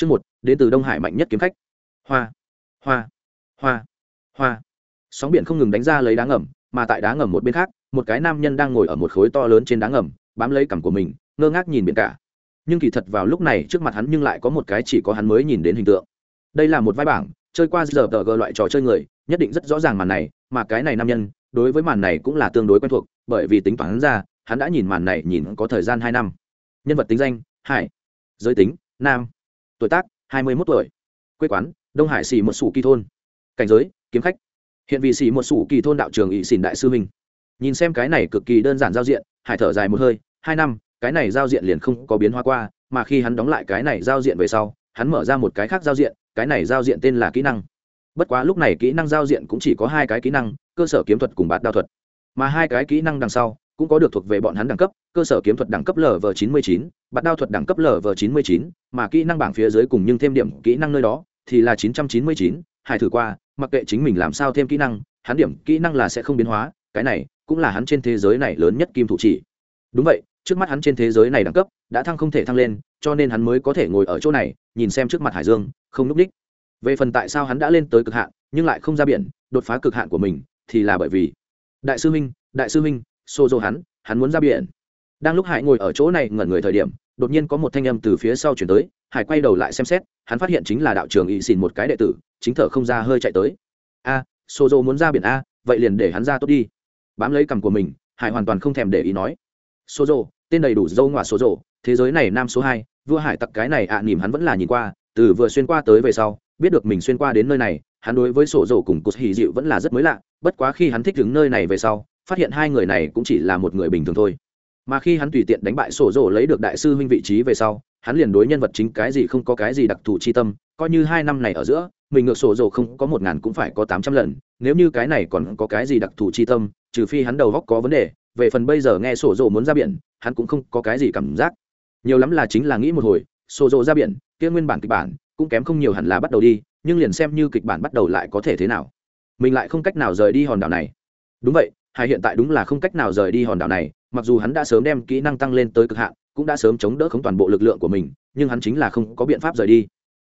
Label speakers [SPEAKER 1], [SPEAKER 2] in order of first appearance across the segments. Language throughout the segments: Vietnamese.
[SPEAKER 1] Chương một, đến từ Đông Hải mạnh nhất kiếm khách. Hoa, hoa, hoa, hoa. Sóng biển không ngừng đánh ra lấy đá ngầm, mà tại đá ngầm một bên khác, một cái nam nhân đang ngồi ở một khối to lớn trên đá ngầm, bám lấy cằm của mình, ngơ ngác nhìn biển cả. Nhưng kỳ thật vào lúc này, trước mặt hắn nhưng lại có một cái chỉ có hắn mới nhìn đến hình tượng. Đây là một vai bảng, chơi qua giờ tờ gờ loại trò chơi người, nhất định rất rõ ràng màn này, mà cái này nam nhân, đối với màn này cũng là tương đối quen thuộc, bởi vì tính toán ra, hắn đã nhìn màn này nhìn có thời gian hai năm. Nhân vật tính danh: Hải. Giới tính: Nam tuổi tác, hai mươi một tuổi. Quê quán, đông hải xỉ một sủ kỳ thôn. Cảnh giới, kiếm khách. Hiện vì xỉ một sủ kỳ thôn đạo trường ỵ xỉn đại sư minh. Nhìn xem cái này cực kỳ đơn giản giao diện, hải thở dài một hơi, hai năm, cái này giao diện liền không có biến hóa qua, mà khi hắn đóng lại cái này giao diện về sau, hắn mở ra một cái khác giao diện, cái này giao diện tên là kỹ năng. Bất quá lúc này kỹ năng giao diện cũng chỉ có hai cái kỹ năng, cơ sở kiếm thuật cùng bạt đao thuật. Mà hai cái kỹ năng đằng sau cũng có được thuộc về bọn hắn đẳng cấp, cơ sở kiếm thuật đẳng cấp lv chín mươi chín, bạt đao thuật đẳng cấp lv chín mươi chín, mà kỹ năng bảng phía dưới cùng nhưng thêm điểm kỹ năng nơi đó thì là chín trăm chín mươi chín. Hải thử qua, mặc kệ chính mình làm sao thêm kỹ năng, hắn điểm kỹ năng là sẽ không biến hóa, cái này cũng là hắn trên thế giới này lớn nhất kim thủ chỉ. Đúng vậy, trước mắt hắn trên thế giới này đẳng cấp đã thăng không thể thăng lên, cho nên hắn mới có thể ngồi ở chỗ này, nhìn xem trước mặt hải dương, không núp đích. Về phần tại sao hắn đã lên tới cực hạn, nhưng lại không ra biển, đột phá cực hạn của mình, thì là bởi vì, đại sư minh, đại sư minh xô dô hắn hắn muốn ra biển. Đang lúc hải ngồi ở chỗ này ngẩn người thời điểm đột nhiên có một thanh âm từ phía sau chuyển tới hải quay đầu lại xem xét hắn phát hiện chính là đạo trường ỵ xìn một cái đệ tử chính thở không ra hơi chạy tới. A xô dô muốn ra biển a vậy liền để hắn ra tốt đi. Bám lấy cằm của mình hải hoàn toàn không thèm để ý nói. Xô dô tên đầy đủ dâu ngoả xô dô thế giới này nam số hai vua hải tặc cái này ạ à, nỉm hắn vẫn là nhìn qua từ vừa xuyên qua tới về sau biết được mình xuyên qua đến nơi này hắn đối với sổ dầu cùng cột hì dịu vẫn là rất mới lạ bất quá khi hắn thích đứng nơi này về sau phát hiện hai người này cũng chỉ là một người bình thường thôi. Mà khi hắn tùy tiện đánh bại sổ rổ lấy được đại sư huynh vị trí về sau, hắn liền đối nhân vật chính cái gì không có cái gì đặc thù chi tâm, coi như hai năm này ở giữa, mình ngược sổ rổ không có một ngàn cũng phải có tám trăm lần, nếu như cái này còn có cái gì đặc thù chi tâm, trừ phi hắn đầu góc có vấn đề, về phần bây giờ nghe sổ rổ muốn ra biển, hắn cũng không có cái gì cảm giác. Nhiều lắm là chính là nghĩ một hồi, sổ rổ ra biển, kia nguyên bản kịch bản cũng kém không nhiều hẳn là bắt đầu đi, nhưng liền xem như kịch bản bắt đầu lại có thể thế nào. Mình lại không cách nào rời đi hòn đảo này. Đúng vậy hải hiện tại đúng là không cách nào rời đi hòn đảo này, mặc dù hắn đã sớm đem kỹ năng tăng lên tới cực hạn, cũng đã sớm chống đỡ không toàn bộ lực lượng của mình, nhưng hắn chính là không có biện pháp rời đi.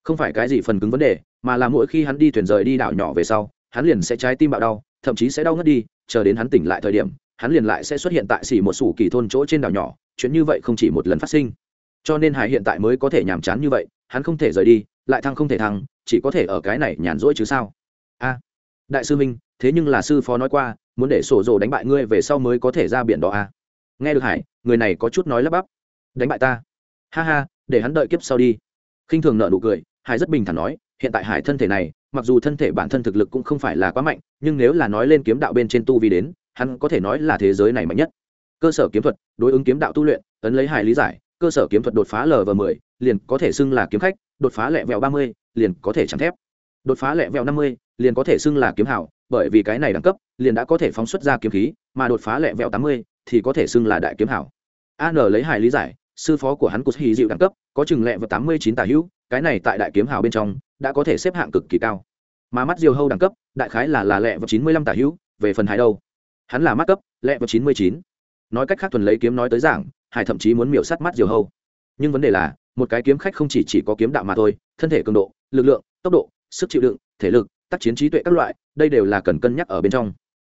[SPEAKER 1] Không phải cái gì phần cứng vấn đề, mà là mỗi khi hắn đi thuyền rời đi đảo nhỏ về sau, hắn liền sẽ trái tim bạo đau, thậm chí sẽ đau ngất đi, chờ đến hắn tỉnh lại thời điểm, hắn liền lại sẽ xuất hiện tại xỉ một sủ kỳ thôn chỗ trên đảo nhỏ, chuyện như vậy không chỉ một lần phát sinh. Cho nên hải hiện tại mới có thể nhàm chán như vậy, hắn không thể rời đi, lại thăng không thể thăng, chỉ có thể ở cái này nhàn rỗi chứ sao? A, đại sư minh, thế nhưng là sư phó nói qua muốn để sổ rồ đánh bại ngươi về sau mới có thể ra biển đó à? Nghe được hải, người này có chút nói lắp bắp. Đánh bại ta? Ha ha, để hắn đợi kiếp sau đi. Khinh thường nợ nụ cười, hải rất bình thản nói, hiện tại hải thân thể này, mặc dù thân thể bản thân thực lực cũng không phải là quá mạnh, nhưng nếu là nói lên kiếm đạo bên trên tu vi đến, hắn có thể nói là thế giới này mạnh nhất. Cơ sở kiếm thuật, đối ứng kiếm đạo tu luyện, ấn lấy hải lý giải, cơ sở kiếm thuật đột phá lv mười, liền có thể xưng là kiếm khách, đột phá lẹ vẹo ba mươi, liền có thể chẳng thép. Đột phá lẹ vẹo năm mươi, liền có thể xưng là kiếm hảo bởi vì cái này đẳng cấp liền đã có thể phóng xuất ra kiếm khí mà đột phá lẹ vẹo tám mươi thì có thể xưng là đại kiếm hảo. An lấy hải lý giải sư phó của hắn cụt hy dịu đẳng cấp có chừng lẹ vào tám mươi chín tả hữu cái này tại đại kiếm hào bên trong đã có thể xếp hạng cực kỳ cao. Mà mắt diều hâu đẳng cấp đại khái là là lẹ vào chín mươi lăm tả hữu về phần hải đâu? Hắn là mắt cấp lẹ vào chín mươi chín. Nói cách khác thuần lấy kiếm nói tới giảng hải thậm chí muốn miểu sát mắt diều hâu. Nhưng vấn đề là một cái kiếm khách không chỉ, chỉ có kiếm đạo mà thôi thân thể cường độ lực lượng tốc độ sức chịu đựng thể lực tác chiến trí tuệ các loại, đây đều là cần cân nhắc ở bên trong.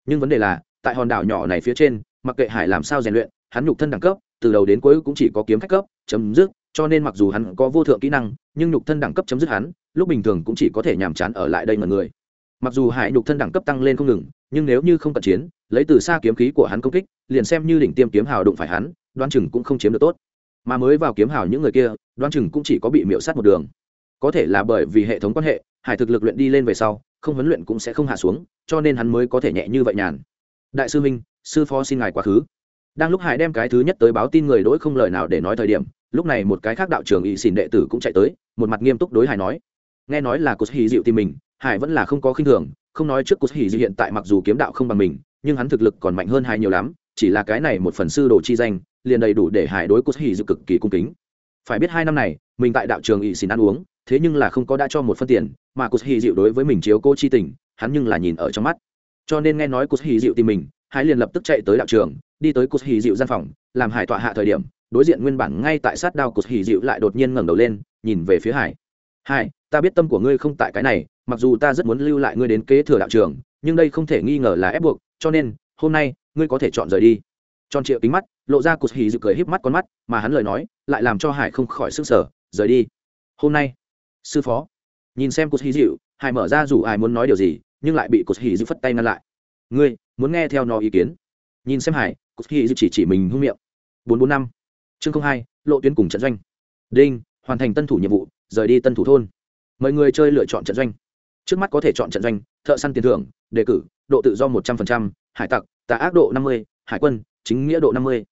[SPEAKER 1] Nhưng vấn đề là, tại hòn đảo nhỏ này phía trên, mặc kệ hải làm sao rèn luyện, hắn nhục thân đẳng cấp, từ đầu đến cuối cũng chỉ có kiếm khách cấp, chấm dứt, cho nên mặc dù hắn có vô thượng kỹ năng, nhưng nhục thân đẳng cấp chấm dứt hắn, lúc bình thường cũng chỉ có thể nhàm chán ở lại đây mà người. Mặc dù hải nhục thân đẳng cấp tăng lên không ngừng, nhưng nếu như không cận chiến, lấy từ xa kiếm khí của hắn công kích, liền xem như đỉnh tiêm kiếm hào đụng phải hắn đoan chừng cũng không chiếm được tốt. Mà mới vào kiếm hào những người kia đoan chừng cũng chỉ có bị miễu sát một đường. Có thể là bởi vì hệ thống quan hệ hải thực lực luyện đi lên về sau, không huấn luyện cũng sẽ không hạ xuống, cho nên hắn mới có thể nhẹ như vậy nhàn. Đại sư minh, sư phó xin ngài quá khứ. Đang lúc hải đem cái thứ nhất tới báo tin người đỗi không lời nào để nói thời điểm, lúc này một cái khác đạo trưởng ỵ xỉn đệ tử cũng chạy tới, một mặt nghiêm túc đối hải nói. Nghe nói là cột hì dịu tìm mình, hải vẫn là không có khinh thường, không nói trước cột hì dịu hiện tại mặc dù kiếm đạo không bằng mình, nhưng hắn thực lực còn mạnh hơn hải nhiều lắm, chỉ là cái này một phần sư đồ chi danh, liền đầy đủ để hải đối cột hì dịu cực kỳ cung kính. Phải biết hai năm này, mình tại đạo trường ỵ xỉn ăn uống thế nhưng là không có đã cho một phân tiền mà cột hy dịu đối với mình chiếu cô chi tình hắn nhưng là nhìn ở trong mắt. Cho nên nghe nói cột hy dịu tìm mình hải liền lập tức chạy tới đạo trường đi tới cột hy dịu gian phòng làm hải tọa hạ thời điểm đối diện nguyên bản ngay tại sát đao cột hy dịu lại đột nhiên ngẩng đầu lên nhìn về phía hải. Hải, ta biết tâm của ngươi không tại cái này mặc dù ta rất muốn lưu lại ngươi đến kế thừa đạo trường nhưng đây không thể nghi ngờ là ép buộc cho nên hôm nay ngươi có thể chọn rời đi. Tròn triệu kính mắt lộ ra cụt hì dự cười híp mắt con mắt mà hắn lời nói lại làm cho hải không khỏi sức sở rời đi. Hôm nay sư phó. Nhìn xem cột hì dịu hải mở ra dù ai muốn nói điều gì, nhưng lại bị cột hì dịu phất tay ngăn lại. Ngươi, muốn nghe theo nó ý kiến? Nhìn xem hải, cột hì dịu chỉ chỉ mình hung miệng. Bốn bốn năm. Chương hai, lộ tuyến cùng trận doanh. Đinh, hoàn thành tân thủ nhiệm vụ, rời đi tân thủ thôn. Mời người chơi lựa chọn trận doanh. Trước mắt có thể chọn trận doanh, thợ săn tiền thưởng, đề cử, độ tự do một trăm linh hải tặc, tà ác độ năm mươi, hải quân, chính nghĩa độ năm mươi.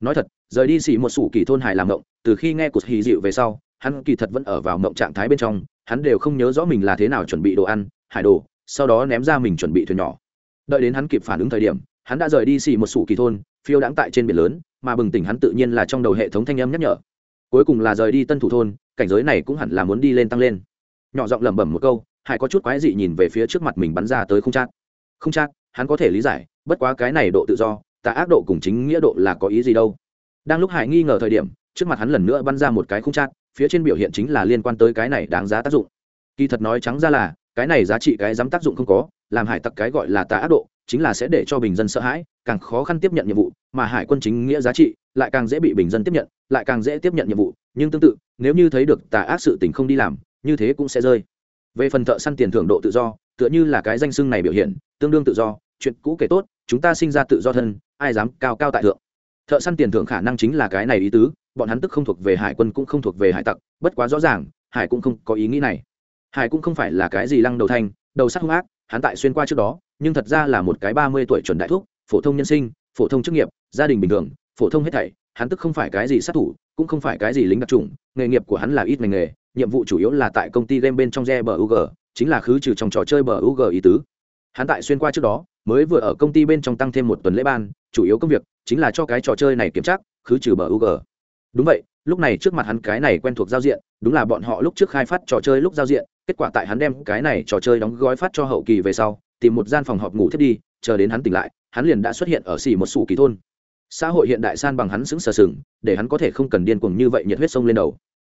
[SPEAKER 1] Nói thật, rời đi xỉ một sủ kỳ thôn hải làm động từ khi nghe cột hì dịu về sau hắn kỳ thật vẫn ở vào mộng trạng thái bên trong, hắn đều không nhớ rõ mình là thế nào chuẩn bị đồ ăn, hải đồ, sau đó ném ra mình chuẩn bị thuyền nhỏ. Đợi đến hắn kịp phản ứng thời điểm, hắn đã rời đi xì một sủ kỳ thôn, phiêu đãng tại trên biển lớn, mà bừng tỉnh hắn tự nhiên là trong đầu hệ thống thanh âm nhắc nhở. Cuối cùng là rời đi tân thủ thôn, cảnh giới này cũng hẳn là muốn đi lên tăng lên. Nhỏ giọng lẩm bẩm một câu, hải có chút quái dị nhìn về phía trước mặt mình bắn ra tới không chát. Không chát, hắn có thể lý giải, bất quá cái này độ tự do, tà ác độ cùng chính nghĩa độ là có ý gì đâu. Đang lúc hải nghi ngờ thời điểm, trước mặt hắn lần nữa bắn ra một cái không chát phía trên biểu hiện chính là liên quan tới cái này đáng giá tác dụng. Kỳ thật nói trắng ra là, cái này giá trị cái dám tác dụng không có, làm hải tặc cái gọi là tà ác độ, chính là sẽ để cho bình dân sợ hãi, càng khó khăn tiếp nhận nhiệm vụ, mà hải quân chính nghĩa giá trị lại càng dễ bị bình dân tiếp nhận, lại càng dễ tiếp nhận nhiệm vụ. Nhưng tương tự, nếu như thấy được tà ác sự tình không đi làm, như thế cũng sẽ rơi. Về phần thợ săn tiền thưởng độ tự do, tựa như là cái danh xưng này biểu hiện, tương đương tự do, chuyện cũ kể tốt, chúng ta sinh ra tự do thân, ai dám cao cao tại thượng. Thợ săn tiền thưởng khả năng chính là cái này ý tứ bọn hắn tức không thuộc về hải quân cũng không thuộc về hải tặc, bất quá rõ ràng, hải cũng không có ý nghĩ này. Hải cũng không phải là cái gì lăng đầu thanh, đầu sắc hung ác, hắn tại xuyên qua trước đó, nhưng thật ra là một cái ba mươi tuổi chuẩn đại thúc, phổ thông nhân sinh, phổ thông chức nghiệp, gia đình bình thường, phổ thông hết thảy, hắn tức không phải cái gì sát thủ, cũng không phải cái gì lính đặc trùng nghề nghiệp của hắn là ít ngành nghề, nhiệm vụ chủ yếu là tại công ty game bên trong re bờ ug chính là khứ trừ trong trò chơi bờ ug ý tứ. Hắn tại xuyên qua trước đó, mới vừa ở công ty bên trong tăng thêm một tuần lễ ban, chủ yếu công việc chính là cho cái trò chơi này kiểm tra, khứ trừ bờ ug đúng vậy, lúc này trước mặt hắn cái này quen thuộc giao diện, đúng là bọn họ lúc trước khai phát trò chơi lúc giao diện, kết quả tại hắn đem cái này trò chơi đóng gói phát cho hậu kỳ về sau, tìm một gian phòng họp ngủ thiết đi, chờ đến hắn tỉnh lại, hắn liền đã xuất hiện ở xỉ một sủ kỳ thôn. Xã hội hiện đại san bằng hắn xứng sờ sừng, để hắn có thể không cần điên cuồng như vậy nhiệt huyết sông lên đầu.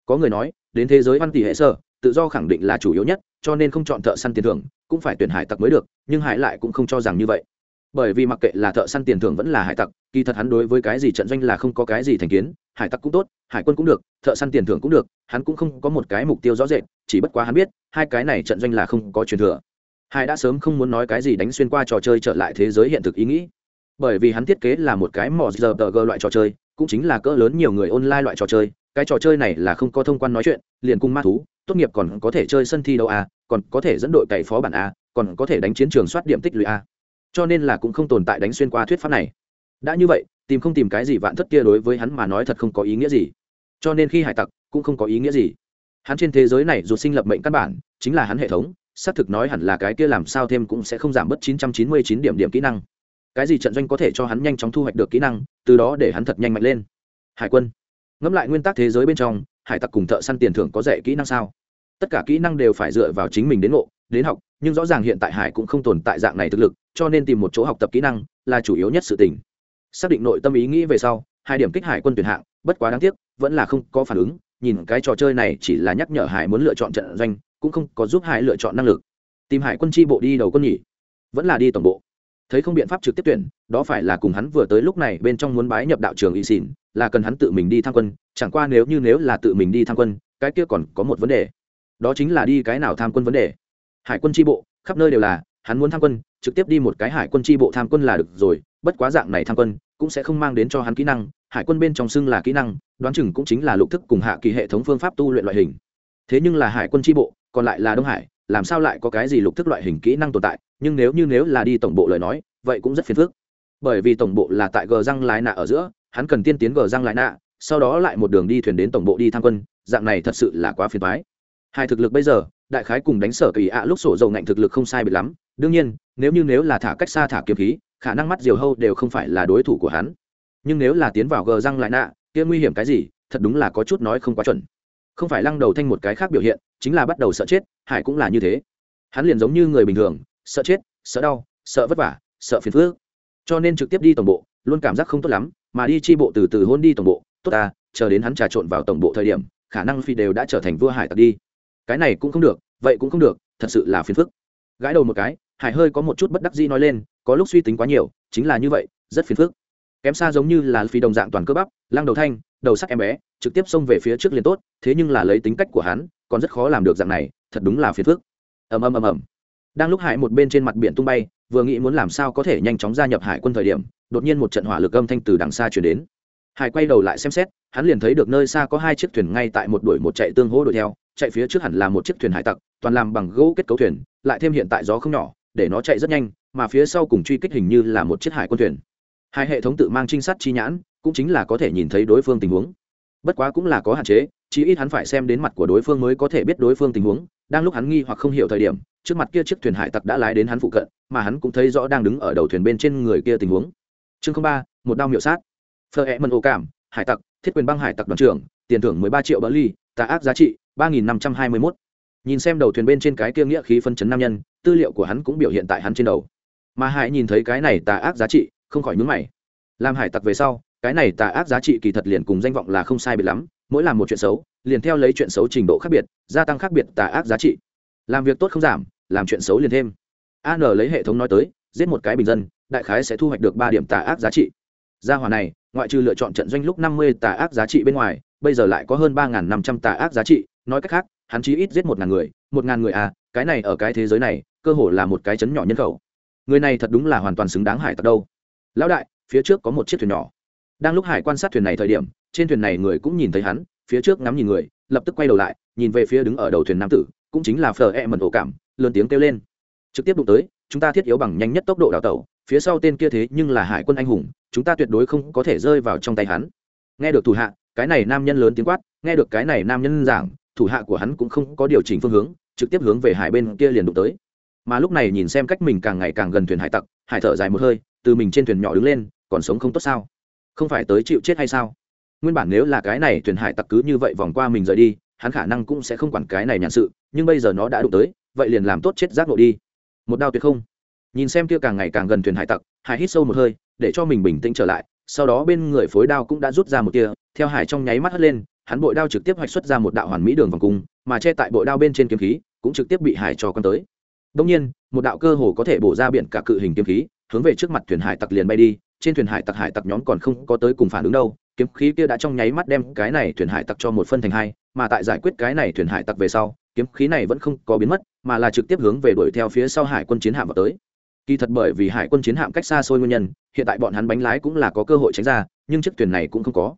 [SPEAKER 1] Có người nói, đến thế giới văn tỷ hệ sơ, tự do khẳng định là chủ yếu nhất, cho nên không chọn thợ săn tiền thưởng, cũng phải tuyển hải tặc mới được, nhưng hải lại cũng không cho rằng như vậy bởi vì mặc kệ là thợ săn tiền thưởng vẫn là hải tặc, kỳ thật hắn đối với cái gì trận doanh là không có cái gì thành kiến, hải tặc cũng tốt, hải quân cũng được, thợ săn tiền thưởng cũng được, hắn cũng không có một cái mục tiêu rõ rệt, chỉ bất quá hắn biết, hai cái này trận doanh là không có truyền thừa. Hải đã sớm không muốn nói cái gì đánh xuyên qua trò chơi trở lại thế giới hiện thực ý nghĩ. Bởi vì hắn thiết kế là một cái mò giờ tờ gờ loại trò chơi, cũng chính là cỡ lớn nhiều người online loại trò chơi, cái trò chơi này là không có thông quan nói chuyện, liền cung ma thú, tốt nghiệp còn có thể chơi sân thi đấu a còn có thể dẫn đội cày phó bản a còn có thể đánh chiến trường soát điểm tích lũy a cho nên là cũng không tồn tại đánh xuyên qua thuyết pháp này. Đã như vậy, tìm không tìm cái gì vạn thất kia đối với hắn mà nói thật không có ý nghĩa gì. Cho nên khi hải tặc cũng không có ý nghĩa gì. Hắn trên thế giới này dù sinh lập mệnh căn bản, chính là hắn hệ thống, xác thực nói hẳn là cái kia làm sao thêm cũng sẽ không giảm bớt 999 điểm điểm kỹ năng. Cái gì trận doanh có thể cho hắn nhanh chóng thu hoạch được kỹ năng, từ đó để hắn thật nhanh mạnh lên. Hải quân, ngẫm lại nguyên tắc thế giới bên trong, hải tặc cùng thợ săn tiền thưởng có dạy kỹ năng sao? Tất cả kỹ năng đều phải dựa vào chính mình đến ngộ, đến học nhưng rõ ràng hiện tại hải cũng không tồn tại dạng này thực lực, cho nên tìm một chỗ học tập kỹ năng là chủ yếu nhất sự tình. Xác định nội tâm ý nghĩ về sau, hai điểm kích hải quân tuyển hạng, bất quá đáng tiếc, vẫn là không có phản ứng, nhìn cái trò chơi này chỉ là nhắc nhở hải muốn lựa chọn trận doanh, cũng không có giúp hải lựa chọn năng lực. Tìm hải quân tri bộ đi đầu quân nhỉ? Vẫn là đi tổng bộ. Thấy không biện pháp trực tiếp tuyển, đó phải là cùng hắn vừa tới lúc này bên trong muốn bái nhập đạo trường y xỉn là cần hắn tự mình đi tham quân, chẳng qua nếu như nếu là tự mình đi tham quân, cái kia còn có một vấn đề. Đó chính là đi cái nào tham quân vấn đề hải quân tri bộ, khắp nơi đều là, hắn muốn tham quân, trực tiếp đi một cái hải quân tri bộ tham quân là được rồi, bất quá dạng này tham quân, cũng sẽ không mang đến cho hắn kỹ năng, hải quân bên trong xưng là kỹ năng, đoán chừng cũng chính là lục thức cùng hạ kỳ hệ thống phương pháp tu luyện loại hình. Thế nhưng là hải quân tri bộ, còn lại là đông hải, làm sao lại có cái gì lục thức loại hình kỹ năng tồn tại, nhưng nếu như nếu là đi tổng bộ lời nói, vậy cũng rất phiền phức. Bởi vì tổng bộ là tại gờ răng lái nạ ở giữa, hắn cần tiên tiến gờ răng lái nạ sau đó lại một đường đi thuyền đến tổng bộ đi tham quân, dạng này thật sự là quá phiền thoái hai thực lực bây giờ đại khái cùng đánh sở kỳ ạ lúc sổ dầu ngạnh thực lực không sai biệt lắm. Đương nhiên, nếu như nếu là thả cách xa thả kiếm khí, khả năng mắt diều hâu đều không phải là đối thủ của hắn. Nhưng nếu là tiến vào gờ răng lại nạ, kia nguy hiểm cái gì, thật đúng là có chút nói không quá chuẩn. Không phải lăng đầu thanh một cái khác biểu hiện, chính là bắt đầu sợ chết, hải cũng là như thế. Hắn liền giống như người bình thường, sợ chết, sợ đau, sợ vất vả, sợ phiền phước cho nên trực tiếp đi tổng bộ, luôn cảm giác không tốt lắm, mà đi chi bộ từ từ hôn đi tổng bộ. Tốt à chờ đến hắn trà trộn vào tổng bộ thời điểm, khả năng phi đều đã trở thành vua hải tặc đi cái này cũng không được, vậy cũng không được, thật sự là phiền phức. Gãi đầu một cái, hải hơi có một chút bất đắc dĩ nói lên, có lúc suy tính quá nhiều, chính là như vậy, rất phiền phức. Kém xa giống như là phi đồng dạng toàn cơ bắp, lăng đầu thanh, đầu sắc em bé, trực tiếp xông về phía trước liền tốt, thế nhưng là lấy tính cách của hắn, còn rất khó làm được dạng này, thật đúng là phiền phức. Ầm ầm ầm ầm. Đang lúc hải một bên trên mặt biển tung bay, vừa nghĩ muốn làm sao có thể nhanh chóng gia nhập hải quân thời điểm, đột nhiên một trận hỏa lực âm thanh từ đằng xa chuyển đến. Hải quay đầu lại xem xét, hắn liền thấy được nơi xa có hai chiếc thuyền ngay tại một đuổi một chạy tương hỗ đuổi theo chạy phía trước hẳn là một chiếc thuyền hải tặc, toàn làm bằng gỗ kết cấu thuyền, lại thêm hiện tại gió không nhỏ, để nó chạy rất nhanh, mà phía sau cùng truy kích hình như là một chiếc hải quân thuyền. Hai hệ thống tự mang trinh sát chi nhãn, cũng chính là có thể nhìn thấy đối phương tình huống. Bất quá cũng là có hạn chế, chí ít hắn phải xem đến mặt của đối phương mới có thể biết đối phương tình huống, đang lúc hắn nghi hoặc không hiểu thời điểm, trước mặt kia chiếc thuyền hải tặc đã lái đến hắn phụ cận, mà hắn cũng thấy rõ đang đứng ở đầu thuyền bên trên người kia tình huống. Chương ba, một đao miệu sát. Phờ hẹ mần ô cảm, hải tặc, thiết quyền băng hải tặc đoàn trưởng, tiền thưởng mười ba triệu bỡ ly tà ác giá trị ba nghìn năm trăm hai mươi mốt. Nhìn xem đầu thuyền bên trên cái kia nghĩa khí phân chấn nam nhân, tư liệu của hắn cũng biểu hiện tại hắn trên đầu. Mà hải nhìn thấy cái này tà ác giá trị, không khỏi nhúng mày. Làm hải tặc về sau, cái này tà ác giá trị kỳ thật liền cùng danh vọng là không sai biệt lắm, mỗi làm một chuyện xấu, liền theo lấy chuyện xấu trình độ khác biệt, gia tăng khác biệt tà ác giá trị. Làm việc tốt không giảm, làm chuyện xấu liền thêm. An lấy hệ thống nói tới, giết một cái bình dân, đại khái sẽ thu hoạch được ba điểm tà ác giá trị. Gia hòa này, ngoại trừ lựa chọn trận doanh lúc năm mươi tà ác giá trị bên ngoài, bây giờ lại có hơn ba năm trăm tà ác giá trị nói cách khác, hắn chí ít giết một ngàn người, một ngàn người à cái này ở cái thế giới này, cơ hồ là một cái chấn nhỏ nhân khẩu. Người này thật đúng là hoàn toàn xứng đáng hải tặc đâu. Lão đại, phía trước có một chiếc thuyền nhỏ. Đang lúc hải quan sát thuyền này thời điểm, trên thuyền này người cũng nhìn thấy hắn, phía trước ngắm nhìn người, lập tức quay đầu lại, nhìn về phía đứng ở đầu thuyền nam tử, cũng chính là phờ e mẩn ổ cảm, lớn tiếng kêu lên. Trực tiếp đụng tới, chúng ta thiết yếu bằng nhanh nhất tốc độ đào tẩu, phía sau tên kia thế nhưng là hải quân anh hùng, chúng ta tuyệt đối không có thể rơi vào trong tay hắn. Nghe được thủ hạ, cái này nam nhân lớn tiếng quát, nghe được cái này nam nhân giảng thủ hạ của hắn cũng không có điều chỉnh phương hướng, trực tiếp hướng về hải bên kia liền đụng tới. Mà lúc này nhìn xem cách mình càng ngày càng gần thuyền hải tặc, hải thở dài một hơi, từ mình trên thuyền nhỏ đứng lên, còn sống không tốt sao? Không phải tới chịu chết hay sao? Nguyên bản nếu là cái này thuyền hải tặc cứ như vậy vòng qua mình rời đi, hắn khả năng cũng sẽ không quản cái này nhàn sự, nhưng bây giờ nó đã đụng tới, vậy liền làm tốt chết giác ngộ đi. Một đao tuyệt không. Nhìn xem kia càng ngày càng gần thuyền hải tặc, hải hít sâu một hơi, để cho mình bình tĩnh trở lại, sau đó bên người phối đao cũng đã rút ra một tia, theo hải trong nháy mắt hất lên hắn bội đao trực tiếp hoạch xuất ra một đạo hoàn mỹ đường vòng cung, mà che tại bội đao bên trên kiếm khí cũng trực tiếp bị hải cho con tới. Đông nhiên, một đạo cơ hồ có thể bổ ra biển cả cự hình kiếm khí, hướng về trước mặt thuyền hải tặc liền bay đi, trên thuyền hải tặc hải tặc nhóm còn không có tới cùng phản ứng đâu, kiếm khí kia đã trong nháy mắt đem cái này thuyền hải tặc cho một phân thành hai, mà tại giải quyết cái này thuyền hải tặc về sau, kiếm khí này vẫn không có biến mất, mà là trực tiếp hướng về đuổi theo phía sau hải quân chiến hạm vào tới. Kỳ thật bởi vì hải quân chiến hạm cách xa xôi nguyên nhân, hiện tại bọn hắn bánh lái cũng là có cơ hội tránh ra, nhưng chiếc thuyền này cũng không có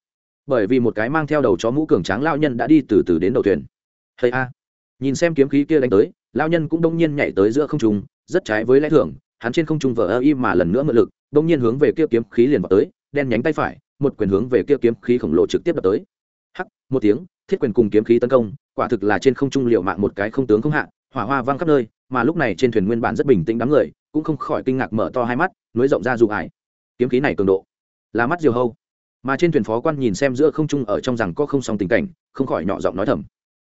[SPEAKER 1] bởi vì một cái mang theo đầu chó mũ cường tráng lao nhân đã đi từ từ đến đầu thuyền. Hay a. Nhìn xem kiếm khí kia đánh tới lao nhân cũng đông nhiên nhảy tới giữa không trung, rất trái với lẽ thường, hắn trên không trung vờ ơ y mà lần nữa mượn lực, đông nhiên hướng về kia kiếm khí liền vào tới, đen nhánh tay phải, một quyền hướng về kia kiếm khí khổng lồ trực tiếp đập tới. Hắc, một tiếng, thiết quyền cùng kiếm khí tấn công, quả thực là trên không trung liệu mạng một cái không tướng không hạ, hỏa hoa văng khắp nơi, mà lúc này trên thuyền nguyên bản rất bình tĩnh đám người, cũng không khỏi kinh ngạc mở to hai mắt, nối rộng ra dù ải. Kiếm khí này cường độ, là mắt diều hâu mà trên thuyền phó quan nhìn xem giữa không trung ở trong rằng có không song tình cảnh, không khỏi nhỏ giọng nói thầm.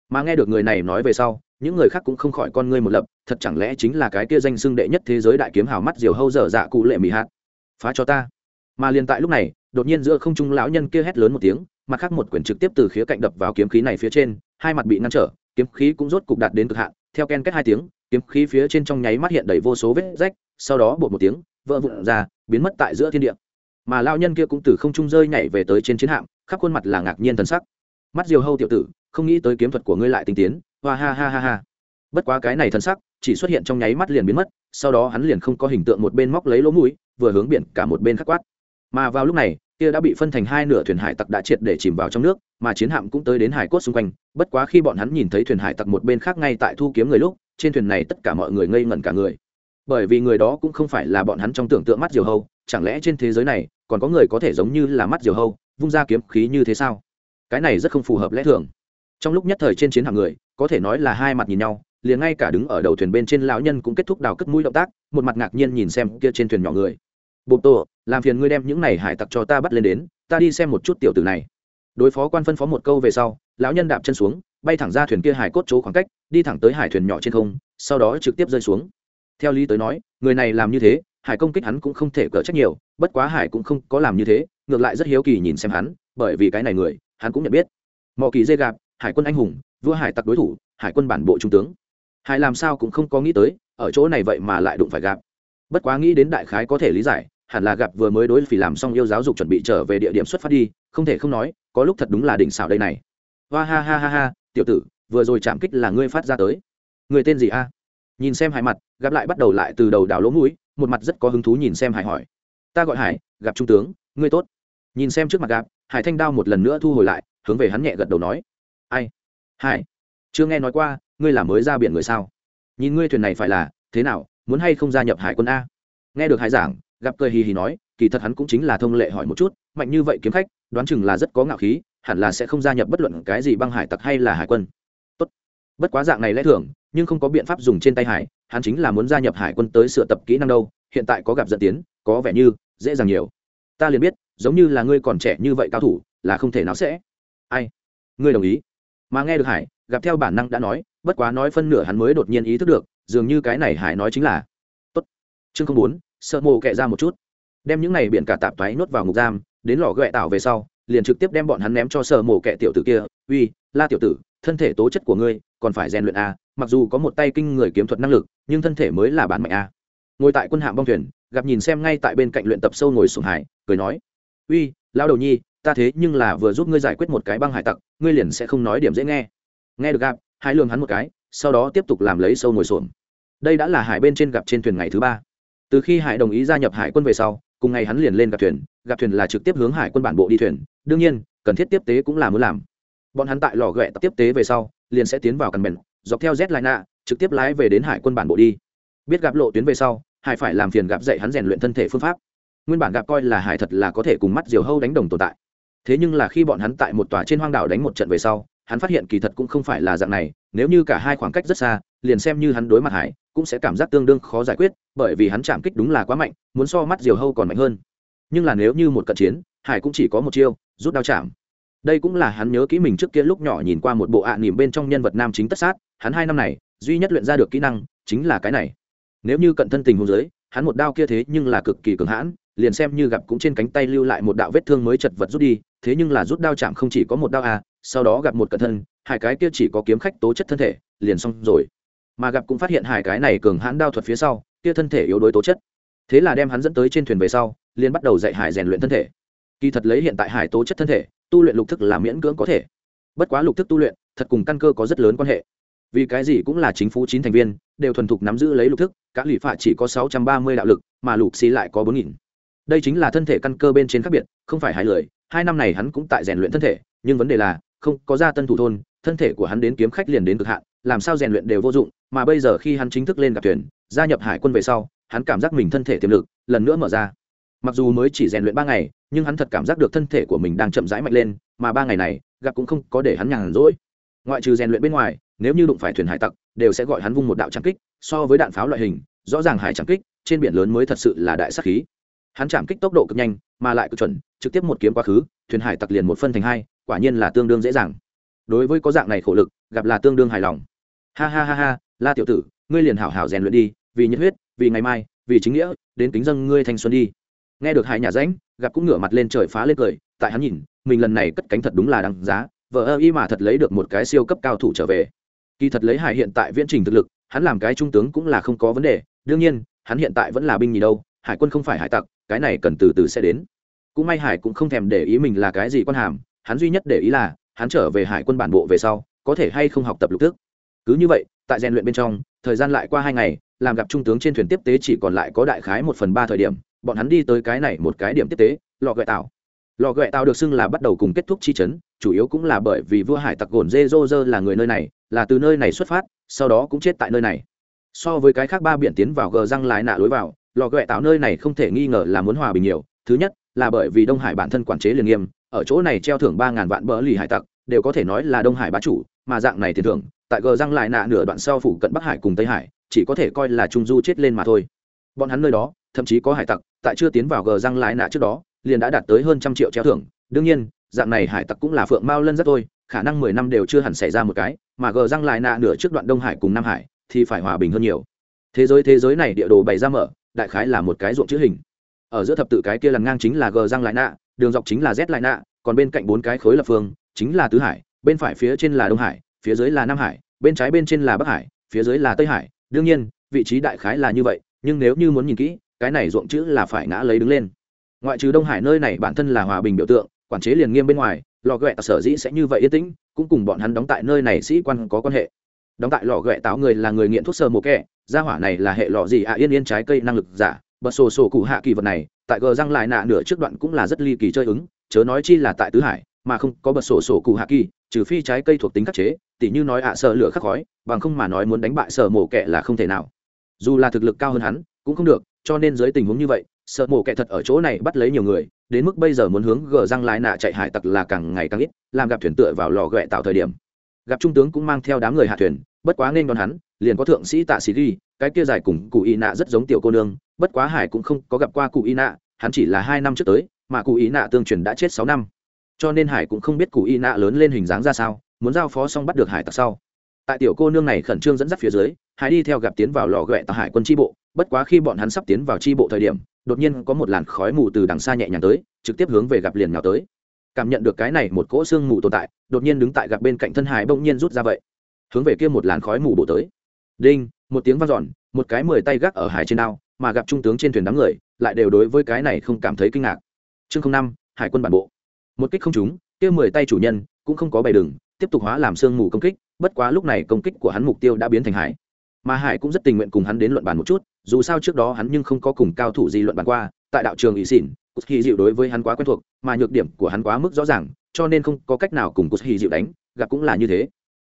[SPEAKER 1] Mà nghe được người này nói về sau, những người khác cũng không khỏi con ngươi một lập, thật chẳng lẽ chính là cái kia danh xưng đệ nhất thế giới đại kiếm hào mắt diều hâu dở dạ cụ lệ mỹ hát phá cho ta. Mà liền tại lúc này, đột nhiên giữa không trung lão nhân kia hét lớn một tiếng, mặt khác một quyển trực tiếp từ khía cạnh đập vào kiếm khí này phía trên, hai mặt bị ngăn trở, kiếm khí cũng rốt cục đạt đến cực hạn, theo ken kết hai tiếng, kiếm khí phía trên trong nháy mắt hiện đầy vô số vết rách, sau đó bột một tiếng, vỡ vụn ra, biến mất tại giữa thiên địa mà lao nhân kia cũng từ không trung rơi nhảy về tới trên chiến hạm, khắp khuôn mặt là ngạc nhiên thần sắc. Mắt diều hâu tiểu tử, không nghĩ tới kiếm thuật của ngươi lại tinh tiến, hoa ha ha ha ha. Bất quá cái này thần sắc, chỉ xuất hiện trong nháy mắt liền biến mất, sau đó hắn liền không có hình tượng một bên móc lấy lỗ mũi, vừa hướng biển cả một bên khắc quát. Mà vào lúc này, kia đã bị phân thành hai nửa thuyền hải tặc đã triệt để chìm vào trong nước, mà chiến hạm cũng tới đến hải cốt xung quanh. Bất quá khi bọn hắn nhìn thấy thuyền hải tặc một bên khác ngay tại thu kiếm người lúc, trên thuyền này tất cả mọi người ngây ngẩn cả người. Bởi vì người đó cũng không phải là bọn hắn trong tưởng tượng mắt diều hâu, chẳng lẽ trên thế giới này còn có người có thể giống như là mắt diều hâu, vung ra kiếm khí như thế sao? Cái này rất không phù hợp lẽ thường. Trong lúc nhất thời trên chiến hạm người, có thể nói là hai mặt nhìn nhau, liền ngay cả đứng ở đầu thuyền bên trên lão nhân cũng kết thúc đào cất mũi động tác, một mặt ngạc nhiên nhìn xem kia trên thuyền nhỏ người. Bộ tổ, làm phiền ngươi đem những này hải tặc cho ta bắt lên đến, ta đi xem một chút tiểu tử này. Đối phó quan phân phó một câu về sau, lão nhân đạp chân xuống, bay thẳng ra thuyền kia hải cốt chỗ khoảng cách, đi thẳng tới hải thuyền nhỏ trên không, sau đó trực tiếp rơi xuống. Theo lý tới nói, người này làm như thế hải công kích hắn cũng không thể cỡ trách nhiều, bất quá hải cũng không có làm như thế, ngược lại rất hiếu kỳ nhìn xem hắn, bởi vì cái này người, hắn cũng nhận biết. Mọi kỳ dê gạp, hải quân anh hùng, vua hải tặc đối thủ, hải quân bản bộ trung tướng. Hải làm sao cũng không có nghĩ tới, ở chỗ này vậy mà lại đụng phải gặp bất quá nghĩ đến đại khái có thể lý giải, hẳn là gặp vừa mới đối phỉ làm xong yêu giáo dục chuẩn bị trở về địa điểm xuất phát đi, không thể không nói, có lúc thật đúng là đỉnh xảo đây này. Hoa ha ha ha ha, tiểu tử, vừa rồi chạm kích là ngươi phát ra tới. Người tên gì a? Nhìn xem hải mặt gặp lại bắt đầu lại từ đầu đào lỗ mũi một mặt rất có hứng thú nhìn xem hải hỏi. Ta gọi hải, gặp trung tướng, ngươi tốt. Nhìn xem trước mặt gặp, hải thanh đao một lần nữa thu hồi lại, hướng về hắn nhẹ gật đầu nói. Ai? Hải? Chưa nghe nói qua, ngươi là mới ra biển người sao? Nhìn ngươi thuyền này phải là, thế nào, muốn hay không gia nhập hải quân a? Nghe được hải giảng, gặp cười hì hì nói, kỳ thật hắn cũng chính là thông lệ hỏi một chút, mạnh như vậy kiếm khách, đoán chừng là rất có ngạo khí, hẳn là sẽ không gia nhập bất luận cái gì băng hải tặc hay là hải quân. Tốt. bất quá dạng này lẽ thường, nhưng không có biện pháp dùng trên tay hải hắn chính là muốn gia nhập hải quân tới sửa tập kỹ năng đâu hiện tại có gặp dẫn tiến có vẻ như dễ dàng nhiều. Ta liền biết giống như là ngươi còn trẻ như vậy cao thủ là không thể nào sẽ. Ai? Ngươi đồng ý. Mà nghe được hải gặp theo bản năng đã nói bất quá nói phân nửa hắn mới đột nhiên ý thức được dường như cái này hải nói chính là tốt. Chương không muốn, sợ mộ kệ ra một chút. Đem những này biển cả tạp thoái nuốt vào ngục giam đến lò ghẹ tạo về sau liền trực tiếp đem bọn hắn ném cho sợ mộ kệ tiểu tử kia. Uy la tiểu tử thân thể tố chất của ngươi còn phải rèn luyện à? Mặc dù có một tay kinh người kiếm thuật năng lực, nhưng thân thể mới là bản mạnh a. Ngồi tại quân hạm bong thuyền, gặp nhìn xem ngay tại bên cạnh luyện tập sâu ngồi sùng hải, cười nói, uy lao đầu nhi, ta thế nhưng là vừa giúp ngươi giải quyết một cái băng hải tặc, ngươi liền sẽ không nói điểm dễ nghe. Nghe được gặp, hai lường hắn một cái, sau đó tiếp tục làm lấy sâu ngồi xuồng đây đã là hải bên trên gặp trên thuyền ngày thứ ba. Từ khi hải đồng ý gia nhập hải quân về sau, cùng ngày hắn liền lên gặp thuyền gặp thuyền là trực tiếp hướng hải quân bản bộ đi thuyền, đương nhiên, cần thiết tiếp tế cũng là muốn làm. Bọn hắn tại lò ghẹ tiếp tế về sau, liền sẽ tiến vào căn bèn dọc theo z lại nạ trực tiếp lái về đến hải quân bản bộ đi. Biết gặp lộ tuyến về sau, hải phải làm phiền gặp dạy hắn rèn luyện thân thể phương pháp. Nguyên bản gặp coi là hải thật là có thể cùng mắt diều hâu đánh đồng tồn tại. Thế nhưng là khi bọn hắn tại một tòa trên hoang đảo đánh một trận về sau, hắn phát hiện kỳ thật cũng không phải là dạng này, nếu như cả hai khoảng cách rất xa, liền xem như hắn đối mặt hải, cũng sẽ cảm giác tương đương khó giải quyết, bởi vì hắn chạm kích đúng là quá mạnh, muốn so mắt diều hâu còn mạnh hơn. Nhưng là nếu như một cận chiến, hải cũng chỉ có một chiêu, rút đao chạm đây cũng là hắn nhớ kỹ mình trước kia lúc nhỏ nhìn qua một bộ ạ à nỉm bên trong nhân vật nam chính tất sát, hắn hai năm này, duy nhất luyện ra được kỹ năng chính là cái này. Nếu như cận thân tình hôn giới, hắn một đao kia thế nhưng là cực kỳ cường hãn, liền xem như gặp cũng trên cánh tay lưu lại một đạo vết thương mới chật vật rút đi, thế nhưng là rút đao chạm không chỉ có một đao à sau đó gặp một cận thân, hai cái kia chỉ có kiếm khách tố chất thân thể, liền xong rồi. Mà gặp cũng phát hiện hai cái này cường hãn đao thuật phía sau, kia thân thể yếu đuối tố chất. Thế là đem hắn dẫn tới trên thuyền về sau, liền bắt đầu dạy hải rèn luyện thân thể. Kỳ thật lấy hiện tại hải tố chất thân thể tu luyện lục thức là miễn cưỡng có thể. Bất quá lục thức tu luyện, thật cùng căn cơ có rất lớn quan hệ. Vì cái gì cũng là chính phủ chín thành viên, đều thuần thục nắm giữ lấy lục thức các lụy phạ chỉ có sáu trăm ba mươi đạo lực, mà lục xì lại có bốn nghìn. Đây chính là thân thể căn cơ bên trên khác biệt, không phải hai lời hai năm này hắn cũng tại rèn luyện thân thể, nhưng vấn đề là, không có gia tân thủ thôn, thân thể của hắn đến kiếm khách liền đến cực hạn, làm sao rèn luyện đều vô dụng, mà bây giờ khi hắn chính thức lên gặp thuyền, gia nhập hải quân về sau, hắn cảm giác mình thân thể tiềm lực, lần nữa mở ra mặc dù mới chỉ rèn luyện ba ngày, nhưng hắn thật cảm giác được thân thể của mình đang chậm rãi mạnh lên, mà ba ngày này, gặp cũng không có để hắn nhàn rỗi. Ngoại trừ rèn luyện bên ngoài, nếu như đụng phải thuyền hải tặc, đều sẽ gọi hắn vung một đạo trắng kích, so với đạn pháo loại hình, rõ ràng hải trắng kích, trên biển lớn mới thật sự là đại sắc khí. Hắn chạm kích tốc độ cực nhanh, mà lại cực chuẩn, trực tiếp một kiếm quá khứ, thuyền hải tặc liền một phân thành hai, quả nhiên là tương đương dễ dàng. Đối với có dạng này khổ lực, gặp là tương đương hài lòng. Ha ha ha ha, la tiểu tử, ngươi liền hảo hảo rèn luyện đi, vì nhiệt huyết, vì ngày mai, vì chính nghĩa, đến kính dân ngươi thanh xuân đi nghe được hai nhà ránh gặp cũng ngửa mặt lên trời phá lên cười, tại hắn nhìn, mình lần này cất cánh thật đúng là đằng giá vợ ơ y mà thật lấy được một cái siêu cấp cao thủ trở về. Kỳ thật lấy hải hiện tại viễn trình thực lực, hắn làm cái trung tướng cũng là không có vấn đề, đương nhiên, hắn hiện tại vẫn là binh nhì đâu, hải quân không phải hải tặc, cái này cần từ từ sẽ đến. Cũng may hải cũng không thèm để ý mình là cái gì quan hàm, hắn duy nhất để ý là, hắn trở về hải quân bản bộ về sau, có thể hay không học tập lục thức. Cứ như vậy, tại rèn luyện bên trong, thời gian lại qua hai ngày, làm gặp trung tướng trên thuyền tiếp tế chỉ còn lại có đại khái một phần ba thời điểm bọn hắn đi tới cái này một cái điểm tiếp tế, lò gợi tạo lò gợi tạo được xưng là bắt đầu cùng kết thúc chi chấn, chủ yếu cũng là bởi vì vua hải tặc gồn dê dô dơ là người nơi này, là từ nơi này xuất phát, sau đó cũng chết tại nơi này. So với cái khác ba biển tiến vào gờ răng lái nạ lối vào, lò gợi tạo nơi này không thể nghi ngờ là muốn hòa bình nhiều. Thứ nhất, là bởi vì đông hải bản thân quản chế liền nghiêm, ở chỗ này treo thưởng ba ngàn vạn bỡ lì hải tặc, đều có thể nói là đông hải bá chủ, mà dạng này tiền thưởng, tại gờ răng lại nạ nửa đoạn sau phủ cận bắc hải cùng tây hải, chỉ có thể coi là trung du chết lên mà thôi bọn hắn nơi đó, thậm chí có hải tặc, tại chưa tiến vào gờ răng lại nạ trước đó, liền đã đạt tới hơn trăm triệu treo thưởng. Đương nhiên, dạng này hải tặc cũng là phượng mao lân rất thôi, khả năng mười năm đều chưa hẳn xảy ra một cái, mà gờ răng lại nạ nửa trước đoạn đông hải cùng nam hải thì phải hòa bình hơn nhiều. Thế giới thế giới này địa đồ bày ra mở, đại khái là một cái ruộng chữ hình. Ở giữa thập tự cái kia là ngang chính là gờ răng lại nạ, đường dọc chính là z lại nạ, còn bên cạnh bốn cái khối lập phương, chính là tứ hải, bên phải phía trên là đông hải, phía dưới là nam hải, bên trái bên trên là bắc hải, phía dưới là tây hải. Đương nhiên, vị trí đại khái là như vậy nhưng nếu như muốn nhìn kỹ, cái này ruộng chữ là phải ngã lấy đứng lên. Ngoại trừ đông hải nơi này bản thân là hòa bình biểu tượng, quản chế liền nghiêm bên ngoài, lò ghẹ sở dĩ sẽ như vậy yên tĩnh, cũng cùng bọn hắn đóng tại nơi này sĩ quan có quan hệ. Đóng tại lò ghẹ táo người là người nghiện thuốc sơ mồ kẹ, gia hỏa này là hệ lọ gì ạ yên yên trái cây năng lực giả, bật sổ sổ cụ hạ kỳ vật này, tại gờ răng lại nạ nửa trước đoạn cũng là rất ly kỳ chơi ứng, chớ nói chi là tại tứ hải, mà không có bật sổ sổ cụ hạ kỳ, trừ phi trái cây thuộc tính khắc chế, tỉ như nói ạ, sợ lửa khắc khói, bằng không mà nói muốn đánh bại sở mổ kẹ là không thể nào dù là thực lực cao hơn hắn, cũng không được, cho nên dưới tình huống như vậy, sợ mổ kẻ thật ở chỗ này bắt lấy nhiều người, đến mức bây giờ muốn hướng gờ răng lái nạ chạy hải tặc là càng ngày càng ít, làm gặp thuyền tựa vào lò ghẹ tạo thời điểm. Gặp trung tướng cũng mang theo đám người hạ thuyền, bất quá nên đón hắn, liền có thượng sĩ tạ sĩ ghi, cái kia dài cùng cụ y nạ rất giống tiểu cô nương, bất quá hải cũng không có gặp qua cụ y nạ, hắn chỉ là hai năm trước tới, mà cụ y nạ tương truyền đã chết sáu năm. Cho nên hải cũng không biết cụ y nạ lớn lên hình dáng ra sao, muốn giao phó xong bắt được hải tặc sau. Tại tiểu cô nương này khẩn trương dẫn dắt phía dưới hải đi theo gặp tiến vào lò ghẹ tàu hải quân tri bộ bất quá khi bọn hắn sắp tiến vào tri bộ thời điểm đột nhiên có một làn khói mù từ đằng xa nhẹ nhàng tới trực tiếp hướng về gặp liền nhào tới. Cảm nhận được cái này một cỗ xương mù tồn tại đột nhiên đứng tại gặp bên cạnh thân hải bỗng nhiên rút ra vậy. Hướng về kia một làn khói mù bổ tới. Đinh một tiếng vang dọn một cái mười tay gác ở hải trên ao, mà gặp trung tướng trên thuyền đám người lại đều đối với cái này không cảm thấy kinh ngạc. Chương năm hải quân bản bộ. Một kích không trúng kia mười tay chủ nhân cũng không có bày đường tiếp tục hóa làm sương mù công kích bất quá lúc này công kích của hắn mục tiêu đã biến thành hải mà hải cũng rất tình nguyện cùng hắn đến luận bàn một chút, dù sao trước đó hắn nhưng không có cùng cao thủ gì luận bàn qua, tại đạo trường ý xỉn cút hy dịu đối với hắn quá quen thuộc, mà nhược điểm của hắn quá mức rõ ràng, cho nên không có cách nào cùng cút hy dịu đánh, gặp cũng là như thế.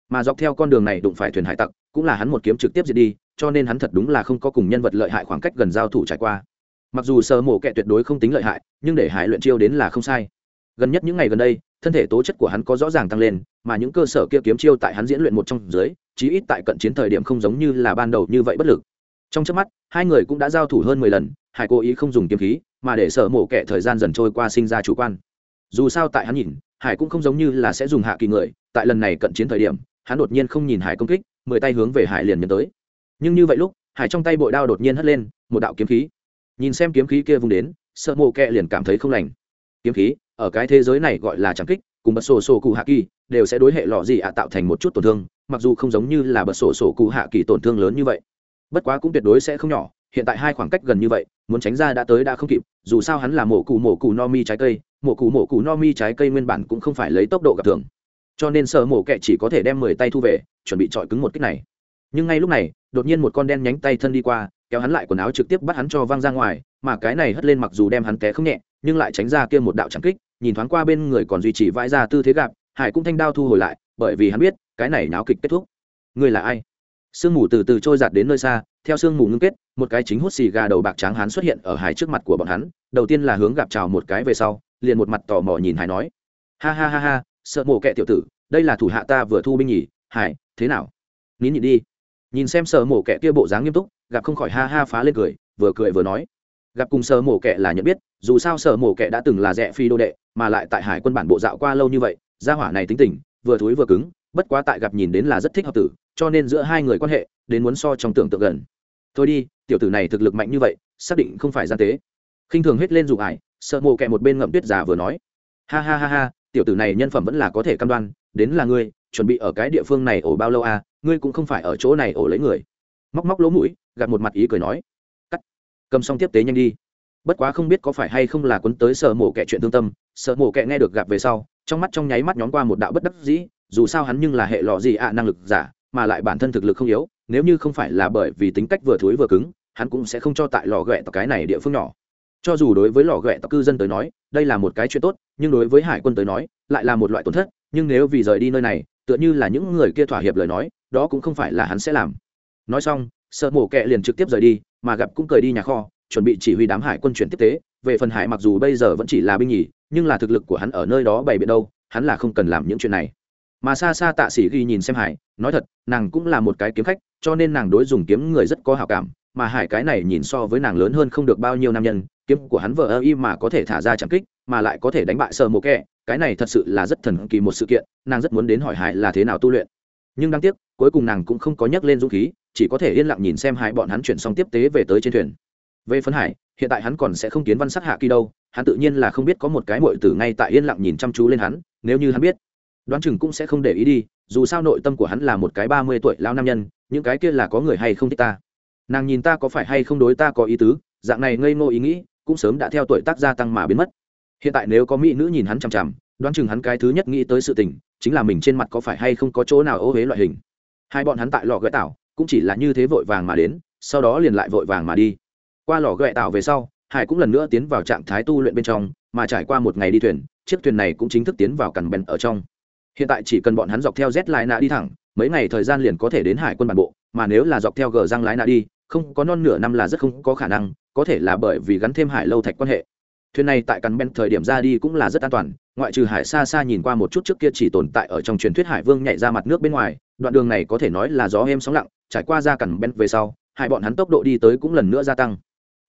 [SPEAKER 1] Mà dọc theo con đường này đụng phải thuyền hải tặc, cũng là hắn một kiếm trực tiếp diệt đi, cho nên hắn thật đúng là không có cùng nhân vật lợi hại khoảng cách gần giao thủ trải qua. Mặc dù sơ mổ kẹ tuyệt đối không tính lợi hại, nhưng để hải luyện chiêu đến là không sai. Gần nhất những ngày gần đây, thân thể tố chất của hắn có rõ ràng tăng lên mà những cơ sở kia kiếm chiêu tại hắn diễn luyện một trong dưới, chí ít tại cận chiến thời điểm không giống như là ban đầu như vậy bất lực. Trong trước mắt, hai người cũng đã giao thủ hơn mười lần, hải cố ý không dùng kiếm khí, mà để sở mổ kẻ thời gian dần trôi qua sinh ra chủ quan. Dù sao tại hắn nhìn, hải cũng không giống như là sẽ dùng hạ kỳ người, tại lần này cận chiến thời điểm, hắn đột nhiên không nhìn hải công kích, mười tay hướng về hải liền nhấn tới. Nhưng như vậy lúc, hải trong tay bội đao đột nhiên hất lên, một đạo kiếm khí. Nhìn xem kiếm khí kia vung đến sợ mộ kẹ liền cảm thấy không lành. Kiếm khí? Ở cái thế giới này gọi là trắng kích, cùng bật sổ sổ cụ hạ kỳ, đều sẽ đối hệ lọ gì ạ tạo thành một chút tổn thương, mặc dù không giống như là bật sổ sổ cụ hạ kỳ tổn thương lớn như vậy. Bất quá cũng tuyệt đối sẽ không nhỏ, hiện tại hai khoảng cách gần như vậy, muốn tránh ra đã tới đã không kịp, dù sao hắn là mổ cụ mổ cụ no mi trái cây, mổ cụ mổ cụ no mi trái cây nguyên bản cũng không phải lấy tốc độ gặp thường. Cho nên sợ mổ kẹ chỉ có thể đem mười tay thu về, chuẩn bị chọi cứng một kích này. Nhưng ngay lúc này, đột nhiên một con đen nhánh tay thân đi qua, kéo hắn lại quần áo trực tiếp bắt hắn cho văng ra ngoài, mà cái này hất lên mặc dù đem hắn té không nhẹ, nhưng lại tránh ra kia một đạo trắng kích nhìn thoáng qua bên người còn duy trì vãi ra tư thế gặp, hải cũng thanh đao thu hồi lại, bởi vì hắn biết, cái này náo kịch kết thúc. Người là ai? Sương mù từ từ trôi giạt đến nơi xa, theo sương mù ngưng kết, một cái chính hút xì gà đầu bạc trắng hắn xuất hiện ở hải trước mặt của bọn hắn, đầu tiên là hướng gặp chào một cái về sau, liền một mặt tò mò nhìn hải nói, ha ha ha ha, sợ mổ kẹ tiểu tử, đây là thủ hạ ta vừa thu binh nhỉ, hải, thế nào? Nín nhịn đi. Nhìn xem sợ mổ kẹ kia bộ dáng nghiêm túc, gặp không khỏi ha ha phá lên cười, vừa cười vừa nói gặp cùng sở mổ kệ là nhận biết, dù sao sở mổ kệ đã từng là rẻ phi đô đệ, mà lại tại hải quân bản bộ dạo qua lâu như vậy, gia hỏa này tính tình, vừa thối vừa cứng, bất quá tại gặp nhìn đến là rất thích hợp tử, cho nên giữa hai người quan hệ, đến muốn so trong tưởng tượng gần. Thôi đi, tiểu tử này thực lực mạnh như vậy, xác định không phải gian tế. Khinh thường hết lên dụ ải sợ mổ kẹ một bên ngậm tuyết già vừa nói. Ha ha ha ha, tiểu tử này nhân phẩm vẫn là có thể cam đoan, đến là ngươi, chuẩn bị ở cái địa phương này ổ bao lâu à ngươi cũng không phải ở chỗ này ổ lấy người. Móc móc lỗ mũi, gặp một mặt ý cười nói cầm xong tiếp tế nhanh đi. Bất quá không biết có phải hay không là quấn tới sợ mổ kẻ chuyện thương tâm, sợ mổ kẻ nghe được gặp về sau, trong mắt trong nháy mắt nhóm qua một đạo bất đắc dĩ, dù sao hắn nhưng là hệ lọ gì ạ, năng lực giả, mà lại bản thân thực lực không yếu, nếu như không phải là bởi vì tính cách vừa thối vừa cứng, hắn cũng sẽ không cho tại lò ghẹ tộc cái này địa phương nhỏ. Cho dù đối với lò ghẹ tộc cư dân tới nói, đây là một cái chuyện tốt, nhưng đối với hải quân tới nói, lại là một loại tổn thất, nhưng nếu vì rời đi nơi này, tựa như là những người kia thỏa hiệp lời nói, đó cũng không phải là hắn sẽ làm. Nói xong, sợ mổ kẹ liền trực tiếp rời đi mà gặp cũng cười đi nhà kho, chuẩn bị chỉ huy đám hải quân chuyển tiếp tế. Về phần hải mặc dù bây giờ vẫn chỉ là binh nhì, nhưng là thực lực của hắn ở nơi đó bày biện đâu, hắn là không cần làm những chuyện này. Mà xa xa tạ sĩ ghi nhìn xem hải, nói thật, nàng cũng là một cái kiếm khách, cho nên nàng đối dùng kiếm người rất có hào cảm. Mà hải cái này nhìn so với nàng lớn hơn không được bao nhiêu nam nhân, kiếm của hắn vợ ơ y mà có thể thả ra chẳng kích, mà lại có thể đánh bại sợ mộ kẹ cái này thật sự là rất thần kỳ một sự kiện, nàng rất muốn đến hỏi hải là thế nào tu luyện. Nhưng đáng tiếc, cuối cùng nàng cũng không có nhắc lên dũng khí chỉ có thể yên lặng nhìn xem hai bọn hắn chuyển xong tiếp tế về tới trên thuyền. Về phấn hải, hiện tại hắn còn sẽ không kiến văn sắc hạ kỳ đâu, hắn tự nhiên là không biết có một cái mội tử ngay tại yên lặng nhìn chăm chú lên hắn, nếu như hắn biết, đoán chừng cũng sẽ không để ý đi, dù sao nội tâm của hắn là một cái ba mươi tuổi lao nam nhân, những cái kia là có người hay không thích ta. Nàng nhìn ta có phải hay không đối ta có ý tứ, dạng này ngây ngô ý nghĩ, cũng sớm đã theo tuổi tác gia tăng mà biến mất. Hiện tại nếu có mỹ nữ nhìn hắn chằm chằm, đoán chừng hắn cái thứ nhất nghĩ tới sự tình, chính là mình trên mặt có phải hay không có chỗ nào ô huế loại hình. Hai bọn hắn tại lò gợi tảo cũng chỉ là như thế vội vàng mà đến, sau đó liền lại vội vàng mà đi. Qua lò ghẹ tạo về sau, hải cũng lần nữa tiến vào trạng thái tu luyện bên trong, mà trải qua một ngày đi thuyền, chiếc thuyền này cũng chính thức tiến vào cằn bèn ở trong. Hiện tại chỉ cần bọn hắn dọc theo z lái nạ đi thẳng, mấy ngày thời gian liền có thể đến hải quân bản bộ, mà nếu là dọc theo gờ răng lái nạ đi, không có non nửa năm là rất không có khả năng, có thể là bởi vì gắn thêm hải lâu thạch quan hệ. Thuyền này tại cắn ben thời điểm ra đi cũng là rất an toàn, ngoại trừ hải xa xa nhìn qua một chút trước kia chỉ tồn tại ở trong truyền thuyết hải vương nhảy ra mặt nước bên ngoài, đoạn đường này có thể nói là gió êm sóng lặng trải qua ra cằn ben về sau, hai bọn hắn tốc độ đi tới cũng lần nữa gia tăng.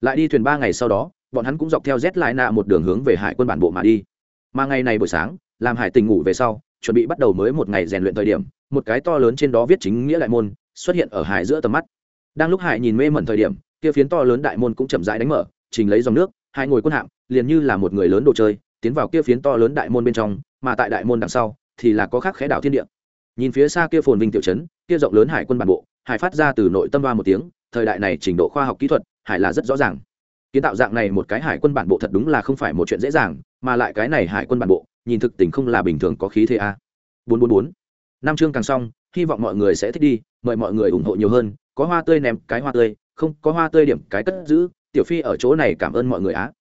[SPEAKER 1] Lại đi thuyền ba ngày sau đó, bọn hắn cũng dọc theo z lại nạ một đường hướng về hải quân bản bộ mà đi. Mà ngày này buổi sáng, làm hải tình ngủ về sau, chuẩn bị bắt đầu mới một ngày rèn luyện thời điểm, một cái to lớn trên đó viết chính nghĩa đại môn xuất hiện ở hải giữa tầm mắt. Đang lúc hải nhìn mê mẩn thời điểm, kia phiến to lớn đại môn cũng chậm rãi đánh mở, trình lấy dòng nước hải ngồi quân hạm, liền như là một người lớn đồ chơi, tiến vào kia phiến to lớn đại môn bên trong, mà tại đại môn đằng sau thì là có khắc khẽ đảo thiên địa. Nhìn phía xa kia phồn vinh tiểu trấn, kia rộng lớn hải quân bản bộ hải phát ra từ nội tâm ba một tiếng, thời đại này trình độ khoa học kỹ thuật, hải là rất rõ ràng. Kiến tạo dạng này một cái hải quân bản bộ thật đúng là không phải một chuyện dễ dàng, mà lại cái này hải quân bản bộ, nhìn thực tình không là bình thường có khí thế a. Bốn bốn bốn. Năm chương càng xong, hy vọng mọi người sẽ thích đi, mời mọi người ủng hộ nhiều hơn, có hoa tươi ném cái hoa tươi, không, có hoa tươi điểm cái cất giữ, tiểu phi ở chỗ này cảm ơn mọi người á.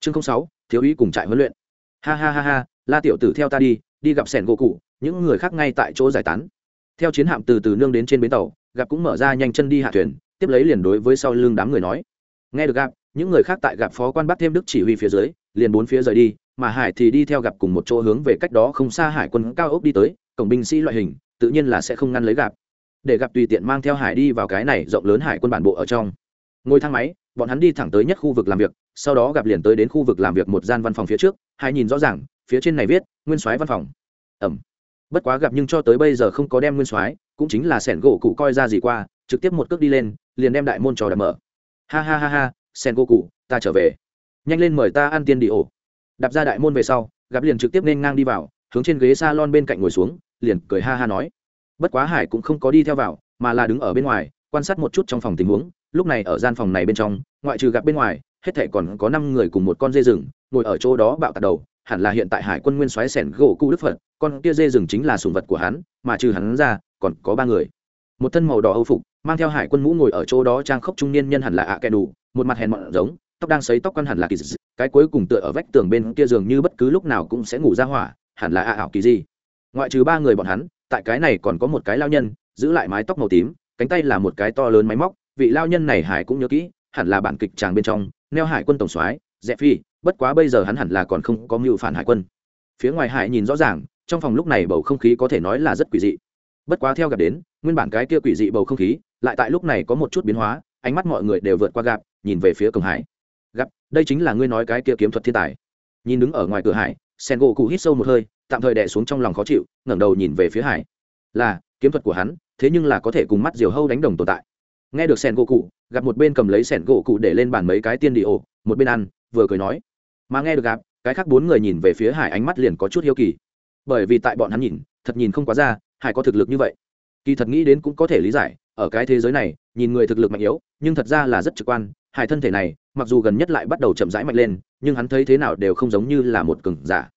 [SPEAKER 1] Chương sáu, thiếu úy cùng trại huấn luyện. Ha ha ha ha, la tiểu tử theo ta đi đi gặp sẻn gỗ cụ, những người khác ngay tại chỗ giải tán theo chiến hạm từ từ nương đến trên bến tàu, gặp cũng mở ra nhanh chân đi hạ thuyền, tiếp lấy liền đối với sau lưng đám người nói. Nghe được gặp, những người khác tại gặp phó quan bắc thêm đức chỉ huy phía dưới, liền bốn phía rời đi, mà hải thì đi theo gặp cùng một chỗ hướng về cách đó không xa hải quân cao ốc đi tới, cổng binh sĩ loại hình, tự nhiên là sẽ không ngăn lấy gặp. Để gặp tùy tiện mang theo hải đi vào cái này rộng lớn hải quân bản bộ ở trong. Ngôi thang máy, bọn hắn đi thẳng tới nhất khu vực làm việc, sau đó gặp liền tới đến khu vực làm việc một gian văn phòng phía trước hải nhìn rõ ràng, phía trên này viết, nguyên soái văn phòng. Ẩm bất quá gặp nhưng cho tới bây giờ không có đem nguyên soái, cũng chính là sẻn gỗ cụ coi ra gì qua, trực tiếp một cước đi lên, liền đem đại môn trò đập mở. Ha ha ha ha, sẻn gỗ cụ, ta trở về. Nhanh lên mời ta ăn tiên đi ổ. Đạp ra đại môn về sau, gặp liền trực tiếp nên ngang đi vào, hướng trên ghế s a lon bên cạnh ngồi xuống, liền cười ha ha nói. Bất quá hải cũng không có đi theo vào, mà là đứng ở bên ngoài, quan sát một chút trong phòng tình huống. Lúc này ở gian phòng này bên trong, ngoại trừ gặp bên ngoài, hết thể còn có năm người cùng một con dê rừng, ngồi ở chỗ đó bạo tạt đầu hẳn là hiện tại hải quân nguyên soái sẻn gỗ cụ đức phật, con kia dê rừng chính là sùng vật của hắn, mà trừ hắn ra, còn có ba người. Một thân màu đỏ âu phục, mang theo hải quân mũ ngồi ở chỗ đó trang khốc trung niên nhân hẳn là ạ à kẻ đủ, một mặt hèn mọn giống, tóc đang xấy tóc quan hẳn là kỳ dị, cái cuối cùng tựa ở vách tường bên kia giường như bất cứ lúc nào cũng sẽ ngủ ra hỏa, hẳn là ạ ảo kỳ gì ngoại trừ ba người bọn hắn, tại cái này còn có một cái lao nhân, giữ lại mái tóc màu tím, cánh tay là một cái to lớn máy móc, vị lao nhân này hải cũng nhớ kỹ, hẳn là bản kịch tràng bên trong, neo hải quân tổng soái dẹp phi bất quá bây giờ hắn hẳn là còn không có mưu phản hải quân. Phía ngoài hải nhìn rõ ràng, trong phòng lúc này bầu không khí có thể nói là rất quỷ dị. Bất quá theo gặp đến, nguyên bản cái kia quỷ dị bầu không khí, lại tại lúc này có một chút biến hóa, ánh mắt mọi người đều vượt qua gặp nhìn về phía cổng hải. Gặp đây chính là ngươi nói cái kia kiếm thuật thiên tài. Nhìn đứng ở ngoài cửa hải sen gỗ cụ hít sâu một hơi, tạm thời đè xuống trong lòng khó chịu, ngẩng đầu nhìn về phía hải. Là, kiếm thuật của hắn, thế nhưng là có thể cùng mắt diều hâu đánh đồng tồn tại. Nghe được sen gỗ cụ gặp một bên cầm lấy sẻn gỗ cụ để lên bàn mấy cái tiên đi ổ, một bên ăn, vừa cười nói mà nghe được gặp, cái khác bốn người nhìn về phía hải ánh mắt liền có chút hiếu kỳ. Bởi vì tại bọn hắn nhìn, thật nhìn không quá ra, hải có thực lực như vậy. Kỳ thật nghĩ đến cũng có thể lý giải, ở cái thế giới này, nhìn người thực lực mạnh yếu, nhưng thật ra là rất trực quan. Hải thân thể này, mặc dù gần nhất lại bắt đầu chậm rãi mạnh lên, nhưng hắn thấy thế nào đều không giống như là một cường giả.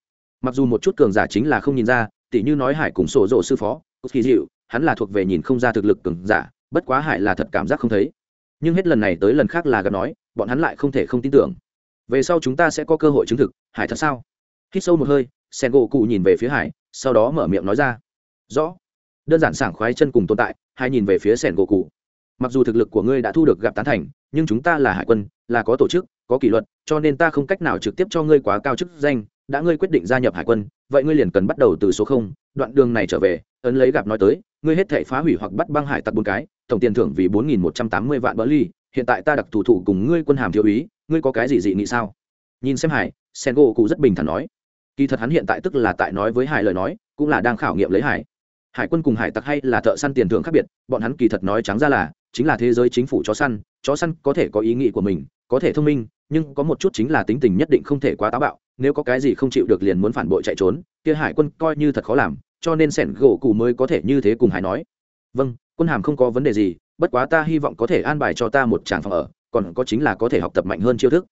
[SPEAKER 1] Mặc dù một chút cường giả chính là không nhìn ra, tỉ như nói hải cùng sổ rộ sư phó kỳ dịu hắn là thuộc về nhìn không ra thực lực cường giả, bất quá hải là thật cảm giác không thấy. Nhưng hết lần này tới lần khác là gặp nói, bọn hắn lại không thể không tin tưởng về sau chúng ta sẽ có cơ hội chứng thực, hải thật sao? Hít sâu một hơi, sen gỗ cụ nhìn về phía hải, sau đó mở miệng nói ra. Rõ. Đơn giản sảng khoái chân cùng tồn tại hai nhìn về phía sen gỗ cụ. Mặc dù thực lực của ngươi đã thu được gặp tán thành, nhưng chúng ta là hải quân, là có tổ chức, có kỷ luật, cho nên ta không cách nào trực tiếp cho ngươi quá cao chức danh. Đã ngươi quyết định gia nhập hải quân, vậy ngươi liền cần bắt đầu từ số không. Đoạn đường này trở về, ấn lấy gặp nói tới, ngươi hết thể phá hủy hoặc bắt băng hải tặc bốn cái, tổng tiền thưởng vì bốn nghìn một trăm tám mươi vạn bỡ ly. Hiện tại ta đặc thủ thủ cùng ngươi quân hàm thiếu úy ngươi có cái gì dị nghị sao? Nhìn xem hải sen gỗ cụ rất bình thản nói. Kỳ thật hắn hiện tại tức là tại nói với hải lời nói, cũng là đang khảo nghiệm lấy hải. Hải quân cùng hải tặc hay là thợ săn tiền thưởng khác biệt, bọn hắn kỳ thật nói trắng ra là, chính là thế giới chính phủ chó săn chó săn có thể có ý nghĩ của mình, có thể thông minh, nhưng có một chút chính là tính tình nhất định không thể quá táo bạo, nếu có cái gì không chịu được liền muốn phản bội chạy trốn, kia hải quân coi như thật khó làm, cho nên sẻn gỗ cụ mới có thể như thế cùng hải nói. Vâng quân hàm không có vấn đề gì, bất quá ta hy vọng có thể an bài cho ta một tràng phòng ở còn có chính là có thể học tập mạnh hơn chiêu thức.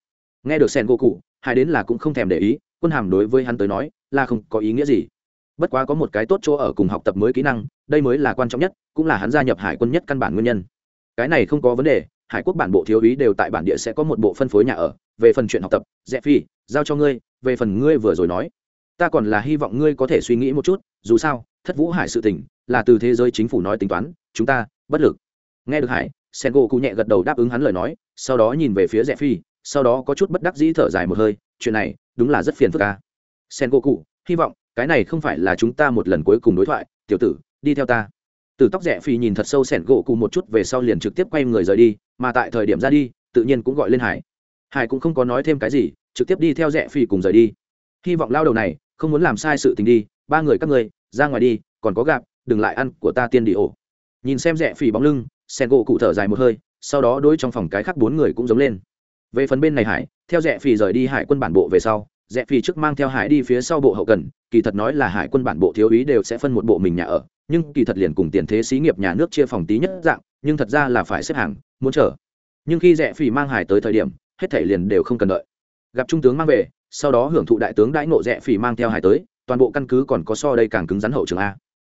[SPEAKER 1] Nghe được sen gỗ cụ hải đến là cũng không thèm để ý, quân hàm đối với hắn tới nói, là không có ý nghĩa gì. Bất quá có một cái tốt chỗ ở cùng học tập mới kỹ năng, đây mới là quan trọng nhất, cũng là hắn gia nhập hải quân nhất căn bản nguyên nhân. Cái này không có vấn đề, hải quốc bản bộ thiếu úy đều tại bản địa sẽ có một bộ phân phối nhà ở, về phần chuyện học tập dẹp phi giao cho ngươi, về phần ngươi vừa rồi nói. Ta còn là hy vọng ngươi có thể suy nghĩ một chút, dù sao, thất vũ hải sự tình, là từ thế giới chính phủ nói tính toán, chúng ta bất lực. Nghe được hải sen gỗ cụ nhẹ gật đầu đáp ứng hắn lời nói, sau đó nhìn về phía rẽ phi, sau đó có chút bất đắc dĩ thở dài một hơi, chuyện này, đúng là rất phiền phức ca sen gỗ cụ hy vọng, cái này không phải là chúng ta một lần cuối cùng đối thoại, tiểu tử, đi theo ta. Từ tóc rẽ phi nhìn thật sâu sẻn gỗ cụ một chút về sau liền trực tiếp quay người rời đi, mà tại thời điểm ra đi, tự nhiên cũng gọi lên hải. Hải cũng không có nói thêm cái gì, trực tiếp đi theo rẽ phi cùng rời đi. Hy vọng lao đầu này không muốn làm sai sự tình đi, ba người các người ra ngoài đi, còn có gặp, đừng lại ăn của ta tiên đi ổ. Nhìn xem rẽ phi bóng lưng sen gỗ cụ thở dài một hơi, sau đó đôi trong phòng cái khác bốn người cũng giống lên. Về phần bên này hải, theo rẽ phi rời đi hải quân bản bộ về sau, rẽ phi trước mang theo hải đi phía sau bộ hậu cần, kỳ thật nói là hải quân bản bộ thiếu úy đều sẽ phân một bộ mình nhà ở, nhưng kỳ thật liền cùng tiền thế xí nghiệp nhà nước chia phòng tí nhất dạng, nhưng thật ra là phải xếp hàng, muốn chờ. Nhưng khi rẽ phi mang hải tới thời điểm, hết thể liền đều không cần đợi. Gặp trung tướng mang về, sau đó hưởng thụ đại tướng đãi nộ rẽ phì mang theo hải tới, toàn bộ căn cứ còn có so đây càng cứng rắn hậu trường a.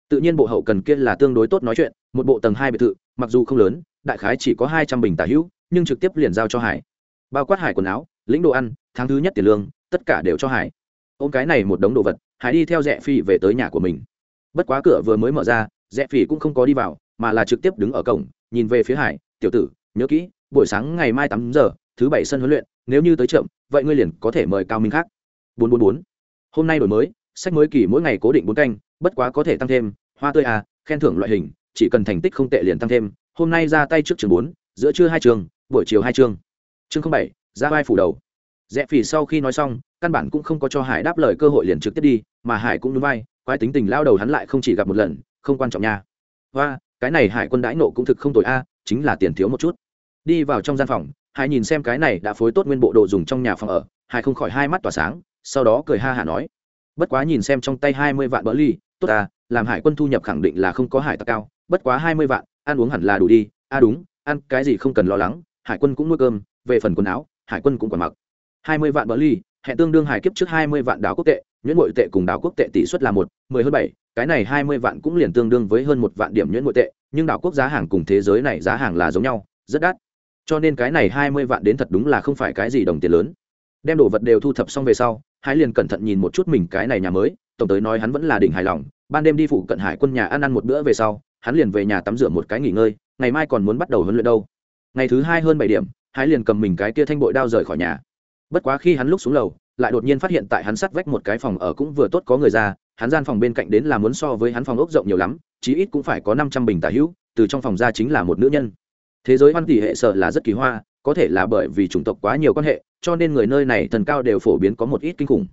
[SPEAKER 1] Tự nhiên bộ hậu cần kia là tương đối tốt nói chuyện, một bộ tầng hai biệt thự mặc dù không lớn, đại khái chỉ có hai trăm bình tả hữu, nhưng trực tiếp liền giao cho hải. Bao quát hải quần áo, lĩnh đồ ăn, tháng thứ nhất tiền lương, tất cả đều cho hải. Ôm cái này một đống đồ vật, hải đi theo rẽ phi về tới nhà của mình. Bất quá cửa vừa mới mở ra, rẽ phi cũng không có đi vào, mà là trực tiếp đứng ở cổng, nhìn về phía hải, tiểu tử, nhớ kỹ, buổi sáng ngày mai tám giờ, thứ bảy sân huấn luyện, nếu như tới chậm, vậy ngươi liền có thể mời cao minh khác. Bốn bốn bốn. Hôm nay đổi mới, sách mới kỳ mỗi ngày cố định bốn canh, bất quá có thể tăng thêm, hoa tươi à khen thưởng loại hình chỉ cần thành tích không tệ liền tăng thêm, hôm nay ra tay trước trường bốn, giữa trưa hai trường, buổi chiều hai trường. Chương bảy, ra vai phủ đầu. Rẽ phỉ sau khi nói xong, căn bản cũng không có cho hải đáp lời cơ hội liền trực tiếp đi, mà hải cũng núi vai, quái tính tình lao đầu hắn lại không chỉ gặp một lần, không quan trọng nha. Và cái này hải quân đãi nộ cũng thực không tội a, chính là tiền thiếu một chút. Đi vào trong gian phòng, hải nhìn xem cái này đã phối tốt nguyên bộ đồ dùng trong nhà phòng ở, hải không khỏi hai mắt tỏa sáng, sau đó cười ha hả nói. Bất quá nhìn xem trong tay hai mươi vạn bỡ ly, tốt à làm hải quân thu nhập khẳng định là không có hải tặc cao bất quá hai mươi vạn, ăn uống hẳn là đủ đi. A à đúng, ăn cái gì không cần lo lắng, hải quân cũng nuôi cơm, về phần quần áo, hải quân cũng còn mặc. hai mươi vạn bỡ ly, hẹn tương đương hải kiếp trước hai mươi vạn đảo quốc tệ, nhuyễn nội tệ cùng đảo quốc tệ tỷ suất là một, mười hơn bảy, cái này hai mươi vạn cũng liền tương đương với hơn một vạn điểm nhuyễn nội tệ, nhưng đảo quốc giá hàng cùng thế giới này giá hàng là giống nhau, rất đắt. Cho nên cái này hai mươi vạn đến thật đúng là không phải cái gì đồng tiền lớn. Đem đồ vật đều thu thập xong về sau, hải liền cẩn thận nhìn một chút mình cái này nhà mới, tổng tới nói hắn vẫn là đỉnh hài lòng, ban đêm đi phụ cận hải quân nhà ăn ăn một bữa về sau hắn liền về nhà tắm rửa một cái nghỉ ngơi, ngày mai còn muốn bắt đầu huấn luyện đâu. Ngày thứ hai hơn bảy điểm hai liền cầm mình cái kia thanh bội đao rời khỏi nhà. Bất quá khi hắn lúc xuống lầu, lại đột nhiên phát hiện tại hắn sắt vách một cái phòng ở cũng vừa tốt có người ra, hắn gian phòng bên cạnh đến là muốn so với hắn phòng ốc rộng nhiều lắm, chí ít cũng phải có năm trăm bình tả hữu, từ trong phòng ra chính là một nữ nhân. Thế giới văn tỷ hệ sợ là rất kỳ hoa, có thể là bởi vì chủng tộc quá nhiều quan hệ, cho nên người nơi này thần cao đều phổ biến có một ít kinh khủng.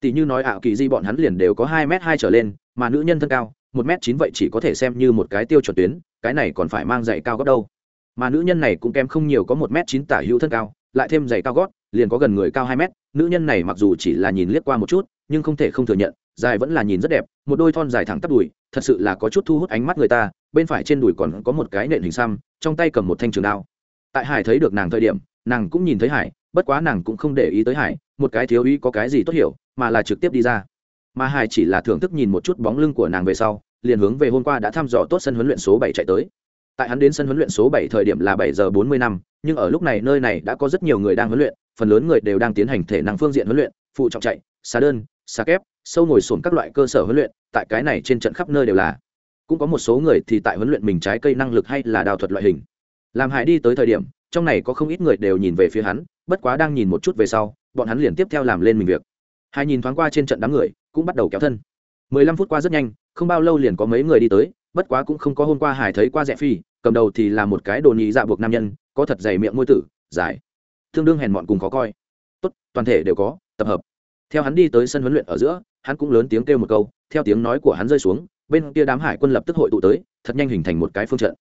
[SPEAKER 1] Tỷ như nói ảo kỳ di bọn hắn liền đều có hai m hai trở lên, mà nữ nhân thân cao một m chín vậy chỉ có thể xem như một cái tiêu chuẩn tuyến, cái này còn phải mang giày cao gót đâu. Mà nữ nhân này cũng kém không nhiều có một m chín tả hữu thân cao, lại thêm giày cao gót, liền có gần người cao hai mét, nữ nhân này mặc dù chỉ là nhìn liếc qua một chút, nhưng không thể không thừa nhận, dài vẫn là nhìn rất đẹp, một đôi thon dài thẳng tắp đùi, thật sự là có chút thu hút ánh mắt người ta, bên phải trên đùi còn có một cái nện hình xăm, trong tay cầm một thanh trường đao. Tại hải thấy được nàng thời điểm, nàng cũng nhìn thấy hải, bất quá nàng cũng không để ý tới hải, một cái thiếu ý có cái gì tốt hiểu, mà là trực tiếp đi ra mà hải chỉ là thưởng thức nhìn một chút bóng lưng của nàng về sau, liền hướng về hôm qua đã thăm dò tốt sân huấn luyện số bảy chạy tới. Tại hắn đến sân huấn luyện số bảy thời điểm là bảy giờ bốn mươi năm nhưng ở lúc này nơi này đã có rất nhiều người đang huấn luyện, phần lớn người đều đang tiến hành thể năng phương diện huấn luyện, phụ trọng chạy, xà đơn, xà kép, sâu ngồi sồn các loại cơ sở huấn luyện, tại cái này trên trận khắp nơi đều là. Cũng có một số người thì tại huấn luyện mình trái cây năng lực hay là đào thuật loại hình. Làm hải đi tới thời điểm, trong này có không ít người đều nhìn về phía hắn, bất quá đang nhìn một chút về sau, bọn hắn liền tiếp theo làm lên mình việc. Hai nhìn thoáng qua trên trận đám người cũng bắt đầu kéo thân. Mười lăm phút qua rất nhanh, không bao lâu liền có mấy người đi tới, bất quá cũng không có hôm qua hải thấy qua rẽ phi, cầm đầu thì là một cái đồ nhị dạ buộc nam nhân, có thật dày miệng môi tử, dài, tương đương hèn mọn cùng khó coi. Tốt, toàn thể đều có, tập hợp. Theo hắn đi tới sân huấn luyện ở giữa, hắn cũng lớn tiếng kêu một câu, theo tiếng nói của hắn rơi xuống, bên kia đám hải quân lập tức hội tụ tới, thật nhanh hình thành một cái phương trận.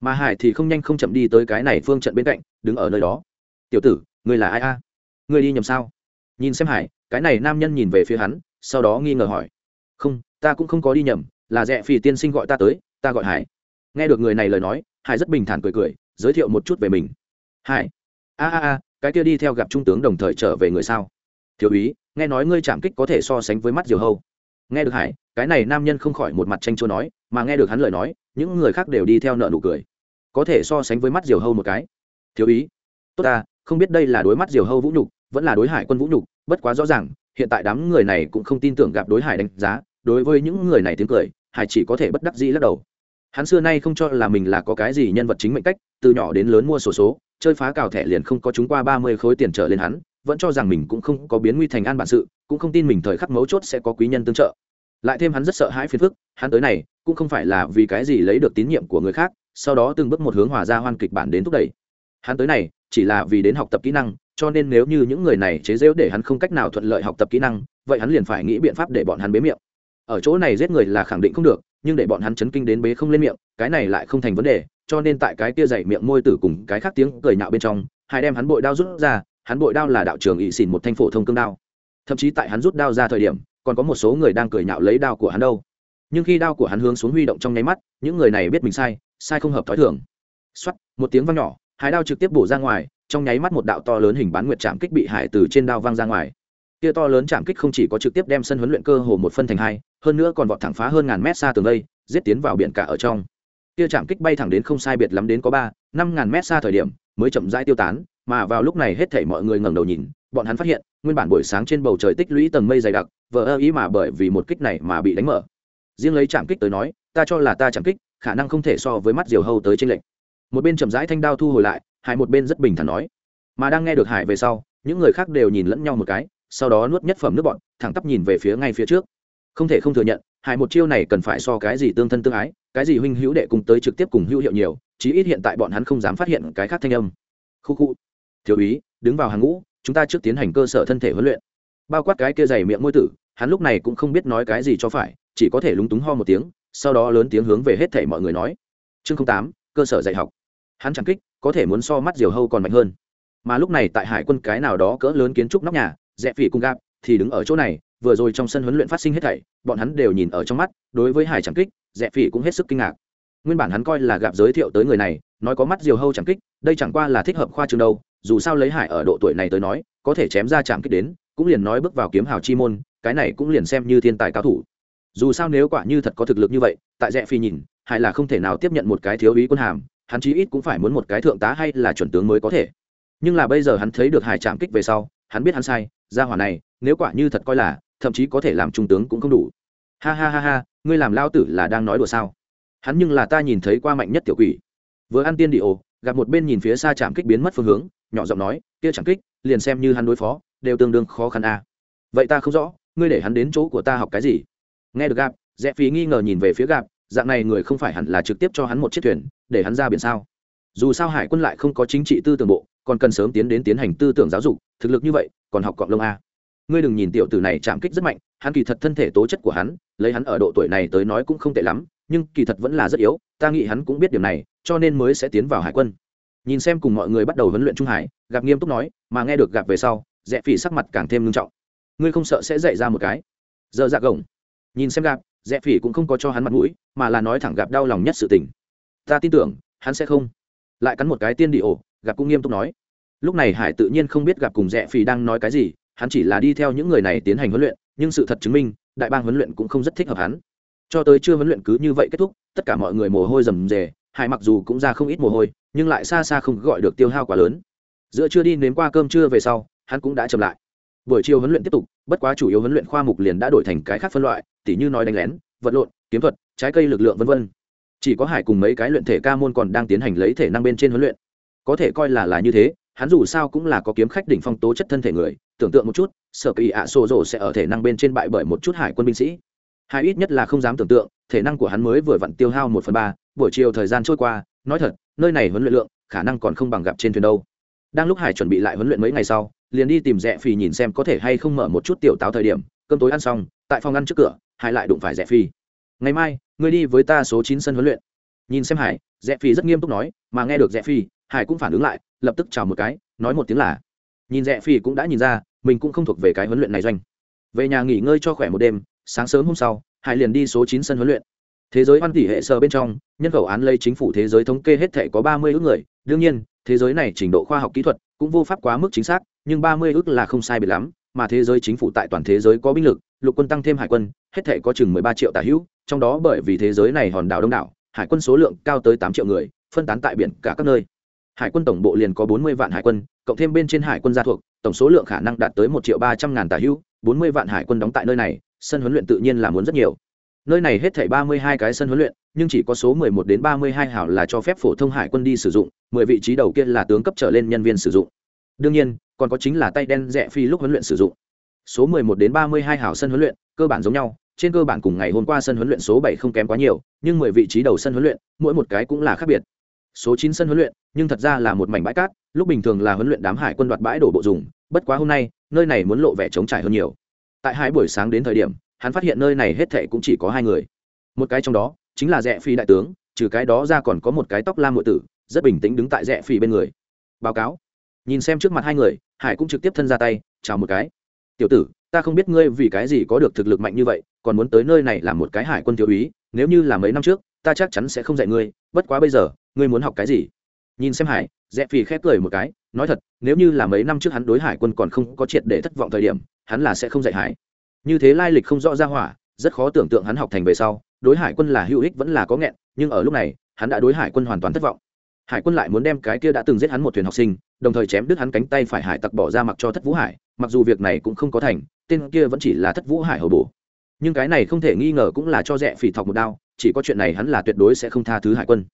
[SPEAKER 1] Mà hải thì không nhanh không chậm đi tới cái này phương trận bên cạnh, đứng ở nơi đó. Tiểu tử người là ai a? Người đi nhầm sao? Nhìn xem hải, cái này nam nhân nhìn về phía hắn sau đó nghi ngờ hỏi. Không ta cũng không có đi nhầm là dạ rẽ phi tiên sinh gọi ta tới ta gọi hải. Nghe được người này lời nói hải rất bình thản cười cười giới thiệu một chút về mình. Hải. A a a cái kia đi theo gặp trung tướng đồng thời trở về người sao? Thiếu úy nghe nói ngươi chạm kích có thể so sánh với mắt diều hâu. Nghe được hải cái này nam nhân không khỏi một mặt tranh chua nói mà nghe được hắn lời nói những người khác đều đi theo nợ nụ cười. Có thể so sánh với mắt diều hâu một cái. Thiếu úy, tốt ta không biết đây là đối mắt diều hâu vũ nhục vẫn là đối hải quân vũ nhục bất quá rõ ràng hiện tại đám người này cũng không tin tưởng gặp đối hải đánh giá đối với những người này tiếng cười hải chỉ có thể bất đắc dĩ lắc đầu. Hắn xưa nay không cho là mình là có cái gì nhân vật chính mệnh cách từ nhỏ đến lớn mua sổ số, số chơi phá cào thẻ liền không có chúng qua ba mươi khối tiền trở lên hắn vẫn cho rằng mình cũng không có biến nguy thành an bản sự cũng không tin mình thời khắc mấu chốt sẽ có quý nhân tương trợ. Lại thêm hắn rất sợ hãi phiền phức hắn tới này cũng không phải là vì cái gì lấy được tín nhiệm của người khác sau đó từng bước một hướng hòa ra hoan kịch bản đến thúc đẩy. Hắn tới này chỉ là vì đến học tập kỹ năng cho nên nếu như những người này chế giễu để hắn không cách nào thuận lợi học tập kỹ năng, vậy hắn liền phải nghĩ biện pháp để bọn hắn bế miệng. Ở chỗ này giết người là khẳng định không được, nhưng để bọn hắn chấn kinh đến bế không lên miệng, cái này lại không thành vấn đề, cho nên tại cái kia dày miệng môi tử cùng cái khác tiếng cười nhạo bên trong, hai đem hắn bội đao rút ra, hắn bội đao là đạo trường ỵ xỉn một thanh phổ thông cương đao. Thậm chí tại hắn rút đao ra thời điểm, còn có một số người đang cười nhạo lấy đao của hắn đâu. Nhưng khi đao của hắn hướng xuống huy động trong nháy mắt, những người này biết mình sai sai không hợp thói thường. X một tiếng vang nhỏ, hai đao trực tiếp bổ ra ngoài trong nháy mắt một đạo to lớn hình bán nguyệt chạm kích bị hải từ trên đao văng ra ngoài. Kia to lớn chạm kích không chỉ có trực tiếp đem sân huấn luyện cơ hồ một phân thành hai, hơn nữa còn vọt thẳng phá hơn ngàn mét xa tường đây giết tiến vào biển cả ở trong. Kia chạm kích bay thẳng đến không sai biệt lắm đến có ba, năm ngàn mét xa thời điểm, mới chậm rãi tiêu tán, mà vào lúc này hết thảy mọi người ngẩng đầu nhìn, bọn hắn phát hiện, nguyên bản buổi sáng trên bầu trời tích lũy tầng mây dày đặc, vờ ơ ý mà bởi vì một kích này mà bị đánh mở. Riêng lấy chạm kích tới nói, ta cho là ta chạm kích, khả năng không thể so với mắt diều hâu tới trên lệnh một bên chậm rãi thanh đao thu hồi lại hải một bên rất bình thản nói. Mà đang nghe được hải về sau, những người khác đều nhìn lẫn nhau một cái, sau đó nuốt nhất phẩm nước bọn thẳng tắp nhìn về phía ngay phía trước. Không thể không thừa nhận, hải một chiêu này cần phải so cái gì tương thân tương ái, cái gì huynh hữu đệ cùng tới trực tiếp cùng hữu hiệu nhiều, chí ít hiện tại bọn hắn không dám phát hiện cái khác thanh âm. Khu khu. Thiếu úy, đứng vào hàng ngũ, chúng ta trước tiến hành cơ sở thân thể huấn luyện. Bao quát cái kia dày miệng môi tử, hắn lúc này cũng không biết nói cái gì cho phải, chỉ có thể lúng túng ho một tiếng, sau đó lớn tiếng hướng về hết thể mọi người nói. Chương tám, cơ sở dạy học. Hắn chẳng kích có thể muốn so mắt diều hâu còn mạnh hơn. Mà lúc này tại hải quân cái nào đó cỡ lớn kiến trúc nóc nhà, rẽ phỉ cung gạp, thì đứng ở chỗ này, vừa rồi trong sân huấn luyện phát sinh hết thảy, bọn hắn đều nhìn ở trong mắt, đối với hải chẳng kích, rẽ phỉ cũng hết sức kinh ngạc. Nguyên bản hắn coi là gặp giới thiệu tới người này, nói có mắt diều hâu chẳng kích, đây chẳng qua là thích hợp khoa trường đâu, dù sao lấy hải ở độ tuổi này tới nói, có thể chém ra chạm kích đến, cũng liền nói bước vào kiếm hào chi môn, cái này cũng liền xem như thiên tài cao thủ. Dù sao nếu quả như thật có thực lực như vậy, tại rẽ phi nhìn, hải là không thể nào tiếp nhận một cái thiếu úy quân hàm hắn chí ít cũng phải muốn một cái thượng tá hay là chuẩn tướng mới có thể. Nhưng là bây giờ hắn thấy được hải chạm kích về sau, hắn biết hắn sai ra hỏa này, nếu quả như thật coi là, thậm chí có thể làm trung tướng cũng không đủ. Ha ha ha ha, ngươi làm lao tử là đang nói đùa sao? Hắn nhưng là ta nhìn thấy qua mạnh nhất tiểu quỷ. Vừa ăn tiên đi ồ, gặp một bên nhìn phía xa chạm kích biến mất phương hướng, nhỏ giọng nói, kia chạm kích, liền xem như hắn đối phó, đều tương đương khó khăn à. vậy ta không rõ, ngươi để hắn đến chỗ của ta học cái gì? Nghe được gặp rẽ phí nghi ngờ nhìn về phía gặp dạng này người không phải hẳn là trực tiếp cho hắn một chiếc thuyền, để hắn ra biển sao? Dù sao hải quân lại không có chính trị tư tưởng bộ, còn cần sớm tiến đến tiến hành tư tưởng giáo dục, thực lực như vậy, còn học cọng lông a. Ngươi đừng nhìn tiểu tử này chạm kích rất mạnh, hắn kỳ thật thân thể tố chất của hắn, lấy hắn ở độ tuổi này tới nói cũng không tệ lắm, nhưng kỳ thật vẫn là rất yếu, ta nghĩ hắn cũng biết điểm này, cho nên mới sẽ tiến vào hải quân. Nhìn xem cùng mọi người bắt đầu huấn luyện trung hải, gặp nghiêm túc nói, mà nghe được gặp về sau, rẽ phỉ sắc mặt càng thêm nghiêm trọng. Ngươi không sợ sẽ dạy ra một cái? Giờ dạ gồng. Nhìn xem gặp rẽ phỉ cũng không có cho hắn mặt mũi, mà là nói thẳng gặp đau lòng nhất sự tình. Ta tin tưởng, hắn sẽ không. Lại cắn một cái tiên đi ổ, gặp cũng nghiêm túc nói. Lúc này hải tự nhiên không biết gặp cùng rẽ phỉ đang nói cái gì, hắn chỉ là đi theo những người này tiến hành huấn luyện, nhưng sự thật chứng minh, đại bang huấn luyện cũng không rất thích hợp hắn. Cho tới chưa huấn luyện cứ như vậy kết thúc, tất cả mọi người mồ hôi rầm rề, hải mặc dù cũng ra không ít mồ hôi, nhưng lại xa xa không gọi được tiêu hao quá lớn. Giữa chưa đi nếm qua cơm trưa về sau, hắn cũng đã chậm lại buổi chiều huấn luyện tiếp tục, bất quá chủ yếu huấn luyện khoa mục liền đã đổi thành cái khác phân loại, tỉ như nói đánh lén, vật lộn, kiếm thuật, trái cây lực lượng v v chỉ có hải cùng mấy cái luyện thể ca môn còn đang tiến hành lấy thể năng bên trên huấn luyện. Có thể coi là là như thế, hắn dù sao cũng là có kiếm khách đỉnh phong tố chất thân thể người, tưởng tượng một chút sở kỳ ạ xô rộ sẽ ở thể năng bên trên bại bởi một chút hải quân binh sĩ. Hải ít nhất là không dám tưởng tượng, thể năng của hắn mới vừa vặn tiêu hao một phần ba, buổi chiều thời gian trôi qua, nói thật, nơi này huấn luyện lượng, khả năng còn không bằng gặp trên thuyền đâu. Đang lúc hải chuẩn bị lại huấn luyện mấy ngày sau liền đi tìm rẽ phi nhìn xem có thể hay không mở một chút tiểu táo thời điểm. Cơm tối ăn xong, tại phòng ăn trước cửa, hải lại đụng phải rẽ phi ngày mai, ngươi đi với ta số chín sân huấn luyện. Nhìn xem hải rẽ phi rất nghiêm túc nói, mà nghe được rẽ phi hải cũng phản ứng lại, lập tức chào một cái, nói một tiếng là, nhìn rẽ phi cũng đã nhìn ra, mình cũng không thuộc về cái huấn luyện này doanh. Về nhà nghỉ ngơi cho khỏe một đêm, sáng sớm hôm sau, hải liền đi số chín sân huấn luyện. Thế giới văn tỷ hệ sơ bên trong, nhân khẩu án lây chính phủ thế giới thống kê hết thể có ba mươi ước người. Đương nhiên, thế giới này trình độ khoa học kỹ thuật cũng vô pháp quá mức chính xác nhưng ba mươi ước là không sai biệt lắm, mà thế giới chính phủ tại toàn thế giới có binh lực, lục quân tăng thêm hải quân, hết thể có chừng mười ba triệu tả hữu, trong đó bởi vì thế giới này hòn đảo đông đảo, hải quân số lượng cao tới tám triệu người, phân tán tại biển cả các nơi. Hải quân tổng bộ liền có bốn mươi vạn hải quân, cộng thêm bên trên hải quân gia thuộc, tổng số lượng khả năng đạt tới một triệu ba trăm ngàn tả hữu, bốn mươi vạn hải quân đóng tại nơi này, sân huấn luyện tự nhiên là muốn rất nhiều. Nơi này hết thảy ba mươi hai cái sân huấn luyện, nhưng chỉ có số mười một đến ba mươi hai hảo là cho phép phổ thông hải quân đi sử dụng, mười vị trí đầu kia là tướng cấp trở lên nhân viên sử dụng đương nhiên, còn có chính là tay đen rẽ phi lúc huấn luyện sử dụng. Số mười một đến ba mươi hai sân huấn luyện, cơ bản giống nhau, trên cơ bản cùng ngày hôm qua sân huấn luyện số bảy không kém quá nhiều, nhưng mười vị trí đầu sân huấn luyện, mỗi một cái cũng là khác biệt. Số chín sân huấn luyện, nhưng thật ra là một mảnh bãi cát, lúc bình thường là huấn luyện đám hải quân đoạt bãi đổ bộ dùng, bất quá hôm nay, nơi này muốn lộ vẻ trống trải hơn nhiều. Tại hai buổi sáng đến thời điểm, hắn phát hiện nơi này hết thệ cũng chỉ có hai người. Một cái trong đó, chính là rẽ phi đại tướng, trừ cái đó ra còn có một cái tóc lam ngụy tử, rất bình tĩnh đứng tại rẽ phi bên người. Báo cáo nhìn xem trước mặt hai người, hải cũng trực tiếp thân ra tay, chào một cái. Tiểu tử, ta không biết ngươi vì cái gì có được thực lực mạnh như vậy, còn muốn tới nơi này làm một cái hải quân thiếu úy, nếu như là mấy năm trước, ta chắc chắn sẽ không dạy ngươi, bất quá bây giờ, ngươi muốn học cái gì? Nhìn xem hải rẽ phì khép cười một cái, nói thật, nếu như là mấy năm trước hắn đối hải quân còn không có triệt để thất vọng thời điểm, hắn là sẽ không dạy hải. Như thế lai lịch không rõ ra hỏa, rất khó tưởng tượng hắn học thành về sau, đối hải quân là hữu ích vẫn là có nghẹn, nhưng ở lúc này, hắn đã đối hải quân hoàn toàn thất vọng. Hải quân lại muốn đem cái kia đã từng giết hắn một thuyền học sinh đồng thời chém đứt hắn cánh tay phải hải tặc bỏ ra mặc cho thất vũ hải, mặc dù việc này cũng không có thành, tên kia vẫn chỉ là thất vũ hải hầu bổ. Nhưng cái này không thể nghi ngờ cũng là cho rẻ phỉ thọc một đao, chỉ có chuyện này hắn là tuyệt đối sẽ không tha thứ hải quân.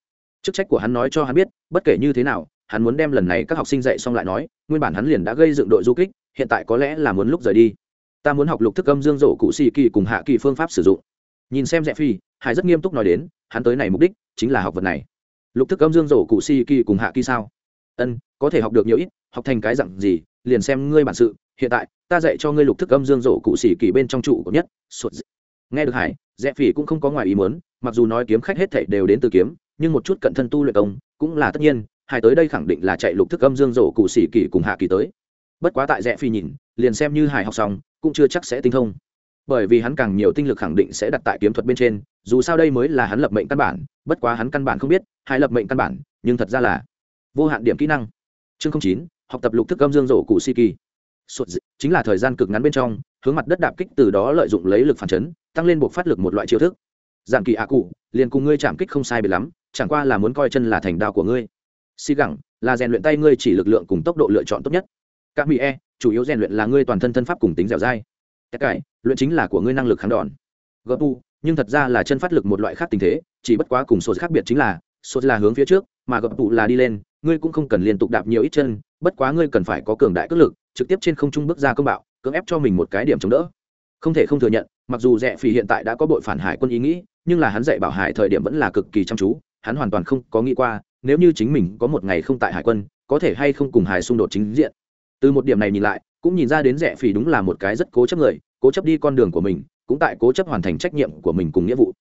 [SPEAKER 1] Chức trách của hắn nói cho hắn biết, bất kể như thế nào, hắn muốn đem lần này các học sinh dạy xong lại nói, nguyên bản hắn liền đã gây dựng đội du kích, hiện tại có lẽ là muốn lúc rời đi. Ta muốn học lục thức âm dương rổ cụ xì kỳ cùng hạ kỳ phương pháp sử dụng. Nhìn xem rẽ phi hải rất nghiêm túc nói đến, hắn tới này mục đích chính là học vật này. Lục thức âm dương rổ cụ xì kỳ cùng hạ kỳ sao? Ân, có thể học được nhiều ít, học thành cái dặn gì, liền xem ngươi bản sự. Hiện tại, ta dạy cho ngươi lục thức âm dương rổ cụ xỉ kỳ bên trong trụ của nhất, sụt nghe được hải, rẽ phi cũng không có ngoài ý muốn, mặc dù nói kiếm khách hết thảy đều đến từ kiếm, nhưng một chút cận thân tu luyện công, cũng là tất nhiên, hải tới đây khẳng định là chạy lục thức âm dương rổ cụ xỉ kỳ cùng hạ kỳ tới. Bất quá tại rẽ phi nhìn, liền xem như hải học xong, cũng chưa chắc sẽ tinh thông. Bởi vì hắn càng nhiều tinh lực khẳng định sẽ đặt tại kiếm thuật bên trên, dù sao đây mới là hắn lập mệnh căn bản, bất quá hắn căn bản không biết, Hải lập mệnh căn bản, nhưng thật ra là vô hạn điểm kỹ năng. Chương chín, học tập lục thức âm dương rổ cụ si kỳ. Sụt chính là thời gian cực ngắn bên trong, hướng mặt đất đạp kích từ đó lợi dụng lấy lực phản chấn, tăng lên buộc phát lực một loại chiêu thức. Giản kỳ ạ cụ, liền cùng ngươi chạm kích không sai biệt lắm, chẳng qua là muốn coi chân là thành đao của ngươi. Si gẳng, là rèn luyện tay ngươi chỉ lực lượng cùng tốc độ lựa chọn tốt nhất. Các mỹ e chủ yếu rèn luyện là ngươi toàn thân thân pháp cùng tính dẻo dai. Tất cải luyện chính là của ngươi năng lực kháng đòn. Gấp u, nhưng thật ra là chân phát lực một loại khác tình thế, chỉ bất quá cùng số khác biệt chính là sốt là hướng phía trước, mà gấp tụ là đi lên ngươi cũng không cần liên tục đạp nhiều ít chân, bất quá ngươi cần phải có cường đại cước lực, trực tiếp trên không trung bước ra công bạo, cưỡng ép cho mình một cái điểm chống đỡ. Không thể không thừa nhận, mặc dù rẽ phỉ hiện tại đã có bội phản hải quân ý nghĩ, nhưng là hắn dạy bảo hải thời điểm vẫn là cực kỳ chăm chú, hắn hoàn toàn không có nghĩ qua, nếu như chính mình có một ngày không tại hải quân, có thể hay không cùng hải xung đột chính diện. Từ một điểm này nhìn lại, cũng nhìn ra đến rẻ phỉ đúng là một cái rất cố chấp người, cố chấp đi con đường của mình, cũng tại cố chấp hoàn thành trách nhiệm của mình cùng nghĩa vụ.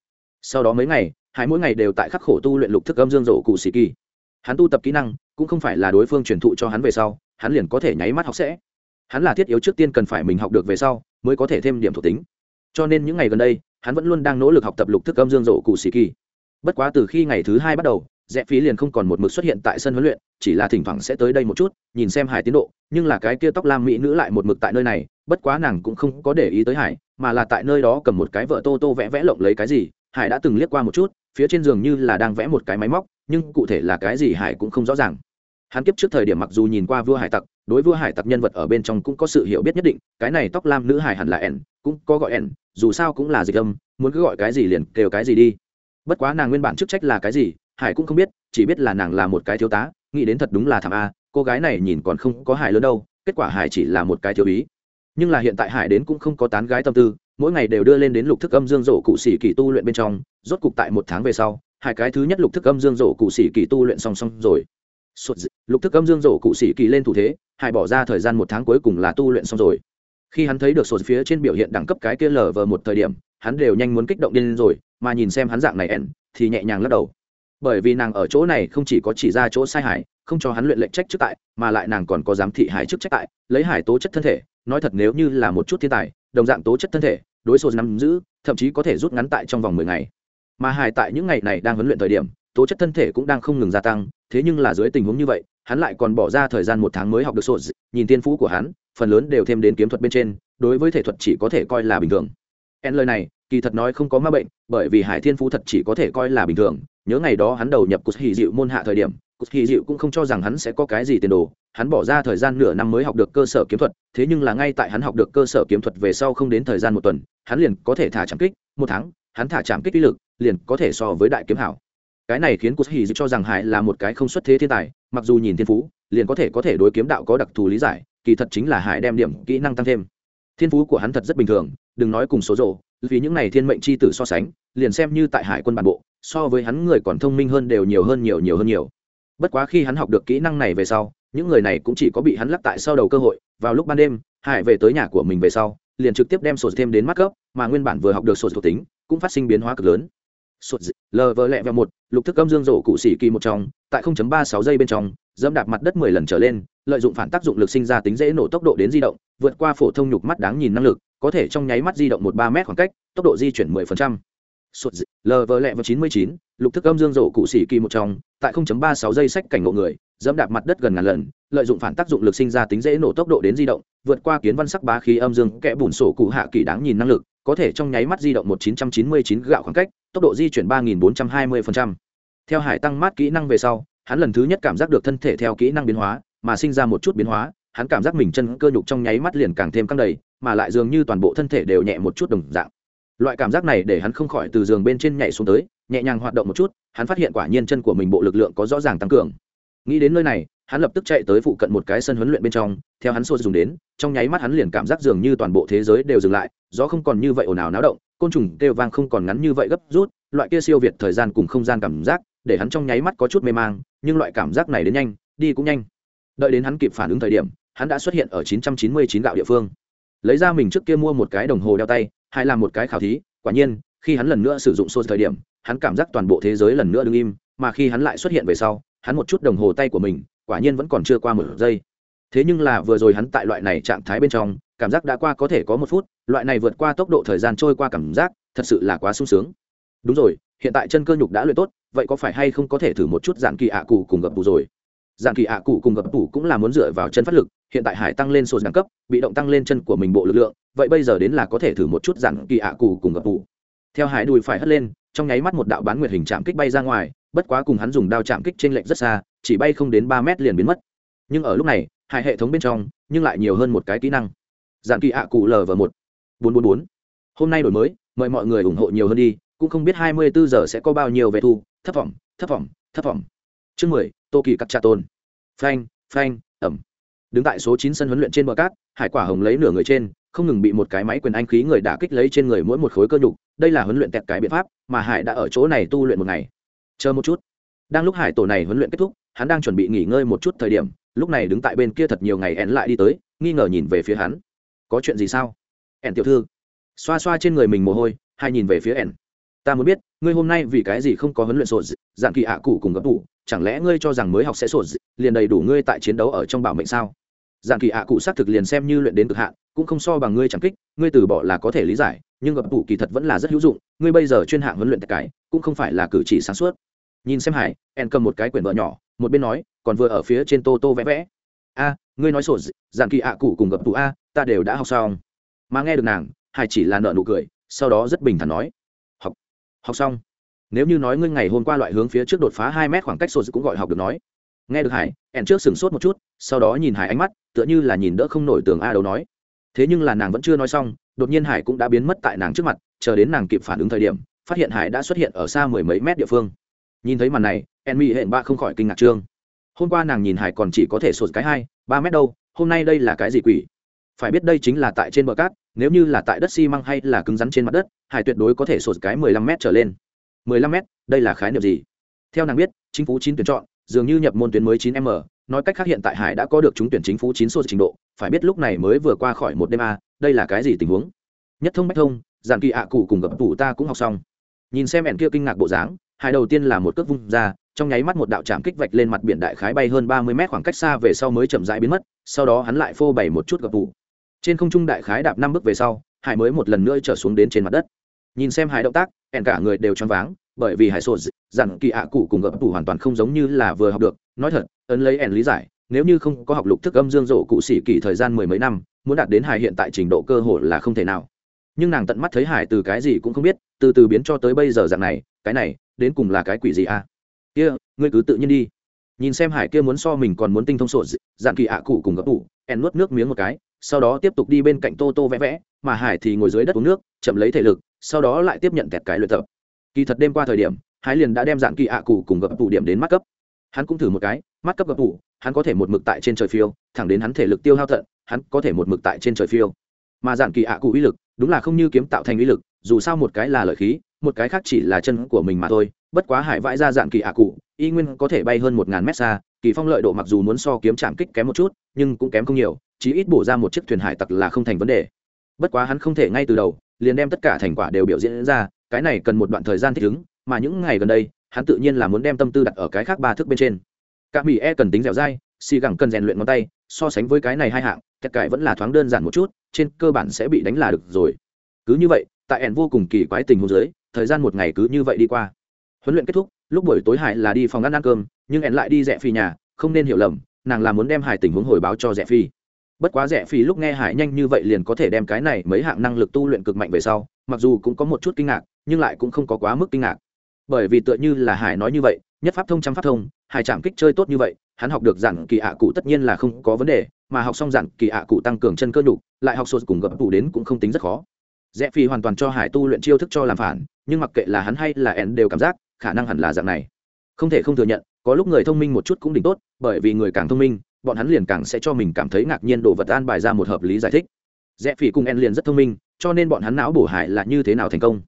[SPEAKER 1] Sau đó mấy ngày hải mỗi ngày đều tại khắc khổ tu luyện lục thức âm dương rổ cụ sĩ kỳ hắn tu tập kỹ năng, cũng không phải là đối phương truyền thụ cho hắn về sau, hắn liền có thể nháy mắt học sẽ. Hắn là thiết yếu trước tiên cần phải mình học được về sau, mới có thể thêm điểm thuộc tính. Cho nên những ngày gần đây, hắn vẫn luôn đang nỗ lực học tập lục thức âm dương rộ cụ sĩ kỳ. Bất quá từ khi ngày thứ hai bắt đầu, rẽ phí liền không còn một mực xuất hiện tại sân huấn luyện, chỉ là thỉnh thoảng sẽ tới đây một chút, nhìn xem hải tiến độ, nhưng là cái kia tóc lam mỹ nữ lại một mực tại nơi này, bất quá nàng cũng không có để ý tới hải, mà là tại nơi đó cầm một cái vợ tô tô vẽ vẽ lộng lấy cái gì, hải đã từng liếc qua một chút phía trên giường như là đang vẽ một cái máy móc, nhưng cụ thể là cái gì hải cũng không rõ ràng. Hắn kiếp trước thời điểm mặc dù nhìn qua vua hải tặc, đối vua hải tặc nhân vật ở bên trong cũng có sự hiểu biết nhất định, cái này tóc lam nữ hải hẳn là ẻn, cũng có gọi ẻn, dù sao cũng là dịch âm, muốn cứ gọi cái gì liền kêu cái gì đi. Bất quá nàng nguyên bản chức trách là cái gì, hải cũng không biết, chỉ biết là nàng là một cái thiếu tá, nghĩ đến thật đúng là thảm a, cô gái này nhìn còn không có hải lớn đâu, kết quả hải chỉ là một cái thiếu ý nhưng là hiện tại hải đến cũng không có tán gái tâm tư mỗi ngày đều đưa lên đến lục thức âm dương rổ cụ sĩ kỳ tu luyện bên trong, rốt cục tại một tháng về sau, hai cái thứ nhất lục thức âm dương rổ cụ sĩ kỳ tu luyện song song rồi dị. lục thức âm dương rổ cụ sĩ kỳ lên thủ thế hải bỏ ra thời gian một tháng cuối cùng là tu luyện xong rồi khi hắn thấy được sổ phía trên biểu hiện đẳng cấp cái kia lờ vờ một thời điểm, hắn đều nhanh muốn kích động điên rồi, mà nhìn xem hắn dạng này ẻn, thì nhẹ nhàng lắc đầu bởi vì nàng ở chỗ này không chỉ có chỉ ra chỗ sai hải, không cho hắn luyện lệnh trách trước tại, mà lại nàng còn có giám thị hải chức trách tại, lấy hải tố chất thân thể, nói thật nếu như là một chút thiên tài đồng dạng tố chất thân thể, đối số nắm giữ, thậm chí có thể rút ngắn tại trong vòng mười ngày. Mà hải tại những ngày này đang huấn luyện thời điểm, tố chất thân thể cũng đang không ngừng gia tăng, thế nhưng là dưới tình huống như vậy, hắn lại còn bỏ ra thời gian một tháng mới học được sổ nhìn tiên phú của hắn, phần lớn đều thêm đến kiếm thuật bên trên, đối với thể thuật chỉ có thể coi là bình thường. En lời này, kỳ thật nói không có ma bệnh, bởi vì hải thiên phú thật chỉ có thể coi là bình thường, nhớ ngày đó hắn đầu nhập cục hì dịu môn hạ thời điểm cụt hì dịu cũng không cho rằng hắn sẽ có cái gì tiền đồ, hắn bỏ ra thời gian nửa năm mới học được cơ sở kiếm thuật, thế nhưng là ngay tại hắn học được cơ sở kiếm thuật về sau không đến thời gian một tuần, hắn liền có thể thả chạm kích, một tháng, hắn thả chạm kích uy lực liền có thể so với đại kiếm hảo. Cái này khiến cụt hì dịu cho rằng hải là một cái không xuất thế thiên tài, mặc dù nhìn thiên phú, liền có thể có thể đối kiếm đạo có đặc thù lý giải, kỳ thật chính là hải đem điểm kỹ năng tăng thêm. Thiên phú của hắn thật rất bình thường, đừng nói cùng số rộ vì những này thiên mệnh c h i tử so sánh, liền xem như tại hải quân bản bộ, so với hắn người còn thông minh hơn đều nhiều hơn nhiều nhiều hơn nhiều bất quá khi hắn học được kỹ năng này về sau, những người này cũng chỉ có bị hắn lắc tại sau đầu cơ hội, vào lúc ban đêm, hải về tới nhà của mình về sau, liền trực tiếp đem sổ thêm đến mắt cấp mà nguyên bản vừa học được sổ thuộc tính, cũng phát sinh biến hóa cực lớn sột lờ vờ lẹ vào một, lục thức âm dương rổ cụ xỉ kỳ một trong, tại 0.36 giây bên trong, dẫm đạp mặt đất 10 lần trở lên, lợi dụng phản tác dụng lực sinh ra tính dễ nổ tốc độ đến di động, vượt qua phổ thông nhục mắt đáng nhìn năng lực, có thể trong nháy mắt di động một ba mét khoảng cách, tốc độ di chuyển 10% sụt lờ vờ lẹ vào 99 lục thức âm dương rổ cụ xỉ kỳ một trong, tại 0.36 giây sách cảnh ngộ người, dẫm đạp mặt đất gần ngàn lần, lợi dụng phản tác dụng lực sinh ra tính dễ nổ tốc độ đến di động, vượt qua kiến văn sắc bá khí âm dương, kẽ bùn sổ cụ hạ kỳ đáng nhìn năng lực, có thể trong nháy mắt di động một chín trăm chín mươi chín gạo khoảng cách, tốc độ di chuyển ba nghìn bốn trăm hai mươi theo hải tăng mát kỹ năng về sau, hắn lần thứ nhất cảm giác được thân thể theo kỹ năng biến hóa, mà sinh ra một chút biến hóa, hắn cảm giác mình chân cơ nhục trong nháy mắt liền càng thêm căng đầy, mà lại dường như toàn bộ thân thể đều nhẹ một chút đồng dạng loại cảm giác này để hắn không khỏi từ giường bên trên nhảy xuống tới, nhẹ nhàng hoạt động một chút, hắn phát hiện quả nhiên chân của mình bộ lực lượng có rõ ràng tăng cường. Nghĩ đến nơi này, hắn lập tức chạy tới phụ cận một cái sân huấn luyện bên trong, theo hắn xô dùng đến, trong nháy mắt hắn liền cảm giác dường như toàn bộ thế giới đều dừng lại, gió không còn như vậy ồn ào náo động, côn trùng kêu vang không còn ngắn như vậy gấp rút, loại kia siêu việt thời gian cùng không gian cảm giác, để hắn trong nháy mắt có chút mê mang, nhưng loại cảm giác này đến nhanh, đi cũng nhanh. Đợi đến hắn kịp phản ứng thời điểm, hắn đã xuất hiện ở 999 gạo địa phương. Lấy ra mình trước kia mua một cái đồng hồ đeo tay hay làm một cái khảo thí, quả nhiên, khi hắn lần nữa sử dụng xô thời điểm, hắn cảm giác toàn bộ thế giới lần nữa đứng im, mà khi hắn lại xuất hiện về sau, hắn một chút đồng hồ tay của mình, quả nhiên vẫn còn chưa qua một giây. Thế nhưng là vừa rồi hắn tại loại này trạng thái bên trong, cảm giác đã qua có thể có một phút, loại này vượt qua tốc độ thời gian trôi qua cảm giác, thật sự là quá sung sướng. Đúng rồi, hiện tại chân cơ nhục đã luyện tốt, vậy có phải hay không có thể thử một chút dạng kỳ ạ cụ cùng gập bù rồi? Dạng kỳ ạ cụ cùng gập bù cũng là muốn dựa vào chân phát lực, hiện tại hải tăng lên số đẳng cấp, bị động tăng lên chân của mình bộ lực lượng, vậy bây giờ đến là có thể thử một chút dạng kỳ ạ cụ cùng gập bù theo hải đùi phải hất lên, trong nháy mắt một đạo bán nguyệt hình chạm kích bay ra ngoài, bất quá cùng hắn dùng đao chạm kích trên lệnh rất xa, chỉ bay không đến ba mét liền biến mất. Nhưng ở lúc này, hai hệ thống bên trong, nhưng lại nhiều hơn một cái kỹ năng. Dạng kỳ ạ cụ lv một. bốn bốn bốn. Hôm nay đổi mới, mời mọi người ủng hộ nhiều hơn đi, cũng không biết hai mươi bốn giờ sẽ có bao nhiêu về thu thấp vọng thấp vọng thấp vọng. Chương mười, tô kỳ cắt trà tôn phanh phanh, ẩm. Đứng tại số chín sân huấn luyện trên bờ cát, hải quả hồng lấy nửa người trên, không ngừng bị một cái máy quyền anh khí người đã kích lấy trên người mỗi một khối cơ nhục. Đây là huấn luyện tẹt cái biện pháp mà hải đã ở chỗ này tu luyện một ngày. Chờ một chút. Đang lúc hải tổ này huấn luyện kết thúc, hắn đang chuẩn bị nghỉ ngơi một chút thời điểm, lúc này đứng tại bên kia thật nhiều ngày ẻn lại đi tới, nghi ngờ nhìn về phía hắn. Có chuyện gì sao? Ẻn tiểu thư. Xoa xoa trên người mình mồ hôi, hai nhìn về phía ẻn ta muốn biết, ngươi hôm nay vì cái gì không có huấn luyện sổ dạng kỳ ạ cụ cùng gấp tủ chẳng lẽ ngươi cho rằng mới học sẽ sột liền đầy đủ ngươi tại chiến đấu ở trong bảo mệnh sao? Dạng kỳ ạ cụ xác thực liền xem như luyện đến cực hạn, cũng không so bằng ngươi chẳng kích, ngươi từ bỏ là có thể lý giải, nhưng gập tủ kỳ thật vẫn là rất hữu dụng, ngươi bây giờ chuyên hạng huấn luyện tất cái, cũng không phải là cử chỉ sáng suốt. Nhìn xem hải, en cầm một cái quyển vợ nhỏ, một bên nói, còn vừa ở phía trên tô tô vẽ vẽ. A, ngươi nói sổ dạng kỳ ạ cụ cùng gập tủ a, ta đều đã học xong. Mà nghe được nàng, hải chỉ là nợ nụ cười, sau đó rất bình thản nói. Học học xong. Nếu như nói ngươi ngày hôm qua loại hướng phía trước đột phá hai mét khoảng cách sổ cũng gọi học được nói nghe được hải ẻn trước sửng sốt một chút, sau đó nhìn hải ánh mắt, tựa như là nhìn đỡ không nổi tường a đấu nói. Thế nhưng là nàng vẫn chưa nói xong, đột nhiên hải cũng đã biến mất tại nàng trước mặt, chờ đến nàng kịp phản ứng thời điểm, phát hiện hải đã xuất hiện ở xa mười mấy mét địa phương. Nhìn thấy màn này, en mỹ hẹn ba không khỏi kinh ngạc trương. Hôm qua nàng nhìn hải còn chỉ có thể sột cái hai, ba mét đâu, hôm nay đây là cái gì quỷ? Phải biết đây chính là tại trên bờ cát, nếu như là tại đất xi măng hay là cứng rắn trên mặt đất, hải tuyệt đối có thể sột cái mười lăm mét trở lên. Mười lăm mét, đây là khái niệm gì? Theo nàng biết, chính phủ chín tuyển chọn dường như nhập môn tuyến mới 9m nói cách khác hiện tại hải đã có được trúng tuyển chính phủ chín số trình độ, phải biết lúc này mới vừa qua khỏi một đêm a, đây là cái gì tình huống? Nhất thông bách thông, giản kỳ ạ cụ cùng gặp tủ ta cũng học xong. Nhìn xem ẻn kia kinh ngạc bộ dáng, hải đầu tiên là một cước vung ra, trong nháy mắt một đạo chạm kích vạch lên mặt biển đại khái bay hơn ba mươi mét khoảng cách xa về sau mới chậm rãi biến mất, sau đó hắn lại phô bày một chút gặp tủ trên không trung đại khái đạp năm bước về sau, hải mới một lần nữa trở xuống đến trên mặt đất. Nhìn xem hải động tác, ẻn cả người đều choáng váng bởi vì hải sổ dặn kỳ ạ cụ cùng gập tủ hoàn toàn không giống như là vừa học được. Nói thật, ấn lấy ẻn lý giải, nếu như không có học lục thức âm dương rộ cụ sĩ kỳ thời gian mười mấy năm, muốn đạt đến hải hiện tại trình độ cơ hội là không thể nào. Nhưng nàng tận mắt thấy hải từ cái gì cũng không biết, từ từ biến cho tới bây giờ dạng này, cái này, đến cùng là cái quỷ gì à? Kia, ngươi cứ tự nhiên đi. Nhìn xem hải kia muốn so mình còn muốn tinh thông sổ dạng kỳ ạ cụ cùng gấp tủ ẻn nuốt nước miếng một cái, sau đó tiếp tục đi bên cạnh tô tô vẽ vẽ, mà hải thì ngồi dưới đất uống nước, chậm lấy thể lực, sau đó lại tiếp nhận kẹt cái luyện tập kỳ thật đêm qua thời điểm, hải liền đã đem dạng kỳ ạ cụ cùng gấp tủ điểm đến mắt cấp. Hắn cũng thử một cái, mắt cấp gấp tủ, hắn có thể một mực tại trên trời phiêu, thẳng đến hắn thể lực tiêu hao thận hắn có thể một mực tại trên trời phiêu. Mà dạng kỳ ạ cụ uy lực, đúng là không như kiếm tạo thành uy lực, dù sao một cái là lợi khí, một cái khác chỉ là chân của mình mà thôi. Bất quá hải vãi ra dạng kỳ ạ cụ, y nguyên có thể bay hơn một ngàn mét xa, kỳ phong lợi độ mặc dù muốn so kiếm chạm kích kém một chút, nhưng cũng kém không nhiều chỉ ít bổ ra một chiếc thuyền hải tặc là không thành vấn đề. Bất quá hắn không thể ngay từ đầu, liền đem tất cả thành quả đều biểu diễn ra cái này cần một đoạn thời gian thích ứng, mà những ngày gần đây, hắn tự nhiên là muốn đem tâm tư đặt ở cái khác ba thước bên trên. Cả mỹ e cần tính dẻo dai xì gẳng cần rèn luyện ngón tay, so sánh với cái này hai hạng, tất cải vẫn là thoáng đơn giản một chút, trên cơ bản sẽ bị đánh là được rồi. Cứ như vậy, tại ẻn vô cùng kỳ quái tình huống dưới, thời gian một ngày cứ như vậy đi qua. Huấn luyện kết thúc, lúc buổi tối hải là đi phòng ăn ăn cơm, nhưng ẻn lại đi rẽ phi nhà, không nên hiểu lầm, nàng là muốn đem hải tình huống hồi báo cho rẽ phi bất quá rẽ phi lúc nghe hải nhanh như vậy liền có thể đem cái này mấy hạng năng lực tu luyện cực mạnh về sau, mặc dù cũng có một chút kinh ngạc nhưng lại cũng không có quá mức kinh ngạc. Bởi vì tựa như là hải nói như vậy, nhất pháp thông trăm pháp thông, hải chạm kích chơi tốt như vậy, hắn học được giản kỳ ạ cụ tất nhiên là không có vấn đề, mà học xong giản kỳ ạ cụ tăng cường chân cơ nhục, lại học sốt cùng gập tủ đến cũng không tính rất khó. Rẽ phi hoàn toàn cho hải tu luyện chiêu thức cho làm phản, nhưng mặc kệ là hắn hay là ẻn đều cảm giác, khả năng hẳn là dạng này. Không thể không thừa nhận, có lúc người thông minh một chút cũng đỉnh tốt, bởi vì người càng thông minh, bọn hắn liền càng sẽ cho mình cảm thấy ngạc nhiên đồ vật an bài ra một hợp lý giải thích. Rẽ phi cùng ẻn liền rất thông minh, cho nên bọn hắn não bổ hải là như thế nào thành công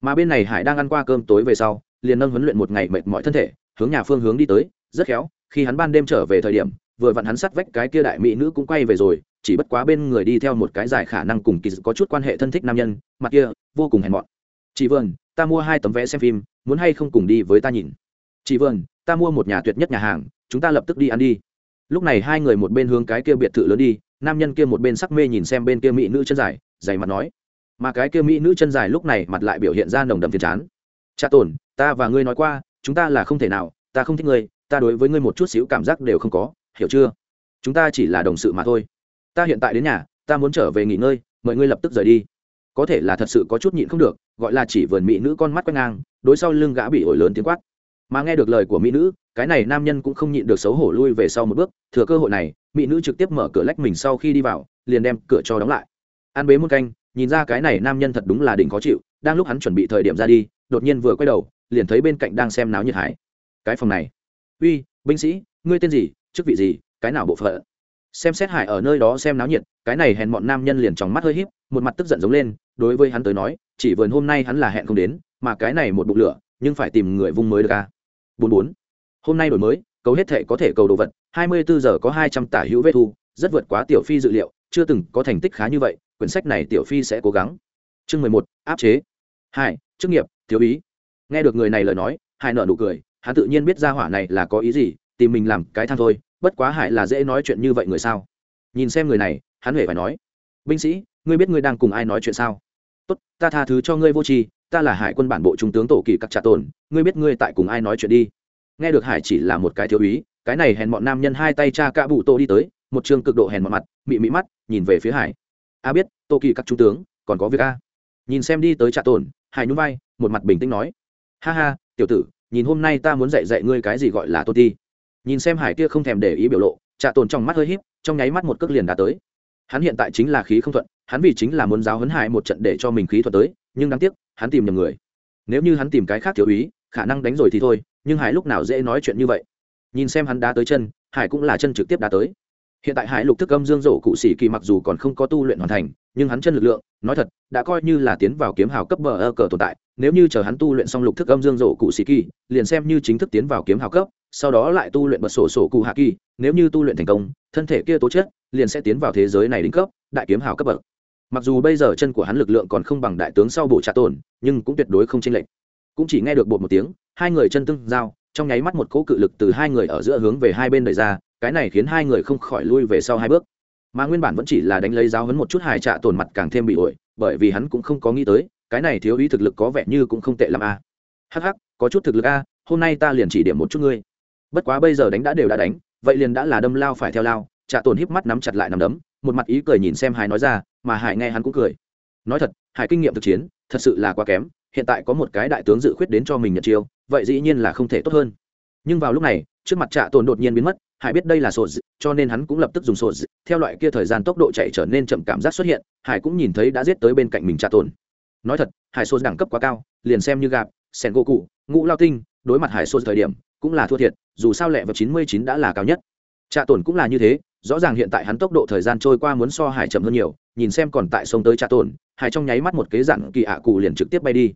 [SPEAKER 1] mà bên này hải đang ăn qua cơm tối về sau, liền nâng huấn luyện một ngày mệt mỏi thân thể, hướng nhà phương hướng đi tới. Rất khéo, khi hắn ban đêm trở về thời điểm, vừa vặn hắn sắt vách cái kia đại mỹ nữ cũng quay về rồi, chỉ bất quá bên người đi theo một cái dài khả năng cùng kỳ có chút quan hệ thân thích nam nhân, mặt kia, vô cùng hèn mọn. Chị vườn ta mua hai tấm vé xem phim, muốn hay không cùng đi với ta nhìn? Chị vườn ta mua một nhà tuyệt nhất nhà hàng, chúng ta lập tức đi ăn đi. Lúc này hai người một bên hướng cái kia biệt thự lớn đi, nam nhân kia một bên sắc mê nhìn xem bên kia mỹ nữ chân dài, dày mặt nói mà cái kia mỹ nữ chân dài lúc này mặt lại biểu hiện ra nồng đậm phiền chán. Cha tổn ta và ngươi nói qua, chúng ta là không thể nào, ta không thích ngươi, ta đối với ngươi một chút xíu cảm giác đều không có, hiểu chưa? Chúng ta chỉ là đồng sự mà thôi. Ta hiện tại đến nhà, ta muốn trở về nghỉ ngơi, mời ngươi lập tức rời đi. Có thể là thật sự có chút nhịn không được, gọi là chỉ vườn mỹ nữ con mắt quét ngang, đối sau lưng gã bị ổi lớn tiếng quát. Mà nghe được lời của mỹ nữ, cái này nam nhân cũng không nhịn được xấu hổ lui về sau một bước, thừa cơ hội này, mỹ nữ trực tiếp mở cửa lách mình sau khi đi vào, liền đem cửa cho đóng lại. An bế một canh nhìn ra cái này nam nhân thật đúng là đỉnh khó chịu, đang lúc hắn chuẩn bị thời điểm ra đi, đột nhiên vừa quay đầu, liền thấy bên cạnh đang xem náo nhiệt hải. Cái phòng này. Uy, binh sĩ, ngươi tên gì, chức vị gì, cái nào bộ phận? Xem xét hải ở nơi đó xem náo nhiệt, cái này hèn bọn nam nhân liền trong mắt hơi híp, một mặt tức giận giống lên, đối với hắn tới nói, chỉ vườn hôm nay hắn là hẹn không đến, mà cái này một bụng lửa, nhưng phải tìm người vung mới được a. Bốn bốn. Hôm nay đổi mới, cầu hết thể có thể cầu đồ vật, hai mươi bốn giờ có hai trăm tả hữu vết thu, rất vượt quá tiểu phi dự liệu, chưa từng có thành tích khá như vậy quyển sách này tiểu phi sẽ cố gắng. Chương mười một, áp chế. Hai, chức nghiệp, thiếu ý. Nghe được người này lời nói, Hải nợ nụ cười, hắn tự nhiên biết ra hỏa này là có ý gì, tìm mình làm cái thang thôi, bất quá hải là dễ nói chuyện như vậy người sao? Nhìn xem người này, hắn huệ phải nói. Binh sĩ, ngươi biết ngươi đang cùng ai nói chuyện sao? Tốt, ta tha thứ cho ngươi vô tri, ta là hải quân bản bộ trung tướng tổ kỳ các trà tồn ngươi biết ngươi tại cùng ai nói chuyện đi. Nghe được hải chỉ là một cái thiếu úy cái này hèn bọn nam nhân hai tay cha cạ bụ tô đi tới, một chương cực độ hèn mọi mặt, mị mị mắt, nhìn về phía hải a biết, tô kỳ các trung tướng, còn có việc a. Nhìn xem đi tới trạ tồn hải nhún vai, một mặt bình tĩnh nói. Ha ha, tiểu tử, nhìn hôm nay ta muốn dạy dạy ngươi cái gì gọi là tô ti. Nhìn xem hải kia không thèm để ý biểu lộ, trạ tồn trong mắt hơi híp, trong nháy mắt một cước liền đã tới. Hắn hiện tại chính là khí không thuận, hắn vì chính là muốn giáo hấn hải một trận để cho mình khí thuận tới, nhưng đáng tiếc, hắn tìm nhầm người. Nếu như hắn tìm cái khác thiếu úy, khả năng đánh rồi thì thôi, nhưng hải lúc nào dễ nói chuyện như vậy. Nhìn xem hắn đá tới chân, hải cũng là chân trực tiếp đá tới hiện tại hải lục thức âm dương rổ cụ sĩ kỳ mặc dù còn không có tu luyện hoàn thành, nhưng hắn chân lực lượng, nói thật, đã coi như là tiến vào kiếm hào cấp bờ ơ cờ tồn tại, nếu như chờ hắn tu luyện xong lục thức âm dương rổ cụ sĩ kỳ, liền xem như chính thức tiến vào kiếm hào cấp, sau đó lại tu luyện bật sổ sổ cụ hạ kỳ, nếu như tu luyện thành công, thân thể kia tố chất liền sẽ tiến vào thế giới này đỉnh cấp, đại kiếm hào cấp bậc. Mặc dù bây giờ chân của hắn lực lượng còn không bằng đại tướng sau bộ trà tổn, nhưng cũng tuyệt đối không chênh lệch. Cũng chỉ nghe được bột một tiếng, hai người chân tương giao, trong nháy mắt một cỗ cự lực từ hai người ở giữa hướng về hai bên đời ra cái này khiến hai người không khỏi lui về sau hai bước. Mà nguyên bản vẫn chỉ là đánh lấy giáo hấn một chút hài trạ tổn mặt càng thêm bị ổi, bởi vì hắn cũng không có nghĩ tới, cái này thiếu ý thực lực có vẻ như cũng không tệ l a. Hắc hắc, có chút thực lực a, hôm nay ta liền chỉ điểm một chút ngươi. Bất quá bây giờ đánh đã đều đã đánh, vậy liền đã là đâm lao phải theo lao, trạ tổn híp mắt nắm chặt lại nằm đấm, một mặt ý cười nhìn xem hải nói ra, mà hải nghe hắn cũng cười. Nói thật, hải kinh nghiệm thực chiến, thật sự là quá kém, hiện tại có một cái đại tướng dự khuyết đến cho mình nhận chiêu, vậy dĩ nhiên là không thể tốt hơn. Nhưng vào lúc này, trước mặt trạ tồn đột nhiên biến mất hải biết đây là sột cho nên hắn cũng lập tức dùng sột theo loại kia thời gian tốc độ chạy trở nên chậm cảm giác xuất hiện, hải cũng nhìn thấy đã giết tới bên cạnh mình trạ tồn. Nói thật, hải sột đẳng cấp quá cao, liền xem như gạp sen gỗ cụ ngũ lao tinh, đối mặt hải sột thời điểm, cũng là thua thiệt, dù sao lẹ vào chín mươi chín đã là cao nhất. Trạ tồn cũng là như thế, rõ ràng hiện tại hắn tốc độ thời gian trôi qua muốn so hải chậm hơn nhiều, nhìn xem còn tại sông tới trạ tồn, hải trong nháy mắt một kế dặn kỳ ạ cụ liền trực tiếp bay đi.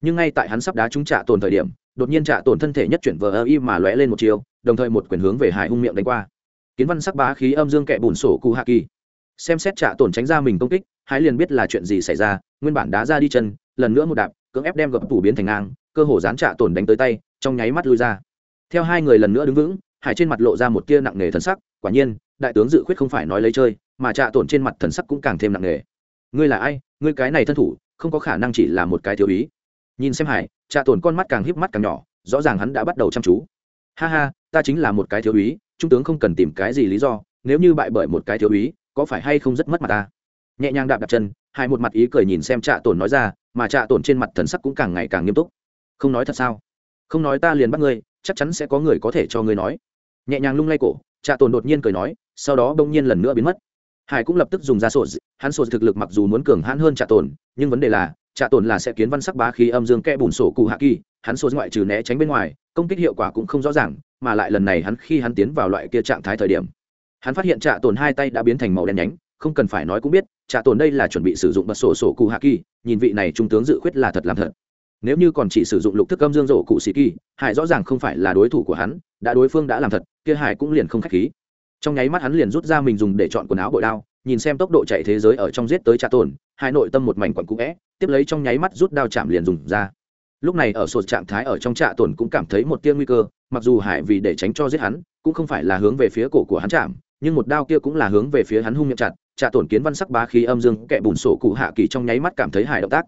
[SPEAKER 1] Nhưng ngay tại hắn sắp đá trúng trạ tồn thời điểm đột nhiên trạ tổn thân thể nhất chuyển vờ ơ y mà lóe lên một chiều, đồng thời một quyền hướng về hải hung miệng đánh qua. Kiến văn sắc bá khí âm dương kẹ bùn sổ cụ hạ kỳ. Xem xét trạ tổn tránh ra mình công kích, hải liền biết là chuyện gì xảy ra, nguyên bản đá ra đi chân, lần nữa một đạp, cưỡng ép đem gập tủ biến thành ngang, cơ hồ dán trạ tổn đánh tới tay, trong nháy mắt lui ra. Theo hai người lần nữa đứng vững, hải trên mặt lộ ra một tia nặng nề thần sắc, quả nhiên, đại tướng dự khuyết không phải nói lấy chơi, mà trạ tổn trên mặt thần sắc cũng càng thêm nặng nề. Ngươi là ai? Ngươi cái này thân thủ, không có khả năng chỉ là một cái thiếu ý. Nhìn xem hải trạ tổn con mắt càng híp mắt càng nhỏ rõ ràng hắn đã bắt đầu chăm chú. Ha ha ta chính là một cái thiếu úy, trung tướng không cần tìm cái gì lý do nếu như bại bởi một cái thiếu úy, có phải hay không rất mất mặt ta? Nhẹ nhàng đạp đạp chân hai một mặt ý cười nhìn xem trạ tổn nói ra mà trạ tổn trên mặt thần sắc cũng càng ngày càng nghiêm túc. Không nói thật sao? Không nói ta liền bắt ngươi chắc chắn sẽ có người có thể cho ngươi nói. Nhẹ nhàng lung lay cổ trạ tổn đột nhiên cười nói sau đó đông nhiên lần nữa biến mất. Hải cũng lập tức dùng ra sổ hắn sổ thực lực mặc dù muốn cường hãn hơn trạ tổn nhưng vấn đề là trạ tồn là sẽ kiến văn sắc bá khí âm dương kẽ bùn sổ cụ hạ kỳ, hắn số ngoại trừ né tránh bên ngoài, công kích hiệu quả cũng không rõ ràng, mà lại lần này hắn khi hắn tiến vào loại kia trạng thái thời điểm, hắn phát hiện trạ tồn hai tay đã biến thành màu đen nhánh, không cần phải nói cũng biết trạ tồn đây là chuẩn bị sử dụng bật sổ sổ cụ hạ kỳ, nhìn vị này trung tướng dự khuyết là thật làm thật. Nếu như còn chỉ sử dụng lục thức âm dương rổ cụ sĩ kỳ, hải rõ ràng không phải là đối thủ của hắn, đã đối phương đã làm thật, kia hải cũng liền không k h á c h khí. Trong nháy mắt hắn liền rút ra mình dùng để chọn quần áo bội đao nhìn xem tốc độ chạy thế giới ở trong giết tới trà tồn, hai nội tâm một mảnh quặn cũ vẽ tiếp lấy trong nháy mắt rút đao chạm liền dùng ra. Lúc này ở sột trạng thái ở trong trạ tồn cũng cảm thấy một tia nguy cơ, mặc dù hải vì để tránh cho giết hắn, cũng không phải là hướng về phía cổ của hắn chạm, nhưng một đao kia cũng là hướng về phía hắn hung miệng chặt, trạ tổn kiến văn sắc bá khí âm dương kẻ bùn sổ cụ hạ kỳ trong nháy mắt cảm thấy hải động tác.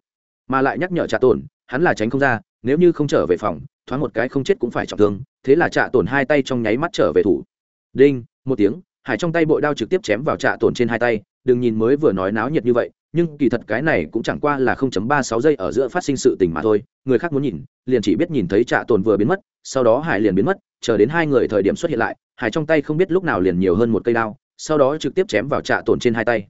[SPEAKER 1] Mà lại nhắc nhở trạ tổn hắn là tránh không ra, nếu như không trở về phòng, thoáng một cái không chết cũng phải trọng thương, thế là trạ tổn hai tay trong nháy mắt trở về thủ. Đinh, một tiếng hải trong tay bội đao trực tiếp chém vào trạ tổn trên hai tay, đừng nhìn mới vừa nói náo nhiệt như vậy, nhưng kỳ thật cái này cũng chẳng qua là 0.36 giây ở giữa phát sinh sự tình mà thôi, người khác muốn nhìn, liền chỉ biết nhìn thấy trạ tổn vừa biến mất, sau đó hải liền biến mất, chờ đến hai người thời điểm xuất hiện lại, hải trong tay không biết lúc nào liền nhiều hơn một cây đao, sau đó trực tiếp chém vào trạ tổn trên hai tay.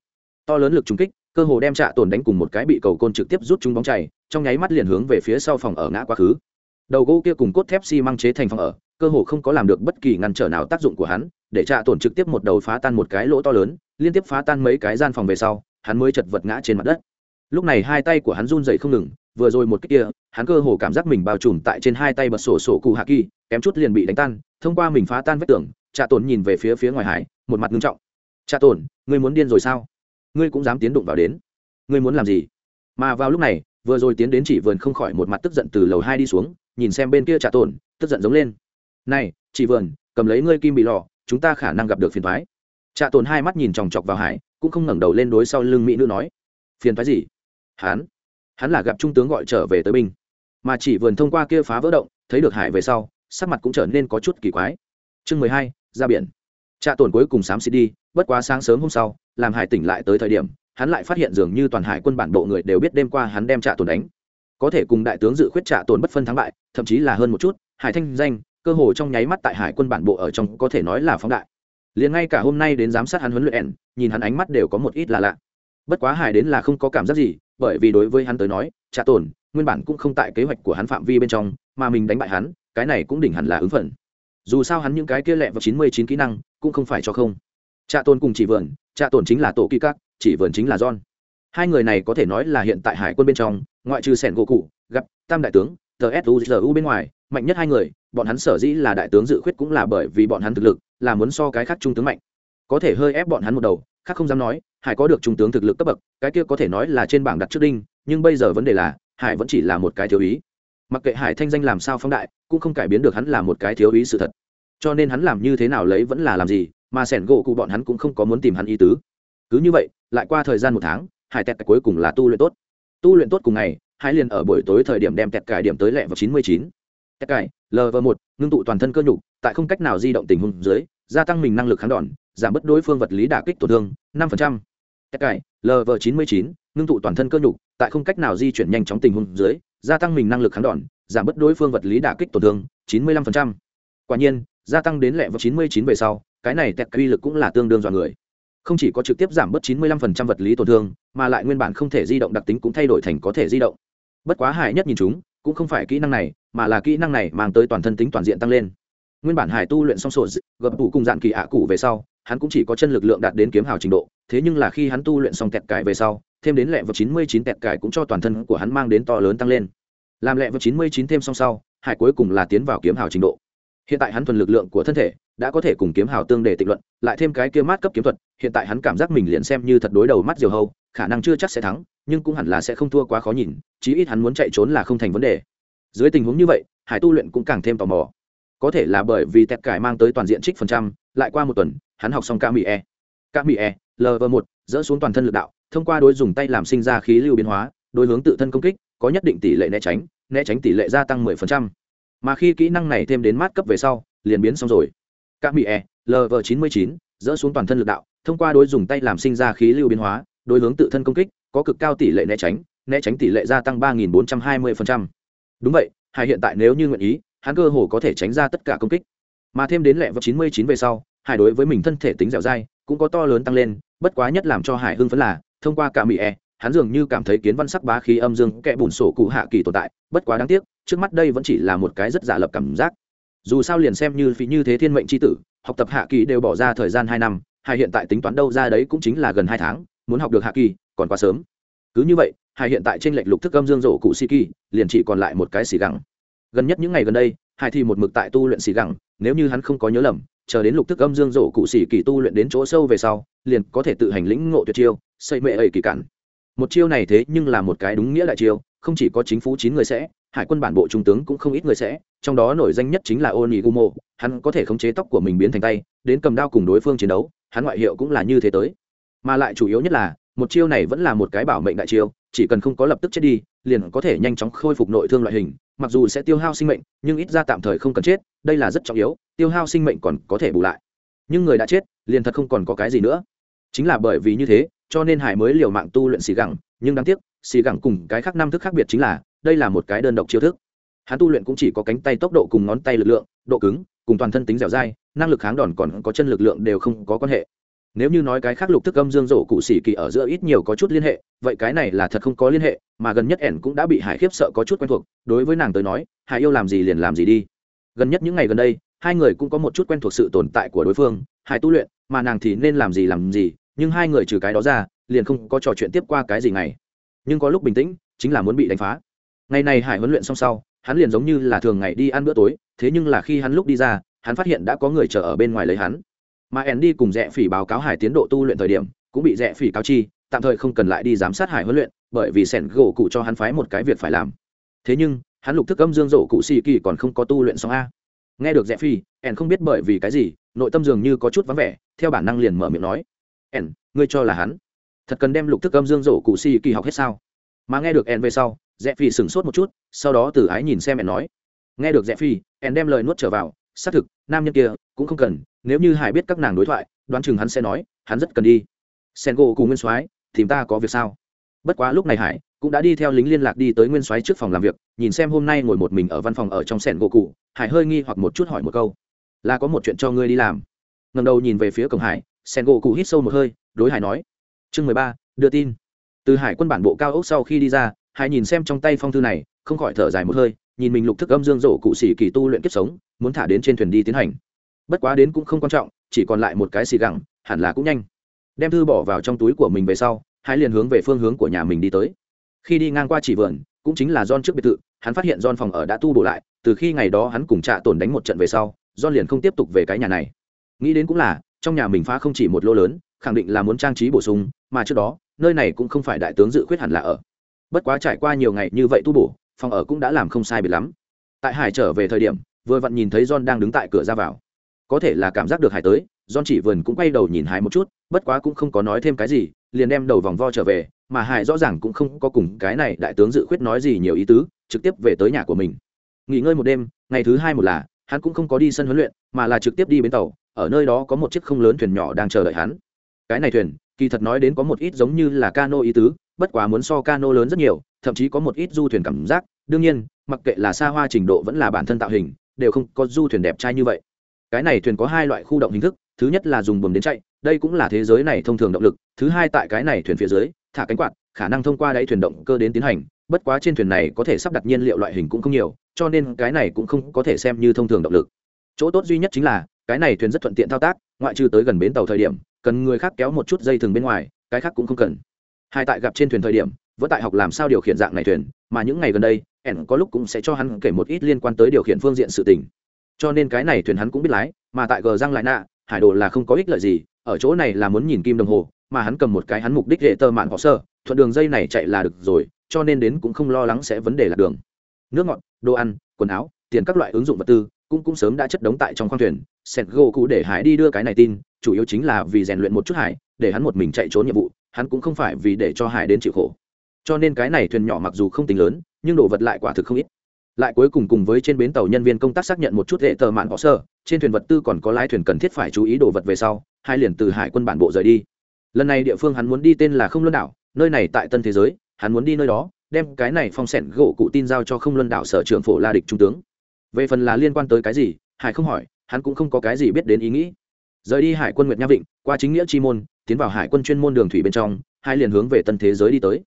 [SPEAKER 1] To lớn lực trúng kích, cơ hồ đem trạ tổn đánh cùng một cái bị cầu côn trực tiếp rút trúng bóng chảy trong nháy mắt liền hướng về phía sau phòng ở ngã quá khứ. Đầu gỗ kia cùng cốt thép xi măng chế thành phòng ở cơ hồ không có làm được bất kỳ ngăn trở nào tác dụng của hắn, để trạ tổn trực tiếp một đầu phá tan một cái lỗ to lớn, liên tiếp phá tan mấy cái gian phòng về sau, hắn mới chật vật ngã trên mặt đất. Lúc này hai tay của hắn run dậy không ngừng, vừa rồi một cái kia, hắn cơ hồ cảm giác mình bao trùm tại trên hai tay bật sổ sổ cụ hạ kỳ, kém chút liền bị đánh tan, thông qua mình phá tan vết tường, trạ tổn nhìn về phía phía ngoài hải, một mặt ngưng trọng. Trạ tổn, ngươi muốn điên rồi sao? Ngươi cũng dám tiến đụng vào đến. Ngươi muốn làm gì? Mà vào lúc này, vừa rồi tiến đến chỉ vườn không khỏi một mặt tức giận từ lầu hai đi xuống, nhìn xem bên kia trạ tổn, tức giận giống lên này chị vườn, cầm lấy ngươi kim bị lò chúng ta khả năng gặp được phiền thoái. Trạ tồn hai mắt nhìn chòng chọc vào hải, cũng không ngẩng đầu lên đối sau lưng mỹ nữ nói, phiền thoái gì? Hắn hắn là gặp trung tướng gọi trở về tới binh, mà chỉ vườn thông qua kia phá vỡ động, thấy được hải về sau, sắc mặt cũng trở nên có chút kỳ quái. Chương mười hai, ra biển. Trạ tồn cuối cùng xám xịt đi, bất quá sáng sớm hôm sau, làm hải tỉnh lại tới thời điểm, hắn lại phát hiện dường như toàn hải quân bản bộ người đều biết đêm qua hắn đem trạ tồn đánh. Có thể cùng đại tướng dự khuyết trạ tồn bất phân thắng bại, thậm chí là hơn một chút, hải thanh danh cơ hồ trong nháy mắt tại hải quân bản bộ ở trong có thể nói là phóng đại. Liền ngay cả hôm nay đến giám sát hắn huấn luyện nhìn hắn ánh mắt đều có một ít là lạ. Bất quá hải đến là không có cảm giác gì, bởi vì đối với hắn tới nói trả tổn, nguyên bản cũng không tại kế hoạch của hắn phạm vi bên trong, mà mình đánh bại hắn, cái này cũng đỉnh hẳn là ứng phận. Dù sao hắn những cái kia lẹ vào chín mươi chín kỹ năng, cũng không phải cho không. Trạ tôn cùng chỉ vườn trạ tổn chính là tổ kỳ các, chỉ vườn chính là john. Hai người này có thể nói là hiện tại hải quân bên trong, ngoại trừ sẻn gỗ cụ, gặp tam đại tướng tsuzu bên ngoài, mạnh nhất hai người, bọn hắn sở dĩ là đại tướng dự khuyết cũng là bởi vì bọn hắn thực lực, là muốn so cái khác trung tướng mạnh. Có thể hơi ép bọn hắn một đầu, khác không dám nói, hải có được trung tướng thực lực cấp bậc, cái kia có thể nói là trên bảng đặt trước đinh, nhưng bây giờ vấn đề là, hải vẫn chỉ là một cái thiếu ý. Mặc kệ hải thanh danh làm sao phóng đại, cũng không cải biến được hắn là một cái thiếu ý sự thật. Cho nên hắn làm như thế nào lấy vẫn là làm gì, mà sẻn gỗ cụ bọn hắn cũng không có muốn tìm hắn ý tứ. Cứ như vậy, lại qua thời gian một tháng, hải tẹt cuối cùng là tu luyện tốt. Tu luyện tốt cùng ngày hai liền ở buổi tối thời điểm đem tẹt cải điểm tới lẹ vào chín mươi chín. Tẹt cải lv một, ngưng tụ toàn thân cơ nhục, tại không cách nào di động tình huống dưới, gia tăng mình năng lực kháng đòn, giảm bớt đối phương vật lý đả kích tổn thương, năm tẹt cải lv chín mươi chín, ngưng tụ toàn thân cơ nhục, tại không cách nào di chuyển nhanh chóng tình huống dưới, gia tăng mình năng lực kháng đòn, giảm bớt đối phương vật lý đả kích tổn thương, chín mươi lăm quả nhiên, gia tăng đến lẹ vào chín mươi chín về sau, cái này tẹt quy lực cũng là tương đương dọa người. Không chỉ có trực tiếp giảm bớt 95% vật lý tổn thương, mà lại nguyên bản không thể di động đặc tính cũng thay đổi thành có thể di động bất quá hải nhất nhìn chúng, cũng không phải kỹ năng này, mà là kỹ năng này mang tới toàn thân tính toàn diện tăng lên. Nguyên bản hải tu luyện xong sổ gập tủ cùng dạng kỳ ạ cụ về sau, hắn cũng chỉ có chân lực lượng đạt đến kiếm hào trình độ, thế nhưng là khi hắn tu luyện xong tẹt cải về sau, thêm đến lẹ vào 99 tẹt cải cũng cho toàn thân của hắn mang đến to lớn tăng lên. Làm lẹ vào 99 thêm song sau, hải cuối cùng là tiến vào kiếm hào trình độ hiện tại hắn thuần lực lượng của thân thể, đã có thể cùng kiếm hào tương để tịnh luận, lại thêm cái kia mát cấp kiếm thuật, hiện tại hắn cảm giác mình liền xem như thật đối đầu mắt diều hâu, khả năng chưa chắc sẽ thắng, nhưng cũng hẳn là sẽ không thua quá khó nhìn, chí ít hắn muốn chạy trốn là không thành vấn đề. Dưới tình huống như vậy, hải tu luyện cũng càng thêm tò mò. Có thể là bởi vì tẹt cải mang tới toàn diện trích phần trăm, lại qua một tuần, hắn học xong ca mỹ e. Ca mỹ e lv một, dỡ xuống toàn thân lực đạo, thông qua đối dùng tay làm sinh ra khí lưu biến hóa, đối hướng tự thân công kích, có nhất định tỷ lệ né tránh né tránh tỷ lệ gia tăng 10% mà khi kỹ năng này thêm đến mát cấp về sau, liền biến xong rồi các mỹ e lv 99 dỡ xuống toàn thân lực đạo, thông qua đối dùng tay làm sinh ra khí lưu biến hóa, đối hướng tự thân công kích, có cực cao tỷ lệ né tránh né tránh tỷ lệ gia tăng 3.420%. đúng vậy, hải hiện tại nếu như nguyện ý, hắn cơ hồ có thể tránh ra tất cả công kích mà thêm đến lẹ vào 99 về sau, hải đối với mình thân thể tính dẻo dai, cũng có to lớn tăng lên, bất quá nhất làm cho hải hưng phấn là, thông qua cả mỹ e hắn dường như cảm thấy kiến văn sắc bá khí âm dương kẽ bùn sổ cụ hạ kỳ tồn tại, bất quá đáng tiếc trước mắt đây vẫn chỉ là một cái rất giả lập cảm giác. Dù sao liền xem như phí như thế thiên mệnh c h i tử, học tập hạ kỳ đều bỏ ra thời gian hai năm, hải hiện tại tính toán đâu ra đấy cũng chính là gần hai tháng, muốn học được hạ kỳ, còn quá sớm. Cứ như vậy, hải hiện tại trên lệch lục thức âm dương rổ cụ si kỳ liền chỉ còn lại một cái xì gẳng. Gần nhất những ngày gần đây, hải thì một mực tại tu luyện xì gẳng, nếu như hắn không có nhớ lầm, chờ đến lục thức âm dương rổ cụ xì kỳ tu luyện đến chỗ sâu về sau, liền có thể tự hành lĩnh ngộ tuyệt chiêu, xây mệ ấy kỳ cản. Một chiêu này thế nhưng là một cái đúng nghĩa đại chiêu, không chỉ có chính phủ chín người sẽ hải quân bản bộ trung tướng cũng không ít người sẽ, trong đó nổi danh nhất chính là onigumo, hắn có thể khống chế tóc của mình biến thành tay, đến cầm đao cùng đối phương chiến đấu, hắn ngoại hiệu cũng là như thế tới. Mà lại chủ yếu nhất là, một chiêu này vẫn là một cái bảo mệnh đại chiêu, chỉ cần không có lập tức chết đi, liền có thể nhanh chóng khôi phục nội thương loại hình, mặc dù sẽ tiêu hao sinh mệnh, nhưng ít ra tạm thời không cần chết, đây là rất trọng yếu, tiêu hao sinh mệnh còn có thể bù lại. Nhưng người đã chết, liền thật không còn có cái gì nữa. Chính là bởi vì như thế, cho nên hải mới liều mạng tu luyện xì gẳng, nhưng đáng tiếc, xì gẳng cùng cái khác năm thức khác biệt chính là đây là một cái đơn độc chiêu thức. Hắn tu luyện cũng chỉ có cánh tay tốc độ cùng ngón tay lực lượng, độ cứng, cùng toàn thân tính dẻo dai, năng lực kháng đòn còn có chân lực lượng đều không có quan hệ. Nếu như nói cái khác lục thức âm dương rổ cụ xỉ kỳ ở giữa ít nhiều có chút liên hệ, vậy cái này là thật không có liên hệ, mà gần nhất ẻn cũng đã bị hải khiếp sợ có chút quen thuộc, đối với nàng tới nói, hải yêu làm gì liền làm gì đi. Gần nhất những ngày gần đây, hai người cũng có một chút quen thuộc sự tồn tại của đối phương, hải tu luyện, mà nàng thì nên làm gì làm gì, nhưng hai người trừ cái đó ra, liền không có trò chuyện tiếp qua cái gì này. nhưng có lúc bình tĩnh, chính là muốn bị đánh phá ngày này hải huấn luyện xong sau hắn liền giống như là thường ngày đi ăn bữa tối thế nhưng là khi hắn lúc đi ra hắn phát hiện đã có người chờ ở bên ngoài lấy hắn. Mà ẻn đi cùng rẽ phỉ báo cáo hải tiến độ tu luyện thời điểm cũng bị rẽ phỉ cáo chi tạm thời không cần lại đi giám sát hải huấn luyện bởi vì sẻn gỗ cụ cho hắn phái một cái việc phải làm. Thế nhưng hắn lục thức âm dương rộ cụ xì kỳ còn không có tu luyện xong a. Nghe được rẽ phỉ, ẻn không biết bởi vì cái gì nội tâm dường như có chút vắng vẻ theo bản năng liền mở miệng nói ẻn ngươi cho là hắn thật cần đem lục thức âm dương rộ cụ xì kỳ học hết sao? Mà nghe được ẻn về sau rẽ phi sửng sốt một chút, sau đó từ ái nhìn xem mẹ nói. Nghe được rẽ phi ẻn đem lời nuốt trở vào, xác thực, nam nhân kia cũng không cần, nếu như hải biết các nàng đối thoại, đoán chừng hắn sẽ nói, hắn rất cần đi. Sen gỗ cùng nguyên soái, tìm ta có việc sao? Bất quá lúc này hải cũng đã đi theo lính liên lạc đi tới nguyên soái trước phòng làm việc, nhìn xem hôm nay ngồi một mình ở văn phòng ở trong sẻn gỗ cụ, hải hơi nghi hoặc một chút hỏi một câu. Là có một chuyện cho ngươi đi làm. Ngầm đầu nhìn về phía cổng hải sẻn gỗ cụ hít sâu một hơi, đối hải nói. Chương mười ba, đưa tin. Từ hải quân bản bộ cao ốc sau khi đi ra Hai nhìn xem trong tay phong thư này, không khỏi thở dài một hơi, nhìn mình lục thức âm dương rổ cụ xỉ kỳ tu luyện kiếp sống, muốn thả đến trên thuyền đi tiến hành. Bất quá đến cũng không quan trọng, chỉ còn lại một cái xì gẳng, hẳn là cũng nhanh. Đem thư bỏ vào trong túi của mình về sau hai liền hướng về phương hướng của nhà mình đi tới. Khi đi ngang qua chỉ vườn, cũng chính là don trước biệt thự, hắn phát hiện don phòng ở đã tu bổ lại, từ khi ngày đó hắn cùng trạ tổn đánh một trận về sau don liền không tiếp tục về cái nhà này. Nghĩ đến cũng là, trong nhà mình phá không chỉ một lô lớn, khẳng định là muốn trang trí bổ sung, mà trước đó, nơi này cũng không phải đại tướng dự khuyết hẳn là ở bất quá trải qua nhiều ngày như vậy tu bổ, phòng ở cũng đã làm không sai biệt lắm. Tại hải trở về thời điểm, vừa vặn nhìn thấy john đang đứng tại cửa ra vào. Có thể là cảm giác được hải tới, john chỉ vườn cũng quay đầu nhìn hải một chút, bất quá cũng không có nói thêm cái gì, liền đem đầu vòng vo trở về, mà hải rõ ràng cũng không có cùng cái này đại tướng dự khuyết nói gì nhiều ý tứ, trực tiếp về tới nhà của mình. Nghỉ ngơi một đêm, ngày thứ hai một là, hắn cũng không có đi sân huấn luyện, mà là trực tiếp đi bến tàu, ở nơi đó có một chiếc không lớn thuyền nhỏ đang chờ đợi hắn. Cái này thuyền kỳ thật nói đến có một ít giống như là cano ý tứ, bất quá muốn so cano lớn rất nhiều, thậm chí có một ít du thuyền cảm giác. Đương nhiên, mặc kệ là xa hoa trình độ vẫn là bản thân tạo hình, đều không có du thuyền đẹp trai như vậy. Cái này thuyền có hai loại khu động hình thức, thứ nhất là dùng buồm đến chạy, đây cũng là thế giới này thông thường động lực, thứ hai tại cái này thuyền phía dưới, thả cánh quạt, khả năng thông qua đáy thuyền động cơ đến tiến hành, bất quá trên thuyền này có thể sắp đặt nhiên liệu loại hình cũng không nhiều, cho nên cái này cũng không có thể xem như thông thường động lực. Chỗ tốt duy nhất chính là, cái này thuyền rất thuận tiện thao tác, ngoại trừ tới gần bến tàu thời điểm cần người khác kéo một chút dây thừng bên ngoài, cái khác cũng không cần. Hai tại gặp trên thuyền thời điểm, vẫn tại học làm sao điều khiển dạng này thuyền, mà những ngày gần đây, ẻn có lúc cũng sẽ cho hắn kể một ít liên quan tới điều khiển phương diện sự tình. Cho nên cái này thuyền hắn cũng biết lái, mà tại gờ răng lại nạ, hải đồ là không có ích lợi gì, ở chỗ này là muốn nhìn kim đồng hồ, mà hắn cầm một cái hắn mục đích hệ tơ mạn họ sơ, thuận đường dây này chạy là được rồi, cho nên đến cũng không lo lắng sẽ vấn đề lạc đường. Nước ngọt, đồ ăn, quần áo, tiền các loại ứng dụng vật tư, cũng cũng sớm đã chất đống tại trong khoang thuyền. Sẹt gỗ cụ để hải đi đưa cái này tin chủ yếu chính là vì rèn luyện một chút hải, để hắn một mình chạy trốn nhiệm vụ, hắn cũng không phải vì để cho hải đến chịu khổ. Cho nên cái này thuyền nhỏ mặc dù không tính lớn, nhưng đồ vật lại quả thực không ít. Lại cuối cùng cùng với trên bến tàu nhân viên công tác xác nhận một chút hệ tờ mạn họ sơ, trên thuyền vật tư còn có lái thuyền cần thiết phải chú ý đồ vật về sau, hai liền từ hải quân bản bộ rời đi. Lần này địa phương hắn muốn đi tên là không luân đảo, nơi này tại tân thế giới, hắn muốn đi nơi đó, đem cái này phong sẻn gỗ cụ tin giao cho không luân đảo sở trưởng phổ la địch trung tướng. Về phần là liên quan tới cái gì, hải không hỏi, hắn cũng không có cái gì biết đến ý nghĩ rời đi hải quân nguyệt nha vịnh, qua chính nghĩa chi môn, tiến vào hải quân chuyên môn đường thủy bên trong, hai liền hướng về tân thế giới đi tới.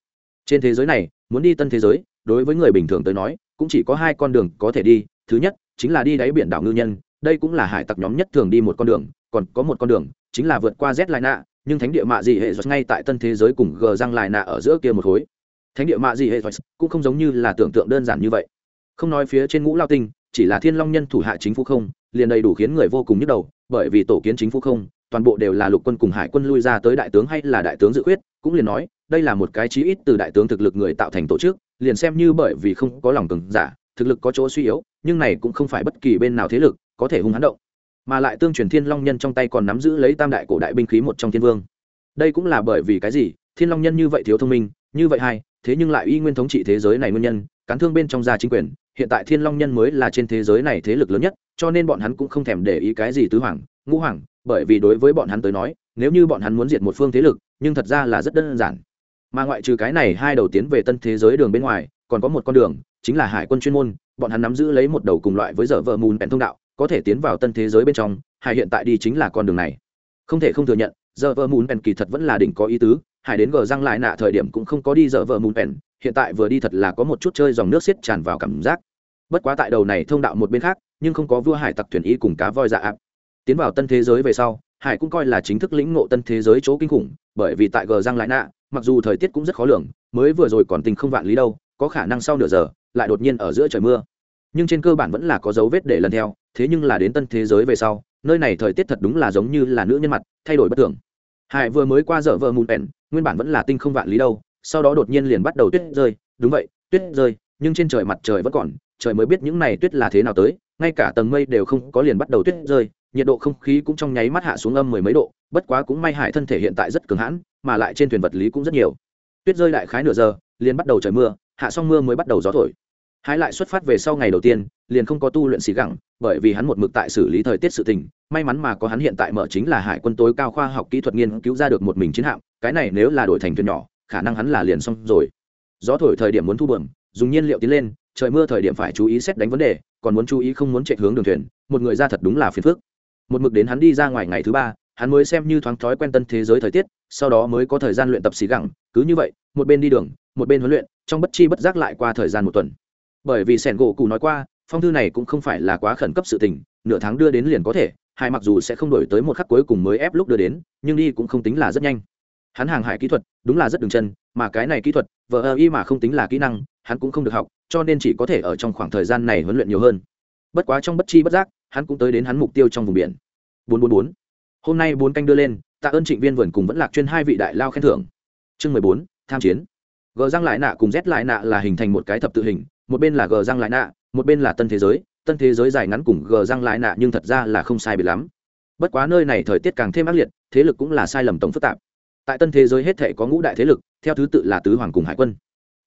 [SPEAKER 1] Trên thế giới này, muốn đi tân thế giới, đối với người bình thường tới nói, cũng chỉ có hai con đường có thể đi. Thứ nhất, chính là đi đáy biển đảo ngư nhân, đây cũng là hải tặc nhóm nhất thường đi một con đường, còn có một con đường, chính là vượt qua z lại nạ nhưng thánh địa mạ dị hệ giọt ngay tại tân thế giới cùng gờ răng lại nạ ở giữa kia một khối. Thánh địa mạ dị hệ giọt cũng không giống như là tưởng tượng đơn giản như vậy. Không nói phía trên ngũ lao tinh chỉ là thiên long nhân thủ hạ chính phủ không, liền đầy đủ khiến người vô cùng nhức đầu, bởi vì tổ kiến chính phủ không, toàn bộ đều là lục quân cùng hải quân lui ra tới đại tướng hay là đại tướng dự khuyết, cũng liền nói, đây là một cái chí ít từ đại tướng thực lực người tạo thành tổ chức, liền xem như bởi vì không có lòng cường giả, thực lực có chỗ suy yếu, nhưng này cũng không phải bất kỳ bên nào thế lực có thể hung hãn động. Mà lại tương truyền thiên long nhân trong tay còn nắm giữ lấy tam đại cổ đại binh khí một trong thiên vương. Đây cũng là bởi vì cái gì? Thiên long nhân như vậy thiếu thông minh, như vậy hay, thế nhưng lại uy nguyên thống trị thế giới này nguyên nhân, cán thương bên trong gia chính quyền hiện tại thiên long nhân mới là trên thế giới này thế lực lớn nhất, cho nên bọn hắn cũng không thèm để ý cái gì tứ hoàng, ngũ hoàng, bởi vì đối với bọn hắn tới nói, nếu như bọn hắn muốn diệt một phương thế lực, nhưng thật ra là rất đơn giản. Mà ngoại trừ cái này hai đầu tiến về tân thế giới đường bên ngoài, còn có một con đường, chính là hải quân chuyên môn, bọn hắn nắm giữ lấy một đầu cùng loại với dở vợ mùn bèn thông đạo, có thể tiến vào tân thế giới bên trong, hải hiện tại đi chính là con đường này. Không thể không thừa nhận, dở vợ mùn bèn kỳ thật vẫn là đỉnh có ý tứ, hải đến gờ răng lại nạ thời điểm cũng không có đi dở vợ mùn bèn hiện tại vừa đi thật là có một chút chơi dòng nước xiết tràn vào cảm giác. Bất quá tại đầu này thông đạo một bên khác, nhưng không có vua hải tặc thuyền y cùng cá voi dạ ạp tiến vào tân thế giới về sau, hải cũng coi là chính thức lĩnh ngộ tân thế giới chỗ kinh khủng, bởi vì tại gờ giang lại nạ, mặc dù thời tiết cũng rất khó lường, mới vừa rồi còn tình không vạn lý đâu, có khả năng sau nửa giờ, lại đột nhiên ở giữa trời mưa. Nhưng trên cơ bản vẫn là có dấu vết để lần theo, thế nhưng là đến tân thế giới về sau, nơi này thời tiết thật đúng là giống như là nữ nhân mặt, thay đổi bất thường. Hải vừa mới qua dở vợ mùn pèn nguyên bản vẫn là tinh không vạn lý đâu sau đó đột nhiên liền bắt đầu tuyết rơi. Đúng vậy, tuyết rơi, nhưng trên trời mặt trời vẫn còn, trời mới biết những này tuyết là thế nào tới. Ngay cả tầng mây đều không có liền bắt đầu tuyết rơi, nhiệt độ không khí cũng trong nháy mắt hạ xuống âm mười mấy độ, bất quá cũng may hải thân thể hiện tại rất cường hãn, mà lại trên thuyền vật lý cũng rất nhiều. Tuyết rơi đại khái nửa giờ, liền bắt đầu trời mưa, hạ xong mưa mới bắt đầu gió thổi. Hải lại xuất phát về sau ngày đầu tiên, liền không có tu luyện xì gẳng, bởi vì hắn một mực tại xử lý thời tiết sự tình. May mắn mà có hắn hiện tại mở chính là hải quân tối cao khoa học kỹ thuật nghiên cứu ra được một mình chiến hạm, cái này nếu là đổi thành thuyền nhỏ khả năng hắn là liền xong rồi. Gió thổi thời điểm muốn thu bờm, dùng nhiên liệu tiến lên, trời mưa thời điểm phải chú ý xét đánh vấn đề, còn muốn chú ý không muốn chạy hướng đường thuyền, một người ra thật đúng là phiền phức. Một mực đến hắn đi ra ngoài ngày thứ ba, hắn mới xem như thoáng thói quen tân thế giới thời tiết, sau đó mới có thời gian luyện tập xì gẳng, cứ như vậy, một bên đi đường, một bên huấn luyện, trong bất chi bất giác lại qua thời gian một tuần. Bởi vì sẻn gỗ cụ nói qua, phong thư này cũng không phải là quá khẩn cấp sự tình, nửa tháng đưa đến liền có thể, hai mặc dù sẽ không đổi tới một khắc cuối cùng mới ép lúc đưa đến, nhưng đi cũng không tính là rất nhanh hắn hàng hải kỹ thuật, đúng là rất đường chân, mà cái này kỹ thuật vợ ơ y mà không tính là kỹ năng, hắn cũng không được học, cho nên chỉ có thể ở trong khoảng thời gian này huấn luyện nhiều hơn. Bất quá trong bất chi bất giác, hắn cũng tới đến hắn mục tiêu trong vùng biển. Bốn bốn bốn. Hôm nay bốn canh đưa lên, tạ ơn trịnh viên vườn cùng vẫn lạc chuyên hai vị đại lao khen thưởng. Chương mười bốn, tham chiến. Gờ răng lại nạ cùng rét lại nạ là hình thành một cái thập tự hình, một bên là gờ răng lại nạ, một bên là tân thế giới. Tân thế giới dài ngắn cùng gờ răng lại nạ nhưng thật ra là không sai biệt lắm. Bất quá nơi này thời tiết càng thêm ác liệt, thế lực cũng là sai lầm tổng phức tạp tại tân thế giới hết thể có ngũ đại thế lực, theo thứ tự là tứ hoàng cùng hải quân.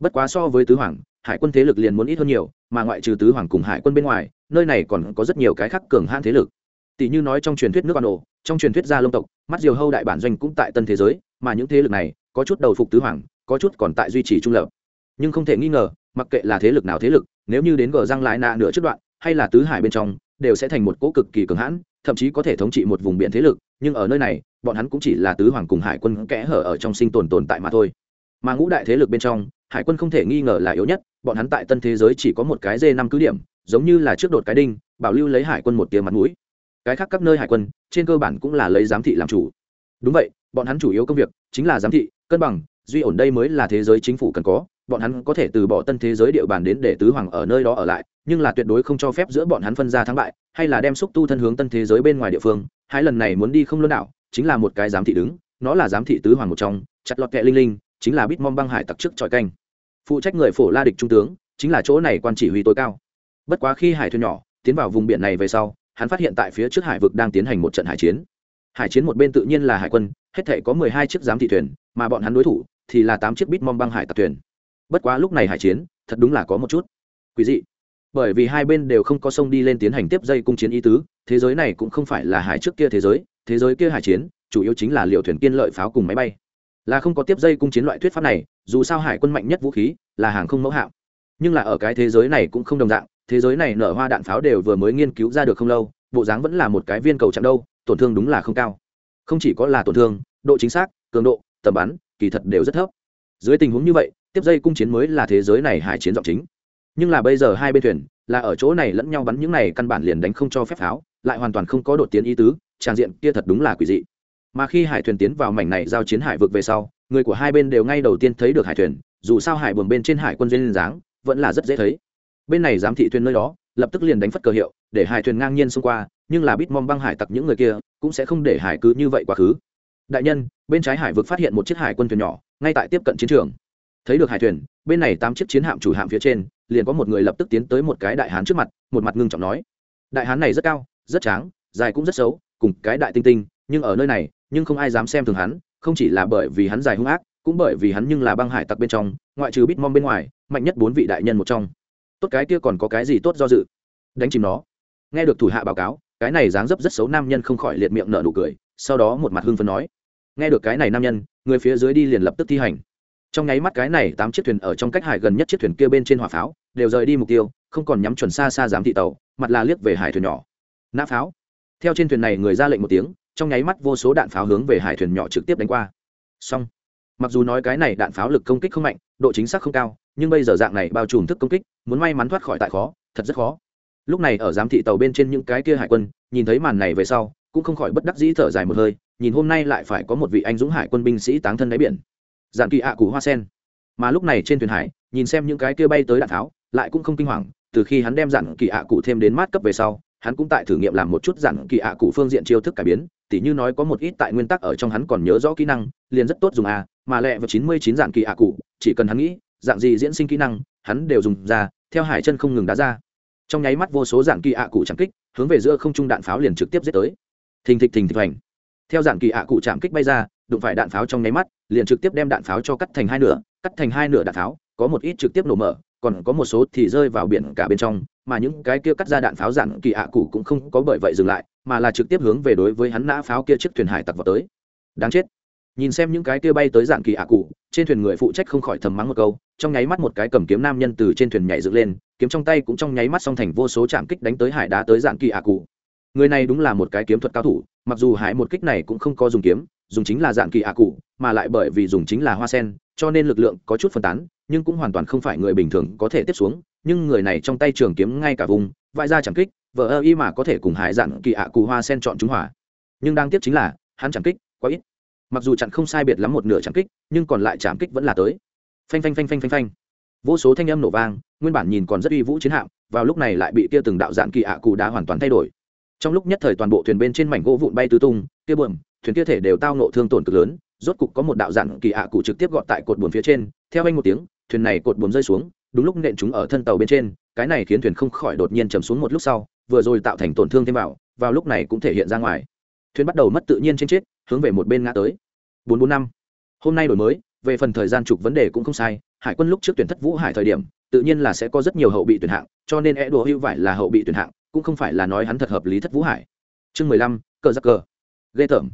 [SPEAKER 1] Bất quá so với tứ hoàng, hải quân thế lực liền muốn ít hơn nhiều, mà ngoại trừ tứ hoàng cùng hải quân bên ngoài, nơi này còn có rất nhiều cái khác cường hãn thế lực. Tỷ như nói trong truyền thuyết nước quan ổ trong truyền thuyết gia lông tộc, mắt diều hâu đại bản doanh cũng tại tân thế giới, mà những thế lực này có chút đầu phục tứ hoàng, có chút còn tại duy trì trung lập. Nhưng không thể nghi ngờ, mặc kệ là thế lực nào thế lực, nếu như đến gờ răng lại nạ nửa trước đoạn, hay là tứ hải bên trong đều sẽ thành một cỗ cực kỳ cường hãn, thậm chí có thể thống trị một vùng biển thế lực, nhưng ở nơi này, bọn hắn cũng chỉ là tứ hoàng cùng hải quân kẽ hở ở trong sinh tồn tồn tại mà thôi. Mà ngũ đại thế lực bên trong, hải quân không thể nghi ngờ là yếu nhất, bọn hắn tại tân thế giới chỉ có một cái dê năm cứ điểm, giống như là trước đột cái đinh, bảo lưu lấy hải quân một tia mặt mũi. Cái khác các nơi hải quân, trên cơ bản cũng là lấy giám thị làm chủ. Đúng vậy, bọn hắn chủ yếu công việc chính là giám thị, cân bằng, duy ổn đây mới là thế giới chính phủ cần có bọn hắn có thể từ bỏ tân thế giới địa bàn đến để tứ hoàng ở nơi đó ở lại, nhưng là tuyệt đối không cho phép giữa bọn hắn phân ra thắng bại, hay là đem xúc tu thân hướng tân thế giới bên ngoài địa phương. Hai lần này muốn đi không luân đảo chính là một cái giám thị đứng, nó là giám thị tứ hoàng một trong, chặt lọt kẹ linh linh, chính là bít mong băng hải tặc trước tròi canh. Phụ trách người phổ la địch trung tướng, chính là chỗ này quan chỉ huy tối cao. Bất quá khi hải thuyền nhỏ tiến vào vùng biển này về sau, hắn phát hiện tại phía trước hải vực đang tiến hành một trận hải chiến. Hải chiến một bên tự nhiên là hải quân, hết thể có mười hai chiếc giám thị thuyền, mà bọn hắn đối thủ thì là tám chiếc bít mong băng hải tặc thuyền bất quá lúc này hải chiến, thật đúng là có một chút quý dị. Bởi vì hai bên đều không có sông đi lên tiến hành tiếp dây cung chiến ý tứ, thế giới này cũng không phải là hải trước kia thế giới thế giới kia hải chiến, chủ yếu chính là liệu thuyền kiên lợi pháo cùng máy bay. Là không có tiếp dây cung chiến loại thuyết pháp này, dù sao hải quân mạnh nhất vũ khí là hàng không mẫu hạm. Nhưng là ở cái thế giới này cũng không đồng dạng, thế giới này nở hoa đạn pháo đều vừa mới nghiên cứu ra được không lâu, bộ dáng vẫn là một cái viên cầu chạm đâu, tổn thương đúng là không cao. Không chỉ có là tổn thương, độ chính xác, cường độ, tầm bắn, kỳ thật đều rất thấp. Dưới tình huống như vậy tiếp dây cung chiến mới là thế giới này hải chiến giọng chính. Nhưng là bây giờ hai bên thuyền, là ở chỗ này lẫn nhau bắn những này căn bản liền đánh không cho phép pháo, lại hoàn toàn không có đột tiến ý tứ trang diện kia thật đúng là quỷ dị. Mà khi hải thuyền tiến vào mảnh này giao chiến hải vực về sau, người của hai bên đều ngay đầu tiên thấy được hải thuyền, dù sao hải buồng bên trên hải quân duyên dáng, vẫn là rất dễ thấy. Bên này giám thị thuyền nơi đó, lập tức liền đánh phất cờ hiệu, để hải thuyền ngang nhiên xông qua, nhưng là bít mong băng hải tặc những người kia, cũng sẽ không để hải cứ như vậy quá khứ. Đại nhân, bên trái hải vực phát hiện một chiếc hải quân thuyền nhỏ, ngay tại tiếp cận chiến trường thấy được hải thuyền, bên này tám chiếc chiến hạm chủ hạm phía trên, liền có một người lập tức tiến tới một cái đại hán trước mặt, một mặt ngưng trọng nói, đại hán này rất cao, rất tráng, dài cũng rất xấu, cùng cái đại tinh tinh, nhưng ở nơi này, nhưng không ai dám xem thường hắn, không chỉ là bởi vì hắn dài hung ác, cũng bởi vì hắn nhưng là băng hải tặc bên trong, ngoại trừ bít mong bên ngoài, mạnh nhất bốn vị đại nhân một trong. Tốt cái kia còn có cái gì tốt do dự? Đánh chìm nó. Nghe được thủ hạ báo cáo, cái này dáng dấp rất xấu nam nhân không khỏi liệt miệng nở nụ cười, sau đó một mặt hưng phấn nói, nghe được cái này nam nhân, người phía dưới đi liền lập tức thi hành trong nháy mắt cái này tám chiếc thuyền ở trong cách hải gần nhất chiếc thuyền kia bên trên hỏa pháo, đều rời đi mục tiêu, không còn nhắm chuẩn xa xa giám thị tàu, mặt là liếc về hải thuyền nhỏ. Nã pháo. Theo trên thuyền này người ra lệnh một tiếng, trong nháy mắt vô số đạn pháo hướng về hải thuyền nhỏ trực tiếp đánh qua. Xong. Mặc dù nói cái này đạn pháo lực công kích không mạnh, độ chính xác không cao, nhưng bây giờ dạng này bao trùm thức công kích, muốn may mắn thoát khỏi tại khó, thật rất khó. Lúc này ở giám thị tàu bên trên những cái kia hải quân, nhìn thấy màn này về sau, cũng không khỏi bất đắc dĩ thở dài một hơi, nhìn hôm nay lại phải có một vị anh dũng hải quân binh sĩ táng thân đáy biển dạng kỳ ạ à củ hoa sen. Mà lúc này trên thuyền hải, nhìn xem những cái kia bay tới đạn tháo, lại cũng không kinh hoàng, từ khi hắn đem dạng kỳ ạ à cụ thêm đến mát cấp về sau, hắn cũng tại thử nghiệm làm một chút dạng kỳ ạ à cụ phương diện chiêu thức cải biến, tỉ như nói có một ít tại nguyên tắc ở trong hắn còn nhớ rõ kỹ năng, liền rất tốt dùng a mà lẹ vào chín mươi chín dạng kỳ ạ cụ chỉ cần hắn nghĩ, dạng gì diễn sinh kỹ năng, hắn đều dùng ra, theo hải chân không ngừng đá ra. Trong nháy mắt vô số dạng kỳ ạ cụ chạm kích, hướng về giữa không trung đạn pháo liền trực tiếp giết tới. Thình thịch thình thịch hoành. Theo dạng kỳ ạ cụ chạm kích bay ra, đụng phải đạn pháo trong nháy mắt liền trực tiếp đem đạn pháo cho cắt thành hai nửa, cắt thành hai nửa đạn pháo, có một ít trực tiếp nổ mở, còn có một số thì rơi vào biển cả bên trong, mà những cái kia cắt ra đạn pháo dạng kỳ ạ cụ cũng không có bởi vậy dừng lại, mà là trực tiếp hướng về đối với hắn nã pháo kia chiếc thuyền hải tặc vào tới. Đáng chết. Nhìn xem những cái kia bay tới dạng kỳ ạ cụ, trên thuyền người phụ trách không khỏi thầm mắng một câu, trong nháy mắt một cái cầm kiếm nam nhân từ trên thuyền nhảy dựng lên, kiếm trong tay cũng trong nháy mắt xong thành vô số chạm kích đánh tới hải đá tới dạng kỳ ạ cụ. Người này đúng là một cái kiếm thuật cao thủ, mặc dù hải một kích này cũng không có dùng kiếm dùng chính là dạng kỳ ạ cụ, mà lại bởi vì dùng chính là hoa sen, cho nên lực lượng có chút phân tán, nhưng cũng hoàn toàn không phải người bình thường có thể tiếp xuống, nhưng người này trong tay trường kiếm ngay cả vùng, vãi ra chẳng kích vợ ơ y mà có thể cùng hải dạng kỳ ạ cụ hoa sen chọn chúng hỏa nhưng đang tiếp chính là, hắn chẳng kích, quá ít. Mặc dù chặn không sai biệt lắm một nửa chẳng kích, nhưng còn lại chạm kích vẫn là tới. Phanh phanh phanh phanh phanh phanh. Vô số thanh âm nổ vang, nguyên bản nhìn còn rất uy vũ chiến hạm, vào lúc này lại bị kia từng đạo dạng kỳ ạ cụ đã hoàn toàn thay đổi. Trong lúc nhất thời toàn bộ thuyền bên trên mảnh gỗ vụn bay tứ tung, kia buồm thuyền kia thể đều tao nộ thương tổn cực lớn, rốt cục có một đạo dạng kỳ ạ cụ trực tiếp gọt tại cột buồm phía trên, theo anh một tiếng, thuyền này cột buồm rơi xuống, đúng lúc nện chúng ở thân tàu bên trên, cái này khiến thuyền không khỏi đột nhiên chầm xuống một lúc sau, vừa rồi tạo thành tổn thương thêm vào vào lúc này cũng thể hiện ra ngoài. Thuyền bắt đầu mất tự nhiên trên chết, hướng về một bên ngã tới. Bốn bốn năm. Hôm nay đổi mới, về phần thời gian trục vấn đề cũng không sai, hải quân lúc trước tuyển thất vũ hải thời điểm, tự nhiên là sẽ có rất nhiều hậu bị tuyển hạng, cho nên e đùa hưu vải là hậu bị tuyển hạng, cũng không phải là nói hắn thật hợp lý thất vũ hải. Chương mười lăm, cờ giặc cờ. Ghê tởm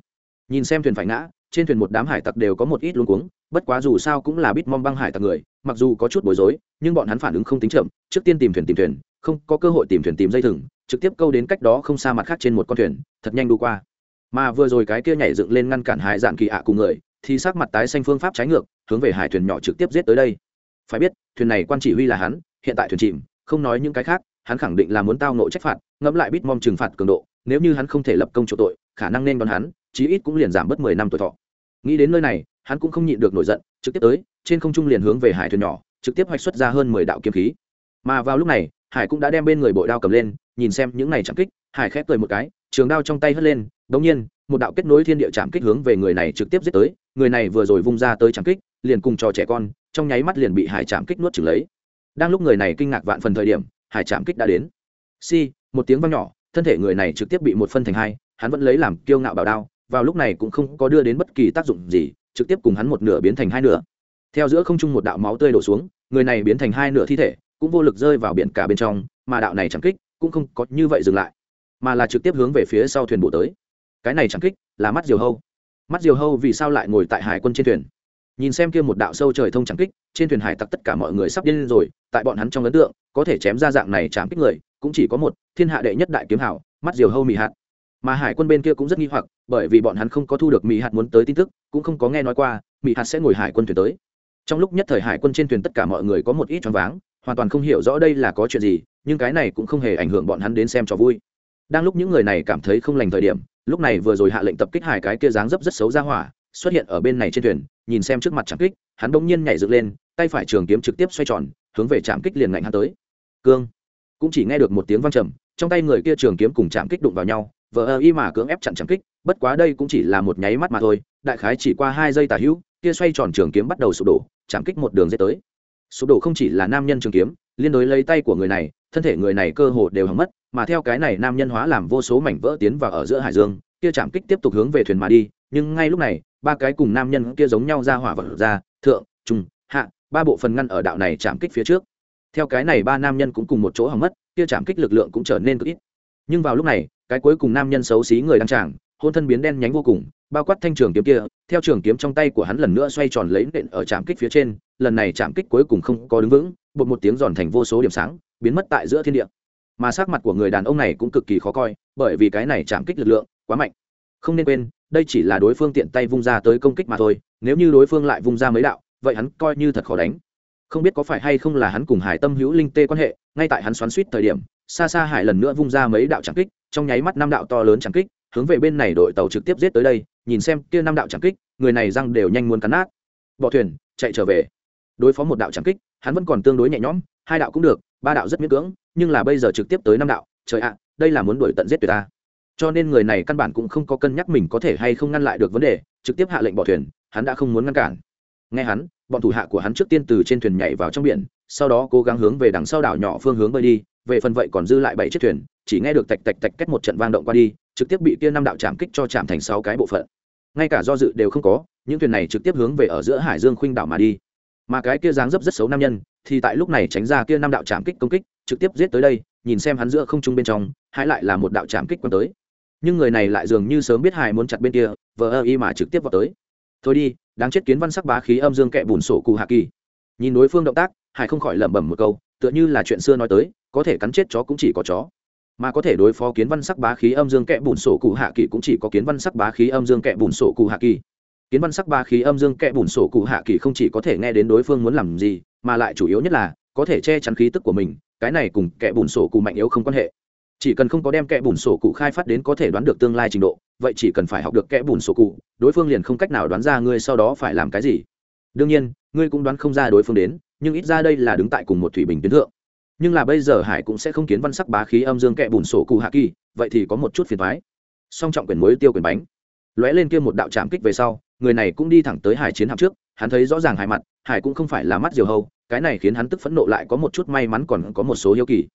[SPEAKER 1] nhìn xem thuyền phải ngã, trên thuyền một đám hải tặc đều có một ít luống cuống, bất quá dù sao cũng là bít mong băng hải tặc người, mặc dù có chút bối rối, nhưng bọn hắn phản ứng không tính chậm, trước tiên tìm thuyền tìm thuyền, không có cơ hội tìm thuyền tìm dây thừng, trực tiếp câu đến cách đó không xa mặt khác trên một con thuyền, thật nhanh đu qua. Mà vừa rồi cái kia nhảy dựng lên ngăn cản hải dạn kỳ ạ cùng người, thì sắc mặt tái xanh phương pháp trái ngược, hướng về hải thuyền nhỏ trực tiếp giết tới đây. Phải biết, thuyền này quan chỉ huy là hắn, hiện tại thuyền chìm, không nói những cái khác, hắn khẳng định là muốn tao nộ trách phạt, ngẫm lại bít mong trừng phạt cường độ, nếu như hắn không thể lập công chỗ tội khả năng nên đón hắn, chí ít cũng liền giảm bớt mười năm tuổi thọ. Nghĩ đến nơi này, hắn cũng không nhịn được nổi giận, trực tiếp tới, trên không trung liền hướng về hải thuyền nhỏ, trực tiếp hoạch xuất ra hơn mười đạo kiếm khí. Mà vào lúc này, hải cũng đã đem bên người bội đao cầm lên, nhìn xem những này chạm kích, hải khép cười một cái, trường đao trong tay hất lên đống nhiên, một đạo kết nối thiên địa chạm kích hướng về người này trực tiếp giết tới, người này vừa rồi vung ra tới chạm kích, liền cùng cho trẻ con, trong nháy mắt liền bị hải chạm kích nuốt chửng lấy. Đang lúc người này kinh ngạc vạn phần thời điểm, hải chạm kích đã đến. Si một tiếng vang nhỏ, thân thể người này trực tiếp bị một phân thành hai hắn vẫn lấy làm kiêu ngạo bảo đao, vào lúc này cũng không có đưa đến bất kỳ tác dụng gì, trực tiếp cùng hắn một nửa biến thành hai nửa. Theo giữa không trung một đạo máu tươi đổ xuống, người này biến thành hai nửa thi thể, cũng vô lực rơi vào biển cả bên trong, mà đạo này chẳng kích, cũng không có như vậy dừng lại, mà là trực tiếp hướng về phía sau thuyền bộ tới. Cái này chẳng kích, là mắt diều hâu. Mắt diều hâu vì sao lại ngồi tại hải quân trên thuyền? Nhìn xem kia một đạo sâu trời thông chẳng kích, trên thuyền hải tặc tất cả mọi người sắp điên lên rồi, tại bọn hắn trong ấn tượng, có thể chém ra dạng này chạm kích người, cũng chỉ có một, thiên hạ đệ nhất đại kiếm hảo mắt diều hâu mị hạt mà hải quân bên kia cũng rất nghi hoặc, bởi vì bọn hắn không có thu được mỹ hạt muốn tới tin tức, cũng không có nghe nói qua mỹ hạt sẽ ngồi hải quân thuyền tới. Trong lúc nhất thời hải quân trên thuyền tất cả mọi người có một ít choáng váng, hoàn toàn không hiểu rõ đây là có chuyện gì, nhưng cái này cũng không hề ảnh hưởng bọn hắn đến xem cho vui. Đang lúc những người này cảm thấy không lành thời điểm, lúc này vừa rồi hạ lệnh tập kích hải cái kia dáng dấp rất xấu ra hỏa, xuất hiện ở bên này trên thuyền, nhìn xem trước mặt trạm kích, hắn bỗng nhiên nhảy dựng lên, tay phải trường kiếm trực tiếp xoay tròn, hướng về trạm kích liền ngạnh hắn tới. Cương! Cũng chỉ nghe được một tiếng vang trầm, trong tay người kia trường kiếm cùng trạm kích đụng vào nhau vờ ơ y mà cưỡng ép chặn chẳng kích, bất quá đây cũng chỉ là một nháy mắt mà thôi, đại khái chỉ qua hai giây tả hữu, kia xoay tròn trường kiếm bắt đầu sụp đổ, chạm kích một đường dây tới. Sụp đổ không chỉ là nam nhân trường kiếm, liên đối lấy tay của người này, thân thể người này cơ hồ đều hỏng mất, mà theo cái này nam nhân hóa làm vô số mảnh vỡ tiến vào ở giữa hải dương, kia chạm kích tiếp tục hướng về thuyền mà đi, nhưng ngay lúc này, ba cái cùng nam nhân kia giống nhau ra hỏa vật ra, thượng, trung, hạ, ba bộ phần ngăn ở đạo này chạm kích phía trước. Theo cái này ba nam nhân cũng cùng một chỗ hỏng mất, kia chạm kích lực lượng cũng trở nên cực ít nhưng vào lúc này, cái cuối cùng nam nhân xấu xí người đang tràng, hôn thân biến đen nhánh vô cùng, bao quát thanh trường kiếm kia, theo trường kiếm trong tay của hắn lần nữa xoay tròn lấy nện ở trạm kích phía trên, lần này trạm kích cuối cùng không có đứng vững, bột một tiếng giòn thành vô số điểm sáng, biến mất tại giữa thiên địa. Mà sắc mặt của người đàn ông này cũng cực kỳ khó coi, bởi vì cái này chạm kích lực lượng quá mạnh. Không nên quên, đây chỉ là đối phương tiện tay vung ra tới công kích mà thôi, nếu như đối phương lại vung ra mấy đạo, vậy hắn coi như thật khó đánh. Không biết có phải hay không là hắn cùng hải tâm hữu linh tê quan hệ, ngay tại hắn xoắn suýt thời điểm xa xa hải lần nữa vung ra mấy đạo trạm kích, trong nháy mắt năm đạo to lớn trạm kích, hướng về bên này đội tàu trực tiếp giết tới đây, nhìn xem kia năm đạo trạm kích, người này răng đều nhanh muốn cắn nát. Bỏ thuyền, chạy trở về. Đối phó một đạo trạm kích, hắn vẫn còn tương đối nhẹ nhõm, hai đạo cũng được, ba đạo rất miễn cưỡng, nhưng là bây giờ trực tiếp tới năm đạo, trời ạ, đây là muốn đuổi tận giết tuyệt ta. Cho nên người này căn bản cũng không có cân nhắc mình có thể hay không ngăn lại được vấn đề, trực tiếp hạ lệnh bỏ thuyền, hắn đã không muốn ngăn cản. Nghe hắn, bọn thủ hạ của hắn trước tiên từ trên thuyền nhảy vào trong biển, sau đó cố gắng hướng về đằng sau đảo nhỏ phương hướng bơi đi về phần vậy còn dư lại bảy chiếc thuyền, chỉ nghe được tạch tạch tạch kết một trận vang động qua đi, trực tiếp bị kia năm đạo chạm kích cho chạm thành sáu cái bộ phận. Ngay cả do dự đều không có, những thuyền này trực tiếp hướng về ở giữa hải dương khuynh đảo mà đi. Mà cái kia dáng dấp rất xấu nam nhân, thì tại lúc này tránh ra kia năm đạo chạm kích công kích, trực tiếp giết tới đây, nhìn xem hắn giữa không trung bên trong hãy lại là một đạo chạm kích quan tới. Nhưng người này lại dường như sớm biết hải muốn chặt bên kia, vờ ơ y mà trực tiếp vào tới. Thôi đi, đáng chết kiến văn sắc bá khí âm dương kẹ bùn sổ cụ hạ kỳ. Nhìn đối phương động tác, hải không khỏi lẩm bẩm một câu, tựa như là chuyện xưa nói tới có thể cắn chết chó cũng chỉ có chó. Mà có thể đối phó kiến văn sắc bá khí âm dương kẽ bùn sổ cụ hạ kỳ cũng chỉ có kiến văn sắc bá khí âm dương kẽ bùn sổ cụ hạ kỳ. Kiến văn sắc bá khí âm dương kẽ bùn sổ cụ hạ kỳ không chỉ có thể nghe đến đối phương muốn làm gì, mà lại chủ yếu nhất là, có thể che chắn khí tức của mình, cái này cùng kẽ bùn sổ cụ mạnh yếu không quan hệ. Chỉ cần không có đem kẽ bùn sổ cụ khai phát đến có thể đoán được tương lai trình độ, vậy chỉ cần phải học được kẽ bùn sổ cụ, đối phương liền không cách nào đoán ra ngươi sau đó phải làm cái gì. Đương nhiên, ngươi cũng đoán không ra đối phương đến, nhưng ít ra đây là đứng tại cùng một thủy bình tuyến thượng nhưng là bây giờ hải cũng sẽ không kiến văn sắc bá khí âm dương kẹ bùn sổ cụ hạ kỳ, vậy thì có một chút phiền thoái song trọng quyền muối tiêu quyền bánh. Lóe lên kia một đạo trạm kích về sau, người này cũng đi thẳng tới hải chiến hạm trước, hắn thấy rõ ràng hải mặt, hải cũng không phải là mắt diều hâu cái này khiến hắn tức phẫn nộ lại có một chút may mắn còn có một số hiếu kỳ.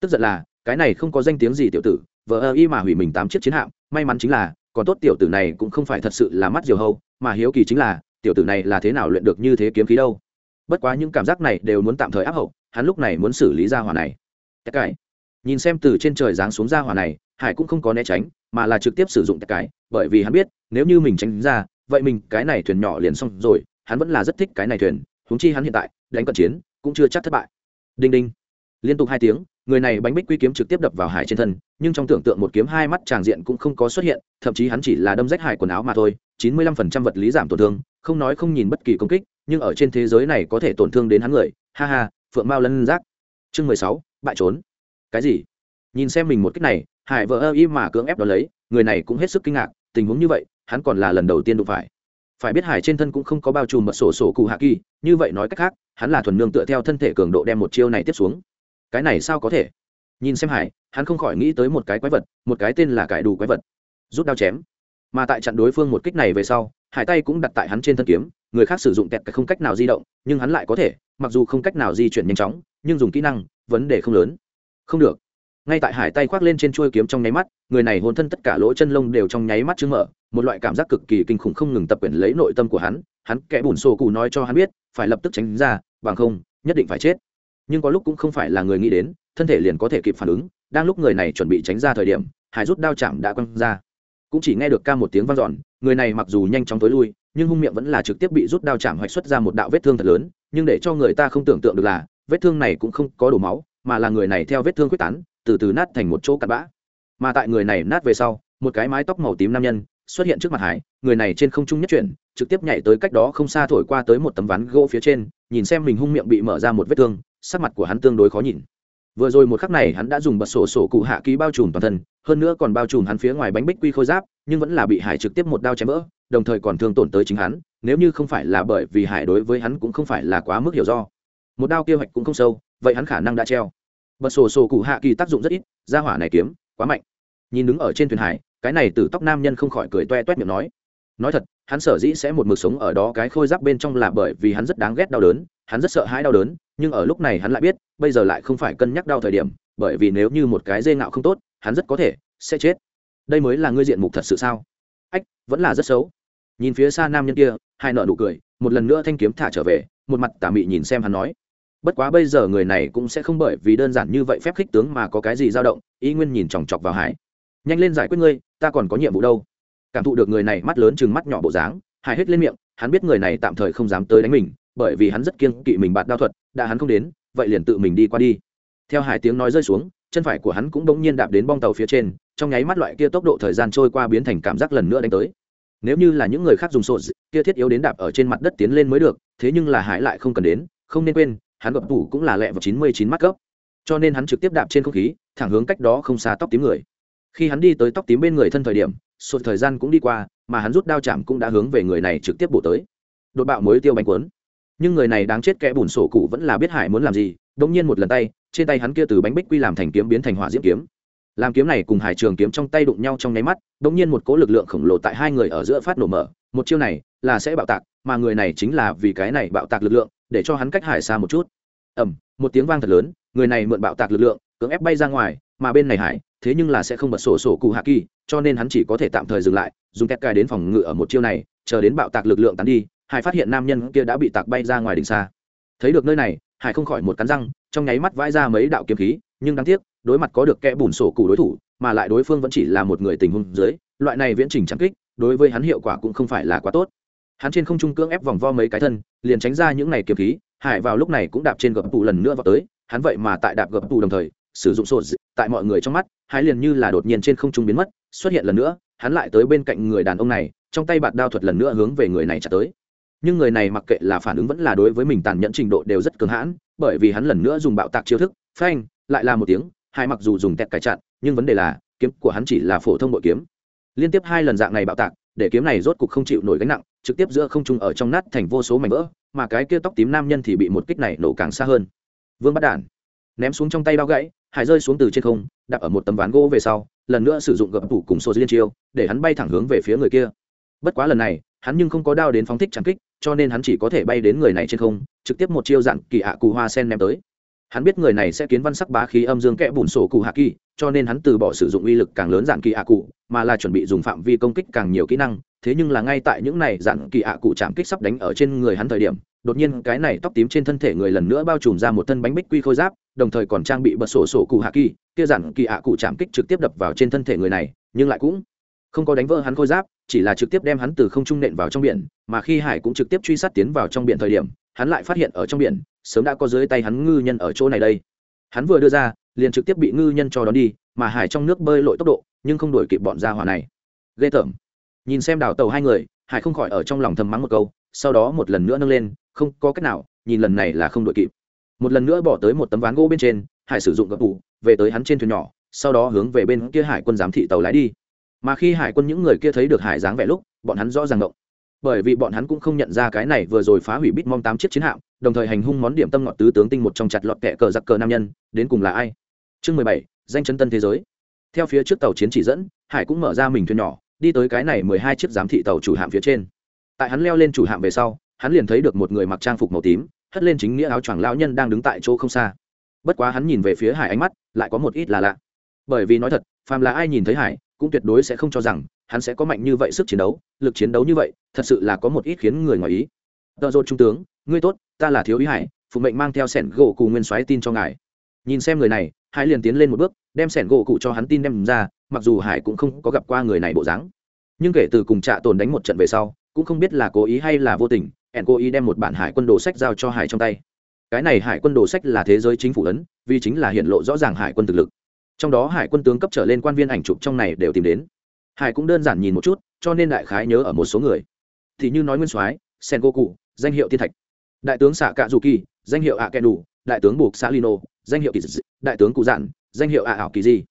[SPEAKER 1] Tức giận là, cái này không có danh tiếng gì tiểu tử vợ ơ y mà hủy mình tám chiếc chiến hạm, may mắn chính là, còn tốt tiểu tử này cũng không phải thật sự là mắt diều hâu mà hiếu kỳ chính là, tiểu tử này là thế nào luyện được như thế kiếm khí đâu. Bất quá những cảm giác này đều muốn tạm thời áp hậu hắn lúc này muốn xử lý ra hỏa này. Tất cải nhìn xem từ trên trời giáng xuống ra hỏa này, hải cũng không có né tránh, mà là trực tiếp sử dụng tất cải bởi vì hắn biết, nếu như mình tránh ra, vậy mình cái này thuyền nhỏ liền xong rồi, hắn vẫn là rất thích cái này thuyền húng chi hắn hiện tại, đánh cận chiến, cũng chưa chắc thất bại. Đinh đinh. Liên tục hai tiếng, người này bánh bích quy kiếm trực tiếp đập vào hải trên thân, nhưng trong tưởng tượng một kiếm hai mắt tràng diện cũng không có xuất hiện, thậm chí hắn chỉ là đâm rách hải quần áo mà thôi, chín mươi lăm phần trăm vật lý giảm tổn thương, không nói không nhìn bất kỳ công kích, nhưng ở trên thế giới này có thể tổn thương đến hắn người, ha ha phượng mao lân giác. Chương mười sáu, bại trốn. Cái gì? Nhìn xem mình một cách này, hải vợ ơ y mà cưỡng ép đ ó lấy, người này cũng hết sức kinh ngạc, tình huống như vậy, hắn còn là lần đầu tiên đụng phải. Phải biết hải trên thân cũng không có bao trùm mật sổ sổ cụ hạ kỳ, như vậy nói cách khác, hắn là thuần nương tựa theo thân thể cường độ đem một chiêu này tiếp xuống. Cái này sao có thể? Nhìn xem hải, hắn không khỏi nghĩ tới một cái quái vật, một cái tên là cải đủ quái vật. Rút đao chém. Mà tại trận đối phương một kích này về sau, hải tay cũng đặt tại hắn trên thân kiếm người khác sử dụng tẹt không cách nào di động, nhưng hắn lại có thể, mặc dù không cách nào di chuyển nhanh chóng, nhưng dùng kỹ năng, vấn đề không lớn. Không được. Ngay tại hải tay khoác lên trên chuôi kiếm trong nháy mắt, người này hôn thân tất cả lỗ chân lông đều trong nháy mắt chứng mở, một loại cảm giác cực kỳ kinh khủng không ngừng tập quyền lấy nội tâm của hắn hắn kẻ bùn sổ cụ nói cho hắn biết, phải lập tức tránh ra, bằng không, nhất định phải chết. Nhưng có lúc cũng không phải là người nghĩ đến, thân thể liền có thể kịp phản ứng, đang lúc người này chuẩn bị tránh ra thời điểm, hải rút đao chạm đã quăng ra. Cũng chỉ nghe được ca một tiếng vang dọn, người này mặc dù nhanh chóng tối lui nhưng hung miệng vẫn là trực tiếp bị rút đao chạm hoạch xuất ra một đạo vết thương thật lớn, nhưng để cho người ta không tưởng tượng được là, vết thương này cũng không có đổ máu, mà là người này theo vết thương quyết tán, từ từ nát thành một chỗ cặn bã. Mà tại người này nát về sau, một cái mái tóc màu tím nam nhân xuất hiện trước mặt hải, người này trên không trung nhất chuyển, trực tiếp nhảy tới cách đó không xa thổi qua tới một tấm ván gỗ phía trên, nhìn xem mình hung miệng bị mở ra một vết thương, sắc mặt của hắn tương đối khó nhìn. Vừa rồi một khắc này hắn đã dùng bật sổ sổ cụ hạ ký bao trùm toàn thân, hơn nữa còn bao trùm hắn phía ngoài bánh bích quy khôi giáp nhưng vẫn là bị hải trực tiếp một đao chém vỡ, đồng thời còn thương tổn tới chính hắn, nếu như không phải là bởi vì hải đối với hắn cũng không phải là quá mức hiểu do. Một đao kia hoạch cũng không sâu, vậy hắn khả năng đã treo. Bật sổ sổ cụ hạ kỳ tác dụng rất ít, ra hỏa này kiếm, quá mạnh. Nhìn đứng ở trên thuyền hải, cái này từ tóc nam nhân không khỏi cười toe toét miệng nói. Nói thật, hắn sở dĩ sẽ một mực sống ở đó cái khôi giáp bên trong là bởi vì hắn rất đáng ghét đau đớn, hắn rất sợ hãi đau đớn, nhưng ở lúc này hắn lại biết, bây giờ lại không phải cân nhắc đau thời điểm, bởi vì nếu như một cái dê ngạo không tốt, hắn rất có thể sẽ chết đây mới là ngươi diện mục thật sự sao? Ách, vẫn là rất xấu. Nhìn phía xa nam nhân kia, hai nợ nụ cười, một lần nữa thanh kiếm thả trở về, một mặt tà mị nhìn xem hắn nói. Bất quá bây giờ người này cũng sẽ không bởi vì đơn giản như vậy phép khích tướng mà có cái gì dao động, ý nguyên nhìn chòng chọc vào hải. Nhanh lên giải quyết ngươi, ta còn có nhiệm vụ đâu. Cảm thụ được người này mắt lớn chừng mắt nhỏ bộ dáng, hải hết lên miệng, hắn biết người này tạm thời không dám tới đánh mình, bởi vì hắn rất kiên kỵ mình bạt đao thuật, đã hắn không đến, vậy liền tự mình đi qua đi. Theo hải tiếng nói rơi xuống, chân phải của hắn cũng bỗng nhiên đạp đến bong tàu phía trên trong nháy mắt loại kia tốc độ thời gian trôi qua biến thành cảm giác lần nữa đánh tới. Nếu như là những người khác dùng sổ kia thiết yếu đến đạp ở trên mặt đất tiến lên mới được, thế nhưng là hải lại không cần đến, không nên quên, hắn gập tủ cũng là lẹ vào chín mươi chín mắt cấp. Cho nên hắn trực tiếp đạp trên không khí, thẳng hướng cách đó không xa tóc tím người. Khi hắn đi tới tóc tím bên người thân thời điểm sột thời gian cũng đi qua, mà hắn rút đao chạm cũng đã hướng về người này trực tiếp bổ tới. Đột bạo mối tiêu bánh cuốn. Nhưng người này đáng chết kẽ bùn sổ cụ vẫn là biết hải muốn làm gì đông nhiên một lần tay, trên tay hắn kia từ bánh bích quy làm thành kiếm biến thành hỏa diễm kiếm làm kiếm này cùng hải trường kiếm trong tay đụng nhau trong nháy mắt đông nhiên một cố lực lượng khổng lồ tại hai người ở giữa phát nổ mở. Một chiêu này là sẽ bạo tạc, mà người này chính là vì cái này bạo tạc lực lượng, để cho hắn cách hải xa một chút. Ẩm một tiếng vang thật lớn, người này mượn bạo tạc lực lượng, cưỡng ép bay ra ngoài, mà bên này hải, thế nhưng là sẽ không bật sổ sổ cụ hạ kỳ, cho nên hắn chỉ có thể tạm thời dừng lại, dùng tét cài đến phòng ngự ở một chiêu này, chờ đến bạo tạc lực lượng tắn đi, hải phát hiện nam nhân kia đã bị tạc bay ra ngoài đỉnh xa. Thấy được nơi này, hải không khỏi một cắn răng, trong nháy mắt vãi ra mấy đạo kiếm khí, nhưng đáng tiếc đối mặt có được kẽ bùn sổ cụ đối thủ, mà lại đối phương vẫn chỉ là một người tình huống dưới, loại này viễn trình trắng kích, đối với hắn hiệu quả cũng không phải là quá tốt. Hắn trên không trung cưỡng ép vòng vo mấy cái thân, liền tránh ra những này kiếm khí, hải vào lúc này cũng đạp trên gập tù lần nữa vào tới, hắn vậy mà tại đạp gập tù đồng thời, sử dụng sổ tại mọi người trong mắt hải liền như là đột nhiên trên không trung biến mất, xuất hiện lần nữa, hắn lại tới bên cạnh người đàn ông này, trong tay bạt đao thuật lần nữa hướng về người này trả tới. Nhưng người này mặc kệ là phản ứng vẫn là đối với mình tàn nhẫn trình độ đều rất cứng hãn, bởi vì hắn lần nữa dùng bạo tạc chiêu thức, phanh, lại là một tiếng hai mặc dù dùng tẹt cải chặn, nhưng vấn đề là, kiếm của hắn chỉ là phổ thông bội kiếm. Liên tiếp hai lần dạng này bạo tạc, để kiếm này rốt cục không chịu nổi gánh nặng, trực tiếp giữa không trung ở trong nát thành vô số mảnh vỡ, mà cái kia tóc tím nam nhân thì bị một kích này nổ càng xa hơn. Vương bắt đản ném xuống trong tay bao gãy, hải rơi xuống từ trên không đặt ở một tấm ván gỗ về sau, lần nữa sử dụng gập tủ cùng sô liên chiêu, để hắn bay thẳng hướng về phía người kia. Bất quá lần này, hắn nhưng không có đao đến phóng thích trắng kích, cho nên hắn chỉ có thể bay đến người này trên không, trực tiếp một chiêu dặn kỳ hạ cù hoa sen ném tới hắn biết người này sẽ kiến văn sắc bá khí âm dương kẽ bùn sổ cụ hạ kỳ, cho nên hắn từ bỏ sử dụng uy lực càng lớn dạng kỳ ạ cụ, mà là chuẩn bị dùng phạm vi công kích càng nhiều kỹ năng. Thế nhưng là ngay tại những này dạng kỳ ạ cụ chạm kích sắp đánh ở trên người hắn thời điểm, đột nhiên cái này tóc tím trên thân thể người lần nữa bao trùm ra một thân bánh bích quy khôi giáp, đồng thời còn trang bị bật sổ sổ cụ hạ kỳ, kia dạng kỳ ạ cụ chạm kích trực tiếp đập vào trên thân thể người này, nhưng lại cũng không có đánh vỡ hắn khôi giáp, chỉ là trực tiếp đem hắn từ không trung nện vào trong biển, mà khi hải cũng trực tiếp truy sát tiến vào trong biển thời điểm, hắn lại phát hiện ở trong biển sớm đã có dưới tay hắn ngư nhân ở chỗ này đây. Hắn vừa đưa ra, liền trực tiếp bị ngư nhân cho đón đi, mà hải trong nước bơi lội tốc độ, nhưng không đổi kịp bọn gia hỏa này. Ghê tởm. Nhìn xem đào tàu hai người, hải không khỏi ở trong lòng thầm mắng một câu, sau đó một lần nữa nâng lên, không có cách nào, nhìn lần này là không đội kịp. Một lần nữa bỏ tới một tấm ván gỗ bên trên, hải sử dụng gập ủ, về tới hắn trên thuyền nhỏ, sau đó hướng về bên kia hải quân giám thị tàu lái đi. Mà khi hải quân những người kia thấy được hải dáng vẻ lúc, bọn hắn rõ ràng động bởi vì bọn hắn cũng không nhận ra cái này vừa rồi phá hủy bít mong tám chiếc chiến hạm, đồng thời hành hung món điểm tâm ngọt tứ tướng tinh một trong chặt lọt kẻ cờ giặc cờ nam nhân, đến cùng là ai? Chương mười bảy, danh chấn tân thế giới. Theo phía trước tàu chiến chỉ dẫn, hải cũng mở ra mình thuyền nhỏ, đi tới cái này mười hai chiếc giám thị tàu chủ hạm phía trên. Tại hắn leo lên chủ hạm về sau, hắn liền thấy được một người mặc trang phục màu tím, hất lên chính nghĩa áo choàng lão nhân đang đứng tại chỗ không xa. Bất quá hắn nhìn về phía hải ánh mắt, lại có một ít là lạ. Bởi vì nói thật, phàm là ai nhìn thấy hải, cũng tuyệt đối sẽ không cho rằng hắn sẽ có mạnh như vậy sức chiến đấu, lực chiến đấu như vậy, thật sự là có một ít khiến người ngoài ý. Tợ rột trung tướng, ngươi tốt, ta là thiếu ý hải, phụ mệnh mang theo sẻn gỗ cụ nguyên soái tin cho ngài. Nhìn xem người này, hải liền tiến lên một bước, đem sẻn gỗ cụ cho hắn tin đem ra, mặc dù hải cũng không có gặp qua người này bộ dáng. Nhưng kể từ cùng trạ tồn đánh một trận về sau, cũng không biết là cố ý hay là vô tình, ẻn cố ý đem một bản hải quân đồ sách giao cho hải trong tay. Cái này hải quân đồ sách là thế giới chính phủ ấn, vì chính là hiện lộ rõ ràng hải quân thực lực. Trong đó hải quân tướng cấp trở lên quan viên ảnh chụp trong này đều tìm đến hải cũng đơn giản nhìn một chút cho nên đại khái nhớ ở một số người thì như nói nguyên soái sen go cụ danh hiệu thiên thạch đại tướng xạ cạ dù kỳ danh hiệu ạ kẻ đủ đại tướng buộc xã lino danh hiệu kỳ dị đại tướng cụ dạn danh hiệu ạ ảo kỳ di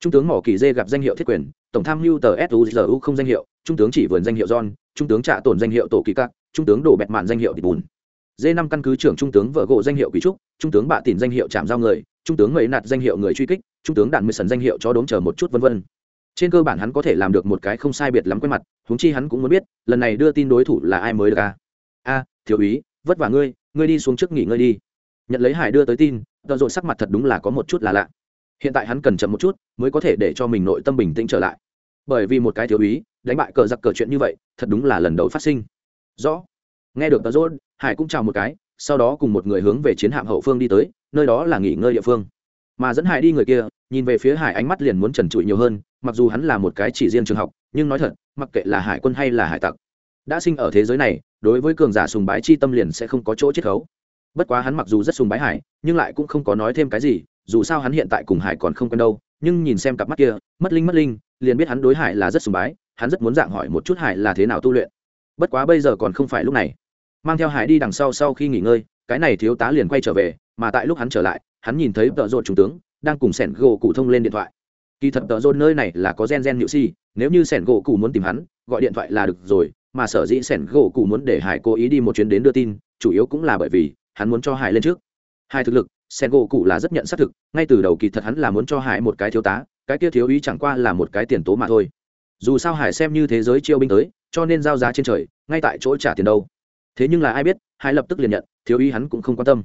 [SPEAKER 1] trung tướng mỏ kỳ dê gặp danh hiệu thiết quyền tổng tham mưu tờ suzu không danh hiệu trung tướng chỉ vườn danh hiệu john trung tướng trạ tổn danh hiệu tổ kỳ cạc; trung tướng đổ bẹt mạn danh hiệu tịch bùn d năm căn cứ trưởng trung tướng vợ gỗ danh hiệu quý trúc trung tướng bạ tìm danh hiệu chạm giao người trung tướng mấy nạt danh hiệu người truy kích trung tướng đạn mười sần danh hiệu cho đốm chờ một chút vân vân trên cơ bản hắn có thể làm được một cái không sai biệt lắm quen mặt, huống chi hắn cũng muốn biết, lần này đưa tin đối thủ là ai mới được a a, thiếu úy, vất vả ngươi ngươi đi xuống trước nghỉ ngơi đi. Nhận lấy hải đưa tới tin, tợ rồi sắc mặt thật đúng là có một chút là lạ. Hiện tại hắn cần chậm một chút, mới có thể để cho mình nội tâm bình tĩnh trở lại. Bởi vì một cái thiếu úy, đánh bại cờ giặc cờ chuyện như vậy, thật đúng là lần đầu phát sinh. Rõ. Nghe được tợ rồi hải cũng chào một cái, sau đó cùng một người hướng về chiến hạm hậu phương đi tới, nơi đó là nghỉ ngơi địa phương mà dẫn hải đi người kia, nhìn về phía hải ánh mắt liền muốn trần trụi nhiều hơn, mặc dù hắn là một cái chỉ riêng trường học, nhưng nói thật, mặc kệ là hải quân hay là hải tặc, đã sinh ở thế giới này, đối với cường giả sùng bái chi tâm liền sẽ không có chỗ chiết khấu. Bất quá hắn mặc dù rất sùng bái hải, nhưng lại cũng không có nói thêm cái gì, dù sao hắn hiện tại cùng hải còn không quen đâu, nhưng nhìn xem cặp mắt kia, mất linh mất linh, liền biết hắn đối hải là rất sùng bái, hắn rất muốn dạng hỏi một chút hải là thế nào tu luyện. Bất quá bây giờ còn không phải lúc này. Mang theo hải đi đằng sau sau khi nghỉ ngơi, cái này thiếu tá liền quay trở về, mà tại lúc hắn trở lại hắn nhìn thấy tợ rột trung tướng đang cùng sẻn gỗ cụ thông lên điện thoại. Kỳ thật tợ rột nơi này là có gen gen nhự si nếu như sẻn gỗ cụ muốn tìm hắn, gọi điện thoại là được rồi, mà sở dĩ sẻn gỗ cụ muốn để hải cố ý đi một chuyến đến đưa tin, chủ yếu cũng là bởi vì hắn muốn cho hải lên trước. Hai thực lực, sẻn gỗ cụ là rất nhận xác thực, ngay từ đầu kỳ thật hắn là muốn cho hải một cái thiếu tá, cái kia thiếu ý chẳng qua là một cái tiền tố mà thôi. Dù sao hải xem như thế giới chiêu binh tới, cho nên giao giá trên trời, ngay tại chỗ trả tiền đâu. Thế nhưng là ai biết, hải lập tức liền nhận, thiếu ý hắn cũng không quan tâm.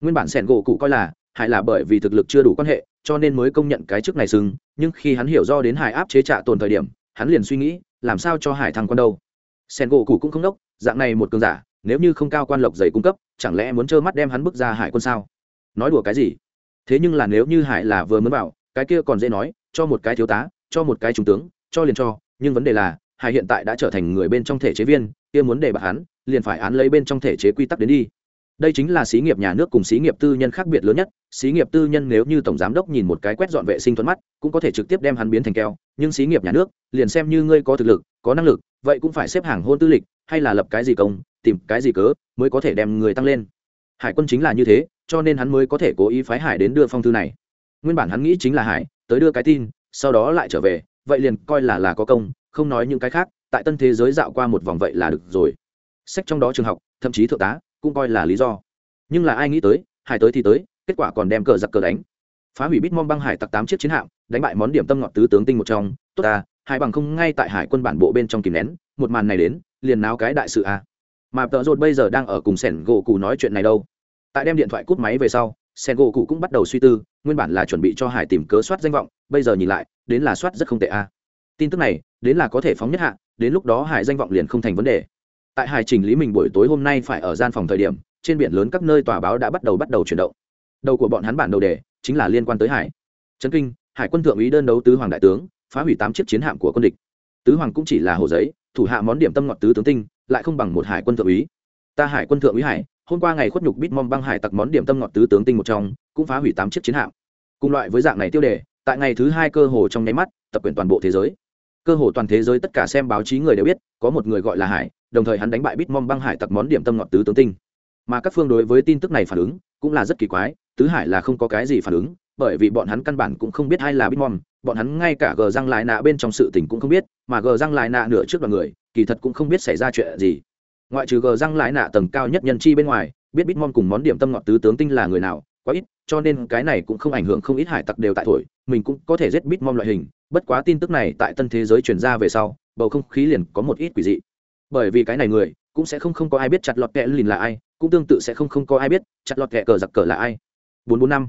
[SPEAKER 1] Nguyên bản sẻn gỗ cụ coi là hải là bởi vì thực lực chưa đủ quan hệ, cho nên mới công nhận cái chức này sưng nhưng khi hắn hiểu do đến hải áp chế trả tồn thời điểm, hắn liền suy nghĩ, làm sao cho hải thăng quan đâu. Sen gỗ cụ cũng không đốc, dạng này một cường giả, nếu như không cao quan lộc giày cung cấp, chẳng lẽ muốn trơ mắt đem hắn bước ra hải quân sao? Nói đùa cái gì? Thế nhưng là nếu như hải là vừa mới bảo, cái kia còn dễ nói, cho một cái thiếu tá, cho một cái trung tướng, cho liền cho, nhưng vấn đề là, hải hiện tại đã trở thành người bên trong thể chế viên, kia muốn để bạc hắn, liền phải án lấy bên trong thể chế quy tắc đến đi đây chính là xí nghiệp nhà nước cùng xí nghiệp tư nhân khác biệt lớn nhất, xí nghiệp tư nhân nếu như tổng giám đốc nhìn một cái quét dọn vệ sinh thuận mắt, cũng có thể trực tiếp đem hắn biến thành keo, nhưng xí nghiệp nhà nước, liền xem như ngươi có thực lực, có năng lực, vậy cũng phải xếp hàng hôn tư lịch, hay là lập cái gì công, tìm cái gì cớ, mới có thể đem người tăng lên. Hải quân chính là như thế, cho nên hắn mới có thể cố ý phái hải đến đưa phong thư này. Nguyên bản hắn nghĩ chính là hải, tới đưa cái tin, sau đó lại trở về, vậy liền coi là là có công, không nói những cái khác, tại tân thế giới dạo qua một vòng vậy là được rồi. Sách trong đó trường học, thậm chí thượng tá cũng coi là lý do. Nhưng là ai nghĩ tới, hải tới thì tới, kết quả còn đem cờ giặc cờ đánh. Phá hủy bít mong băng hải tặc tám chiếc chiến hạm, đánh bại món điểm tâm ngọt tứ tướng tinh một trong. Tốt ta, hải bằng không ngay tại hải quân bản bộ bên trong kìm nén, một màn này đến, liền náo cái đại sự a à. mà tợ rột bây giờ đang ở cùng sẻn gỗ cụ nói chuyện này đâu. Tại đem điện thoại cút máy về sau, sen gỗ cụ cũng bắt đầu suy tư, nguyên bản là chuẩn bị cho hải tìm cớ soát danh vọng, bây giờ nhìn lại, đến là soát rất không tệ a tin tức này, đến là có thể phóng nhất hạ, đến lúc đó hải danh vọng liền không thành vấn đề tại hải trình lý mình buổi tối hôm nay phải ở gian phòng thời điểm, trên biển lớn các nơi tòa báo đã bắt đầu bắt đầu chuyển động. Đầu của bọn hắn bản đầu đề chính là liên quan tới hải. Trấn kinh, hải quân thượng úy đơn đấu tứ hoàng đại tướng, phá hủy tám chiếc chiến hạm của quân địch. Tứ hoàng cũng chỉ là hồ giấy, thủ hạ món điểm tâm ngọt tứ tướng tinh, lại không bằng một hải quân thượng úy. Ta hải quân thượng úy hải, hôm qua ngày khuất nhục bít mong băng hải tặc món điểm tâm ngọt tứ tướng tinh một trong, cũng phá hủy tám chiếc chiến hạm. Cùng loại với dạng này tiêu đề, tại ngày thứ hai cơ hồ trong nháy mắt, tập quyền toàn bộ thế giới. Cơ hồ toàn thế giới tất cả xem báo chí người đều biết, có một người gọi là hải đồng thời hắn đánh bại bít mong băng hải tặc món điểm tâm ngọt tứ tướng tinh. Mà các phương đối với tin tức này phản ứng cũng là rất kỳ quái, tứ hải là không có cái gì phản ứng, bởi vì bọn hắn căn bản cũng không biết ai là bitmom bọn hắn ngay cả gờ răng lại nạ bên trong sự tình cũng không biết, mà gờ răng lại nạ nửa trước đoàn người, kỳ thật cũng không biết xảy ra chuyện gì. Ngoại trừ gờ răng lại nạ tầng cao nhất nhân chi bên ngoài, biết bitmom cùng món điểm tâm ngọt tứ tướng tinh là người nào, quá ít, cho nên cái này cũng không ảnh hưởng không ít hải tặc đều tại thổi, mình cũng có thể giết bitmom loại hình, bất quá tin tức này tại tân thế giới truyền ra về sau, bầu không khí liền có một ít quỷ dị bởi vì cái này người, cũng sẽ không không có ai biết chặt lọt kẹ lìn là ai, cũng tương tự sẽ không không có ai biết chặt lọt kẹ cờ giặc cờ là ai. Bốn bốn năm.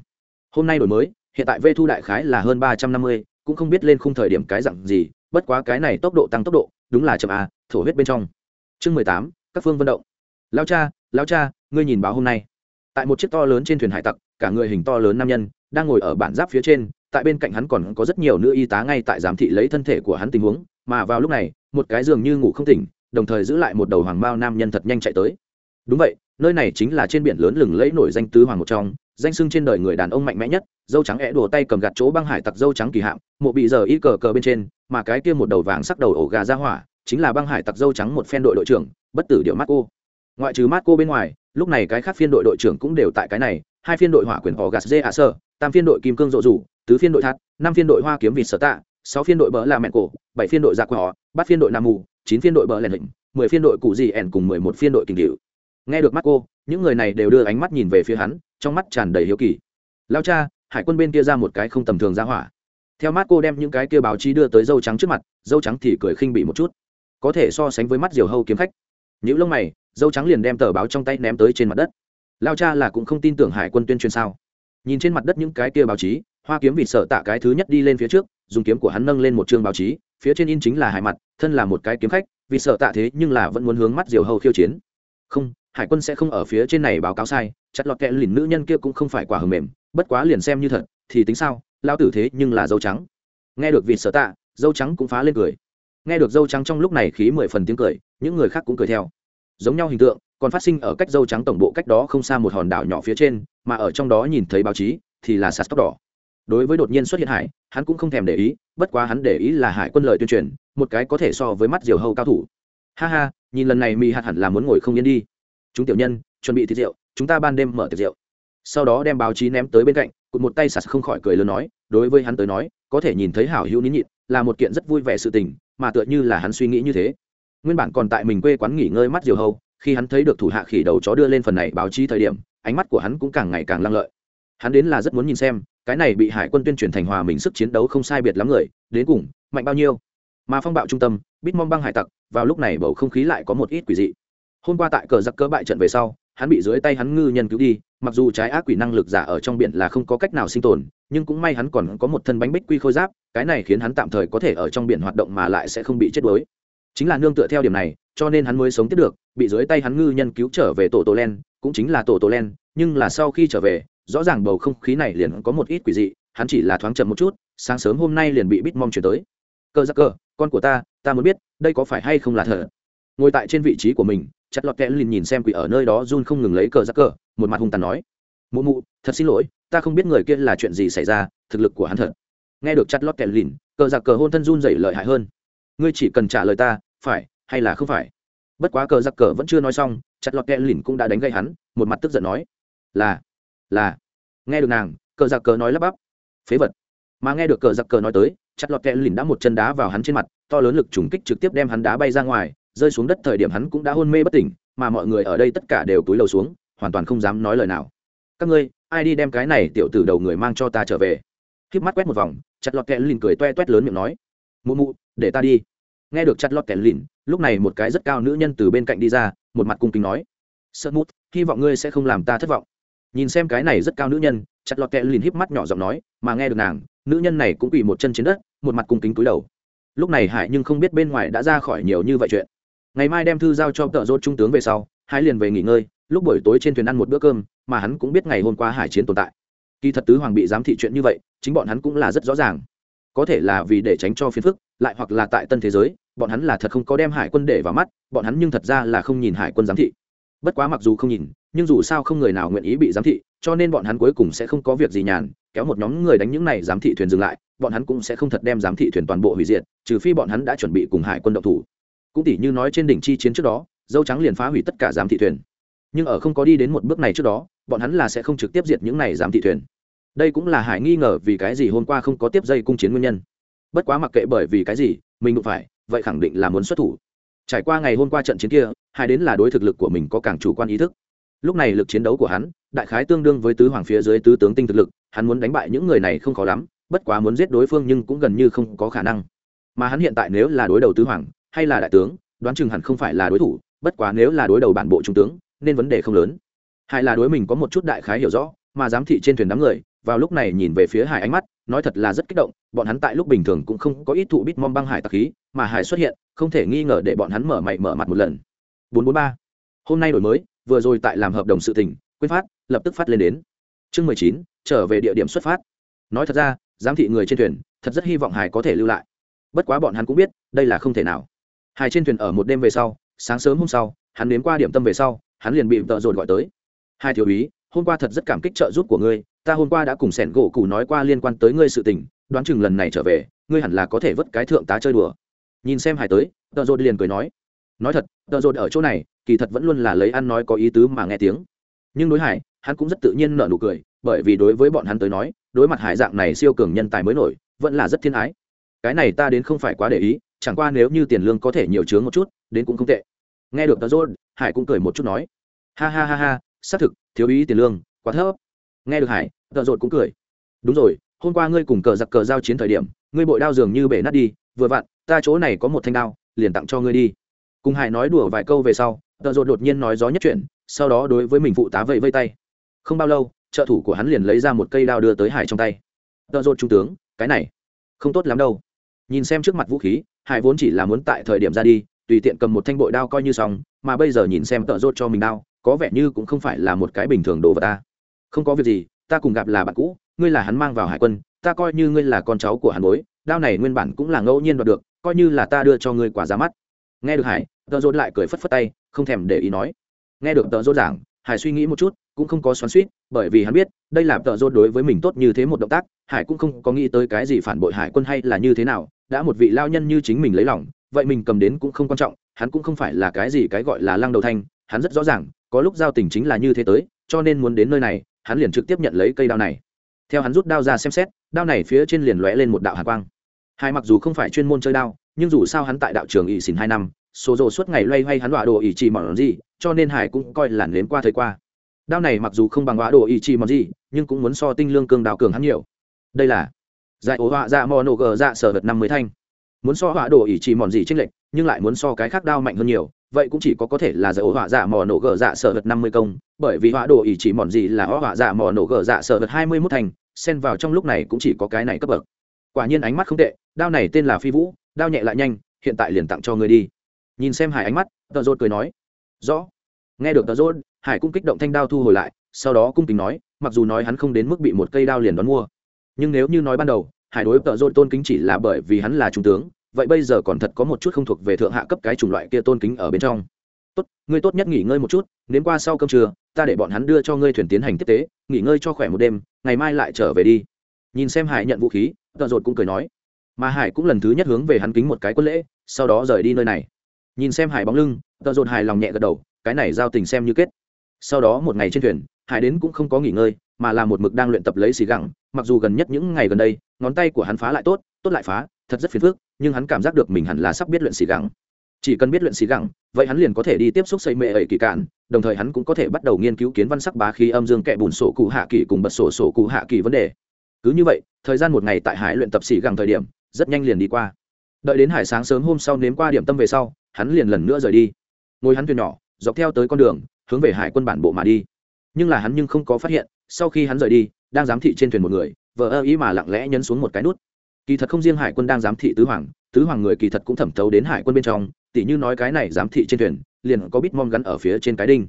[SPEAKER 1] Hôm nay đổi mới, hiện tại vê thu đại khái là hơn ba trăm năm mươi, cũng không biết lên khung thời điểm cái dặn gì, bất quá cái này tốc độ tăng tốc độ, đúng là chậm à thổ huyết bên trong. Chương mười tám, các phương vận động. Lao cha lao cha, ngươi nhìn báo hôm nay. Tại một chiếc to lớn trên thuyền hải tặc, cả người hình to lớn nam nhân, đang ngồi ở bản giáp phía trên, tại bên cạnh hắn còn có rất nhiều nữ y tá ngay tại giám thị lấy thân thể của hắn tình huống, mà vào lúc này, một cái giường như ngủ không tỉnh đồng thời giữ lại một đầu hoàng bao nam nhân thật nhanh chạy tới. Đúng vậy, nơi này chính là trên biển lớn lừng lẫy nổi danh tứ hoàng một trong, danh sưng trên đời người đàn ông mạnh mẽ nhất, dâu trắng é đùa tay cầm gạt chỗ băng hải tặc dâu trắng kỳ hạm, mộ bị giờ y cờ cờ bên trên, mà cái kia một đầu vàng sắc đầu ổ gà ra hỏa, chính là băng hải tặc dâu trắng một phen đội đội trưởng, bất tử điệu marco. Ngoại trừ marco bên ngoài, lúc này cái khác phiên đội đội trưởng cũng đều tại cái này, hai phiên đội hỏa quyền họ gạt dê ạ sơ tam phiên đội kim cương rộ rủ tứ phiên đội thắt năm phiên đội hoa kiếm vịt sở tạ sáu phiên đội bờ là mẹ cổ, bảy phiên đội dạ giặc họ bắt phiên đội nam mù, chín phiên đội bờ lèn hình, mười phiên đội cụ gì ẻn cùng mười một phiên đội kinh điệu. Nghe được marco những người này đều đưa ánh mắt nhìn về phía hắn, trong mắt tràn đầy hiếu kỳ. Lao cha, hải quân bên kia ra một cái không tầm thường ra hỏa. Theo mắt cô đem những cái kia báo chí đưa tới dâu trắng trước mặt, dâu trắng thì cười khinh bị một chút. Có thể so sánh với mắt diều hâu kiếm khách. Những lông mày, dâu trắng liền đem tờ báo trong tay ném tới trên mặt đất. Lao cha là cũng không tin tưởng hải quân tuyên truyền sao? Nhìn trên mặt đất những cái kia báo chí, hoa kiếm vịt sợ tạ cái thứ nhất đi lên phía trước dùng kiếm của hắn nâng lên một chương báo chí, phía trên in chính là hải mặt, thân là một cái kiếm khách, vì sợ tạ thế nhưng là vẫn muốn hướng mắt diều hầu khiêu chiến. Không, hải quân sẽ không ở phía trên này báo cáo sai, chặt lọt kẹ lìn nữ nhân kia cũng không phải quả hầm mềm, bất quá liền xem như thật, thì tính sao lao tử thế nhưng là dâu trắng. Nghe được vì sở tạ, dâu trắng cũng phá lên cười. Nghe được dâu trắng trong lúc này khí mười phần tiếng cười, những người khác cũng cười theo. Giống nhau hình tượng, còn phát sinh ở cách dâu trắng tổng bộ cách đó không xa một hòn đảo nhỏ phía trên, mà ở trong đó nhìn thấy báo chí, thì là sạt tóc đỏ đối với đột nhiên xuất hiện hải, hắn cũng không thèm để ý, bất quá hắn để ý là hải quân lời tuyên truyền, một cái có thể so với mắt diều hâu cao thủ. Ha ha, nhìn lần này mì hạt hẳn là muốn ngồi không yên đi. Chúng tiểu nhân, chuẩn bị thịt rượu, chúng ta ban đêm mở tiệc rượu. Sau đó đem báo chí ném tới bên cạnh, cụt một tay sạt không khỏi cười lớn nói, đối với hắn tới nói, có thể nhìn thấy hảo hữu nín nhịn, là một kiện rất vui vẻ sự tình, mà tựa như là hắn suy nghĩ như thế. Nguyên bản còn tại mình quê quán nghỉ ngơi mắt diều hâu, khi hắn thấy được thủ hạ khỉ đầu chó đưa lên phần này báo chí thời điểm, ánh mắt của hắn cũng càng ngày càng lăng lợi. Hắn đến là rất muốn nhìn xem cái này bị hải quân tuyên truyền thành hòa mình sức chiến đấu không sai biệt lắm người, đến cùng, mạnh bao nhiêu? Mà phong bạo trung tâm, bít mong băng hải tặc, vào lúc này bầu không khí lại có một ít quỷ dị. Hôm qua tại cờ giặc cơ bại trận về sau, hắn bị dưới tay hắn ngư nhân cứu đi, mặc dù trái ác quỷ năng lực giả ở trong biển là không có cách nào sinh tồn, nhưng cũng may hắn còn có một thân bánh bích quy khôi giáp, cái này khiến hắn tạm thời có thể ở trong biển hoạt động mà lại sẽ không bị chết đuối. Chính là nương tựa theo điểm này, cho nên hắn mới sống tiếp được, bị dưới tay hắn ngư nhân cứu trở về tổ tổ len, cũng chính là tổ tổ len, nhưng là sau khi trở về rõ ràng bầu không khí này liền có một ít quỷ dị, hắn chỉ là thoáng chậm một chút, sáng sớm hôm nay liền bị bít mong chuyển tới. Cơ giặc cơ, con của ta ta muốn biết, đây có phải hay không là thờ? Ngồi tại trên vị trí của mình, chặt lọt kẽ lìn nhìn xem quỷ ở nơi đó run không ngừng lấy cờ giặc cờ, một mặt hung tàn nói, mụ mụ, thật xin lỗi, ta không biết người kia là chuyện gì xảy ra, thực lực của hắn thật. Nghe được chặt lọt kẽ lìn cờ giặc cờ hôn thân run dày lợi hại hơn. Ngươi chỉ cần trả lời ta, phải hay là không phải? Bất quá cờ giặc cờ vẫn chưa nói xong, chặt lọt kẽ lìn cũng đã đánh gây hắn, một mặt tức giận nói, là là, nghe được nàng, cờ giặc cờ nói lắp bắp. Phế vật. Mà nghe được cờ giặc cờ nói tới, chặt lọt kẹ lìn đã một chân đá vào hắn trên mặt, to lớn lực trùng kích trực tiếp đem hắn đá bay ra ngoài, rơi xuống đất thời điểm hắn cũng đã hôn mê bất tỉnh, mà mọi người ở đây tất cả đều túi lầu xuống, hoàn toàn không dám nói lời nào. Các ngươi, ai đi đem cái này tiểu tử đầu người mang cho ta trở về? Khiếp mắt quét một vòng, chặt lọt kẹ lìn cười toe toét lớn miệng nói. Mụ mụ, để ta đi. Nghe được chặt lọt kẹ lìn, lúc này một cái rất cao nữ nhân từ bên cạnh đi ra, một mặt cung kính nói. Sợ mút hy vọng ngươi sẽ không làm ta thất vọng nhìn xem cái này rất cao nữ nhân, chặt lọt kẹ lìn híp mắt nhỏ giọng nói, mà nghe được nàng, nữ nhân này cũng quỳ một chân trên đất, một mặt cung kính cúi đầu. Lúc này hải nhưng không biết bên ngoài đã ra khỏi nhiều như vậy chuyện. Ngày mai đem thư giao cho tợ rốt trung tướng về sau hai liền về nghỉ ngơi, lúc buổi tối trên thuyền ăn một bữa cơm, mà hắn cũng biết ngày hôm qua hải chiến tồn tại. Kỳ thật tứ hoàng bị giám thị chuyện như vậy, chính bọn hắn cũng là rất rõ ràng. Có thể là vì để tránh cho phiền phức, lại hoặc là tại tân thế giới, bọn hắn là thật không có đem hải quân để vào mắt, bọn hắn nhưng thật ra là không nhìn hải quân giám thị. Bất quá mặc dù không nhìn nhưng dù sao không người nào nguyện ý bị giám thị, cho nên bọn hắn cuối cùng sẽ không có việc gì nhàn, kéo một nhóm người đánh những này giám thị thuyền dừng lại, bọn hắn cũng sẽ không thật đem giám thị thuyền toàn bộ hủy diệt, trừ phi bọn hắn đã chuẩn bị cùng hải quân động thủ. Cũng tỉ như nói trên đỉnh chi chiến trước đó, dâu trắng liền phá hủy tất cả giám thị thuyền. Nhưng ở không có đi đến một bước này trước đó, bọn hắn là sẽ không trực tiếp diệt những này giám thị thuyền. Đây cũng là hải nghi ngờ vì cái gì hôm qua không có tiếp dây cung chiến nguyên nhân. Bất quá mặc kệ bởi vì cái gì, mình đụng phải, vậy khẳng định là muốn xuất thủ. Trải qua ngày hôm qua trận chiến kia hải đến là đối thực lực của mình có càng chủ quan ý thức lúc này lực chiến đấu của hắn, đại khái tương đương với tứ hoàng phía dưới tứ tướng tinh thực lực, hắn muốn đánh bại những người này không khó lắm, bất quá muốn giết đối phương nhưng cũng gần như không có khả năng. Mà hắn hiện tại nếu là đối đầu tứ hoàng, hay là đại tướng, đoán chừng hẳn không phải là đối thủ, bất quá nếu là đối đầu bản bộ trung tướng, nên vấn đề không lớn. Hay là đối mình có một chút đại khái hiểu rõ, mà giám thị trên thuyền đám người, vào lúc này nhìn về phía hải ánh mắt, nói thật là rất kích động, bọn hắn tại lúc bình thường cũng không có ít thụ bít mong băng hải tặc khí, mà hải xuất hiện, không thể nghi ngờ để bọn hắn mở mày mở mặt một lần. 443. hôm nay đổi mới vừa rồi tại làm hợp đồng sự tình quyết phát lập tức phát lên đến. Chương 19, trở về địa điểm xuất phát. Nói thật ra giám thị người trên thuyền thật rất hy vọng hải có thể lưu lại. Bất quá bọn hắn cũng biết đây là không thể nào. Hải trên thuyền ở một đêm về sau sáng sớm hôm sau hắn đến qua điểm tâm về sau hắn liền bị tợ dồn gọi tới. Hai thiếu úy hôm qua thật rất cảm kích trợ giúp của ngươi ta hôm qua đã cùng sẻn gỗ cụ nói qua liên quan tới ngươi sự tình đoán chừng lần này trở về ngươi hẳn là có thể vớt cái thượng tá chơi đùa. Nhìn xem hải tới tợ dồn liền cười nói nói thật, tợ rột ở chỗ này, kỳ thật vẫn luôn là lấy ăn nói có ý tứ mà nghe tiếng. Nhưng đối hải, hắn cũng rất tự nhiên nở nụ cười, bởi vì đối với bọn hắn tới nói, đối mặt hải dạng này siêu cường nhân tài mới nổi, vẫn là rất thiên ái. Cái này ta đến không phải quá để ý, chẳng qua nếu như tiền lương có thể nhiều chướng một chút, đến cũng không tệ. Nghe được tợ dồn hải cũng cười một chút nói. Ha ha ha ha, xác thực, thiếu ý tiền lương, quá thấp. Nghe được hải, tợ rột cũng cười. Đúng rồi, hôm qua ngươi cùng cờ giặc cờ giao chiến thời điểm, ngươi bội đao dường như bể nát đi, vừa vặn, ta chỗ này có một thanh đao, liền tặng cho ngươi đi cùng hải nói đùa vài câu về sau, tợ rột đột nhiên nói gió nhất chuyện sau đó đối với mình phụ tá vẫy vây tay. Không bao lâu, trợ thủ của hắn liền lấy ra một cây đao đưa tới hải trong tay. Tợ rột trung tướng, cái này, không tốt lắm đâu. Nhìn xem trước mặt vũ khí, hải vốn chỉ là muốn tại thời điểm ra đi, tùy tiện cầm một thanh bội đao coi như xong, mà bây giờ nhìn xem tợ rột cho mình đao, có vẻ như cũng không phải là một cái bình thường đồ vật ta. Không có việc gì, ta cùng gặp là bạn cũ, ngươi là hắn mang vào hải quân, ta coi như ngươi là con cháu của hắn bối, đao này nguyên bản cũng là ngẫu nhiên đoạt được, coi như là ta đưa cho ngươi quả ra mắt nghe được hải tợ rốt lại cười phất phất tay, không thèm để ý nói. Nghe được tợ rốt giảng, hải suy nghĩ một chút, cũng không có xoắn suýt, bởi vì hắn biết, đây là tợ rốt đối với mình tốt như thế một động tác, hải cũng không có nghĩ tới cái gì phản bội hải quân hay là như thế nào, đã một vị lao nhân như chính mình lấy lòng, vậy mình cầm đến cũng không quan trọng, hắn cũng không phải là cái gì cái gọi là lăng đầu thanh, hắn rất rõ ràng, có lúc giao tình chính là như thế tới, cho nên muốn đến nơi này, hắn liền trực tiếp nhận lấy cây đao này. Theo hắn rút đao ra xem xét, đao này phía trên liền lóe lên một đạo hạ quang. Hải mặc dù không phải chuyên môn chơi đao nhưng dù sao hắn tại đạo trường ỵ xỉn hai năm, số rồ suốt ngày loay hoay hắn đọa đồ ỵ trì mòn gì, cho nên hải cũng coi là nếm qua thời qua. Đao này mặc dù không bằng đọa đồ ỵ trì mòn gì, nhưng cũng muốn so tinh lương cương đào cường hắn nhiều. Đây là giải ố họa dạ mò nổ gờ dạ sở vật năm mươi thanh. Muốn so họa đồ ỵ trì mòn gì tranh lệnh nhưng lại muốn so cái khác đao mạnh hơn nhiều, vậy cũng chỉ có có thể là giải ố họa dạ mò nổ gờ dạ sở vật năm mươi công, bởi vì họa đồ ỵ trì mòn gì là họa dạ mò nổ gờ dạ sở vật hai mươi mốt thành xen vào trong lúc này cũng chỉ có cái này cấp bậc. Quả nhiên ánh mắt không tệ, đao này tên là phi vũ đao nhẹ lại nhanh, hiện tại liền tặng cho người đi. Nhìn xem hải ánh mắt tợ rốt cười nói. Rõ. Nghe được tợ rốt, hải cũng kích động thanh đao thu hồi lại, sau đó cung kính nói, mặc dù nói hắn không đến mức bị một cây đao liền đón mua. Nhưng nếu như nói ban đầu, hải đối tợ rốt tôn kính chỉ là bởi vì hắn là trung tướng, vậy bây giờ còn thật có một chút không thuộc về thượng hạ cấp cái chủng loại kia tôn kính ở bên trong. Tốt, ngươi tốt nhất nghỉ ngơi một chút đến qua sau cơm trưa, ta để bọn hắn đưa cho ngươi thuyền tiến hành tiếp tế, nghỉ ngơi cho khỏe một đêm, ngày mai lại trở về đi. Nhìn xem hải nhận vũ khí tợ rột cũng cười nói mà hải cũng lần thứ nhất hướng về hắn kính một cái quân lễ, sau đó rời đi nơi này. Nhìn xem hải bóng lưng, tợ dồn hài lòng nhẹ gật đầu, cái này giao tình xem như kết. Sau đó một ngày trên thuyền, hải đến cũng không có nghỉ ngơi, mà là một mực đang luyện tập lấy xì gẳng, mặc dù gần nhất những ngày gần đây, ngón tay của hắn phá lại tốt tốt lại phá, thật rất phiền phức, nhưng hắn cảm giác được mình hẳn là sắp biết luyện xì gẳng. Chỉ cần biết luyện xì gẳng, vậy hắn liền có thể đi tiếp xúc xây mệ ẩy kỳ cạn, đồng thời hắn cũng có thể bắt đầu nghiên cứu kiến văn sắc bá khí âm dương kẹ bùn sổ cụ hạ kỳ cùng bật sổ sổ cụ hạ kỳ vấn đề. Cứ như vậy, thời gian một ngày tại hải luyện tập xì gẳng thời điểm rất nhanh liền đi qua. Đợi đến hải sáng sớm hôm sau nếm qua điểm tâm về sau, hắn liền lần nữa rời đi. Ngồi hắn thuyền nhỏ, dọc theo tới con đường, hướng về hải quân bản bộ mà đi. Nhưng là hắn nhưng không có phát hiện, sau khi hắn rời đi, đang giám thị trên thuyền một người vợ ơ ý mà lặng lẽ nhấn xuống một cái nút. Kỳ thật không riêng hải quân đang giám thị tứ hoàng tứ hoàng người kỳ thật cũng thẩm thấu đến hải quân bên trong, tỉ như nói cái này giám thị trên thuyền, liền có bít mom gắn ở phía trên cái đinh.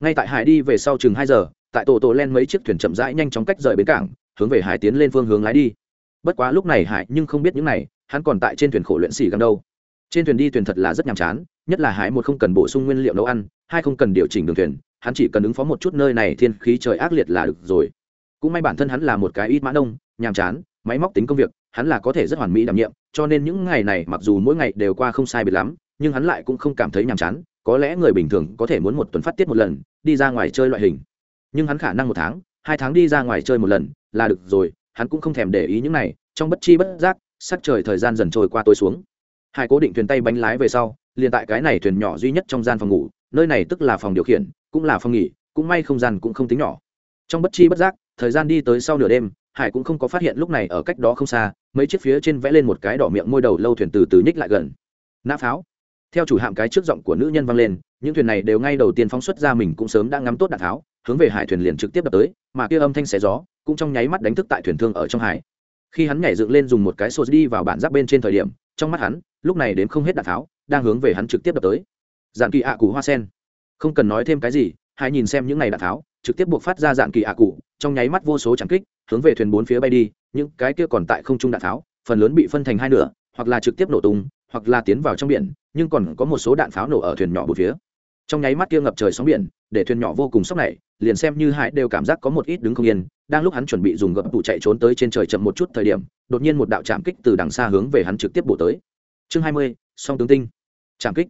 [SPEAKER 1] Ngay tại hải đi về sau chừng hai giờ, tại tổ tổ len mấy chiếc thuyền chậm rãi nhanh chóng cách rời bến cảng, hướng về hải tiến lên phương hướng lái đi bất quá lúc này hải nhưng không biết những này, hắn còn tại trên thuyền khổ luyện xì gần đâu. Trên thuyền đi thuyền thật là rất nhàm chán, nhất là hải một không cần bổ sung nguyên liệu nấu ăn, hai không cần điều chỉnh đường thuyền, hắn chỉ cần ứng phó một chút nơi này thiên khí trời ác liệt là được rồi. Cũng may bản thân hắn là một cái ít mã đông nhàm chán, máy móc tính công việc, hắn là có thể rất hoàn mỹ đảm nhiệm, cho nên những ngày này mặc dù mỗi ngày đều qua không sai biệt lắm, nhưng hắn lại cũng không cảm thấy nhàm chán, có lẽ người bình thường có thể muốn một tuần phát tiết một lần, đi ra ngoài chơi loại hình. Nhưng hắn khả năng một tháng, hai tháng đi ra ngoài chơi một lần là được rồi hắn cũng không thèm để ý những này, trong bất chi bất giác, sắc trời thời gian dần trôi qua tối xuống. Hai cố định thuyền tay bánh lái về sau, liền tại cái này thuyền nhỏ duy nhất trong gian phòng ngủ, nơi này tức là phòng điều khiển, cũng là phòng nghỉ, cũng may không gian cũng không tính nhỏ. Trong bất chi bất giác, thời gian đi tới sau nửa đêm, hải cũng không có phát hiện lúc này ở cách đó không xa, mấy chiếc phía trên vẽ lên một cái đỏ miệng môi đầu lâu thuyền từ từ nhích lại gần. Nã pháo. Theo chủ hạm cái trước giọng của nữ nhân vang lên, những thuyền này đều ngay đầu tiên phóng xuất ra mình cũng sớm đã ngắm tốt đạn tháo, hướng về hải thuyền liền trực tiếp đập tới, mà kia âm thanh xé gió cũng trong nháy mắt đánh thức tại thuyền thương ở trong hải. Khi hắn nhảy dựng lên dùng một cái sô đi vào bản giáp bên trên thời điểm, trong mắt hắn, lúc này đến không hết đạn tháo, đang hướng về hắn trực tiếp đập tới. Dạn kỳ ạ cụ hoa sen. Không cần nói thêm cái gì, hãy nhìn xem những này đạn tháo, trực tiếp buộc phát ra dạn kỳ ạ cụ, trong nháy mắt vô số trắng kích, hướng về thuyền bốn phía bay đi, những cái kia còn tại không trung đạn tháo, phần lớn bị phân thành hai nửa, hoặc là trực tiếp nổ tung, hoặc là tiến vào trong biển, nhưng còn có một số đạn pháo nổ ở thuyền nhỏ bốn phía trong nháy mắt kia ngập trời sóng biển, để thuyền nhỏ vô cùng sốc này liền xem như hải đều cảm giác có một ít đứng không yên, đang lúc hắn chuẩn bị dùng gập tủ chạy trốn tới trên trời chậm một chút thời điểm, đột nhiên một đạo chạm kích từ đằng xa hướng về hắn trực tiếp bổ tới. Chương hai mươi, song tướng tinh. Chạm kích.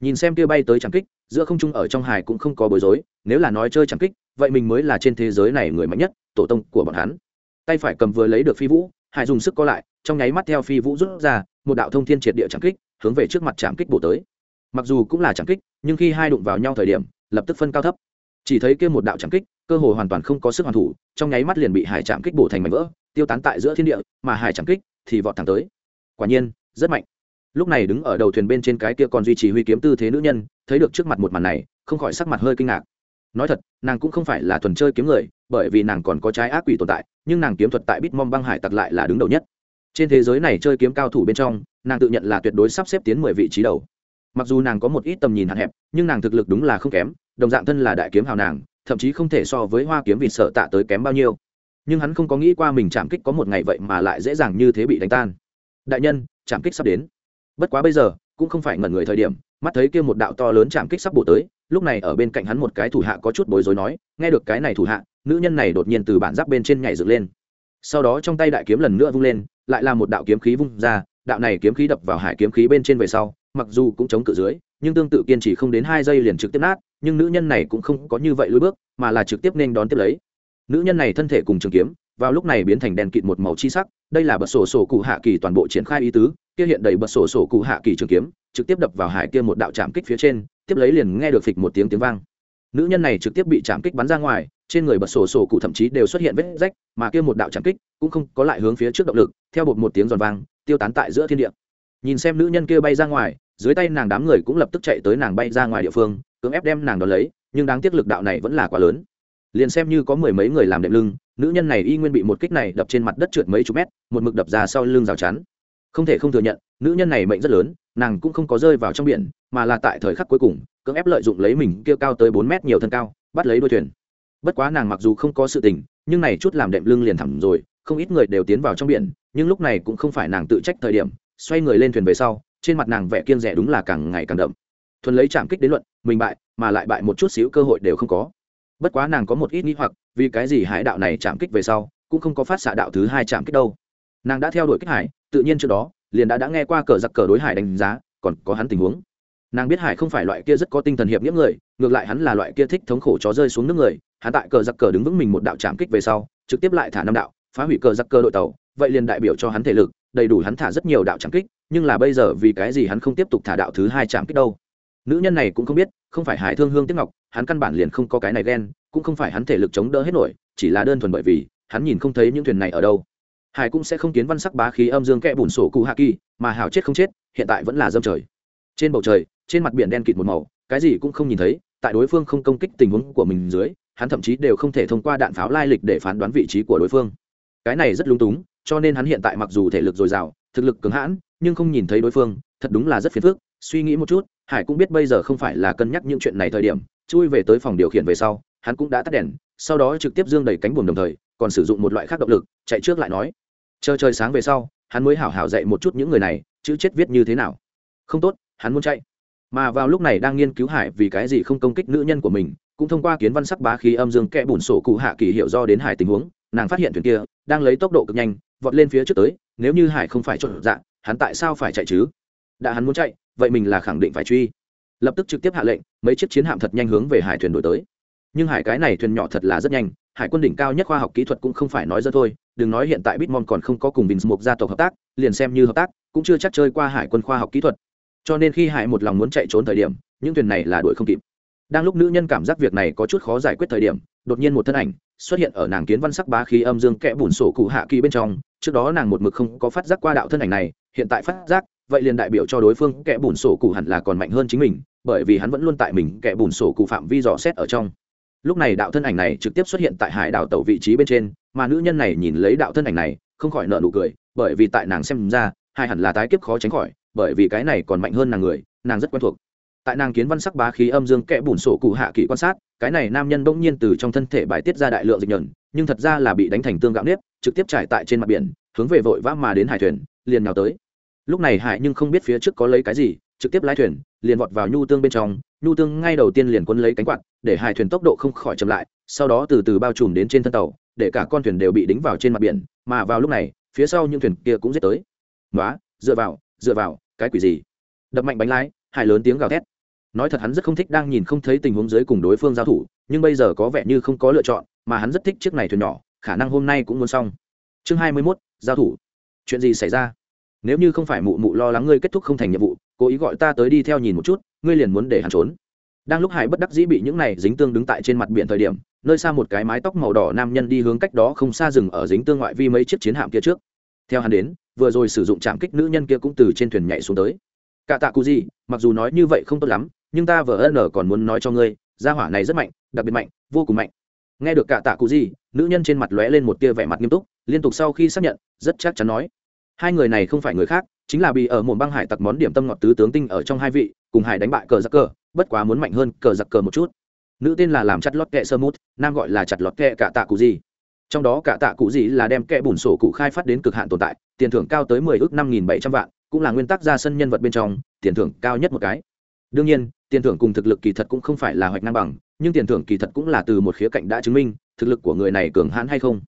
[SPEAKER 1] Nhìn xem kia bay tới chạm kích, giữa không trung ở trong hải cũng không có bối rối, nếu là nói chơi chạm kích, vậy mình mới là trên thế giới này người mạnh nhất, tổ tông của bọn hắn. Tay phải cầm vừa lấy được phi vũ, hải dùng sức co lại, trong nháy mắt theo phi vũ rút ra, một đạo thông thiên triệt địa chạm kích, hướng về trước mặt chạm kích bổ tới mặc dù cũng là chẳng kích, nhưng khi hai đụng vào nhau thời điểm, lập tức phân cao thấp. Chỉ thấy kia một đạo chẳng kích, cơ hồ hoàn toàn không có sức hoàn thủ, trong nháy mắt liền bị hải chạm kích bổ thành mảnh vỡ, tiêu tán tại giữa thiên địa, mà hải chạm kích thì vọt thẳng tới. Quả nhiên, rất mạnh. Lúc này đứng ở đầu thuyền bên trên cái kia còn duy trì huy kiếm tư thế nữ nhân, thấy được trước mặt một màn này, không khỏi sắc mặt hơi kinh ngạc. Nói thật, nàng cũng không phải là thuần chơi kiếm người, bởi vì nàng còn có trái ác quỷ tồn tại, nhưng nàng kiếm thuật tại bitmom băng hải tặc lại là đứng đầu nhất. Trên thế giới này chơi kiếm cao thủ bên trong, nàng tự nhận là tuyệt đối sắp xếp tiến mười vị trí đầu mặc dù nàng có một ít tầm nhìn hạn hẹp, nhưng nàng thực lực đúng là không kém, đồng dạng thân là đại kiếm hào nàng, thậm chí không thể so với hoa kiếm vịt sợ tạ tới kém bao nhiêu. Nhưng hắn không có nghĩ qua mình chạm kích có một ngày vậy mà lại dễ dàng như thế bị đánh tan. Đại nhân, chạm kích sắp đến. Bất quá bây giờ, cũng không phải ngẩn người thời điểm, mắt thấy kia một đạo to lớn chạm kích sắp bổ tới, lúc này ở bên cạnh hắn một cái thủ hạ có chút bối rối nói, nghe được cái này thủ hạ, nữ nhân này đột nhiên từ bản giáp bên trên nhảy dựng lên. Sau đó trong tay đại kiếm lần nữa vung lên, lại là một đạo kiếm khí vung ra đạo này kiếm khí đập vào hải kiếm khí bên trên về sau, mặc dù cũng chống cự dưới, nhưng tương tự kiên trì không đến hai giây liền trực tiếp nát, nhưng nữ nhân này cũng không có như vậy lùi bước, mà là trực tiếp nên đón tiếp lấy. Nữ nhân này thân thể cùng trường kiếm, vào lúc này biến thành đèn kịt một màu chi sắc, đây là bật sổ sổ cụ hạ kỳ toàn bộ triển khai ý tứ, kia hiện đầy bật sổ sổ cụ hạ kỳ trường kiếm, trực tiếp đập vào hải kia một đạo chạm kích phía trên, tiếp lấy liền nghe được phịch một tiếng tiếng vang. Nữ nhân này trực tiếp bị chạm kích bắn ra ngoài, trên người bật sổ sổ cụ thậm chí đều xuất hiện vết rách, mà kia một đạo chạm kích cũng không có lại hướng phía trước động lực, theo bột một tiếng giòn vang tiêu tán tại giữa thiên địa. Nhìn xem nữ nhân kia bay ra ngoài, dưới tay nàng đám người cũng lập tức chạy tới nàng bay ra ngoài địa phương, cưỡng ép đem nàng đón lấy, nhưng đáng tiếc lực đạo này vẫn là quá lớn. Liền xem như có mười mấy người làm đệm lưng, nữ nhân này y nguyên bị một kích này đập trên mặt đất trượt mấy chục mét, một mực đập ra sau lưng rào chắn. Không thể không thừa nhận, nữ nhân này mệnh rất lớn, nàng cũng không có rơi vào trong biển, mà là tại thời khắc cuối cùng, cưỡng ép lợi dụng lấy mình kia cao tới bốn mét nhiều thân cao, bắt lấy đuôi thuyền. Bất quá nàng mặc dù không có sự tình, nhưng này chút làm đệm lưng liền thẳng rồi không ít người đều tiến vào trong biển, nhưng lúc này cũng không phải nàng tự trách thời điểm, xoay người lên thuyền về sau, trên mặt nàng vẻ kiên rẻ đúng là càng ngày càng đậm. Thuần lấy chạm kích đến luận, mình bại, mà lại bại một chút xíu cơ hội đều không có. Bất quá nàng có một ít nghĩ hoặc, vì cái gì hải đạo này chạm kích về sau, cũng không có phát xạ đạo thứ hai chạm kích đâu. Nàng đã theo đuổi kích hải, tự nhiên trước đó, liền đã đã nghe qua cờ giặc cờ đối hải đánh giá, còn có hắn tình huống. Nàng biết hải không phải loại kia rất có tinh thần hiệp nghĩa người, ngược lại hắn là loại kia thích thống khổ chó rơi xuống nước người. Hắn tại cờ giặc cờ đứng vững mình một đạo chạm kích về sau, trực tiếp lại thả năm đạo phá hủy cờ giặc cơ đội tàu, vậy liền đại biểu cho hắn thể lực, đầy đủ hắn thả rất nhiều đạo chạm kích, nhưng là bây giờ vì cái gì hắn không tiếp tục thả đạo thứ hai chạm kích đâu? Nữ nhân này cũng không biết, không phải hải thương hương tiếp ngọc, hắn căn bản liền không có cái này ghen, cũng không phải hắn thể lực chống đỡ hết nổi, chỉ là đơn thuần bởi vì, hắn nhìn không thấy những thuyền này ở đâu. Hải cũng sẽ không kiến văn sắc bá khí âm dương kẽ bùn sổ cụ hạ kỳ, mà hào chết không chết, hiện tại vẫn là dâm trời. Trên bầu trời, trên mặt biển đen kịt một màu, cái gì cũng không nhìn thấy, tại đối phương không công kích tình huống của mình dưới, hắn thậm chí đều không thể thông qua đạn pháo lai lịch để phán đoán vị trí của đối phương cái này rất lung túng, cho nên hắn hiện tại mặc dù thể lực dồi dào, thực lực cứng hãn, nhưng không nhìn thấy đối phương, thật đúng là rất phiền phức. Suy nghĩ một chút, hải cũng biết bây giờ không phải là cân nhắc những chuyện này thời điểm, chui về tới phòng điều khiển về sau, hắn cũng đã tắt đèn, sau đó trực tiếp dương đẩy cánh buồm đồng thời, còn sử dụng một loại khác động lực, chạy trước lại nói, chờ trời sáng về sau, hắn mới hảo hảo dạy một chút những người này, chữ chết viết như thế nào. Không tốt, hắn muốn chạy. Mà vào lúc này đang nghiên cứu hải vì cái gì không công kích nữ nhân của mình, cũng thông qua kiến văn sắc bá khí âm dương kẽ bùn sổ cụ hạ kỳ hiệu do đến hải tình huống nàng phát hiện thuyền kia đang lấy tốc độ cực nhanh, vọt lên phía trước tới, nếu như hải không phải chọn dạng hắn tại sao phải chạy chứ? Đã hắn muốn chạy, vậy mình là khẳng định phải truy. Lập tức trực tiếp hạ lệnh, mấy chiếc chiến hạm thật nhanh hướng về hải thuyền đổi tới. Nhưng hải cái này thuyền nhỏ thật là rất nhanh, hải quân đỉnh cao nhất khoa học kỹ thuật cũng không phải nói dân thôi, đừng nói hiện tại bitmon còn không có cùng bình mục gia tộc hợp tác, liền xem như hợp tác, cũng chưa chắc chơi qua hải quân khoa học kỹ thuật. Cho nên khi hải một lòng muốn chạy trốn thời điểm, những thuyền này là đuổi không kịp đang lúc nữ nhân cảm giác việc này có chút khó giải quyết thời điểm, đột nhiên một thân ảnh xuất hiện ở nàng kiến văn sắc bá khí âm dương kẽ bùn sổ cụ hạ kỳ bên trong. Trước đó nàng một mực không có phát giác qua đạo thân ảnh này, hiện tại phát giác, vậy liền đại biểu cho đối phương kẽ bùn sổ cụ hẳn là còn mạnh hơn chính mình, bởi vì hắn vẫn luôn tại mình kẽ bùn sổ cụ phạm vi dò xét ở trong. Lúc này đạo thân ảnh này trực tiếp xuất hiện tại hải đảo tàu vị trí bên trên, mà nữ nhân này nhìn lấy đạo thân ảnh này, không khỏi nợ nụ cười, bởi vì tại nàng xem ra, hai hẳn là tái kiếp khó tránh khỏi, bởi vì cái này còn mạnh hơn nàng người, nàng rất quen thuộc tại nàng kiến văn sắc bá khí âm dương kẽ bùn sổ cụ hạ kỳ quan sát, cái này nam nhân bỗng nhiên từ trong thân thể bài tiết ra đại lượng dịch nhờn, nhưng thật ra là bị đánh thành tương gạo nếp, trực tiếp trải tại trên mặt biển, hướng về vội vã mà đến hải thuyền, liền nào tới. Lúc này hải nhưng không biết phía trước có lấy cái gì, trực tiếp lái thuyền, liền vọt vào nhu tương bên trong, nhu tương ngay đầu tiên liền quân lấy cánh quạt, để hải thuyền tốc độ không khỏi chậm lại, sau đó từ từ bao trùm đến trên thân tàu, để cả con thuyền đều bị đính vào trên mặt biển, mà vào lúc này, phía sau những thuyền kia cũng giết tới. Nói dựa vào dựa vào, cái quỷ gì? Đập mạnh bánh lái, hải lớn tiếng gào thét nói thật hắn rất không thích đang nhìn không thấy tình huống dưới cùng đối phương giao thủ, nhưng bây giờ có vẻ như không có lựa chọn, mà hắn rất thích chiếc này thuyền nhỏ, khả năng hôm nay cũng muốn xong. Chương hai mươi mốt, giao thủ. Chuyện gì xảy ra? Nếu như không phải mụ mụ lo lắng ngươi kết thúc không thành nhiệm vụ, cố ý gọi ta tới đi theo nhìn một chút, ngươi liền muốn để hắn trốn. Đang lúc hải bất đắc dĩ bị những này dính tương đứng tại trên mặt biển thời điểm, nơi xa một cái mái tóc màu đỏ nam nhân đi hướng cách đó không xa rừng ở dính tương ngoại vi mấy chiếc chiến hạm kia trước. Theo hắn đến, vừa rồi sử dụng trạm kích nữ nhân kia cũng từ trên thuyền nhảy xuống tới. Cả tạ cụ gì mặc dù nói như vậy không tốt lắm nhưng ta vợ ân còn muốn nói cho ngươi, gia hỏa này rất mạnh, đặc biệt mạnh, vô cùng mạnh. Nghe được cả tạ cụ gì, nữ nhân trên mặt lóe lên một tia vẻ mặt nghiêm túc, liên tục sau khi xác nhận, rất chắc chắn nói. Hai người này không phải người khác, chính là bị ở một băng hải tặc món điểm tâm ngọt tứ tướng tinh ở trong hai vị, cùng hải đánh bại cờ giặc cờ, bất quá muốn mạnh hơn cờ giặc cờ một chút. Nữ tên là làm chặt lót kẹ sơ mút, nam gọi là chặt lót kẹ cả tạ cụ gì. Trong đó cả tạ cụ gì là đem kẹ bùn sổ cụ khai phát đến cực hạn tồn tại, tiền thưởng cao tới mười ước năm nghìn bảy trăm vạn, cũng là nguyên tắc ra sân nhân vật bên trong, tiền thưởng cao nhất một cái. Đương nhiên tiền thưởng cùng thực lực kỳ thật cũng không phải là hoạch năng bằng, nhưng tiền thưởng kỳ thật cũng là từ một khía cạnh đã chứng minh, thực lực của người này cường hãn hay không.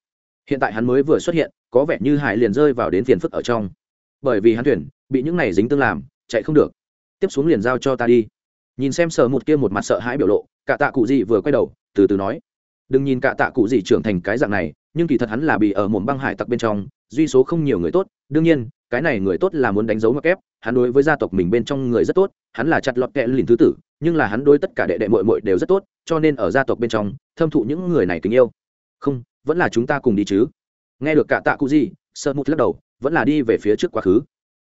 [SPEAKER 1] Hiện tại hắn mới vừa xuất hiện, có vẻ như hải liền rơi vào đến phiền phức ở trong. Bởi vì hắn thuyền, bị những này dính tương làm, chạy không được. Tiếp xuống liền giao cho ta đi. Nhìn xem sờ một kia một mặt sợ hãi biểu lộ, cả tạ cụ gì vừa quay đầu, từ từ nói. Đừng nhìn cả tạ cụ gì trưởng thành cái dạng này, nhưng kỳ thật hắn là bị ở một băng hải tặc bên trong duy số không nhiều người tốt, đương nhiên, cái này người tốt là muốn đánh dấu mặc ép hắn đối với gia tộc mình bên trong người rất tốt, hắn là chặt lọt kẹ lìn thứ tử, nhưng là hắn đối tất cả đệ đệ mội mội đều rất tốt, cho nên ở gia tộc bên trong, thâm thụ những người này tình yêu. Không, vẫn là chúng ta cùng đi chứ. Nghe được cả tạ cụ gì, sợ mút lắc đầu, vẫn là đi về phía trước quá khứ.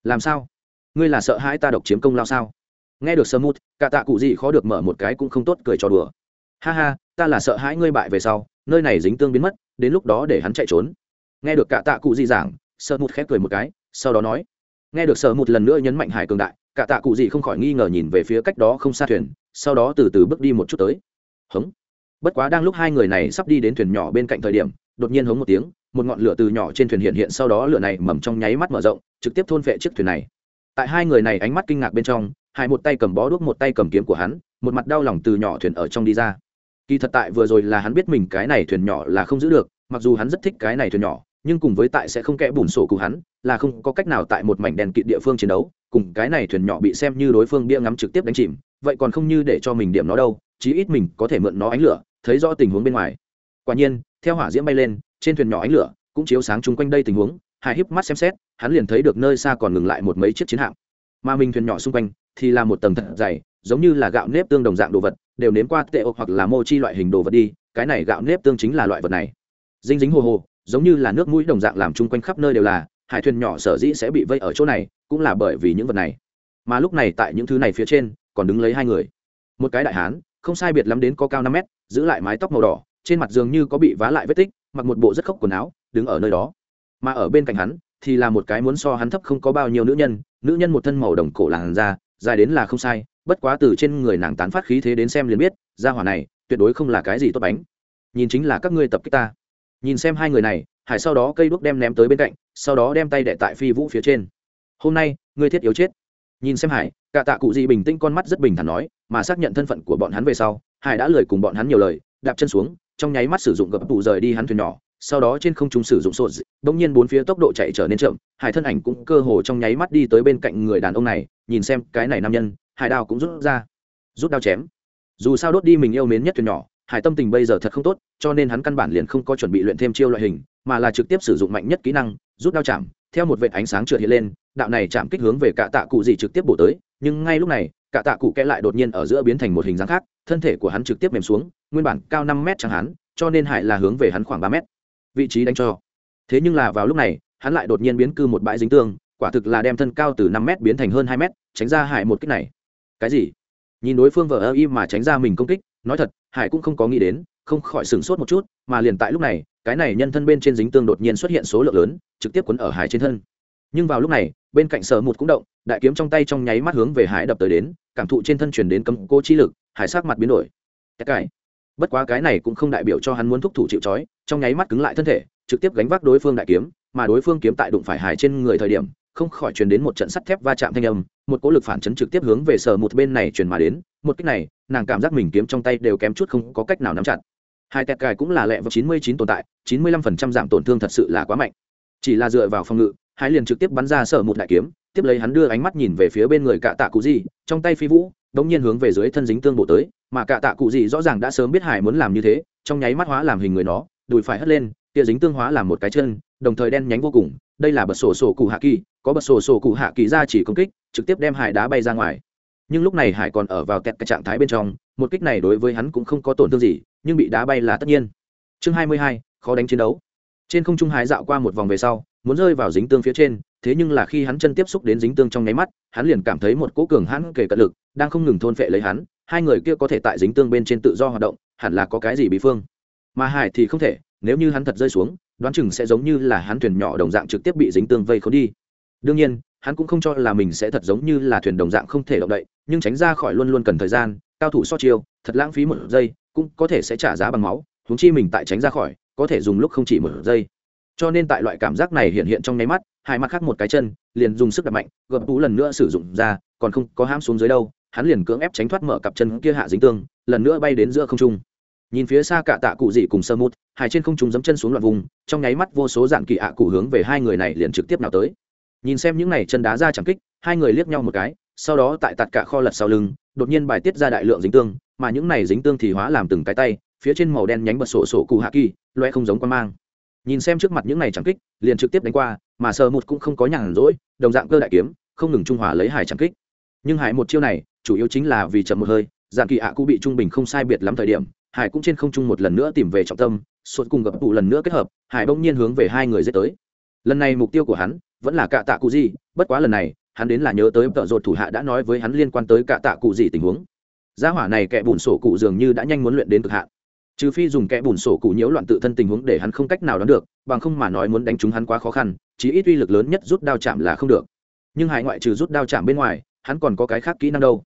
[SPEAKER 1] Làm sao? Ngươi là sợ hãi ta độc chiếm công lao sao? Nghe được sơ mút cả tạ cụ gì khó được mở một cái cũng không tốt cười cho đùa. Ha ha, ta là sợ hãi ngươi bại về sau, nơi này dính tương biến mất, đến lúc đó để hắn chạy trốn nghe được cả tạ cụ gì giảng, sơ mụt khép cười một cái, sau đó nói, nghe được sợ một lần nữa nhấn mạnh hải cường đại, cả tạ cụ gì không khỏi nghi ngờ nhìn về phía cách đó không xa thuyền, sau đó từ từ bước đi một chút tới. Hống. Bất quá đang lúc hai người này sắp đi đến thuyền nhỏ bên cạnh thời điểm, đột nhiên hống một tiếng, một ngọn lửa từ nhỏ trên thuyền hiện hiện, sau đó lửa này mầm trong nháy mắt mở rộng, trực tiếp thôn vệ chiếc thuyền này. Tại hai người này ánh mắt kinh ngạc bên trong hai một tay cầm bó đuốc một tay cầm kiếm của hắn, một mặt đau lòng từ nhỏ thuyền ở trong đi ra. Kỳ thật tại vừa rồi là hắn biết mình cái này thuyền nhỏ là không giữ được, mặc dù hắn rất thích cái này thuyền nhỏ nhưng cùng với tại sẽ không kẽ bùn sổ cụ hắn, là không có cách nào tại một mảnh đèn kịt địa phương chiến đấu, cùng cái này thuyền nhỏ bị xem như đối phương bia ngắm trực tiếp đánh chìm, vậy còn không như để cho mình điểm nó đâu, chí ít mình có thể mượn nó ánh lửa, thấy rõ tình huống bên ngoài. Quả nhiên, theo hỏa diễm bay lên, trên thuyền nhỏ ánh lửa cũng chiếu sáng chung quanh đây tình huống, hai híp mắt xem xét, hắn liền thấy được nơi xa còn ngừng lại một mấy chiếc chiến hạm. Mà mình thuyền nhỏ xung quanh thì là một tầng thật dày, giống như là gạo nếp tương đồng dạng đồ vật, đều nếm qua tệ hoặc là mô chi loại hình đồ vật đi, cái này gạo nếp tương chính là loại vật này. Dinh dính hồ hồ giống như là nước mũi đồng dạng làm chung quanh khắp nơi đều là, hải thuyền nhỏ sở dĩ sẽ bị vây ở chỗ này, cũng là bởi vì những vật này. Mà lúc này tại những thứ này phía trên, còn đứng lấy hai người. Một cái đại hán, không sai biệt lắm đến có cao năm mét, giữ lại mái tóc màu đỏ, trên mặt dường như có bị vá lại vết tích, mặc một bộ rất khốc quần áo, đứng ở nơi đó. Mà ở bên cạnh hắn, thì là một cái muốn so hắn thấp không có bao nhiêu nữ nhân nữ nhân một thân màu đồng cổ làn da, dài đến là không sai, bất quá từ trên người nàng tán phát khí thế đến xem liền biết ra hỏa này tuyệt đối không là cái gì tốt bánh. Nhìn chính là các ngươi tập kích ta nhìn xem hai người này, hải sau đó cây đuốc đem ném tới bên cạnh, sau đó đem tay đệ tại phi vũ phía trên. Hôm nay, ngươi thiết yếu chết. Nhìn xem hải, cả tạ cụ gì bình tĩnh con mắt rất bình thản nói, mà xác nhận thân phận của bọn hắn về sau, hải đã lời cùng bọn hắn nhiều lời, đạp chân xuống, trong nháy mắt sử dụng gập tụ rời đi hắn thuyền nhỏ, sau đó trên không trung sử dụng sột bỗng nhiên bốn phía tốc độ chạy trở nên chậm, hải thân ảnh cũng cơ hồ trong nháy mắt đi tới bên cạnh người đàn ông này, nhìn xem cái này nam nhân, hải đao cũng rút ra, rút đao chém. Dù sao đốt đi mình yêu mến nhất thuyền nhỏ hải tâm tình bây giờ thật không tốt, cho nên hắn căn bản liền không có chuẩn bị luyện thêm chiêu loại hình, mà là trực tiếp sử dụng mạnh nhất kỹ năng, rút đao chạm, theo một vệt ánh sáng trượt hiện lên, đạo này chạm kích hướng về cả tạ cụ gì trực tiếp bổ tới, nhưng ngay lúc này, cả tạ cụ kẽ lại đột nhiên ở giữa biến thành một hình dáng khác, thân thể của hắn trực tiếp mềm xuống, nguyên bản cao năm mét chẳng hắn, cho nên hải là hướng về hắn khoảng ba mét, vị trí đánh cho. Thế nhưng là vào lúc này, hắn lại đột nhiên biến cư một bãi dính tương, quả thực là đem thân cao từ năm mét biến thành hơn hai mét, tránh ra hải một kích này. Cái gì? Nhìn đối phương vờ ơ y mà tránh ra mình công kích nói thật, hải cũng không có nghĩ đến, không khỏi sửng sốt một chút, mà liền tại lúc này, cái này nhân thân bên trên dính tương đột nhiên xuất hiện số lượng lớn, trực tiếp quấn ở hải trên thân. Nhưng vào lúc này, bên cạnh sở một cũng động, đại kiếm trong tay trong nháy mắt hướng về hải đập tới đến, cảm thụ trên thân chuyển đến cấm cố chi lực, hải sát mặt biến đổi. Tất cả bất quá cái này cũng không đại biểu cho hắn muốn thúc thủ chịu trói, trong nháy mắt cứng lại thân thể, trực tiếp gánh vác đối phương đại kiếm, mà đối phương kiếm tại đụng phải hải trên người thời điểm, không khỏi truyền đến một trận sắt thép va chạm thanh âm, một cỗ lực phản chấn trực tiếp hướng về sở một bên này truyền mà đến, một cách này nàng cảm giác mình kiếm trong tay đều kém chút không có cách nào nắm chặt. Hai tẹt cài cũng là lẹ vào chín mươi chín tồn tại, chín mươi lăm phần trăm giảm tổn thương thật sự là quá mạnh. Chỉ là dựa vào phòng ngự hai liền trực tiếp bắn ra sở một đại kiếm, tiếp lấy hắn đưa ánh mắt nhìn về phía bên người cạ tạ cụ gì trong tay phi vũ, đống nhiên hướng về dưới thân dính tương bộ tới, mà cạ tạ cụ gì rõ ràng đã sớm biết hải muốn làm như thế, trong nháy mắt hóa làm hình người nó, đùi phải hất lên tia dính tương hóa làm một cái chân, đồng thời đen nhánh vô cùng, đây là bật sổ sổ cụ hạ kỳ, có bật sổ sổ cụ hạ kỳ ra chỉ công kích, trực tiếp đem hải đá bay ra ngoài nhưng lúc này hải còn ở vào tẹt cái trạng thái bên trong, một kích này đối với hắn cũng không có tổn thương gì, nhưng bị đá bay là tất nhiên. Chương hai mươi hai, khó đánh chiến đấu. Trên không trung hải dạo qua một vòng về sau, muốn rơi vào dính tương phía trên, thế nhưng là khi hắn chân tiếp xúc đến dính tương trong nháy mắt, hắn liền cảm thấy một cỗ cường hãn kề cận lực, đang không ngừng thôn phệ lấy hắn, hai người kia có thể tại dính tương bên trên tự do hoạt động, hẳn là có cái gì bị phương. Mà hải thì không thể, nếu như hắn thật rơi xuống, đoán chừng sẽ giống như là hắn thuyền nhỏ đồng dạng trực tiếp bị dính tương vây khốn đi. Đương nhiên, hắn cũng không cho là mình sẽ thật giống như là thuyền đồng dạng không thể động đậy nhưng tránh ra khỏi luôn luôn cần thời gian, cao thủ so chiêu, thật lãng phí một giây, cũng có thể sẽ trả giá bằng máu húng chi mình tại tránh ra khỏi, có thể dùng lúc không chỉ một giây. Cho nên tại loại cảm giác này hiện hiện trong nháy mắt, hai mặt khác một cái chân, liền dùng sức đập mạnh gập tú lần nữa sử dụng ra, còn không có hãm xuống dưới đâu, hắn liền cưỡng ép tránh thoát mở cặp chân kia hạ dính tương, lần nữa bay đến giữa không trung. Nhìn phía xa cả tạ cụ dị cùng sơ mút, hai trên không trung dấm chân xuống loạn vùng, trong nháy mắt vô số dạng kỳ ạ cụ hướng về hai người này liền trực tiếp nào tới. Nhìn xem những này chân đá ra chẳng kích, hai người liếc nhau một cái sau đó tại tạt cả kho lật sau lưng, đột nhiên bài tiết ra đại lượng dính tương, mà những này dính tương thì hóa làm từng cái tay, phía trên màu đen nhánh bật sổ sổ cụ hạ kỳ, loe không giống quan mang. Nhìn xem trước mặt những này chẳng kích, liền trực tiếp đánh qua, mà sơ một cũng không có nhàn rỗi, đồng dạng cơ đại kiếm, không ngừng trung hòa lấy hải chẳng kích. Nhưng hải một chiêu này, chủ yếu chính là vì chậm một hơi, dạng kỳ ạ cũng bị trung bình không sai biệt lắm thời điểm, hải cũng trên không trung một lần nữa tìm về trọng tâm suốt cùng gặp tụ lần nữa kết hợp, hải bỗng nhiên hướng về hai người dết tới. Lần này mục tiêu của hắn vẫn là cạ tạ cụ gì bất quá lần này hắn đến là nhớ tới tợ rột thủ hạ đã nói với hắn liên quan tới cạ tạ cụ gì tình huống. Gia hỏa này kẻ bùn sổ cụ dường như đã nhanh muốn luyện đến cực hạn. Trừ phi dùng kẻ bùn sổ cụ nhiễu loạn tự thân tình huống để hắn không cách nào đoán được, bằng không mà nói muốn đánh chúng hắn quá khó khăn chỉ ít uy lực lớn nhất rút đao chạm là không được. Nhưng hải ngoại trừ rút đao chạm bên ngoài, hắn còn có cái khác kỹ năng đâu.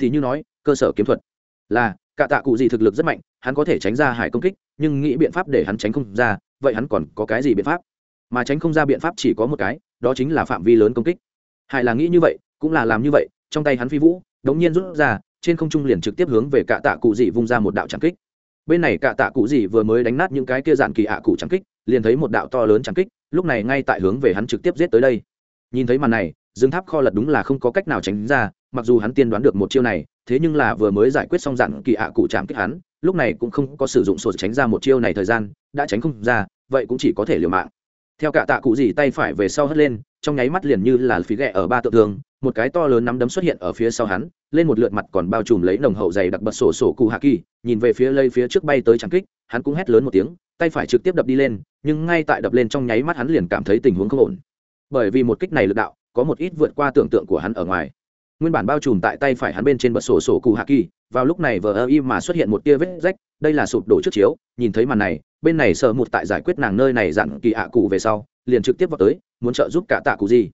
[SPEAKER 1] Thì như nói, cơ sở kiếm thuật là, cả tạ cụ gì thực lực rất mạnh, hắn có thể tránh ra hải công kích, nhưng nghĩ biện pháp để hắn tránh không ra, vậy hắn còn có cái gì biện pháp? Mà tránh không ra biện pháp chỉ có một cái, đó chính là phạm vi lớn công kích hải là nghĩ như vậy, cũng là làm như vậy, trong tay hắn phi vũ, đống nhiên rút ra, trên không trung liền trực tiếp hướng về cả tạ cụ dị vung ra một đạo tràng kích. Bên này cả tạ cụ dị vừa mới đánh nát những cái kia dạn kỳ ạ cụ tràng kích, liền thấy một đạo to lớn tràng kích, lúc này ngay tại hướng về hắn trực tiếp giết tới đây. Nhìn thấy màn này, dương tháp kho lật đúng là không có cách nào tránh ra, mặc dù hắn tiên đoán được một chiêu này, thế nhưng là vừa mới giải quyết xong dạn kỳ ạ cụ tràng kích hắn, lúc này cũng không có sử dụng sổ tránh ra một chiêu này thời gian, đã tránh không ra, vậy cũng chỉ có thể liều mạng. Theo cả tạ cụ gì tay phải về sau hất lên trong nháy mắt liền như là phí ghẹ ở ba tượng thường một cái to lớn nắm đấm xuất hiện ở phía sau hắn, lên một lượt mặt còn bao trùm lấy nồng hậu dày đặc bật sổ sổ cụ hạ kỳ, nhìn về phía lây phía trước bay tới trắng kích, hắn cũng hét lớn một tiếng, tay phải trực tiếp đập đi lên, nhưng ngay tại đập lên trong nháy mắt hắn liền cảm thấy tình huống không ổn. Bởi vì một kích này lực đạo, có một ít vượt qua tưởng tượng của hắn ở ngoài. Nguyên bản bao trùm tại tay phải hắn bên trên bật sổ sổ cụ hạ kỳ, vào lúc này vờ ơ y mà xuất hiện một tia vết rách, đây là sụp đổ trước chiếu, nhìn thấy màn này, bên này sợ một tại giải quyết nàng nơi này dặn kỳ ạ cụ về sau, liền trực tiếp vào tới muốn trợ giúp cả tạ cụ gì.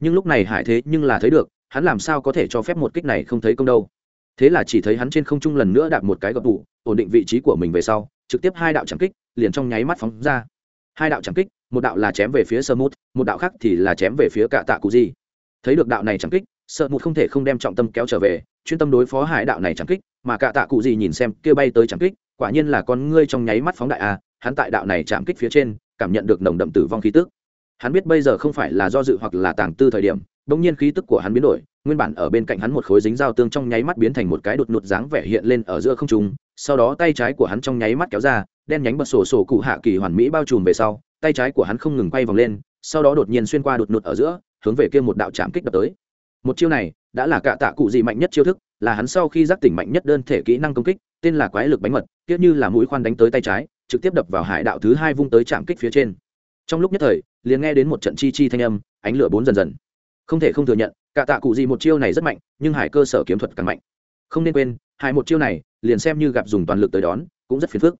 [SPEAKER 1] Nhưng lúc này hải thế nhưng là thấy được, hắn làm sao có thể cho phép một kích này không thấy công đâu. Thế là chỉ thấy hắn trên không trung lần nữa đạp một cái gập tủ, ổn định vị trí của mình về sau, trực tiếp hai đạo chẳng kích, liền trong nháy mắt phóng ra. Hai đạo chẳng kích, một đạo là chém về phía sơ mút, một đạo khác thì là chém về phía cả tạ cụ gì. Thấy được đạo này chẳng kích sợ mút không thể không đem trọng tâm kéo trở về, chuyên tâm đối phó hải đạo này chẳng kích, mà cả tạ cụ gì nhìn xem kia bay tới chẳng kích, quả nhiên là con ngươi trong nháy mắt phóng đại a hắn tại đạo này chạm kích phía trên, cảm nhận được nồng đậm tử vong khí tức hắn biết bây giờ không phải là do dự hoặc là tàng tư thời điểm, bỗng nhiên khí tức của hắn biến đổi, nguyên bản ở bên cạnh hắn một khối dính dao tương trong nháy mắt biến thành một cái đột nụt dáng vẻ hiện lên ở giữa không trung, sau đó tay trái của hắn trong nháy mắt kéo ra, đen nhánh bật sổ sổ cụ hạ kỳ hoàn mỹ bao trùm về sau, tay trái của hắn không ngừng quay vòng lên, sau đó đột nhiên xuyên qua đột nụt ở giữa, hướng về kia một đạo chạm kích đập tới. Một chiêu này, đã là cạ tạ cụ gì mạnh nhất chiêu thức, là hắn sau khi giác tỉnh mạnh nhất đơn thể kỹ năng công kích, tên là quái lực bánh mật tiếc như là mũi khoan đánh tới tay trái, trực tiếp đập vào hải đạo thứ hai vung tới chạm kích phía trên trong lúc nhất thời, liền nghe đến một trận chi chi thanh âm, ánh lửa bốn dần dần. Không thể không thừa nhận, cả tạ cụ gì một chiêu này rất mạnh, nhưng hải cơ sở kiếm thuật càng mạnh. Không nên quên hải một chiêu này, liền xem như gặp dùng toàn lực tới đón, cũng rất phiền phức.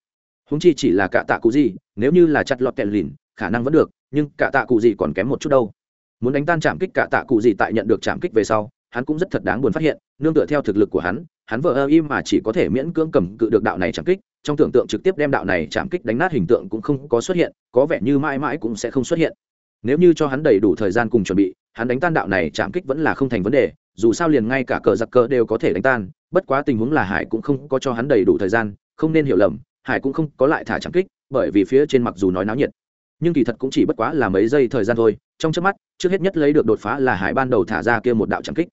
[SPEAKER 1] Húng chi chỉ là cả tạ cụ gì, nếu như là chặt lọt kẹn lìn, khả năng vẫn được, nhưng cả tạ cụ gì còn kém một chút đâu. Muốn đánh tan chạm kích cả tạ cụ gì tại nhận được chạm kích về sau, hắn cũng rất thật đáng buồn phát hiện nương tựa theo thực lực của hắn hắn vợ ơ im mà chỉ có thể miễn cưỡng cầm cự được đạo này chạm kích, trong tưởng tượng trực tiếp đem đạo này chạm kích đánh nát hình tượng cũng không có xuất hiện, có vẻ như mãi mãi cũng sẽ không xuất hiện. Nếu như cho hắn đầy đủ thời gian cùng chuẩn bị, hắn đánh tan đạo này chạm kích vẫn là không thành vấn đề, dù sao liền ngay cả cờ giặc cờ đều có thể đánh tan, bất quá tình huống là hải cũng không có cho hắn đầy đủ thời gian, không nên hiểu lầm, hải cũng không có lại thả chạm kích, bởi vì phía trên mặc dù nói náo nhiệt, nhưng kỳ thật cũng chỉ bất quá là mấy giây thời gian thôi, trong trước mắt, trước hết nhất lấy được đột phá là hải ban đầu thả ra kia một đạo chạm kích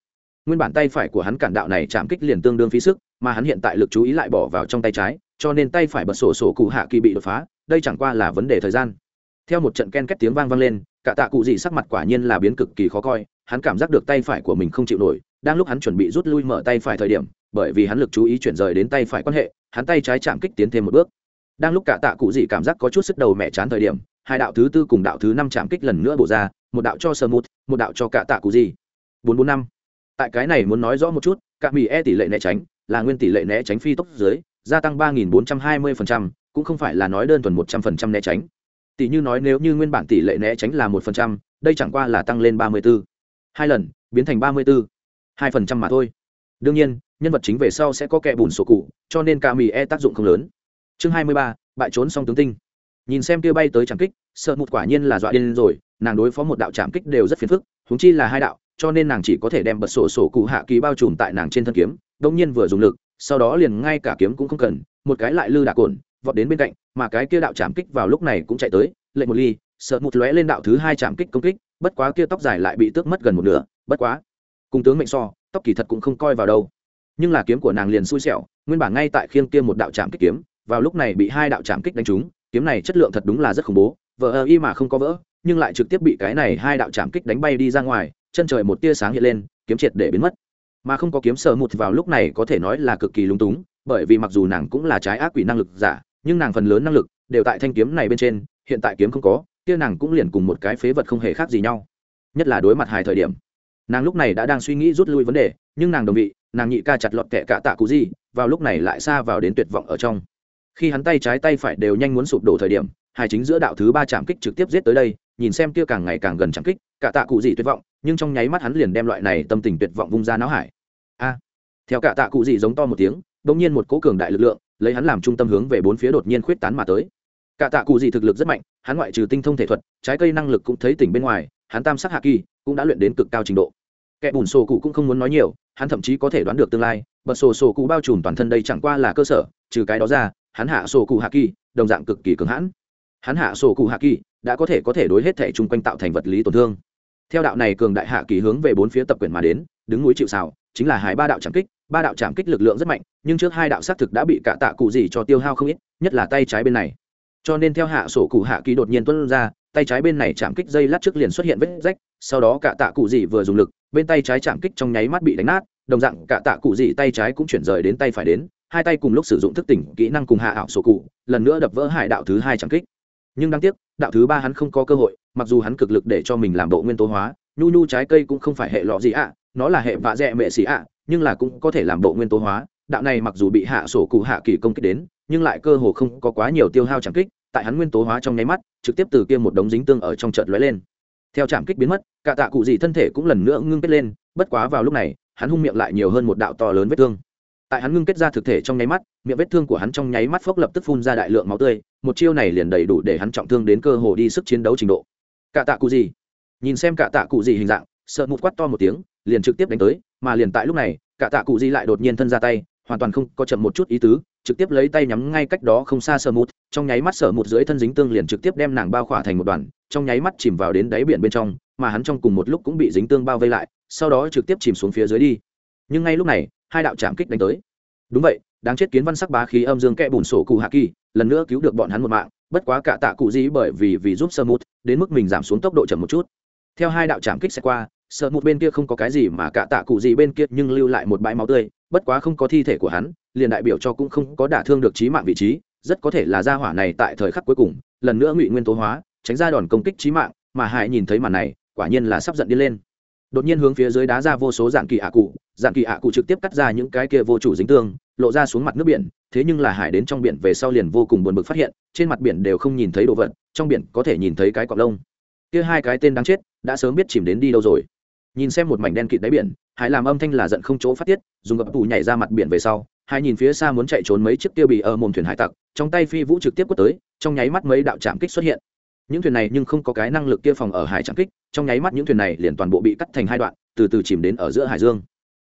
[SPEAKER 1] nguyên bản tay phải của hắn cản đạo này chạm kích liền tương đương phí sức, mà hắn hiện tại lực chú ý lại bỏ vào trong tay trái, cho nên tay phải bật sổ sổ cụ hạ kỳ bị đột phá, đây chẳng qua là vấn đề thời gian. Theo một trận ken két tiếng vang vang lên, cả tạ cụ dị sắc mặt quả nhiên là biến cực kỳ khó coi, hắn cảm giác được tay phải của mình không chịu nổi, đang lúc hắn chuẩn bị rút lui mở tay phải thời điểm, bởi vì hắn lực chú ý chuyển rời đến tay phải quan hệ, hắn tay trái chạm kích tiến thêm một bước. Đang lúc cả tạ cụ dị cảm giác có chút sức đầu mẹ chán thời điểm, hai đạo thứ tư cùng đạo thứ năm chạm kích lần nữa bổ ra, một đạo cho sơ mút, một đạo cho cả tạ cụ dị. Bốn bốn năm tại cái này muốn nói rõ một chút, cả mỹ e tỷ lệ né tránh là nguyên tỷ lệ né tránh phi tốc dưới, gia tăng ba nghìn bốn trăm hai mươi cũng không phải là nói đơn thuần một trăm phần trăm né tránh. Tỷ như nói nếu như nguyên bản tỷ lệ né tránh là một phần trăm, đây chẳng qua là tăng lên ba mươi b ố hai lần, biến thành ba mươi b ố hai phần trăm mà thôi. Đương nhiên, nhân vật chính về sau sẽ có kẻ bùn sổ cụ, cho nên ca mì e tác dụng không lớn. Chương hai mươi ba, bại trốn song tướng tinh. Nhìn xem kia bay tới trảm kích, sợ một quả nhiên là dọa điên rồi, nàng đối phó một đạo trảm kích đều rất phiền phức, huống chi là hai đạo cho nên nàng chỉ có thể đem bật sổ sổ cụ hạ ký bao trùm tại nàng trên thân kiếm đông nhiên vừa dùng lực, sau đó liền ngay cả kiếm cũng không cần, một cái lại lư đạc cồn, vọt đến bên cạnh, mà cái kia đạo chạm kích vào lúc này cũng chạy tới lệnh một ly, sợ một lóe lên đạo thứ hai chạm kích công kích, bất quá kia tóc dài lại bị tước mất gần một nửa, bất quá, cùng tướng mệnh so, tóc kỳ thật cũng không coi vào đâu. Nhưng là kiếm của nàng liền xui xẻo, nguyên bản ngay tại khiêng kia một đạo chạm kích kiếm, vào lúc này bị hai đạo chạm kích đánh trúng, kiếm này chất lượng thật đúng là rất khủng bố vợ y mà không có vỡ, nhưng lại trực tiếp bị cái này hai đạo chạm kích đánh bay đi ra ngoài chân trời một tia sáng hiện lên, kiếm triệt để biến mất. Mà không có kiếm sờ một vào lúc này có thể nói là cực kỳ lung túng, bởi vì mặc dù nàng cũng là trái ác quỷ năng lực giả, nhưng nàng phần lớn năng lực đều tại thanh kiếm này bên trên, hiện tại kiếm không có, kia nàng cũng liền cùng một cái phế vật không hề khác gì nhau. Nhất là đối mặt hài thời điểm. Nàng lúc này đã đang suy nghĩ rút lui vấn đề, nhưng nàng đồng vị, nàng nhị ca chặt lọt kẻ cả tạ cú gì, vào lúc này lại xa vào đến tuyệt vọng ở trong. Khi hắn tay trái tay phải đều nhanh muốn sụp đổ thời điểm, hài chính giữa đạo thứ ba chạm kích trực tiếp giết tới đây nhìn xem kia càng ngày càng gần chẳng kích, cả tạ cụ gì tuyệt vọng, nhưng trong nháy mắt hắn liền đem loại này tâm tình tuyệt vọng vung ra não hải. A! Theo cả tạ cụ gì giống to một tiếng bỗng nhiên một cố cường đại lực lượng, lấy hắn làm trung tâm hướng về bốn phía đột nhiên khuyết tán mà tới. Cả tạ cụ gì thực lực rất mạnh, hắn ngoại trừ tinh thông thể thuật, trái cây năng lực cũng thấy tỉnh bên ngoài, hắn tam sắc hạ kỳ, cũng đã luyện đến cực cao trình độ. Kẻ bùn sổ cụ cũng không muốn nói nhiều, hắn thậm chí có thể đoán được tương lai, bật sổ sổ cụ bao trùm toàn thân đây chẳng qua là cơ sở, trừ cái đó ra, hắn hạ sổ cụ hạ kỳ, đồng dạng cực kỳ cứng hãn hắn hạ sổ cụ hạ kỳ, đã có thể có thể đối hết thể chung quanh tạo thành vật lý tổn thương. Theo đạo này cường đại hạ kỳ hướng về bốn phía tập quyền mà đến, đứng núi chịu xào chính là hai ba đạo trảm kích, ba đạo trảm kích lực lượng rất mạnh, nhưng trước hai đạo xác thực đã bị cả tạ cụ gì cho tiêu hao không ít, nhất là tay trái bên này. Cho nên theo hạ sổ cụ hạ kỳ đột nhiên tuân ra, tay trái bên này chạm kích dây lát trước liền xuất hiện vết rách, sau đó cả tạ cụ gì vừa dùng lực, bên tay trái chạm kích trong nháy mắt bị đánh nát, đồng dạng cả tạ cụ gì tay trái cũng chuyển rời đến tay phải đến, hai tay cùng lúc sử dụng thức tỉnh kỹ năng cùng hạ ảo sổ cụ, lần nữa đập vỡ hải đạo thứ hai chạm kích nhưng đáng tiếc, đạo thứ ba hắn không có cơ hội, mặc dù hắn cực lực để cho mình làm bộ nguyên tố hóa, nhu nhu trái cây cũng không phải hệ lọ gì ạ, nó là hệ vạ dẹ mệ xì ạ, nhưng là cũng có thể làm bộ nguyên tố hóa. Đạo này mặc dù bị hạ sổ cụ hạ kỳ công kích đến, nhưng lại cơ hồ không có quá nhiều tiêu hao chạm kích, tại hắn nguyên tố hóa trong nháy mắt, trực tiếp từ kia một đống dính tương ở trong chợt lóe lên. Theo chạm kích biến mất, cả tạ cụ gì thân thể cũng lần nữa ngưng kết lên, bất quá vào lúc này, hắn hung miệng lại nhiều hơn một đạo to lớn vết thương tại hắn ngưng kết ra thực thể trong nháy mắt, miệng vết thương của hắn trong nháy mắt phốc lập tức phun ra đại lượng máu tươi, một chiêu này liền đầy đủ để hắn trọng thương đến cơ hồ đi sức chiến đấu trình độ. Cả tạ cụ gì? Nhìn xem cả tạ cụ gì hình dạng, sợ mụt quát to một tiếng, liền trực tiếp đánh tới, mà liền tại lúc này, cả tạ cụ gì lại đột nhiên thân ra tay, hoàn toàn không có chậm một chút ý tứ, trực tiếp lấy tay nhắm ngay cách đó không xa sợ mụt, trong nháy mắt sợ mụt dưới thân dính tương liền trực tiếp đem nàng bao khỏa thành một đoàn, trong nháy mắt chìm vào đến đáy biển bên trong, mà hắn trong cùng một lúc cũng bị dính tương bao vây lại, sau đó trực tiếp chìm xuống phía dưới đi. Nhưng ngay lúc này hai đạo chạm kích đánh tới. Đúng vậy, đáng chết kiến văn sắc bá khí âm dương kẽ bùn sổ cụ hạ kỳ, lần nữa cứu được bọn hắn một mạng, bất quá cả tạ cụ dĩ bởi vì vì giúp sơ mút đến mức mình giảm xuống tốc độ chậm một chút. Theo hai đạo chạm kích sẽ qua sợ một bên kia không có cái gì mà cả tạ cụ gì bên kia nhưng lưu lại một bãi máu tươi, bất quá không có thi thể của hắn, liền đại biểu cho cũng không có đả thương được trí mạng vị trí, rất có thể là gia hỏa này tại thời khắc cuối cùng, lần nữa ngụy nguyên tố hóa, tránh ra đòn công kích trí mạng, mà hải nhìn thấy màn này, quả nhiên là sắp giận đi lên đột nhiên hướng phía dưới đá ra vô số dạng kỳ ạ cụ, dạng kỳ ạ cụ trực tiếp cắt ra những cái kia vô chủ dính tương, lộ ra xuống mặt nước biển, thế nhưng là hải đến trong biển về sau liền vô cùng buồn bực phát hiện, trên mặt biển đều không nhìn thấy đồ vật, trong biển có thể nhìn thấy cái cọp lông. Kia hai cái tên đáng chết, đã sớm biết chìm đến đi đâu rồi. Nhìn xem một mảnh đen kịt đáy biển, hải làm âm thanh là giận không chỗ phát tiết, dùng gập tủ nhảy ra mặt biển về sau, hải nhìn phía xa muốn chạy trốn mấy chiếc tiêu bị ở mồm thuyền hải tặc, trong tay phi vũ trực tiếp quất tới, trong nháy mắt mấy đạo trạm kích xuất hiện những thuyền này nhưng không có cái năng lực kia phòng ở hải trạm kích, trong nháy mắt những thuyền này liền toàn bộ bị cắt thành hai đoạn, từ từ chìm đến ở giữa hải dương.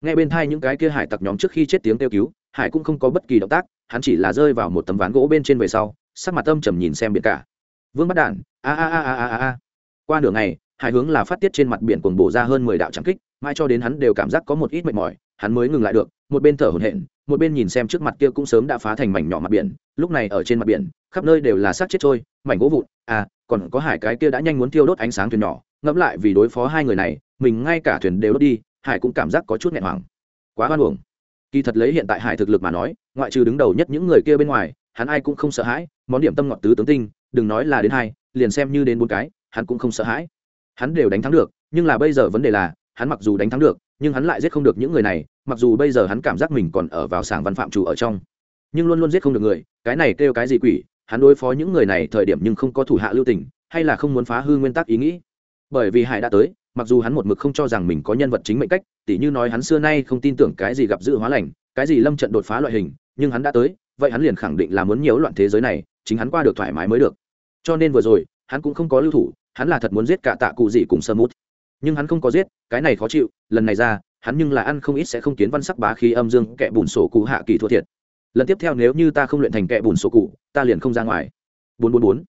[SPEAKER 1] Ngay bên thai những cái kia hải tặc nhóm trước khi chết tiếng kêu cứu, hải cũng không có bất kỳ động tác, hắn chỉ là rơi vào một tấm ván gỗ bên trên về sau, sắc mặt âm trầm nhìn xem biển cả. Vương bắt đạn a a a a a a qua nửa ngày, hải hướng là phát tiết trên mặt biển cuồng bổ ra hơn mười đạo trắng kích, mãi cho đến hắn đều cảm giác có một ít mệt mỏi, hắn mới ngừng lại được, một bên thở hổn hển một bên nhìn xem trước mặt kia cũng sớm đã phá thành mảnh nhỏ mặt biển, lúc này ở trên mặt biển, khắp nơi đều là xác chết trôi, mảnh gỗ vụn. À còn có hải cái kia đã nhanh muốn tiêu đốt ánh sáng thuyền nhỏ, ngẫm lại vì đối phó hai người này, mình ngay cả thuyền đều đốt đi, hải cũng cảm giác có chút nghẹn hoảng. Quá hoan hồng. Kỳ thật lấy hiện tại hải thực lực mà nói, ngoại trừ đứng đầu nhất những người kia bên ngoài, hắn ai cũng không sợ hãi, món điểm tâm ngọt tứ tướng tinh, đừng nói là đến hai, liền xem như đến bốn cái, hắn cũng không sợ hãi. Hắn đều đánh thắng được, nhưng là bây giờ vấn đề là, hắn mặc dù đánh thắng được, nhưng hắn lại giết không được những người này mặc dù bây giờ hắn cảm giác mình còn ở vào sảng văn phạm chủ ở trong, nhưng luôn luôn giết không được người, cái này kêu cái gì quỷ, hắn đối phó những người này thời điểm nhưng không có thủ hạ lưu tình, hay là không muốn phá hư nguyên tắc ý nghĩ. Bởi vì hải đã tới, mặc dù hắn một mực không cho rằng mình có nhân vật chính mệnh cách, tỉ như nói hắn xưa nay không tin tưởng cái gì gặp dự hóa lành, cái gì lâm trận đột phá loại hình, nhưng hắn đã tới, vậy hắn liền khẳng định là muốn nhiễu loạn thế giới này, chính hắn qua được thoải mái mới được. Cho nên vừa rồi, hắn cũng không có lưu thủ, hắn là thật muốn giết cả tạ cụ gì cùng sơ mút. Nhưng hắn không có giết, cái này khó chịu, lần này ra hắn nhưng là ăn không ít sẽ không kiến văn sắc bá khí âm dương kẻ bùn sổ cụ hạ kỳ thua thiệt. Lần tiếp theo nếu như ta không luyện thành kẻ bùn sổ cụ, ta liền không ra ngoài. Bốn bốn bốn.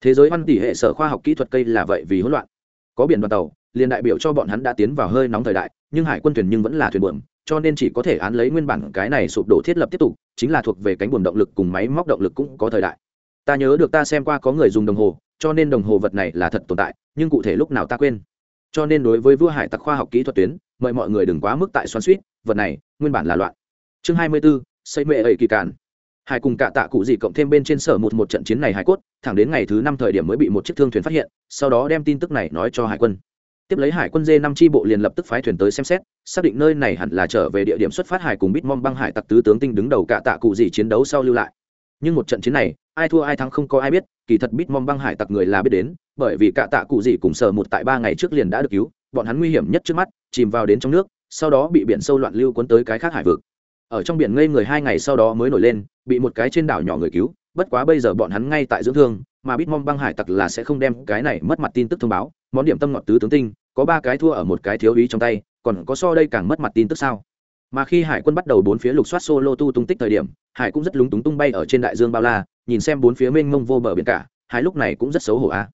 [SPEAKER 1] Thế giới văn tỷ hệ sở khoa học kỹ thuật cây là vậy vì hỗn loạn. Có biển đoàn tàu, liền đại biểu cho bọn hắn đã tiến vào hơi nóng thời đại, nhưng hải quân thuyền nhưng vẫn là thuyền buồm, cho nên chỉ có thể án lấy nguyên bản cái này sụp đổ thiết lập tiếp tục, chính là thuộc về cánh buồm động lực cùng máy móc động lực cũng có thời đại. Ta nhớ được ta xem qua có người dùng đồng hồ, cho nên đồng hồ vật này là thật tồn tại, nhưng cụ thể lúc nào ta quên cho nên đối với vua hải tặc khoa học kỹ thuật tuyến mời mọi người đừng quá mức tại xoắn suýt vật này nguyên bản là loạn. Chương hai mươi 24, xây mệ ẩy kỳ cản. Hải cùng cả tạ cụ gì cộng thêm bên trên sở một một trận chiến này hải cốt thẳng đến ngày thứ năm thời điểm mới bị một chiếc thương thuyền phát hiện sau đó đem tin tức này nói cho hải quân. Tiếp lấy hải quân dê năm tri bộ liền lập tức phái thuyền tới xem xét xác định nơi này hẳn là trở về địa điểm xuất phát hải cùng bitmom băng hải tặc tứ tướng tinh đứng đầu cả tạ cụ gì chiến đấu sau lưu lại nhưng một trận chiến này, ai thua ai thắng không có ai biết, kỳ thật bitmom băng hải tặc người là biết đến, bởi vì cả tạ cụ gì cùng sở một tại ba ngày trước liền đã được cứu, bọn hắn nguy hiểm nhất trước mắt, chìm vào đến trong nước, sau đó bị biển sâu loạn lưu cuốn tới cái khác hải vực. Ở trong biển ngây người hai ngày sau đó mới nổi lên, bị một cái trên đảo nhỏ người cứu, bất quá bây giờ bọn hắn ngay tại dưỡng thương, mà bitmom băng hải tặc là sẽ không đem cái này mất mặt tin tức thông báo, món điểm tâm ngọt tứ tướng tinh, có ba cái thua ở một cái thiếu ý trong tay, còn có so đây càng mất mặt tin tức sao? Mà khi hải quân bắt đầu bốn phía lục soát solo tu tung tích thời điểm, hải cũng rất lúng túng tung bay ở trên đại dương bao la, nhìn xem bốn phía mênh mông vô bờ biển cả, hải lúc này cũng rất xấu hổ a.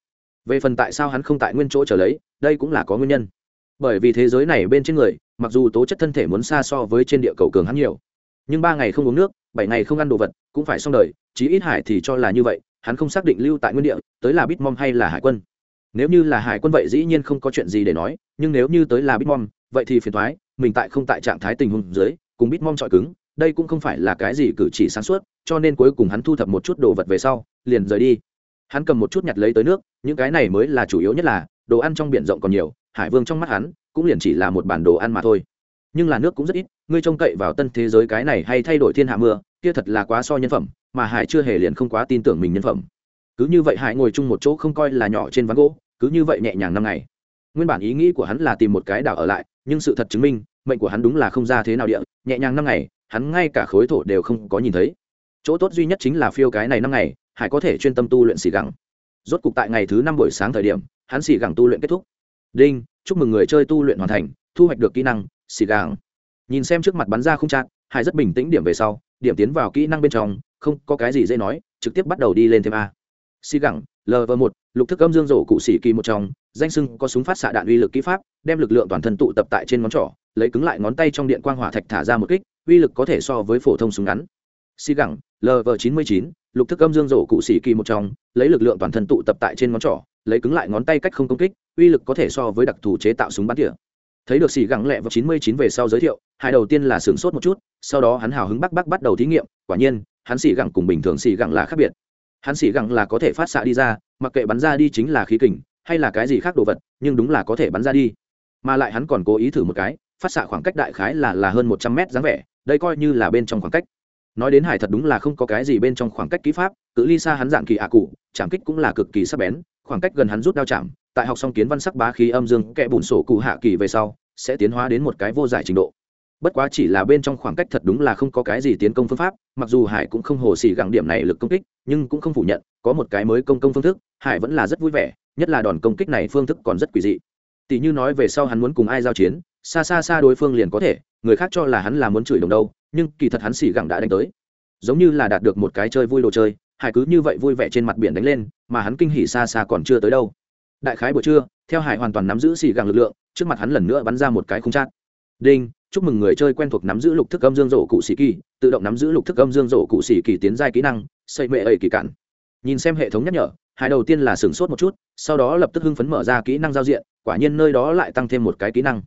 [SPEAKER 1] Về phần tại sao hắn không tại nguyên chỗ trở lấy, đây cũng là có nguyên nhân. Bởi vì thế giới này bên trên người, mặc dù tố chất thân thể muốn xa so với trên địa cầu cường hắn nhiều, nhưng ba ngày không uống nước, bảy ngày không ăn đồ vật, cũng phải xong đời, chí ít hải thì cho là như vậy, hắn không xác định lưu tại nguyên địa, tới là bitmom hay là hải quân nếu như là hải quân vậy dĩ nhiên không có chuyện gì để nói, nhưng nếu như tới là bitmom, vậy thì phiền thoái mình tại không tại trạng thái tình huống dưới, cùng bitmom chọi cứng, đây cũng không phải là cái gì cử chỉ sáng suốt, cho nên cuối cùng hắn thu thập một chút đồ vật về sau, liền rời đi. Hắn cầm một chút nhặt lấy tới nước, những cái này mới là chủ yếu nhất là, đồ ăn trong biển rộng còn nhiều, hải vương trong mắt hắn, cũng liền chỉ là một bản đồ ăn mà thôi. Nhưng là nước cũng rất ít, ngươi trông cậy vào tân thế giới cái này hay thay đổi thiên hạ mưa, kia thật là quá so nhân phẩm, mà hải chưa hề liền không quá tin tưởng mình nhân phẩm cứ như vậy hải ngồi chung một chỗ không coi là nhỏ trên ván gỗ, cứ như vậy nhẹ nhàng năm ngày. Nguyên bản ý nghĩ của hắn là tìm một cái đảo ở lại, nhưng sự thật chứng minh, mệnh của hắn đúng là không ra thế nào địa, nhẹ nhàng năm ngày, hắn ngay cả khối thổ đều không có nhìn thấy. Chỗ tốt duy nhất chính là phiêu cái này năm ngày hải có thể chuyên tâm tu luyện xì gẳng. Rốt cục tại ngày thứ năm buổi sáng thời điểm, hắn xì gẳng tu luyện kết thúc. Đinh, chúc mừng người chơi tu luyện hoàn thành, thu hoạch được kỹ năng, xì gẳng. Nhìn xem trước mặt bắn ra không chạc hải rất bình tĩnh điểm về sau, điểm tiến vào kỹ năng bên trong, không có cái gì dễ nói, trực tiếp bắt đầu đi lên thêm a xì gẳng lv một, lục thức âm dương rổ cụ xỉ kỳ một trong, danh sưng có súng phát xạ đạn uy lực kỹ pháp, đem lực lượng toàn thân tụ tập tại trên ngón trỏ, lấy cứng lại ngón tay trong điện quang hỏa thạch thả ra một kích, uy lực có thể so với phổ thông súng ngắn. Xì gẳng lv chín mươi chín, lục thức âm dương rổ cụ xỉ kỳ một trong, lấy lực lượng toàn thân tụ tập tại trên ngón trỏ, lấy cứng lại ngón tay cách không công kích, uy lực có thể so với đặc thù chế tạo súng bắn tỉa. Thấy được xì gẳng lẹ vào chín mươi chín về sau giới thiệu, hai đầu tiên là sửng sốt một chút, sau đó hắn hào hứng bắc bắc bắt đầu thí nghiệm, quả nhiên, hắn xì gẳng cùng bình thường xì gẳng là khác biệt hắn xỉ gẳng là có thể phát xạ đi ra, mặc kệ bắn ra đi chính là khí kình, hay là cái gì khác đồ vật, nhưng đúng là có thể bắn ra đi. Mà lại hắn còn cố ý thử một cái, phát xạ khoảng cách đại khái là là hơn một trăm mét dáng vẻ, đây coi như là bên trong khoảng cách. Nói đến hải thật đúng là không có cái gì bên trong khoảng cách kỹ pháp, cự ly xa hắn dạng kỳ ạ cụ, chạm kích cũng là cực kỳ sắc bén, khoảng cách gần hắn rút đao chạm, tại học xong kiến văn sắc bá khí âm dương kẽ bùn sổ cụ hạ kỳ về sau, sẽ tiến hóa đến một cái vô giải trình độ bất quá chỉ là bên trong khoảng cách thật đúng là không có cái gì tiến công phương pháp, mặc dù hải cũng không hồ xỉ gặng điểm này lực công kích, nhưng cũng không phủ nhận, có một cái mới công công phương thức, hải vẫn là rất vui vẻ, nhất là đòn công kích này phương thức còn rất quỷ dị. Tỷ như nói về sau hắn muốn cùng ai giao chiến, xa xa xa đối phương liền có thể, người khác cho là hắn là muốn chửi đồng đâu, nhưng kỳ thật hắn xỉ gặng đã đánh tới. Giống như là đạt được một cái chơi vui đồ chơi, hải cứ như vậy vui vẻ trên mặt biển đánh lên, mà hắn kinh hỉ xa xa còn chưa tới đâu. Đại khái buổi trưa, theo hải hoàn toàn nắm giữ xỉ gặng lực lượng, trước mặt hắn lần nữa bắn ra một cái không chát. Đinh! Chúc mừng người chơi quen thuộc nắm giữ lục thức âm dương rổ cụ sĩ kỳ, tự động nắm giữ lục thức âm dương rổ cụ sĩ kỳ tiến giai kỹ năng, xây mệ ẩy kỳ cạn nhìn xem hệ thống nhắc nhở, hai đầu tiên là sửng sốt một chút, sau đó lập tức hưng phấn mở ra kỹ năng giao diện, quả nhiên nơi đó lại tăng thêm một cái kỹ năng.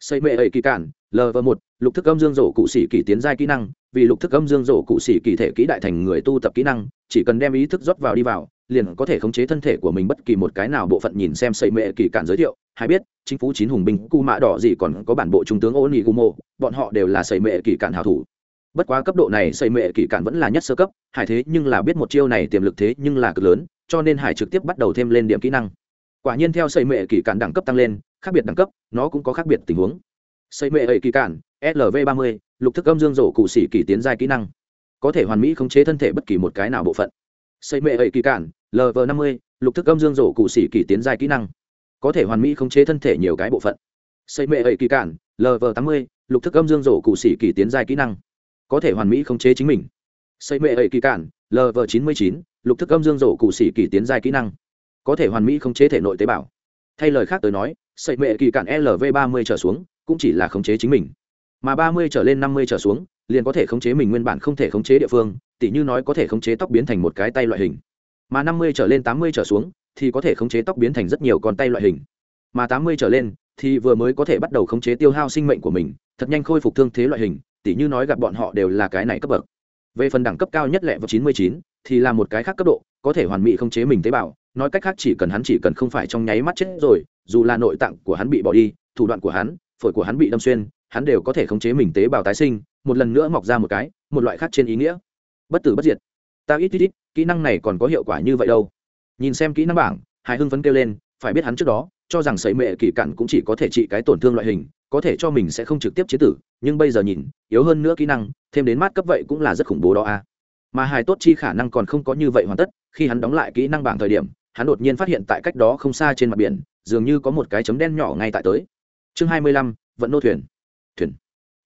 [SPEAKER 1] Xây mệ ẩy kỳ cạn lv một, lục thức âm dương rổ cụ sĩ kỳ tiến giai kỹ năng, vì lục thức âm dương rổ cụ sĩ kỳ thể kỹ đại thành người tu tập kỹ năng, chỉ cần đem ý thức rót vào đi vào liền có thể khống chế thân thể của mình bất kỳ một cái nào bộ phận nhìn xem xây mệ kỳ cản giới thiệu. Hay biết chính phủ chín hùng binh cu mã đỏ gì còn có bản bộ trung tướng ô nị gumo bọn họ đều là xây mệ kỳ cản hảo thủ. Bất quá cấp độ này xây mệ kỳ cản vẫn là nhất sơ cấp hải thế nhưng là biết một chiêu này tiềm lực thế nhưng là cực lớn cho nên hải trực tiếp bắt đầu thêm lên điểm kỹ năng. Quả nhiên theo xây mệ kỳ cản đẳng cấp tăng lên khác biệt đẳng cấp nó cũng có khác biệt tình huống. Xây mệ kỳ cản, lv ba mươi lục thức âm dương rổ cụ sĩ kỳ tiến giai kỹ năng. Có thể hoàn mỹ khống chế thân thể bất kỳ một cái nào bộ phận xây mệ kỳ cạn lv năm mươi, lục thức âm dương rổ cụ xỉ kỳ tiến giai kỹ năng. Có thể hoàn mỹ khống chế thân thể nhiều cái bộ phận. Xây mệ kỳ cạn lv tám mươi, lục thức âm dương rổ cụ xỉ kỳ tiến giai kỹ năng. Có thể hoàn mỹ khống chế chính mình. Xây mệ kỳ cạn lv chín mươi chín, lục thức âm dương rổ cụ xỉ kỳ tiến giai kỹ năng. Có thể hoàn mỹ khống chế thể nội tế bào. Thay lời khác tới nói, xây mệ kỳ cạn lv ba mươi trở xuống, cũng chỉ là khống chế chính mình. Mà ba mươi trở lên năm mươi trở xuống liền có thể khống chế mình nguyên bản không thể khống chế địa phương, tỉ như nói có thể khống chế tóc biến thành một cái tay loại hình. Mà năm mươi trở lên tám mươi trở xuống, thì có thể khống chế tóc biến thành rất nhiều con tay loại hình. Mà tám mươi trở lên, thì vừa mới có thể bắt đầu khống chế tiêu hao sinh mệnh của mình, thật nhanh khôi phục thương thế loại hình, tỉ như nói gặp bọn họ đều là cái này cấp bậc. Về phần đẳng cấp cao nhất lẹ vào chín mươi chín, thì là một cái khác cấp độ, có thể hoàn mỹ khống chế mình tế bào, nói cách khác chỉ cần hắn chỉ cần không phải trong nháy mắt chết rồi, dù là nội tạng của hắn bị bỏ đi, thủ đoạn của hắn, phổi của hắn bị đâm xuyên hắn đều có thể khống chế mình tế bào tái sinh, một lần nữa mọc ra một cái, một loại khác trên ý nghĩa. Bất tử bất diệt. Ta ít ít ít, kỹ năng này còn có hiệu quả như vậy đâu. Nhìn xem kỹ năng bảng, hải hưng phấn kêu lên, phải biết hắn trước đó, cho rằng sấy mệ kỳ cặn cũng chỉ có thể trị cái tổn thương loại hình, có thể cho mình sẽ không trực tiếp chế tử, nhưng bây giờ nhìn, yếu hơn nữa kỹ năng, thêm đến mát cấp vậy cũng là rất khủng bố đó a. Mà hải tốt chi khả năng còn không có như vậy hoàn tất, khi hắn đóng lại kỹ năng bảng thời điểm, hắn đột nhiên phát hiện tại cách đó không xa trên mặt biển, dường như có một cái chấm đen nhỏ ngay tại tới. Chương hai mươi lăm, vận nô thuyền thuyền.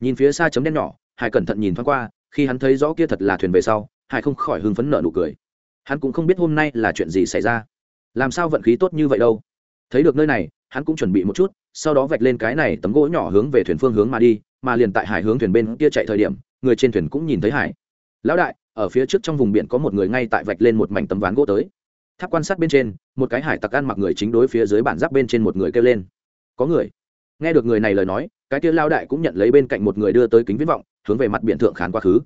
[SPEAKER 1] Nhìn phía xa chấm đen nhỏ, hải cẩn thận nhìn thoáng qua, khi hắn thấy rõ kia thật là thuyền về sau, hải không khỏi hưng phấn nợ nụ cười. Hắn cũng không biết hôm nay là chuyện gì xảy ra. Làm sao vận khí tốt như vậy đâu? Thấy được nơi này, hắn cũng chuẩn bị một chút, sau đó vạch lên cái này tấm gỗ nhỏ hướng về thuyền phương hướng mà đi, mà liền tại hải hướng thuyền bên kia chạy thời điểm, người trên thuyền cũng nhìn thấy hải. Lão đại, ở phía trước trong vùng biển có một người ngay tại vạch lên một mảnh tấm ván gỗ tới. Tháp quan sát bên trên, một cái hải tặc ăn mặc người chính đối phía dưới bản giáp bên trên một người kêu lên. Có người. Nghe được người này lời nói cái kia lao đại cũng nhận lấy bên cạnh một người đưa tới kính viễn vọng, hướng về mặt biển thượng khán quá khứ.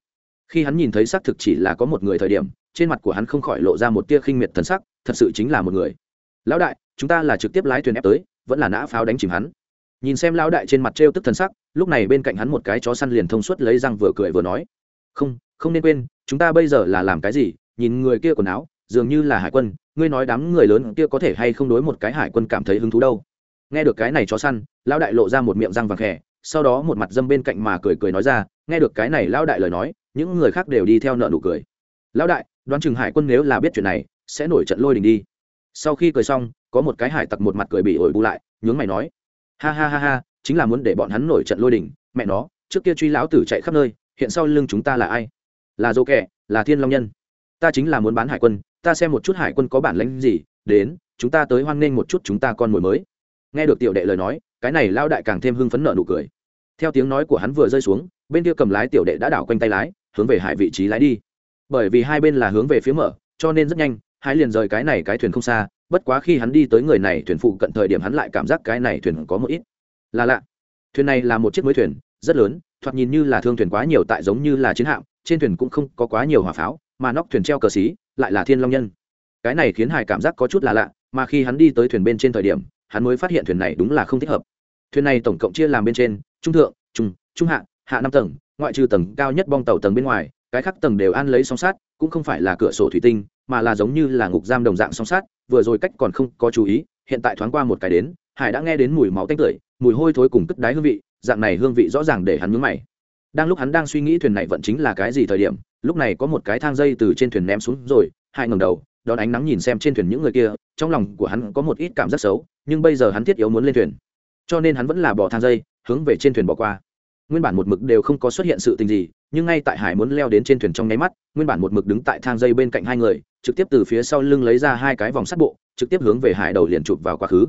[SPEAKER 1] Khi hắn nhìn thấy xác thực chỉ là có một người thời điểm, trên mặt của hắn không khỏi lộ ra một tia khinh miệt thần sắc, thật sự chính là một người. Lão đại, chúng ta là trực tiếp lái thuyền ép tới, vẫn là nã pháo đánh chìm hắn. Nhìn xem lão đại trên mặt trêu tức thần sắc, lúc này bên cạnh hắn một cái chó săn liền thông suốt lấy răng vừa cười vừa nói, không không nên quên, chúng ta bây giờ là làm cái gì? Nhìn người kia quần áo, dường như là hải quân, ngươi nói đám người lớn kia có thể hay không đối một cái hải quân cảm thấy hứng thú đâu? Nghe được cái này chó săn lão đại lộ ra một miệng răng vàng khẽ sau đó một mặt dâm bên cạnh mà cười cười nói ra, nghe được cái này lão đại lời nói, những người khác đều đi theo nợ nụ cười. Lão đại, đoán chừng hải quân nếu là biết chuyện này, sẽ nổi trận lôi đình đi. Sau khi cười xong, có một cái hải tặc một mặt cười bị ổi bù lại, nhướng mày nói, ha ha ha ha, chính là muốn để bọn hắn nổi trận lôi đình, mẹ nó, trước kia truy lão tử chạy khắp nơi, hiện sau lưng chúng ta là ai? Là dô kẻ, là thiên long nhân. Ta chính là muốn bán hải quân, ta xem một chút hải quân có bản lãnh gì, đến, chúng ta tới hoan nghênh một chút chúng ta con mồi mới. Nghe được tiểu đệ lời nói cái này lao đại càng thêm hưng phấn nợ nụ cười. Theo tiếng nói của hắn vừa rơi xuống, bên kia cầm lái tiểu đệ đã đảo quanh tay lái, hướng về hải vị trí lái đi. Bởi vì hai bên là hướng về phía mở, cho nên rất nhanh, hai liền rời cái này cái thuyền không xa, bất quá khi hắn đi tới người này thuyền phụ cận thời điểm hắn lại cảm giác cái này thuyền có một ít là lạ. Thuyền này là một chiếc mới thuyền, rất lớn, thoạt nhìn như là thương thuyền quá nhiều tại giống như là chiến hạm, trên thuyền cũng không có quá nhiều hỏa pháo, mà nóc thuyền treo cờ xí, lại là thiên long nhân. Cái này khiến hải cảm giác có chút là lạ, mà khi hắn đi tới thuyền bên trên thời điểm, hắn mới phát hiện thuyền này đúng là không thích hợp thuyền này tổng cộng chia làm bên trên, trung thượng, trung trung hạ hạ năm tầng, ngoại trừ tầng cao nhất bong tàu tầng bên ngoài, cái khác tầng đều ăn lấy song sát cũng không phải là cửa sổ thủy tinh, mà là giống như là ngục giam đồng dạng song sát vừa rồi cách còn không có chú ý, hiện tại thoáng qua một cái đến, hải đã nghe đến mùi máu tanh tưởi, mùi hôi thối cùng cất đáy hương vị, dạng này hương vị rõ ràng để hắn nhướng mày. Đang lúc hắn đang suy nghĩ thuyền này vận chính là cái gì thời điểm, lúc này có một cái thang dây từ trên thuyền ném xuống rồi hai ngầm đầu, đón ánh nắng nhìn xem trên thuyền những người kia, trong lòng của hắn có một ít cảm giác xấu, nhưng bây giờ hắn thiết yếu muốn lên thuyền cho nên hắn vẫn là bỏ thang dây, hướng về trên thuyền bỏ qua. Nguyên bản một mực đều không có xuất hiện sự tình gì, nhưng ngay tại hải muốn leo đến trên thuyền trong nháy mắt, nguyên bản một mực đứng tại thang dây bên cạnh hai người, trực tiếp từ phía sau lưng lấy ra hai cái vòng sắt bộ, trực tiếp hướng về hải đầu liền chụp vào quá khứ.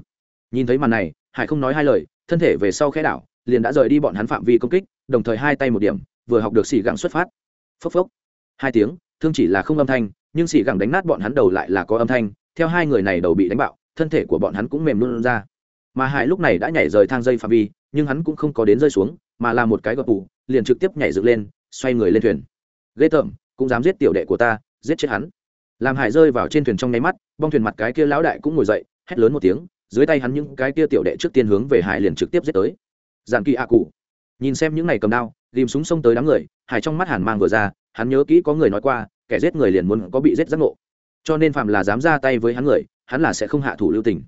[SPEAKER 1] Nhìn thấy màn này, hải không nói hai lời, thân thể về sau khẽ đảo, liền đã rời đi bọn hắn phạm vi công kích, đồng thời hai tay một điểm, vừa học được xì gẳng xuất phát. Phốc phốc. Hai tiếng, thương chỉ là không âm thanh, nhưng xì gẳng đánh nát bọn hắn đầu lại là có âm thanh, theo hai người này đầu bị đánh bạo, thân thể của bọn hắn cũng mềm luôn ra mà hải lúc này đã nhảy rời thang dây phạm vi, nhưng hắn cũng không có đến rơi xuống, mà là một cái gập tủ, liền trực tiếp nhảy dựng lên, xoay người lên thuyền. Ghê tởm, cũng dám giết tiểu đệ của ta, giết chết hắn. Làm hải rơi vào trên thuyền trong nháy mắt, bong thuyền mặt cái kia lão đại cũng ngồi dậy, hét lớn một tiếng, dưới tay hắn những cái kia tiểu đệ trước tiên hướng về hải liền trực tiếp giết tới. Giàn kỳ a cụ. Nhìn xem những này cầm đao ghìm súng xông tới đám người, hải trong mắt hàn mang vừa ra, hắn nhớ kỹ có người nói qua, kẻ giết người liền muốn có bị giết giác ngộ. Cho nên phạm là dám ra tay với hắn người, hắn là sẽ không hạ thủ lưu tình.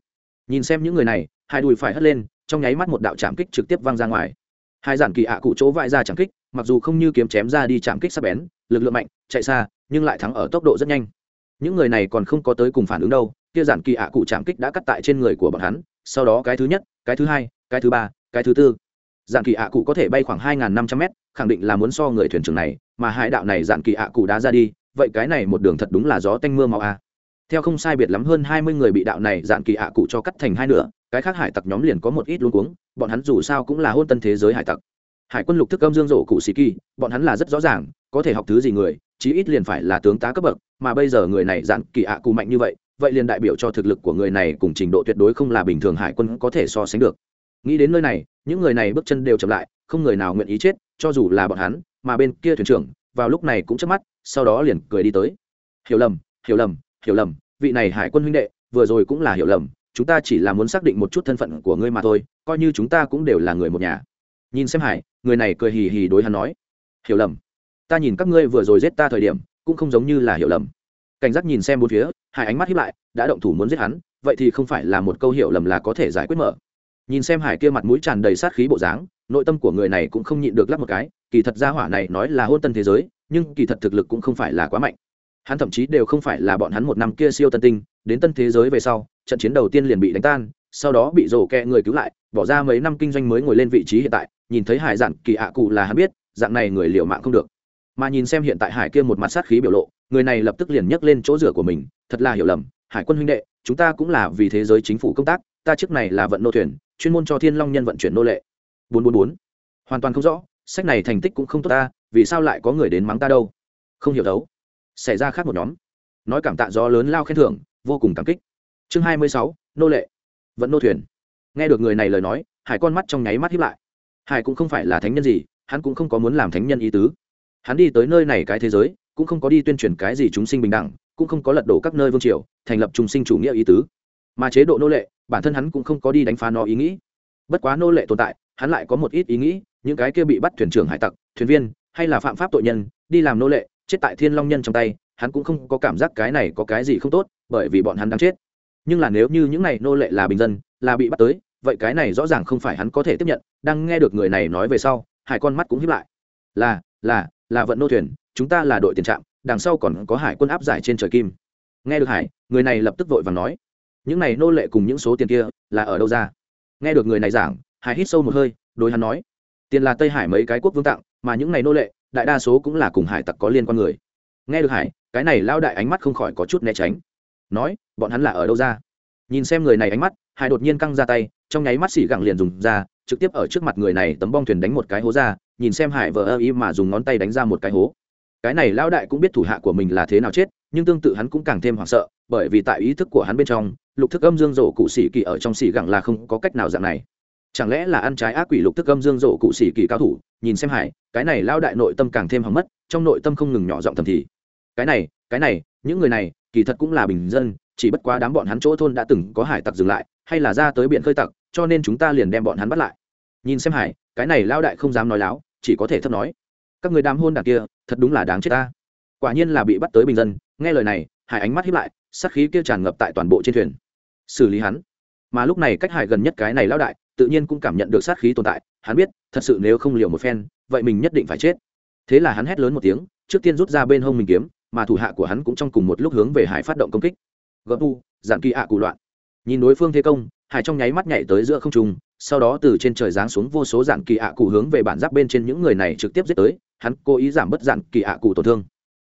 [SPEAKER 1] Nhìn xem những người này hai đùi phải hất lên, trong nháy mắt một đạo chạm kích trực tiếp văng ra ngoài. Hai giản kỳ ạ cụ chỗ vãi ra chạm kích, mặc dù không như kiếm chém ra đi chạm kích sắp bén, lực lượng mạnh, chạy xa, nhưng lại thắng ở tốc độ rất nhanh. Những người này còn không có tới cùng phản ứng đâu, kia giản kỳ ạ cụ chạm kích đã cắt tại trên người của bọn hắn, sau đó cái thứ nhất, cái thứ hai, cái thứ ba, cái thứ tư. Giản kỳ ạ cụ có thể bay khoảng hai năm trăm mét, khẳng định là muốn so người thuyền trưởng này, mà hai đạo này giản kỳ ạ cụ đã ra đi, vậy cái này một đường thật đúng là gió tanh mưa màu a à theo không sai biệt lắm hơn hai mươi người bị đạo này dạn kỳ ạ cụ cho cắt thành hai nửa, cái khác hải tặc nhóm liền có một ít luôn cuống, bọn hắn dù sao cũng là hôn tân thế giới hải tặc. Hải quân lục thức âm dương rổ cụ sĩ kỳ, bọn hắn là rất rõ ràng, có thể học thứ gì người, chí ít liền phải là tướng tá cấp bậc, mà bây giờ người này dạn kỳ ạ cụ mạnh như vậy vậy liền đại biểu cho thực lực của người này cùng trình độ tuyệt đối không là bình thường hải quân có thể so sánh được. Nghĩ đến nơi này, những người này bước chân đều chậm lại, không người nào nguyện ý chết, cho dù là bọn hắn, mà bên kia thuyền trưởng, vào lúc này cũng chớp mắt, sau đó liền cười đi tới. Hiểu lầm hiểu lầm hiểu lầm, vị này hải quân huynh đệ, vừa rồi cũng là hiểu lầm, chúng ta chỉ là muốn xác định một chút thân phận của ngươi mà thôi, coi như chúng ta cũng đều là người một nhà. Nhìn xem hải, người này cười hì hì đối hắn nói, hiểu lầm. Ta nhìn các ngươi vừa rồi giết ta thời điểm, cũng không giống như là hiểu lầm. Cảnh giác nhìn xem bốn phía, hải ánh mắt hiếp lại, đã động thủ muốn giết hắn, vậy thì không phải là một câu hiểu lầm là có thể giải quyết mở. Nhìn xem hải kia mặt mũi tràn đầy sát khí bộ dáng, nội tâm của người này cũng không nhịn được lắp một cái, kỳ thật gia hỏa này nói là hôn tân thế giới, nhưng kỳ thật thực lực cũng không phải là quá mạnh hắn thậm chí đều không phải là bọn hắn một năm kia siêu tân tinh, đến tân thế giới về sau, trận chiến đầu tiên liền bị đánh tan, sau đó bị rổ kẹ người cứu lại, bỏ ra mấy năm kinh doanh mới ngồi lên vị trí hiện tại, nhìn thấy hải dạn kỳ ạ cụ là hắn biết, dạng này người liều mạng không được. Mà nhìn xem hiện tại hải kia một mặt sát khí biểu lộ, người này lập tức liền nhấc lên chỗ rửa của mình, thật là hiểu lầm, hải quân huynh đệ, chúng ta cũng là vì thế giới chính phủ công tác, ta trước này là vận nô thuyền, chuyên môn cho thiên long nhân vận chuyển nô lệ. Bốn bốn bốn. Hoàn toàn không rõ, sách này thành tích cũng không tốt ta, vì sao lại có người đến mắng ta đâu? Không hiểu đấu xảy ra khác một nhóm. Nói cảm tạ gió lớn lao khen thưởng, vô cùng cảm kích. Chương hai mươi sáu, nô lệ. Vẫn nô thuyền. Nghe được người này lời nói, hải con mắt trong nháy mắt hiếp lại. Hải cũng không phải là thánh nhân gì, hắn cũng không có muốn làm thánh nhân ý tứ. Hắn đi tới nơi này cái thế giới, cũng không có đi tuyên truyền cái gì chúng sinh bình đẳng, cũng không có lật đổ các nơi vương triều, thành lập chúng sinh chủ nghĩa ý tứ. Mà chế độ nô lệ, bản thân hắn cũng không có đi đánh phá nó ý nghĩ. Bất quá nô lệ tồn tại, hắn lại có một ít ý nghĩ, những cái kia bị bắt thuyền trưởng hải tặc, thuyền viên, hay là phạm pháp tội nhân, đi làm nô lệ chết tại thiên long nhân trong tay, hắn cũng không có cảm giác cái này có cái gì không tốt, bởi vì bọn hắn đang chết. Nhưng là nếu như những này nô lệ là bình dân, là bị bắt tới, vậy cái này rõ ràng không phải hắn có thể tiếp nhận. Đang nghe được người này nói về sau hải con mắt cũng hiếp lại. Là là là vận nô thuyền, chúng ta là đội tiền trạm, đằng sau còn có hải quân áp giải trên trời kim. Nghe được hải, người này lập tức vội và nói, những này nô lệ cùng những số tiền kia là ở đâu ra? Nghe được người này giảng, hải hít sâu một hơi, đối hắn nói, tiền là tây hải mấy cái quốc vương tặng, mà những này nô lệ đại đa số cũng là cùng hải tặc có liên quan người. Nghe được hải, cái này lao đại ánh mắt không khỏi có chút né tránh. Nói, bọn hắn là ở đâu ra? Nhìn xem người này ánh mắt, hải đột nhiên căng ra tay, trong nháy mắt xỉ gẳng liền dùng ra, trực tiếp ở trước mặt người này tấm bong thuyền đánh một cái hố ra, nhìn xem hải vờ ơ ý mà dùng ngón tay đánh ra một cái hố. Cái này lao đại cũng biết thủ hạ của mình là thế nào chết, nhưng tương tự hắn cũng càng thêm hoảng sợ, bởi vì tại ý thức của hắn bên trong, lục thức âm dương rổ cụ xỉ kỳ ở trong xỉ gẳng là không có cách nào dạng này. Chẳng lẽ là ăn trái ác quỷ lục thức âm dương rổ cụ xỉ kỳ cao thủ nhìn xem hải, cái này lao đại nội tâm càng thêm hỏng mất, trong nội tâm không ngừng nhỏ giọng thầm thì. Cái này cái này, những người này, kỳ thật cũng là bình dân, chỉ bất quá đám bọn hắn chỗ thôn đã từng có hải tặc dừng lại, hay là ra tới biển khơi tặc, cho nên chúng ta liền đem bọn hắn bắt lại. Nhìn xem hải, cái này lao đại không dám nói láo, chỉ có thể thấp nói. Các người đám hôn đảng kia, thật đúng là đáng chết ta. Quả nhiên là bị bắt tới bình dân, nghe lời này, hải ánh mắt hiếp lại, sát khí kia tràn ngập tại toàn bộ trên thuyền. Xử lý hắn. Mà lúc này cách hải gần nhất cái này lao đại tự nhiên cũng cảm nhận được sát khí tồn tại, hắn biết, thật sự nếu không liều một phen, vậy mình nhất định phải chết. Thế là hắn hét lớn một tiếng, trước tiên rút ra bên hông mình kiếm, mà thủ hạ của hắn cũng trong cùng một lúc hướng về hải phát động công kích. Gấp u giản kỳ ạ cụ loạn. Nhìn đối phương thế công, hải trong nháy mắt nhảy tới giữa không trung, sau đó từ trên trời giáng xuống vô số giản kỳ ạ cụ hướng về bản giáp bên trên những người này trực tiếp giết tới, hắn cố ý giảm bớt giản kỳ ạ cụ tổn thương.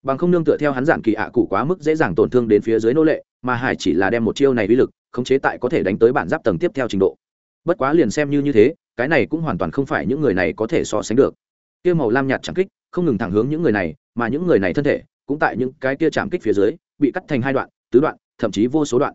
[SPEAKER 1] Bằng không nương tựa theo hắn giản kỳ ạ cụ quá mức dễ dàng tổn thương đến phía dưới nô lệ, mà hải chỉ là đem một chiêu này uy lực, khống chế tại có thể đánh tới bản giáp tầng tiếp theo trình độ bất quá liền xem như như thế, cái này cũng hoàn toàn không phải những người này có thể so sánh được. Kia màu lam nhạt chẳng kích, không ngừng thẳng hướng những người này, mà những người này thân thể, cũng tại những cái kia chạm kích phía dưới, bị cắt thành hai đoạn, tứ đoạn, thậm chí vô số đoạn.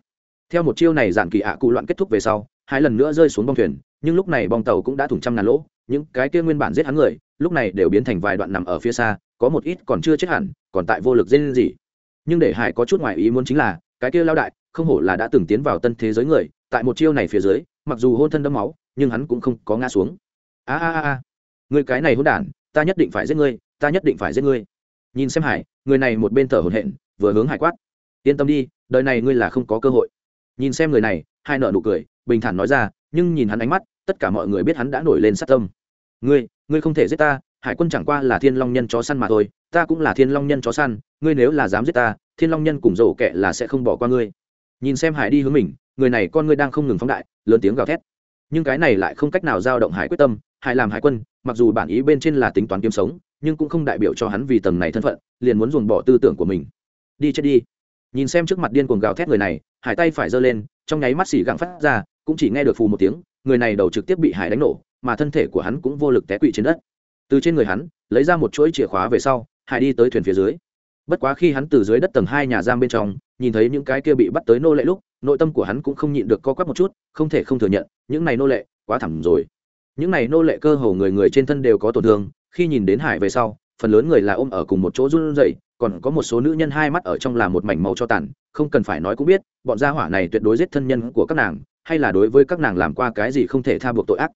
[SPEAKER 1] Theo một chiêu này giản kỳ ạ cụ loạn kết thúc về sau, hai lần nữa rơi xuống bong thuyền, nhưng lúc này bong tàu cũng đã thủng trăm ngàn lỗ, những cái kia nguyên bản giết hắn người, lúc này đều biến thành vài đoạn nằm ở phía xa, có một ít còn chưa chết hẳn, còn tại vô lực dên gì nhưng để hải có chút ngoài ý muốn chính là, cái kia lao đại, không hổ là đã từng tiến vào tân thế giới người tại một chiêu này phía dưới, mặc dù hôn thân đẫm máu, nhưng hắn cũng không có ngã xuống. A a a a. Người cái này hôn đản, ta nhất định phải giết ngươi, ta nhất định phải giết ngươi. Nhìn xem hải, người này một bên thở hổn hển, vừa hướng hải quát. Yên tâm đi, đời này ngươi là không có cơ hội. Nhìn xem người này, hai nợ nụ cười, bình thản nói ra, nhưng nhìn hắn ánh mắt, tất cả mọi người biết hắn đã nổi lên sát tâm. Ngươi ngươi không thể giết ta, hải quân chẳng qua là thiên long nhân chó săn mà thôi, ta cũng là thiên long nhân chó săn, ngươi nếu là dám giết ta, thiên long nhân cùng rổ kệ là sẽ không bỏ qua ngươi. Nhìn xem hải đi hướng mình người này con ngươi đang không ngừng phóng đại, lớn tiếng gào thét. Nhưng cái này lại không cách nào giao động hải quyết tâm, hải làm hải quân, mặc dù bản ý bên trên là tính toán kiếm sống, nhưng cũng không đại biểu cho hắn vì tầng này thân phận, liền muốn dồn bỏ tư tưởng của mình. Đi chết đi. Nhìn xem trước mặt điên cuồng gào thét người này, hải tay phải giơ lên, trong nháy mắt xỉ gặng phát ra, cũng chỉ nghe được phù một tiếng, người này đầu trực tiếp bị hải đánh nổ, mà thân thể của hắn cũng vô lực té quỵ trên đất. Từ trên người hắn, lấy ra một chuỗi chìa khóa về sau, hải đi tới thuyền phía dưới. Bất quá khi hắn từ dưới đất tầng hai nhà giam bên trong, nhìn thấy những cái kia bị bắt tới nô lệ lúc nội tâm của hắn cũng không nhịn được co quắp một chút, không thể không thừa nhận, những này nô lệ, quá thẳng rồi. Những này nô lệ cơ hồ người người trên thân đều có tổn thương, khi nhìn đến hải về sau, phần lớn người là ôm ở cùng một chỗ run rẩy, còn có một số nữ nhân hai mắt ở trong là một mảnh màu cho tàn, không cần phải nói cũng biết, bọn gia hỏa này tuyệt đối giết thân nhân của các nàng, hay là đối với các nàng làm qua cái gì không thể tha buộc tội ác.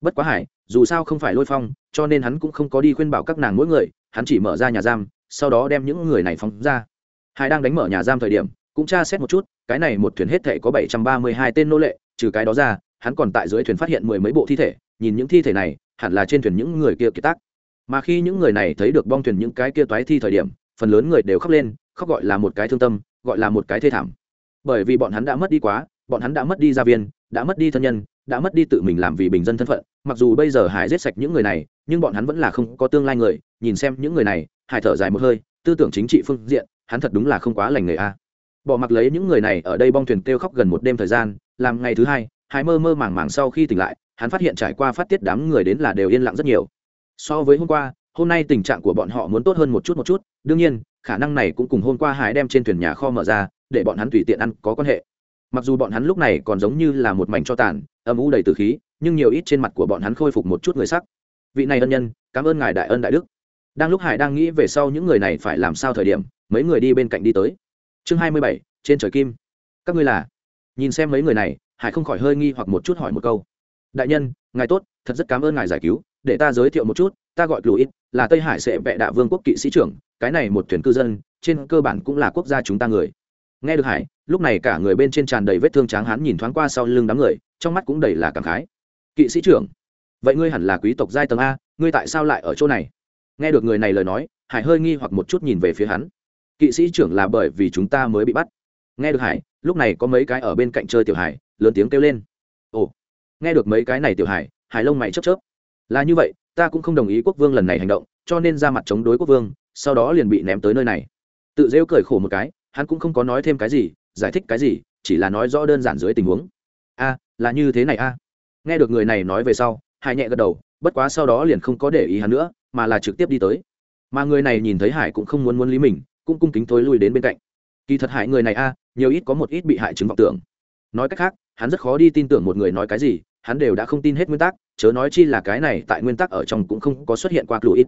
[SPEAKER 1] Bất quá hải, dù sao không phải lôi phong, cho nên hắn cũng không có đi khuyên bảo các nàng mỗi người, hắn chỉ mở ra nhà giam, sau đó đem những người này phóng ra. Hải đang đánh mở nhà giam thời điểm cũng tra xét một chút, cái này một thuyền hết thể có bảy trăm ba mươi hai tên nô lệ, trừ cái đó ra, hắn còn tại dưới thuyền phát hiện mười mấy bộ thi thể, nhìn những thi thể này, hẳn là trên thuyền những người kia kiệt tác. Mà khi những người này thấy được bong thuyền những cái kia toái thi thời điểm, phần lớn người đều khóc lên, khóc gọi là một cái thương tâm, gọi là một cái thê thảm. Bởi vì bọn hắn đã mất đi quá, bọn hắn đã mất đi gia viên, đã mất đi thân nhân, đã mất đi tự mình làm vì bình dân thân phận. Mặc dù bây giờ hải giết sạch những người này, nhưng bọn hắn vẫn là không có tương lai người. Nhìn xem những người này, hải thở dài một hơi, tư tưởng chính trị phương diện, hắn thật đúng là không quá lành nghề a bỏ mặc lấy những người này ở đây bong thuyền kêu khóc gần một đêm thời gian, làm ngày thứ hai hải mơ mơ màng màng sau khi tỉnh lại, hắn phát hiện trải qua phát tiết đám người đến là đều yên lặng rất nhiều. So với hôm qua, hôm nay tình trạng của bọn họ muốn tốt hơn một chút một chút, đương nhiên, khả năng này cũng cùng hôm qua hải đem trên thuyền nhà kho mở ra, để bọn hắn tùy tiện ăn có quan hệ. Mặc dù bọn hắn lúc này còn giống như là một mảnh cho tàn, âm u đầy từ khí, nhưng nhiều ít trên mặt của bọn hắn khôi phục một chút người sắc. Vị này ân nhân, cảm ơn ngài đại ân đại đức. Đang lúc hải đang nghĩ về sau những người này phải làm sao thời điểm, mấy người đi bên cạnh đi tới chương hai mươi bảy, trên trời kim. Các ngươi là? Nhìn xem mấy người này, hải không khỏi hơi nghi hoặc một chút hỏi một câu. Đại nhân, ngài tốt, thật rất cảm ơn ngài giải cứu, để ta giới thiệu một chút, ta gọi lùi là tây hải sệ vệ đạ vương quốc kỵ sĩ trưởng, cái này một thuyền cư dân, trên cơ bản cũng là quốc gia chúng ta người. Nghe được hải, lúc này cả người bên trên tràn đầy vết thương tráng hắn nhìn thoáng qua sau lưng đám người, trong mắt cũng đầy là cảm khái. Kỵ sĩ trưởng, vậy ngươi hẳn là quý tộc giai tầng a, ngươi tại sao lại ở chỗ này? Nghe được người này lời nói, hải hơi nghi hoặc một chút nhìn về phía hắn kỵ sĩ trưởng là bởi vì chúng ta mới bị bắt. Nghe được hải, lúc này có mấy cái ở bên cạnh chơi tiểu hải, lớn tiếng kêu lên. Ồ, nghe được mấy cái này tiểu hải hải lông mày chớp chớp. Là như vậy, ta cũng không đồng ý quốc vương lần này hành động, cho nên ra mặt chống đối quốc vương, sau đó liền bị ném tới nơi này. Tự rêu cười khổ một cái, hắn cũng không có nói thêm cái gì, giải thích cái gì, chỉ là nói rõ đơn giản dưới tình huống. A, là như thế này a. Nghe được người này nói về sau, hải nhẹ gật đầu, bất quá sau đó liền không có để ý hắn nữa, mà là trực tiếp đi tới. Mà người này nhìn thấy hải cũng không muốn muốn lý mình cũng cung kính thối lui đến bên cạnh. Kỳ thật hại người này a, nhiều ít có một ít bị hại chứng vọng tưởng. Nói cách khác, hắn rất khó đi tin tưởng một người nói cái gì, hắn đều đã không tin hết nguyên tắc, chớ nói chi là cái này tại nguyên tắc ở trong cũng không có xuất hiện qua ít.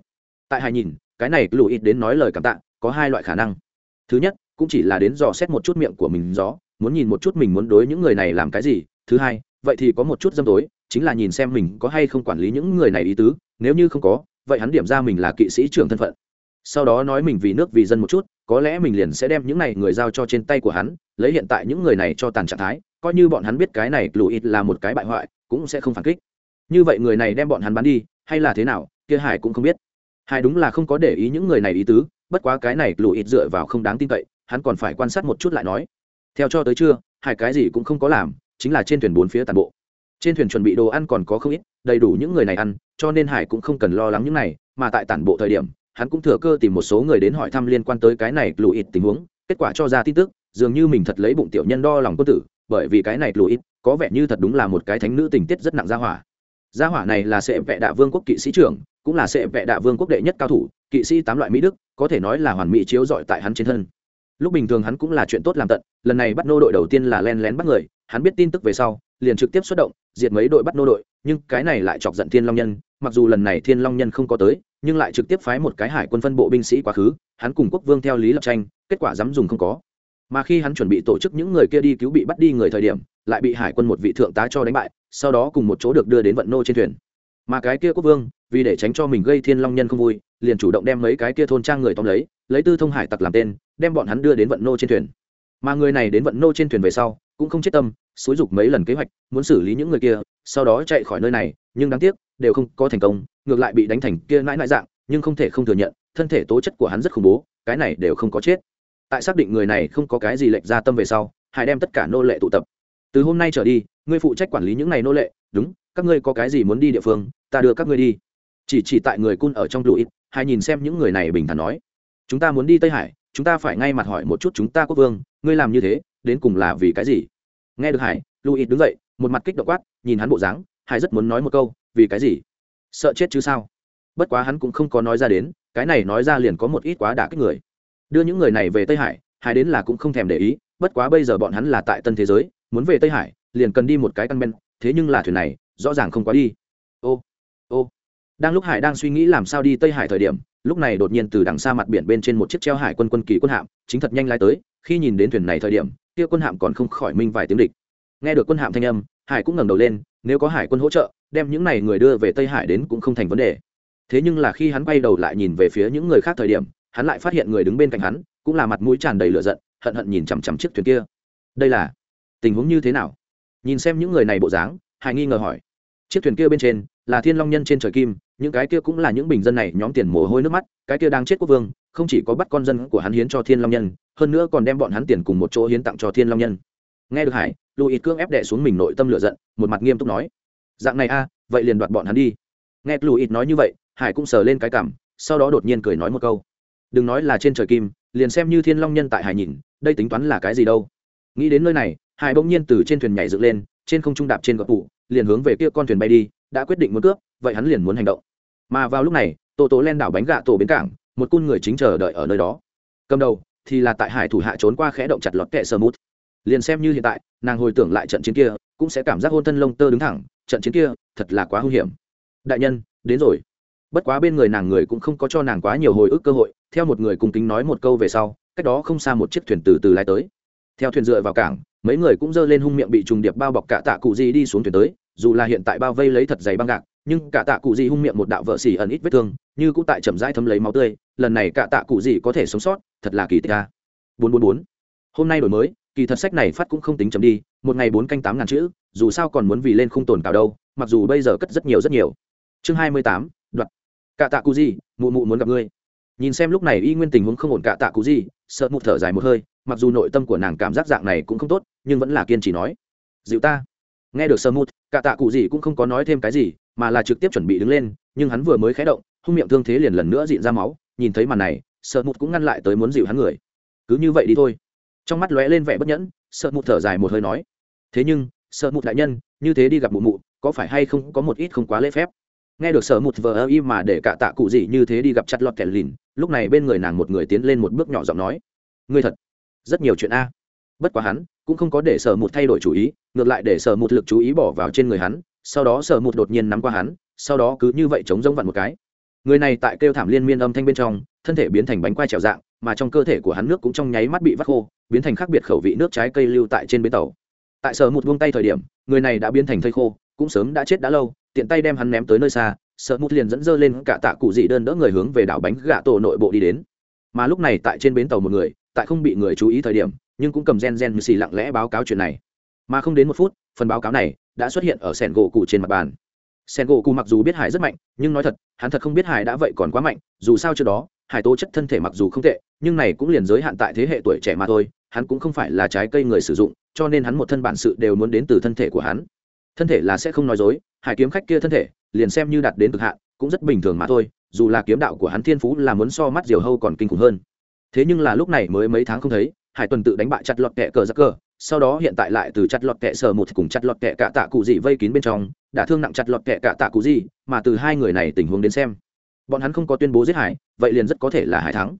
[SPEAKER 1] tại hai nhìn, cái này ít đến nói lời cảm tạ, có hai loại khả năng. Thứ nhất, cũng chỉ là đến dò xét một chút miệng của mình gió muốn nhìn một chút mình muốn đối những người này làm cái gì. Thứ hai, vậy thì có một chút dâm tối, chính là nhìn xem mình có hay không quản lý những người này ý tứ, nếu như không có, vậy hắn điểm ra mình là kỵ sĩ trưởng thân phận. Sau đó nói mình vì nước vì dân một chút có lẽ mình liền sẽ đem những này người giao cho trên tay của hắn, lấy hiện tại những người này cho tàn trạng thái, coi như bọn hắn biết cái này lù ít là một cái bại hoại, cũng sẽ không phản kích. Như vậy người này đem bọn hắn bán đi, hay là thế nào, kia hải cũng không biết. Hải đúng là không có để ý những người này ý tứ, bất quá cái này lù ít dựa vào không đáng tin cậy, hắn còn phải quan sát một chút lại nói. Theo cho tới trưa, hải cái gì cũng không có làm, chính là trên thuyền bốn phía toàn bộ. Trên thuyền chuẩn bị đồ ăn còn có không ít, đầy đủ những người này ăn, cho nên hải cũng không cần lo lắng những này, mà tại tản bộ thời điểm hắn cũng thừa cơ tìm một số người đến hỏi thăm liên quan tới cái này lù ít tình huống. Kết quả cho ra tin tức, dường như mình thật lấy bụng tiểu nhân đo lòng quân tử, bởi vì cái này lù ít có vẻ như thật đúng là một cái thánh nữ tình tiết rất nặng gia hỏa. Gia hỏa này là sệ vệ đạ vương quốc kỵ sĩ trưởng, cũng là sệ vệ đạ vương quốc đệ nhất cao thủ, kỵ sĩ tám loại mỹ đức, có thể nói là hoàn mỹ chiếu dọi tại hắn trên thân. Lúc bình thường hắn cũng là chuyện tốt làm tận, lần này bắt nô đội đầu tiên là len lén bắt người, hắn biết tin tức về sau, liền trực tiếp xuất động, diệt mấy đội bắt nô đội, nhưng cái này lại chọc giận thiên long nhân, mặc dù lần này thiên long nhân không có tới nhưng lại trực tiếp phái một cái hải quân phân bộ binh sĩ quá khứ, hắn cùng quốc vương theo lý lập tranh, kết quả dám dùng không có. Mà khi hắn chuẩn bị tổ chức những người kia đi cứu bị bắt đi người thời điểm, lại bị hải quân một vị thượng tá cho đánh bại, sau đó cùng một chỗ được đưa đến vận nô trên thuyền. Mà cái kia quốc vương, vì để tránh cho mình gây thiên long nhân không vui, liền chủ động đem mấy cái kia thôn trang người tóm lấy lấy tư thông hải tặc làm tên, đem bọn hắn đưa đến vận nô trên thuyền. Mà người này đến vận nô trên thuyền về sau cũng không chết tâm, xúi dục mấy lần kế hoạch, muốn xử lý những người kia, sau đó chạy khỏi nơi này, nhưng đáng tiếc, đều không có thành công, ngược lại bị đánh thành kia nãi nãi dạng, nhưng không thể không thừa nhận, thân thể tố chất của hắn rất khủng bố, cái này đều không có chết. Tại xác định người này không có cái gì lệch ra tâm về sau, hải đem tất cả nô lệ tụ tập. Từ hôm nay trở đi, ngươi phụ trách quản lý những này nô lệ, đúng, các ngươi có cái gì muốn đi địa phương, ta đưa các ngươi đi. Chỉ chỉ tại người cun ở trong lụi hải nhìn xem những người này bình thản nói. Chúng ta muốn đi tây hải, chúng ta phải ngay mặt hỏi một chút chúng ta quốc vương, ngươi làm như thế, đến cùng là vì cái gì? Nghe được hải, louis đứng dậy, một mặt kích động quát, nhìn hắn bộ dáng, hải rất muốn nói một câu, vì cái gì? Sợ chết chứ sao? Bất quá hắn cũng không có nói ra đến, cái này nói ra liền có một ít quá đả kích người. Đưa những người này về tây hải hải đến là cũng không thèm để ý, bất quá bây giờ bọn hắn là tại tân thế giới, muốn về tây hải, liền cần đi một cái căn ben thế nhưng là thuyền này, rõ ràng không quá đi. Ô ô. Đang lúc hải đang suy nghĩ làm sao đi tây hải thời điểm, lúc này đột nhiên từ đằng xa mặt biển bên trên một chiếc treo hải quân quân kỳ quân hạm, chính thật nhanh lai tới, khi nhìn đến thuyền này thời điểm kia quân hạm còn không khỏi minh vài tiếng địch. Nghe được quân hạm thanh âm, hải cũng ngẩng đầu lên, nếu có hải quân hỗ trợ, đem những này người đưa về tây hải đến cũng không thành vấn đề. Thế nhưng là khi hắn quay đầu lại nhìn về phía những người khác thời điểm, hắn lại phát hiện người đứng bên cạnh hắn, cũng là mặt mũi tràn đầy lửa giận, hận hận nhìn chằm chằm chiếc thuyền kia. Đây là tình huống như thế nào? Nhìn xem những người này bộ dáng, hải nghi ngờ hỏi. Chiếc thuyền kia bên trên là thiên long nhân trên trời kim, những cái kia cũng là những bình dân này nhóm tiền mồ hôi nước mắt, cái kia đang chết quốc vương, không chỉ có bắt con dân của hắn hiến cho thiên long nhân hơn nữa còn đem bọn hắn tiền cùng một chỗ hiến tặng cho thiên long nhân. Nghe được hải lùi cương ép đệ xuống mình nội tâm lửa giận, một mặt nghiêm túc nói, dạng này a, vậy liền đoạt bọn hắn đi. Nghe lùi nói như vậy, hải cũng sờ lên cái cảm, sau đó đột nhiên cười nói một câu, đừng nói là trên trời kim, liền xem như thiên long nhân tại hải nhìn, đây tính toán là cái gì đâu. Nghĩ đến nơi này, hải bỗng nhiên từ trên thuyền nhảy dựng lên, trên không trung đạp trên gọt tủ, liền hướng về kia con thuyền bay đi, đã quyết định muốn cướp, vậy hắn liền muốn hành động. Mà vào lúc này tổ tổ len đảo bánh gạ tổ bến cảng, một cung người chính chờ đợi ở nơi đó. Cầm đầu thì là tại hải thủ hạ trốn qua khẽ động chặt lọt kẹ sơ mút. Liền xem như hiện tại, nàng hồi tưởng lại trận chiến kia, cũng sẽ cảm giác hôn thân lông tơ đứng thẳng, trận chiến kia thật là quá hung hiểm. Đại nhân, đến rồi. Bất quá bên người nàng người cũng không có cho nàng quá nhiều hồi ức cơ hội, theo một người cùng kính nói một câu về sau, cách đó không xa một chiếc thuyền từ từ lái tới. Theo thuyền dựa vào cảng, mấy người cũng giơ lên hung miệng bị trùng điệp bao bọc cả tạ cụ gì đi xuống thuyền tới, dù là hiện tại bao vây lấy thật dày băng gạc nhưng cả tạ cụ gì hung miệng một đạo vợ xỉ ẩn ít vết thương, như cũng tại chậm rãi thấm lấy máu tươi, lần này cả tạ cụ gì có thể sống sót, thật là kỳ tích a. bốn bốn bốn. Hôm nay đổi mới, kỳ thật sách này phát cũng không tính chấm đi, một ngày bốn canh tám ngàn chữ, dù sao còn muốn vì lên khung tồn cào đâu, mặc dù bây giờ cất rất nhiều rất nhiều. Chương hai mươi tám đoạt cả tạ cụ gì, mụ mụ muốn gặp ngươi. Nhìn xem lúc này y nguyên tình huống không ổn cả tạ cụ gì, sợ một thở dài một hơi, mặc dù nội tâm của nàng cảm giác dạng này cũng không tốt, nhưng vẫn là kiên trì nói. Dịu ta. Nghe được sơ mút cả tạ cụ gì cũng không có nói thêm cái gì mà là trực tiếp chuẩn bị đứng lên, nhưng hắn vừa mới khé động, hung miệng thương thế liền lần nữa dịn ra máu, nhìn thấy màn này, sợ mụt cũng ngăn lại tới muốn dịu hắn người. Cứ như vậy đi thôi. Trong mắt lóe lên vẻ bất nhẫn, sợ mụt thở dài một hơi nói, thế nhưng, sợ mụt đại nhân, như thế đi gặp mụ mụ, có phải hay không có một ít không quá lễ phép? Nghe được sợ mụt vờ ơ y mà để cả tạ cụ gì như thế đi gặp chặt lọt kẻ lìn, lúc này bên người nàng một người tiến lên một bước nhỏ giọng nói, ngươi thật, rất nhiều chuyện a. Bất quá hắn cũng không có để sở mụt thay đổi chủ ý, ngược lại để sở mụt lực chú ý bỏ vào trên người hắn sau đó sở một đột nhiên nắm qua hắn, sau đó cứ như vậy chống giống vặn một cái. Người này tại kêu thảm liên miên âm thanh bên trong, thân thể biến thành bánh quai trèo dạng, mà trong cơ thể của hắn nước cũng trong nháy mắt bị vắt khô, biến thành khác biệt khẩu vị nước trái cây lưu tại trên bến tàu. Tại sở một buông tay thời điểm, người này đã biến thành thây khô, cũng sớm đã chết đã lâu, tiện tay đem hắn ném tới nơi xa sợ một liền dẫn dơ lên cả tạ cụ dị đơn đỡ người hướng về đảo bánh gạ tổ nội bộ đi đến. Mà lúc này tại trên bến tàu một người, tại không bị người chú ý thời điểm, nhưng cũng cầm gen gen xì lặng lẽ báo cáo chuyện này. Mà không đến một phút, phần báo cáo này đã xuất hiện ở sẻn gỗ cụ trên mặt bàn. Sẻn gỗ cụ mặc dù biết hải rất mạnh, nhưng nói thật, hắn thật không biết hải đã vậy còn quá mạnh, dù sao trước đó, hải tố chất thân thể mặc dù không tệ, nhưng này cũng liền giới hạn tại thế hệ tuổi trẻ mà thôi, hắn cũng không phải là trái cây người sử dụng, cho nên hắn một thân bản sự đều muốn đến từ thân thể của hắn. Thân thể là sẽ không nói dối, hải kiếm khách kia thân thể, liền xem như đạt đến cực hạn, cũng rất bình thường mà thôi, dù là kiếm đạo của hắn thiên phú là muốn so mắt diều hâu còn kinh khủng hơn. Thế nhưng là lúc này mới mấy tháng không thấy, hải tuần tự đánh bại chặt lọt kẹ cờ giặc cờ sau đó hiện tại lại từ chặt lọt kẹ sờ một cùng chặt lọt kẹ cả tạ cụ gì vây kín bên trong, đã thương nặng chặt lọt kẹ cả tạ cụ gì mà từ hai người này tình huống đến xem, bọn hắn không có tuyên bố giết hải vậy liền rất có thể là hải thắng.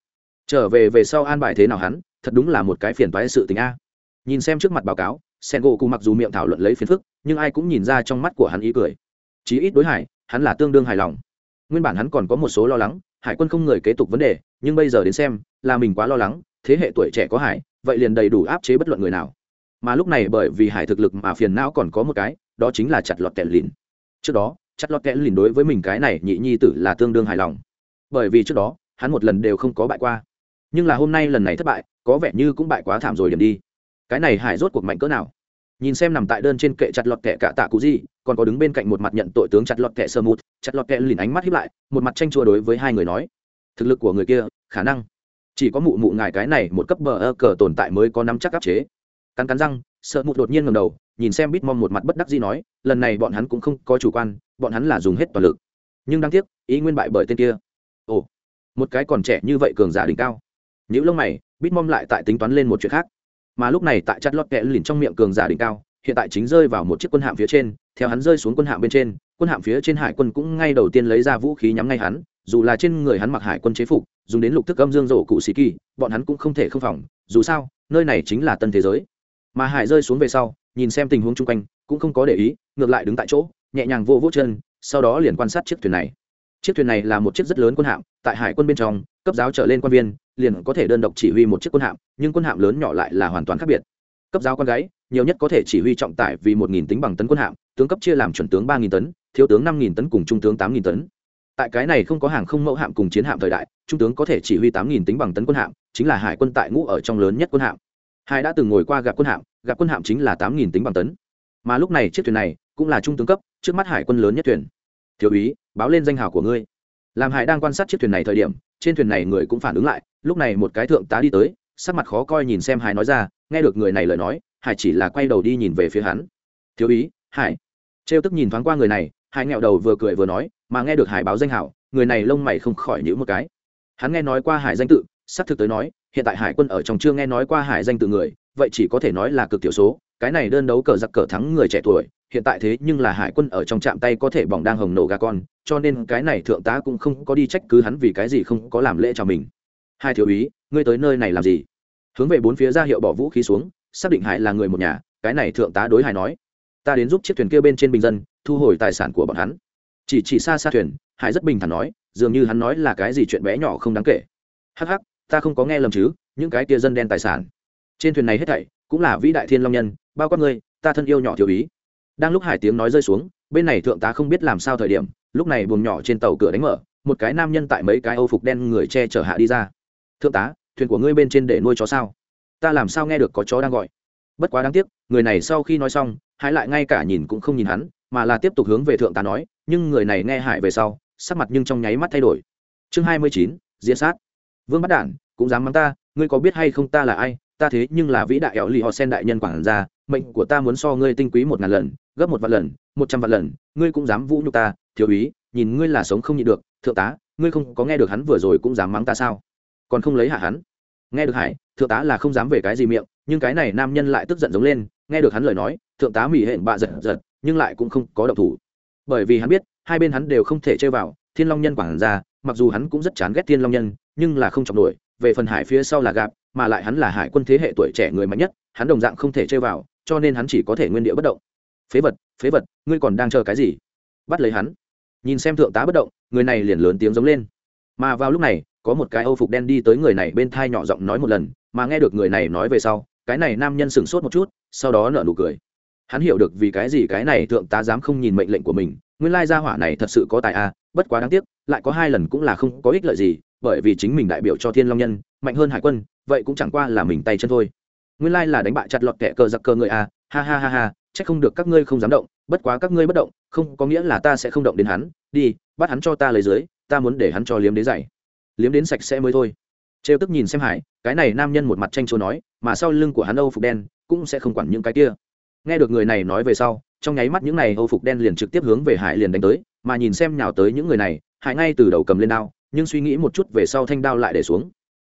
[SPEAKER 1] Trở về về sau an bài thế nào hắn, thật đúng là một cái phiền toái sự tình a. Nhìn xem trước mặt báo cáo sen gỗ cụ mặc dù miệng thảo luận lấy phiền phức, nhưng ai cũng nhìn ra trong mắt của hắn ý cười. Chí ít đối hải, hắn là tương đương hài lòng. Nguyên bản hắn còn có một số lo lắng, hải quân không người kế tục vấn đề, nhưng bây giờ đến xem, là mình quá lo lắng, thế hệ tuổi trẻ có hải, vậy liền đầy đủ áp chế bất luận người nào mà lúc này bởi vì hải thực lực mà phiền não còn có một cái, đó chính là chặt lọt kẹt lìn. Trước đó, chặt lọt kẹt lìn đối với mình cái này nhị nhi tử là tương đương hài lòng. Bởi vì trước đó, hắn một lần đều không có bại qua. Nhưng là hôm nay lần này thất bại, có vẻ như cũng bại quá thảm rồi điểm đi. Cái này hải rốt cuộc mạnh cỡ nào? Nhìn xem nằm tại đơn trên kệ chặt lọt kẹ cả tạ cụ gì, còn có đứng bên cạnh một mặt nhận tội tướng chặt lọt kẹ sơ mút chặt lọt kẹ lìn ánh mắt hiếp lại, một mặt tranh chua đối với hai người nói. Thực lực của người kia, khả năng. Chỉ có mụ mụ ngài cái này một cấp bờ ơ cờ tồn tại mới có nắm chắc áp chế cắn cắn răng, sợ mụt đột nhiên ngầm đầu, nhìn xem bít mong một mặt bất đắc gì nói, lần này bọn hắn cũng không có chủ quan, bọn hắn là dùng hết toàn lực. Nhưng đáng tiếc, ý nguyên bại bởi tên kia. Ồ, một cái còn trẻ như vậy cường giả đỉnh cao. Những lông mày, bít mong lại tại tính toán lên một chuyện khác. Mà lúc này tại chặt lọt kẹ lìn trong miệng cường giả đỉnh cao, hiện tại chính rơi vào một chiếc quân hạm phía trên, theo hắn rơi xuống quân hạm bên trên, quân hạm phía trên hải quân cũng ngay đầu tiên lấy ra vũ khí nhắm ngay hắn, dù là trên người hắn mặc hải quân chế phục, dùng đến lục thức âm dương rổ cụ sĩ kỳ, bọn hắn cũng không thể không phòng, dù sao, nơi này chính là tân thế giới mà hải rơi xuống về sau, nhìn xem tình huống chung quanh, cũng không có để ý, ngược lại đứng tại chỗ, nhẹ nhàng vô vỗ chân, sau đó liền quan sát chiếc thuyền này. Chiếc thuyền này là một chiếc rất lớn quân hạm, tại hải quân bên trong, cấp giáo trở lên quan viên, liền có thể đơn độc chỉ huy một chiếc quân hạm, nhưng quân hạm lớn nhỏ lại là hoàn toàn khác biệt. Cấp giáo con gái, nhiều nhất có thể chỉ huy trọng tải vì một nghìn tính bằng tấn quân hạm, tướng cấp chia làm chuẩn tướng ba nghìn tấn, thiếu tướng năm nghìn tấn cùng trung tướng tám nghìn tấn. Tại cái này không có hàng không mẫu hạm cùng chiến hạm thời đại, trung tướng có thể chỉ huy tám nghìn tính bằng tấn quân hạm, chính là hải quân tại ngũ ở trong lớn nhất quân hạm hải đã từng ngồi qua gặp quân hạm, gặp quân hạm chính là tám nghìn tính bằng tấn. Mà lúc này chiếc thuyền này cũng là trung tướng cấp, trước mắt hải quân lớn nhất thuyền. Thiếu úy, báo lên danh hào của ngươi. Làm hải đang quan sát chiếc thuyền này thời điểm, trên thuyền này người cũng phản ứng lại, lúc này một cái thượng tá đi tới, sắc mặt khó coi nhìn xem hải nói ra, nghe được người này lời nói, hải chỉ là quay đầu đi nhìn về phía hắn. Thiếu úy, hải. Trêu tức nhìn thoáng qua người này, hải nghẹo đầu vừa cười vừa nói, mà nghe được hải báo danh hảo người này lông mày không khỏi nhữ một cái. Hắn nghe nói qua hải danh tự, xác thực tới nói hiện tại hải quân ở trong chưa nghe nói qua hải danh từ người, vậy chỉ có thể nói là cực thiểu số. Cái này đơn đấu cờ giặc cờ thắng người trẻ tuổi, hiện tại thế nhưng là hải quân ở trong trạm tay có thể bỏng đang hồng nổ gà con, cho nên cái này thượng tá cũng không có đi trách cứ hắn vì cái gì không có làm lễ cho mình. Hai thiếu úy, ngươi tới nơi này làm gì? Hướng về bốn phía ra hiệu bỏ vũ khí xuống, xác định hải là người một nhà, cái này thượng tá đối hải nói, ta đến giúp chiếc thuyền kia bên trên bình dân, thu hồi tài sản của bọn hắn. Chỉ chỉ xa xa thuyền, hải rất bình thản nói, dường như hắn nói là cái gì chuyện bé nhỏ không đáng kể. Hắc hắc ta không có nghe lầm chứ, những cái tia dân đen tài sản. Trên thuyền này hết thảy, cũng là vĩ đại thiên long nhân, bao quát ngươi, ta thân yêu nhỏ thiếu ý đang lúc hải tiếng nói rơi xuống, bên này thượng tá không biết làm sao thời điểm, lúc này buồng nhỏ trên tàu cửa đánh mở, một cái nam nhân tại mấy cái âu phục đen người che chở hạ đi ra. Thượng tá, thuyền của ngươi bên trên để nuôi chó sao? Ta làm sao nghe được có chó đang gọi? Bất quá đáng tiếc, người này sau khi nói xong hải lại ngay cả nhìn cũng không nhìn hắn, mà là tiếp tục hướng về thượng tá nói, nhưng người này nghe hải về sau, sắc mặt nhưng trong nháy mắt thay đổi. Chương hai mươi chín, diễn sát vương bắt đản, cũng dám mắng ta, ngươi có biết hay không ta là ai? Ta thế nhưng là vĩ đại éo lì họ sen đại nhân quản gia, mệnh của ta muốn so ngươi tinh quý một ngàn lần, gấp một vạn lần, một trăm vạn lần, ngươi cũng dám vũ nhục ta, thiếu úy, nhìn ngươi là sống không nhịn được, thượng tá, ngươi không có nghe được hắn vừa rồi cũng dám mắng ta sao? Còn không lấy hạ hắn? Nghe được hải thượng tá là không dám về cái gì miệng, nhưng cái này nam nhân lại tức giận giống lên, nghe được hắn lời nói, thượng tá mỹ hẹn bạ giật giật, nhưng lại cũng không có động thủ. Bởi vì hắn biết, hai bên hắn đều không thể chơi vào, thiên long nhân quản ra mặc dù hắn cũng rất chán ghét thiên long nhân nhưng là không chọc nổi, về phần hải phía sau là gạp mà lại hắn là hải quân thế hệ tuổi trẻ người mạnh nhất, hắn đồng dạng không thể chơi vào, cho nên hắn chỉ có thể nguyên địa bất động. Phế vật phế vật, ngươi còn đang chờ cái gì? Bắt lấy hắn. Nhìn xem thượng tá bất động, người này liền lớn tiếng giống lên. Mà vào lúc này, có một cái âu phục đen đi tới người này bên thai nhỏ giọng nói một lần, mà nghe được người này nói về sau, cái này nam nhân sửng sốt một chút, sau đó nở nụ cười. Hắn hiểu được vì cái gì cái này thượng tá dám không nhìn mệnh lệnh của mình, nguyên lai gia hỏa này thật sự có tài a, bất quá đáng tiếc lại có hai lần cũng là không có ích lợi gì, bởi vì chính mình đại biểu cho thiên long nhân, mạnh hơn hải quân, vậy cũng chẳng qua là mình tay chân thôi. Nguyên lai là đánh bại chặt lọt kẻ cờ giặc cờ người à? ha ha ha ha, chắc không được các ngươi không dám động, bất quá các ngươi bất động, không có nghĩa là ta sẽ không động đến hắn, đi, bắt hắn cho ta lấy dưới, ta muốn để hắn cho liếm đế dày liếm đến sạch sẽ mới thôi. Trêu tức nhìn xem hải, cái này nam nhân một mặt tranh chỗ nói, mà sau lưng của hắn âu phục đen cũng sẽ không quản những cái kia. Nghe được người này nói về sau, trong nháy mắt những này âu phục đen liền trực tiếp hướng về hải liền đánh tới, mà nhìn xem nhào tới những người này hải ngay từ đầu cầm lên đao, nhưng suy nghĩ một chút về sau thanh đao lại để xuống.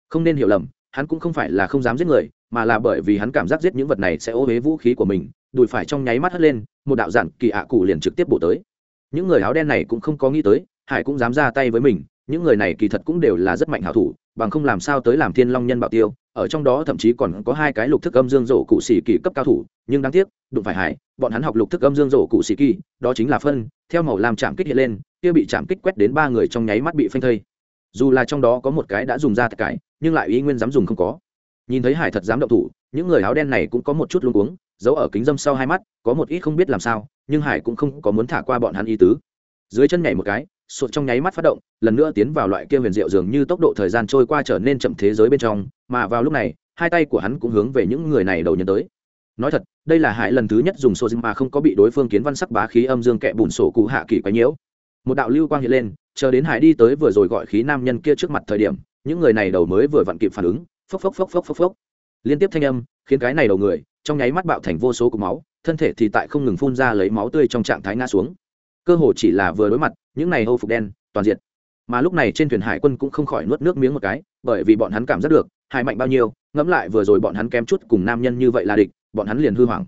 [SPEAKER 1] Không nên hiểu lầm, hắn cũng không phải là không dám giết người, mà là bởi vì hắn cảm giác giết những vật này sẽ ô huế vũ khí của mình, đùi phải trong nháy mắt hất lên, một đạo giản kỳ ạ cụ liền trực tiếp bổ tới. Những người áo đen này cũng không có nghĩ tới, hải cũng dám ra tay với mình, những người này kỳ thật cũng đều là rất mạnh hảo thủ, bằng không làm sao tới làm thiên long nhân bảo tiêu, ở trong đó thậm chí còn có hai cái lục thức âm dương rổ cụ xỉ kỳ cấp cao thủ, nhưng đáng tiếc, đụng phải hải, bọn hắn học lục thức âm dương rổ cụ xỉ kỳ, đó chính là phân, theo màu làm chạm kích hiện lên kia bị chạm kích quét đến ba người trong nháy mắt bị phanh thây. Dù là trong đó có một cái đã dùng ra tất cái, nhưng lại ý nguyên dám dùng không có. Nhìn thấy hải thật dám động thủ, những người áo đen này cũng có một chút luống cuống, giấu ở kính dâm sau hai mắt, có một ít không biết làm sao, nhưng hải cũng không có muốn thả qua bọn hắn ý tứ. Dưới chân nhảy một cái, sụt trong nháy mắt phát động, lần nữa tiến vào loại kia huyền diệu dường như tốc độ thời gian trôi qua trở nên chậm thế giới bên trong, mà vào lúc này, hai tay của hắn cũng hướng về những người này đầu nhân tới. Nói thật, đây là hải lần thứ nhất dùng sô mà không có bị đối phương kiến văn sắc bá khí âm dương kẹ bùn sổ cụ hạ kỳ quái nhiễu một đạo lưu quang hiện lên, chờ đến hải đi tới vừa rồi gọi khí nam nhân kia trước mặt thời điểm, những người này đầu mới vừa vặn kịp phản ứng, phốc phốc phốc phốc phốc phốc. Liên tiếp thanh âm, khiến cái này đầu người, trong nháy mắt bạo thành vô số cục máu, thân thể thì tại không ngừng phun ra lấy máu tươi trong trạng thái ngã xuống. Cơ hồ chỉ là vừa đối mặt, những này hâu phục đen, toàn diện mà lúc này trên thuyền hải quân cũng không khỏi nuốt nước miếng một cái, bởi vì bọn hắn cảm giác được, hải mạnh bao nhiêu, ngẫm lại vừa rồi bọn hắn kém chút cùng nam nhân như vậy là địch, bọn hắn liền hư hoảng.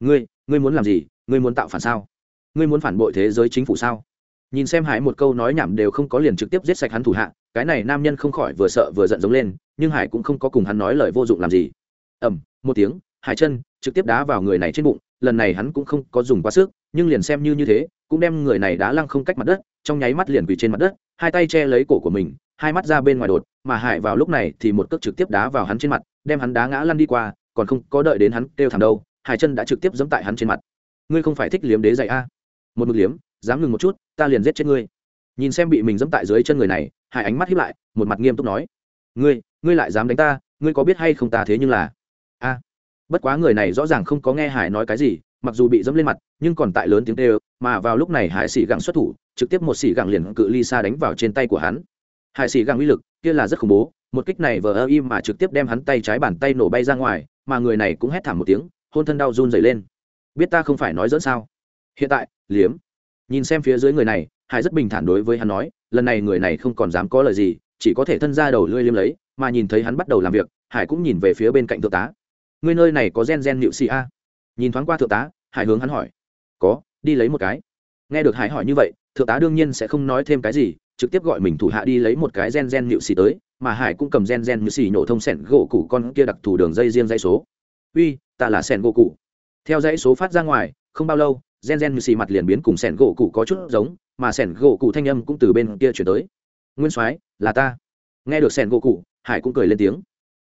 [SPEAKER 1] Ngươi ngươi muốn làm gì? Ngươi muốn tạo phản sao? Ngươi muốn phản bội thế giới chính phủ sao? Nhìn xem hải một câu nói nhảm đều không có liền trực tiếp giết sạch hắn thủ hạ, cái này nam nhân không khỏi vừa sợ vừa giận giống lên, nhưng hải cũng không có cùng hắn nói lời vô dụng làm gì. Ẩm một tiếng, hải chân trực tiếp đá vào người này trên bụng, lần này hắn cũng không có dùng quá sức, nhưng liền xem như như thế, cũng đem người này đá lăng không cách mặt đất, trong nháy mắt liền quỳ trên mặt đất, hai tay che lấy cổ của mình, hai mắt ra bên ngoài đột, mà hải vào lúc này thì một cước trực tiếp đá vào hắn trên mặt, đem hắn đá ngã lăn đi qua, còn không có đợi đến hắn kêu thẳng đâu, hải chân đã trực tiếp giẫm tại hắn trên mặt. Ngươi không phải thích liếm đế dạy a? Một mực liếm dám ngừng một chút, ta liền giết chết ngươi. Nhìn xem bị mình dẫm tại dưới chân người này hải ánh mắt hiếp lại, một mặt nghiêm túc nói, ngươi ngươi lại dám đánh ta, ngươi có biết hay không ta thế nhưng là? A. Bất quá người này rõ ràng không có nghe hải nói cái gì, mặc dù bị dẫm lên mặt, nhưng còn tại lớn tiếng tê mà vào lúc này hải sĩ gặng xuất thủ, trực tiếp một sĩ gặng liền cự ly xa đánh vào trên tay của hắn. Hải sĩ gặng uy lực, kia là rất khủng bố, một kích này vờ ơ im mà trực tiếp đem hắn tay trái bàn tay nổ bay ra ngoài, mà người này cũng hét thảm một tiếng, hôn thân đau run dày lên. Biết ta không phải nói dẫn sao? Hiện tại, liếm nhìn xem phía dưới người này, hải rất bình thản đối với hắn nói, lần này người này không còn dám có lời gì, chỉ có thể thân ra đầu lưỡi liếm lấy, mà nhìn thấy hắn bắt đầu làm việc, hải cũng nhìn về phía bên cạnh thượng tá. Người nơi này có gen gen nịu xì a? Nhìn thoáng qua thượng tá, hải hướng hắn hỏi. Có, đi lấy một cái. Nghe được hải hỏi như vậy, thượng tá đương nhiên sẽ không nói thêm cái gì, trực tiếp gọi mình thủ hạ đi lấy một cái gen gen nịu xì tới, mà hải cũng cầm gen gen nịu xì nhổ thông sẻn gỗ củ con kia đặc thù đường dây riêng dây số. Uy, ta là sẻn gỗ củ theo dãy số phát ra ngoài, không bao lâu gen gen nhự xì mặt liền biến cùng sẻn gỗ cụ có chút giống, mà sẻn gỗ cụ thanh âm cũng từ bên kia chuyển tới. Nguyên soái, là ta. Nghe được sẻn gỗ cụ, hải cũng cười lên tiếng.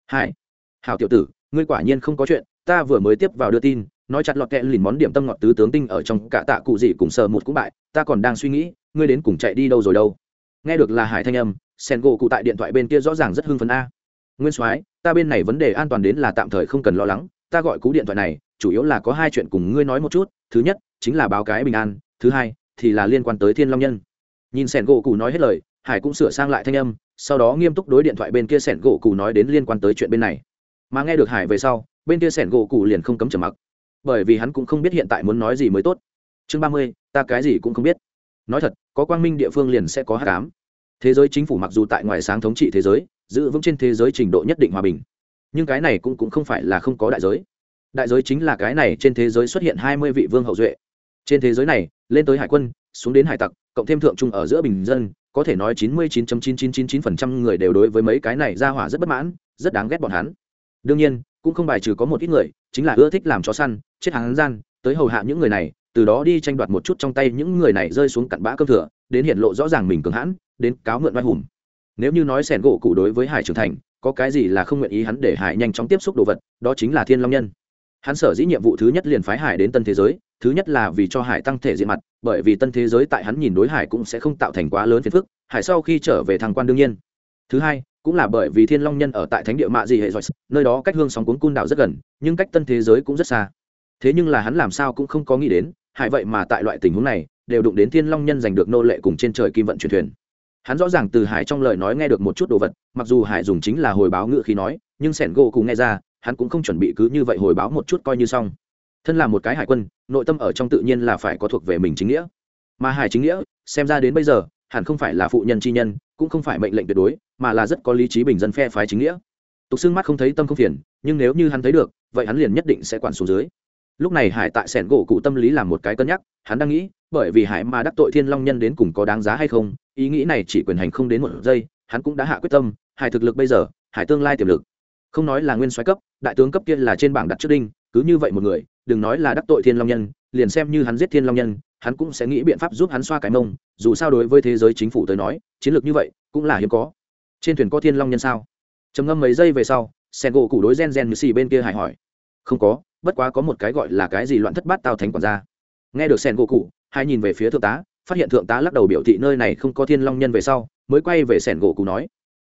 [SPEAKER 1] Hải, hảo tiểu tử, ngươi quả nhiên không có chuyện, ta vừa mới tiếp vào đưa tin, nói chặt lọt kẹ lìn món điểm tâm ngọt tứ tướng tinh ở trong cả tạ cụ gì cùng sờ một cũng bại, ta còn đang suy nghĩ, ngươi đến cùng chạy đi đâu rồi đâu. Nghe được là hải thanh âm sen gỗ cụ tại điện thoại bên kia rõ ràng rất hưng phấn a. Nguyên soái, ta bên này vấn đề an toàn đến là tạm thời không cần lo lắng, ta gọi cú điện thoại này chủ yếu là có hai chuyện cùng ngươi nói một chút thứ nhất chính là báo cái bình an thứ hai thì là liên quan tới thiên long nhân. Nhìn sẻn gỗ cụ nói hết lời hải cũng sửa sang lại thanh âm sau đó nghiêm túc đối điện thoại bên kia sẻn gỗ cụ nói đến liên quan tới chuyện bên này. Mà nghe được hải về sau bên kia sẻn gỗ cụ liền không cấm trầm mặc bởi vì hắn cũng không biết hiện tại muốn nói gì mới tốt. Chương ba mươi ta cái gì cũng không biết. Nói thật có quang minh địa phương liền sẽ có hát cám thế giới chính phủ mặc dù tại ngoài sáng thống trị thế giới giữ vững trên thế giới trình độ nhất định hòa bình nhưng cái này cũng, cũng không phải là không có đại giới đại giới chính là cái này trên thế giới xuất hiện hai mươi vị vương hậu duệ. Trên thế giới này, lên tới hải quân, xuống đến hải tặc, cộng thêm thượng trung ở giữa bình dân, có thể nói chín mươi chín chín chín chín chín phần trăm người đều đối với mấy cái này ra hỏa rất bất mãn, rất đáng ghét bọn hắn. Đương nhiên, cũng không bài trừ có một ít người, chính là ưa thích làm chó săn, chết hàng gian, tới hầu hạ những người này, từ đó đi tranh đoạt một chút trong tay những người này rơi xuống cặn bã cơm thừa, đến hiện lộ rõ ràng mình cường hãn, đến cáo mượn oai hùng. Nếu như nói sẻn gỗ cụ đối với hải trưởng thành, có cái gì là không nguyện ý hắn để hải nhanh chóng tiếp xúc đồ vật, đó chính là thiên long nhân hắn sở dĩ nhiệm vụ thứ nhất liền phái hải đến tân thế giới, thứ nhất là vì cho hải tăng thể diện mặt, bởi vì tân thế giới tại hắn nhìn đối hải cũng sẽ không tạo thành quá lớn phiền phức, hải sau khi trở về Thăng quan đương nhiên. Thứ hai, cũng là bởi vì thiên long nhân ở tại thánh địa mạ dị hệ giỏi, nơi đó cách hương sóng cuốn cun đảo rất gần, nhưng cách tân thế giới cũng rất xa. Thế nhưng là hắn làm sao cũng không có nghĩ đến, hải vậy mà tại loại tình huống này, đều đụng đến thiên long nhân giành được nô lệ cùng trên trời kim vận truyền thuyền. Hắn rõ ràng từ hải trong lời nói nghe được một chút đồ vật, mặc dù hải dùng chính là hồi báo ngự khi nói, nhưng sẻn gỗ cùng nghe ra hắn cũng không chuẩn bị cứ như vậy hồi báo một chút coi như xong. Thân là một cái hải quân, nội tâm ở trong tự nhiên là phải có thuộc về mình chính nghĩa. Mà hải chính nghĩa, xem ra đến bây giờ, hẳn không phải là phụ nhân chi nhân, cũng không phải mệnh lệnh tuyệt đối, mà là rất có lý trí bình dân phe phái chính nghĩa. Tục xương mắt không thấy tâm không phiền, nhưng nếu như hắn thấy được, vậy hắn liền nhất định sẽ quản xuống dưới. Lúc này hải tại sẻn gỗ cụ tâm lý làm một cái cân nhắc, hắn đang nghĩ, bởi vì hải mà đắc tội thiên long nhân đến cùng có đáng giá hay không, ý nghĩ này chỉ quyền hành không đến một giây, hắn cũng đã hạ quyết tâm, hải thực lực bây giờ, hải tương lai tiềm lực không nói là nguyên soái cấp, đại tướng cấp kia là trên bảng đặt trước đinh, cứ như vậy một người, đừng nói là đắc tội thiên long nhân, liền xem như hắn giết thiên long nhân, hắn cũng sẽ nghĩ biện pháp giúp hắn xoa cái mông, dù sao đối với thế giới chính phủ tới nói, chiến lược như vậy cũng là hiếm có. Trên thuyền có thiên long nhân sao? Trầm ngâm mấy giây về sau sen gỗ cụ đối gen gen như xì bên kia hải hỏi. Không có, bất quá có một cái gọi là cái gì loạn thất bát tao thánh quản gia. Nghe được sen gỗ cụ hai nhìn về phía thượng tá, phát hiện thượng tá lắc đầu biểu thị nơi này không có thiên long nhân về sau, mới quay về sen gỗ cụ nói.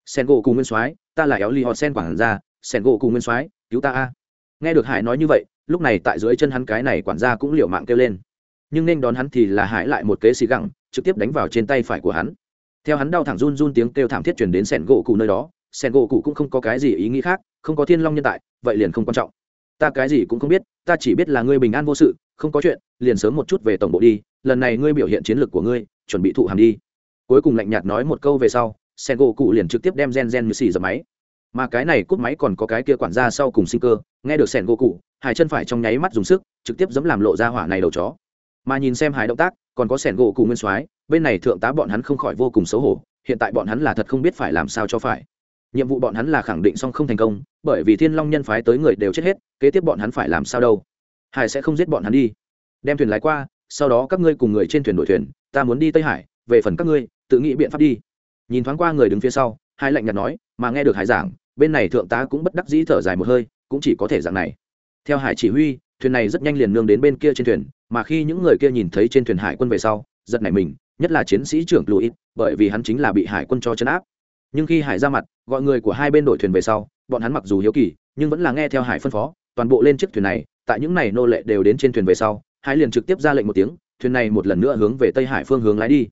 [SPEAKER 1] Sen gỗ cụ nguyên soái, ta là éo ly họ sen quản gia sẻn gỗ cùng nguyên soái, cứu ta a. Nghe được hải nói như vậy, lúc này tại dưới chân hắn cái này quản gia cũng liều mạng kêu lên. Nhưng nên đón hắn thì là hải lại một kế xì gẳng, trực tiếp đánh vào trên tay phải của hắn. Theo hắn đau thẳng run run tiếng kêu thảm thiết chuyển đến sẻn gỗ cụ nơi đó, sẻn gỗ cụ cũng không có cái gì ý nghĩ khác, không có thiên long nhân tại, vậy liền không quan trọng. Ta cái gì cũng không biết, ta chỉ biết là ngươi bình an vô sự, không có chuyện, liền sớm một chút về tổng bộ đi, lần này ngươi biểu hiện chiến lược của ngươi, chuẩn bị thụ hàm đi. Cuối cùng lạnh nhạt nói một câu về sau sen gỗ cụ liền trực tiếp đem gen gen như xì dập máy mà cái này cút máy còn có cái kia quản gia sau cùng sinh cơ, nghe được sẻn gỗ cụ hải chân phải trong nháy mắt dùng sức, trực tiếp dẫm làm lộ ra hỏa này đầu chó. Mà nhìn xem hải động tác, còn có sẻn gỗ cụ nguyên soái, bên này thượng tá bọn hắn không khỏi vô cùng xấu hổ, hiện tại bọn hắn là thật không biết phải làm sao cho phải. Nhiệm vụ bọn hắn là khẳng định xong không thành công, bởi vì thiên long nhân phái tới người đều chết hết, kế tiếp bọn hắn phải làm sao đâu? Hải sẽ không giết bọn hắn đi. Đem thuyền lái qua, sau đó các ngươi cùng người trên thuyền đội thuyền, ta muốn đi tây hải, về phần các ngươi, tự nghĩ biện pháp đi. Nhìn thoáng qua người đứng phía sau hai lạnh nhạt nói, mà nghe được hải giảng bên này thượng tá cũng bất đắc dĩ thở dài một hơi, cũng chỉ có thể dạng này. Theo hải chỉ huy, thuyền này rất nhanh liền nương đến bên kia trên thuyền, mà khi những người kia nhìn thấy trên thuyền hải quân về sau, giật nảy mình, nhất là chiến sĩ trưởng louis, bởi vì hắn chính là bị hải quân cho chấn áp. Nhưng khi hải ra mặt, gọi người của hai bên đội thuyền về sau, bọn hắn mặc dù hiếu kỳ, nhưng vẫn là nghe theo hải phân phó, toàn bộ lên chiếc thuyền này, tại những này nô lệ đều đến trên thuyền về sau, hải liền trực tiếp ra lệnh một tiếng, thuyền này một lần nữa hướng về tây hải phương hướng lái đi.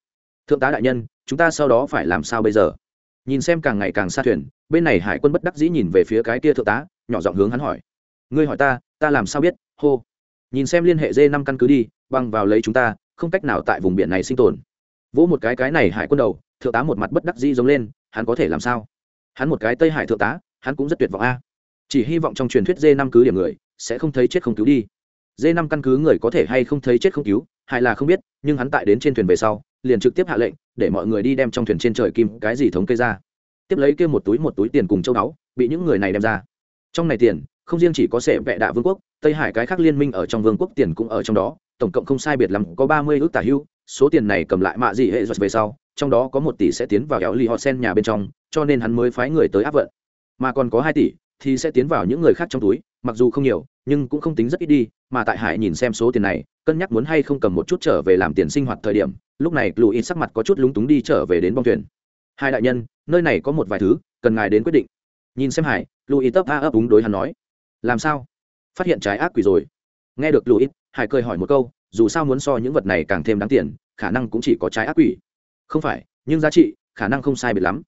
[SPEAKER 1] Thượng tá đại nhân, chúng ta sau đó phải làm sao bây giờ? Nhìn xem càng ngày càng xa thuyền bên này hải quân bất đắc dĩ nhìn về phía cái kia thượng tá, nhỏ giọng hướng hắn hỏi. Ngươi hỏi ta ta làm sao biết? Hô. Nhìn xem liên hệ d năm căn cứ đi, băng vào lấy chúng ta, không cách nào tại vùng biển này sinh tồn. Vỗ một cái cái này hải quân đầu, thượng tá một mặt bất đắc dĩ giống lên, hắn có thể làm sao? Hắn một cái tây hải thượng tá, hắn cũng rất tuyệt vọng a. Chỉ hy vọng trong truyền thuyết d năm cứ điểm người, sẽ không thấy chết không cứu đi. D năm căn cứ người có thể hay không thấy chết không cứu hay là không biết, nhưng hắn tại đến trên thuyền về sau, liền trực tiếp hạ lệnh, để mọi người đi đem trong thuyền trên trời kim cái gì thống kê ra tiếp lấy kia một túi một túi tiền cùng châu báu, bị những người này đem ra. Trong này tiền, không riêng chỉ có sệ vệ đạ vương quốc, tây hải cái khác liên minh ở trong vương quốc tiền cũng ở trong đó, tổng cộng không sai biệt lắm có ba mươi ước tả hưu, số tiền này cầm lại mạ gì hệ giật về sau, trong đó có một tỷ sẽ tiến vào kéo lì họ sen nhà bên trong, cho nên hắn mới phái người tới áp vận. Mà còn có hai tỷ thì sẽ tiến vào những người khác trong túi, mặc dù không nhiều, nhưng cũng không tính rất ít đi, mà tại hải nhìn xem số tiền này, cân nhắc muốn hay không cầm một chút trở về làm tiền sinh hoạt thời điểm, lúc này lù ít sắc mặt có chút lúng túng đi trở về đến bong thuyền. Hai đại nhân nơi này có một vài thứ, cần ngài đến quyết định. Nhìn xem hải lù tấp a ấp úng đối hắn nói. Làm sao? Phát hiện trái ác quỷ rồi. Nghe được lù hải cười hỏi một câu, dù sao muốn so những vật này càng thêm đáng tiền, khả năng cũng chỉ có trái ác quỷ. Không phải, nhưng giá trị, khả năng không sai biệt lắm.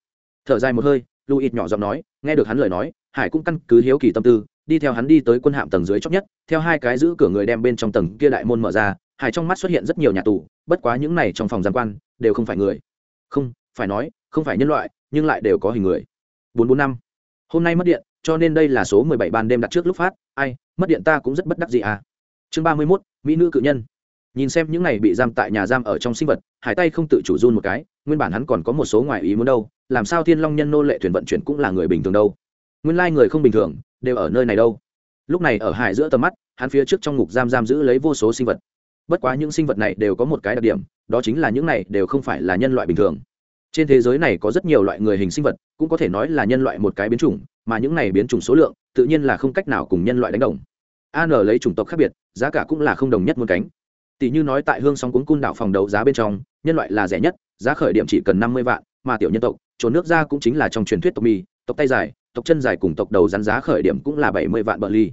[SPEAKER 1] Thở dài một hơi lù nhỏ giọng nói, nghe được hắn lời nói, hải cũng căn cứ hiếu kỳ tâm tư, đi theo hắn đi tới quân hạm tầng dưới chót nhất, theo hai cái giữ cửa người đem bên trong tầng kia đại môn mở ra, hải trong mắt xuất hiện rất nhiều nhà tù, bất quá những này trong phòng giam quan, đều không phải người. Không, phải nói, không phải nhân loại nhưng lại đều có hình người. Bốn bốn năm. Hôm nay mất điện, cho nên đây là số mười bảy ban đêm đặt trước lúc phát. Ai, mất điện ta cũng rất bất đắc gì à. Chương ba mươi mốt, mỹ nữ cự nhân. Nhìn xem những này bị giam tại nhà giam ở trong sinh vật, hải tay không tự chủ run một cái, nguyên bản hắn còn có một số ngoại ý muốn đâu, làm sao thiên long nhân nô lệ thuyền vận chuyển cũng là người bình thường đâu. Nguyên lai người không bình thường, đều ở nơi này đâu. Lúc này ở hải giữa tầm mắt, hắn phía trước trong ngục giam giam giữ lấy vô số sinh vật. Bất quá những sinh vật này đều có một cái đặc điểm, đó chính là những này đều không phải là nhân loại bình thường trên thế giới này có rất nhiều loại người hình sinh vật, cũng có thể nói là nhân loại một cái biến chủng, mà những này biến chủng số lượng, tự nhiên là không cách nào cùng nhân loại đánh đồng. An lấy chủng tộc khác biệt, giá cả cũng là không đồng nhất muôn cánh. Tỷ như nói tại hương sóng cuốn cun đảo phòng đấu giá bên trong, nhân loại là rẻ nhất, giá khởi điểm chỉ cần năm mươi vạn, mà tiểu nhân tộc, trốn nước ra cũng chính là trong truyền thuyết tộc mì, tộc tay dài, tộc chân dài cùng tộc đầu rắn giá khởi điểm cũng là bảy mươi vạn bờ ly.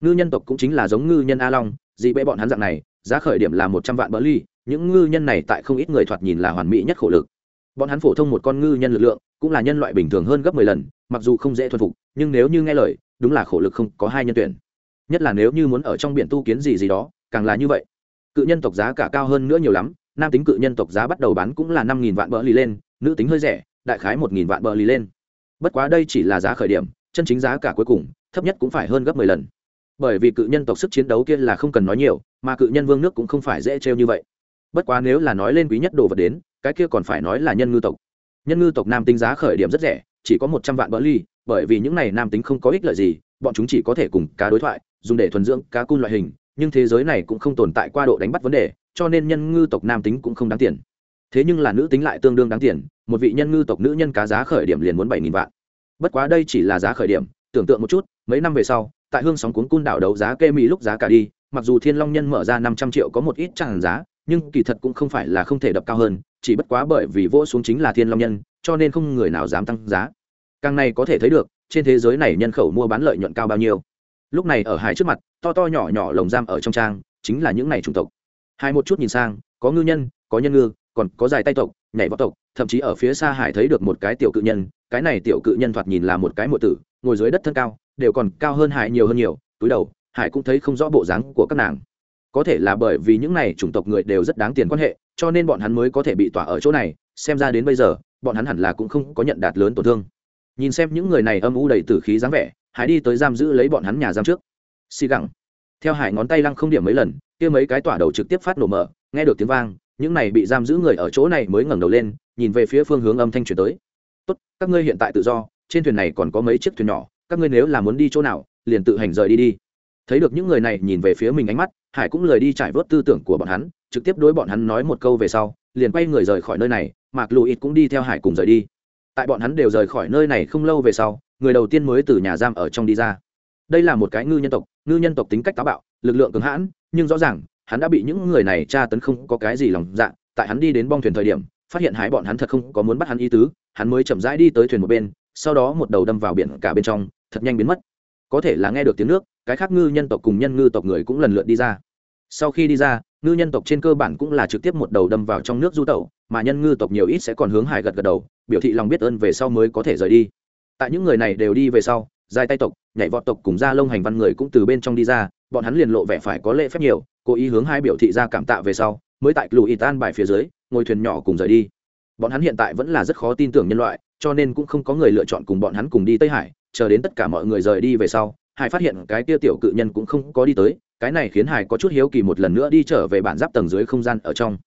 [SPEAKER 1] Ngư nhân tộc cũng chính là giống ngư nhân a long, dị bệ bọn hắn dạng này, giá khởi điểm là một trăm vạn bờ ly, những ngư nhân này tại không ít người thoạt nhìn là hoàn mỹ nhất khổ lực bọn hắn phổ thông một con ngư nhân lực lượng, cũng là nhân loại bình thường hơn gấp mười lần, mặc dù không dễ thuần phục, nhưng nếu như nghe lời, đúng là khổ lực không có hai nhân tuyển. Nhất là nếu như muốn ở trong biển tu kiến gì gì đó, càng là như vậy. Cự nhân tộc giá cả cao hơn nữa nhiều lắm, nam tính cự nhân tộc giá bắt đầu bán cũng là năm nghìn vạn bờ lì lên, nữ tính hơi rẻ, đại khái một nghìn vạn bờ lì lên. Bất quá đây chỉ là giá khởi điểm, chân chính giá cả cuối cùng, thấp nhất cũng phải hơn gấp mười lần. Bởi vì cự nhân tộc sức chiến đấu kia là không cần nói nhiều, mà cự nhân vương nước cũng không phải dễ trêu như vậy. Bất quá nếu là nói lên quý nhất đồ vật đến cái kia còn phải nói là nhân ngư tộc. Nhân ngư tộc nam tính giá khởi điểm rất rẻ, chỉ có một trăm vạn bỡ ly, bởi vì những này nam tính không có ích lợi gì, bọn chúng chỉ có thể cùng cá đối thoại, dùng để thuần dưỡng cá cun loại hình, nhưng thế giới này cũng không tồn tại qua độ đánh bắt vấn đề, cho nên nhân ngư tộc nam tính cũng không đáng tiền. Thế nhưng là nữ tính lại tương đương đáng tiền, một vị nhân ngư tộc nữ nhân cá giá khởi điểm liền muốn bảy nghìn vạn. Bất quá đây chỉ là giá khởi điểm, tưởng tượng một chút, mấy năm về sau, tại hương sóng cuốn cun đảo đấu giá kê mỹ lúc giá cả đi, mặc dù thiên long nhân mở ra năm trăm triệu có một ít tràn giá, nhưng kỳ thật cũng không phải là không thể đập cao hơn chỉ bất quá bởi vì vỗ xuống chính là thiên long nhân, cho nên không người nào dám tăng giá. Càng này có thể thấy được, trên thế giới này nhân khẩu mua bán lợi nhuận cao bao nhiêu. Lúc này ở hải trước mặt, to to nhỏ nhỏ lồng giam ở trong trang, chính là những này chủng tộc. Hai một chút nhìn sang, có ngư nhân, có nhân ngư, còn có dài tay tộc, nhảy võ tộc, thậm chí ở phía xa hải thấy được một cái tiểu cự nhân, cái này tiểu cự nhân thoạt nhìn là một cái mộ tử, ngồi dưới đất thân cao, đều còn cao hơn hải nhiều hơn nhiều, túi đầu, hải cũng thấy không rõ bộ dáng của các nàng có thể là bởi vì những này chủng tộc người đều rất đáng tiền quan hệ, cho nên bọn hắn mới có thể bị tỏa ở chỗ này, xem ra đến bây giờ, bọn hắn hẳn là cũng không có nhận đạt lớn tổn thương. Nhìn xem những người này âm u đầy tử khí dáng vẻ, hải đi tới giam giữ lấy bọn hắn nhà giam trước. Xì gẳng. Theo hải ngón tay lăng không điểm mấy lần, kia mấy cái tỏa đầu trực tiếp phát nổ mở, nghe được tiếng vang, những này bị giam giữ người ở chỗ này mới ngẩng đầu lên, nhìn về phía phương hướng âm thanh truyền tới. Tốt, các ngươi hiện tại tự do, trên thuyền này còn có mấy chiếc thuyền nhỏ, các ngươi nếu là muốn đi chỗ nào, liền tự hành rời đi đi thấy được những người này nhìn về phía mình ánh mắt, hải cũng lời đi trải vớt tư tưởng của bọn hắn, trực tiếp đối bọn hắn nói một câu về sau, liền quay người rời khỏi nơi này, mạc lù ít cũng đi theo hải cùng rời đi. Tại bọn hắn đều rời khỏi nơi này không lâu về sau, người đầu tiên mới từ nhà giam ở trong đi ra. Đây là một cái ngư nhân tộc, ngư nhân tộc tính cách táo bạo, lực lượng cứng hãn, nhưng rõ ràng, hắn đã bị những người này tra tấn không có cái gì lòng dạ. Tại hắn đi đến bong thuyền thời điểm, phát hiện hải bọn hắn thật không có muốn bắt hắn ý tứ, hắn mới chậm rãi đi tới thuyền một bên, sau đó một đầu đâm vào biển cả bên trong, thật nhanh biến mất có thể là nghe được tiếng nước, cái khác ngư nhân tộc cùng nhân ngư tộc người cũng lần lượt đi ra. Sau khi đi ra, ngư nhân tộc trên cơ bản cũng là trực tiếp một đầu đâm vào trong nước du tẩu, mà nhân ngư tộc nhiều ít sẽ còn hướng hải gật gật đầu, biểu thị lòng biết ơn về sau mới có thể rời đi. Tại những người này đều đi về sau dài tay tộc, nhảy vọt tộc cùng ra lông hành văn người cũng từ bên trong đi ra, bọn hắn liền lộ vẻ phải có lễ phép nhiều, cố ý hướng hai biểu thị ra cảm tạ về sau, mới tại lù y tan bài phía dưới, ngồi thuyền nhỏ cùng rời đi. Bọn hắn hiện tại vẫn là rất khó tin tưởng nhân loại, cho nên cũng không có người lựa chọn cùng bọn hắn cùng đi tây hải chờ đến tất cả mọi người rời đi về sau, hải phát hiện cái kia tiểu cự nhân cũng không có đi tới, cái này khiến hải có chút hiếu kỳ một lần nữa đi trở về bản giáp tầng dưới không gian ở trong.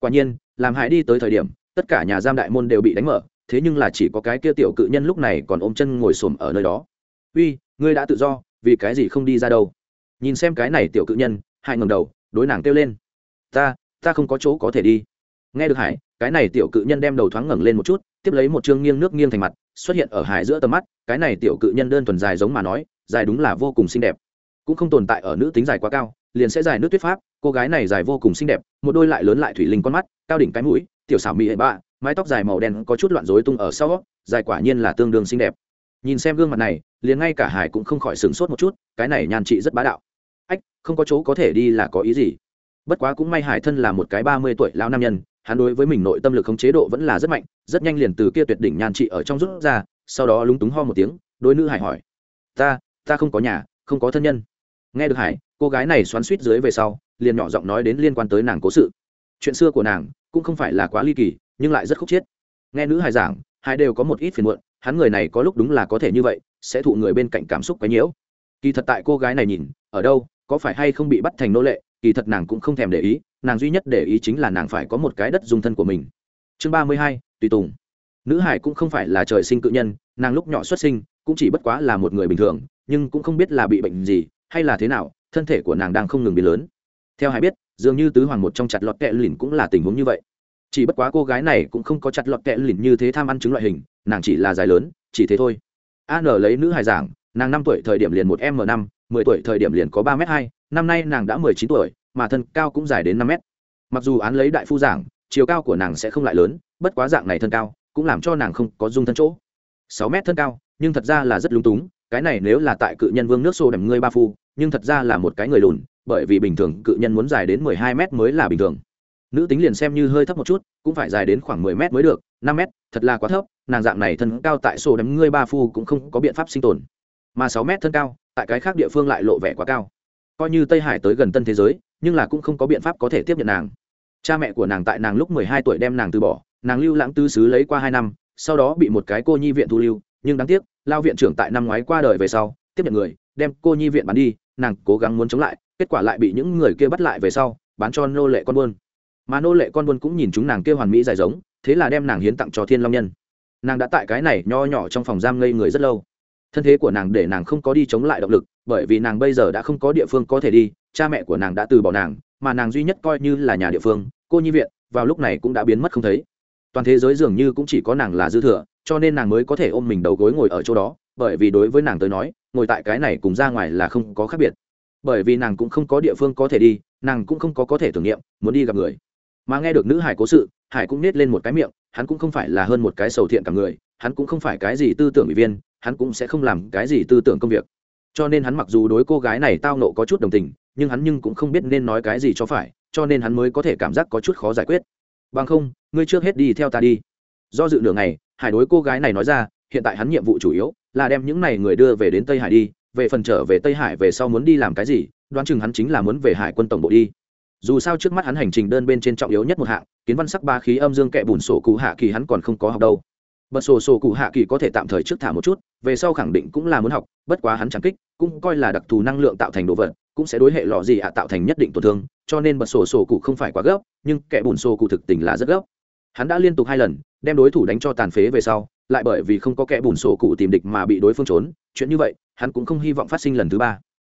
[SPEAKER 1] Quả nhiên, làm hải đi tới thời điểm, tất cả nhà giam đại môn đều bị đánh mở, thế nhưng là chỉ có cái kia tiểu cự nhân lúc này còn ôm chân ngồi xổm ở nơi đó. Uy, ngươi đã tự do, vì cái gì không đi ra đâu? Nhìn xem cái này tiểu cự nhân, hải ngầm đầu, đối nàng kêu lên. Ta ta không có chỗ có thể đi. Nghe được hải, cái này tiểu cự nhân đem đầu thoáng ngẩng lên một chút, tiếp lấy một chương nghiêng nước nghiêng thành mặt xuất hiện ở hải giữa tầm mắt, cái này tiểu cự nhân đơn thuần dài giống mà nói, dài đúng là vô cùng xinh đẹp. Cũng không tồn tại ở nữ tính dài quá cao, liền sẽ dài nước tuyết pháp, cô gái này dài vô cùng xinh đẹp, một đôi lại lớn lại thủy linh con mắt, cao đỉnh cái mũi, tiểu xảo mỹ hệ bạ, mái tóc dài màu đen có chút loạn rối tung ở sau, dài quả nhiên là tương đương xinh đẹp. Nhìn xem gương mặt này, liền ngay cả hải cũng không khỏi sửng sốt một chút, cái này nhan trị rất bá đạo. Ách, không có chỗ có thể đi là có ý gì? Bất quá cũng may hải thân là một cái ba mươi tuổi lao nam nhân hắn đối với mình nội tâm lực không chế độ vẫn là rất mạnh, rất nhanh liền từ kia tuyệt đỉnh nhan trị ở trong rút ra, sau đó lúng túng ho một tiếng, đôi nữ hải hỏi, ta ta không có nhà, không có thân nhân. Nghe được hải, cô gái này xoắn suýt dưới về sau, liền nhỏ giọng nói đến liên quan tới nàng cố sự. Chuyện xưa của nàng cũng không phải là quá ly kỳ, nhưng lại rất khúc chiết. Nghe nữ hải giảng hai đều có một ít phiền muộn, hắn người này có lúc đúng là có thể như vậy, sẽ thụ người bên cạnh cảm xúc quấy nhiễu. Kỳ thật tại cô gái này nhìn, ở đâu, có phải hay không bị bắt thành nô lệ, kỳ thật nàng cũng không thèm để ý nàng duy nhất để ý chính là nàng phải có một cái đất dung thân của mình. Chương ba mươi hai, tùy tùng. Nữ hải cũng không phải là trời sinh cự nhân, nàng lúc nhỏ xuất sinh cũng chỉ bất quá là một người bình thường, nhưng cũng không biết là bị bệnh gì, hay là thế nào, thân thể của nàng đang không ngừng biến lớn. Theo hải biết, dường như tứ hoàng một trong chặt lọt kẹ lìn cũng là tình huống như vậy. Chỉ bất quá cô gái này cũng không có chặt lọt kẹ lìn như thế tham ăn chứng loại hình, nàng chỉ là dài lớn, chỉ thế thôi. An lấy nữ hải giảng, nàng năm tuổi thời điểm liền một m năm, mười tuổi thời điểm liền có ba m hai, năm nay nàng đã mười chín tuổi mà thân cao cũng dài đến năm mét. mặc dù án lấy đại phu giảng chiều cao của nàng sẽ không lại lớn bất quá dạng này thân cao cũng làm cho nàng không có dung thân chỗ. Sáu mét thân cao nhưng thật ra là rất lung túng cái này nếu là tại cự nhân vương nước xô đầm ngươi ba phu nhưng thật ra là một cái người lùn bởi vì bình thường cự nhân muốn dài đến mười hai mét mới là bình thường. Nữ tính liền xem như hơi thấp một chút cũng phải dài đến khoảng mười mét mới được năm mét, thật là quá thấp nàng dạng này thân cao tại sổ đấm ngươi ba phu cũng không có biện pháp sinh tồn. Mà sáu mét thân cao tại cái khác địa phương lại lộ vẻ quá cao. Coi như tây hải tới gần tân thế giới nhưng là cũng không có biện pháp có thể tiếp nhận nàng. Cha mẹ của nàng tại nàng lúc mười hai tuổi đem nàng từ bỏ, nàng lưu lãng tư xứ lấy qua hai năm, sau đó bị một cái cô nhi viện thu lưu, nhưng đáng tiếc, lao viện trưởng tại năm ngoái qua đời về sau, tiếp nhận người, đem cô nhi viện bán đi, nàng cố gắng muốn chống lại, kết quả lại bị những người kia bắt lại về sau, bán cho nô lệ con buôn. Mà nô lệ con buôn cũng nhìn chúng nàng kia hoàn mỹ dài giống, thế là đem nàng hiến tặng cho thiên long nhân. Nàng đã tại cái này nho nhỏ trong phòng giam ngây người rất lâu. Thân thế của nàng để nàng không có đi chống lại động lực, bởi vì nàng bây giờ đã không có địa phương có thể đi cha mẹ của nàng đã từ bỏ nàng, mà nàng duy nhất coi như là nhà địa phương, cô nhi viện, vào lúc này cũng đã biến mất không thấy. Toàn thế giới dường như cũng chỉ có nàng là dư thừa, cho nên nàng mới có thể ôm mình đầu gối ngồi ở chỗ đó, bởi vì đối với nàng tới nói, ngồi tại cái này cùng ra ngoài là không có khác biệt. Bởi vì nàng cũng không có địa phương có thể đi, nàng cũng không có có thể tưởng niệm, muốn đi gặp người. Mà nghe được nữ hải cố sự, hải cũng nết lên một cái miệng, hắn cũng không phải là hơn một cái sầu thiện cả người, hắn cũng không phải cái gì tư tưởng ủy viên, hắn cũng sẽ không làm cái gì tư tưởng công việc cho nên hắn mặc dù đối cô gái này tao nộ có chút đồng tình, nhưng hắn nhưng cũng không biết nên nói cái gì cho phải, cho nên hắn mới có thể cảm giác có chút khó giải quyết. Bằng không, ngươi trước hết đi theo ta đi. Do dự nửa ngày, hải đối cô gái này nói ra, hiện tại hắn nhiệm vụ chủ yếu là đem những này người đưa về đến tây hải đi, về phần trở về tây hải về sau muốn đi làm cái gì, đoán chừng hắn chính là muốn về hải quân tổng bộ đi. Dù sao trước mắt hắn hành trình đơn bên trên trọng yếu nhất một hạng, kiến văn sắc ba khí âm dương kẹ bùn sổ cụ hạ kỳ hắn còn không có học đâu bật sổ sổ cụ hạ kỳ có thể tạm thời trước thả một chút, về sau khẳng định cũng là muốn học, bất quá hắn chẳng kích, cũng coi là đặc thù năng lượng tạo thành đồ vật, cũng sẽ đối hệ lọ gì ạ tạo thành nhất định tổn thương, cho nên bật sổ sổ cụ không phải quá gấp, nhưng kẻ bùn sổ cụ thực tình là rất gấp. Hắn đã liên tục hai lần, đem đối thủ đánh cho tàn phế về sau, lại bởi vì không có kẻ bùn sổ cụ tìm địch mà bị đối phương trốn, chuyện như vậy, hắn cũng không hy vọng phát sinh lần thứ ba.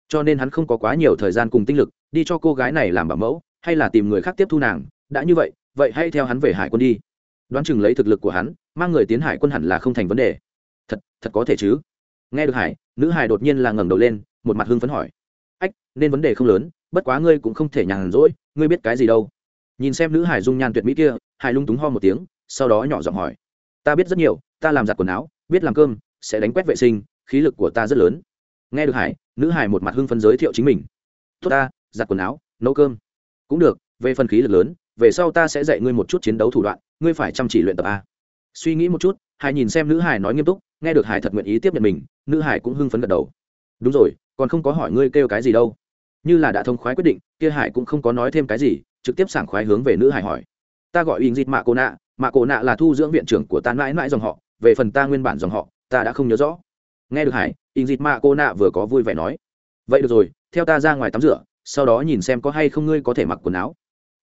[SPEAKER 1] Cho nên hắn không có quá nhiều thời gian cùng tinh lực, đi cho cô gái này làm bảo mẫu, hay là tìm người khác tiếp thu nàng, đã như vậy vậy hãy theo hắn về hải quân đi. Đoán chừng lấy thực lực của hắn mang người tiến hải quân hẳn là không thành vấn đề. Thật thật có thể chứ? Nghe được hải, nữ hải đột nhiên là ngẩng đầu lên, một mặt hưng phấn hỏi. Ách, nên vấn đề không lớn, bất quá ngươi cũng không thể nhàn rỗi, ngươi biết cái gì đâu. Nhìn xem nữ hải dung nhan tuyệt mỹ kia, hải lung túng ho một tiếng, sau đó nhỏ giọng hỏi. Ta biết rất nhiều, ta làm giặt quần áo, biết làm cơm, sẽ đánh quét vệ sinh, khí lực của ta rất lớn. Nghe được hải, nữ hải một mặt hưng phấn giới thiệu chính mình. Tốt ta giặt quần áo, nấu cơm. Cũng được, về phần khí lực lớn, về sau ta sẽ dạy ngươi một chút chiến đấu thủ đoạn, ngươi phải chăm chỉ luyện tập a suy nghĩ một chút, hải nhìn xem nữ hải nói nghiêm túc, nghe được hải thật nguyện ý tiếp nhận mình, nữ hải cũng hưng phấn gật đầu. Đúng rồi, còn không có hỏi ngươi kêu cái gì đâu. Như là đã thông khoái quyết định, kia hải cũng không có nói thêm cái gì, trực tiếp sảng khoái hướng về nữ hải hỏi. Ta gọi in dịt mạ cô nạ, mạ cô nạ là thu dưỡng viện trưởng của ta mãi mãi dòng họ, về phần ta nguyên bản dòng họ, ta đã không nhớ rõ. Nghe được hải in dịt mạ cô nạ vừa có vui vẻ nói. Vậy được rồi, theo ta ra ngoài tắm rửa, sau đó nhìn xem có hay không ngươi có thể mặc quần áo.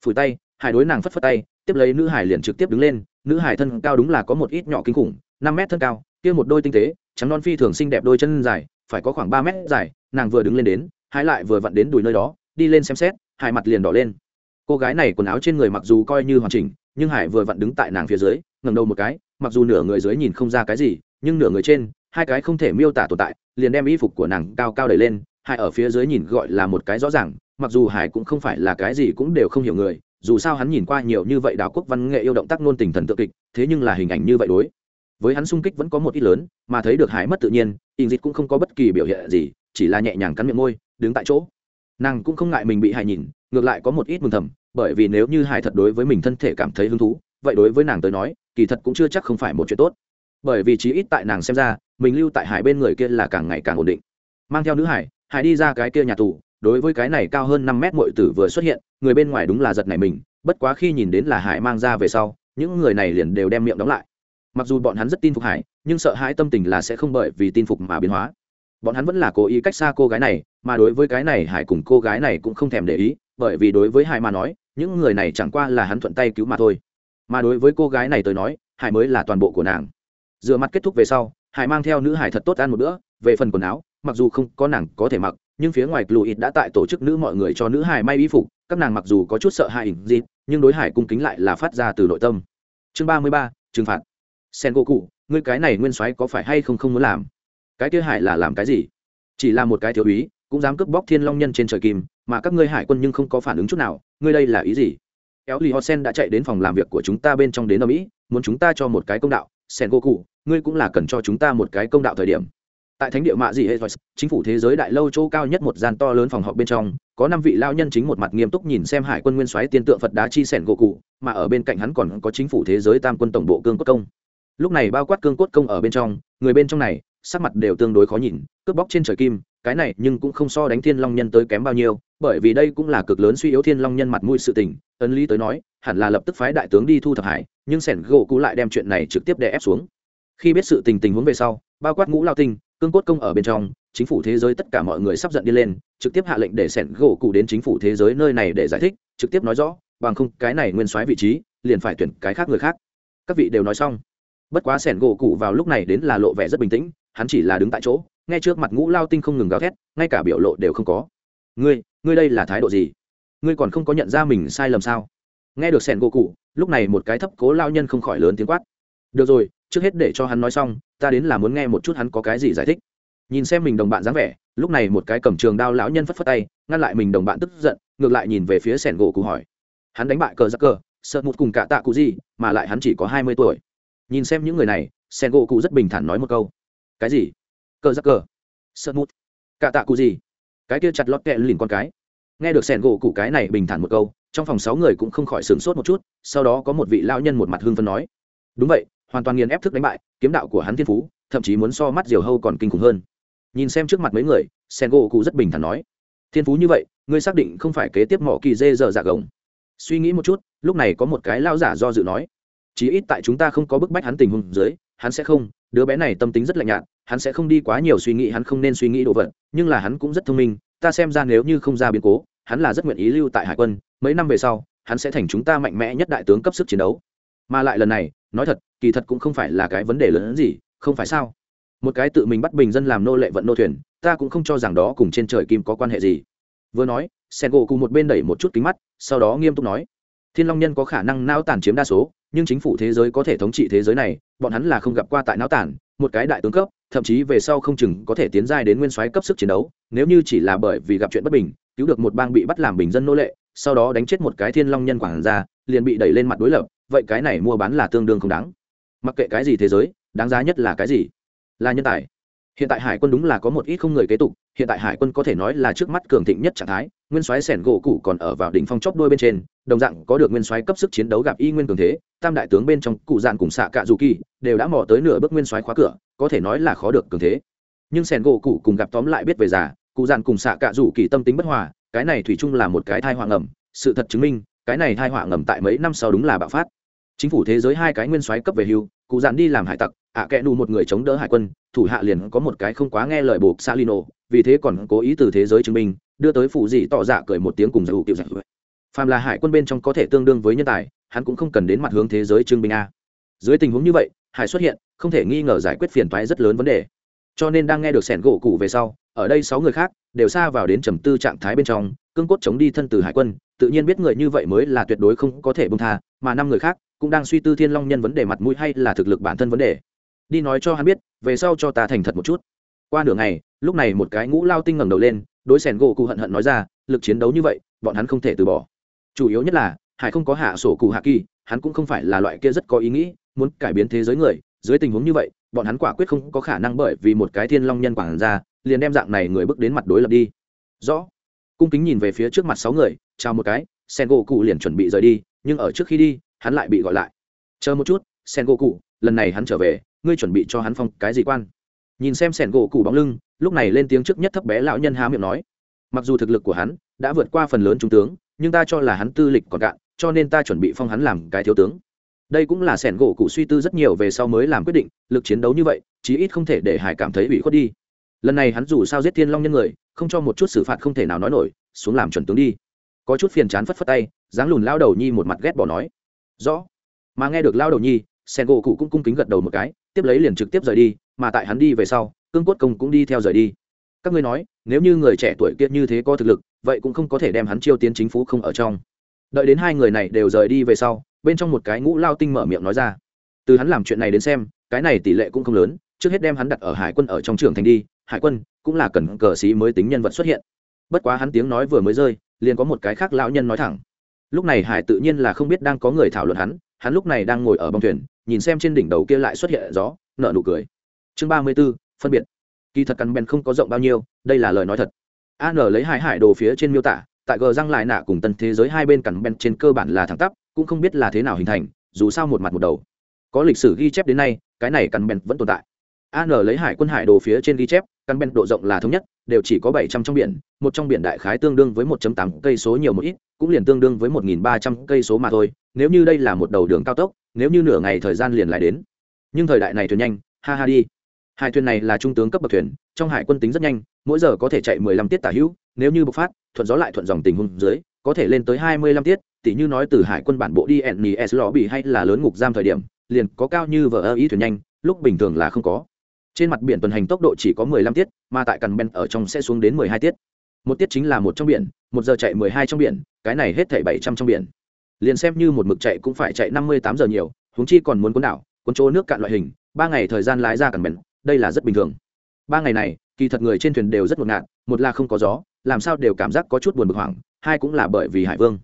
[SPEAKER 1] Phủi tay, hải đối nàng phất phất tay, tiếp lấy nữ hải liền trực tiếp đứng lên nữ hải thân cao đúng là có một ít nhỏ kinh khủng, năm mét thân cao, kia một đôi tinh tế, trắng non phi thường xinh đẹp đôi chân dài, phải có khoảng ba mét dài, nàng vừa đứng lên đến hải lại vừa vặn đến đùi nơi đó, đi lên xem xét hải mặt liền đỏ lên. Cô gái này quần áo trên người mặc dù coi như hoàn chỉnh, nhưng hải vừa vặn đứng tại nàng phía dưới ngầm đầu một cái, mặc dù nửa người dưới nhìn không ra cái gì, nhưng nửa người trên, hai cái không thể miêu tả tồn tại, liền đem y phục của nàng cao cao đẩy lên, hải ở phía dưới nhìn gọi là một cái rõ ràng, mặc dù hải cũng không phải là cái gì cũng đều không hiểu người dù sao hắn nhìn qua nhiều như vậy đảo quốc văn nghệ yêu động tác nôn tình thần tự kịch, thế nhưng là hình ảnh như vậy đối. Với hắn sung kích vẫn có một ít lớn, mà thấy được hải mất tự nhiên in dịch cũng không có bất kỳ biểu hiện gì, chỉ là nhẹ nhàng cắn miệng môi, đứng tại chỗ. Nàng cũng không ngại mình bị hải nhìn, ngược lại có một ít mừng thầm, bởi vì nếu như hải thật đối với mình thân thể cảm thấy hứng thú, vậy đối với nàng tới nói, kỳ thật cũng chưa chắc không phải một chuyện tốt. Bởi vì chí ít tại nàng xem ra, mình lưu tại hải bên người kia là càng ngày càng ổn định. Mang theo nữ hải hải đi ra cái kia nhà tù đối với cái này cao hơn năm mét mọi tử vừa xuất hiện, người bên ngoài đúng là giật này mình, bất quá khi nhìn đến là hải mang ra về sau, những người này liền đều đem miệng đóng lại. Mặc dù bọn hắn rất tin phục hải, nhưng sợ hãi tâm tình là sẽ không bởi vì tin phục mà biến hóa. Bọn hắn vẫn là cố ý cách xa cô gái này, mà đối với cái này hải cùng cô gái này cũng không thèm để ý, bởi vì đối với hải mà nói, những người này chẳng qua là hắn thuận tay cứu mà thôi. Mà đối với cô gái này tới nói, hải mới là toàn bộ của nàng. Rửa mặt kết thúc về sau, hải mang theo nữ hải thật tốt ăn một bữa, về phần quần áo, mặc dù không có nàng có thể mặc nhưng phía ngoài lụi đã tại tổ chức nữ mọi người cho nữ hải may y phục, các nàng mặc dù có chút sợ hãi gì nhưng đối hải cung kính lại là phát ra từ nội tâm. Chương ba mươi ba, trừng phạt. Sen gỗ cụ ngươi cái này nguyên soái có phải hay không không muốn làm? Cái kia hải là làm cái gì? Chỉ là một cái thiếu úy, cũng dám cướp bóc thiên long nhân trên trời kim, mà các ngươi hải quân nhưng không có phản ứng chút nào, ngươi đây là ý gì? Éo lì họ sen đã chạy đến phòng làm việc của chúng ta bên trong đến ở mỹ, muốn chúng ta cho một cái công đạo. Sen gỗ cụ ngươi cũng là cần cho chúng ta một cái công đạo thời điểm tại thánh địa mạ dị hệ chính phủ thế giới đại lâu châu cao nhất một gian to lớn phòng họp bên trong, có năm vị lao nhân chính một mặt nghiêm túc nhìn xem hải quân nguyên soái tiên tượng phật đá chi sẻn gỗ cụ, mà ở bên cạnh hắn còn có chính phủ thế giới tam quân tổng bộ cương cốt công. Lúc này bao quát cương cốt công ở bên trong, người bên trong này, sắc mặt đều tương đối khó nhìn, cướp bóc trên trời kim, cái này nhưng cũng không so đánh thiên long nhân tới kém bao nhiêu, bởi vì đây cũng là cực lớn suy yếu thiên long nhân mặt mũi sự tình, ấn lý tới nói, hẳn là lập tức phái đại tướng đi thu thập hải, nhưng sẻn gỗ cụ lại đem chuyện này trực tiếp đè ép xuống. Khi biết sự tình tình huống về sau, bao quát ngũ lao tinh cương cốt công ở bên trong, chính phủ thế giới tất cả mọi người sắp giận đi lên, trực tiếp hạ lệnh để sẻn gỗ cụ đến chính phủ thế giới nơi này để giải thích, trực tiếp nói rõ, bằng không cái này nguyên soái vị trí, liền phải tuyển cái khác người khác. Các vị đều nói xong. Bất quá sẻn gỗ cụ vào lúc này đến là lộ vẻ rất bình tĩnh, hắn chỉ là đứng tại chỗ ngay trước mặt ngũ lao tinh không ngừng gào thét, ngay cả biểu lộ đều không có. Ngươi ngươi đây là thái độ gì? Ngươi còn không có nhận ra mình sai lầm sao? Nghe được sẻn gỗ cụ, lúc này một cái thấp cố lao nhân không khỏi lớn tiếng quát. Được rồi trước hết để cho hắn nói xong, ta đến là muốn nghe một chút hắn có cái gì giải thích. Nhìn xem mình đồng bạn dáng vẻ, lúc này một cái cầm trường đao lão nhân phất phất tay, ngăn lại mình đồng bạn tức giận, ngược lại nhìn về phía sẻn gỗ cụ hỏi. Hắn đánh bại cờ giặc cờ, sợ một cùng cả tạ cụ gì, mà lại hắn chỉ có hai mươi tuổi. Nhìn xem những người này, sẻn gỗ cụ rất bình thản nói một câu. Cái gì? Cờ giặc cờ? Sợ một cả tạ cụ gì? Cái kia chặt lót kẹ lìn con cái. Nghe được sẻn gỗ cụ cái này bình thản một câu, trong phòng sáu người cũng không khỏi sửng sốt một chút, sau đó có một vị lão nhân một mặt hương phân nói. Đúng vậy hoàn toàn nghiền ép thức đánh bại, kiếm đạo của hắn thiên phú, thậm chí muốn so mắt diều hâu còn kinh khủng hơn. Nhìn xem trước mặt mấy người sen gỗ cụ rất bình thản nói, thiên phú như vậy, ngươi xác định không phải kế tiếp mỏ kỳ dê dở dạ gồng? Suy nghĩ một chút, lúc này có một cái lao giả do dự nói, chí ít tại chúng ta không có bức bách hắn tình huống dưới, hắn sẽ không, đứa bé này tâm tính rất lạnh nhạt, hắn sẽ không đi quá nhiều suy nghĩ, hắn không nên suy nghĩ đồ vật, nhưng là hắn cũng rất thông minh, ta xem ra nếu như không ra biến cố, hắn là rất nguyện ý lưu tại hải quân, mấy năm về sau, hắn sẽ thành chúng ta mạnh mẽ nhất đại tướng cấp sức chiến đấu. Mà lại lần này, nói thật kỳ thật cũng không phải là cái vấn đề lớn hơn gì, không phải sao? Một cái tự mình bắt bình dân làm nô lệ vận nô thuyền, ta cũng không cho rằng đó cùng trên trời kim có quan hệ gì. Vừa nói sen gỗ cùng một bên đẩy một chút kính mắt, sau đó nghiêm túc nói, thiên long nhân có khả năng não tàn chiếm đa số, nhưng chính phủ thế giới có thể thống trị thế giới này, bọn hắn là không gặp qua tại não tàn, một cái đại tướng cấp, thậm chí về sau không chừng có thể tiến giai đến nguyên soái cấp sức chiến đấu, nếu như chỉ là bởi vì gặp chuyện bất bình, cứu được một bang bị bắt làm bình dân nô lệ, sau đó đánh chết một cái thiên long nhân quản gia, liền bị đẩy lên mặt đối lập, vậy cái này mua bán là tương đương không đáng mặc kệ cái gì thế giới, đáng giá nhất là cái gì? Là nhân tài. Hiện tại hải quân đúng là có một ít không người kế tục, hiện tại hải quân có thể nói là trước mắt cường thịnh nhất trạng thái, nguyên soái sẻn gỗ cụ còn ở vào đỉnh phong chóp đôi bên trên, đồng dạng có được nguyên soái cấp sức chiến đấu gặp y nguyên cường thế, tam đại tướng bên trong cụ dạn cùng xạ cạ dù kỳ đều đã mò tới nửa bước nguyên soái khóa cửa, có thể nói là khó được cường thế. Nhưng sẻn gỗ cụ cùng gặp tóm lại biết về già, cụ dạn cùng xạ cạ dù kỳ tâm tính bất hòa, cái này thủy chung là một cái thai hoàng ẩm sự thật chứng minh, cái này thai họa ngầm tại mấy năm sau đúng là bạo phát chính phủ thế giới hai cái nguyên soái cấp về hưu, cụ dặn đi làm hải tặc, ạ à kẽ nù một người chống đỡ hải quân, thủ hạ liền có một cái không quá nghe lời buộc salino vì thế còn cố ý từ thế giới chứng minh, đưa tới phụ dị tỏ dạ cười một tiếng cùng giải hữu kiểu giải phàm là hải quân bên trong có thể tương đương với nhân tài, hắn cũng không cần đến mặt hướng thế giới chứng minh a. Dưới tình huống như vậy, hải xuất hiện, không thể nghi ngờ giải quyết phiền toái rất lớn vấn đề. Cho nên đang nghe được sẻn gỗ cụ về sau, ở đây sáu người khác đều xa vào đến trầm tư trạng thái bên trong, cương cốt chống đi thân từ hải quân, tự nhiên biết người như vậy mới là tuyệt đối không có thể bông tha, mà năm người khác cũng đang suy tư thiên long nhân vấn đề mặt mũi hay là thực lực bản thân vấn đề. Đi nói cho hắn biết, về sau cho ta thành thật một chút. Qua nửa ngày, lúc này một cái ngũ lao tinh ngẩng đầu lên, đối sẻn gỗ cụ hận hận nói ra, lực chiến đấu như vậy, bọn hắn không thể từ bỏ. Chủ yếu nhất là, hải không có hạ sổ cụ hạ kỳ, hắn cũng không phải là loại kia rất có ý nghĩ, muốn cải biến thế giới người. Dưới tình huống như vậy, bọn hắn quả quyết không có khả năng bởi vì một cái thiên long nhân quản ra liền đem dạng này người bước đến mặt đối lập đi. Rõ. Cung kính nhìn về phía trước mặt sáu người, chào một cái sen gỗ cụ liền chuẩn bị rời đi, nhưng ở trước khi đi hắn lại bị gọi lại. Chờ một chút, sen gỗ cụ lần này hắn trở về, ngươi chuẩn bị cho hắn phong cái gì quan? Nhìn xem sen gỗ cụ bóng lưng, lúc này lên tiếng trước nhất thấp bé lão nhân há miệng nói. Mặc dù thực lực của hắn đã vượt qua phần lớn trung tướng, nhưng ta cho là hắn tư lịch còn cạn, cho nên ta chuẩn bị phong hắn làm cái thiếu tướng. Đây cũng là sẻn gỗ cụ suy tư rất nhiều về sau mới làm quyết định, lực chiến đấu như vậy, chí ít không thể để hải cảm thấy ủy khuất đi. Lần này hắn dù sao giết thiên long nhân người, không cho một chút xử phạt không thể nào nói nổi, xuống làm chuẩn tướng đi. Có chút phiền chán phất phất tay, dáng lùn lao đầu nhi một mặt ghét bỏ nói rõ. Mà nghe được lao đầu nhi, sen gỗ cụ cũng cung kính gật đầu một cái, tiếp lấy liền trực tiếp rời đi, mà tại hắn đi về sau, cương cốt công cũng đi theo rời đi. Các ngươi nói, nếu như người trẻ tuổi kia như thế có thực lực, vậy cũng không có thể đem hắn chiêu tiến chính phủ không ở trong. Đợi đến hai người này đều rời đi về sau, bên trong một cái ngũ lao tinh mở miệng nói ra. Từ hắn làm chuyện này đến xem, cái này tỷ lệ cũng không lớn, trước hết đem hắn đặt ở hải quân ở trong trường thành đi, hải quân cũng là cần cờ sĩ mới tính nhân vật xuất hiện. Bất quá hắn tiếng nói vừa mới rơi, liền có một cái khác lão nhân nói thẳng lúc này hải tự nhiên là không biết đang có người thảo luận hắn hắn lúc này đang ngồi ở bong thuyền, nhìn xem trên đỉnh đầu kia lại xuất hiện gió nợ nụ cười. Chương ba mươi b ố phân biệt. Kỳ thật cắn bèn không có rộng bao nhiêu, đây là lời nói thật. An lấy hai hải đồ phía trên miêu tả, tại gờ răng lại nạ cùng tân thế giới hai bên cắn bèn trên cơ bản là thẳng tắp, cũng không biết là thế nào hình thành, dù sao một mặt một đầu. Có lịch sử ghi chép đến nay, cái này cắn bèn vẫn tồn tại an lấy hải quân hải đồ phía trên ghi chép, căn bên độ rộng là thống nhất, đều chỉ có bảy trăm trong biển, một trong biển đại khái tương đương với 1 tám cây số nhiều một ít, cũng liền tương đương với một nghìn ba trăm cây số mà thôi, nếu như đây là một đầu đường cao tốc, nếu như nửa ngày thời gian liền lại đến. Nhưng thời đại này thuyền nhanh, ha ha đi. Hai thuyền này là trung tướng cấp bậc thuyền, trong hải quân tính rất nhanh, mỗi giờ có thể chạy mười lăm tiết tả hữu, nếu như bộc phát, thuận gió lại thuận dòng tình huống dưới, có thể lên tới hai mươi lăm tiết tỷ như nói từ hải quân bản bộ đi nis lò bị hay là lớn ngục giam thời điểm, liền có cao như vở ơ ý thuyền nhanh, lúc bình thường là không có trên mặt biển tuần hành tốc độ chỉ có 15 tiết, mà tại cần ben ở trong sẽ xuống đến 12 tiết. Một tiết chính là một trong biển, một giờ chạy 12 trong biển, cái này hết thảy 700 trong biển. Liền xem như một mực chạy cũng phải chạy 58 giờ nhiều, huống chi còn muốn cuốn đảo, cuốn chỗ nước cạn loại hình, ba ngày thời gian lái ra cần ben đây là rất bình thường. Ba ngày này, kỳ thật người trên thuyền đều rất ngột ngạt, một là không có gió, làm sao đều cảm giác có chút buồn bực hoảng, hai cũng là bởi vì hải vương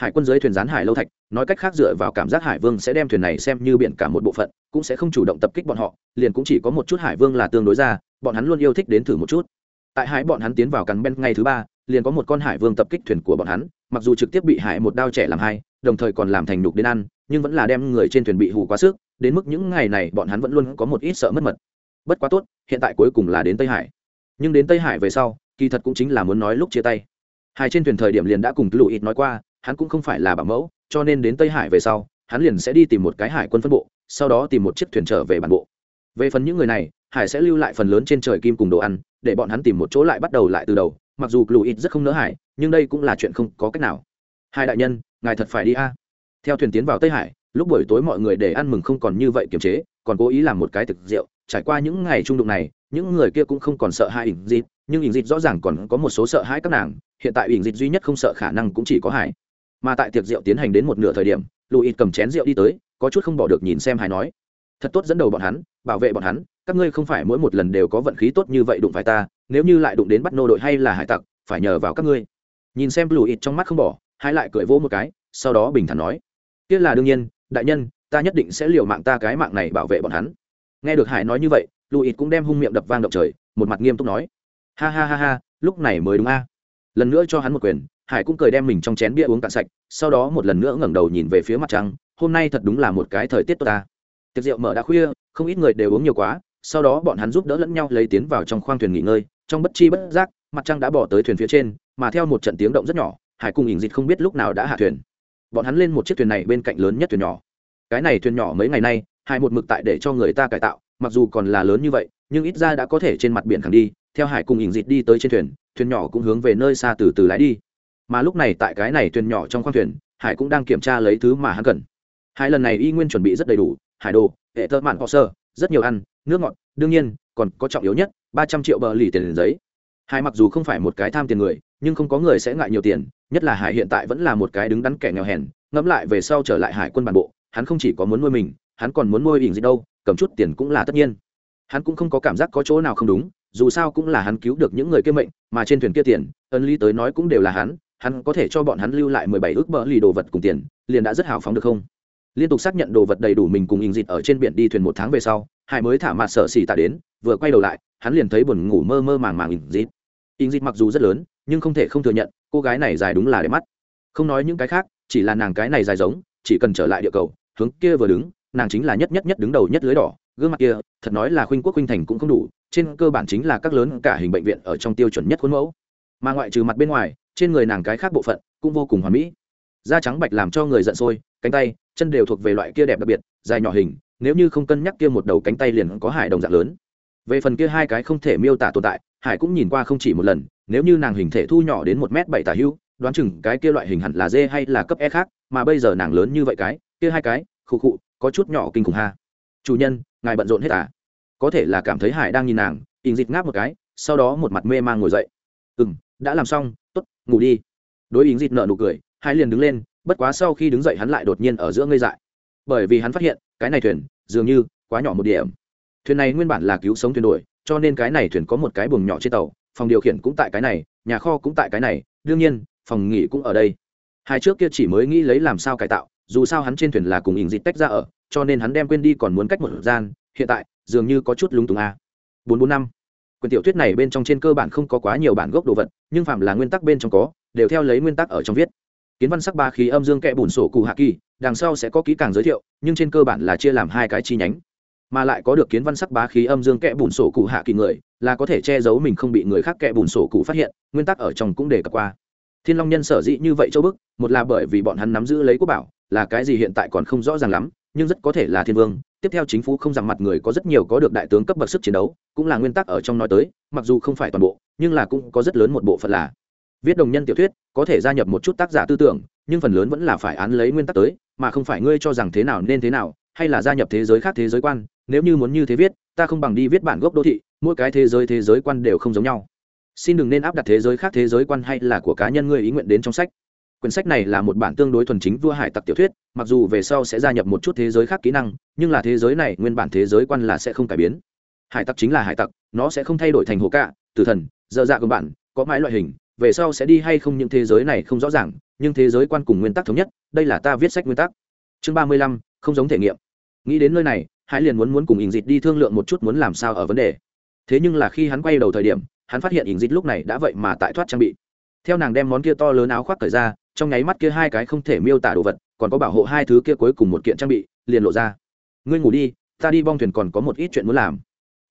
[SPEAKER 1] hải quân dưới thuyền gián hải lâu thạch, nói cách khác dựa vào cảm giác hải vương sẽ đem thuyền này xem như biển cả một bộ phận, cũng sẽ không chủ động tập kích bọn họ, liền cũng chỉ có một chút hải vương là tương đối ra, bọn hắn luôn yêu thích đến thử một chút. Tại hải bọn hắn tiến vào cắn ben ngày thứ ba, liền có một con hải vương tập kích thuyền của bọn hắn, mặc dù trực tiếp bị hải một đao trẻ làm hai, đồng thời còn làm thành đục đến ăn, nhưng vẫn là đem người trên thuyền bị hù quá sức, đến mức những ngày này bọn hắn vẫn luôn có một ít sợ mất mật. Bất quá tốt, hiện tại cuối cùng là đến tây hải. Nhưng đến tây hải về sau, kỳ thật cũng chính là muốn nói lúc chia tay. Hải trên thuyền thời điểm liền đã cùng lụ ít nói qua hắn cũng không phải là bảo mẫu, cho nên đến tây hải về sau, hắn liền sẽ đi tìm một cái hải quân phân bộ, sau đó tìm một chiếc thuyền trở về bản bộ. Về phần những người này, hải sẽ lưu lại phần lớn trên trời kim cùng đồ ăn, để bọn hắn tìm một chỗ lại bắt đầu lại từ đầu, mặc dù lù ít rất không nỡ hải, nhưng đây cũng là chuyện không có cách nào. Hai đại nhân, ngài thật phải đi a. Theo thuyền tiến vào tây hải, lúc buổi tối mọi người để ăn mừng không còn như vậy kiềm chế, còn cố ý làm một cái thực rượu. Trải qua những ngày trung đụng này, những người kia cũng không còn sợ hai ỉnh dịp nhưng ỉnh dịt rõ ràng còn có một số sợ hãi các nàng. Hiện tại ỉnh dịt duy nhất không sợ khả năng cũng chỉ có hải mà tại tiệc rượu tiến hành đến một nửa thời điểm lùi cầm chén rượu đi tới, có chút không bỏ được nhìn xem hải nói. Thật tốt dẫn đầu bọn hắn, bảo vệ bọn hắn, các ngươi không phải mỗi một lần đều có vận khí tốt như vậy đụng phải ta, nếu như lại đụng đến bắt nô đội hay là hải tặc, phải nhờ vào các ngươi. Nhìn xem lùi trong mắt không bỏ, hai lại cười vỗ một cái, sau đó bình thản nói. Tiếc là đương nhiên, đại nhân, ta nhất định sẽ liều mạng ta cái mạng này bảo vệ bọn hắn. Nghe được hải nói như vậy lùi cũng đem hung miệng đập vang động trời, một mặt nghiêm túc nói. Ha ha ha ha, lúc này mới đúng a. Lần nữa cho hắn một quyền hải cũng cười đem mình trong chén bia uống cạn sạch, sau đó một lần nữa ngẩng đầu nhìn về phía mặt trăng, hôm nay thật đúng là một cái thời tiết tốt ta. Tiệc rượu mở đã khuya, không ít người đều uống nhiều quá, sau đó bọn hắn giúp đỡ lẫn nhau lấy tiến vào trong khoang thuyền nghỉ ngơi, trong bất chi bất giác, mặt trăng đã bỏ tới thuyền phía trên, mà theo một trận tiếng động rất nhỏ, hải cùng ỉn dịch không biết lúc nào đã hạ thuyền. Bọn hắn lên một chiếc thuyền này bên cạnh lớn nhất thuyền nhỏ. Cái này thuyền nhỏ mấy ngày nay, hải một mực tại để cho người ta cải tạo, mặc dù còn là lớn như vậy, nhưng ít ra đã có thể trên mặt biển khẳng đi. Theo hải cùng ỉn dịch đi tới trên thuyền thuyền nhỏ cũng hướng về nơi xa từ từ lái đi mà lúc này tại cái này thuyền nhỏ trong khoang thuyền, hải cũng đang kiểm tra lấy thứ mà hắn cần. Hai lần này y nguyên chuẩn bị rất đầy đủ, hải đồ, hệ tơ mạn hồ sơ, rất nhiều ăn, nước ngọt, đương nhiên, còn có trọng yếu nhất, ba trăm triệu bờ lì tiền giấy. Hải mặc dù không phải một cái tham tiền người, nhưng không có người sẽ ngại nhiều tiền, nhất là hải hiện tại vẫn là một cái đứng đắn kẻ nghèo hèn, ngẫm lại về sau trở lại hải quân bản bộ, hắn không chỉ có muốn nuôi mình, hắn còn muốn nuôi ỉn gì đâu, cầm chút tiền cũng là tất nhiên. Hắn cũng không có cảm giác có chỗ nào không đúng, dù sao cũng là hắn cứu được những người kia mệnh, mà trên thuyền kia tiền, ân lý tới nói cũng đều là hắn hắn có thể cho bọn hắn lưu lại mười bảy ước bờ lì đồ vật cùng tiền, liền đã rất hào phóng được không? Liên tục xác nhận đồ vật đầy đủ mình cùng hình dịt ở trên biển đi thuyền một tháng về sau hải mới thả mặt sợ sỉ tạ đến, vừa quay đầu lại, hắn liền thấy buồn ngủ mơ mơ màng màng hình dịt hình dịt mặc dù rất lớn, nhưng không thể không thừa nhận, cô gái này dài đúng là đẹp mắt. Không nói những cái khác, chỉ là nàng cái này dài giống, chỉ cần trở lại địa cầu, hướng kia vừa đứng, nàng chính là nhất nhất nhất đứng đầu nhất lưới đỏ, gương mặt kia, thật nói là khuynh quốc khuynh thành cũng không đủ, trên cơ bản chính là các lớn cả hình bệnh viện ở trong tiêu chuẩn nhất khuôn mẫu. Mà ngoại trừ mặt bên ngoài trên người nàng cái khác bộ phận cũng vô cùng hoàn mỹ. Da trắng bạch làm cho người giận sôi, cánh tay, chân đều thuộc về loại kia đẹp đặc biệt, dài nhỏ hình, nếu như không cân nhắc kia một đầu cánh tay liền có hải đồng dạng lớn. Về phần kia hai cái không thể miêu tả tồn tại, hải cũng nhìn qua không chỉ một lần, nếu như nàng hình thể thu nhỏ đến một m bảy tả hưu đoán chừng cái kia loại hình hẳn là dê hay là cấp e khác, mà bây giờ nàng lớn như vậy cái, kia hai cái, khụ khụ, có chút nhỏ kinh khủng ha. Chủ nhân, ngài bận rộn hết à? Có thể là cảm thấy hải đang nhìn nàng ình dịch ngáp một cái, sau đó một mặt mê man ngồi dậy. Ừ m đã làm xong tốt, ngủ đi. Đối ý dịt nợ nụ cười, hai liền đứng lên, bất quá sau khi đứng dậy hắn lại đột nhiên ở giữa ngây dại. Bởi vì hắn phát hiện, cái này thuyền, dường như quá nhỏ một điểm. Thuyền này nguyên bản là cứu sống thuyền đổi cho nên cái này thuyền có một cái buồng nhỏ trên tàu, phòng điều khiển cũng tại cái này, nhà kho cũng tại cái này, đương nhiên, phòng nghỉ cũng ở đây. Hai trước kia chỉ mới nghĩ lấy làm sao cải tạo, dù sao hắn trên thuyền là cùng ỉn dịch tách ra ở, cho nên hắn đem quên đi còn muốn cách một gian, hiện tại, dường như có chút lúng túng a. Bốn bốn năm quyển tiểu thuyết này bên trong trên cơ bản không có quá nhiều bản gốc đồ vật, nhưng phạm là nguyên tắc bên trong có, đều theo lấy nguyên tắc ở trong viết. Kiến văn sắc ba khí âm dương kẽ bùn sổ cụ hạ kỳ, đằng sau sẽ có kỹ càng giới thiệu, nhưng trên cơ bản là chia làm hai cái chi nhánh. Mà lại có được kiến văn sắc bá khí âm dương kẽ bùn sổ cụ hạ kỳ người, là có thể che giấu mình không bị người khác kẽ bùn sổ cụ phát hiện, nguyên tắc ở trong cũng đề cập qua. Thiên long nhân sở dĩ như vậy châu bức, một là bởi vì bọn hắn nắm giữ lấy quốc bảo, là cái gì hiện tại còn không rõ ràng lắm, nhưng rất có thể là thiên vương tiếp theo chính phủ không rằng mặt người có rất nhiều có được đại tướng cấp bậc sức chiến đấu, cũng là nguyên tắc ở trong nói tới, mặc dù không phải toàn bộ, nhưng là cũng có rất lớn một bộ phận là. Viết đồng nhân tiểu thuyết, có thể gia nhập một chút tác giả tư tưởng, nhưng phần lớn vẫn là phải án lấy nguyên tắc tới, mà không phải ngươi cho rằng thế nào nên thế nào, hay là gia nhập thế giới khác thế giới quan, nếu như muốn như thế viết, ta không bằng đi viết bản gốc đô thị, mỗi cái thế giới thế giới quan đều không giống nhau. Xin đừng nên áp đặt thế giới khác thế giới quan hay là của cá nhân ngươi ý nguyện đến trong sách quyển sách này là một bản tương đối thuần chính vua hải tặc tiểu thuyết, mặc dù về sau sẽ gia nhập một chút thế giới khác kỹ năng, nhưng là thế giới này nguyên bản thế giới quan là sẽ không cải biến. Hải tặc chính là hải tặc, nó sẽ không thay đổi thành hồ cạ, tử thần dơ dạ của bạn, có mãi loại hình, về sau sẽ đi hay không những thế giới này không rõ ràng, nhưng thế giới quan cùng nguyên tắc thống nhất, đây là ta viết sách nguyên tắc. Chương ba mươi lăm, không giống thể nghiệm. Nghĩ đến nơi này, hải liền muốn muốn cùng ỉn dịch đi thương lượng một chút muốn làm sao ở vấn đề. Thế nhưng là khi hắn quay đầu thời điểm, hắn phát hiện ỉn dịch lúc này đã vậy mà tại thoát trang bị. Theo nàng đem món kia to lớn áo khoác cởi ra trong nháy mắt kia hai cái không thể miêu tả đồ vật, còn có bảo hộ hai thứ kia cuối cùng một kiện trang bị, liền lộ ra. Ngươi ngủ đi, ta đi bong thuyền còn có một ít chuyện muốn làm.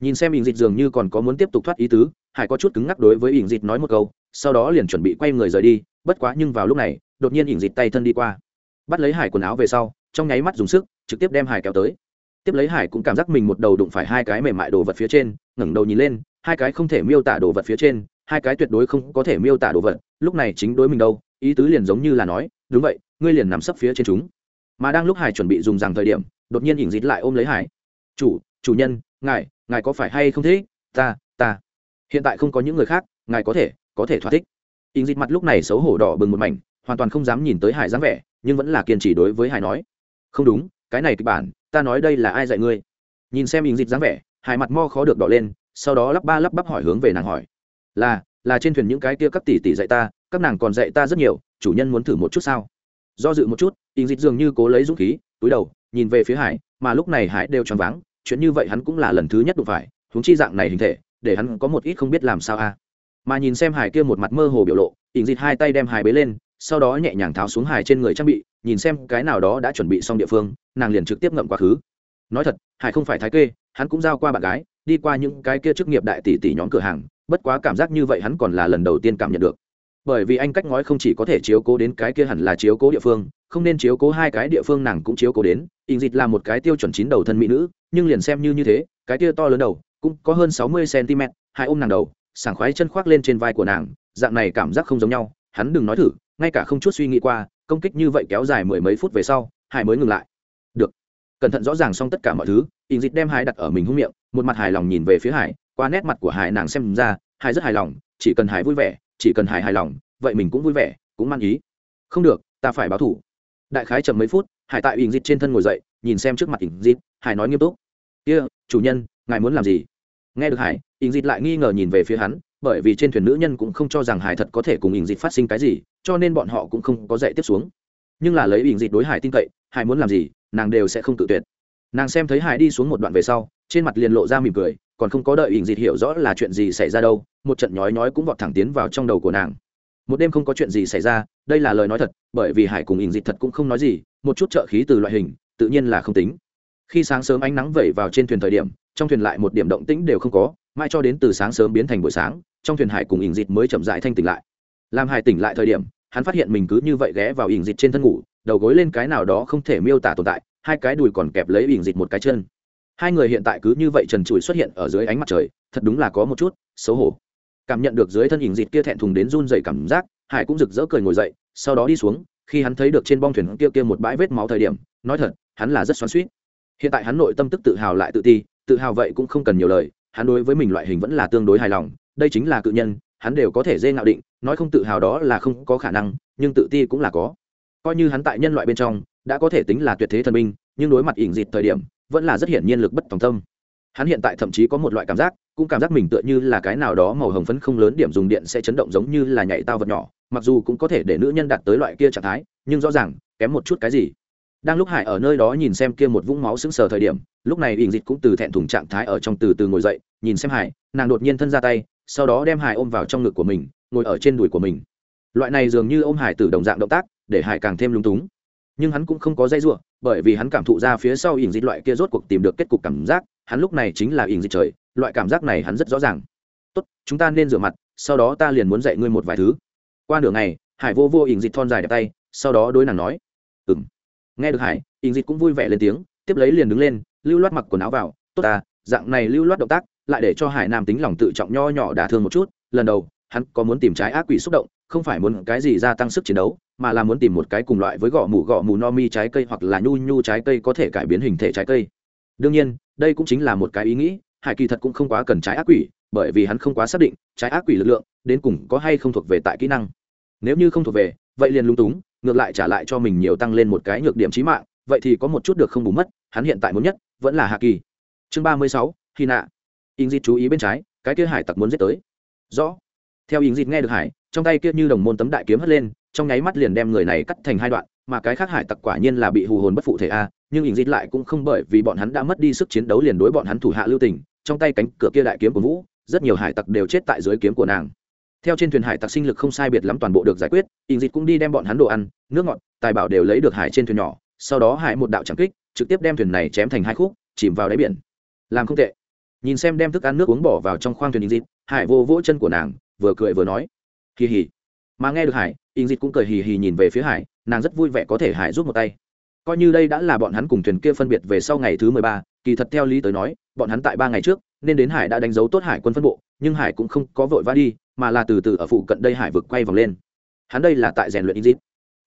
[SPEAKER 1] Nhìn xem ỉn dịch dường như còn có muốn tiếp tục thoát ý tứ, hải có chút cứng ngắc đối với ỉn dịch nói một câu, sau đó liền chuẩn bị quay người rời đi, bất quá nhưng vào lúc này, đột nhiên ỉn dịch tay thân đi qua. Bắt lấy hải quần áo về sau, trong nháy mắt dùng sức, trực tiếp đem hải kéo tới. Tiếp lấy hải cũng cảm giác mình một đầu đụng phải hai cái mềm mại đồ vật phía trên, ngẩng đầu nhìn lên, hai cái không thể miêu tả đồ vật phía trên, hai cái tuyệt đối không có thể miêu tả đồ vật, lúc này chính đối mình đâu ý tứ liền giống như là nói, đúng vậy, ngươi liền nằm sấp phía trên chúng. Mà đang lúc hải chuẩn bị dùng rằng thời điểm, đột nhiên ỉn dịt lại ôm lấy hải. Chủ chủ nhân, ngài ngài có phải hay không thế ta ta. Hiện tại không có những người khác, ngài có thể có thể thỏa thích. Ỉn dịt mặt lúc này xấu hổ đỏ bừng một mảnh, hoàn toàn không dám nhìn tới hải dáng vẻ, nhưng vẫn là kiên trì đối với hải nói, không đúng, cái này kịch bản, ta nói đây là ai dạy ngươi? Nhìn xem ỉn dịt dáng vẻ, hải mặt mo khó được đỏ lên, sau đó lắp ba lắp bắp hỏi hướng về nàng hỏi, là là trên thuyền những cái kia các tỷ tỷ dạy ta các nàng còn dạy ta rất nhiều, chủ nhân muốn thử một chút sao? Do dự một chút in dịch dường như cố lấy dũng khí, túi đầu, nhìn về phía hải, mà lúc này hải đều choáng váng, chuyện như vậy hắn cũng là lần thứ nhất đụng phải, huống chi dạng này hình thể, để hắn có một ít không biết làm sao a. Mà nhìn xem hải kia một mặt mơ hồ biểu lộ in dịch hai tay đem hải bế lên, sau đó nhẹ nhàng tháo xuống hải trên người trang bị, nhìn xem cái nào đó đã chuẩn bị xong địa phương, nàng liền trực tiếp ngậm quá khứ. Nói thật, hải không phải thái kê, hắn cũng giao qua bạn gái, đi qua những cái kia chức nghiệp đại tỷ tỷ nhóm cửa hàng, bất quá cảm giác như vậy hắn còn là lần đầu tiên cảm nhận được bởi vì anh cách ngói không chỉ có thể chiếu cố đến cái kia hẳn là chiếu cố địa phương, không nên chiếu cố hai cái địa phương nàng cũng chiếu cố đến. Ình dịch là một cái tiêu chuẩn chín đầu thân mỹ nữ, nhưng liền xem như như thế, cái kia to lớn đầu, cũng có hơn sáu mươi cm hai ôm nàng đầu, sảng khoái chân khoác lên trên vai của nàng, dạng này cảm giác không giống nhau, hắn đừng nói thử, ngay cả không chút suy nghĩ qua, công kích như vậy kéo dài mười mấy phút về sau, hải mới ngừng lại. Được. Cẩn thận rõ ràng xong tất cả mọi thứ ình dịch đem hải đặt ở mình hung miệng, một mặt hài lòng nhìn về phía hải, qua nét mặt của hải nàng xem ra, hải rất hài lòng, chỉ cần hải vui vẻ chỉ cần hải hài lòng, vậy mình cũng vui vẻ, cũng mang ý. Không được, ta phải báo thủ. Đại khái chậm mấy phút, hải tại ình dịt trên thân ngồi dậy, nhìn xem trước mặt ình dịt hải nói nghiêm túc. Kia, chủ nhân, ngài muốn làm gì? Nghe được hải ỉng dịt lại nghi ngờ nhìn về phía hắn, bởi vì trên thuyền nữ nhân cũng không cho rằng hải thật có thể cùng ỉng dịt phát sinh cái gì, cho nên bọn họ cũng không có dậy tiếp xuống. Nhưng là lấy ỉng dịt đối hải tin cậy, hải muốn làm gì, nàng đều sẽ không tự tuyệt. Nàng xem thấy hải đi xuống một đoạn về sau, trên mặt liền lộ ra mỉm cười còn không có đợi ỉn dịt hiểu rõ là chuyện gì xảy ra đâu, một trận nhói nhói cũng vọt thẳng tiến vào trong đầu của nàng. Một đêm không có chuyện gì xảy ra, đây là lời nói thật, bởi vì hải cùng ỉn dịt thật cũng không nói gì, một chút trợ khí từ loại hình, tự nhiên là không tính. Khi sáng sớm ánh nắng vẩy vào trên thuyền thời điểm, trong thuyền lại một điểm động tĩnh đều không có, mãi cho đến từ sáng sớm biến thành buổi sáng, trong thuyền hải cùng ỉn dịt mới chậm dại thanh tỉnh lại. Làm hải tỉnh lại thời điểm, hắn phát hiện mình cứ như vậy ghé vào ỉn dịt trên thân ngủ, đầu gối lên cái nào đó không thể miêu tả tồn tại, hai cái đùi còn kẹp lấy ỉn dịt một cái chân hai người hiện tại cứ như vậy trần trụi xuất hiện ở dưới ánh mặt trời, thật đúng là có một chút xấu hổ. Cảm nhận được dưới thân hình dịt kia thẹn thùng đến run dày cảm giác, hải cũng rực rỡ cười ngồi dậy, sau đó đi xuống, khi hắn thấy được trên bong thuyền kia kia một bãi vết máu thời điểm, nói thật, hắn là rất xoắn suýt hiện tại hắn nội tâm tức tự hào lại tự ti, tự hào vậy cũng không cần nhiều lời, hắn đối với mình loại hình vẫn là tương đối hài lòng, đây chính là cự nhân, hắn đều có thể dê ngạo định, nói không tự hào đó là không có khả năng, nhưng tự ti cũng là có. Coi như hắn tại nhân loại bên trong, đã có thể tính là tuyệt thế thần minh nhưng đối mặt ỉn dịt thời điểm vẫn là rất hiển nhiên lực bất tòng tâm. Hắn hiện tại thậm chí có một loại cảm giác, cũng cảm giác mình tựa như là cái nào đó màu hồng phấn không lớn điểm dùng điện sẽ chấn động giống như là nhảy tao vật nhỏ, mặc dù cũng có thể để nữ nhân đạt tới loại kia trạng thái, nhưng rõ ràng, kém một chút cái gì. Đang lúc hải ở nơi đó nhìn xem kia một vũng máu sững sờ thời điểm, lúc này ỉn dịch cũng từ thẹn thùng trạng thái ở trong từ từ ngồi dậy, nhìn xem hải, nàng đột nhiên thân ra tay, sau đó đem hải ôm vào trong ngực của mình, ngồi ở trên đùi của mình. Loại này dường như ôm hải từ đồng dạng động tác, để hải càng thêm lúng túng nhưng hắn cũng không có dây ruộng bởi vì hắn cảm thụ ra phía sau ỉn dịch loại kia rốt cuộc tìm được kết cục cảm giác, hắn lúc này chính là ỉn dịch trời, loại cảm giác này hắn rất rõ ràng. Tốt, chúng ta nên rửa mặt, sau đó ta liền muốn dạy ngươi một vài thứ. Qua nửa ngày, hải vô vô ỉn dịch thon dài đẹp tay, sau đó đối nàng nói ừng nghe được hải, ỉn dịch cũng vui vẻ lên tiếng, tiếp lấy liền đứng lên, lưu loát mặc quần áo vào, tốt ta, dạng này lưu loát động tác, lại để cho hải nam tính lòng tự trọng nho nhỏ đả thương một chút, lần đầu, hắn có muốn tìm trái ác quỷ xúc động không phải muốn cái gì gia tăng sức chiến đấu, mà là muốn tìm một cái cùng loại với gõ mù gõ mù no mi trái cây hoặc là nhu nhu trái cây có thể cải biến hình thể trái cây. Đương nhiên, đây cũng chính là một cái ý nghĩ, hải kỳ thật cũng không quá cần trái ác quỷ, bởi vì hắn không quá xác định trái ác quỷ lực lượng đến cùng có hay không thuộc về tại kỹ năng. Nếu như không thuộc về, vậy liền lung túng, ngược lại trả lại cho mình nhiều tăng lên một cái nhược điểm trí mạng, vậy thì có một chút được không bù mất, hắn hiện tại muốn nhất vẫn là hạ kỳ. Chương ba mươi sáu khi nạ in dịt chú ý bên trái, cái kia hải tặc muốn giết tới. Rõ. Theo in dịt nghe được hải trong tay kia như đồng môn tấm đại kiếm hất lên, trong nháy mắt liền đem người này cắt thành hai đoạn, mà cái khác hải tặc quả nhiên là bị hù hồn bất phụ thể a, nhưng in dịt lại cũng không bởi vì bọn hắn đã mất đi sức chiến đấu liền đối bọn hắn thủ hạ lưu tình, trong tay cánh cửa kia đại kiếm của vũ, rất nhiều hải tặc đều chết tại dưới kiếm của nàng. Theo trên thuyền hải tặc sinh lực không sai biệt lắm toàn bộ được giải quyết in dịt cũng đi đem bọn hắn đồ ăn, nước ngọt, tài bảo đều lấy được hải trên thuyền nhỏ, sau đó hải một đạo trảm kích, trực tiếp đem thuyền này chém thành hai khúc, chìm vào đáy biển. Làm không tệ. Nhìn xem đem thức ăn nước uống bỏ vào trong khoang thuyền in dịt hải vô vỗ chân của nàng, vừa cười vừa nói hì hì. Mà nghe được hải in dịch cũng cười hì hì nhìn về phía hải, nàng rất vui vẻ có thể hải rút một tay. Coi như đây đã là bọn hắn cùng thuyền kia phân biệt về sau ngày thứ mười ba, kỳ thật theo lý tới nói, bọn hắn tại ba ngày trước, nên đến hải đã đánh dấu tốt hải quân phân bộ, nhưng hải cũng không có vội vã đi, mà là từ từ ở phụ cận đây hải vực quay vòng lên. Hắn đây là tại rèn luyện in dịch.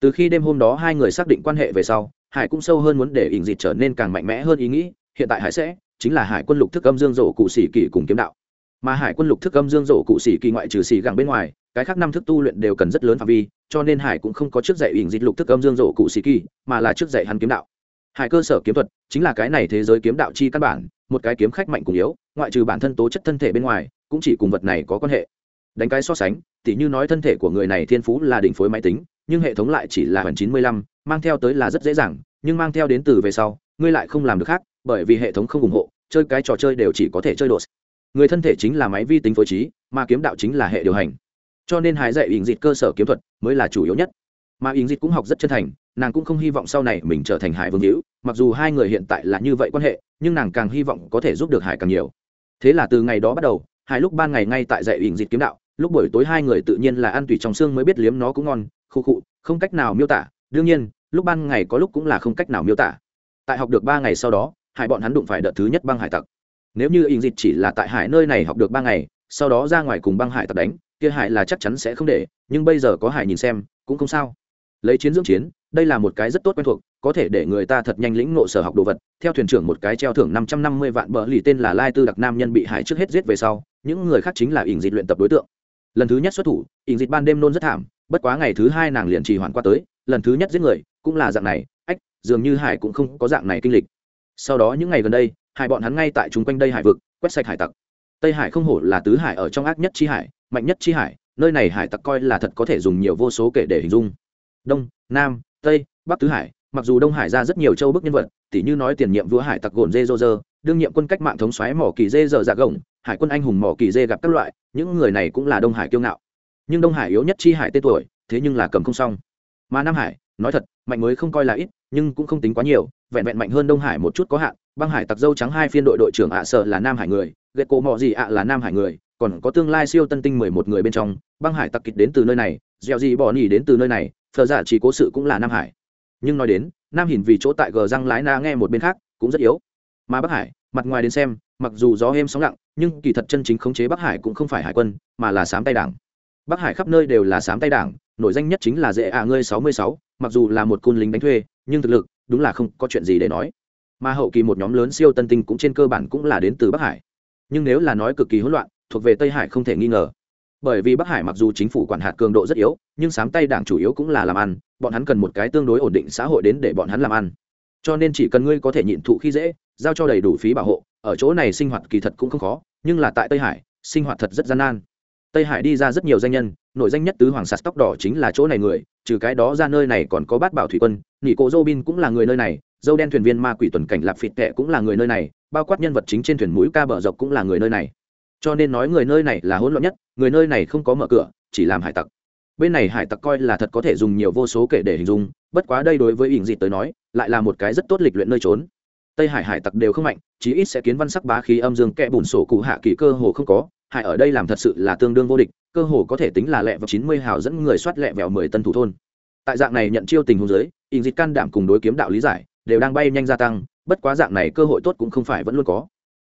[SPEAKER 1] Từ khi đêm hôm đó hai người xác định quan hệ về sau, hải cũng sâu hơn muốn để in dịch trở nên càng mạnh mẽ hơn ý nghĩ, hiện tại hải sẽ chính là hải quân lục thức âm dương rổ cụ sĩ kỳ cùng kiếm đạo. Mà hải quân lục thức âm dương rổ cụ sĩ kỳ ngoại trừ sĩ gẳng bên ngoài cái khác năm thức tu luyện đều cần rất lớn phạm vi, cho nên hải cũng không có trước dạy ỉn dịch lục thức âm dương rổ cụ sĩ kỳ, mà là trước dạy hắn kiếm đạo. Hải cơ sở kiếm thuật chính là cái này thế giới kiếm đạo chi căn bản, một cái kiếm khách mạnh cùng yếu, ngoại trừ bản thân tố chất thân thể bên ngoài, cũng chỉ cùng vật này có quan hệ. Đánh cái so sánh, tỉ như nói thân thể của người này thiên phú là đỉnh phối máy tính, nhưng hệ thống lại chỉ là hoàn chín mươi lăm, mang theo tới là rất dễ dàng, nhưng mang theo đến từ về sau, ngươi lại không làm được khác, bởi vì hệ thống không ủng hộ, chơi cái trò chơi đều chỉ có thể chơi đột người thân thể chính là máy vi tính phối trí, mà kiếm đạo chính là hệ điều hành cho nên hải dạy ỉn dịt cơ sở kiếm thuật mới là chủ yếu nhất. Mà ỉn dịt cũng học rất chân thành, nàng cũng không hy vọng sau này mình trở thành hải vương hữu, mặc dù hai người hiện tại là như vậy quan hệ, nhưng nàng càng hy vọng có thể giúp được hải càng nhiều. Thế là từ ngày đó bắt đầu hai lúc ban ngày ngay tại dạy ỉn dịt kiếm đạo, lúc buổi tối hai người tự nhiên là ăn tùy trong xương mới biết liếm nó cũng ngon, khu khụ không cách nào miêu tả. Đương nhiên, lúc ban ngày có lúc cũng là không cách nào miêu tả. Tại học được ba ngày sau đó, hải bọn hắn đụng phải đợt thứ nhất băng hải tặc. Nếu như ỉn dịt chỉ là tại hải nơi này học được ba ngày, sau đó ra ngoài cùng băng hải tặc đánh kia hải là chắc chắn sẽ không để, nhưng bây giờ có hải nhìn xem, cũng không sao. Lấy chiến dưỡng chiến, đây là một cái rất tốt quen thuộc, có thể để người ta thật nhanh lĩnh ngộ sở học đồ vật. Theo thuyền trưởng một cái treo thưởng năm trăm năm mươi vạn bờ lì tên là lai tư đặc nam nhân bị hải trước hết giết về sau, những người khác chính là ỉng dịt luyện tập đối tượng. Lần thứ nhất xuất thủ, ỉng dịt ban đêm nôn rất thảm, bất quá ngày thứ hai nàng liền trì hoãn qua tới, lần thứ nhất giết người, cũng là dạng này, ách, dường như hải cũng không có dạng này kinh lịch. Sau đó những ngày gần đây hai bọn hắn ngay tại chung quanh đây hải vực, quét sạch hải tặc. Tây hải không hổ là tứ hải ở trong ác nhất chi hải mạnh nhất chi hải, nơi này hải tặc coi là thật có thể dùng nhiều vô số kể để hình dung. Đông, nam, tây, bắc tứ hải, mặc dù đông hải ra rất nhiều châu bức nhân vật, tỉ như nói tiền nhiệm vua hải tặc gồn dê dô dơ, đương nhiệm quân cách mạng thống xoáy mỏ kỳ dê dở dạ gồng, hải quân anh hùng mỏ kỳ dê gặp các loại, những người này cũng là đông hải kiêu ngạo. Nhưng đông hải yếu nhất chi hải tên tuổi, thế nhưng là cầm không xong. Mà nam hải, nói thật, mạnh mới không coi là ít, nhưng cũng không tính quá nhiều, vẹn vẹn mạnh hơn đông hải một chút có hạn, băng hải tặc dâu trắng hai phiên đội đội trưởng ạ sợ là nam hải người ghệ cổ mọ gì ạ là nam hải người còn có tương lai siêu tân tinh mười một người bên trong, băng hải tặc kịch đến từ nơi này dẻo gì bỏ nỉ đến từ nơi này phờ giả dạ chỉ cố sự cũng là nam hải. Nhưng nói đến, nam hiển vì chỗ tại gờ răng lái na nghe một bên khác, cũng rất yếu. Mà bắc hải, mặt ngoài đến xem, mặc dù gió êm sóng lặng, nhưng kỳ thật chân chính khống chế bắc hải cũng không phải hải quân, mà là sám tay đảng. Bắc hải khắp nơi đều là sám tay đảng, nổi danh nhất chính là dễ ạ ngươi sáu mươi sáu, mặc dù là một côn lính đánh thuê, nhưng thực lực, đúng là không có chuyện gì để nói. Mà hậu kỳ một nhóm lớn siêu tân tinh cũng trên cơ bản cũng là đến từ bắc hải. Nhưng nếu là nói cực kỳ hỗn loạn thuộc về tây hải không thể nghi ngờ. Bởi vì bắc hải mặc dù chính phủ quản hạt cường độ rất yếu, nhưng sám tay đảng chủ yếu cũng là làm ăn, bọn hắn cần một cái tương đối ổn định xã hội đến để bọn hắn làm ăn. Cho nên chỉ cần ngươi có thể nhịn thụ khi dễ, giao cho đầy đủ phí bảo hộ, ở chỗ này sinh hoạt kỳ thật cũng không khó, nhưng là tại tây hải, sinh hoạt thật rất gian nan. Tây hải đi ra rất nhiều danh nhân nội danh nhất tứ hoàng sạt tóc đỏ chính là chỗ này người, trừ cái đó ra nơi này còn có bát bảo thủy quân nghỉ cổ dô bin cũng là người nơi này, dâu đen thuyền viên ma quỷ tuần cảnh lạp phịt tệ cũng là người nơi này, bao quát nhân vật chính trên thuyền mũi ca bờ dọc cũng là người nơi này cho nên nói người nơi này là hỗn loạn nhất, người nơi này không có mở cửa, chỉ làm hải tặc. Bên này hải tặc coi là thật có thể dùng nhiều vô số kể để hình dung, bất quá đây đối với ỉng dịt tới nói, lại là một cái rất tốt lịch luyện nơi trốn. Tây hải hải tặc đều không mạnh, chí ít sẽ kiến văn sắc bá khí âm dương kẽ bùn sổ cụ hạ kỳ cơ hồ không có, hải ở đây làm thật sự là tương đương vô địch, cơ hồ có thể tính là lẹ vào chín mươi hào dẫn người soát lẹ vẹo mười tân thủ thôn. Tại dạng này nhận chiêu tình huống giới ỉng dịt can đảm cùng đối kiếm đạo lý giải, đều đang bay nhanh gia tăng, bất quá dạng này cơ hội tốt cũng không phải vẫn luôn có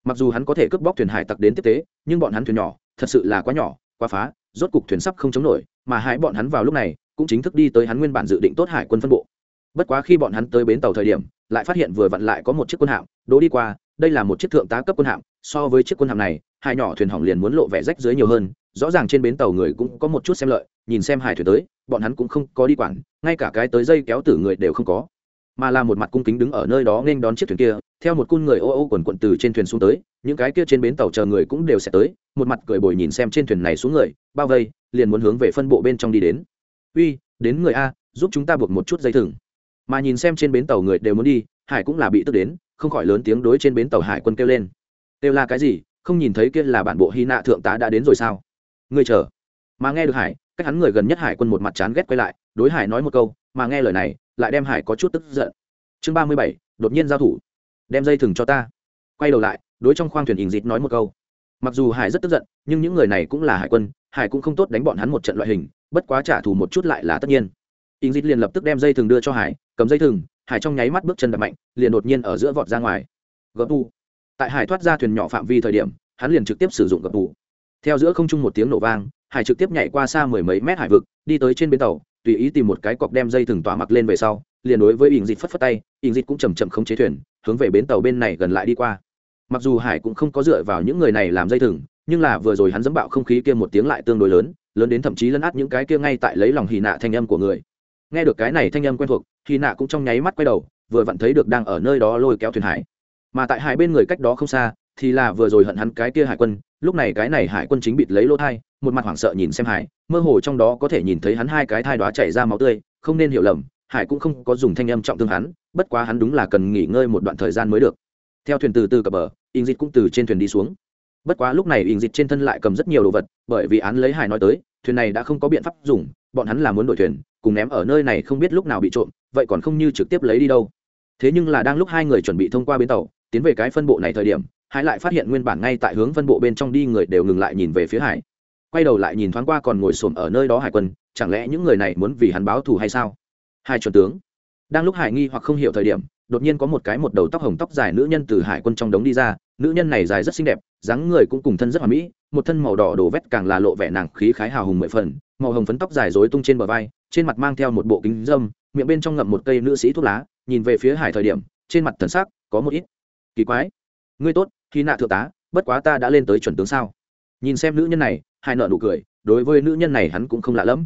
[SPEAKER 1] mặc dù hắn có thể cướp bóc thuyền hải tặc đến tiếp tế, nhưng bọn hắn thuyền nhỏ, thật sự là quá nhỏ, quá phá, rốt cục thuyền sắp không chống nổi, mà hãy bọn hắn vào lúc này, cũng chính thức đi tới hắn nguyên bản dự định tốt hải quân phân bộ. Bất quá khi bọn hắn tới bến tàu thời điểm, lại phát hiện vừa vặn lại có một chiếc quân hạm, đỗ đi qua, đây là một chiếc thượng tá cấp quân hạm, so với chiếc quân hạm này, hai nhỏ thuyền hỏng liền muốn lộ vẻ rách dưới nhiều hơn, rõ ràng trên bến tàu người cũng có một chút xem lợi, nhìn xem hải thuyền tới, bọn hắn cũng không có đi quản, ngay cả cái tới dây kéo tử người đều không có mà là một mặt cung kính đứng ở nơi đó nên đón chiếc thuyền kia, theo một cung người ô ô quần quận từ trên thuyền xuống tới, những cái kia trên bến tàu chờ người cũng đều sẽ tới, một mặt cười bồi nhìn xem trên thuyền này xuống người, bao vây, liền muốn hướng về phân bộ bên trong đi đến. Uy, đến người a, giúp chúng ta buộc một chút dây thừng. Mà nhìn xem trên bến tàu người đều muốn đi, hải cũng là bị tức đến, không khỏi lớn tiếng đối trên bến tàu hải quân kêu lên. Kêu là cái gì, không nhìn thấy kia là bản bộ hy nạ thượng tá đã đến rồi sao? Ngươi chờ. Mà nghe được hải, cách hắn người gần nhất hải quân một mặt chán ghét quay lại, đối hải nói một câu, mà nghe lời này lại đem hải có chút tức giận. Chương ba mươi bảy, đột nhiên giao thủ. Đem dây thừng cho ta. Quay đầu lại, đối trong khoang thuyền ình dịt nói một câu. Mặc dù hải rất tức giận, nhưng những người này cũng là hải quân, hải cũng không tốt đánh bọn hắn một trận loại hình, bất quá trả thù một chút lại là tất nhiên. Ình dịt liền lập tức đem dây thừng đưa cho hải, cầm dây thừng, hải trong nháy mắt bước chân đập mạnh, liền đột nhiên ở giữa vọt ra ngoài. Gập tù. Tại hải thoát ra thuyền nhỏ phạm vi thời điểm, hắn liền trực tiếp sử dụng gập tù. Theo giữa không trung một tiếng nổ vang, hải trực tiếp nhảy qua xa mười mấy mét hải vực, đi tới trên bến tàu tùy ý tìm một cái cọc đem dây thừng tỏa mặc lên về sau, liền đối với ỉng dịt phất phất tay, ỉng dịt cũng chầm chậm không chế thuyền, hướng về bến tàu bên này gần lại đi qua. Mặc dù hải cũng không có dựa vào những người này làm dây thừng, nhưng là vừa rồi hắn dẫm bạo không khí kia một tiếng lại tương đối lớn lớn đến thậm chí lấn át những cái kia ngay tại lấy lòng hì nạ thanh âm của người. Nghe được cái này thanh âm quen thuộc hì nạ cũng trong nháy mắt quay đầu, vừa vặn thấy được đang ở nơi đó lôi kéo thuyền hải. Mà tại hải bên người cách đó không xa, thì là vừa rồi hận hắn cái kia hải quân lúc này cái này hải quân chính bịt lấy lỗ thai, một mặt hoảng sợ nhìn xem hải, mơ hồ trong đó có thể nhìn thấy hắn hai cái thai đoá chảy ra máu tươi, không nên hiểu lầm, hải cũng không có dùng thanh âm trọng thương hắn, bất quá hắn đúng là cần nghỉ ngơi một đoạn thời gian mới được. Theo thuyền từ từ cập bờ in dịch cũng từ trên thuyền đi xuống. Bất quá lúc này in dịch trên thân lại cầm rất nhiều đồ vật, bởi vì án lấy hải nói tới, thuyền này đã không có biện pháp dùng, bọn hắn là muốn đổi thuyền, cùng ném ở nơi này không biết lúc nào bị trộm, vậy còn không như trực tiếp lấy đi đâu. Thế nhưng là đang lúc hai người chuẩn bị thông qua bến tàu, tiến về cái phân bộ này thời điểm hải lại phát hiện nguyên bản ngay tại hướng phân bộ bên trong đi người đều ngừng lại nhìn về phía hải. Quay đầu lại nhìn thoáng qua còn ngồi xổm ở nơi đó hải quân, chẳng lẽ những người này muốn vì hắn báo thù hay sao? Hai chuẩn tướng. Đang lúc hải nghi hoặc không hiểu thời điểm, đột nhiên có một cái một đầu tóc hồng tóc dài nữ nhân từ hải quân trong đống đi ra. Nữ nhân này dài rất xinh đẹp, dáng người cũng cùng thân rất hoà mỹ, một thân màu đỏ đổ vét càng là lộ vẻ nàng khí khái hào hùng mười phần, màu hồng phấn tóc dài rối tung trên bờ vai, trên mặt mang theo một bộ kính dâm miệng bên trong ngậm một cây nữ sĩ thuốc lá, nhìn về phía hải thời điểm, trên mặt thần sắc có một ít kỳ quái. Ngươi tốt khi nạ thượng tá, bất quá ta đã lên tới chuẩn tướng sao? Nhìn xem nữ nhân này hai nợ nụ cười, đối với nữ nhân này hắn cũng không lạ lẫm.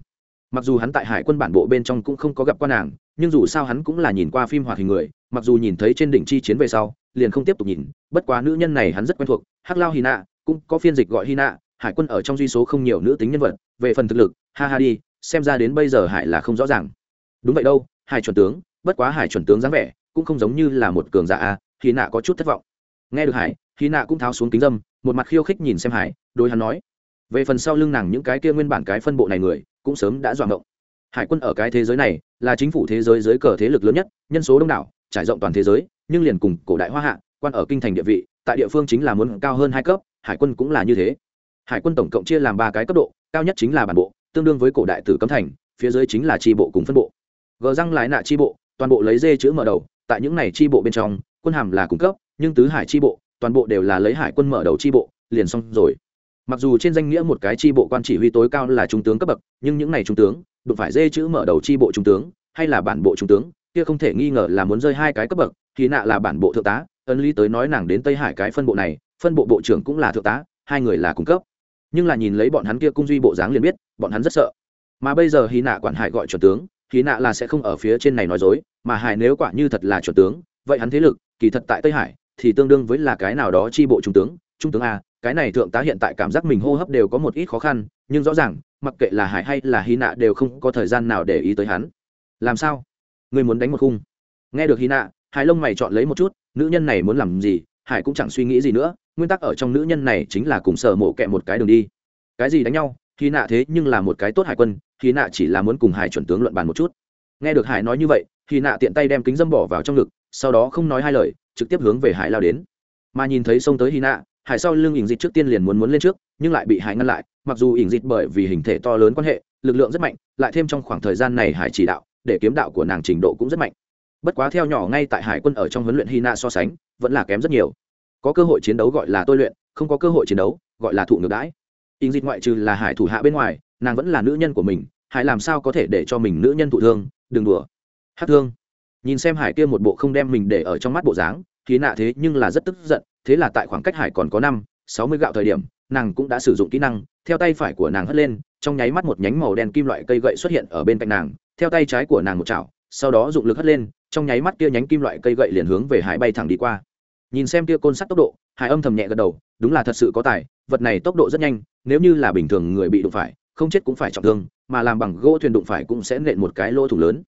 [SPEAKER 1] Mặc dù hắn tại hải quân bản bộ bên trong cũng không có gặp quan nàng, nhưng dù sao hắn cũng là nhìn qua phim hoạt hình người, mặc dù nhìn thấy trên đỉnh chi chiến về sau, liền không tiếp tục nhìn, bất quá nữ nhân này hắn rất quen thuộc, hắc lao hy nạ, cũng có phiên dịch gọi hy nạ, hải quân ở trong duy số không nhiều nữ tính nhân vật, về phần thực lực, ha ha đi, xem ra đến bây giờ hải là không rõ ràng. Đúng vậy đâu, hải chuẩn tướng, bất quá hải chuẩn tướng dáng vẻ, cũng không giống như là một cường giả a hy nạ có chút thất vọng. Nghe được hải hy nạ cũng tháo xuống kính dâm, một mặt khiêu khích nhìn xem hải đôi hắn nói, về phần sau lưng nàng những cái kia nguyên bản cái phân bộ này người, cũng sớm đã dọa ngộng. Hải quân ở cái thế giới này, là chính phủ thế giới dưới cờ thế lực lớn nhất, nhân số đông đảo, trải rộng toàn thế giới, nhưng liền cùng cổ đại hoa hạ, quan ở kinh thành địa vị, tại địa phương chính là muốn cao hơn hai cấp, hải quân cũng là như thế. Hải quân tổng cộng chia làm ba cái cấp độ, cao nhất chính là bản bộ, tương đương với cổ đại tử cấm thành, phía dưới chính là tri bộ cùng phân bộ. Gờ răng lái nạ tri bộ, toàn bộ lấy dê chữ mở đầu, tại những này tri bộ bên trong, quân hàm là cung cấp, nhưng tứ hải tri bộ toàn bộ đều là lấy hải quân mở đầu tri bộ, liền xong rồi. Mặc dù trên danh nghĩa một cái tri bộ quan chỉ huy tối cao là trung tướng cấp bậc, nhưng những này trung tướng, đụng phải dê chữ mở đầu tri bộ trung tướng, hay là bản bộ trung tướng, kia không thể nghi ngờ là muốn rơi hai cái cấp bậc, thì nạ là bản bộ thượng tá ấn lý tới nói nàng đến tây hải cái phân bộ này, phân bộ bộ trưởng cũng là thượng tá, hai người là cung cấp. Nhưng là nhìn lấy bọn hắn kia cung duy bộ dáng liền biết, bọn hắn rất sợ. Mà bây giờ hy nạ quản hải gọi chuẩn tướng hy nạ là sẽ không ở phía trên này nói dối, mà hải nếu quả như thật là chuẩn tướng, vậy hắn thế lực, kỳ thật tại tây hải thì tương đương với là cái nào đó tri bộ trung tướng trung tướng a, cái này thượng tá hiện tại cảm giác mình hô hấp đều có một ít khó khăn, nhưng rõ ràng, mặc kệ là hải hay là hy nạ đều không có thời gian nào để ý tới hắn. Làm sao? Người muốn đánh một khung? Nghe được hy nạ hải lông mày chọn lấy một chút, nữ nhân này muốn làm gì? Hải cũng chẳng suy nghĩ gì nữa, nguyên tắc ở trong nữ nhân này chính là cùng sở mộ kẹ một cái đường đi. Cái gì đánh nhau? Hy nạ thế nhưng là một cái tốt hải quân hy nạ chỉ là muốn cùng hải chuẩn tướng luận bàn một chút. Nghe được hải nói như vậy hy nạ tiện tay đem kính dâm bỏ vào trong ngực sau đó không nói hai lời, trực tiếp hướng về hải lao đến. Mà nhìn thấy sông tới hy nạ hải sau lưng ỉn dịch trước tiên liền muốn muốn lên trước, nhưng lại bị hải ngăn lại, mặc dù ỉn dịch bởi vì hình thể to lớn quan hệ, lực lượng rất mạnh, lại thêm trong khoảng thời gian này hải chỉ đạo, để kiếm đạo của nàng trình độ cũng rất mạnh. Bất quá theo nhỏ ngay tại hải quân ở trong huấn luyện hy nạ so sánh, vẫn là kém rất nhiều. Có cơ hội chiến đấu gọi là tôi luyện, không có cơ hội chiến đấu, gọi là thụ ngược đãi. Ỉn dịch ngoại trừ là hải thủ hạ bên ngoài, nàng vẫn là nữ nhân của mình, hải làm sao có thể để cho mình nữ nhân thụ thương, đừng đùa. Hát thương nhìn xem hải kia một bộ không đem mình để ở trong mắt bộ dáng thì nạ thế nhưng là rất tức giận, thế là tại khoảng cách hải còn có năm, sáu mươi gạo thời điểm, nàng cũng đã sử dụng kỹ năng, theo tay phải của nàng hất lên, trong nháy mắt một nhánh màu đen kim loại cây gậy xuất hiện ở bên cạnh nàng, theo tay trái của nàng một chảo, sau đó dụng lực hất lên, trong nháy mắt kia nhánh kim loại cây gậy liền hướng về hải bay thẳng đi qua. Nhìn xem kia côn sắt tốc độ, hải âm thầm nhẹ gật đầu, đúng là thật sự có tài, vật này tốc độ rất nhanh, nếu như là bình thường người bị đụng phải, không chết cũng phải trọng thương, mà làm bằng gỗ thuyền đụng phải cũng sẽ nện một cái lỗ thủng lớn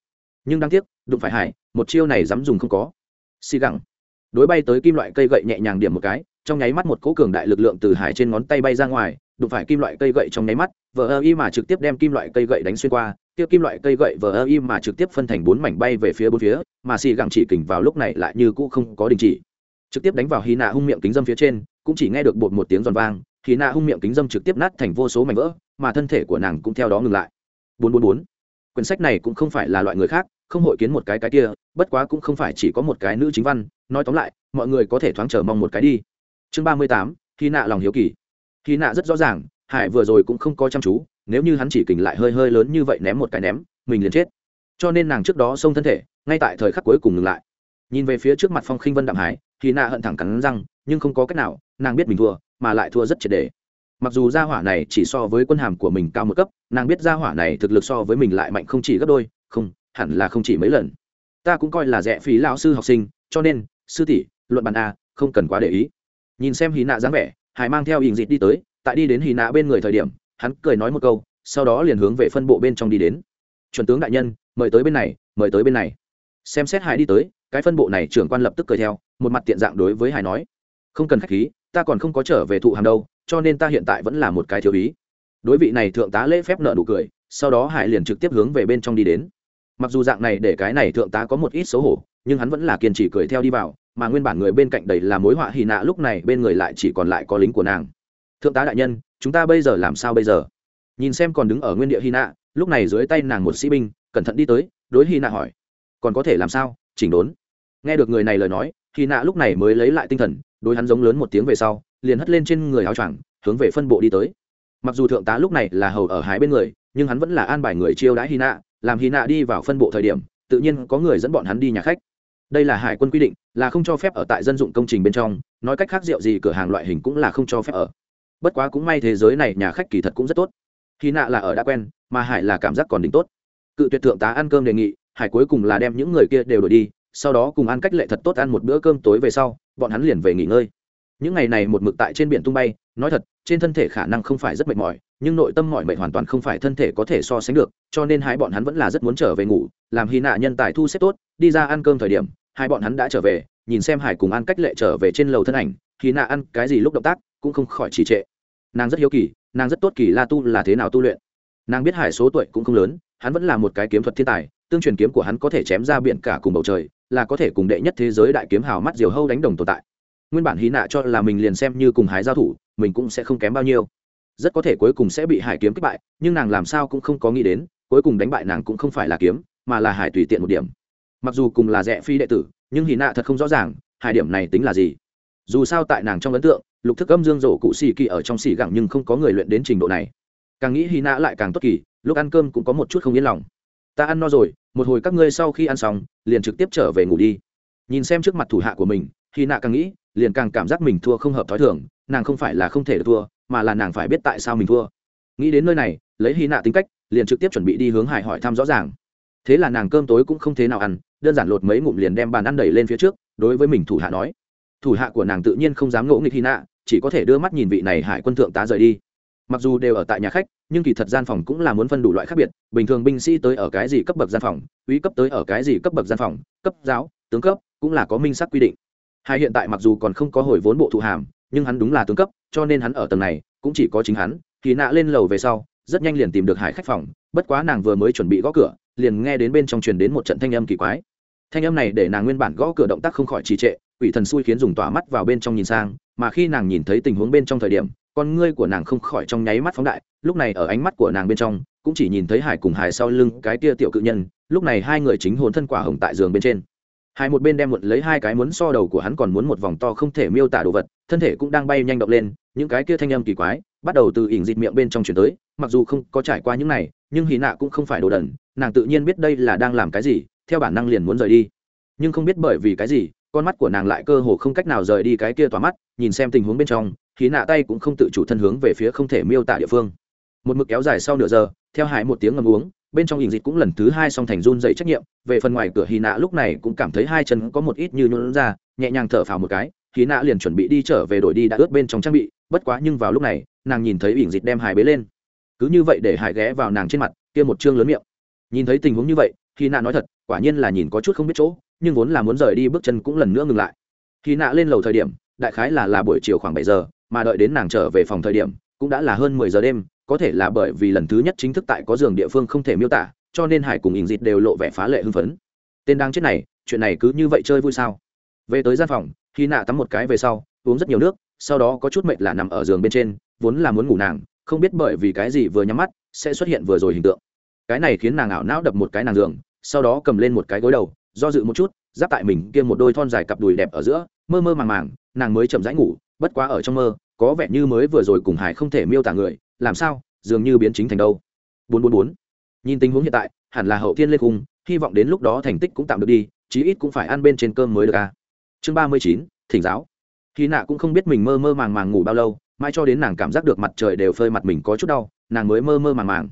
[SPEAKER 1] nhưng đáng tiếc, đụng phải hải, một chiêu này dám dùng không có. Xì gẳng. Đối bay tới kim loại cây gậy nhẹ nhàng điểm một cái, trong nháy mắt một cỗ cường đại lực lượng từ hải trên ngón tay bay ra ngoài, đụng phải kim loại cây gậy trong nháy mắt, vờ ơ y mà trực tiếp đem kim loại cây gậy đánh xuyên qua tiêu kim loại cây gậy vờ ơ y mà trực tiếp phân thành bốn mảnh bay về phía bốn phía, mà xì gẳng chỉ kỉnh vào lúc này lại như cũ không có đình chỉ. Trực tiếp đánh vào hy nạ hung miệng kính dâm phía trên, cũng chỉ nghe được bột một tiếng giòn vang hy nạ hung miệng kính dâm trực tiếp nát thành vô số mảnh vỡ, mà thân thể của nàng cũng theo đó ngừng lại. Bốn bốn bốn quyển sách này cũng không phải là loại người khác, không hội kiến một cái cái kia, bất quá cũng không phải chỉ có một cái nữ chính văn. Nói tóm lại, mọi người có thể thoáng chờ mong một cái đi. Chương ba mươi tám, khi nạ lòng hiếu kỳ. Khi nạ rất rõ ràng, hải vừa rồi cũng không có chăm chú, nếu như hắn chỉ kình lại hơi hơi lớn như vậy ném một cái ném, mình liền chết. Cho nên nàng trước đó xông thân thể, ngay tại thời khắc cuối cùng ngừng lại. Nhìn về phía trước mặt phong khinh vân đạm hải, khi nạ hận thẳng cắn răng, nhưng không có cách nào, nàng biết mình thua, mà lại thua rất triệt đề mặc dù gia hỏa này chỉ so với quân hàm của mình cao một cấp, nàng biết gia hỏa này thực lực so với mình lại mạnh không chỉ gấp đôi, không, hẳn là không chỉ mấy lần. Ta cũng coi là rẻ phí lão sư học sinh, cho nên, sư tỷ, luận bàn a, không cần quá để ý. Nhìn xem hì nạ dáng vẻ, hải mang theo hình dịt đi tới, tại đi đến hì nạ bên người thời điểm, hắn cười nói một câu, sau đó liền hướng về phân bộ bên trong đi đến. Chuẩn tướng đại nhân, mời tới bên này, mời tới bên này. Xem xét hải đi tới, cái phân bộ này trưởng quan lập tức cười theo, một mặt tiện dạng đối với hải nói. Không cần khách khí, ta còn không có trở về thụ hàm đâu cho nên ta hiện tại vẫn là một cái thiếu ý. Đối vị này thượng tá lễ phép nợ nụ cười, sau đó hải liền trực tiếp hướng về bên trong đi đến. Mặc dù dạng này để cái này thượng tá có một ít xấu hổ, nhưng hắn vẫn là kiên trì cười theo đi vào, mà nguyên bản người bên cạnh đầy là mối họa hy nạ lúc này bên người lại chỉ còn lại có lính của nàng. Thượng tá đại nhân, chúng ta bây giờ làm sao bây giờ? Nhìn xem còn đứng ở nguyên địa hy nạ, lúc này dưới tay nàng một sĩ binh, cẩn thận đi tới, đối hy nạ hỏi, còn có thể làm sao? Chỉnh đốn. Nghe được người này lời nói hy nạ lúc này mới lấy lại tinh thần, đối hắn giống lớn một tiếng về sau liền hất lên trên người áo choàng, hướng về phân bộ đi tới. Mặc dù thượng tá lúc này là hầu ở hai bên người, nhưng hắn vẫn là an bài người chiêu đãi hy nạ làm hy nạ đi vào phân bộ thời điểm, tự nhiên có người dẫn bọn hắn đi nhà khách. Đây là hải quân quy định, là không cho phép ở tại dân dụng công trình bên trong, nói cách khác rượu gì cửa hàng loại hình cũng là không cho phép ở. Bất quá cũng may thế giới này nhà khách kỳ thật cũng rất tốt. Khi nạ là ở đã quen, mà hải là cảm giác còn đỉnh tốt. Cự tuyệt thượng tá ăn cơm đề nghị, hải cuối cùng là đem những người kia đều đổi đi, sau đó cùng ăn cách lệ thật tốt ăn một bữa cơm tối về sau, bọn hắn liền về nghỉ ngơi những ngày này một mực tại trên biển tung bay, nói thật, trên thân thể khả năng không phải rất mệt mỏi, nhưng nội tâm mọi mệt hoàn toàn không phải thân thể có thể so sánh được, cho nên hai bọn hắn vẫn là rất muốn trở về ngủ, làm hy nạ nhân tài thu xếp tốt, đi ra ăn cơm thời điểm, hai bọn hắn đã trở về, nhìn xem hải cùng ăn cách lệ trở về trên lầu thân ảnh, hy nạ ăn cái gì lúc động tác cũng không khỏi trì trệ. Nàng rất hiếu kỳ, nàng rất tốt kỳ la tu là thế nào tu luyện? Nàng biết hải số tuổi cũng không lớn, hắn vẫn là một cái kiếm thuật thiên tài, tương truyền kiếm của hắn có thể chém ra biển cả cùng bầu trời, là có thể cùng đệ nhất thế giới đại kiếm hào mắt diều hâu đánh đồng tồn tại nguyên bản hí nạ cho là mình liền xem như cùng hải giao thủ, mình cũng sẽ không kém bao nhiêu. Rất có thể cuối cùng sẽ bị hải kiếm kích bại, nhưng nàng làm sao cũng không có nghĩ đến, cuối cùng đánh bại nàng cũng không phải là kiếm, mà là hải tùy tiện một điểm. Mặc dù cùng là rẽ phi đệ tử, nhưng hí nạ thật không rõ ràng, hải điểm này tính là gì. Dù sao tại nàng trong ấn tượng, lục thức âm dương rổ cụ xì kỳ ở trong xì gẳng nhưng không có người luyện đến trình độ này. Càng nghĩ hy nã lại càng tốt kỳ, lúc ăn cơm cũng có một chút không yên lòng. Ta ăn no rồi, một hồi các ngươi sau khi ăn xong, liền trực tiếp trở về ngủ đi. Nhìn xem trước mặt thủ hạ của mình hy nạ càng nghĩ, liền càng cảm giác mình thua không hợp t h ó i thường, nàng không phải là không thể được thua, mà là nàng phải biết tại sao mình thua. Nghĩ đến nơi này, lấy hy nạ tính cách, liền trực tiếp chuẩn bị đi hướng hải hỏi thăm rõ ràng. Thế là nàng cơm tối cũng không thế nào ăn, đơn giản lột mấy ngụm liền đem bàn ăn đẩy lên phía trước, đối với mình thủ hạ nói. Thủ hạ của nàng tự nhiên không dám ngỗ nghịch hy nạ, chỉ có thể đưa mắt nhìn vị này hải quân thượng tá rời đi. Mặc dù đều ở tại nhà khách, nhưng kỳ thật gian phòng cũng là muốn phân đủ loại khác biệt, bình thường binh sĩ tới ở cái gì cấp bậc gian phòng uy cấp tới ở cái gì cấp bậc gian phòng, cấp giáo, tướng cấp, cũng là có minh sắc quy định hai hiện tại mặc dù còn không có hồi vốn bộ thụ hàm, nhưng hắn đúng là tướng cấp, cho nên hắn ở tầng này cũng chỉ có chính hắn. Kỳ nạ lên lầu về sau, rất nhanh liền tìm được hải khách phòng, bất quá nàng vừa mới chuẩn bị gõ cửa, liền nghe đến bên trong truyền đến một trận thanh âm kỳ quái. Thanh âm này để nàng nguyên bản gõ cửa động tác không khỏi trì trệ, quỷ thần xui khiến dùng tỏa mắt vào bên trong nhìn sang, mà khi nàng nhìn thấy tình huống bên trong thời điểm, con ngươi của nàng không khỏi trong nháy mắt phóng đại, lúc này ở ánh mắt của nàng bên trong, cũng chỉ nhìn thấy hải cùng hải sau lưng cái tia tiểu cự nhân, lúc này hai người chính hồn thân quả hồng tại giường bên trên hai một bên đem một lấy hai cái muốn so đầu của hắn còn muốn một vòng to không thể miêu tả đồ vật, thân thể cũng đang bay nhanh động lên, những cái kia thanh âm kỳ quái bắt đầu từ ỉn dịt miệng bên trong chuyển tới, mặc dù không có trải qua những này, nhưng hì nạ cũng không phải đồ đần, nàng tự nhiên biết đây là đang làm cái gì, theo bản năng liền muốn rời đi. Nhưng không biết bởi vì cái gì, con mắt của nàng lại cơ hồ không cách nào rời đi cái kia tỏa mắt, nhìn xem tình huống bên trong khí nạ tay cũng không tự chủ thân hướng về phía không thể miêu tả địa phương. Một mực kéo dài sau nửa giờ, theo hải một tiếng ngầm uống bên trong hình dịch cũng lần thứ hai song thành run dậy trách nhiệm, về phần ngoài cửa hy nạ lúc này cũng cảm thấy hai chân có một ít như nhuận ra, nhẹ nhàng thở phào một cái hy nạ liền chuẩn bị đi trở về đổi đi đã ướt bên trong trang bị, bất quá nhưng vào lúc này, nàng nhìn thấy hình dịch đem hải bế lên. Cứ như vậy để hải ghé vào nàng trên mặt, kia một chương lớn miệng. Nhìn thấy tình huống như vậy hy nạ nói thật, quả nhiên là nhìn có chút không biết chỗ, nhưng vốn là muốn rời đi bước chân cũng lần nữa ngừng lại. Hy nạ lên lầu thời điểm, đại khái là là buổi chiều khoảng bảy giờ, mà đợi đến nàng trở về phòng thời điểm, cũng đã là hơn mười giờ đêm có thể là bởi vì lần thứ nhất chính thức tại có giường địa phương không thể miêu tả, cho nên hải cùng ỉn dịt đều lộ vẻ phá lệ hưng phấn. Tên đang chết này, chuyện này cứ như vậy chơi vui sao? Về tới gian phòng khi nạ tắm một cái về sau, uống rất nhiều nước, sau đó có chút mệt là nằm ở giường bên trên, vốn là muốn ngủ nàng, không biết bởi vì cái gì vừa nhắm mắt, sẽ xuất hiện vừa rồi hình tượng. Cái này khiến nàng ảo não đập một cái nàng giường, sau đó cầm lên một cái gối đầu, do dự một chút, giáp tại mình kia một đôi thon dài cặp đùi đẹp ở giữa, mơ mơ màng màng, nàng mới chậm rãi ngủ, bất quá ở trong mơ, có vẻ như mới vừa rồi cùng hải không thể miêu tả người làm sao, dường như biến chính thành đâu. Bốn bốn bốn. Nhìn tình huống hiện tại, hẳn là hậu thiên lên cung hy vọng đến lúc đó thành tích cũng tạm được đi, chí ít cũng phải ăn bên trên cơm mới được à. chương ba mươi chín, thỉnh giáo. Khi nạ cũng không biết mình mơ mơ màng màng ngủ bao lâu, mãi cho đến nàng cảm giác được mặt trời đều phơi mặt mình có chút đau, nàng mới mơ mơ màng màng.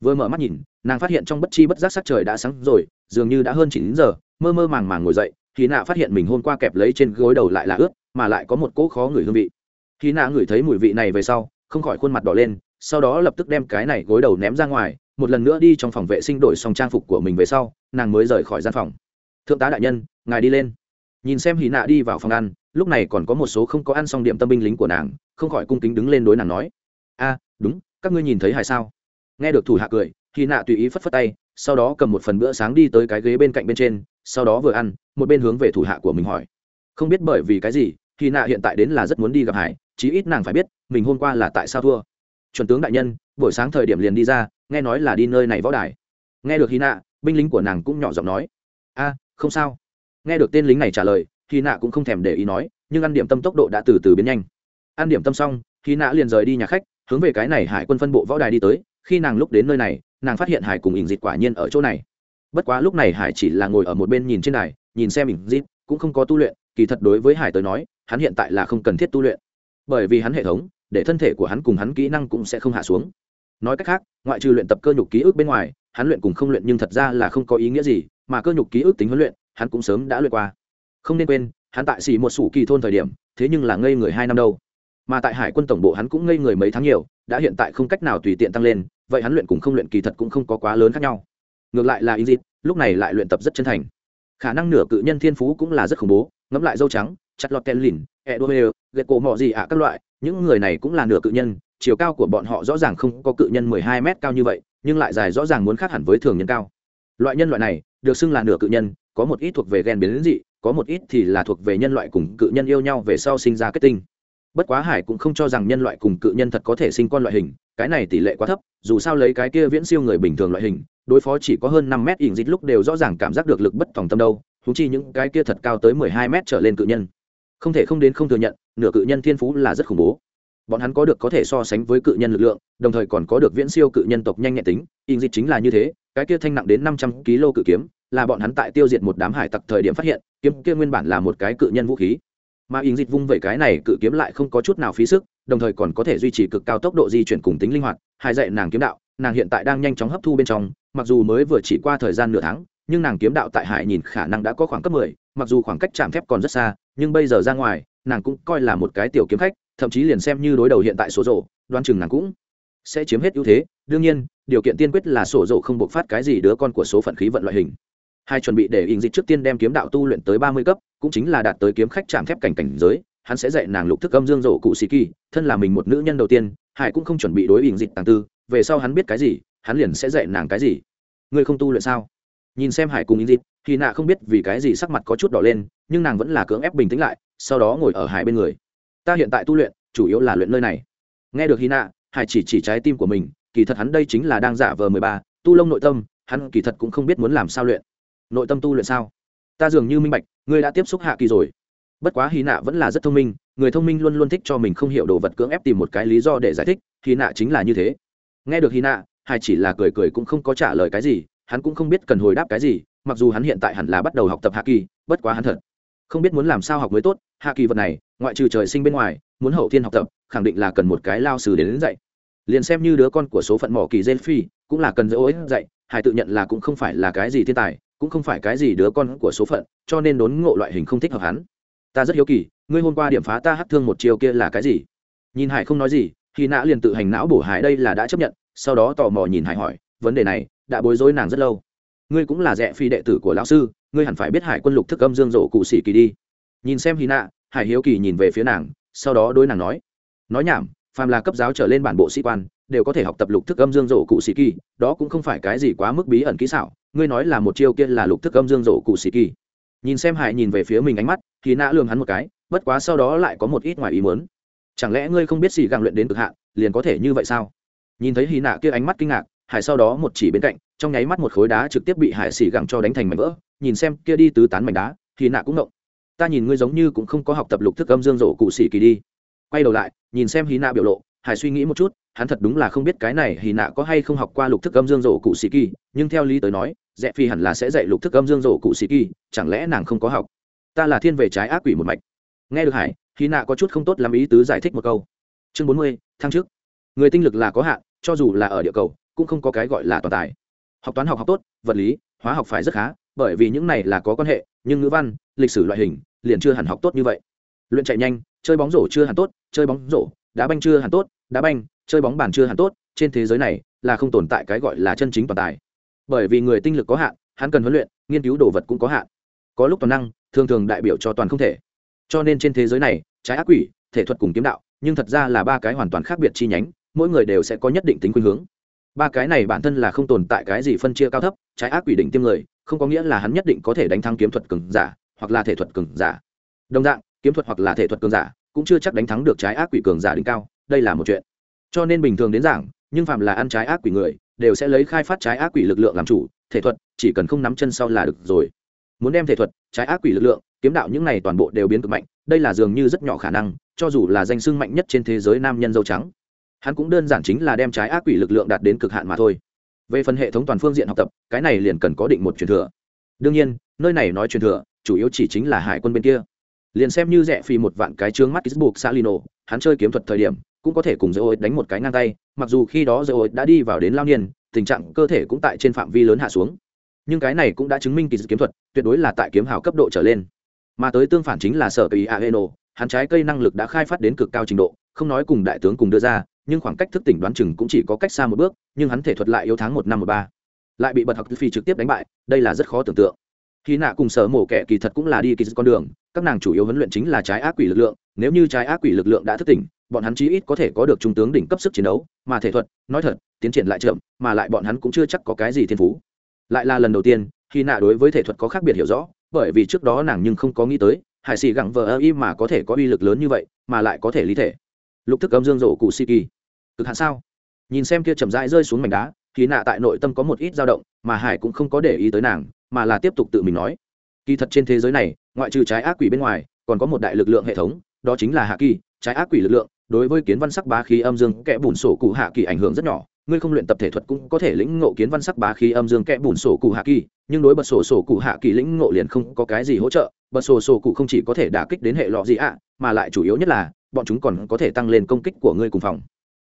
[SPEAKER 1] Vừa mở mắt nhìn, nàng phát hiện trong bất chi bất giác sắc trời đã sáng rồi, dường như đã hơn chín giờ, mơ mơ màng màng ngồi dậy, khi nạ phát hiện mình hôm qua kẹp lấy trên gối đầu lại là ướt, mà lại có một cỗ khó ngửi hương vị. Khi nạ ngửi thấy mùi vị này về sau, không khỏi khuôn mặt đỏ lên sau đó lập tức đem cái này gối đầu ném ra ngoài, một lần nữa đi trong phòng vệ sinh đổi xong trang phục của mình về sau, nàng mới rời khỏi gian phòng. Thượng tá đại nhân, ngài đi lên. Nhìn xem hì nạ đi vào phòng ăn, lúc này còn có một số không có ăn xong điểm tâm binh lính của nàng, không khỏi cung kính đứng lên đối nàng nói, a, đúng, các ngươi nhìn thấy hải sao? Nghe được thủ hạ cười hì nạ tùy ý phất phất tay, sau đó cầm một phần bữa sáng đi tới cái ghế bên cạnh bên trên, sau đó vừa ăn, một bên hướng về thủ hạ của mình hỏi, không biết bởi vì cái gì hì nạ hiện tại đến là rất muốn đi gặp hải chí ít nàng phải biết, mình hôm qua là tại sao thua chuẩn tướng đại nhân, buổi sáng thời điểm liền đi ra, nghe nói là đi nơi này võ đài. Nghe được hy nạ binh lính của nàng cũng nhỏ giọng nói, a, không sao. Nghe được tên lính này trả lời hy nạ cũng không thèm để ý nói, nhưng ăn điểm tâm tốc độ đã từ từ biến nhanh. Ăn điểm tâm xong hy nạ liền rời đi nhà khách, hướng về cái này hải quân phân bộ võ đài đi tới. Khi nàng lúc đến nơi này, nàng phát hiện hải cùng ỉn dịch quả nhiên ở chỗ này. Bất quá lúc này hải chỉ là ngồi ở một bên nhìn trên đài, nhìn xem ỉnh dịch cũng không có tu luyện. Kỳ thật đối với hải tới nói, hắn hiện tại là không cần thiết tu luyện. Bởi vì hắn hệ thống để thân thể của hắn cùng hắn kỹ năng cũng sẽ không hạ xuống. Nói cách khác ngoại trừ luyện tập cơ nhục ký ức bên ngoài hắn luyện cùng không luyện nhưng thật ra là không có ý nghĩa gì mà cơ nhục ký ức tính huấn luyện hắn cũng sớm đã luyện qua. Không nên quên hắn tại xỉ một sủ kỳ thôn thời điểm thế nhưng là ngây người hai năm đâu. Mà tại hải quân tổng bộ hắn cũng ngây người mấy tháng nhiều đã hiện tại không cách nào tùy tiện tăng lên vậy hắn luyện cùng không luyện kỳ thật cũng không có quá lớn khác nhau. Ngược lại là Inzit, lúc này lại luyện tập rất chân thành. Khả năng nửa cự nhân thiên phú cũng là rất khủng bố ngẫm lại dâu trắng chặt lọt ken lìn edoel ghét cổ mọ gì ạ các loại những người này cũng là nửa cự nhân, chiều cao của bọn họ rõ ràng không có cự nhân mười hai mét cao như vậy, nhưng lại dài rõ ràng muốn khác hẳn với thường nhân cao. Loại nhân loại này, được xưng là nửa cự nhân, có một ít thuộc về ghen biến dị, có một ít thì là thuộc về nhân loại cùng cự nhân yêu nhau về sau sinh ra kết tinh. Bất quá hải cũng không cho rằng nhân loại cùng cự nhân thật có thể sinh con loại hình, cái này tỷ lệ quá thấp, dù sao lấy cái kia viễn siêu người bình thường loại hình, đối phó chỉ có hơn năm mét ỉn dịch lúc đều rõ ràng cảm giác được lực bất tòng tâm đâu thú chi những cái kia thật cao tới mười hai mét trở lên cự nhân không thể không đến không thừa nhận, nửa cự nhân thiên phú là rất khủng bố. Bọn hắn có được có thể so sánh với cự nhân lực lượng, đồng thời còn có được viễn siêu cự nhân tộc nhanh nhẹn tính in dịch chính là như thế, cái kia thanh nặng đến năm trăm kg cự kiếm, là bọn hắn tại tiêu diệt một đám hải tặc thời điểm phát hiện, kiếm kia nguyên bản là một cái cự nhân vũ khí. Mà in dịch vung vẩy cái này cự kiếm lại không có chút nào phí sức, đồng thời còn có thể duy trì cực cao tốc độ di chuyển cùng tính linh hoạt, hai dạy nàng kiếm đạo, nàng hiện tại đang nhanh chóng hấp thu bên trong, mặc dù mới vừa chỉ qua thời gian nửa tháng nhưng nàng kiếm đạo tại hải nhìn khả năng đã có khoảng cấp mười, mặc dù khoảng cách chạm thép còn rất xa, nhưng bây giờ ra ngoài, nàng cũng coi là một cái tiểu kiếm khách, thậm chí liền xem như đối đầu hiện tại số rổ, đoán chừng nàng cũng sẽ chiếm hết ưu thế. Đương nhiên, điều kiện tiên quyết là sổ rổ không buộc phát cái gì đứa con của số phận khí vận loại hình. Hai chuẩn bị để in dịch trước tiên đem kiếm đạo tu luyện tới ba mươi cấp, cũng chính là đạt tới kiếm khách chạm thép cảnh cảnh giới, hắn sẽ dạy nàng lục thức âm dương rổ cụ sĩ kỳ, thân là mình một nữ nhân đầu tiên, hải cũng không chuẩn bị đối in dịch tàng tư, về sau hắn biết cái gì, hắn liền sẽ dạy nàng cái gì. Ngươi không tu luyện sao? Nhìn xem hải cùng in dịp thì nạ không biết vì cái gì sắc mặt có chút đỏ lên, nhưng nàng vẫn là cưỡng ép bình tĩnh lại, sau đó ngồi ở hải bên người. Ta hiện tại tu luyện, chủ yếu là luyện nơi này. Nghe được hy nạ, hải chỉ chỉ trái tim của mình, kỳ thật hắn đây chính là đang giả vờ mười ba, tu lông nội tâm, hắn kỳ thật cũng không biết muốn làm sao luyện. Nội tâm tu luyện sao? Ta dường như minh bạch, ngươi đã tiếp xúc hạ kỳ rồi. Bất quá hy nạ vẫn là rất thông minh, người thông minh luôn luôn thích cho mình không hiểu đồ vật cưỡng ép tìm một cái lý do để giải thích hy nạ chính là như thế. Nghe được hy nạ, hải chỉ là cười cười cũng không có trả lời cái gì hắn cũng không biết cần hồi đáp cái gì mặc dù hắn hiện tại hẳn là bắt đầu học tập hạ kỳ bất quá hắn thật không biết muốn làm sao học mới tốt. Hạ kỳ vật này ngoại trừ trời sinh bên ngoài muốn hậu thiên học tập khẳng định là cần một cái lao sử đến, đến dạy. Liền xem như đứa con của số phận mỏ kỳ gen phi cũng là cần dỡ ối dạy hải tự nhận là cũng không phải là cái gì thiên tài cũng không phải cái gì đứa con của số phận cho nên đốn ngộ loại hình không thích hợp hắn. Ta rất hiếu kỳ ngươi hôm qua điểm phá ta hắt thương một chiều kia là cái gì? Nhìn hải không nói gì thì nã liền tự hành não bổ hải đây là đã chấp nhận, sau đó tò mò nhìn hải hỏi, vấn đề này, đã bối rối nàng rất lâu. Ngươi cũng là rẻ phi đệ tử của lão sư, ngươi hẳn phải biết hải quân lục thức âm dương rộ cụ sĩ kỳ đi. Nhìn xem hy nạ hải hiếu kỳ nhìn về phía nàng, sau đó đối nàng nói nói nhảm, phàm là cấp giáo trở lên bản bộ sĩ quan, đều có thể học tập lục thức âm dương rộ cụ sĩ kỳ, đó cũng không phải cái gì quá mức bí ẩn kỹ xảo, ngươi nói là một chiêu kia là lục thức âm dương rộ cụ sĩ kỳ. Nhìn xem hải nhìn về phía mình ánh mắt thì nạ lường hắn một cái, bất quá sau đó lại có một ít ngoài ý muốn chẳng lẽ ngươi không biết xì gàng luyện đến cực hạn, liền có thể như vậy sao? Nhìn thấy hy nạ kia ánh mắt kinh ngạc, hải sau đó một chỉ bên cạnh, trong nháy mắt một khối đá trực tiếp bị hải xì gẳng cho đánh thành mảnh vỡ, nhìn xem kia đi tứ tán mảnh đá thì nạ cũng động ta nhìn ngươi giống như cũng không có học tập lục thức âm dương rổ cụ xỉ kỳ đi. Quay đầu lại, nhìn xem hy nạ biểu lộ, hải suy nghĩ một chút, hắn thật đúng là không biết cái này hy nạ có hay không học qua lục thức âm dương rổ cụ xỉ kỳ, nhưng theo lý tới nói rẽ phi hẳn là sẽ dạy lục thức âm dương rổ cụ xỉ kỳ, chẳng lẽ nàng không có học? Ta là thiên về trái ác quỷ một mạch. Nghe được hải khi nạ có chút không tốt làm ý tứ giải thích một câu. Chương bốn mươi, thăng trước người tinh lực là có hạn, cho dù là ở địa cầu, cũng không có cái gọi là toàn tài. Học toán học học tốt, vật lý, hóa học phải rất khá, bởi vì những này là có quan hệ, nhưng ngữ văn, lịch sử loại hình, liền chưa hẳn học tốt như vậy. Luyện chạy nhanh, chơi bóng rổ chưa hẳn tốt, chơi bóng rổ, đá banh chưa hẳn tốt, đá banh, chơi bóng bàn chưa hẳn tốt, trên thế giới này là không tồn tại cái gọi là chân chính toàn tài. Bởi vì người tinh lực có hạn, hắn cần huấn luyện, nghiên cứu đồ vật cũng có hạn. Có lúc toàn năng, thường thường đại biểu cho toàn không thể. Cho nên trên thế giới này trái ác quỷ, thể thuật cùng kiếm đạo, nhưng thật ra là ba cái hoàn toàn khác biệt chi nhánh, mỗi người đều sẽ có nhất định tính khuynh hướng. Ba cái này bản thân là không tồn tại cái gì phân chia cao thấp, trái ác quỷ đỉnh tiêm người, không có nghĩa là hắn nhất định có thể đánh thắng kiếm thuật cường giả, hoặc là thể thuật cường giả. Đồng dạng, kiếm thuật hoặc là thể thuật cường giả, cũng chưa chắc đánh thắng được trái ác quỷ cường giả đỉnh cao, đây là một chuyện. Cho nên bình thường đến giảng, nhưng phạm là ăn trái ác quỷ người, đều sẽ lấy khai phát trái ác quỷ lực lượng làm chủ, thể thuật, chỉ cần không nắm chân sau là được rồi muốn đem thể thuật, trái ác quỷ lực lượng, kiếm đạo những này toàn bộ đều biến cực mạnh, đây là dường như rất nhỏ khả năng, cho dù là danh sưng mạnh nhất trên thế giới nam nhân dâu trắng. Hắn cũng đơn giản chính là đem trái ác quỷ lực lượng đạt đến cực hạn mà thôi. Về phần hệ thống toàn phương diện học tập, cái này liền cần có định một truyền thừa. Đương nhiên, nơi này nói truyền thừa, chủ yếu chỉ chính là hải quân bên kia. Liền xem như rẻ phi một vạn cái trướng mắt buộc salino, hắn chơi kiếm thuật thời điểm, cũng có thể cùng dơ ô đánh một cái ngang tay, mặc dù khi đó dơ ô đã đi vào đến lao niên, tình trạng cơ thể cũng tại trên phạm vi lớn hạ xuống nhưng cái này cũng đã chứng minh kỳ kiếm thuật, tuyệt đối là tại kiếm hào cấp độ trở lên. Mà tới tương phản chính là sở kỳ aeno hắn trái cây năng lực đã khai phát đến cực cao trình độ, không nói cùng đại tướng cùng đưa ra, nhưng khoảng cách thức tỉnh đoán chừng cũng chỉ có cách xa một bước, nhưng hắn thể thuật lại yếu tháng một năm một ba. Lại bị bật học phi trực tiếp đánh bại, đây là rất khó tưởng tượng. Khi nạ cùng sở mổ kẻ kỳ thật cũng là đi kỳ con đường, các nàng chủ yếu huấn luyện chính là trái ác quỷ lực lượng, nếu như trái ác quỷ lực lượng đã thức tỉnh, bọn hắn chí ít có thể có được trung tướng đỉnh cấp sức chiến đấu, mà thể thuật, nói thật, tiến triển lại chậm, mà lại bọn hắn cũng chưa chắc có cái gì thiên phú lại là lần đầu tiên, khi nạ đối với thể thuật có khác biệt hiểu rõ, bởi vì trước đó nàng nhưng không có nghĩ tới, hải sĩ gặng vờ ơ y mà có thể có uy lực lớn như vậy, mà lại có thể lý thể. Lục thức âm dương rổ cụ si kỳ. Cực hạn sao? Nhìn xem kia chậm rãi rơi xuống mảnh đá, khi nạ tại nội tâm có một ít dao động, mà hải cũng không có để ý tới nàng, mà là tiếp tục tự mình nói. Kỳ thật trên thế giới này, ngoại trừ trái ác quỷ bên ngoài, còn có một đại lực lượng hệ thống, đó chính là hạ kỳ. Trái ác quỷ lực lượng, đối với kiến văn sắc bá khí âm dương kẽ bùn sổ cụ hạ kỳ ảnh hưởng rất nhỏ ngươi không luyện tập thể thuật cũng có thể lĩnh ngộ kiến văn sắc bá khí âm dương kẽ bùn sổ cụ hạ kỳ, nhưng đối bật sổ sổ cụ hạ kỳ lĩnh ngộ liền không có cái gì hỗ trợ, bật sổ sổ cụ không chỉ có thể đả kích đến hệ lọ gì ạ, mà lại chủ yếu nhất là, bọn chúng còn có thể tăng lên công kích của ngươi cùng phòng.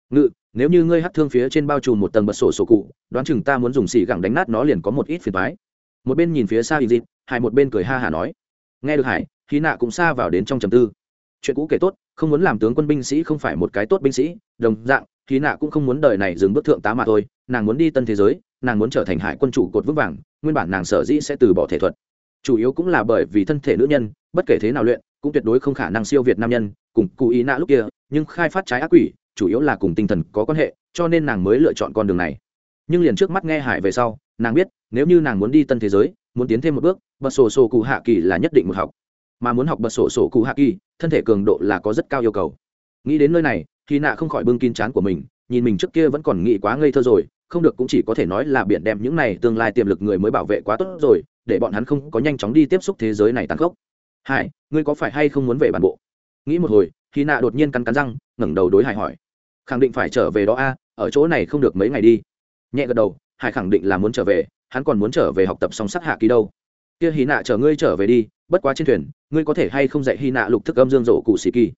[SPEAKER 1] Ngự, nếu như ngươi hắt thương phía trên bao trùm một tầng bật sổ sổ cụ, đoán chừng ta muốn dùng xì gẳng đánh nát nó liền có một ít phiền thoái một bên nhìn phía xa ý dịp hải một bên cười ha hả nói. Nghe được hải khí nạ cũng xa vào đến trong trầm tư. Chuyện cũ kể tốt, không muốn làm tướng quân binh sĩ không phải một cái tốt binh sĩ, đồng dạng khi nạ cũng không muốn đời này dừng bước thượng tá mà thôi, nàng muốn đi tân thế giới, nàng muốn trở thành hải quân chủ cột vững vàng, nguyên bản nàng sở dĩ sẽ từ bỏ thể thuật. Chủ yếu cũng là bởi vì thân thể nữ nhân, bất kể thế nào luyện, cũng tuyệt đối không khả năng siêu việt nam nhân, cùng cụ ý nạ lúc kia, nhưng khai phát trái ác quỷ, chủ yếu là cùng tinh thần có quan hệ, cho nên nàng mới lựa chọn con đường này. Nhưng liền trước mắt nghe hải về sau, nàng biết, nếu như nàng muốn đi tân thế giới, muốn tiến thêm một bước, bật sổ sổ cụ hạ kỳ là nhất định một học. Mà muốn học bật sổ sổ cụ hạ kỳ, thân thể cường độ là có rất cao yêu cầu. Nghĩ đến nơi này khi nạ không khỏi bưng kín chán của mình, nhìn mình trước kia vẫn còn nghĩ quá ngây thơ rồi, không được cũng chỉ có thể nói là biển đem những này tương lai tiềm lực người mới bảo vệ quá tốt rồi, để bọn hắn không có nhanh chóng đi tiếp xúc thế giới này tăng khốc. Hai ngươi có phải hay không muốn về bản bộ? Nghĩ một hồi, khi nạ đột nhiên cắn cắn răng, ngẩng đầu đối hải hỏi. Khẳng định phải trở về đó a, ở chỗ này không được mấy ngày đi. Nhẹ gật đầu, hải khẳng định là muốn trở về, hắn còn muốn trở về học tập song sắc hạ ký đâu. Kia hy nạ, chờ ngươi trở về đi, bất quá trên thuyền, ngươi có thể hay không dạy hy nạ lục thức âm dương rộ cụ sĩ kỳ.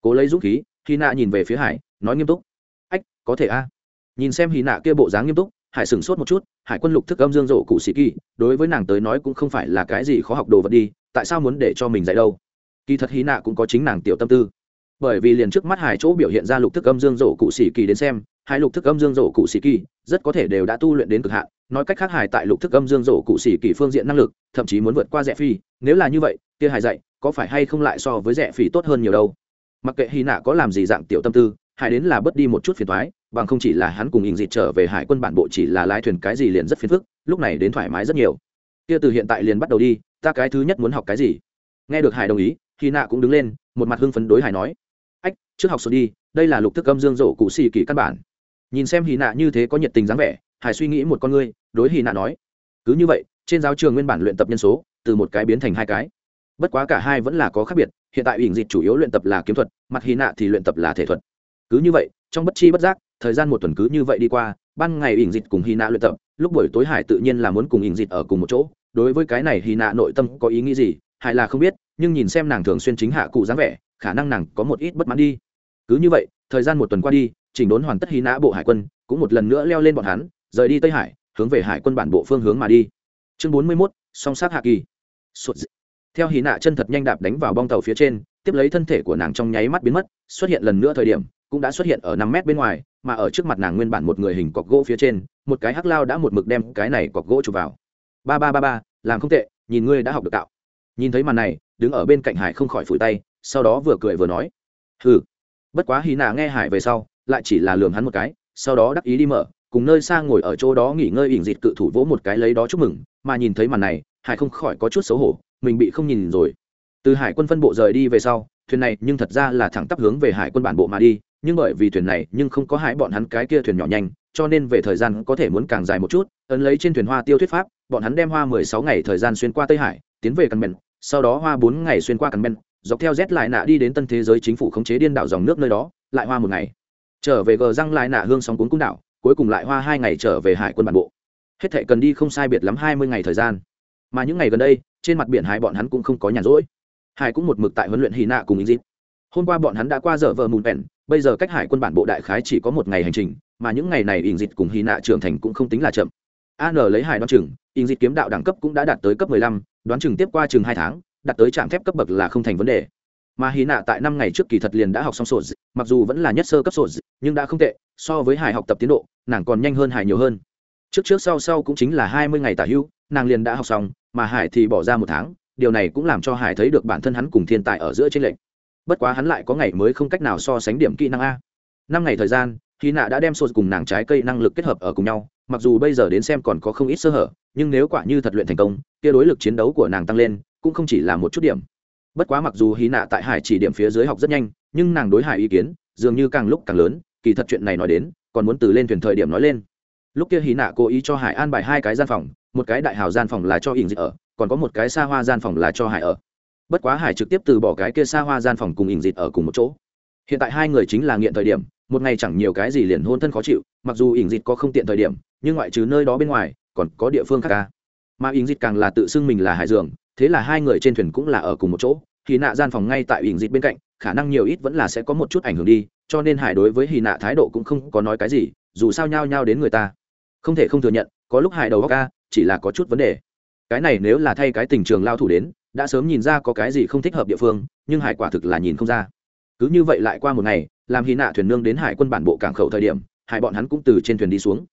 [SPEAKER 1] Cố lấy dũng khí hy nạ nhìn về phía hải, nói nghiêm túc. Ách, có thể a. Nhìn xem hy nạ kia bộ dáng nghiêm túc, hải sửng sốt một chút, hải quân lục thức âm dương rộ cụ sĩ kỳ, đối với nàng tới nói cũng không phải là cái gì khó học đồ vật đi, tại sao muốn để cho mình dạy đâu? Kỳ thật hy nạ cũng có chính nàng tiểu tâm tư. Bởi vì liền trước mắt hải chỗ biểu hiện ra lục thức âm dương rộ cụ sĩ kỳ đến xem, hai lục thức âm dương rộ cụ sĩ kỳ rất có thể đều đã tu luyện đến cực hạn, nói cách khác hải tại lục thức âm dương rộ cụ sĩ kỳ phương diện năng lực, thậm chí muốn vượt qua rẻ phi nếu là như vậy, kia hải dạy có phải hay không lại so với rẻ phi tốt hơn nhiều đâu? Mặc kệ hy nạ có làm gì dạng tiểu tâm tư hải đến là bớt đi một chút phiền thoái bằng không chỉ là hắn cùng ình dịt trở về hải quân bản bộ chỉ là lái thuyền cái gì liền rất phiền phức, lúc này đến thoải mái rất nhiều. Kia từ hiện tại liền bắt đầu đi, ta cái thứ nhất muốn học cái gì? Nghe được hải đồng ý, hy nạ cũng đứng lên, một mặt hưng phấn đối hải nói. Ách, trước học số đi, đây là lục thức âm dương rổ cụ xì kỳ căn bản. Nhìn xem hy nạ như thế có nhiệt tình dáng vẻ, hải suy nghĩ một con ngươi, đối hy nạ nói. Cứ như vậy, trên giáo trường nguyên bản luyện tập nhân số, từ một cái biến thành hai cái bất quá cả hai vẫn là có khác biệt, hiện tại ỉn dịch chủ yếu luyện tập là kiếm thuật, mặt hy nạ thì luyện tập là thể thuật. Cứ như vậy, trong bất chi bất giác, thời gian một tuần cứ như vậy đi qua, ban ngày ỉn dịch cùng hy nạ luyện tập, lúc buổi tối hải tự nhiên là muốn cùng ỉn dịch ở cùng một chỗ. Đối với cái này hy nạ nội tâm có ý nghĩ gì, hải là không biết, nhưng nhìn xem nàng thường xuyên chính hạ cụ dáng vẻ, khả năng nàng có một ít bất mãn đi. Cứ như vậy, thời gian một tuần qua đi, chỉnh đốn hoàn tất hy nã bộ hải quân, cũng một lần nữa leo lên bọn hắn, rời đi tây hải, hướng về hải quân bản bộ phương hướng mà đi. Chương bốn mươi mốt, song sát hạ kỳ. Sụt dị theo hì nạ chân thật nhanh đạp đánh vào bong tàu phía trên, tiếp lấy thân thể của nàng trong nháy mắt biến mất, xuất hiện lần nữa thời điểm, cũng đã xuất hiện ở năm mét bên ngoài, mà ở trước mặt nàng nguyên bản một người hình cọc gỗ phía trên, một cái hắc lao đã một mực đem cái này cọc gỗ chụp vào. Ba ba ba ba, làm không tệ, nhìn ngươi đã học được tạo. Nhìn thấy màn này, đứng ở bên cạnh hải không khỏi phủi tay, sau đó vừa cười vừa nói. Hừ. Bất quá hì nạ nghe hải về sau, lại chỉ là lường hắn một cái, sau đó đắc ý đi mở, cùng nơi xa ngồi ở chỗ đó nghỉ ngơi ỉn dịt cự thủ vỗ một cái lấy đó chúc mừng, mà nhìn thấy màn này, hải không khỏi có chút xấu hổ mình bị không nhìn rồi. Từ hải quân phân bộ rời đi về sau, thuyền này nhưng thật ra là thẳng tắp hướng về hải quân bản bộ mà đi, nhưng bởi vì thuyền này nhưng không có hải bọn hắn cái kia thuyền nhỏ nhanh, cho nên về thời gian có thể muốn càng dài một chút, ấn lấy trên thuyền hoa tiêu thuyết pháp, bọn hắn đem hoa mười sáu ngày thời gian xuyên qua tây hải, tiến về căn bèn, sau đó hoa bốn ngày xuyên qua căn bèn, dọc theo z lại nạ đi đến tân thế giới chính phủ khống chế điên đảo dòng nước nơi đó, lại hoa một ngày. Trở về gờ răng lại nạ hương sóng cuốn cung đảo, cuối cùng lại hoa hai ngày trở về hải quân bản bộ. Hết thệ cần đi không sai biệt lắm hai mươi ngày thời gian. Mà những ngày gần đây trên mặt biển hải bọn hắn cũng không có nhàn rỗi. Hải cũng một mực tại huấn luyện hy nạ cùng ý dịp hôm qua bọn hắn đã qua giờ vờ mùn bèn bây giờ cách hải quân bản bộ đại khái chỉ có một ngày hành trình, mà những ngày này ỉn dịch cùng hy nạ trưởng thành cũng không tính là chậm. An lấy hải đoán chừng ỉn dịch kiếm đạo đẳng cấp cũng đã đạt tới cấp mười lăm, đoán chừng tiếp qua chừng hai tháng, đạt tới trạm thép cấp bậc là không thành vấn đề. Mà hy nạ tại năm ngày trước kỳ thật liền đã học xong sổ mặc dù vẫn là nhất sơ cấp sổ nhưng đã không tệ, so với hải học tập tiến độ, nàng còn nhanh hơn hải nhiều hơn. Trước trước sau sau cũng chính là hai mươi ngày tả hưu, nàng liền đã học xong mà hải thì bỏ ra một tháng, điều này cũng làm cho hải thấy được bản thân hắn cùng thiên tài ở giữa trên lệnh bất quá hắn lại có ngày mới không cách nào so sánh điểm kỹ năng a. Năm ngày thời gian khi nạ đã đem sô cùng nàng trái cây năng lực kết hợp ở cùng nhau, mặc dù bây giờ đến xem còn có không ít sơ hở, nhưng nếu quả như thật luyện thành công, kia đối lực chiến đấu của nàng tăng lên, cũng không chỉ là một chút điểm. Bất quá mặc dù hy nạ tại hải chỉ điểm phía dưới học rất nhanh, nhưng nàng đối hải ý kiến, dường như càng lúc càng lớn, kỳ thật chuyện này nói đến, còn muốn từ lên thuyền thời điểm nói lên. Lúc kia hy nạ cố ý cho hải an bài hai cái gian phòng một cái đại hào gian phòng là cho ỉn dịch ở, còn có một cái xa hoa gian phòng là cho hải ở. Bất quá hải trực tiếp từ bỏ cái kia xa hoa gian phòng cùng ỉn dịch ở cùng một chỗ. Hiện tại hai người chính là nghiện thời điểm, một ngày chẳng nhiều cái gì liền hôn thân khó chịu, mặc dù ỉn dịch có không tiện thời điểm, nhưng ngoại trừ nơi đó bên ngoài, còn có địa phương khác ca. Mà ỉn dịch càng là tự xưng mình là hải dường, thế là hai người trên thuyền cũng là ở cùng một chỗ, thì nạ gian phòng ngay tại ỉn dịch bên cạnh, khả năng nhiều ít vẫn là sẽ có một chút ảnh hưởng đi, cho nên hải đối với hì nạ thái độ cũng không có nói cái gì, dù sao nhao nhao đến người ta. Không thể không thừa nhận, có lúc hải đầu góc ca chỉ là có chút vấn đề. Cái này nếu là thay cái tình trường lao thủ đến, đã sớm nhìn ra có cái gì không thích hợp địa phương, nhưng hải quả thực là nhìn không ra. Cứ như vậy lại qua một ngày, làm hy nạ thuyền nương đến hải quân bản bộ cảng khẩu thời điểm, hải bọn hắn cũng từ trên thuyền đi xuống.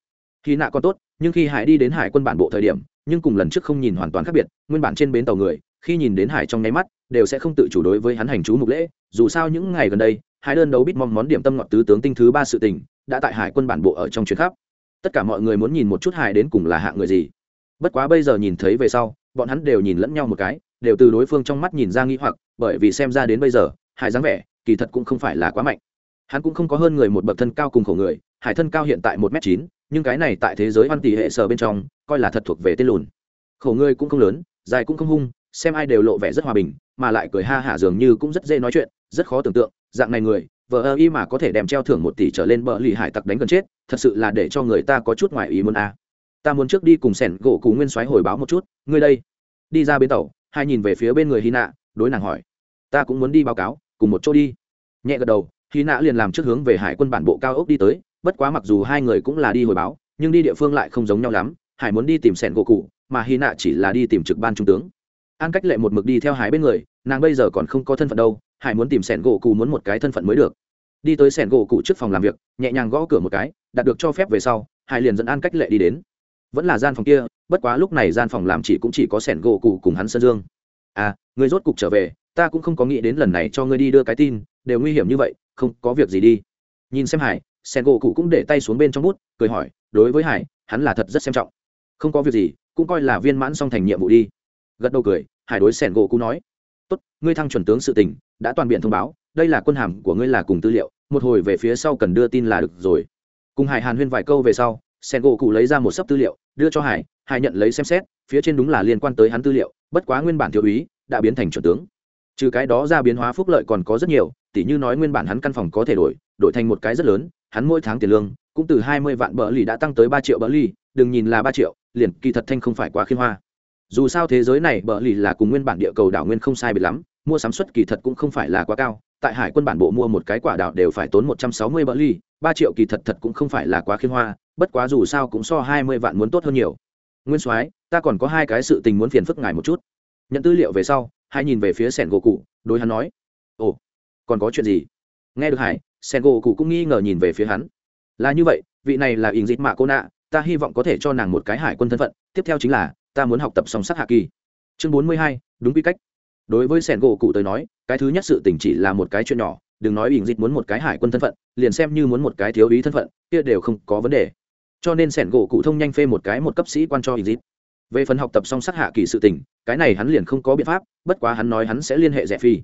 [SPEAKER 1] Hy nạ còn tốt, nhưng khi hải đi đến hải quân bản bộ thời điểm, nhưng cùng lần trước không nhìn hoàn toàn khác biệt, nguyên bản trên bến tàu người, khi nhìn đến hải trong nháy mắt, đều sẽ không tự chủ đối với hắn hành chú mục lễ. Dù sao những ngày gần đây, hải đơn đấu bít mong món điểm tâm ngọt tứ tướng tinh thứ ba sự tình, đã tại hải quân bản bộ ở trong chuyến khắp. Tất cả mọi người muốn nhìn một chút hải đến cùng là hạng người gì bất quá bây giờ nhìn thấy về sau, bọn hắn đều nhìn lẫn nhau một cái, đều từ đối phương trong mắt nhìn ra nghi hoặc, bởi vì xem ra đến bây giờ, hải dáng vẻ, kỳ thật cũng không phải là quá mạnh. Hắn cũng không có hơn người một bậc thân cao cùng khổ người, hải thân cao hiện tại một m chín, nhưng cái này tại thế giới văn tỷ hệ sở bên trong, coi là thật thuộc về tên lùn. Khổ người cũng không lớn, dài cũng không hung, xem ai đều lộ vẻ rất hòa bình, mà lại cười ha hả dường như cũng rất dễ nói chuyện, rất khó tưởng tượng, dạng này người vợ ơ y mà có thể đem treo thưởng một tỷ trở lên bờ lì hải tặc đánh gần chết, thật sự là để cho người ta có chút ngoài ý muốn a ta muốn trước đi cùng sẻn gỗ cú nguyên soái hồi báo một chút, ngươi đây. Đi ra bến tàu, hai nhìn về phía bên người hy nạ đối nàng hỏi. Ta cũng muốn đi báo cáo, cùng một chỗ đi. Nhẹ gật đầu hy nạ liền làm trước hướng về hải quân bản bộ cao ốc đi tới, bất quá mặc dù hai người cũng là đi hồi báo, nhưng đi địa phương lại không giống nhau lắm, hải muốn đi tìm sẻn gỗ cụ mà hy nạ chỉ là đi tìm trực ban trung tướng. An cách lệ một mực đi theo hải bên người, nàng bây giờ còn không có thân phận đâu, hải muốn tìm sẻn gỗ cụ muốn một cái thân phận mới được. Đi tới sẻn gỗ cụ trước phòng làm việc, nhẹ nhàng gõ cửa một cái, đạt được cho phép về sau, hải liền dẫn an cách lệ đi đến vẫn là gian phòng kia, bất quá lúc này gian phòng làm chỉ cũng chỉ có sẻn gỗ cụ cùng hắn sơn dương. À người rốt cục trở về, ta cũng không có nghĩ đến lần này cho ngươi đi đưa cái tin, đều nguy hiểm như vậy, không, có việc gì đi. Nhìn xem hải, sẻn gỗ cụ cũng để tay xuống bên trong bút, cười hỏi, đối với hải, hắn là thật rất xem trọng. Không có việc gì, cũng coi là viên mãn xong thành nhiệm vụ đi. Gật đầu cười, hải đối sẻn gỗ cụ nói, tốt, ngươi thăng chuẩn tướng sự tình, đã toàn biện thông báo, đây là quân hàm của ngươi là cùng tư liệu, một hồi về phía sau cần đưa tin là được rồi. Cùng hải hàn huyên vài câu về sau sen gỗ cụ lấy ra một sấp tư liệu, đưa cho hải hải nhận lấy xem xét, phía trên đúng là liên quan tới hắn tư liệu, bất quá nguyên bản thiếu úy đã biến thành chuẩn tướng. Trừ cái đó ra biến hóa phúc lợi còn có rất nhiều, tỉ như nói nguyên bản hắn căn phòng có thể đổi đổi thành một cái rất lớn, hắn mỗi tháng tiền lương cũng từ hai mươi vạn bờ lì đã tăng tới ba triệu bờ lì, đừng nhìn là ba triệu, liền kỳ thật thanh không phải quá khiên hoa. Dù sao thế giới này bờ lì là cùng nguyên bản địa cầu đảo nguyên không sai biệt lắm, mua sắm suất kỳ thật cũng không phải là quá cao, tại hải quân bản bộ mua một cái quả đảo đều phải tốn một trăm sáu mươi bờ lì ba triệu kỳ thật thật cũng không phải là quá khiên hoa, bất quá dù sao cũng so hai mươi vạn muốn tốt hơn nhiều. Nguyên soái, ta còn có hai cái sự tình muốn phiền phức ngài một chút. Nhận tư liệu về sau hai nhìn về phía sẻn gỗ cụ, đối hắn nói. Ồ, còn có chuyện gì? Nghe được hải, sẻn gỗ cụ cũng nghi ngờ nhìn về phía hắn. Là như vậy, vị này là ỉn dịt mạ cô nạ, ta hy vọng có thể cho nàng một cái hải quân thân phận. Tiếp theo chính là, ta muốn học tập song sắc hạ kỳ. Chương bốn mươi hai, đúng quy cách. Đối với sẻn gỗ cụ tới nói, cái thứ nhất sự tình chỉ là một cái chuyện nhỏ đừng nói ỉn dịch muốn một cái hải quân thân phận, liền xem như muốn một cái thiếu ý thân phận, kia đều không có vấn đề. Cho nên sẻn gỗ cụ thông nhanh phê một cái một cấp sĩ quan cho ỉn dịch về phần học tập song sắc hạ kỳ sự tình, cái này hắn liền không có biện pháp, bất quá hắn nói hắn sẽ liên hệ rẻ phi.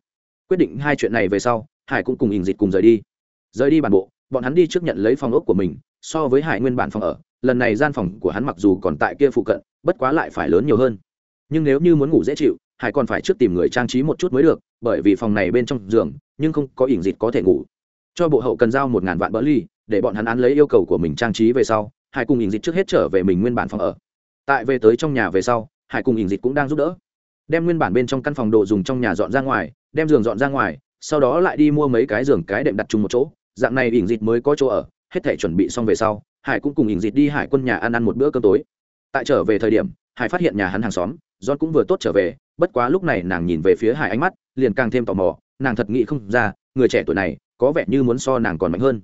[SPEAKER 1] Quyết định hai chuyện này về sau, hải cũng cùng ỉn dịch cùng rời đi. Rời đi bản bộ, bọn hắn đi trước nhận lấy phòng ốc của mình, so với hải nguyên bản phòng ở, lần này gian phòng của hắn mặc dù còn tại kia phụ cận, bất quá lại phải lớn nhiều hơn. Nhưng nếu như muốn ngủ dễ chịu hải còn phải trước tìm người trang trí một chút mới được, bởi vì phòng này bên trong giường, nhưng không có ỉn dịt có thể ngủ. Cho bộ hậu cần giao một ngàn vạn bỡ ly, để bọn hắn án lấy yêu cầu của mình trang trí về sau, hải cùng ỉn dịt trước hết trở về mình nguyên bản phòng ở. Tại về tới trong nhà về sau, hải cùng ỉn dịt cũng đang giúp đỡ. Đem nguyên bản bên trong căn phòng đồ dùng trong nhà dọn ra ngoài, đem giường dọn ra ngoài, sau đó lại đi mua mấy cái giường cái đệm đặt chung một chỗ. Dạng này ỉn dịt mới có chỗ ở, hết thể chuẩn bị xong về sau, hải cũng cùng ỉn dịt đi hải quân nhà ăn ăn một bữa cơm tối. Tại trở về thời điểm, hải phát hiện nhà hắn hàng xóm, john cũng vừa tốt trở về bất quá lúc này nàng nhìn về phía hải ánh mắt, liền càng thêm tò mò, nàng thật nghĩ không ra, người trẻ tuổi này, có vẻ như muốn so nàng còn mạnh hơn.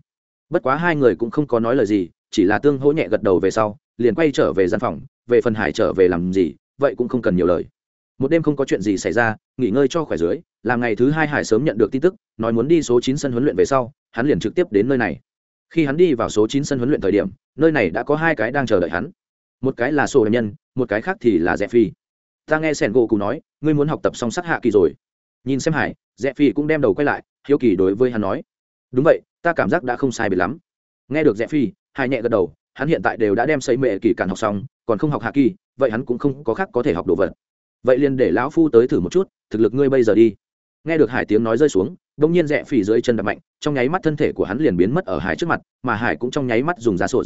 [SPEAKER 1] Bất quá hai người cũng không có nói lời gì, chỉ là tương hỗ nhẹ gật đầu về sau, liền quay trở về gian phòng, về phần hải trở về làm gì, vậy cũng không cần nhiều lời. Một đêm không có chuyện gì xảy ra, nghỉ ngơi cho khỏe dưới làm ngày thứ hai hải sớm nhận được tin tức, nói muốn đi số chín sân huấn luyện về sau, hắn liền trực tiếp đến nơi này. Khi hắn đi vào số chín sân huấn luyện thời điểm, nơi này đã có hai cái đang chờ đợi hắn. Một cái là sổ nhân, một cái khác thì là rẽ phi ta nghe sẻn gỗ cụ nói, ngươi muốn học tập song sắc hạ kỳ rồi. Nhìn xem hải, rẽ phi cũng đem đầu quay lại, hiếu kỳ đối với hắn nói. Đúng vậy, ta cảm giác đã không sai biệt lắm. Nghe được rẽ phi hải nhẹ gật đầu, hắn hiện tại đều đã đem xây mệ kỳ cản học xong, còn không học hạ kỳ, vậy hắn cũng không có khác có thể học đồ vật. Vậy liền để lão phu tới thử một chút, thực lực ngươi bây giờ đi. Nghe được hải tiếng nói rơi xuống đ ỗ n g nhiên rẽ phi dưới chân đập mạnh, trong nháy mắt thân thể của hắn liền biến mất ở hải trước mặt, mà hải cũng trong nháy mắt dùng giá sổ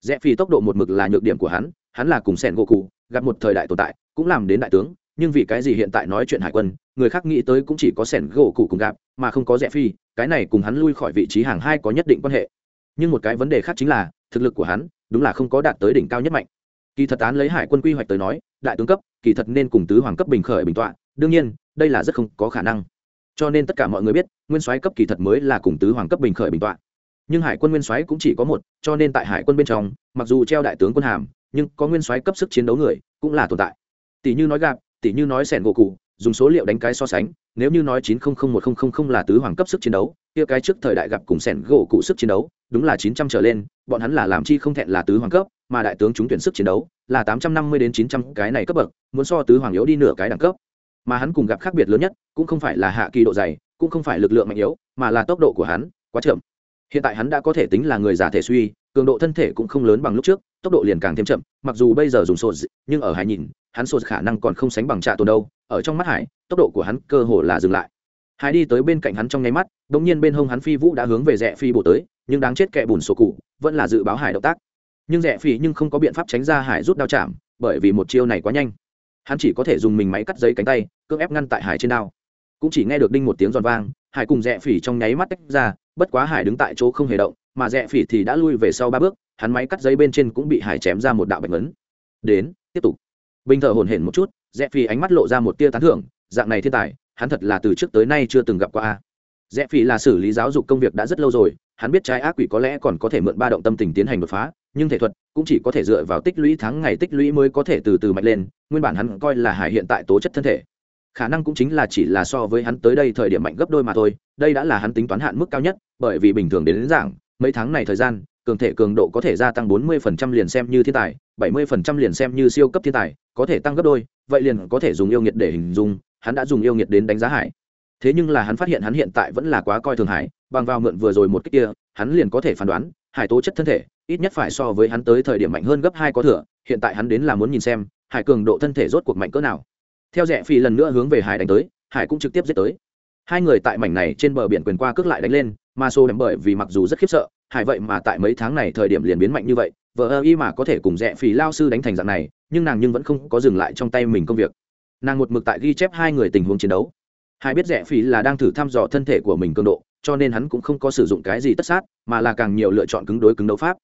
[SPEAKER 1] rẽ phi tốc độ một mực là nhược điểm của hắn hắn là cùng sẻn gỗ cụ gặp một thời đại tồn tại, cũng làm đến đại tướng, nhưng vì cái gì hiện tại nói chuyện hải quân, người khác nghĩ tới cũng chỉ có sẻn gỗ cụ cùng gặp, mà không có rẽ phi, cái này cùng hắn lui khỏi vị trí hàng hai có nhất định quan hệ. Nhưng một cái vấn đề khác chính là, thực lực của hắn, đúng là không có đạt tới đỉnh cao nhất mạnh. Kỳ thật án lấy hải quân quy hoạch tới nói, đại tướng cấp, kỳ thật nên cùng tứ hoàng cấp bình khởi bình tọa, đương nhiên, đây là rất không có khả năng. Cho nên tất cả mọi người biết, nguyên soái cấp kỳ thật mới là cùng tứ hoàng cấp bình khởi bình tọa nhưng hải quân nguyên soái cũng chỉ có một, cho nên tại hải quân bên trong, mặc dù treo đại tướng quân hàm, nhưng có nguyên soái cấp sức chiến đấu người cũng là tồn tại. Tỷ như nói gạp tỷ như nói sẻn gỗ cụ, dùng số liệu đánh cái so sánh, nếu như nói chín không không một không không không là tứ hoàng cấp sức chiến đấu, kia cái trước thời đại gặp cùng sẻn gỗ cụ sức chiến đấu, đúng là chín trăm trở lên, bọn hắn là làm chi không thẹn là tứ hoàng cấp, mà đại tướng chúng tuyển sức chiến đấu là tám trăm năm mươi đến chín trăm cái này cấp bậc, muốn so tứ hoàng yếu đi nửa cái đẳng cấp. Mà hắn cùng gặp khác biệt lớn nhất, cũng không phải là hạ kỳ độ dày, cũng không phải lực lượng mạnh yếu, mà là tốc độ của hắn quá chậm hiện tại hắn đã có thể tính là người già thể suy, cường độ thân thể cũng không lớn bằng lúc trước, tốc độ liền càng thêm chậm, mặc dù bây giờ dùng sột nhưng ở hải nhìn, hắn sột khả năng còn không sánh bằng trạ tồn đâu, ở trong mắt hải, tốc độ của hắn cơ hồ là dừng lại. Hải đi tới bên cạnh hắn trong nháy mắt đ ỗ n g nhiên bên hông hắn phi vũ đã hướng về rẽ phi bổ tới, nhưng đáng chết kẻ bùn sổ cụ, vẫn là dự báo hải động tác. Nhưng rẽ phi nhưng không có biện pháp tránh ra hải rút đao chạm, bởi vì một chiêu này quá nhanh. Hắn chỉ có thể dùng mình máy cắt giấy cánh tay, cưỡng ép ngăn tại hải trên đao. Cũng chỉ nghe được đinh một tiếng giòn vang, hải cùng rẽ phỉ trong nháy mắt tách ra bất quá hải đứng tại chỗ không hề động, mà rẽ phỉ thì đã lui về sau ba bước, hắn máy cắt giấy bên trên cũng bị hải chém ra một đạo bạch vấn đến, tiếp tục. Bình thờ hồn hển một chút, rẽ phỉ ánh mắt lộ ra một tia tán thưởng, dạng này thiên tài, hắn thật là từ trước tới nay chưa từng gặp qua a. Rẽ phỉ là xử lý giáo dục công việc đã rất lâu rồi, hắn biết trái ác quỷ có lẽ còn có thể mượn ba động tâm tình tiến hành đột phá, nhưng thể thuật cũng chỉ có thể dựa vào tích lũy tháng ngày tích lũy mới có thể từ từ mạnh lên, nguyên bản hắn coi là hải hiện tại tố chất thân thể khả năng cũng chính là chỉ là so với hắn tới đây thời điểm mạnh gấp đôi mà thôi đây đã là hắn tính toán hạn mức cao nhất bởi vì bình thường đến, đến giảng mấy tháng này thời gian cường thể cường độ có thể gia tăng 40% liền xem như thiên tài 70% liền xem như siêu cấp thiên tài có thể tăng gấp đôi vậy liền có thể dùng yêu nghiệt để hình dung hắn đã dùng yêu nghiệt đến đánh giá hải. Thế nhưng là hắn phát hiện hắn hiện tại vẫn là quá coi thường hải bằng vào mượn vừa rồi một cách kia hắn liền có thể phán đoán hải tố chất thân thể ít nhất phải so với hắn tới thời điểm mạnh hơn gấp hai có thừa hiện tại hắn đến là muốn nhìn xem hải cường độ thân thể rốt cuộc mạnh cỡ nào theo rẽ phi lần nữa hướng về hải đánh tới, hải cũng trực tiếp giết tới. Hai người tại mảnh này trên bờ biển quyền qua cước lại đánh lên, mà xô đ bởi vì mặc dù rất khiếp sợ, hải vậy mà tại mấy tháng này thời điểm liền biến mạnh như vậy vợ ơ y mà có thể cùng rẽ phì lao sư đánh thành dạng này, nhưng nàng nhưng vẫn không có dừng lại trong tay mình công việc. Nàng một mực tại ghi chép hai người tình huống chiến đấu. Hải biết rẽ phì là đang thử thăm dò thân thể của mình cường độ, cho nên hắn cũng không có sử dụng cái gì tất sát, mà là càng nhiều lựa chọn cứng đối cứng đấu pháp.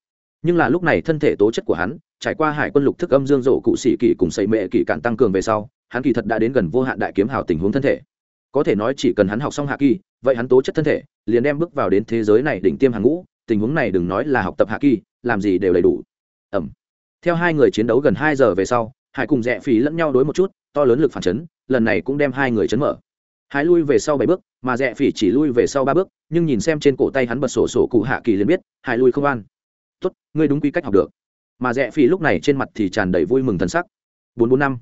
[SPEAKER 1] Nhưng là lúc này thân thể tố chất của hắn, trải qua hải quân lục thức âm dương rộ cụ sĩ kỳ cùng xây mệ kỳ cạn tăng cường về sau hắn kỳ thật đã đến gần vô hạn đại kiếm hào tình huống thân thể. Có thể nói chỉ cần hắn học xong hạ kỳ, vậy hắn tố chất thân thể, liền đem bước vào đến thế giới này đỉnh tiêm hàng ngũ, tình huống này đừng nói là học tập hạ kỳ, làm gì đều đầy đủ. Ẩm. Theo hai người chiến đấu gần hai giờ về sau, hải cùng dạ rẽ phí lẫn nhau đối một chút, to lớn lực phản chấn, lần này cũng đem hai người chấn mở. Hải lui về sau bảy bước, mà rẽ phỉ chỉ lui về sau ba bước, nhưng nhìn xem trên cổ tay hắn bật sổ sổ cụ hạ kỳ liền biết, hải lui không an. Tốt, ngươi đúng quy cách học được. Mà rẽ phỉ lúc này trên mặt thì tràn đầy vui mừng thân sắc. Bốn bốn năm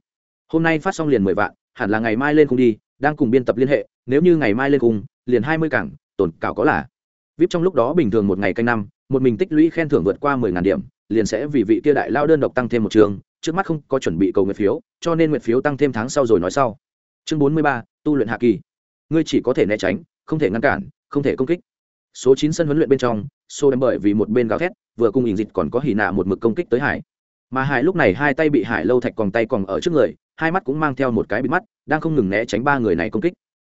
[SPEAKER 1] hôm nay phát xong liền mười vạn, hẳn là ngày mai lên cùng đi, đang cùng biên tập liên hệ, nếu như ngày mai lên cùng, liền hai mươi cảng tổn cảo có là. Vip trong lúc đó bình thường một ngày canh năm, một mình tích lũy khen thưởng vượt qua mười ngàn điểm, liền sẽ vì vị kia đại lao đơn độc tăng thêm một trường, trước mắt không có chuẩn bị cầu nguyện phiếu, cho nên nguyện phiếu tăng thêm tháng sau rồi nói sau. Chương bốn mươi ba, tu luyện hạ kỳ. Ngươi chỉ có thể né tránh, không thể ngăn cản, không thể công kích. Số chín sân huấn luyện bên trong xô đem bởi vì một bên gào thét, vừa cung ỉnh dịch còn có hỉ nạ một mực công kích tới hải mà hải lúc này hai tay bị hải lâu thạch còn tay còn ở trước người, hai mắt cũng mang theo một cái bị mắt, đang không ngừng né tránh ba người này công kích.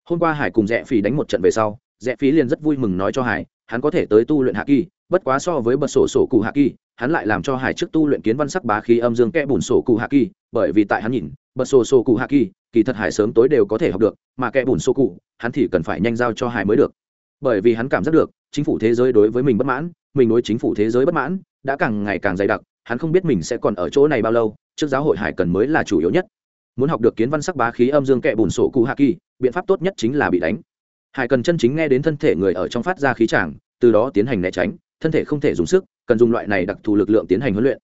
[SPEAKER 1] Hôm qua hải cùng dạ rẽ phí đánh một trận về sau dạ rẽ phí liền rất vui mừng nói cho hải, hắn có thể tới tu luyện hạ kỳ, bất quá so với bật sổ sổ cụ hạ kỳ, hắn lại làm cho hải trước tu luyện kiến văn sắc bá khí âm dương kẽ bùn sổ cụ hạ kỳ, bởi vì tại hắn nhìn, bật sổ sổ cụ hạ kỳ kỳ thật hải sớm tối đều có thể học được, mà kẽ bùn sổ cụ, hắn thì cần phải nhanh giao cho hải mới được. Bởi vì hắn cảm giác được, chính phủ thế giới đối với mình bất mãn, mình đối chính phủ thế giới bất mãn, đã càng ngày càng dày đặc hắn không biết mình sẽ còn ở chỗ này bao lâu, trước giáo hội hải cần mới là chủ yếu nhất. Muốn học được kiến văn sắc bá khí âm dương kẻ bùn sổ cụ hạ kỳ, biện pháp tốt nhất chính là bị đánh. Hải cần chân chính nghe đến thân thể người ở trong phát ra khí tràng, từ đó tiến hành né tránh, thân thể không thể dùng sức, cần dùng loại này đặc thù lực lượng tiến hành huấn luyện.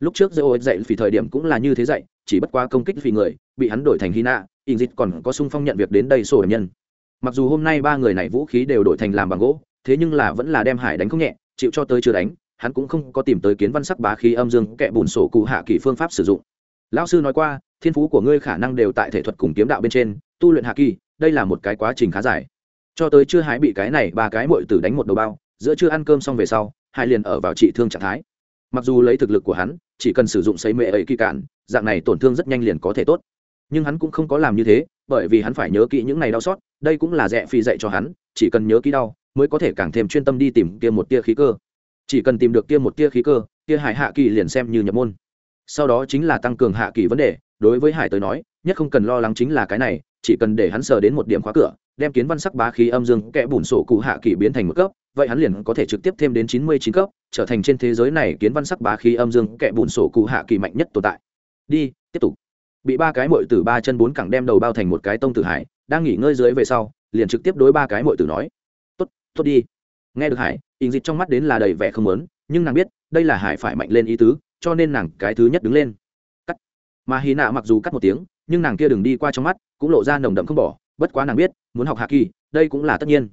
[SPEAKER 1] Lúc trước dễ ô dạy vì thời điểm cũng là như thế dạy, chỉ bất qua công kích vì người, bị hắn đổi thành hy nạ in dịch còn có sung phong nhận việc đến đây sổ đầm nhân. Mặc dù hôm nay ba người này vũ khí đều đổi thành làm bằng gỗ, thế nhưng là vẫn là đem hải đánh không nhẹ, chịu cho tới chưa đánh hắn cũng không có tìm tới kiến văn sắc bá khí âm dương kẻ bùn sổ cụ hạ kỳ phương pháp sử dụng. Lão sư nói qua, thiên phú của ngươi khả năng đều tại thể thuật cùng kiếm đạo bên trên, tu luyện hạ kỳ đây là một cái quá trình khá dài. Cho tới chưa hái bị cái này, ba cái mội tử đánh một đầu bao, giữa chưa ăn cơm xong về sau, hai liền ở vào trị thương trạng thái. Mặc dù lấy thực lực của hắn, chỉ cần sử dụng sấy mệ ấy kỳ cản dạng này tổn thương rất nhanh liền có thể tốt. Nhưng hắn cũng không có làm như thế, bởi vì hắn phải nhớ kỹ những này đau xót, đây cũng là rẻ phi dạy cho hắn, chỉ cần nhớ kỹ đau, mới có thể càng thêm chuyên tâm đi tìm kia một tia khí cơ chỉ cần tìm được kia một tia khí cơ, kia hải hạ kỳ liền xem như nhập môn. Sau đó chính là tăng cường hạ kỳ vấn đề, đối với hải tới nói, nhất không cần lo lắng chính là cái này, chỉ cần để hắn sờ đến một điểm khóa cửa, đem kiến văn sắc bá khí âm dương kẽ bùn sổ cụ hạ kỳ biến thành một cấp, vậy hắn liền có thể trực tiếp thêm đến chín mươi chín cấp, trở thành trên thế giới này kiến văn sắc bá khí âm dương kẽ bùn sổ cụ hạ kỳ mạnh nhất tồn tại. Đi, tiếp tục. Bị ba cái mội từ ba chân bốn cẳng đem đầu bao thành một cái tông tử hải, đang nghỉ ngơi dưới về sau, liền trực tiếp đối ba cái mội tử nói, tốt tốt đi. Nghe được hải ình dịch trong mắt đến là đầy vẻ không lớn nhưng nàng biết, đây là hải phải mạnh lên ý tứ, cho nên nàng cái thứ nhất đứng lên. Cắt. Mà hy nạ mặc dù cắt một tiếng, nhưng nàng kia đừng đi qua trong mắt, cũng lộ ra nồng đậm không bỏ, bất quá nàng biết, muốn học hạ kỳ, đây cũng là tất nhiên.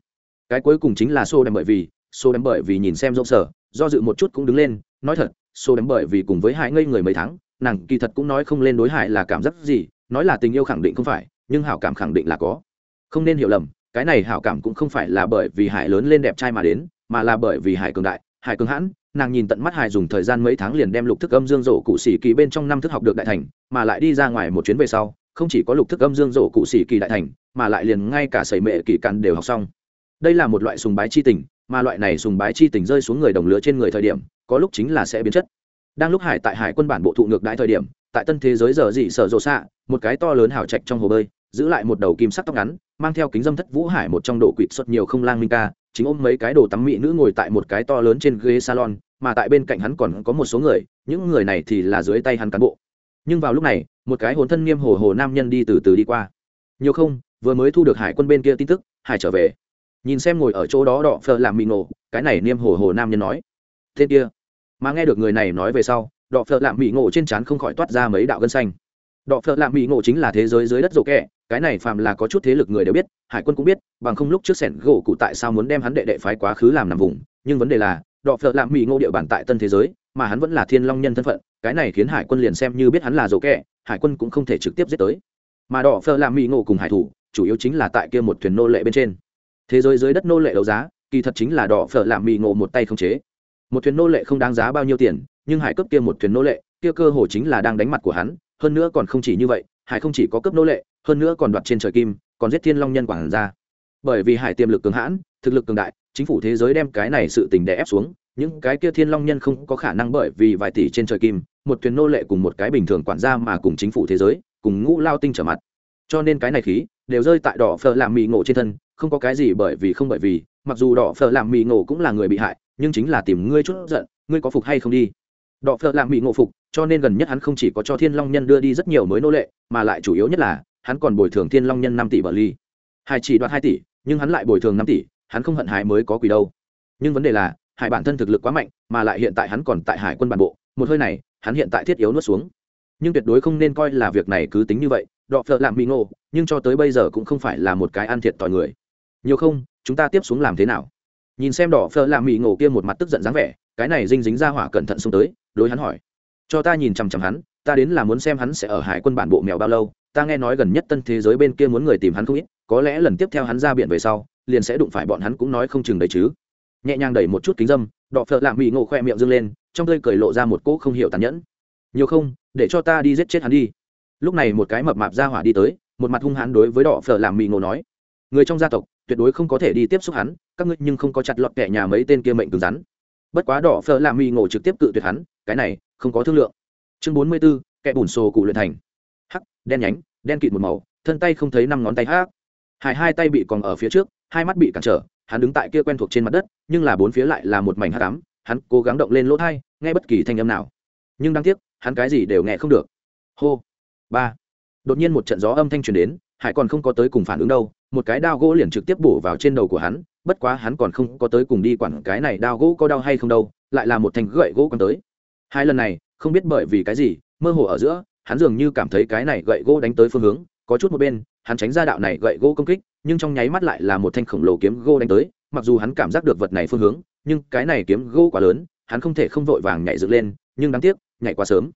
[SPEAKER 1] Cái cuối cùng chính là xô đem bởi vì xô đem bởi vì nhìn xem rộng sở, do dự một chút cũng đứng lên, nói thật xô đem bởi vì cùng với hải ngây người mấy tháng, nàng kỳ thật cũng nói không lên đối hại là cảm giác gì, nói là tình yêu khẳng định không phải, nhưng hảo cảm khẳng định là có. Không nên hiểu lầm, cái này hảo cảm cũng không phải là bởi vì hải lớn lên đẹp trai mà đến mà là bởi vì hải cường đại, hải cường hãn, nàng nhìn tận mắt hải dùng thời gian mấy tháng liền đem lục thức âm dương rổ cụ sĩ kỳ bên trong năm thức học được đại thành, mà lại đi ra ngoài một chuyến về sau, không chỉ có lục thức âm dương rổ cụ sĩ kỳ đại thành, mà lại liền ngay cả sầy mệ kỳ cằn đều học xong. Đây là một loại sùng bái chi tình, mà loại này sùng bái chi tình rơi xuống người đồng lứa trên người thời điểm, có lúc chính là sẽ biến chất. Đang lúc hải tại hải quân bản bộ thụ ngược đại thời điểm, tại tân thế giới giờ dị sở rộ xạ, một cái to lớn hào trạch trong hồ bơi, giữ lại một đầu kim sắc tóc ngắn, mang theo kính dâm thất vũ hải một trong độ quỵt xuất nhiều không lang minh ca chính ôm mấy cái đồ tắm mỹ nữ ngồi tại một cái to lớn trên ghế salon, mà tại bên cạnh hắn còn có một số người, những người này thì là dưới tay hắn cán bộ. Nhưng vào lúc này, một cái hồn thân nghiêm hồ hồ nam nhân đi từ từ đi qua. Nhiều không, vừa mới thu được hải quân bên kia tin tức, hải trở về. Nhìn xem ngồi ở chỗ đó đọ phờ làm mì nổ, cái này niêm hồ hồ nam nhân nói. Tên kia. Mà nghe được người này nói về sau đọ phờ lạm mì ngộ trên trán không khỏi toát ra mấy đạo gân xanh. Đọ phợ lạm mỹ ngộ chính là thế giới dưới đất rộ kẹ cái này phàm là có chút thế lực người đều biết, hải quân cũng biết, bằng không lúc trước sẻn gỗ cụ tại sao muốn đem hắn đệ đệ phái quá khứ làm nằm vùng, nhưng vấn đề là, đọ phợ lạm mỹ ngô địa bàn tại tân thế giới, mà hắn vẫn là thiên long nhân thân phận, cái này khiến hải quân liền xem như biết hắn là dỗ kẻ, hải quân cũng không thể trực tiếp giết tới. Mà đọ phơ làm mỹ ngộ cùng hải thủ, chủ yếu chính là tại kia một thuyền nô lệ bên trên. Thế giới dưới đất nô lệ đấu giá, kỳ thật chính là đỏ phở làm mì ngộ một tay không chế. Một thuyền nô lệ không đáng giá bao nhiêu tiền, nhưng hải cấp kia một thuyền nô lệ, kia cơ hồ chính là đang đánh mặt của hắn, hơn nữa còn không chỉ như vậy, hải không chỉ có cấp nô lệ hơn nữa còn đoạt trên trời kim, còn giết thiên long nhân quản ra bởi vì hải tiềm lực cường hãn, thực lực cường đại, chính phủ thế giới đem cái này sự tình đè ép xuống, những cái kia thiên long nhân không có khả năng bởi vì vài tỷ trên trời kim, một thuyền nô lệ cùng một cái bình thường quản gia mà cùng chính phủ thế giới, cùng ngũ lao tinh trở mặt. Cho nên cái này khí đều rơi tại đỏ phở làm mì ngộ trên thân, không có cái gì bởi vì không bởi vì, mặc dù đỏ phở làm mì ngộ cũng là người bị hại, nhưng chính là tìm ngươi chút giận, ngươi có phục hay không đi? Đỏ phở làm mì ngộ phục, cho nên gần nhất hắn không chỉ có cho thiên long nhân đưa đi rất nhiều mới nô lệ, mà lại chủ yếu nhất là hắn còn bồi thường thiên long nhân năm tỷ bờ ly. Hải chỉ đoạt hai tỷ, nhưng hắn lại bồi thường năm tỷ, hắn không hận hải mới có quỷ đâu. Nhưng vấn đề là, hải bản thân thực lực quá mạnh, mà lại hiện tại hắn còn tại hải quân bản bộ, một hơi này, hắn hiện tại thiết yếu nuốt xuống. Nhưng tuyệt đối không nên coi là việc này cứ tính như vậy, đọ phợ làm bị ngộ, nhưng cho tới bây giờ cũng không phải là một cái ăn thiệt tỏi người. Nhiều không, chúng ta tiếp xuống làm thế nào? Nhìn xem đỏ phở làm mì ngộ kia một mặt tức giận dáng vẻ, cái này dinh dính ra hỏa cẩn thận xuống tới, đối hắn hỏi. Cho ta nhìn chằm chằm hắn, ta đến là muốn xem hắn sẽ ở hải quân bản bộ mèo bao lâu ta nghe nói gần nhất tân thế giới bên kia muốn người tìm hắn không ít có lẽ lần tiếp theo hắn ra biển về sau liền sẽ đụng phải bọn hắn cũng nói không chừng đấy chứ. Nhẹ nhàng đẩy một chút kính dâm đọ phợ lạ mỹ ngộ khoe miệng dâng lên trong tơi cười lộ ra một cỗ không hiểu tàn nhẫn. Nhiều không để cho ta đi giết chết hắn đi. Lúc này một cái mập mạp ra hỏa đi tới một mặt hung hãn đối với đọ phở làm mỹ ngộ nói người trong gia tộc tuyệt đối không có thể đi tiếp xúc hắn các ngươi nhưng không có chặt lọt kẻ nhà mấy tên kia mệnh cứng rắn. Bất quá đỏ phở làm mì ngộ trực tiếp cự tuyệt hắn cái này không có thương lượng. Chương bốn mươi 44, kẻ bùn sổ cụ luyện thành đen nhánh, đen kịt một màu, thân tay không thấy năm ngón tay hát hải hai tay bị còn ở phía trước, hai mắt bị cản trở, hắn đứng tại kia quen thuộc trên mặt đất, nhưng là bốn phía lại là một mảnh hát cám hắn cố gắng động lên lỗ thai, nghe bất kỳ thanh âm nào. Nhưng đáng tiếc, hắn cái gì đều nghe không được. Hô, ba. Đột nhiên một trận gió âm thanh truyền đến, hải còn không có tới cùng phản ứng đâu, một cái đao gỗ liền trực tiếp bổ vào trên đầu của hắn, bất quá hắn còn không có tới cùng đi quản cái này đao gỗ có đau hay không đâu, lại là một thanh gậy gỗ còn tới. Hai lần này, không biết bởi vì cái gì, mơ hồ ở giữa hắn dường như cảm thấy cái này gậy gỗ đánh tới phương hướng, có chút một bên, hắn tránh ra đạo này gậy gỗ công kích, nhưng trong nháy mắt lại là một thanh khổng lồ kiếm gỗ đánh tới, mặc dù hắn cảm giác được vật này phương hướng, nhưng cái này kiếm gỗ quá lớn, hắn không thể không vội vàng nhảy dựng lên, nhưng đáng tiếc, nhảy quá sớm.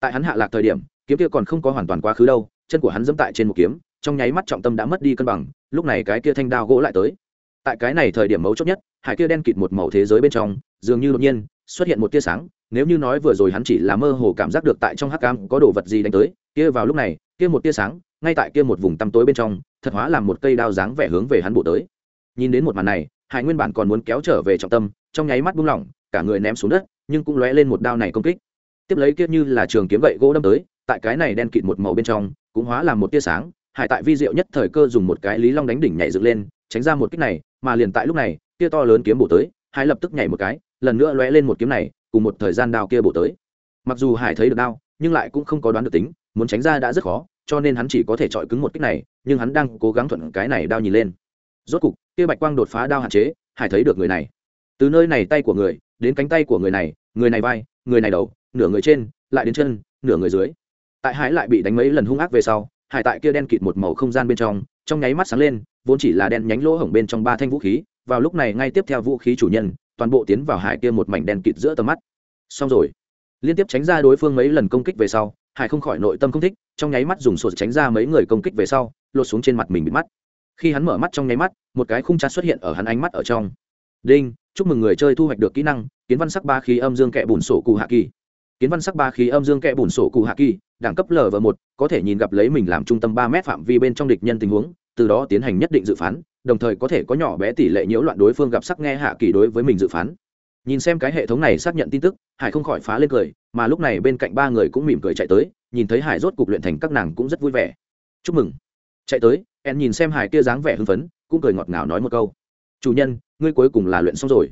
[SPEAKER 1] Tại hắn hạ lạc thời điểm, kiếm kia còn không có hoàn toàn quá khứ đâu, chân của hắn dẫm tại trên một kiếm, trong nháy mắt trọng tâm đã mất đi cân bằng, lúc này cái kia thanh đao gỗ lại tới. Tại cái này thời điểm mấu chốt nhất, hải kia đen kịt một màu thế giới bên trong, dường như đột nhiên, xuất hiện một tia sáng nếu như nói vừa rồi hắn chỉ là mơ hồ cảm giác được tại trong hắc cam có đồ vật gì đánh tới, kia vào lúc này, kia một tia sáng, ngay tại kia một vùng tăm tối bên trong, thật hóa làm một cây đao dáng vẻ hướng về hắn bộ tới. Nhìn đến một màn này, hải nguyên bản còn muốn kéo trở về trọng tâm, trong nháy mắt buông lỏng, cả người ném xuống đất, nhưng cũng lóe lên một đao này công kích. Tiếp lấy kia như là trường kiếm gậy gỗ đâm tới, tại cái này đen kịt một màu bên trong, cũng hóa làm một tia sáng, hải tại vi diệu nhất thời cơ dùng một cái lý long đánh đỉnh nhảy dựng lên, tránh ra một kích này, mà liền tại lúc này kia to lớn kiếm bổ tới, hải lập tức nhảy một cái, lần nữa lóe lên một kiếm này cùng một thời gian đao kia bổ tới. Mặc dù hải thấy được đao, nhưng lại cũng không có đoán được tính, muốn tránh ra đã rất khó, cho nên hắn chỉ có thể chọi cứng một kích này, nhưng hắn đang cố gắng thuận cái này đao nhìn lên. Rốt cục, kia bạch quang đột phá đao hạn chế, hải thấy được người này. Từ nơi này tay của người, đến cánh tay của người này người này vai, người này đầu, nửa người trên, lại đến chân, nửa người dưới. Tại hải lại bị đánh mấy lần hung ác về sau, hải tại kia đen kịt một màu không gian bên trong trong nháy mắt sáng lên, vốn chỉ là đen nhánh lỗ hổng bên trong ba thanh vũ khí, vào lúc này ngay tiếp theo vũ khí chủ nhân toàn bộ tiến vào hải kia một mảnh đen kịt giữa tầm mắt. Xong rồi. Liên tiếp tránh ra đối phương mấy lần công kích về sau, hải không khỏi nội tâm không thích, trong nháy mắt dùng sột tránh ra mấy người công kích về sau, lột xuống trên mặt mình bị mắt. Khi hắn mở mắt trong nháy mắt, một cái khung chát xuất hiện ở hắn ánh mắt ở trong. Đinh, chúc mừng người chơi thu hoạch được kỹ năng, kiến văn sắc ba khí âm dương kẹ bùn sổ cụ hạ kỳ. Kiến văn sắc ba khí âm dương kẹ bùn sổ cụ hạ kỳ, đẳng cấp lv một, có thể nhìn gặp lấy mình làm trung tâm ba m phạm vi bên trong địch nhân tình huống, từ đó tiến hành nhất định dự phán đồng thời có thể có nhỏ bé tỷ lệ nhiễu loạn đối phương gặp sắc nghe hạ kỳ đối với mình dự phán. Nhìn xem cái hệ thống này xác nhận tin tức hải không khỏi phá lên cười mà lúc này bên cạnh ba người cũng mỉm cười chạy tới nhìn thấy hải rốt cục luyện thành các nàng cũng rất vui vẻ. Chúc mừng. Chạy tới em nhìn xem hải kia dáng vẻ hưng phấn cũng cười ngọt ngào nói một câu. Chủ nhân ngươi cuối cùng là luyện xong rồi.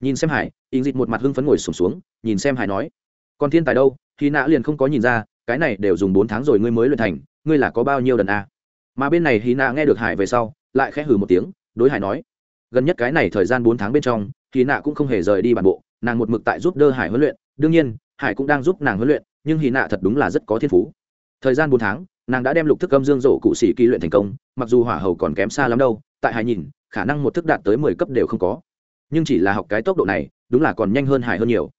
[SPEAKER 1] Nhìn xem hải in dịch một mặt hưng phấn ngồi sùng xuống, xuống nhìn xem hải nói. Còn thiên tài đâu thì nã liền không có nhìn ra cái này đều dùng bốn tháng rồi ngươi mới luyện thành ngươi là có bao nhiêu lần a à? mà bên này hy nạ nghe được hải về sau lại khẽ hừ một tiếng, đối hải nói, gần nhất cái này thời gian bốn tháng bên trong thì nạ cũng không hề rời đi bản bộ, nàng một mực tại giúp đơ hải huấn luyện. Đương nhiên, hải cũng đang giúp nàng huấn luyện, nhưng hy nạ thật đúng là rất có thiên phú. Thời gian bốn tháng, nàng đã đem lục thức âm dương rổ cụ sĩ kỳ luyện thành công, mặc dù hỏa hầu còn kém xa lắm đâu, tại hải nhìn, khả năng một thức đạt tới mười cấp đều không có. Nhưng chỉ là học cái tốc độ này, đúng là còn nhanh hơn hải hơn nhiều.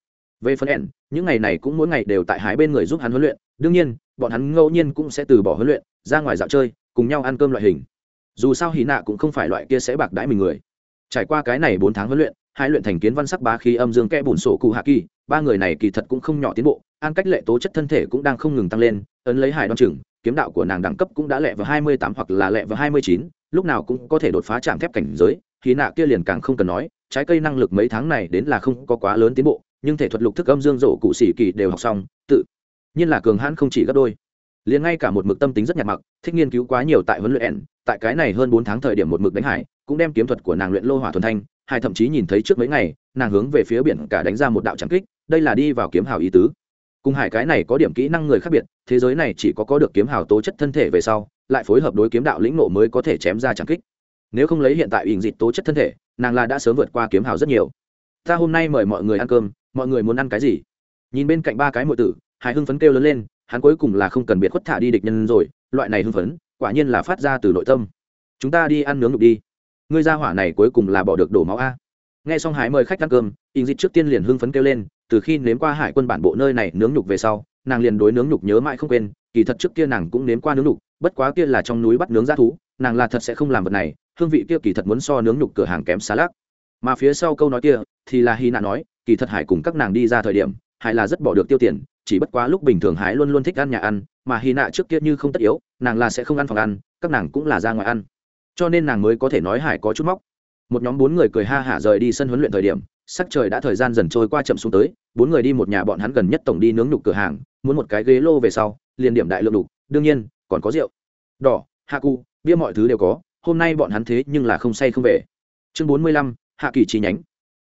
[SPEAKER 1] Về phần ẻn, những ngày này cũng mỗi ngày đều tại hải bên người giúp hắn huấn luyện. Đương nhiên, bọn hắn ngẫu nhiên cũng sẽ từ bỏ huấn luyện, ra ngoài dạo chơi, cùng nhau ăn cơm loại hình dù sao hì nạ cũng không phải loại kia sẽ bạc đãi mình người. Trải qua cái này bốn tháng huấn luyện, hai luyện thành kiến văn sắc bá khí âm dương kẽ bùn sổ cụ hạ kỳ, ba người này kỳ thật cũng không nhỏ tiến bộ, an cách lệ tố chất thân thể cũng đang không ngừng tăng lên, ấn lấy hải đoan chừng, kiếm đạo của nàng đẳng cấp cũng đã lẹ vào hai mươi tám hoặc là lẹ vào hai mươi chín, lúc nào cũng có thể đột phá chạm thép cảnh giới khí nạ kia liền càng không cần nói, trái cây năng lực mấy tháng này đến là không có quá lớn tiến bộ, nhưng thể thuật lục thức âm dương rộ cụ sĩ kỳ đều học xong, tự nhiên là cường hãn không chỉ gấp đôi. Liền ngay cả một mực tâm tính rất nhạt mặc, thích nghiên cứu quá nhiều tại huấn luyện tại cái này hơn bốn tháng thời điểm một mực đánh hải, cũng đem kiếm thuật của nàng luyện lô hỏa thuần thanh hải thậm chí nhìn thấy trước mấy ngày, nàng hướng về phía biển cả đánh ra một đạo trảm kích, đây là đi vào kiếm hào ý tứ. Cùng hải cái này có điểm kỹ năng người khác biệt, thế giới này chỉ có có được kiếm hào tố chất thân thể về sau, lại phối hợp đối kiếm đạo lĩnh nộ mới có thể chém ra trảm kích. Nếu không lấy hiện tại ỉn dịch tố chất thân thể, nàng là đã sớm vượt qua kiếm hào rất nhiều. Ta hôm nay mời mọi người ăn cơm, mọi người muốn ăn cái gì? Nhìn bên cạnh ba cái mọi tử, hải hưng phấn kêu lớn lên, hắn cuối cùng là không cần biệt khuất thả đi địch nhân rồi, loại này hưng phấn quả nhiên là phát ra từ nội tâm. Chúng ta đi ăn nướng nhục đi. Ngươi ra hỏa này cuối cùng là bỏ được đổ máu a. Nghe xong hải mời khách ăn cơm in dịch trước tiên liền hưng phấn kêu lên, từ khi nếm qua hải quân bản bộ nơi này nướng nhục về sau, nàng liền đối nướng nhục nhớ mãi không quên, kỳ thật trước kia nàng cũng nếm qua nướng nhục, bất quá kia là trong núi bắt nướng ra thú, nàng là thật sẽ không làm vật này, hương vị kia kỳ thật muốn so nướng nhục cửa hàng kém xa lắc. Mà phía sau câu nói kia, thì là hy nạ nói, kỳ thật hải cùng các nàng đi ra thời điểm, hải là rất bỏ được tiêu tiền, chỉ bất quá lúc bình thường hải luôn luôn thích ăn nhà ăn, mà hy nạ trước kia như không tất yếu nàng là sẽ không ăn phòng ăn các nàng cũng là ra ngoài ăn. Cho nên nàng mới có thể nói hải có chút móc. Một nhóm bốn người cười ha hả rời đi sân huấn luyện thời điểm sắc trời đã thời gian dần trôi qua chậm xuống tới bốn người đi một nhà bọn hắn gần nhất tổng đi nướng nhục cửa hàng muốn một cái ghế lô về sau liền điểm đại lượng đục đương nhiên còn có rượu. Đỏ hạ cu bia mọi thứ đều có hôm nay bọn hắn thế nhưng là không say không về. Chương bốn mươi lăm hạ kỳ chi nhánh.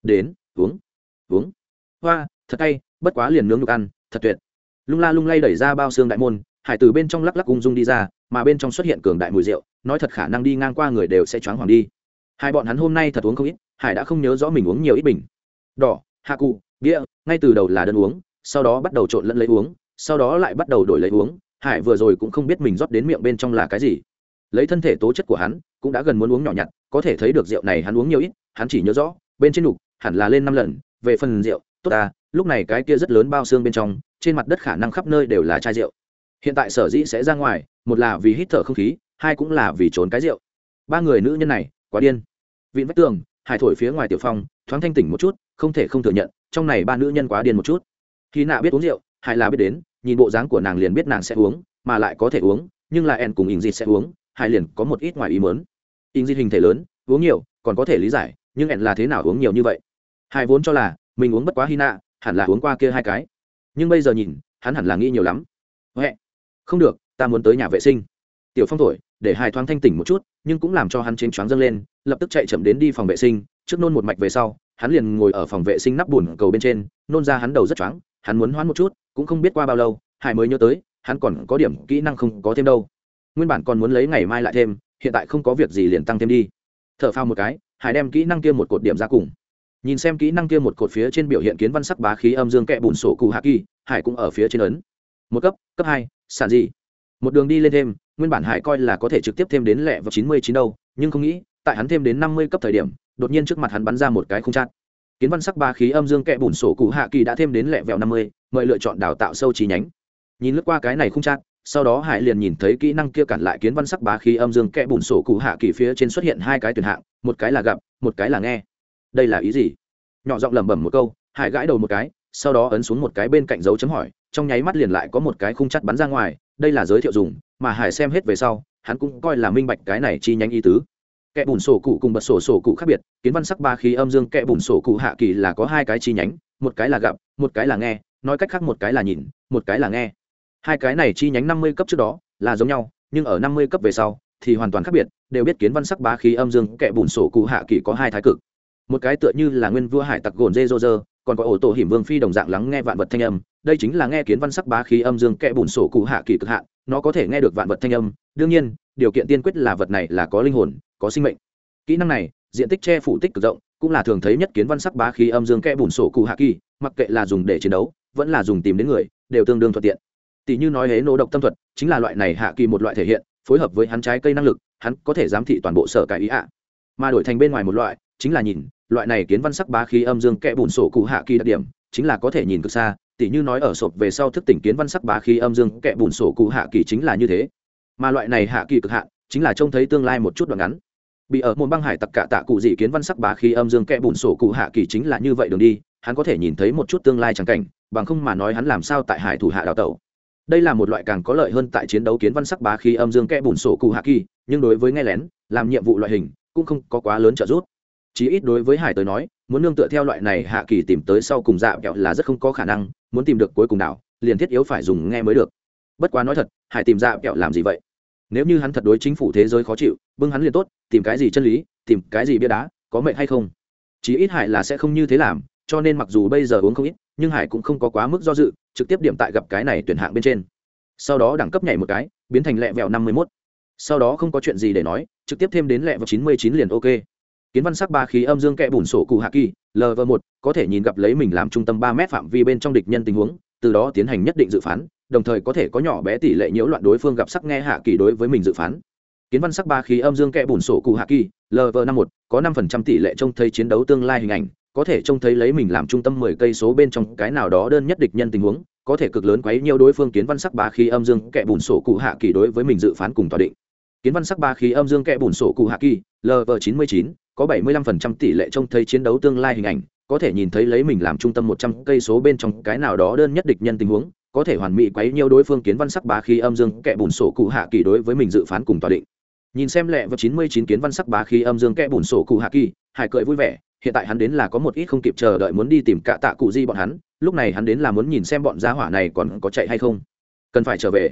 [SPEAKER 1] Đến uống uống. Hoa thật hay, bất quá liền nướng nhục ăn thật tuyệt. Lung la lung lay đẩy ra bao xương đại môn hải từ bên trong lắc lắc ung dung đi ra, mà bên trong xuất hiện cường đại mùi rượu, nói thật khả năng đi ngang qua người đều sẽ choáng hoàng đi. Hai bọn hắn hôm nay thật uống không ít, hải đã không nhớ rõ mình uống nhiều ít bình. Đỏ, hạ cụ, bia, ngay từ đầu là đơn uống, sau đó bắt đầu trộn lẫn lấy uống, sau đó lại bắt đầu đổi lấy uống, hải vừa rồi cũng không biết mình rót đến miệng bên trong là cái gì. Lấy thân thể tố chất của hắn, cũng đã gần muốn uống nhỏ nhặt, có thể thấy được rượu này hắn uống nhiều ít, hắn chỉ nhớ rõ, bên trên đục hẳn là lên năm lần, về phần rượu, tốt ta, lúc này cái kia rất lớn bao xương bên trong, trên mặt đất khả năng khắp nơi đều là chai rượu hiện tại sở dĩ sẽ ra ngoài, một là vì hít thở không khí, hai cũng là vì trốn cái rượu. Ba người nữ nhân này, quá điên. Vịn vách tường, hải thổi phía ngoài tiểu phong, thoáng thanh tỉnh một chút, không thể không thừa nhận, trong này ba nữ nhân quá điên một chút. Khi nạ biết uống rượu, hải là biết đến, nhìn bộ dáng của nàng liền biết nàng sẽ uống, mà lại có thể uống, nhưng là en cùng ình dịt sẽ uống, hải liền có một ít ngoài ý mớn ình dịt hình thể lớn, uống nhiều, còn có thể lý giải, nhưng en là thế nào uống nhiều như vậy? Hải vốn cho là, mình uống bất quá hy nạ hẳn là uống qua kia hai cái. Nhưng bây giờ nhìn, hắn hẳn là nghĩ nhiều lắm. Huệ không được, ta muốn tới nhà vệ sinh. Tiểu phong thổi, để hai thoáng thanh tỉnh một chút, nhưng cũng làm cho hắn chênh choáng dâng lên, lập tức chạy chậm đến đi phòng vệ sinh. Trước nôn một mạch về sau, hắn liền ngồi ở phòng vệ sinh nắp bùn cầu bên trên, nôn ra hắn đầu rất choáng, hắn muốn hoãn một chút, cũng không biết qua bao lâu, hải mới nhớ tới, hắn còn có điểm kỹ năng không có thêm đâu. Nguyên bản còn muốn lấy ngày mai lại thêm, hiện tại không có việc gì liền tăng thêm đi. T h ở phao một cái, hải đem kỹ năng kia một cột điểm ra cùng. Nhìn xem kỹ năng kia một cột phía trên biểu hiện kiến văn sắc bá khí âm dương kẹ bùn sổ cụ hạ kỳ, hải cũng ở phía trên ấn. Một cấp cấp hai sản gì? Một đường đi lên thêm, nguyên bản hải coi là có thể trực tiếp thêm đến lẹ vào chín mươi chín đâu, nhưng không nghĩ, tại hắn thêm đến năm mươi cấp thời điểm, đột nhiên trước mặt hắn bắn ra một cái không chát. Kiến văn sắc ba khí âm dương kẽ bùn sổ cụ hạ kỳ đã thêm đến lẹ vẹo năm mươi, mời lựa chọn đào tạo sâu trí nhánh. Nhìn lướt qua cái này không chát, sau đó hải liền nhìn thấy kỹ năng kia cản lại kiến văn sắc bá khí âm dương kẽ bùn sổ cụ hạ kỳ phía trên xuất hiện hai cái tuyển hạng, một cái là gặp, một cái là nghe. Đây là ý gì? Nhỏ giọng lẩm bẩm một câu, hải gãi đầu một cái sau đó ấn xuống một cái bên cạnh dấu chấm hỏi, trong nháy mắt liền lại có một cái khung chắt bắn ra ngoài, đây là giới thiệu dùng, mà hải xem hết về sau, hắn cũng coi là minh bạch cái này chi nhánh ý tứ. Kẻ bùn sổ cụ cùng bật sổ sổ cụ khác biệt, kiến văn sắc ba khí âm dương kẻ bùn sổ cụ hạ kỳ là có hai cái chi nhánh, một cái là gặp, một cái là nghe, nói cách khác một cái là nhìn, một cái là nghe. Hai cái này chi nhánh năm mươi cấp trước đó là giống nhau, nhưng ở năm mươi cấp về sau thì hoàn toàn khác biệt, đều biết kiến văn sắc ba khí âm dương kẻ bùn sổ cụ hạ kỳ có hai thái cực. Một cái tựa như là nguyên vua hải tặc gồn dê dô dơ còn có ổ tổ hiểm vương phi đồng dạng lắng nghe vạn vật thanh âm, đây chính là nghe kiến văn sắc bá khí âm dương kẽ bùn sổ cụ hạ kỳ cực hạn, nó có thể nghe được vạn vật thanh âm. Đương nhiên, điều kiện tiên quyết là vật này là có linh hồn, có sinh mệnh. Kỹ năng này, diện tích che phủ tích cực rộng, cũng là thường thấy nhất kiến văn sắc bá khí âm dương kẽ bùn sổ cụ hạ kỳ, mặc kệ là dùng để chiến đấu, vẫn là dùng tìm đến người, đều tương đương thuận tiện. Tỷ như nói hế nỗ độc tâm thuật, chính là loại này hạ kỳ một loại thể hiện, phối hợp với hắn trái cây năng lực, hắn có thể giám thị toàn bộ sở cải ý ạ. Mà đổi thành bên ngoài một loại, chính là nhìn loại này kiến văn sắc bá khí âm dương kẽ bùn sổ cụ hạ kỳ đặc điểm, chính là có thể nhìn cực xa, tỉ như nói ở sộp về sau thức tỉnh kiến văn sắc bá khí âm dương kẽ bùn sổ cụ hạ kỳ chính là như thế. Mà loại này hạ kỳ cực hạn, chính là trông thấy tương lai một chút đoạn ngắn. Bị ở môn băng hải tặc cả tạ cụ dị kiến văn sắc bá khí âm dương kẽ bùn sổ cụ hạ kỳ chính là như vậy đường đi, hắn có thể nhìn thấy một chút tương lai chẳng cảnh, bằng không mà nói hắn làm sao tại hải thủ hạ đào tẩu. Đây là một loại càng có lợi hơn tại chiến đấu kiến văn sắc bá khí âm dương kẽ bùn sổ cụ hạ kỳ, nhưng đối với nghe lén, làm nhiệm vụ loại hình, cũng không có quá lớn trợ giúp chí ít đối với hải tới nói, muốn nương tựa theo loại này hạ kỳ tìm tới sau cùng dạ kẹo là rất không có khả năng, muốn tìm được cuối cùng đảo, liền thiết yếu phải dùng nghe mới được. Bất quá nói thật, hải tìm dạ kẹo làm gì vậy? Nếu như hắn thật đối chính phủ thế giới khó chịu, bưng hắn liền tốt, tìm cái gì chân lý, tìm cái gì bia đá, có mệnh hay không? Chí ít hải là sẽ không như thế làm, cho nên mặc dù bây giờ uống không ít, nhưng hải cũng không có quá mức do dự, trực tiếp điểm tại gặp cái này tuyển hạng bên trên. Sau đó đẳng cấp nhảy một cái, biến thành lẹ vẹo năm mươi mốt. Sau đó không có chuyện gì để nói, trực tiếp thêm đến lẹ vào chín mươi chín liền ok kiến văn sắc ba khí âm dương kẽ bùn sổ cụ hạ kỳ lv một, có thể nhìn gặp lấy mình làm trung tâm ba mét phạm vi bên trong địch nhân tình huống, từ đó tiến hành nhất định dự phán, đồng thời có thể có nhỏ bé tỷ lệ nhiễu loạn đối phương gặp sắc nghe hạ kỳ đối với mình dự phán. Kiến văn sắc ba khí âm dương kẽ bùn sổ cụ hạ kỳ lv năm một, có năm phần trăm tỷ lệ trông thấy chiến đấu tương lai hình ảnh, có thể trông thấy lấy mình làm trung tâm mười cây số bên trong cái nào đó đơn nhất địch nhân tình huống, có thể cực lớn quấy nhiều đối phương kiến văn sắc ba khí âm dương kẽ bùn sổ cụ hạ kỳ đối với mình dự phán cùng tòa định. Kiến văn sắc ba khí âm dương kẽ bùn sổ cụ hạ kỳ lv chín mươi chín có 75% tỷ lệ trông thấy chiến đấu tương lai hình ảnh, có thể nhìn thấy lấy mình làm trung tâm 100 cây số bên trong cái nào đó đơn nhất địch nhân tình huống, có thể hoàn mỹ quấy nhiều đối phương kiến văn sắc bá khí âm dương kẻ bùn sổ cụ hạ kỳ đối với mình dự phán cùng tòa định. Nhìn xem lệ và 99 kiến văn sắc bá khí âm dương kẻ bùn sổ cụ hạ kỳ, hải cười vui vẻ, hiện tại hắn đến là có một ít không kịp chờ đợi muốn đi tìm cả tạ cụ di bọn hắn, lúc này hắn đến là muốn nhìn xem bọn gia hỏa này còn có chạy hay không. Cần phải trở về.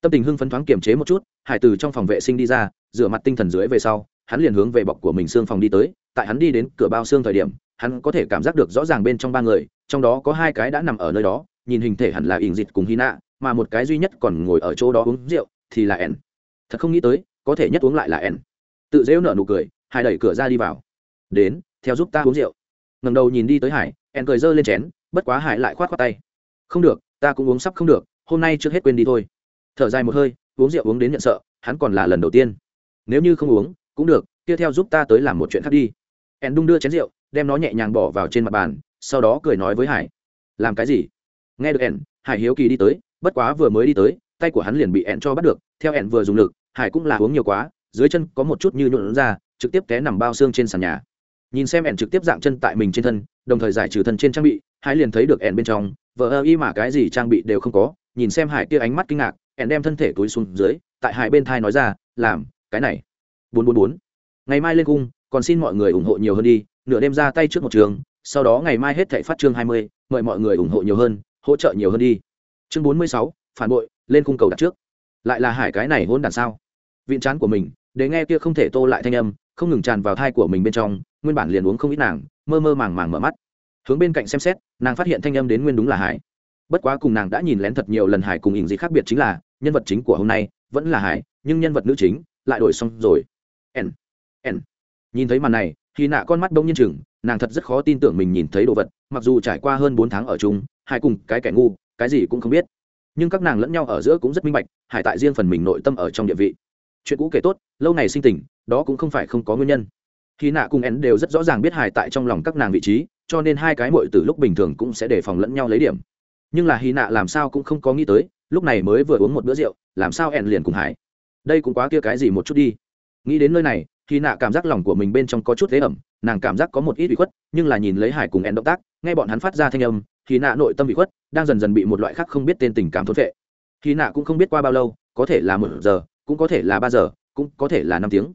[SPEAKER 1] tâm tình hưng phấn thoáng kiềm chế một chút hải từ trong phòng vệ sinh đi ra rửa mặt tinh thần dưới về sau hắn liền hướng về bọc của mình xương phòng đi tới, tại hắn đi đến cửa bao xương thời điểm, hắn có thể cảm giác được rõ ràng bên trong ba người, trong đó có hai cái đã nằm ở nơi đó, nhìn hình thể hẳn là ỉn dịt cùng hy nạ mà một cái duy nhất còn ngồi ở chỗ đó uống rượu thì là ẻn thật không nghĩ tới, có thể nhất uống lại là ẻn tự dễu nở nụ cười, hải đẩy cửa ra đi vào. Đến, theo giúp ta uống rượu. Ngầm đầu nhìn đi tới hải ẻn cười giơ lên chén, bất quá hải lại khoát khoát tay. Không được, ta cũng uống sắp không được, hôm nay trước hết quên đi thôi. Thở dài một hơi, uống rượu uống đến nhận sợ, hắn còn là lần đầu tiên. Nếu như không uống cũng được, tiếp theo giúp ta tới làm một chuyện khác đi. Ẻn đung đưa chén rượu, đem nó nhẹ nhàng bỏ vào trên mặt bàn, sau đó cười nói với hải. Làm cái gì? Nghe được ẻn hải hiếu kỳ đi tới, bất quá vừa mới đi tới, tay của hắn liền bị ẻn cho bắt được. Theo ẻn vừa dùng lực, hải cũng là uống nhiều quá, dưới chân có một chút như nhuộn ra, trực tiếp té nằm bao xương trên sàn nhà. Nhìn xem ẻn trực tiếp dạng chân tại mình trên thân, đồng thời giải trừ thân trên trang bị, hải liền thấy được ẻn bên trong vợ ơ y mà cái gì trang bị đều không có. Nhìn xem hải kia ánh mắt kinh ngạc ẻn đem thân thể túi xuống dưới, tại hải bên thai nói ra, làm, cái này bốn bốn bốn. Ngày mai lên cung, còn xin mọi người ủng hộ nhiều hơn đi, nửa đêm ra tay trước một trường, sau đó ngày mai hết thảy phát chương hai mươi, mời mọi người ủng hộ nhiều hơn, hỗ trợ nhiều hơn đi. Chương bốn mươi sáu, phản bội, lên cung cầu đặt trước. Lại là hải cái này hỗn đản sao? Viện chán của mình, để nghe kia không thể tô lại thanh âm, không ngừng tràn vào thai của mình bên trong, nguyên bản liền uống không ít nàng, mơ mơ màng màng mở mắt. Hướng bên cạnh xem xét, nàng phát hiện thanh âm đến nguyên đúng là hải. Bất quá cùng nàng đã nhìn lén thật nhiều lần hải cùng ỉn gì khác biệt chính là, nhân vật chính của hôm nay vẫn là hải, nhưng nhân vật nữ chính lại đổi xong rồi n. N. Nhìn thấy màn này thì nạ con mắt đông nhiên chừng nàng thật rất khó tin tưởng mình nhìn thấy đồ vật, mặc dù trải qua hơn bốn tháng ở chung, hai cùng cái kẻ ngu, cái gì cũng không biết. Nhưng các nàng lẫn nhau ở giữa cũng rất minh bạch, hải tại riêng phần mình nội tâm ở trong địa vị. Chuyện cũ kể tốt, lâu ngày sinh tình, đó cũng không phải không có nguyên nhân. Khi nạ cùng én đều rất rõ ràng biết hải tại trong lòng các nàng vị trí, cho nên hai cái mội từ lúc bình thường cũng sẽ đề phòng lẫn nhau lấy điểm. Nhưng là hy nạ làm sao cũng không có nghĩ tới, lúc này mới vừa uống một bữa rượu, làm sao ẹn liền cùng hải? Đây cũng quá kia cái gì một chút đi nghĩ đến nơi này hy nạ cảm giác lòng của mình bên trong có chút thế ẩm, nàng cảm giác có một ít bị khuất, nhưng là nhìn lấy hải cùng ẹn động tác, nghe bọn hắn phát ra thanh âm hy nạ nội tâm bị khuất, đang dần dần bị một loại khác không biết tên tình cảm thốt vệ hy nạ cũng không biết qua bao lâu, có thể là một giờ, cũng có thể là ba giờ, cũng có thể là năm tiếng.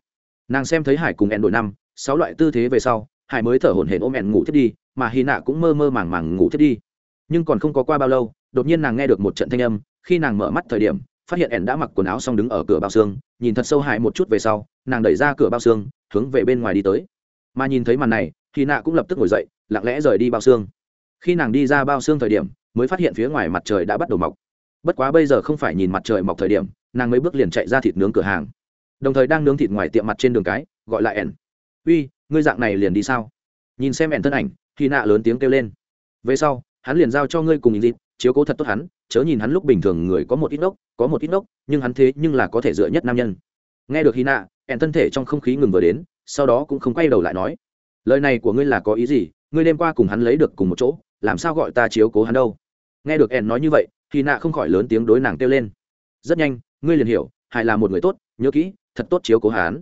[SPEAKER 1] Nàng xem thấy hải cùng ẹn đổi năm, sáu loại tư thế về sau, hải mới thở hổn hển ôm ẹn ngủ thiết đi, mà hy nạ cũng mơ mơ màng màng ngủ thiết đi. Nhưng còn không có qua bao lâu, đột nhiên nàng nghe được một trận thanh âm, khi nàng mở mắt thời điểm phát hiện ẻn đã mặc quần áo xong đứng ở cửa bao xương, nhìn thật sâu hại một chút về sau, nàng đẩy ra cửa bao xương, hướng về bên ngoài đi tới. Mà nhìn thấy màn này thì nạ cũng lập tức ngồi dậy, lặng lẽ rời đi bao xương. Khi nàng đi ra bao xương thời điểm, mới phát hiện phía ngoài mặt trời đã bắt đầu mọc. Bất quá bây giờ không phải nhìn mặt trời mọc thời điểm, nàng mấy bước liền chạy ra thịt nướng cửa hàng. Đồng thời đang nướng thịt ngoài tiệm mặt trên đường cái, gọi lại ẻn. Uy, ngươi dạng này liền đi sao? Nhìn xem ẻn thân ảnh khi nạ lớn tiếng kêu lên. Về sau, hắn liền giao cho ngươi cùng dịp chiếu cố thật tốt hắn chớ nhìn hắn lúc bình thường người có một ít nốc, có một ít nốc, nhưng hắn thế nhưng là có thể dựa nhất nam nhân. Nghe được hy nạ ẹn thân thể trong không khí ngừng vừa đến sau đó cũng không quay đầu lại nói lời này của ngươi là có ý gì? Ngươi đêm qua cùng hắn lấy được cùng một chỗ làm sao gọi ta chiếu cố hắn đâu? Nghe được ẹn nói như vậy hy nạ không khỏi lớn tiếng đối nàng kêu lên rất nhanh ngươi liền hiểu hải là một người tốt nhớ kỹ thật tốt chiếu cố hắn.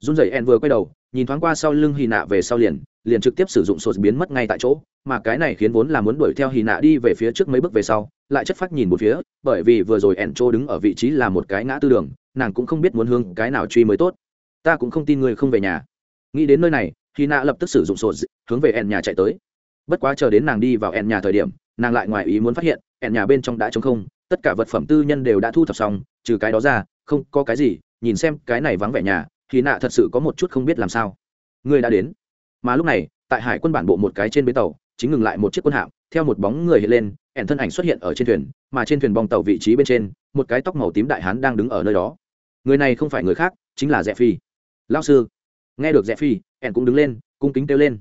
[SPEAKER 1] Run rẩy ẹn vừa quay đầu nhìn thoáng qua sau lưng hy nạ về sau liền liền trực tiếp sử dụng sột biến mất ngay tại chỗ mà cái này khiến vốn là muốn đuổi theo hy nạ đi về phía trước mấy bước về sau lại chất phát nhìn một phía, bởi vì vừa rồi ẻn trô đứng ở vị trí là một cái ngã tư đường, nàng cũng không biết muốn hướng cái nào truy mới tốt. Ta cũng không tin người không về nhà. Nghĩ đến nơi này khi nạ lập tức sử dụng sột hướng về ẻn nhà chạy tới. Bất quá chờ đến nàng đi vào ẻn nhà thời điểm, nàng lại ngoài ý muốn phát hiện ẻn nhà bên trong đã trống không, tất cả vật phẩm tư nhân đều đã thu thập xong, trừ cái đó ra, không có cái gì, nhìn xem cái này vắng vẻ nhà khi nạ thật sự có một chút không biết làm sao. Người đã đến. Mà lúc này, tại hải quân bản bộ một cái trên bến tàu, chính ngừng lại một chiếc quân hạm, theo một bóng người hiện lên ẻn thân ảnh xuất hiện ở trên thuyền, mà trên thuyền bong tàu vị trí bên trên, một cái tóc màu tím đại hán đang đứng ở nơi đó. Người này không phải người khác, chính là rẽ phi. Lao sư, nghe được rẽ phi, ẻn cũng đứng lên, cung kính kêu lên.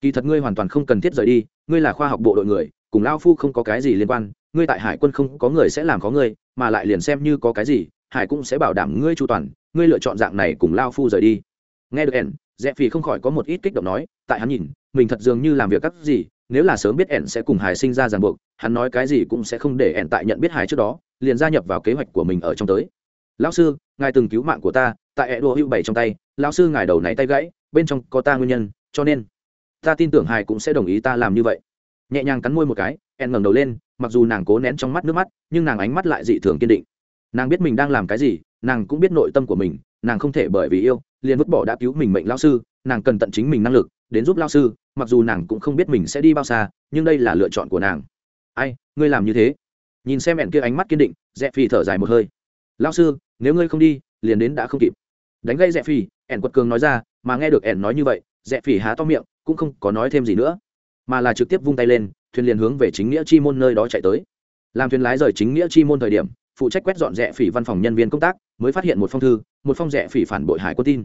[SPEAKER 1] Kỳ thật ngươi hoàn toàn không cần thiết rời đi, ngươi là khoa học bộ đội người, cùng lao phu không có cái gì liên quan, ngươi tại hải quân không có người sẽ làm có ngươi, mà lại liền xem như có cái gì, hải cũng sẽ bảo đảm ngươi chu toàn, ngươi lựa chọn dạng này cùng lao phu rời đi. Nghe được ẻn, rẽ phi không khỏi có một ít kích động nói, tại hắn nhìn, mình thật dường như làm việc các gì nếu là sớm biết ẻn sẽ cùng hải sinh ra ràng buộc, hắn nói cái gì cũng sẽ không để ẻn tại nhận biết hải trước đó, liền gia nhập vào kế hoạch của mình ở trong tới. Lão sư, ngài từng cứu mạng của ta, tại ẹ đua hữu bảy trong tay, lão sư ngài đầu này tay gãy, bên trong có ta nguyên nhân, cho nên ta tin tưởng hải cũng sẽ đồng ý ta làm như vậy. Nhẹ nhàng cắn môi một cái, ẻn ngẩng đầu lên, mặc dù nàng cố nén trong mắt nước mắt, nhưng nàng ánh mắt lại dị thường kiên định. Nàng biết mình đang làm cái gì, nàng cũng biết nội tâm của mình, nàng không thể bởi vì yêu, liền vứt bỏ đã cứu mình mệnh lao sư, nàng cần tận chính mình năng lực, đến giúp lao sư mặc dù nàng cũng không biết mình sẽ đi bao xa, nhưng đây là lựa chọn của nàng. Ai, ngươi làm như thế? Nhìn xem ẹn kia ánh mắt kiên định dẹp phi thở dài một hơi. Lao sư, nếu ngươi không đi, liền đến đã không kịp. Đánh gây dẹp dạ phi, ẻn quật cường nói ra, mà nghe được ẻn nói như vậy dẹp phi há to miệng, cũng không có nói thêm gì nữa, mà là trực tiếp vung tay lên, thuyền liền hướng về chính nghĩa chi môn nơi đó chạy tới. Làm thuyền lái rời chính nghĩa chi môn thời điểm, phụ trách quét dọn rẽ phỉ văn phòng nhân viên công tác, mới phát hiện một phong thư, một phong rẽ phỉ phản bội hải quân tin.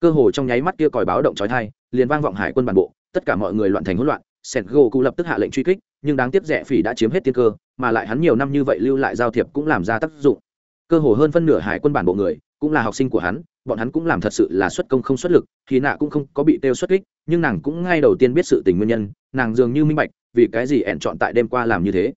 [SPEAKER 1] Cơ hồ trong nháy mắt kia còi báo động trói thai liền vang vọng hải quân bản bộ tất cả mọi người loạn thành hỗn loạn sẹt gỗ cụ lập tức hạ lệnh truy kích, nhưng đáng tiếc rẽ phỉ đã chiếm hết tiên cơ, mà lại hắn nhiều năm như vậy lưu lại giao thiệp cũng làm ra tác dụng. Cơ hồ hơn phân nửa hải quân bản bộ người, cũng là học sinh của hắn, bọn hắn cũng làm thật sự là xuất công không xuất lực, thì nạ cũng không có bị têu xuất kích, nhưng nàng cũng ngay đầu tiên biết sự tình nguyên nhân, nàng dường như minh bạch, vì cái gì ẹn chọn tại đêm qua làm như thế.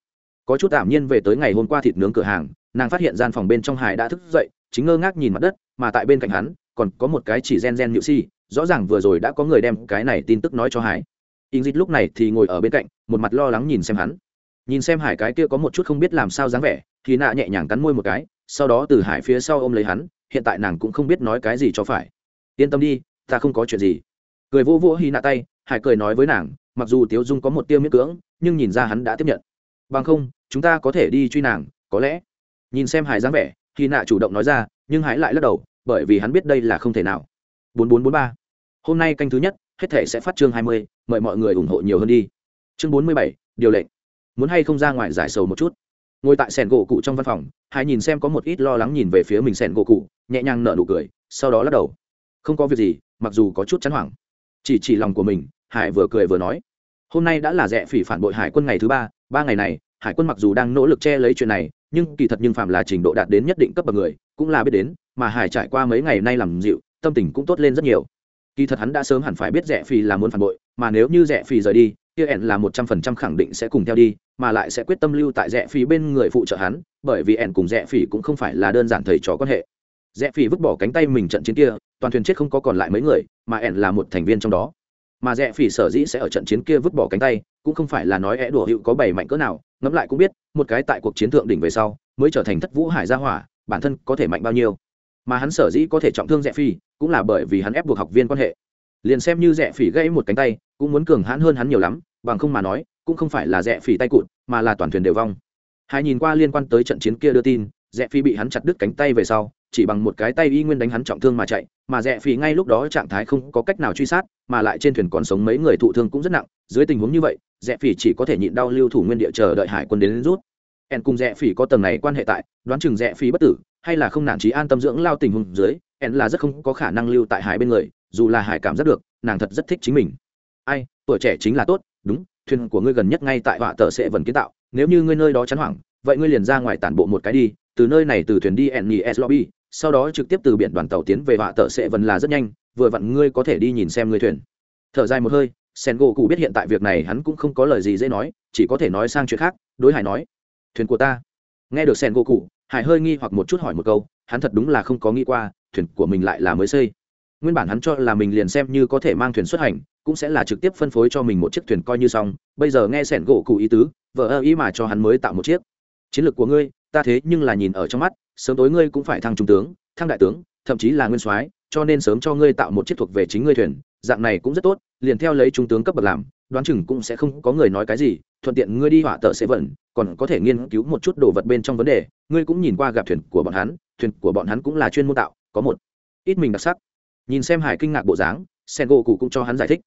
[SPEAKER 1] Có chút tạm nhiên về tới ngày hôm qua thịt nướng cửa hàng, nàng phát hiện gian phòng bên trong hải đã thức dậy, chính ngơ ngác nhìn mặt đất, mà tại bên cạnh hắn còn có một cái chỉ gen gen nhự si, rõ ràng vừa rồi đã có người đem cái này tin tức nói cho hải. In dịch lúc này thì ngồi ở bên cạnh, một mặt lo lắng nhìn xem hắn. Nhìn xem hải cái kia có một chút không biết làm sao dáng vẻ thì nạ nhẹ nhàng cắn môi một cái, sau đó từ hải phía sau ôm lấy hắn, hiện tại nàng cũng không biết nói cái gì cho phải. Yên tâm đi, ta không có chuyện gì. Cười vô vô hy nạ tay, hải cười nói với nàng, mặc dù tiếu dung có một tiêu miễn cưỡng, nhưng nhìn ra hắn đã tiếp nhận. Bằng không, chúng ta có thể đi truy nàng, có lẽ. Nhìn xem hải dáng vẻ, hy nạ chủ động nói ra, nhưng hải lại lắc đầu bởi vì hắn biết đây là không thể nào. Bốn bốn bốn ba. Hôm nay canh thứ nhất, hết thể sẽ phát chương hai mươi, mời mọi người ủng hộ nhiều hơn đi. Chương bốn mươi bảy, điều lệnh. Muốn hay không ra ngoài giải sầu một chút? Ngồi tại sèn gỗ cụ trong văn phòng hải nhìn xem có một ít lo lắng nhìn về phía mình sèn gỗ cụ, nhẹ nhàng nở nụ cười, sau đó lắc đầu. Không có việc gì, mặc dù có chút chán hoảng. Chỉ chỉ lòng của mình, hải vừa cười vừa nói. Hôm nay đã là rẻ phỉ phản bội hải quân ngày thứ ba ba ngày này, hải quân mặc dù đang nỗ lực che lấy chuyện này nhưng kỳ thật nhưng phạm là trình độ đạt đến nhất định cấp bậc người, cũng là biết đến, mà hải trải qua mấy ngày nay làm dịu, tâm tình cũng tốt lên rất nhiều. Kỳ thật hắn đã sớm hẳn phải biết rẻ phỉ là muốn phản bội, mà nếu như rẻ phỉ rời đi, kia ẻn là một trăm phần trăm khẳng định sẽ cùng theo đi, mà lại sẽ quyết tâm lưu tại rẻ phỉ bên người phụ trợ hắn, bởi vì ẻn cùng rẻ phỉ cũng không phải là đơn giản thầy trò quan hệ. Rẽ phi vứt bỏ cánh tay mình trận chiến kia, toàn thuyền chết không có còn lại mấy người, mà ẻn là một thành viên trong đó. Mà rẽ phi sở dĩ sẽ ở trận chiến kia vứt bỏ cánh tay cũng không phải là nói é đùa hữu có bảy mạnh cỡ nào, ngẫm lại cũng biết, một cái tại cuộc chiến thượng đỉnh về sau, mới trở thành thất vũ hải gia hỏa, bản thân có thể mạnh bao nhiêu. Mà hắn sở dĩ có thể trọng thương rẻ phi, cũng là bởi vì hắn ép buộc học viên quan hệ. Liền xem như rẻ phỉ gãy một cánh tay, cũng muốn cường hãn hơn hắn nhiều lắm, bằng không mà nói, cũng không phải là rẻ phỉ tay cụt, mà là toàn thuyền đều vong. Hai nhìn qua liên quan tới trận chiến kia đưa tin rẽ phi bị hắn chặt đứt cánh tay về sau, chỉ bằng một cái tay y nguyên đánh hắn trọng thương mà chạy mà rẽ phì ngay lúc đó trạng thái không có cách nào truy sát, mà lại trên thuyền còn sống mấy người thụ thương cũng rất nặng. Dưới tình huống như vậy rẽ phì chỉ có thể nhịn đau lưu thủ nguyên địa chờ đợi hải quân đến rút. En cùng rẽ phì có tầng này quan hệ tại, đoán chừng rẽ phì bất tử, hay là không nản trí an tâm dưỡng lao tình huống dưới, en là rất không có khả năng lưu tại hải bên người, dù là hải cảm giác được, nàng thật rất thích chính mình. Ai, tuổi trẻ chính là tốt, đúng, thuyền của ngươi gần nhất ngay tại họa tờ sẽ vần kiến tạo, nếu như ngươi nơi đó chán hoảng, vậy ngươi liền ra ngoài tản bộ một cái đi, từ nơi này từ thuyền đi nes lobby sau đó trực tiếp từ biển đoàn tàu tiến về họa tợ sẽ vần là rất nhanh, vừa vặn ngươi có thể đi nhìn xem ngươi thuyền. Thở dài một hơi, sen gỗ cụ biết hiện tại việc này hắn cũng không có lời gì dễ nói, chỉ có thể nói sang chuyện khác, đối hải nói, thuyền của ta. Nghe được sen gỗ cụ, hải hơi nghi hoặc một chút hỏi một câu, hắn thật đúng là không có nghĩ qua, thuyền của mình lại là mới xây. Nguyên bản hắn cho là mình liền xem như có thể mang thuyền xuất hành, cũng sẽ là trực tiếp phân phối cho mình một chiếc thuyền coi như xong, bây giờ nghe sẻn gỗ cụ ý tứ vợ ơ ý mà cho hắn mới tạo một chiếc. Chiến lược của ngươi ta thế nhưng là nhìn ở trong mắt, sớm tối ngươi cũng phải thăng trung tướng, thăng đại tướng, thậm chí là nguyên soái, cho nên sớm cho ngươi tạo một chiếc thuộc về chính ngươi thuyền, dạng này cũng rất tốt, liền theo lấy trung tướng cấp bậc làm, đoán chừng cũng sẽ không có người nói cái gì, thuận tiện ngươi đi họa tợ sẽ vận, còn có thể nghiên cứu một chút đồ vật bên trong vấn đề, ngươi cũng nhìn qua gặp thuyền của bọn hắn, thuyền của bọn hắn cũng là chuyên môn tạo, có một ít mình đặc sắc. Nhìn xem hải kinh ngạc bộ dáng sen gỗ cụ cũng cho hắn giải thích.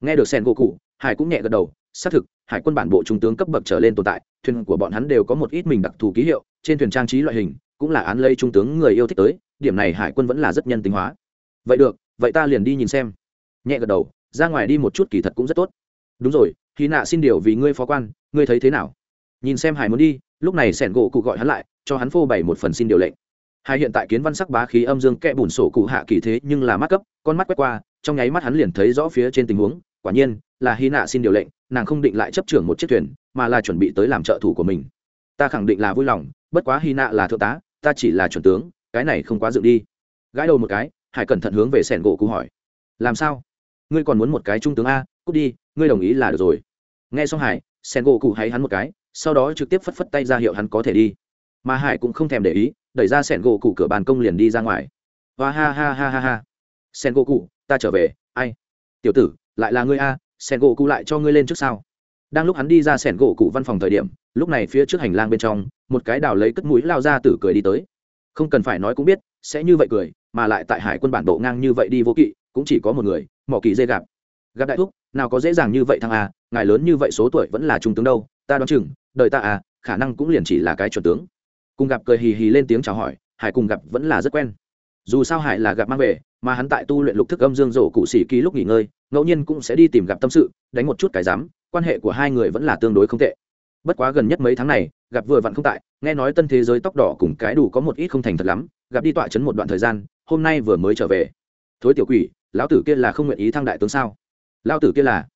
[SPEAKER 1] Nghe được sen gỗ cụ hải cũng nhẹ gật đầu xác thực, hải quân bản bộ trung tướng cấp bậc trở lên tồn tại, thuyền của bọn hắn đều có một ít mình đặc thù ký hiệu, trên thuyền trang trí loại hình, cũng là án lây trung tướng người yêu thích tới, điểm này hải quân vẫn là rất nhân tính hóa. Vậy được, vậy ta liền đi nhìn xem. Nhẹ gật đầu, ra ngoài đi một chút kỳ thật cũng rất tốt. Đúng rồi khi nạ xin điều vì ngươi phó quan, ngươi thấy thế nào? Nhìn xem hải muốn đi, lúc này sẻn gỗ cụ gọi hắn lại, cho hắn phô bày một phần xin điều lệnh. Hải hiện tại kiến văn sắc bá khí âm dương kẽ bùn sổ cụ hạ kỳ thế, nhưng là mắt cấp, con mắt quét qua, trong nháy mắt hắn liền thấy rõ phía trên tình huống. Quả nhiên, là hy nạ xin điều lệnh nàng không định lại chấp trưởng một chiếc thuyền, mà là chuẩn bị tới làm trợ thủ của mình. Ta khẳng định là vui lòng, bất quá hy nạ là thượng tá, ta chỉ là chuẩn tướng, cái này không quá dựng đi. Gãi đầu một cái, hải cẩn thận hướng về sẻn gỗ cụ hỏi. Làm sao? Ngươi còn muốn một cái trung tướng a, cút đi, ngươi đồng ý là được rồi. Nghe xong hải, sẻn gỗ cụ hay hắn một cái, sau đó trực tiếp phất phất tay ra hiệu hắn có thể đi. Mà hải cũng không thèm để ý, đẩy ra sẻn gỗ cụ cửa bàn công liền đi ra ngoài. Và ha ha ha ha ha. Sen gỗ cụ ta trở về, ai? Tiểu tử, lại là ngươi a sẻn gỗ cụ lại cho ngươi lên trước sau đang lúc hắn đi ra sẻn gỗ cụ văn phòng thời điểm, lúc này phía trước hành lang bên trong, một cái đào lấy cất mũi lao ra tử cười đi tới. Không cần phải nói cũng biết, sẽ như vậy cười, mà lại tại hải quân bản độ ngang như vậy đi vô kỵ, cũng chỉ có một người, mỏ kỳ dê gặp gặp đại thúc, nào có dễ dàng như vậy thằng à ngài lớn như vậy số tuổi vẫn là trung tướng đâu, ta đoán chừng, đời ta à khả năng cũng liền chỉ là cái chuẩn tướng. Cùng gặp cười hì hì lên tiếng chào hỏi, hải cùng gặp vẫn là rất quen. Dù sao hải là gặp mang về mà hắn tại tu luyện lục thức âm dương rổ cụ sĩ kỳ lúc nghỉ ngơi, ngẫu nhiên cũng sẽ đi tìm gặp tâm sự, đánh một chút cái dám quan hệ của hai người vẫn là tương đối không tệ. Bất quá gần nhất mấy tháng này, gặp vừa vặn không tại, nghe nói tân thế giới tóc đỏ cùng cái đủ có một ít không thành thật lắm, gặp đi tọa chấn một đoạn thời gian, hôm nay vừa mới trở về. Thối tiểu quỷ, lão tử kia là không nguyện ý thăng đại tướng sao? Lão tử kia là?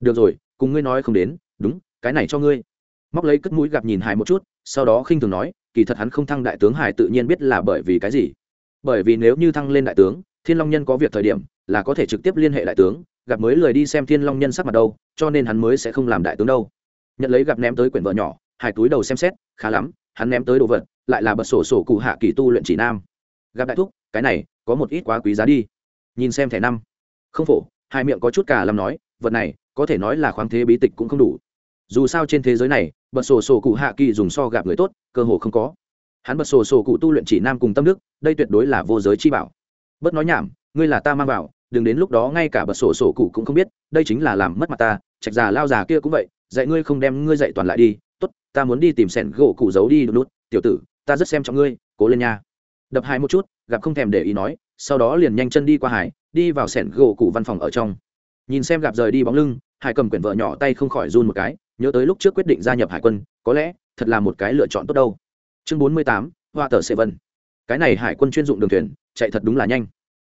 [SPEAKER 1] Được rồi, cùng ngươi nói không đến, đúng, cái này cho ngươi. Móc lấy cất mũi gặp nhìn hải một chút, sau đó khinh thường nói, kỳ thật hắn không thăng đại tướng hải tự nhiên biết là bởi vì cái gì bởi vì nếu như thăng lên đại tướng, thiên long nhân có việc thời điểm, là có thể trực tiếp liên hệ đại tướng, gặp mới lười đi xem thiên long nhân sắc mặt đâu, cho nên hắn mới sẽ không làm đại tướng đâu. Nhận lấy gặp ném tới quyển vợ nhỏ hải túi đầu xem xét, khá lắm, hắn ném tới đồ vật, lại là bật sổ sổ cụ hạ kỳ tu luyện chỉ nam. Gặp đại thúc, cái này, có một ít quá quý giá đi. Nhìn xem thẻ năm. Không phổ, hai miệng có chút cả làm nói, vật này, có thể nói là khoáng thế bí tịch cũng không đủ. Dù sao trên thế giới này, bật sổ sổ cụ hạ kỳ dùng so gặp người tốt, cơ hồ không có hắn bật sổ sổ cụ tu luyện chỉ nam cùng tâm đức, đây tuyệt đối là vô giới chi bảo. Bất nói nhảm, ngươi là ta mang vào, đừng đến lúc đó ngay cả bật sổ sổ cụ cũng không biết, đây chính là làm mất mặt ta, Trạch già lao già kia cũng vậy, dạy ngươi không đem ngươi dạy toàn lại đi, tốt, ta muốn đi tìm sẻn gỗ cụ giấu đi đút đút tiểu tử, ta rất xem trọng ngươi, cố lên nha. Đập hai một chút, gặp không thèm để ý nói, sau đó liền nhanh chân đi qua hải, đi vào sẻn gỗ cụ văn phòng ở trong. Nhìn xem gặp rời đi bóng lưng, hải cầm quyển vợ nhỏ tay không khỏi run một cái, nhớ tới lúc trước quyết định gia nhập hải quân, có lẽ thật là một cái lựa chọn tốt đâu chương bốn mươi tám, hoa tờ sệ vân. Cái này hải quân chuyên dụng đường thuyền, chạy thật đúng là nhanh.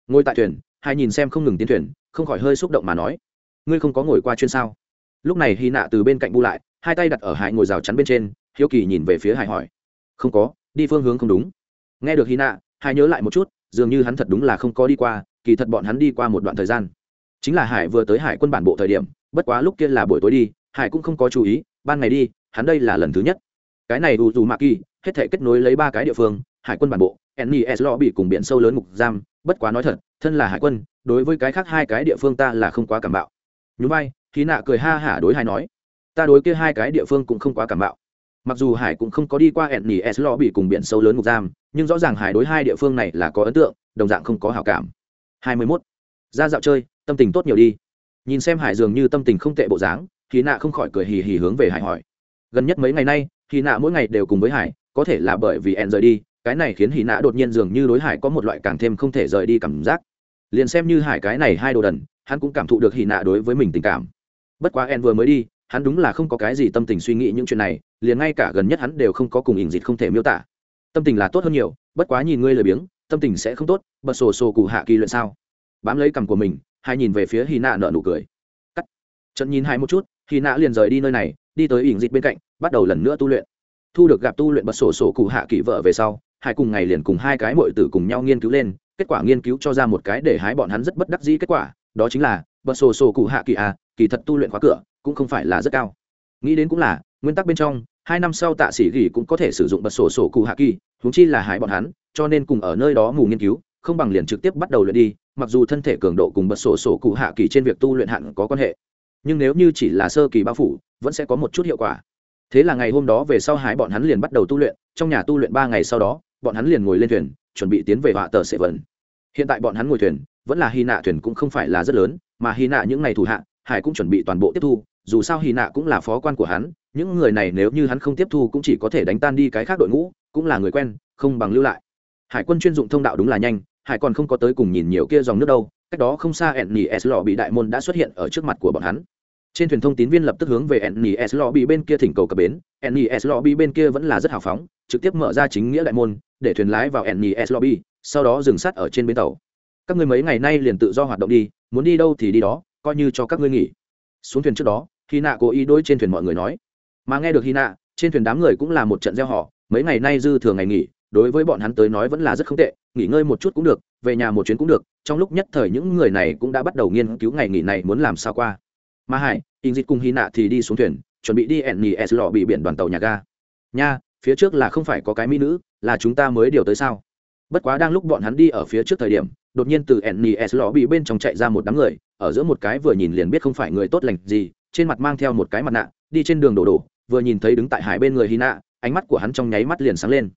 [SPEAKER 1] Ngồi tại thuyền, hai nhìn xem không ngừng tiến thuyền, không khỏi hơi xúc động mà nói, ngươi không có ngồi qua chuyên sao? Lúc này hy nạ từ bên cạnh bu lại, hai tay đặt ở hải ngồi rào chắn bên trên, hiếu kỳ nhìn về phía hải hỏi, không có, đi phương hướng không đúng. Nghe được hy nạ hải nhớ lại một chút, dường như hắn thật đúng là không có đi qua, kỳ thật bọn hắn đi qua một đoạn thời gian. Chính là hải vừa tới hải quân bản bộ thời điểm, bất quá lúc kia là buổi tối đi, hải cũng không có chú ý, ban ngày đi, hắn đây là lần thứ nhất. Cái này đủ dù mạ kỳ hết thể kết nối lấy ba cái địa phương hải quân bản bộ nes lo bị cùng biển sâu lớn mục giam bất quá nói thật thân là hải quân đối với cái khác hai cái địa phương ta là không quá cảm bạo. Nhú bay, khí nạ cười ha hả đối hai nói ta đối kia hai cái địa phương cũng không quá cảm bạo. Mặc dù hải cũng không có đi qua nes lo bị cùng biển sâu lớn mục giam nhưng rõ ràng hải đối hai địa phương này là có ấn tượng đồng dạng không có hảo cảm. Hai mươi 21. ra dạo chơi tâm tình tốt nhiều đi. Nhìn xem hải dường như tâm tình không tệ bộ dáng khí nạ không khỏi cười hì hì hướng về hải hỏi. Gần nhất mấy ngày nay khí nạ mỗi ngày đều cùng với hải có thể là bởi vì en rời đi, cái này khiến hì nạ đột nhiên dường như đối hải có một loại càng thêm không thể rời đi cảm giác. Liền xem như hải cái này hai đồ đần, hắn cũng cảm thụ được hì nạ đối với mình tình cảm. Bất quá en vừa mới đi, hắn đúng là không có cái gì tâm tình suy nghĩ những chuyện này, liền ngay cả gần nhất hắn đều không có cùng ỉn dịch không thể miêu tả. Tâm tình là tốt hơn nhiều, bất quá nhìn ngươi lười biếng, tâm tình sẽ không tốt, bật sổ sổ cụ hạ kỳ luyện sao? Bám lấy cằm của mình, hai nhìn về phía hy nạ nợ nụ cười. Cắt. Trận nhìn hai một chút hy nạ liền rời đi nơi này, đi tới ỉng dịch bên cạnh, bắt đầu lần nữa tu luyện thu được gặp tu luyện bật sổ sổ cụ hạ kỳ vợ về sau, hai cùng ngày liền cùng hai cái mội tử cùng nhau nghiên cứu lên, kết quả nghiên cứu cho ra một cái để hái bọn hắn rất bất đắc dĩ kết quả, đó chính là, bật sổ sổ cụ hạ kỳ à kỳ thật tu luyện khóa cửa cũng không phải là rất cao. Nghĩ đến cũng là, nguyên tắc bên trong, hai năm sau tạ sĩ gỉ cũng có thể sử dụng bật sổ sổ cụ hạ kỳ húng chi là hái bọn hắn, cho nên cùng ở nơi đó mù nghiên cứu, không bằng liền trực tiếp bắt đầu luyện đi, mặc dù thân thể cường độ cùng bật sổ sổ cụ hạ kỳ trên việc tu luyện hạn có quan hệ, nhưng nếu như chỉ là sơ kỳ bao phủ, vẫn sẽ có một chút hiệu quả thế là ngày hôm đó về sau hái bọn hắn liền bắt đầu tu luyện, trong nhà tu luyện ba ngày sau đó, bọn hắn liền ngồi lên thuyền, chuẩn bị tiến về họa tờ sệ vần hiện tại bọn hắn ngồi thuyền, vẫn là hy nạ thuyền cũng không phải là rất lớn, mà hy nạ những ngày thủ hạ, hải cũng chuẩn bị toàn bộ tiếp thu, dù sao hy nạ cũng là phó quan của hắn, những người này nếu như hắn không tiếp thu cũng chỉ có thể đánh tan đi cái khác đội ngũ, cũng là người quen, không bằng lưu lại. Hải quân chuyên dụng thông đạo đúng là nhanh, hải còn không có tới cùng nhìn nhiều kia dòng nước đâu, cách đó không xa ẹn nỉ s lò bị đại môn đã xuất hiện ở trước mặt của bọn hắn trên thuyền thông tín viên lập tức hướng về nes lobby bên kia thỉnh cầu cập bến. Nes lobby bên kia vẫn là rất hào phóng, trực tiếp mở ra chính nghĩa đại môn, để thuyền lái vào nes lobby, sau đó dừng sát ở trên bến tàu. Các người mấy ngày nay liền tự do hoạt động đi, muốn đi đâu thì đi đó, coi như cho các ngươi nghỉ. Xuống thuyền trước đó hy nạ cố ý đôi trên thuyền mọi người nói. Mà nghe được hy nạ trên thuyền đám người cũng là một trận gieo họ, mấy ngày nay dư thường ngày nghỉ, đối với bọn hắn tới nói vẫn là rất không tệ, nghỉ ngơi một chút cũng được, về nhà một chuyến cũng được, trong lúc nhất thời những người này cũng đã bắt đầu nghiên cứu ngày nghỉ này muốn làm sao qua mà hải in dịch cùng hy nạ thì đi xuống thuyền, chuẩn bị đi ẹn nhì s lò bị biển đoàn tàu nhà ga. Nha, phía trước là không phải có cái mỹ nữ, là chúng ta mới điều tới sao? Bất quá đang lúc bọn hắn đi ở phía trước thời điểm, đột nhiên từ ẹn nhì s lò bị bên trong chạy ra một đám người, ở giữa một cái vừa nhìn liền biết không phải người tốt lành gì, trên mặt mang theo một cái mặt nạ, đi trên đường đổ đổ, vừa nhìn thấy đứng tại hải bên người hy nạ, ánh mắt của hắn trong nháy mắt liền sáng lên.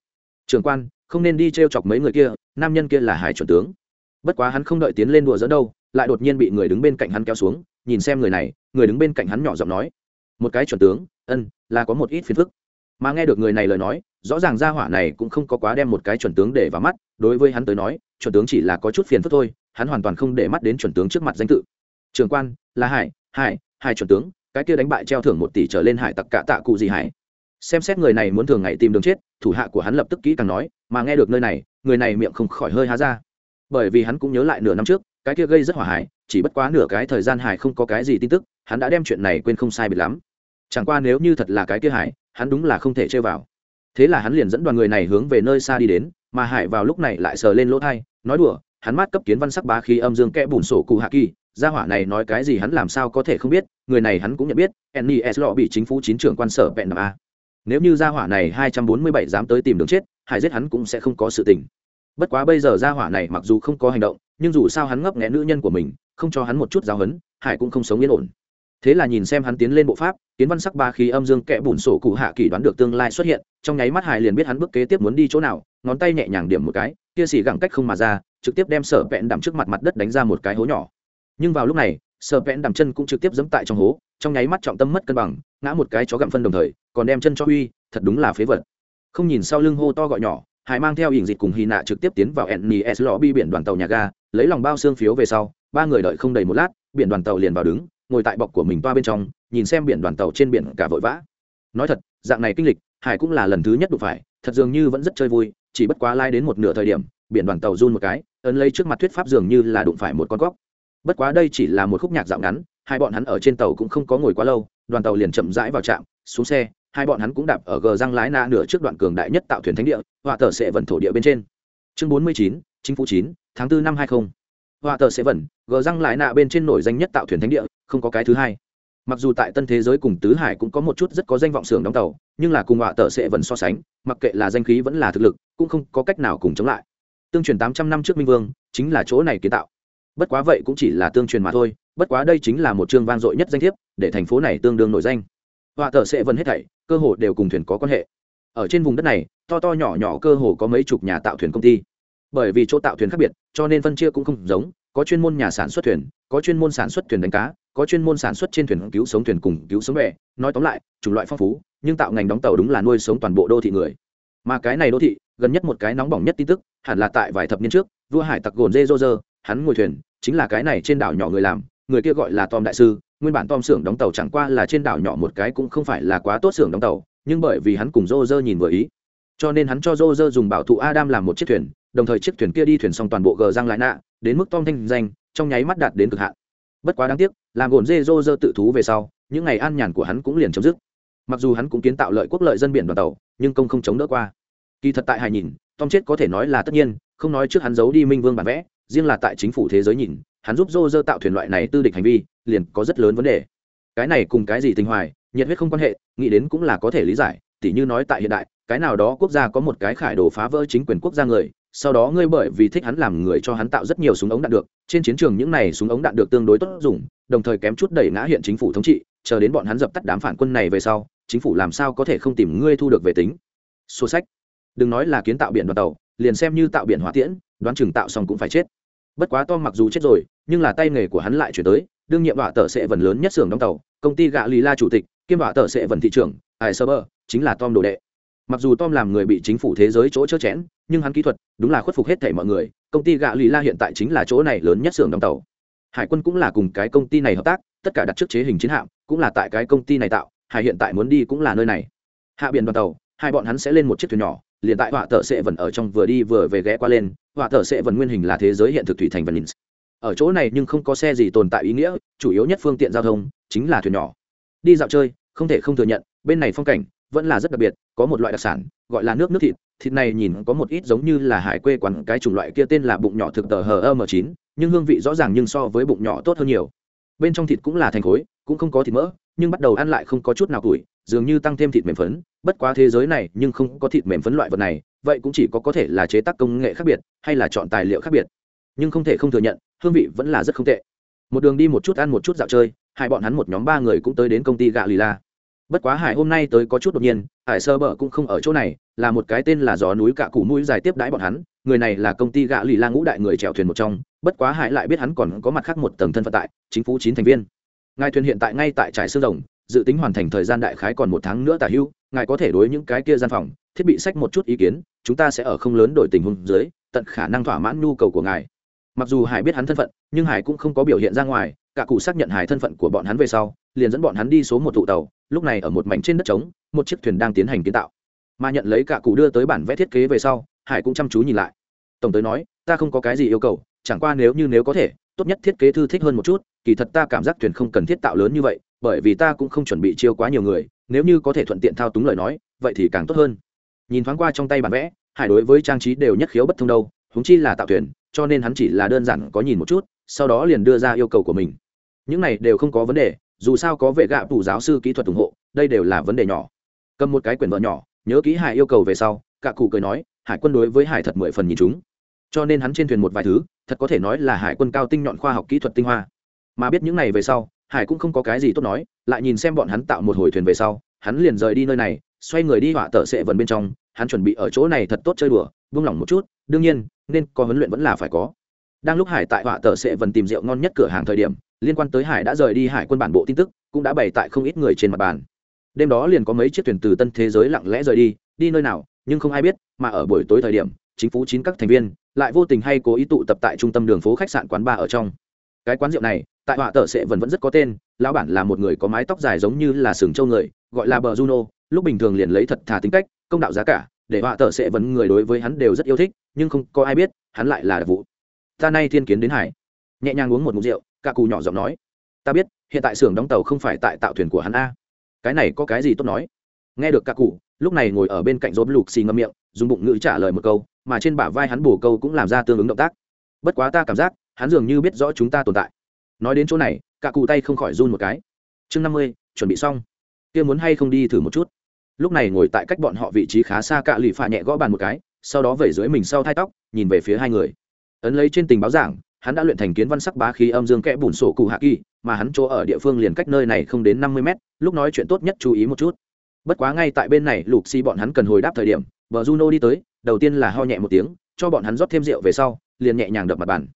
[SPEAKER 1] Trường quan, không nên đi t r e o chọc mấy người kia, nam nhân kia là hải chuẩn tướng. Bất quá hắn không đợi tiến lên đùa dẫn đâu, lại đột nhiên bị người đứng bên cạnh hắn kéo xuống nhìn xem người này, người đứng bên cạnh hắn nhỏ giọng nói, một cái chuẩn tướng, ân, là có một ít phiền phức. Mà nghe được người này lời nói, rõ ràng gia hỏa này cũng không có quá đem một cái chuẩn tướng để vào mắt, đối với hắn tới nói, chuẩn tướng chỉ là có chút phiền phức thôi, hắn hoàn toàn không để mắt đến chuẩn tướng trước mặt danh tự. Trường quan, là hải hải hải chuẩn tướng, cái kia đánh bại treo thưởng một tỷ trở lên hải tặc cả tạ cụ gì hải. Xem xét người này muốn thường ngày tìm đường chết, thủ hạ của hắn lập tức kỹ càng nói, mà nghe được nơi này, người này miệng không khỏi hơi há ra. Bởi vì hắn cũng nhớ lại nửa năm trước cái kia gây rất hỏa hải chỉ bất quá nửa cái thời gian hải không có cái gì tin tức, hắn đã đem chuyện này quên không sai biệt lắm. Chẳng qua nếu như thật là cái kia hải hắn đúng là không thể chơi vào. Thế là hắn liền dẫn đoàn người này hướng về nơi xa đi đến, mà hải vào lúc này lại sờ lên lỗ thai, nói đùa, hắn mát cấp kiến văn sắc bá khí âm dương kẽ bùn sổ cụ hạ kỳ, gia hỏa này nói cái gì hắn làm sao có thể không biết, người này hắn cũng nhận biết nes lọ bị chính phủ chín trưởng quan sở vẹn a nếu như gia hỏa này hai trăm bốn mươi bảy dám tới tìm đường chết, hải giết hắn cũng sẽ không có sự tình bất quá bây giờ gia hỏa này mặc dù không có hành động, nhưng dù sao hắn ngấp nghẽ nữ nhân của mình, không cho hắn một chút giáo hấn hải cũng không sống yên ổn. Thế là nhìn xem hắn tiến lên bộ pháp tiến văn sắc ba khí âm dương kẽ bùn sổ cụ hạ kỳ đoán được tương lai xuất hiện, trong nháy mắt hải liền biết hắn bước kế tiếp muốn đi chỗ nào, ngón tay nhẹ nhàng điểm một cái, kia xỉ gẳng cách không mà ra, trực tiếp đem sở vẹn đằm trước mặt mặt đất đánh ra một cái hố nhỏ. Nhưng vào lúc này, sở vẹn đằm chân cũng trực tiếp dẫm tại trong hố, trong nháy mắt trọng tâm mất cân bằng, ngã một cái chó gặm phân đồng thời, còn đem chân cho uy, thật đúng là phế vật. Không nhìn sau lưng hô to gọi nhỏ hải mang theo ỉn dịch cùng hy nạ trực tiếp tiến vào nes lobby biển đoàn tàu nhà ga, lấy lòng bao xương phiếu về sau, ba người đợi không đầy một lát, biển đoàn tàu liền vào đứng, ngồi tại bọc của mình toa bên trong, nhìn xem biển đoàn tàu trên biển cả vội vã. Nói thật, dạng này kinh lịch, hải cũng là lần thứ nhất đụng phải, thật dường như vẫn rất chơi vui, chỉ bất quá lai đến một nửa thời điểm, biển đoàn tàu run một cái, ấn lấy trước mặt thuyết pháp dường như là đụng phải một con cóc. Bất quá đây chỉ là một khúc nhạc dạo ngắn, hai bọn hắn ở trên tàu cũng không có ngồi quá lâu, đoàn tàu liền chậm rãi vào trạm, xuống xe hai bọn hắn cũng đạp ở gờ răng lái na nửa trước đoạn cường đại nhất tạo thuyền thánh địa, họa tờ sẽ vận thổ địa bên trên. Chương bốn mươi chín, chính phủ chín, tháng bốn năm hai mươi họa tờ sẽ vận, gờ răng lái nạ bên trên nổi danh nhất tạo thuyền thánh địa, không có cái thứ hai. Mặc dù tại tân thế giới cùng tứ hải cũng có một chút rất có danh vọng xưởng đóng tàu, nhưng là cùng họa tờ sẽ vẫn so sánh, mặc kệ là danh khí vẫn là thực lực, cũng không có cách nào cùng chống lại. Tương truyền tám trăm năm trước minh vương, chính là chỗ này kiến tạo. Bất quá vậy cũng chỉ là tương truyền mà thôi, bất quá đây chính là một chương vang dội nhất danh thiếp, để thành phố này tương đương nổi danh họa tờ sẽ vẫn hết thảy, cơ hồ đều cùng thuyền có quan hệ. Ở trên vùng đất này, to to nhỏ nhỏ cơ hồ có mấy chục nhà tạo thuyền công ty. Bởi vì chỗ tạo thuyền khác biệt, cho nên phân chia cũng không giống, có chuyên môn nhà sản xuất thuyền, có chuyên môn sản xuất thuyền đánh cá, có chuyên môn sản xuất trên thuyền cứu sống thuyền cùng cứu sống bè. Nói tóm lại, chủng loại phong phú, nhưng tạo ngành đóng tàu đúng là nuôi sống toàn bộ đô thị người. Mà cái này đô thị, gần nhất một cái nóng bỏng nhất tin tức, hẳn là tại vài thập niên trước, vua hải tặc gồn dê dô dơ hắn ngồi thuyền, chính là cái này trên đảo nhỏ người làm, người kia gọi là tom đại sư nguyên bản tom xưởng đóng tàu chẳng qua là trên đảo nhỏ một cái cũng không phải là quá tốt xưởng đóng tàu, nhưng bởi vì hắn cùng rô rơ nhìn vừa ý, cho nên hắn cho rô rơ dùng bảo thụ adam làm một chiếc thuyền, đồng thời chiếc thuyền kia đi thuyền xong toàn bộ gờ răng lại nạ, đến mức tom thanh danh, trong nháy mắt đạt đến cực hạn. Bất quá đáng tiếc, làm gồn dê rô rơ tự thú về sau, những ngày an nhàn của hắn cũng liền chấm dứt. Mặc dù hắn cũng kiến tạo lợi quốc lợi dân biển đoàn tàu, nhưng công không chống đỡ qua. Kỳ thật tại hài nhìn, tom chết có thể nói là tất nhiên, không nói trước hắn giấu đi minh vương bản vẽ, riêng là tại chính phủ thế giới nhìn hắn giúp dô dơ tạo thuyền loại này tư địch hành vi, liền có rất lớn vấn đề. Cái này cùng cái gì tình hoài, nhiệt huyết không quan hệ, nghĩ đến cũng là có thể lý giải, tỉ như nói tại hiện đại, cái nào đó quốc gia có một cái khải đồ phá vỡ chính quyền quốc gia người, sau đó ngươi bởi vì thích hắn làm người cho hắn tạo rất nhiều súng ống đạn được, trên chiến trường những này súng ống đạn được tương đối tốt dùng, đồng thời kém chút đẩy ngã hiện chính phủ thống trị, chờ đến bọn hắn dập tắt đám phản quân này về sau, chính phủ làm sao có thể không tìm ngươi thu được về tính. Sổ sách. Đừng nói là kiến tạo biển đoàn tàu, liền xem như tạo biển hỏa tiễn, đoán chừng tạo xong cũng phải chết bất quá Tom mặc dù chết rồi, nhưng là tay nghề của hắn lại chuyển tới, đương nhiệm vạ tờ sẽ vần lớn nhất xưởng đóng tàu, công ty gạ lì la chủ tịch, kiêm vạ tờ sẽ vần thị trưởng ai sơ bơ chính là tom đồ đệ. Mặc dù tom làm người bị chính phủ thế giới chỗ chớ chẽn nhưng hắn kỹ thuật đúng là khuất phục hết thảy mọi người, công ty gạ lì la hiện tại chính là chỗ này lớn nhất xưởng đóng tàu. Hải quân cũng là cùng cái công ty này hợp tác, tất cả đặt trước chế hình chiến hạm, cũng là tại cái công ty này tạo, hải hiện tại muốn đi cũng là nơi này. Hạ biển đoàn tàu, hai bọn hắn sẽ lên một chiếc thuyền nhỏ, liền tại họa tờ sẽ vẫn ở trong vừa đi vừa về ghé qua lên họa tờ sẽ vẫn nguyên hình là thế giới hiện thực thủy thành vân ở chỗ này nhưng không có xe gì tồn tại ý nghĩa, chủ yếu nhất phương tiện giao thông chính là thuyền nhỏ. Đi dạo chơi, không thể không thừa nhận, bên này phong cảnh vẫn là rất đặc biệt, có một loại đặc sản, gọi là nước nước thịt. Thịt này nhìn có một ít giống như là hải quê quán, cái chủng loại kia tên là bụng nhỏ thực tờ hờ m chín, nhưng hương vị rõ ràng nhưng so với bụng nhỏ tốt hơn nhiều bên trong thịt cũng là thành khối, cũng không có thịt mỡ, nhưng bắt đầu ăn lại không có chút nào tuổi, dường như tăng thêm thịt mềm phấn. Bất quá thế giới này nhưng không có thịt mềm phấn loại vật này, vậy cũng chỉ có có thể là chế tác công nghệ khác biệt, hay là chọn tài liệu khác biệt. Nhưng không thể không thừa nhận, hương vị vẫn là rất không tệ. Một đường đi một chút ăn một chút dạo chơi, hai bọn hắn một nhóm ba người cũng tới đến công ty gạ lì la bất quá hải hôm nay tới có chút đột nhiên, hải sơ bờ cũng không ở chỗ này, là một cái tên là gió núi cạ cụ mũi dài tiếp đãi bọn hắn người này là công ty gạ lì la ngũ đại người chèo thuyền một trong, bất quá hải lại biết hắn còn có mặt khác một tầng thân phận tại, chính phủ chín thành viên. Ngài thuyền hiện tại ngay tại trải sương rồng, dự tính hoàn thành thời gian đại khái còn một tháng nữa tả hưu, ngài có thể đối những cái kia gian phòng, thiết bị sách một chút ý kiến, chúng ta sẽ ở không lớn đổi tình huống dưới, tận khả năng thỏa mãn nhu cầu của ngài. Mặc dù hải biết hắn thân phận, nhưng hải cũng không có biểu hiện ra ngoài, cả cụ xác nhận hải thân phận của bọn hắn về sau, liền dẫn bọn hắn đi số một tụ tàu, lúc này ở một mảnh trên đất trống, một chiếc thuyền đang tiến hành kiến tạo. Mà nhận lấy cả cụ đưa tới bản vẽ thiết kế về sau hải cũng chăm chú nhìn lại. Tổng tới nói, ta không có cái gì yêu cầu, chẳng qua nếu như nếu có thể, tốt nhất thiết kế thư thích hơn một chút, kỳ thật ta cảm giác thuyền không cần thiết tạo lớn như vậy, bởi vì ta cũng không chuẩn bị chiêu quá nhiều người, nếu như có thể thuận tiện thao túng lời nói, vậy thì càng tốt hơn. Nhìn thoáng qua trong tay bản vẽ, hải đối với trang trí đều nhất khiếu bất thông đâu húng chi là tạo thuyền, cho nên hắn chỉ là đơn giản có nhìn một chút, sau đó liền đưa ra yêu cầu của mình. Những này đều không có vấn đề, dù sao có vệ gạ phủ giáo sư kỹ thuật ủng hộ, đây đều là vấn đề nhỏ. Cầm một cái quyển vợ nhỏ, nhớ kỹ hải yêu cầu về sau, cả cụ cười nói hải quân đối với hải thật mười phần nhìn chúng. Cho nên hắn trên thuyền một vài thứ, thật có thể nói là hải quân cao tinh nhọn khoa học kỹ thuật tinh hoa. Mà biết những này về sau, hải cũng không có cái gì tốt nói, lại nhìn xem bọn hắn tạo một hồi thuyền về sau, hắn liền rời đi nơi này, xoay người đi họa tờ sệ vần bên trong, hắn chuẩn bị ở chỗ này thật tốt chơi đùa buông lỏng một chút, đương nhiên, nên có huấn luyện vẫn là phải có. Đang lúc hải tại họa tờ sệ vần tìm rượu ngon nhất cửa hàng thời điểm, liên quan tới hải đã rời đi hải quân bản bộ tin tức, cũng đã bày tại không ít người trên mặt bàn. Đêm đó liền có mấy chiếc thuyền từ tân thế giới lặng lẽ rời đi đi nơi nào nhưng không ai biết, mà ở buổi tối thời điểm, chính phủ chín các thành viên lại vô tình hay cố ý tụ tập tại trung tâm đường phố khách sạn quán bar ở trong. Cái quán rượu này, tại họa tờ sẽ vẫn vẫn rất có tên, lão bản là một người có mái tóc dài giống như là sừng châu người, gọi là bờ juno, lúc bình thường liền lấy thật thà tính cách, công đạo giá cả, để họa tờ sẽ vẫn người đối với hắn đều rất yêu thích, nhưng không có ai biết, hắn lại là đặc vụ. Ta nay thiên kiến đến hải. Nhẹ nhàng uống một mục rượu, cả cù nhỏ giọng nói. Ta biết, hiện tại xưởng đóng tàu không phải tại tạo thuyền của hắn a. Cái này có cái gì tốt nói? Nghe được cả cụ lúc này ngồi ở bên cạnh rốt lục xì ngâm miệng, dùng bụng ngữ trả lời một câu, mà trên bả vai hắn bổ câu cũng làm ra tương ứng động tác. Bất quá ta cảm giác, hắn dường như biết rõ chúng ta tồn tại. Nói đến chỗ này, cả cụ tay không khỏi run một cái. Chương năm mươi, chuẩn bị xong. Kia muốn hay không đi thử một chút? Lúc này ngồi tại cách bọn họ vị trí khá xa cạ lì phạ nhẹ gõ bàn một cái, sau đó vẩy dưới mình sau thai tóc, nhìn về phía hai người. Ấn lấy trên tình báo giảng, hắn đã luyện thành kiến văn sắc bá khí âm dương kẽ bùn sổ cụ hạ kỳ, mà hắn chỗ ở địa phương liền cách nơi này không đến năm mươi mét, lúc nói chuyện tốt nhất chú ý một chút bất quá ngay tại bên này, lục xi bọn hắn cần hồi đáp thời điểm vợ juno đi tới, đầu tiên là ho nhẹ một tiếng, cho bọn hắn rót thêm rượu về sau, liền nhẹ nhàng đập mặt bàn.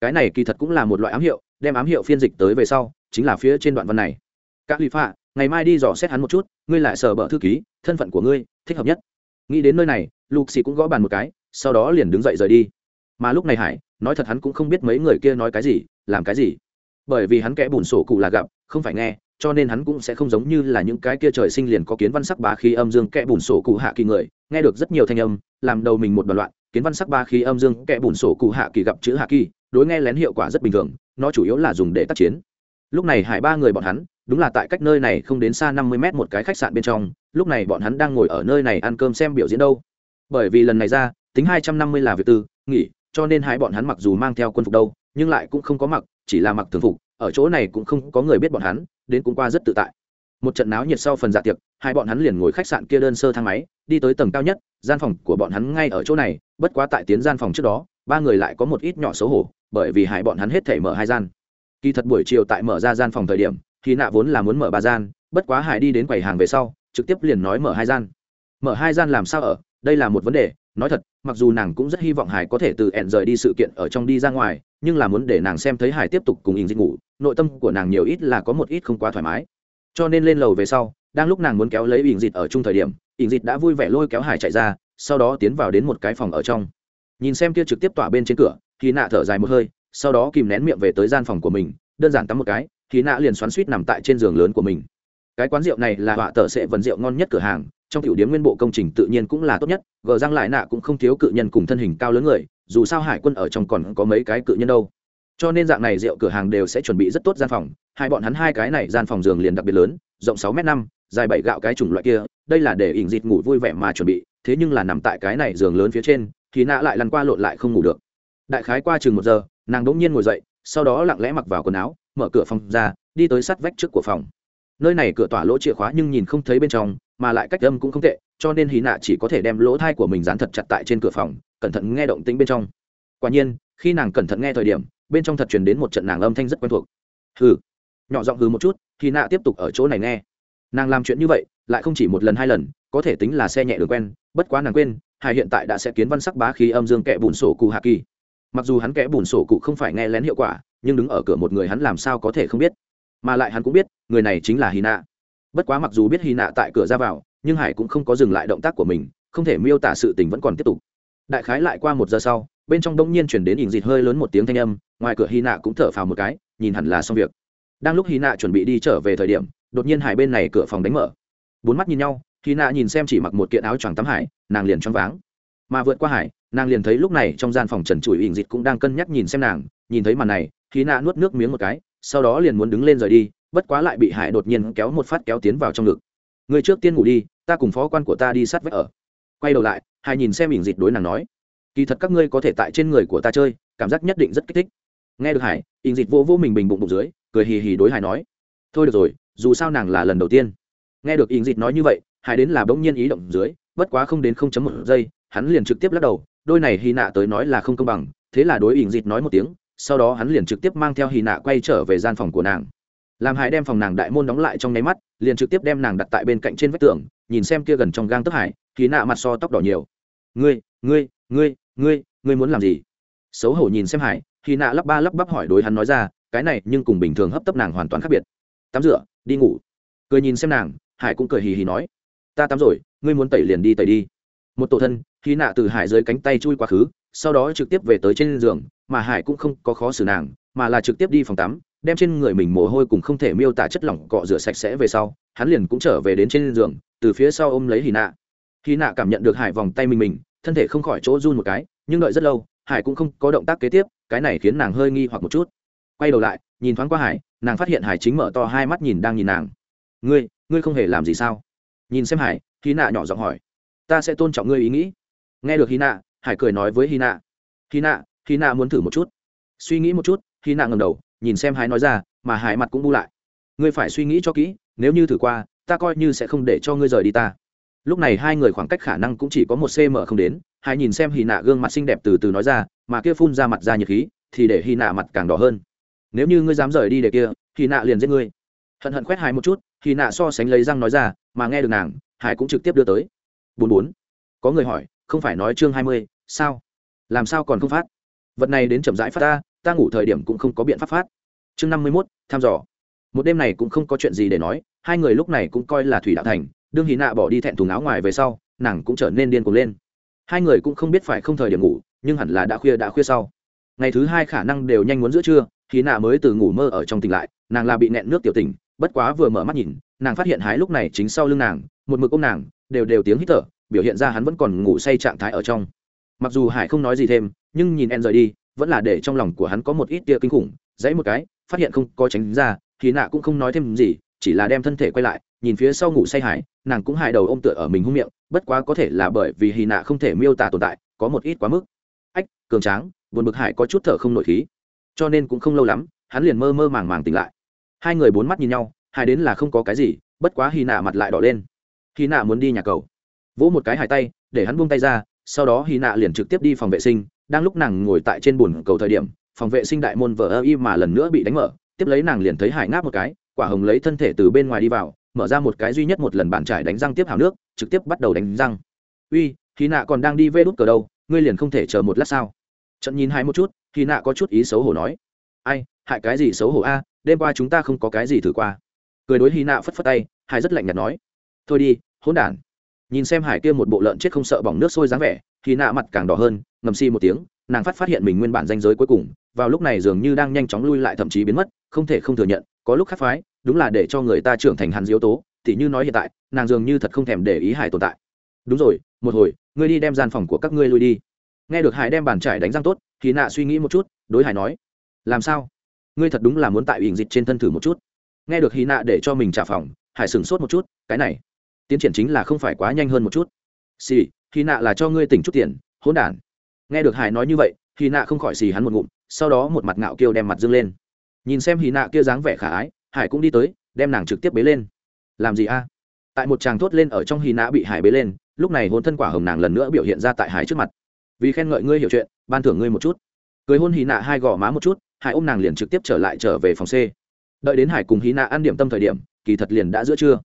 [SPEAKER 1] Cái này kỳ thật cũng là một loại ám hiệu, đem ám hiệu phiên dịch tới về sau, chính là phía trên đoạn văn này. Các lụy phạ, ngày mai đi dò xét hắn một chút, ngươi lại sờ bợ thư ký, thân phận của ngươi, thích hợp nhất. Nghĩ đến nơi này, lục xì cũng gõ bàn một cái, sau đó liền đứng dậy rời đi. Mà lúc này hải, nói thật hắn cũng không biết mấy người kia nói cái gì, làm cái gì. Bởi vì hắn kẽ bùn sổ cụ là gặp, không phải nghe cho nên hắn cũng sẽ không giống như là những cái kia trời sinh liền có kiến văn sắc bá khí âm dương kẽ bùn sổ cụ hạ kỳ người. Nghe được rất nhiều thanh âm, làm đầu mình một đoạn loạn, kiến văn sắc ba khí âm dương kẽ bùn sổ cụ hạ kỳ gặp chữ hạ kỳ, đối nghe lén hiệu quả rất bình thường, nó chủ yếu là dùng để tác chiến. Lúc này hải ba người bọn hắn, đúng là tại cách nơi này không đến xa năm mươi mét một cái khách sạn bên trong, lúc này bọn hắn đang ngồi ở nơi này ăn cơm xem biểu diễn đâu. Bởi vì lần này ra, tính hai trăm năm mươi là việc tư, nghỉ, cho nên hai bọn hắn mặc dù mang theo quân phục đâu, nhưng lại cũng không có mặc, chỉ là mặc thường phục, ở chỗ này cũng không có người biết bọn hắn đến cũng qua rất tự tại. Một trận náo nhiệt sau phần dạ tiệc, hai bọn hắn liền ngồi khách sạn kia đơn sơ thang máy, đi tới tầng cao nhất, gian phòng của bọn hắn ngay ở chỗ này, bất quá tại tiến gian phòng trước đó, ba người lại có một ít nhỏ xấu hổ, bởi vì hai bọn hắn hết thể mở hai gian. Kỳ thật buổi chiều tại mở ra gian phòng thời điểm khi nạ vốn là muốn mở ba gian, bất quá hải đi đến quầy hàng về sau, trực tiếp liền nói mở hai gian. Mở hai gian làm sao ở? Đây là một vấn đề, nói thật, mặc dù nàng cũng rất hy vọng hải có thể từ ẹn rời đi sự kiện ở trong đi ra ngoài nhưng là muốn để nàng xem thấy hải tiếp tục cùng in dịch ngủ, nội tâm của nàng nhiều ít là có một ít không quá thoải mái. Cho nên lên lầu về sau, đang lúc nàng muốn kéo lấy in dịch ở chung thời điểm in dịch đã vui vẻ lôi kéo hải chạy ra, sau đó tiến vào đến một cái phòng ở trong. Nhìn xem kia trực tiếp tỏa bên trên cửa thì nạ thở dài một hơi, sau đó kìm nén miệng về tới gian phòng của mình, đơn giản tắm một cái thì nạ liền xoắn suýt nằm tại trên giường lớn của mình. Cái quán rượu này là họa tờ sẽ vần rượu ngon nhất cửa hàng, trong tiểu điếm nguyên bộ công trình tự nhiên cũng là tốt nhất, gờ răng lại nạ cũng không thiếu cự nhân cùng thân hình cao lớn người dù sao hải quân ở trong còn có mấy cái cự nhân đâu. Cho nên dạng này rượu cửa hàng đều sẽ chuẩn bị rất tốt gian phòng, hai bọn hắn hai cái này gian phòng giường liền đặc biệt lớn, rộng sáu m năm, dài bảy gạo cái chủng loại kia, đây là để ỉn dịt ngủ vui vẻ mà chuẩn bị, thế nhưng là nằm tại cái này giường lớn phía trên, thì nạ lại lăn qua lộn lại không ngủ được. Đại khái qua chừng một giờ, nàng đ ỗ n g nhiên ngồi dậy, sau đó lặng lẽ mặc vào quần áo, mở cửa phòng ra, đi tới sắt vách trước của phòng. Nơi này cửa tỏa lỗ chìa khóa nhưng nhìn không thấy bên trong, mà lại cách âm cũng không tệ, cho nên hí nạ chỉ có thể đem lỗ thai của mình dán thật chặt tại trên cửa phòng cẩn thận nghe động tĩnh bên trong. Quả nhiên, khi nàng cẩn thận nghe thời điểm, bên trong thật truyền đến một trận nàng âm thanh rất quen thuộc. Hừ. Nhỏ giọng hừ một chút thì nạ tiếp tục ở chỗ này nghe. Nàng làm chuyện như vậy, lại không chỉ một lần hai lần, có thể tính là xe nhẹ đường quen, bất quá nàng quên hải hiện tại đã sẽ kiến văn sắc bá khí âm dương kẻ bùn sổ cụ hạ kỳ. Mặc dù hắn kẻ bùn sổ cụ không phải nghe lén hiệu quả, nhưng đứng ở cửa một người hắn làm sao có thể không biết. Mà lại hắn cũng biết, người này chính là hy nạ. Bất quá mặc dù biết hy nạ tại cửa ra vào, nhưng hải cũng không có dừng lại động tác của mình, không thể miêu tả sự tình vẫn còn tiếp tục đại khái lại qua một giờ sau, bên trong đông nhiên chuyển đến ỉn dịt hơi lớn một tiếng thanh âm, ngoài cửa hy nạ cũng thở phào một cái, nhìn hẳn là xong việc. Đang lúc hy nạ chuẩn bị đi trở về thời điểm, đột nhiên hải bên này cửa phòng đánh mở. Bốn mắt nhìn nhau, hy nạ nhìn xem chỉ mặc một kiện áo choàng tắm hải, nàng liền choáng váng. Mà vượt qua hải, nàng liền thấy lúc này trong gian phòng trần trụi ỉn dịt cũng đang cân nhắc nhìn xem nàng, nhìn thấy màn này, hy nạ nuốt nước miếng một cái, sau đó liền muốn đứng lên rời đi, bất quá lại bị hải đột nhiên kéo một phát kéo tiến vào trong ngực. Người trước tiên ngủ đi, ta cùng phó quan của ta đi sát vách ở. Quay đầu lại hải nhìn xem ỉn dịt đối nàng nói, kỳ thật các ngươi có thể tại trên người của ta chơi, cảm giác nhất định rất kích thích. Nghe được hải, ỉn dịt vô vô mình bình bụng bụng dưới, cười hì hì đối hải nói, thôi được rồi, dù sao nàng là lần đầu tiên. Nghe được ỉn dịt nói như vậy, hải đến là bỗng nhiên ý động dưới, bất quá không đến không chấm một giây, hắn liền trực tiếp lắc đầu, đôi này hy nạ tới nói là không công bằng, thế là đối ỉn dịt nói một tiếng, sau đó hắn liền trực tiếp mang theo hy nạ quay trở về gian phòng của nàng. Làm hải đem phòng nàng đại môn đóng lại trong nháy mắt, liền trực tiếp đem nàng đặt tại bên cạnh trên vách tường, nhìn xem kia gần trong gang tức hải hy nạ mặt so tóc đỏ nhiều ngươi ngươi ngươi ngươi ngươi muốn làm gì? Xấu hổ nhìn xem hải, khi nạ lắp ba lắp bắp hỏi đối hắn nói ra, cái này nhưng cùng bình thường hấp tấp nàng hoàn toàn khác biệt. Tắm rửa, đi ngủ. Cười nhìn xem nàng, hải cũng cười hì hì nói, ta tắm rồi, ngươi muốn tẩy liền đi tẩy đi. Một tổ thân, khi nạ từ hải dưới cánh tay chui quá khứ, sau đó trực tiếp về tới trên giường, mà hải cũng không có khó xử nàng, mà là trực tiếp đi phòng tắm, đem trên người mình mồ hôi cùng không thể miêu tả chất lỏng cọ rửa sạch sẽ về sau, hắn liền cũng trở về đến trên giường, từ phía sau ôm lấy hì nạ. Khi nạ cảm nhận được hải vòng tay mình mình, thân thể không khỏi chỗ run một cái, nhưng đợi rất lâu, hải cũng không có động tác kế tiếp, cái này khiến nàng hơi nghi hoặc một chút. Quay đầu lại, nhìn thoáng qua hải, nàng phát hiện hải chính mở to hai mắt nhìn đang nhìn nàng. Ngươi ngươi không hề làm gì sao? Nhìn xem hải hy nạ nhỏ giọng hỏi. Ta sẽ tôn trọng ngươi ý nghĩ. Nghe được hy nạ, hải cười nói với hy nạ. Hy nạ hy nạ muốn thử một chút. Suy nghĩ một chút hy nạ ngầm đầu, nhìn xem hải nói ra, mà hải mặt cũng bu lại. Ngươi phải suy nghĩ cho kỹ, nếu như thử qua, ta coi như sẽ không để cho ngươi rời đi ta lúc này hai người khoảng cách khả năng cũng chỉ có một cm không đến hải nhìn xem hy nạ gương mặt xinh đẹp từ từ nói ra, mà kia phun ra mặt ra nhiệt khí, thì để hy nạ mặt càng đỏ hơn. Nếu như ngươi dám rời đi để kia hy nạ liền giết ngươi. Hận hận khoét hai một chút hy nạ so sánh lấy răng nói ra, mà nghe được nàng hải cũng trực tiếp đưa tới. Bốn bốn. Có người hỏi, không phải nói chương hai mươi, sao? Làm sao còn không phát? Vật này đến chậm rãi phát ta ta ngủ thời điểm cũng không có biện pháp phát. Chương năm mươi mốt thăm dò. Một đêm này cũng không có chuyện gì để nói, hai người lúc này cũng coi là thủy đạo thành đương hí nạ bỏ đi thẹn thùng áo ngoài về sau, nàng cũng trở nên điên cuồng lên. Hai người cũng không biết phải không thời điểm ngủ, nhưng hẳn là đã khuya đã khuya sau. Ngày thứ hai khả năng đều nhanh muốn giữa trưa hí nạ mới từ ngủ mơ ở trong tỉnh lại, nàng là bị nẹn nước tiểu tỉnh, bất quá vừa mở mắt nhìn, nàng phát hiện hái lúc này chính sau lưng nàng, một mực ôm nàng, đều đều tiếng hít thở, biểu hiện ra hắn vẫn còn ngủ say trạng thái ở trong. Mặc dù hải không nói gì thêm, nhưng nhìn en rời đi, vẫn là để trong lòng của hắn có một ít tia kinh khủng, dãy một cái, phát hiện không có tránh ra thì nạ cũng không nói thêm gì, chỉ là đem thân thể quay lại nhìn phía sau ngủ say hải, nàng cũng hại đầu ôm tựa ở mình hung miệng, bất quá có thể là bởi vì hy nạ không thể miêu tả tồn tại, có một ít quá mức. Ách, cường tráng, buồn bực hải có chút thở không nội khí. Cho nên cũng không lâu lắm, hắn liền mơ mơ màng màng tỉnh lại. Hai người bốn mắt nhìn nhau, hai đến là không có cái gì, bất quá hy nạ mặt lại đỏ lên. Hy nạ muốn đi nhà cầu. Vỗ một cái hải tay, để hắn buông tay ra, sau đó hy nạ liền trực tiếp đi phòng vệ sinh, đang lúc nàng ngồi tại trên bồn cầu thời điểm, phòng vệ sinh đại môn vờ ơ y mà lần nữa bị đánh mở, tiếp lấy nàng liền thấy hải ngáp một cái, quả hồng lấy thân thể từ bên ngoài đi vào mở ra một cái duy nhất một lần bàn trải đánh răng tiếp hào nước, trực tiếp bắt đầu đánh răng. Uy, khi nạ còn đang đi vê đút cờ đâu, ngươi liền không thể chờ một lát sao? Trận nhìn hai một chút, khi nạ có chút ý xấu hổ nói. Ai, hại cái gì xấu hổ a, đêm qua chúng ta không có cái gì thử qua. Cười đối hy nạ phất phất tay, hải rất lạnh nhạt nói. Thôi đi, hỗn đản. Nhìn xem hải kia một bộ lợn chết không sợ bỏng nước sôi dáng vẻ hy nạ mặt càng đỏ hơn, ngầm xi một tiếng, nàng phát phát hiện mình nguyên bản danh giới cuối cùng, vào lúc này dường như đang nhanh chóng lui lại thậm chí biến mất, không thể không thừa nhận, có lúc khắc phái đúng là để cho người ta trưởng thành hắn diếu tố thì như nói hiện tại, nàng dường như thật không thèm để ý hải tồn tại. Đúng rồi, một hồi, ngươi đi đem gian phòng của các ngươi lui đi. Nghe được hải đem bàn trải đánh răng tốt thì nạ suy nghĩ một chút, đối hải nói, làm sao? Ngươi thật đúng là muốn tại ỉn dịch trên thân thử một chút. Nghe được hy nạ để cho mình trả phòng, hải sửng sốt một chút, cái này, tiến triển chính là không phải quá nhanh hơn một chút. Xì hy nạ là cho ngươi tỉnh chút tiền, hỗn đản. Nghe được hải nói như vậy hy nạ không khỏi xì hắn một ngụm, sau đó một mặt ngạo kêu đem mặt dâng lên. Nhìn xem hy nạ kia dáng vẻ khả ái hải cũng đi tới, đem nàng trực tiếp bế lên. Làm gì a? Tại một chàng thốt lên ở trong hy nã bị hải bế lên, lúc này hôn thân quả hồng nàng lần nữa biểu hiện ra tại hải trước mặt. Vì khen ngợi ngươi hiểu chuyện, ban thưởng ngươi một chút. Cười hôn hy nạ hai gò má một chút, hải ôm nàng liền trực tiếp trở lại trở về phòng c. Đợi đến hải cùng hy nạ ăn điểm tâm thời điểm, kỳ thật liền đã giữa trưa.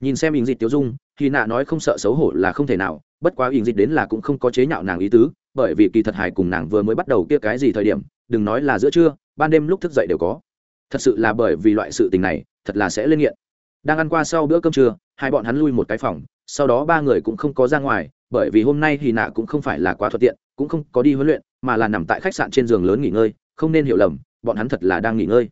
[SPEAKER 1] Nhìn xem ỉn dịch tiêu dung hy nạ nói không sợ xấu hổ là không thể nào, bất quá ỉn dịch đến là cũng không có chế nhạo nàng ý tứ, bởi vì kỳ thật hải cùng nàng vừa mới bắt đầu kia cái gì thời điểm, đừng nói là giữa trưa, ban đêm lúc thức dậy đều có thật sự là bởi vì loại sự tình này, thật là sẽ lên nghiện. Đang ăn qua sau bữa cơm trưa, hai bọn hắn lui một cái phòng, sau đó ba người cũng không có ra ngoài, bởi vì hôm nay thì nạ cũng không phải là quá thuận tiện, cũng không có đi huấn luyện, mà là nằm tại khách sạn trên giường lớn nghỉ ngơi, không nên hiểu lầm, bọn hắn thật là đang nghỉ ngơi.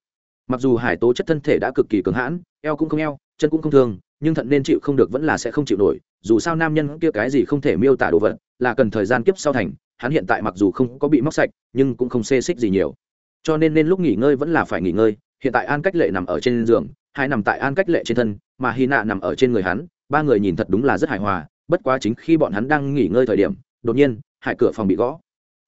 [SPEAKER 1] Mặc dù hải tố chất thân thể đã cực kỳ cứng hãn, eo cũng không eo, chân cũng không thương, nhưng thận nên chịu không được vẫn là sẽ không chịu nổi, dù sao nam nhân kia cái gì không thể miêu tả đồ vật, là cần thời gian kiếp sau thành, hắn hiện tại mặc dù không có bị móc sạch, nhưng cũng không xê xích gì nhiều. Cho nên nên lúc nghỉ ngơi vẫn là phải nghỉ ngơi hiện tại an cách lệ nằm ở trên giường, hai nằm tại an cách lệ trên thân, mà hy nạ nằm ở trên người hắn, ba người nhìn thật đúng là rất hài hòa, bất quá chính khi bọn hắn đang nghỉ ngơi thời điểm, đột nhiên hải cửa phòng bị gõ.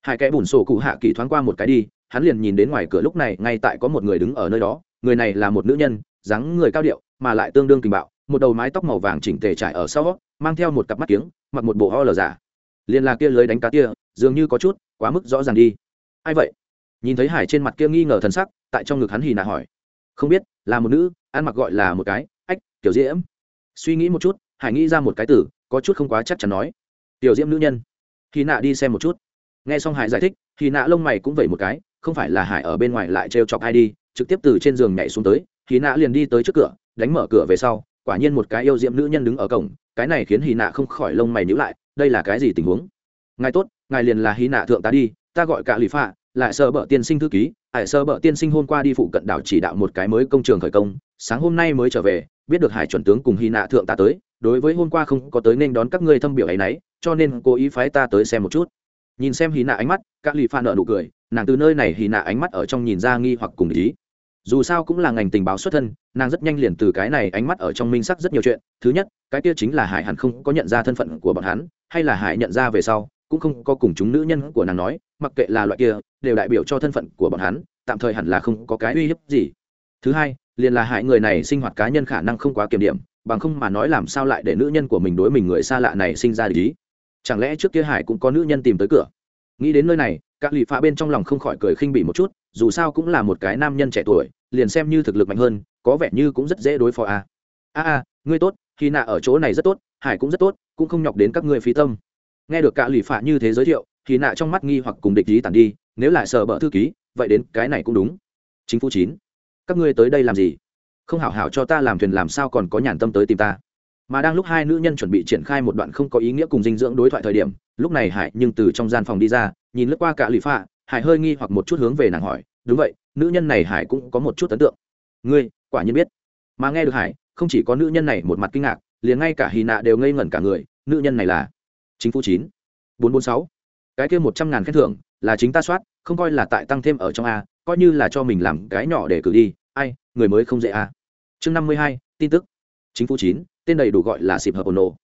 [SPEAKER 1] Hai kẽ bùn sổ cụ hạ kỳ thoáng qua một cái đi, hắn liền nhìn đến ngoài cửa lúc này ngay tại có một người đứng ở nơi đó, người này là một nữ nhân, dáng người cao điệu, mà lại tương đương kình bạo, một đầu mái tóc màu vàng chỉnh tề trải ở sau, mang theo một cặp mắt kiếng, mặc một bộ ho lờ giả. Liền là kia lưới đánh cá kia, dường như có chút, quá mức rõ ràng đi. Ai vậy? Nhìn thấy hải trên mặt kia nghi ngờ thần sắc, tại trong ngực hắn hì nạ hỏi. Không biết, là một nữ, ăn mặc gọi là một cái, ách kiểu diễm. Suy nghĩ một chút, hải nghĩ ra một cái từ, có chút không quá chắc chắn nói. Tiểu diễm nữ nhân. Hì nạ đi xem một chút. Nghe xong hải giải thích, hì nạ lông mày cũng vẩy một cái, không phải là hải ở bên ngoài lại trêu chọc ai đi, trực tiếp từ trên giường nhảy xuống tới, hì nạ liền đi tới trước cửa, đánh mở cửa về sau, quả nhiên một cái yêu diễm nữ nhân đứng ở cổng, cái này khiến hì nạ không khỏi lông mày nhữ lại, đây là cái gì tình huống? Ngài tốt, ngài liền là hì nạ thượng tá đi, ta gọi cả lì phạ lại sơ bợ tiên sinh thư ký hải sơ bợ tiên sinh hôm qua đi phụ cận đảo chỉ đạo một cái mới công trường khởi công, sáng hôm nay mới trở về, biết được hải chuẩn tướng cùng hy nạ thượng ta tới, đối với hôm qua không có tới nên đón các ngươi thâm biểu ấy nấy, cho nên cố ý phái ta tới xem một chút. Nhìn xem hy nạ ánh mắt các lì pha nợ nụ cười, nàng từ nơi này hy nạ ánh mắt ở trong nhìn ra nghi hoặc cùng ý. Dù sao cũng là ngành tình báo xuất thân, nàng rất nhanh liền từ cái này ánh mắt ở trong minh sắc rất nhiều chuyện. Thứ nhất, cái kia chính là hải hẳn không có nhận ra thân phận của bọn hắn, hay là hải nhận ra về sau cũng không có cùng chúng nữ nhân của nàng nói, mặc kệ là loại kia, đều đại biểu cho thân phận của bọn hắn, tạm thời hẳn là không có cái uy hiếp gì. Thứ hai, liền là hại người này sinh hoạt cá nhân khả năng không quá kiểm điểm, bằng không mà nói làm sao lại để nữ nhân của mình đối mình người xa lạ này sinh ra lý chẳng lẽ trước kia hải cũng có nữ nhân tìm tới cửa? Nghĩ đến nơi này, các lụy phá bên trong lòng không khỏi cười khinh bỉ một chút, dù sao cũng là một cái nam nhân trẻ tuổi, liền xem như thực lực mạnh hơn, có vẻ như cũng rất dễ đối phó a. A a, ngươi tốt khi nạ ở chỗ này rất tốt, hải cũng rất tốt, cũng không nhọc đến các ngươi phí tâm nghe được cả lì phạ như thế giới thiệu thì nạ trong mắt nghi hoặc cùng địch lý tản đi, nếu lại sợ bợ thư ký, vậy đến cái này cũng đúng. Chính phủ chín, các ngươi tới đây làm gì? Không hảo hảo cho ta làm thuyền làm sao còn có nhàn tâm tới tìm ta? Mà đang lúc hai nữ nhân chuẩn bị triển khai một đoạn không có ý nghĩa cùng dinh dưỡng đối thoại thời điểm, lúc này hải nhưng từ trong gian phòng đi ra, nhìn lướt qua cả lì phạ, hải hơi nghi hoặc một chút hướng về nàng hỏi, đúng vậy, nữ nhân này hải cũng có một chút ấn tượng. Ngươi, quả nhiên biết. Mà nghe được hải, không chỉ có nữ nhân này một mặt kinh ngạc, liền ngay cả hì nạ đều ngây ngẩn cả người, nữ nhân này là? Chính phủ chín, bốn bốn sáu. Cái kia một trăm ngàn khen thưởng là chính ta soát, không coi là tại tăng thêm ở trong a, coi như là cho mình làm cái nhỏ để cử đi. Ai, người mới không dễ a. Chương năm mươi hai, tin tức. Chính phủ chín, tên đầy đủ gọi là xịp hợp ồn nổ.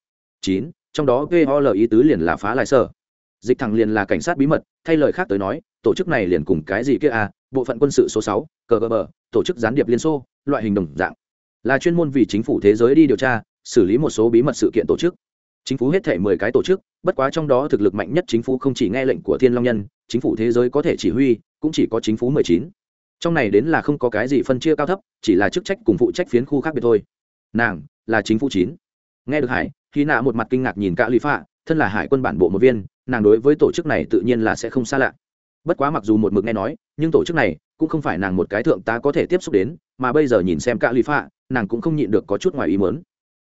[SPEAKER 1] Chín, trong đó gol ý tứ liền là phá lại sở. Dịch thẳng liền là cảnh sát bí mật, thay lời khác tới nói, tổ chức này liền cùng cái gì kia a, bộ phận quân sự số sáu cờ gờ bờ tổ chức gián điệp liên xô, loại hình đồng dạng. Là chuyên môn vì chính phủ thế giới đi điều tra, xử lý một số bí mật sự kiện tổ chức chính phủ hết thể mười cái tổ chức, bất quá trong đó thực lực mạnh nhất chính phủ không chỉ nghe lệnh của thiên long nhân, chính phủ thế giới có thể chỉ huy, cũng chỉ có chính phủ mười chín. Trong này đến là không có cái gì phân chia cao thấp, chỉ là chức trách cùng phụ trách phiến khu khác biệt thôi. Nàng là chính phủ chín. Nghe được hải khi nạ một mặt kinh ngạc nhìn cả lý phạ thân là hải quân bản bộ một viên, nàng đối với tổ chức này tự nhiên là sẽ không xa lạ. Bất quá mặc dù một mực nghe nói, nhưng tổ chức này cũng không phải nàng một cái thượng tá có thể tiếp xúc đến, mà bây giờ nhìn xem cả lý phạ nàng cũng không nhịn được có chút ngoài ý mớn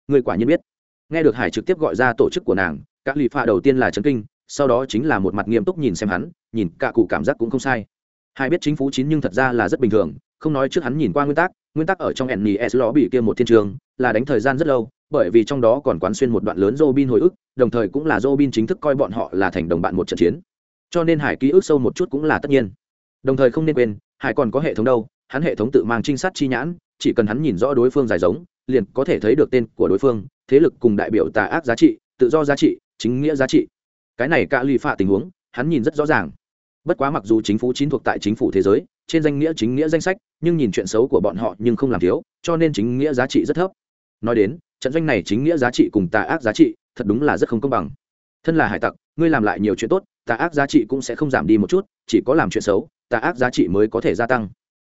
[SPEAKER 1] người quả nhiên biết nghe được hải trực tiếp gọi ra tổ chức của nàng các lì pha đầu tiên là trấn kinh, sau đó chính là một mặt nghiêm túc nhìn xem hắn, nhìn cả cụ cảm giác cũng không sai. Hai biết chính phủ chín nhưng thật ra là rất bình thường, không nói trước hắn nhìn qua nguyên tắc nguyên tắc ở trong nes ló bị kia một thiên trường, là đánh thời gian rất lâu, bởi vì trong đó còn quán xuyên một đoạn lớn robin hồi ức, đồng thời cũng là robin chính thức coi bọn họ là thành đồng bạn một trận chiến. Cho nên hải ký ức sâu một chút cũng là tất nhiên. Đồng thời không nên quên, hải còn có hệ thống đâu, hắn hệ thống tự mang trinh sát chi nhãn, chỉ cần hắn nhìn rõ đối phương dài giống, liền có thể thấy được tên của đối phương thế lực cùng đại biểu tà ác giá trị, tự do giá trị, chính nghĩa giá trị. Cái này cả lì phạ tình huống, hắn nhìn rất rõ ràng. Bất quá mặc dù chính phủ chín thuộc tại chính phủ thế giới, trên danh nghĩa chính nghĩa danh sách, nhưng nhìn chuyện xấu của bọn họ nhưng không làm thiếu, cho nên chính nghĩa giá trị rất thấp. Nói đến, trận doanh này chính nghĩa giá trị cùng tà ác giá trị, thật đúng là rất không công bằng. Thân là hải tặc, ngươi làm lại nhiều chuyện tốt, tà ác giá trị cũng sẽ không giảm đi một chút, chỉ có làm chuyện xấu, tà ác giá trị mới có thể gia tăng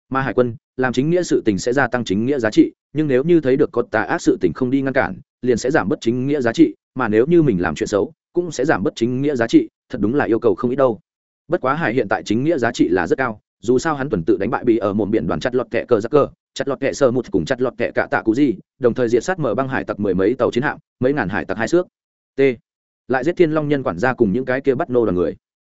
[SPEAKER 1] mà hải quân, làm chính nghĩa sự tình sẽ gia tăng chính nghĩa giá trị, nhưng nếu như thấy được có tà ác sự tình không đi ngăn cản, liền sẽ giảm bớt chính nghĩa giá trị, mà nếu như mình làm chuyện xấu, cũng sẽ giảm bớt chính nghĩa giá trị, thật đúng là yêu cầu không ít đâu. Bất quá hải hiện tại chính nghĩa giá trị là rất cao, dù sao hắn tuần tự đánh bại bị ở một biển đoàn chặt lọt kẹ cờ giặc cờ, chặt lọt kẹ sơ một cùng chặt lọt kẹ cạ tạ cú gì, đồng thời diệt sát mở băng hải tặc mười mấy tàu chiến hạm, mấy ngàn hải tặc hai xước. T. Lại giết thiên long nhân quản gia cùng những cái kia bắt nô đoàn người.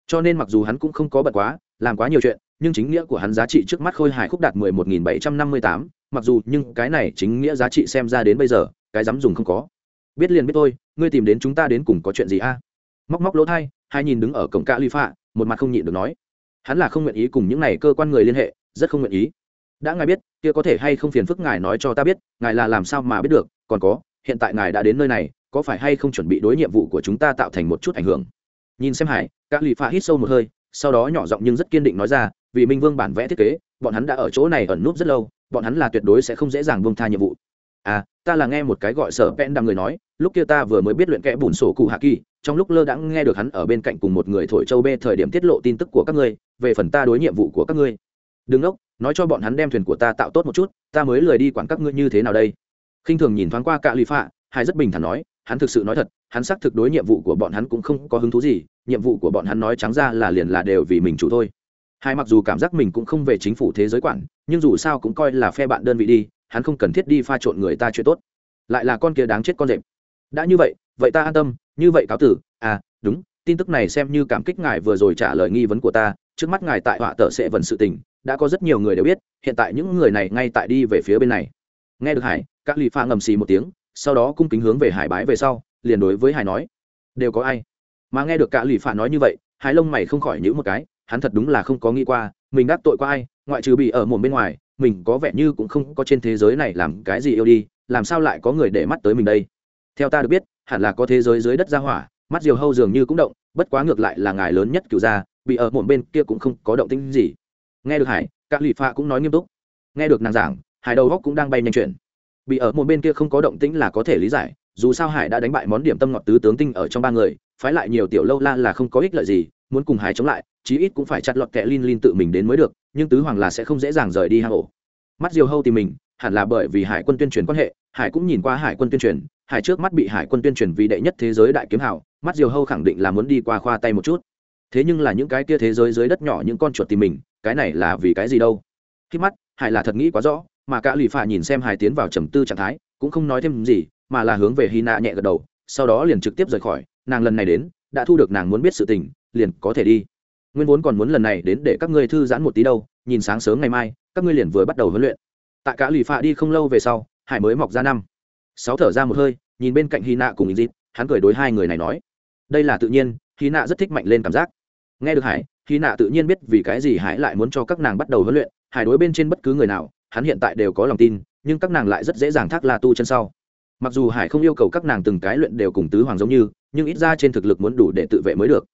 [SPEAKER 1] Cho nên mặc dù hắn cũng không có bật quá, làm quá nhiều chuyện nhưng chính nghĩa của hắn giá trị trước mắt khôi hài khúc đạt mười một nghìn bảy trăm năm mươi tám, mặc dù, nhưng cái này chính nghĩa giá trị xem ra đến bây giờ, cái dám dùng không có. Biết liền biết tôi ngươi tìm đến chúng ta đến cùng có chuyện gì a? Móc móc lỗ thai, hai nhìn đứng ở cổng cạ ly phạ một mặt không nhịn được nói. Hắn là không nguyện ý cùng những này cơ quan người liên hệ, rất không nguyện ý. Đã ngài biết, kia có thể hay không phiền phức ngài nói cho ta biết, ngài là làm sao mà biết được, còn có, hiện tại ngài đã đến nơi này, có phải hay không chuẩn bị đối nhiệm vụ của chúng ta tạo thành một chút ảnh hưởng? Nhìn xem hải các lụy pha hít sâu một hơi, sau đó nhỏ giọng nhưng rất kiên định nói ra vì minh vương bản vẽ thiết kế, bọn hắn đã ở chỗ này ẩn núp rất lâu, bọn hắn là tuyệt đối sẽ không dễ dàng buông tha nhiệm vụ. À ta là nghe một cái gọi sở pen đằng người nói, lúc kia ta vừa mới biết luyện kẽ bùn sổ cụ hạ kỳ, trong lúc lơ đãng nghe được hắn ở bên cạnh cùng một người thổi châu bê thời điểm tiết lộ tin tức của các ngươi, về phần ta đối nhiệm vụ của các ngươi. Đừng ốc nói cho bọn hắn đem thuyền của ta tạo tốt một chút, ta mới lười đi quản các ngươi như thế nào đây. Khinh thường nhìn thoáng qua cạ lụy phạ, hai rất bình thản nói, hắn thực sự nói thật, hắn xác thực đối nhiệm vụ của bọn hắn cũng không có hứng thú gì, nhiệm vụ của bọn hắn nói trắng ra là liền là đều vì mình chủ thôi hai mặc dù cảm giác mình cũng không về chính phủ thế giới quản, nhưng dù sao cũng coi là phe bạn đơn vị đi, hắn không cần thiết đi pha trộn người ta chuyện tốt. Lại là con kia đáng chết con rệp. Đã như vậy vậy ta an tâm, như vậy cáo tử à đúng, tin tức này xem như cảm kích ngài vừa rồi trả lời nghi vấn của ta, trước mắt ngài tại họa tờ sẽ vần sự tình, đã có rất nhiều người đều biết, hiện tại những người này ngay tại đi về phía bên này. Nghe được hải, các lì pha ngầm xì một tiếng, sau đó cung kính hướng về hải bái về sau, liền đối với hải nói, đều có ai? Mà nghe được cả lì pha nói như vậy, hải lông mày không khỏi nhữ một cái hắn thật đúng là không có nghĩ qua, mình đắc tội qua ai, ngoại trừ bị ở mồm bên ngoài, mình có vẻ như cũng không có trên thế giới này làm cái gì yêu đi, làm sao lại có người để mắt tới mình đây? Theo ta được biết, hẳn là có thế giới dưới đất ra hỏa, mắt diều hâu dường như cũng động, bất quá ngược lại là ngài lớn nhất cựu gia, bị ở một bên kia cũng không có động tĩnh gì. Nghe được hải, các lụy phạ cũng nói nghiêm túc. Nghe được nàng giảng, hải đầu góc cũng đang bay nhanh chuyển. Bị ở một bên kia không có động tĩnh là có thể lý giải, dù sao hải đã đánh bại món điểm tâm ngọt tứ tướng tinh ở trong ba người, phái lại nhiều tiểu lâu la là không có ích lợi gì, muốn cùng hải chống lại chí ít cũng phải chặt lọt kẹ lin lin tự mình đến mới được, nhưng tứ hoàng là sẽ không dễ dàng rời đi hang ổ. Mắt diều hâu tìm mình, hẳn là bởi vì hải quân tuyên truyền quan hệ, hải cũng nhìn qua hải quân tuyên truyền, hải trước mắt bị hải quân tuyên truyền vì đệ nhất thế giới đại kiếm hảo mắt diều hâu khẳng định là muốn đi qua khoa tay một chút. Thế nhưng là những cái kia thế giới dưới đất nhỏ những con chuột tìm mình, cái này là vì cái gì đâu? Khi mắt, hải là thật nghĩ quá rõ, mà cả lì phà nhìn xem hải tiến vào trầm tư trạng thái, cũng không nói thêm gì, mà là hướng về hy nạ nhẹ gật đầu, sau đó liền trực tiếp rời khỏi, nàng lần này đến, đã thu được nàng muốn biết sự tình, liền có thể đi nguyên vốn còn muốn lần này đến để các ngươi thư giãn một tí đâu, nhìn sáng sớm ngày mai, các ngươi liền vừa bắt đầu huấn luyện. Tại cả lì phạ đi không lâu về sau, hải mới mọc ra năm. Sáu thở ra một hơi, nhìn bên cạnh hy nạ cùng dịp hắn cười đối hai người này nói. Đây là tự nhiên, hy nạ rất thích mạnh lên cảm giác. Nghe được hải, hy nạ tự nhiên biết vì cái gì hải lại muốn cho các nàng bắt đầu huấn luyện. Hải đối bên trên bất cứ người nào, hắn hiện tại đều có lòng tin, nhưng các nàng lại rất dễ dàng thác la tu chân sau. Mặc dù hải không yêu cầu các nàng từng cái luyện đều cùng tứ hoàng giống như, nhưng ít ra trên thực lực muốn đủ để tự vệ mới được.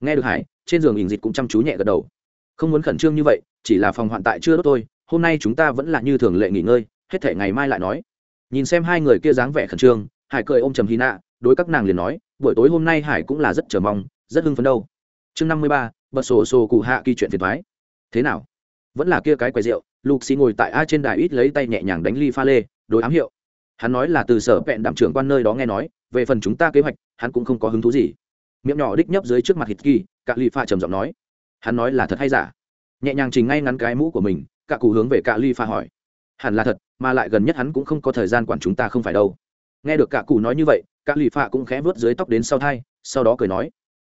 [SPEAKER 1] Nghe được hải trên giường ình dịch cũng chăm chú nhẹ gật đầu. Không muốn khẩn trương như vậy chỉ là phòng hoạn tại chưa đốt thôi, hôm nay chúng ta vẫn là như thường lệ nghỉ ngơi hết thể ngày mai lại nói. Nhìn xem hai người kia dáng vẻ khẩn trương hải cười ôm trầm hy nạ đối các nàng liền nói buổi tối hôm nay hải cũng là rất chờ mong rất hưng phấn đâu. Chương năm mươi ba bật sổ sổ cụ hạ kỳ chuyện phiền thoái thế nào? Vẫn là kia cái quầy rượu lục xì ngồi tại a trên đài ít lấy tay nhẹ nhàng đánh ly pha lê đối ám hiệu. Hắn nói là từ sở vẹn đạm trưởng quan nơi đó nghe nói về phần chúng ta kế hoạch hắn cũng không có hứng thú gì miệng nhỏ đích nhấp dưới trước mặt hít kỳ cạ ly pha trầm giọng nói, hắn nói là thật hay giả? Nhẹ nhàng trình ngay ngắn cái mũ của mình, cạ cụ hướng về cạ ly pha hỏi, hẳn là thật, mà lại gần nhất hắn cũng không có thời gian quản chúng ta không phải đâu. Nghe được cạ cụ nói như vậy, cạ ly pha cũng khẽ vớt dưới tóc đến sau thai, sau đó cười nói,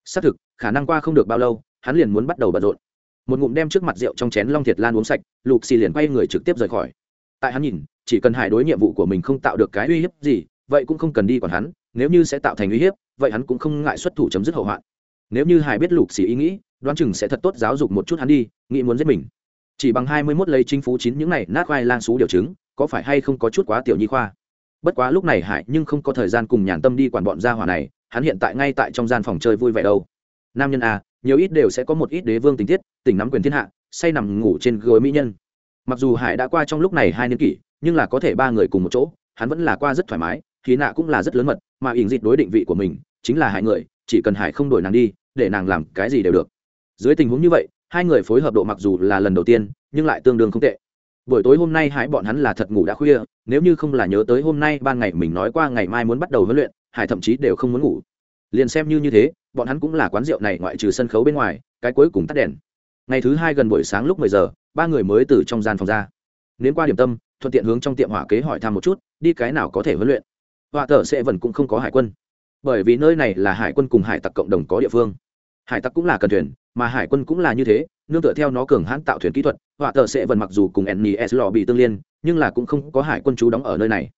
[SPEAKER 1] xác thực, khả năng qua không được bao lâu, hắn liền muốn bắt đầu bận rộn. Một ngụm đem trước mặt rượu trong chén long thiệt lan uống sạch lục xì liền quay người trực tiếp rời khỏi. Tại hắn nhìn, chỉ cần hải đối nhiệm vụ của mình không tạo được cái uy hiếp gì, vậy cũng không cần đi còn hắn nếu như sẽ tạo thành uy hiếp, vậy hắn cũng không ngại xuất thủ chấm dứt hậu hoạn. Nếu như hải biết lục xì ý nghĩ, đoán chừng sẽ thật tốt giáo dục một chút hắn đi, nghĩ muốn giết mình. Chỉ bằng hai mươi mốt lấy chính phú chín những này nát khoai lang xú điều chứng, có phải hay không có chút quá tiểu nhi khoa? Bất quá lúc này hải nhưng không có thời gian cùng nhàn tâm đi quản bọn gia hỏa này, hắn hiện tại ngay tại trong gian phòng chơi vui vẻ đâu. Nam nhân a nhiều ít đều sẽ có một ít đế vương tình tiết tỉnh nắm quyền thiên hạ, say nằm ngủ trên gối mỹ nhân. Mặc dù hải đã qua trong lúc này hai niên kỷ, nhưng là có thể ba người cùng một chỗ, hắn vẫn là qua rất thoải mái, khí nạ cũng là rất lớn mật mà ỉn dịt đối định vị của mình chính là hải người, chỉ cần hải không đổi nàng đi, để nàng làm cái gì đều được. Dưới tình huống như vậy, hai người phối hợp độ mặc dù là lần đầu tiên, nhưng lại tương đương không tệ. Buổi tối hôm nay hải bọn hắn là thật ngủ đã khuya, nếu như không là nhớ tới hôm nay ban ngày mình nói qua ngày mai muốn bắt đầu huấn luyện, hải thậm chí đều không muốn ngủ. Liền xem như như thế, bọn hắn cũng là quán rượu này ngoại trừ sân khấu bên ngoài, cái cuối cùng tắt đèn. Ngày thứ hai gần buổi sáng lúc mười giờ, ba người mới từ trong gian phòng ra. Đến qua điểm tâm, thuận tiện hướng trong tiệm hỏa kế hỏi thăm một chút, đi cái nào có thể huấn luyện họa tờ sẽ vẫn cũng không có hải quân. Bởi vì nơi này là hải quân cùng hải tặc cộng đồng có địa phương. Hải tặc cũng là cần thuyền, mà hải quân cũng là như thế, nương tựa theo nó cường hãn tạo thuyền kỹ thuật họa tờ sẽ vẫn mặc dù cùng nes lò bị tương liên, nhưng là cũng không có hải quân trú đóng ở nơi này.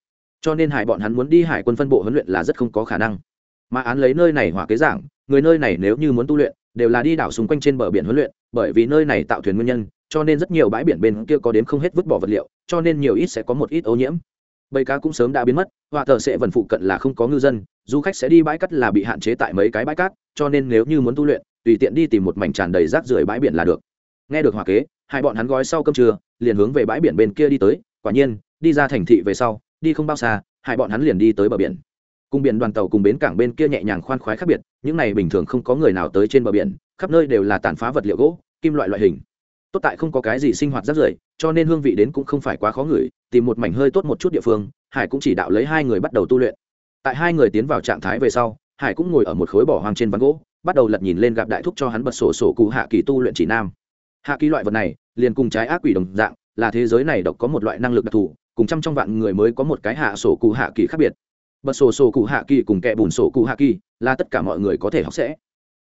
[SPEAKER 1] Cho nên hải bọn hắn muốn đi hải quân phân bộ huấn luyện là rất không có khả năng. Mà án lấy nơi này hỏa kế giảng, người nơi này nếu như muốn tu luyện, đều là đi đảo xung quanh trên bờ biển huấn luyện, bởi vì nơi này tạo thuyền nguyên nhân, cho nên rất nhiều bãi biển bên kia có đến không hết vứt bỏ vật liệu, cho nên nhiều ít sẽ có một ít ô nhiễm bầy cá cũng sớm đã biến mất, họa thợ sẽ vần phụ cận là không có ngư dân, du khách sẽ đi bãi cát là bị hạn chế tại mấy cái bãi cát, cho nên nếu như muốn tu luyện, tùy tiện đi tìm một mảnh tràn đầy rác rưởi bãi biển là được. Nghe được hòa kế, hai bọn hắn gói sau cơm trưa, liền hướng về bãi biển bên kia đi tới, quả nhiên, đi ra thành thị về sau, đi không bao xa, hai bọn hắn liền đi tới bờ biển. Cùng biển đoàn tàu cùng bến cảng bên kia nhẹ nhàng khoan khoái khác biệt, những này bình thường không có người nào tới trên bờ biển, khắp nơi đều là tàn phá vật liệu gỗ, kim loại loại hình. Tốt tại không có cái gì sinh hoạt rác rưởi cho nên hương vị đến cũng không phải quá khó ngửi, tìm một mảnh hơi tốt một chút địa phương, hải cũng chỉ đạo lấy hai người bắt đầu tu luyện. Tại hai người tiến vào trạng thái về sau, hải cũng ngồi ở một khối bỏ hoang trên ván gỗ, bắt đầu lật nhìn lên gặp đại thúc cho hắn bật sổ sổ cụ hạ kỳ tu luyện chỉ nam. Hạ kỳ loại vật này, liền cùng trái ác quỷ đồng dạng, là thế giới này độc có một loại năng lực đặc thù, cùng trăm trong vạn người mới có một cái hạ sổ cụ hạ kỳ khác biệt. Bật sổ sổ cụ hạ kỳ cùng kẻ bùn sổ cụ hạ kỳ, là tất cả mọi người có thể học sẽ.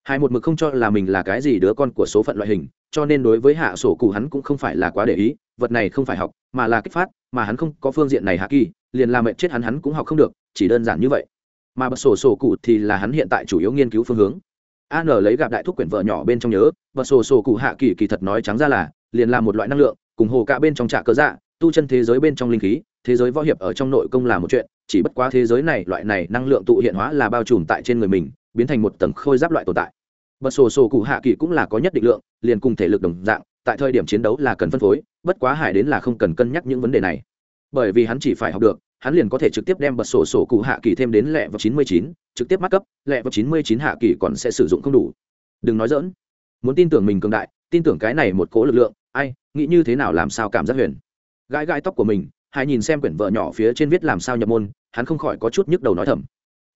[SPEAKER 1] Hai một mực không cho là mình là cái gì đứa con của số phận loại hình, cho nên đối với hạ sổ cụ hắn cũng không phải là quá để ý vật này không phải học, mà là kích phát, mà hắn không có phương diện này hạ kỳ, liền làm mệnh chết hắn hắn cũng học không được, chỉ đơn giản như vậy. Mà bật sổ sổ cụ thì là hắn hiện tại chủ yếu nghiên cứu phương hướng. An lấy gặp đại thúc quyển vợ nhỏ bên trong nhớ, bật sổ sổ cụ hạ kỳ kỳ thật nói trắng ra là, liền là một loại năng lượng, cùng hồ cả bên trong trạ cơ dạ tu chân thế giới bên trong linh khí, thế giới võ hiệp ở trong nội công là một chuyện, chỉ bất quá thế giới này loại này năng lượng tụ hiện hóa là bao trùm tại trên người mình, biến thành một tầng khôi giáp loại tồn tại. Bật sổ sổ cụ hạ kỳ cũng là có nhất định lượng, liền cùng thể lực đồng dạng tại thời điểm chiến đấu là cần phân phối, bất quá hải đến là không cần cân nhắc những vấn đề này. Bởi vì hắn chỉ phải học được, hắn liền có thể trực tiếp đem bật sổ sổ cụ hạ kỳ thêm đến lẹ vào chín mươi chín, trực tiếp mắc cấp lẹ vào chín mươi chín hạ kỳ còn sẽ sử dụng không đủ. Đừng nói dỡn muốn tin tưởng mình cường đại, tin tưởng cái này một cố lực lượng, ai, nghĩ như thế nào làm sao cảm giác huyền. Gãi gãi tóc của mình hãy nhìn xem quyển vợ nhỏ phía trên viết làm sao nhập môn, hắn không khỏi có chút nhức đầu nói thầm.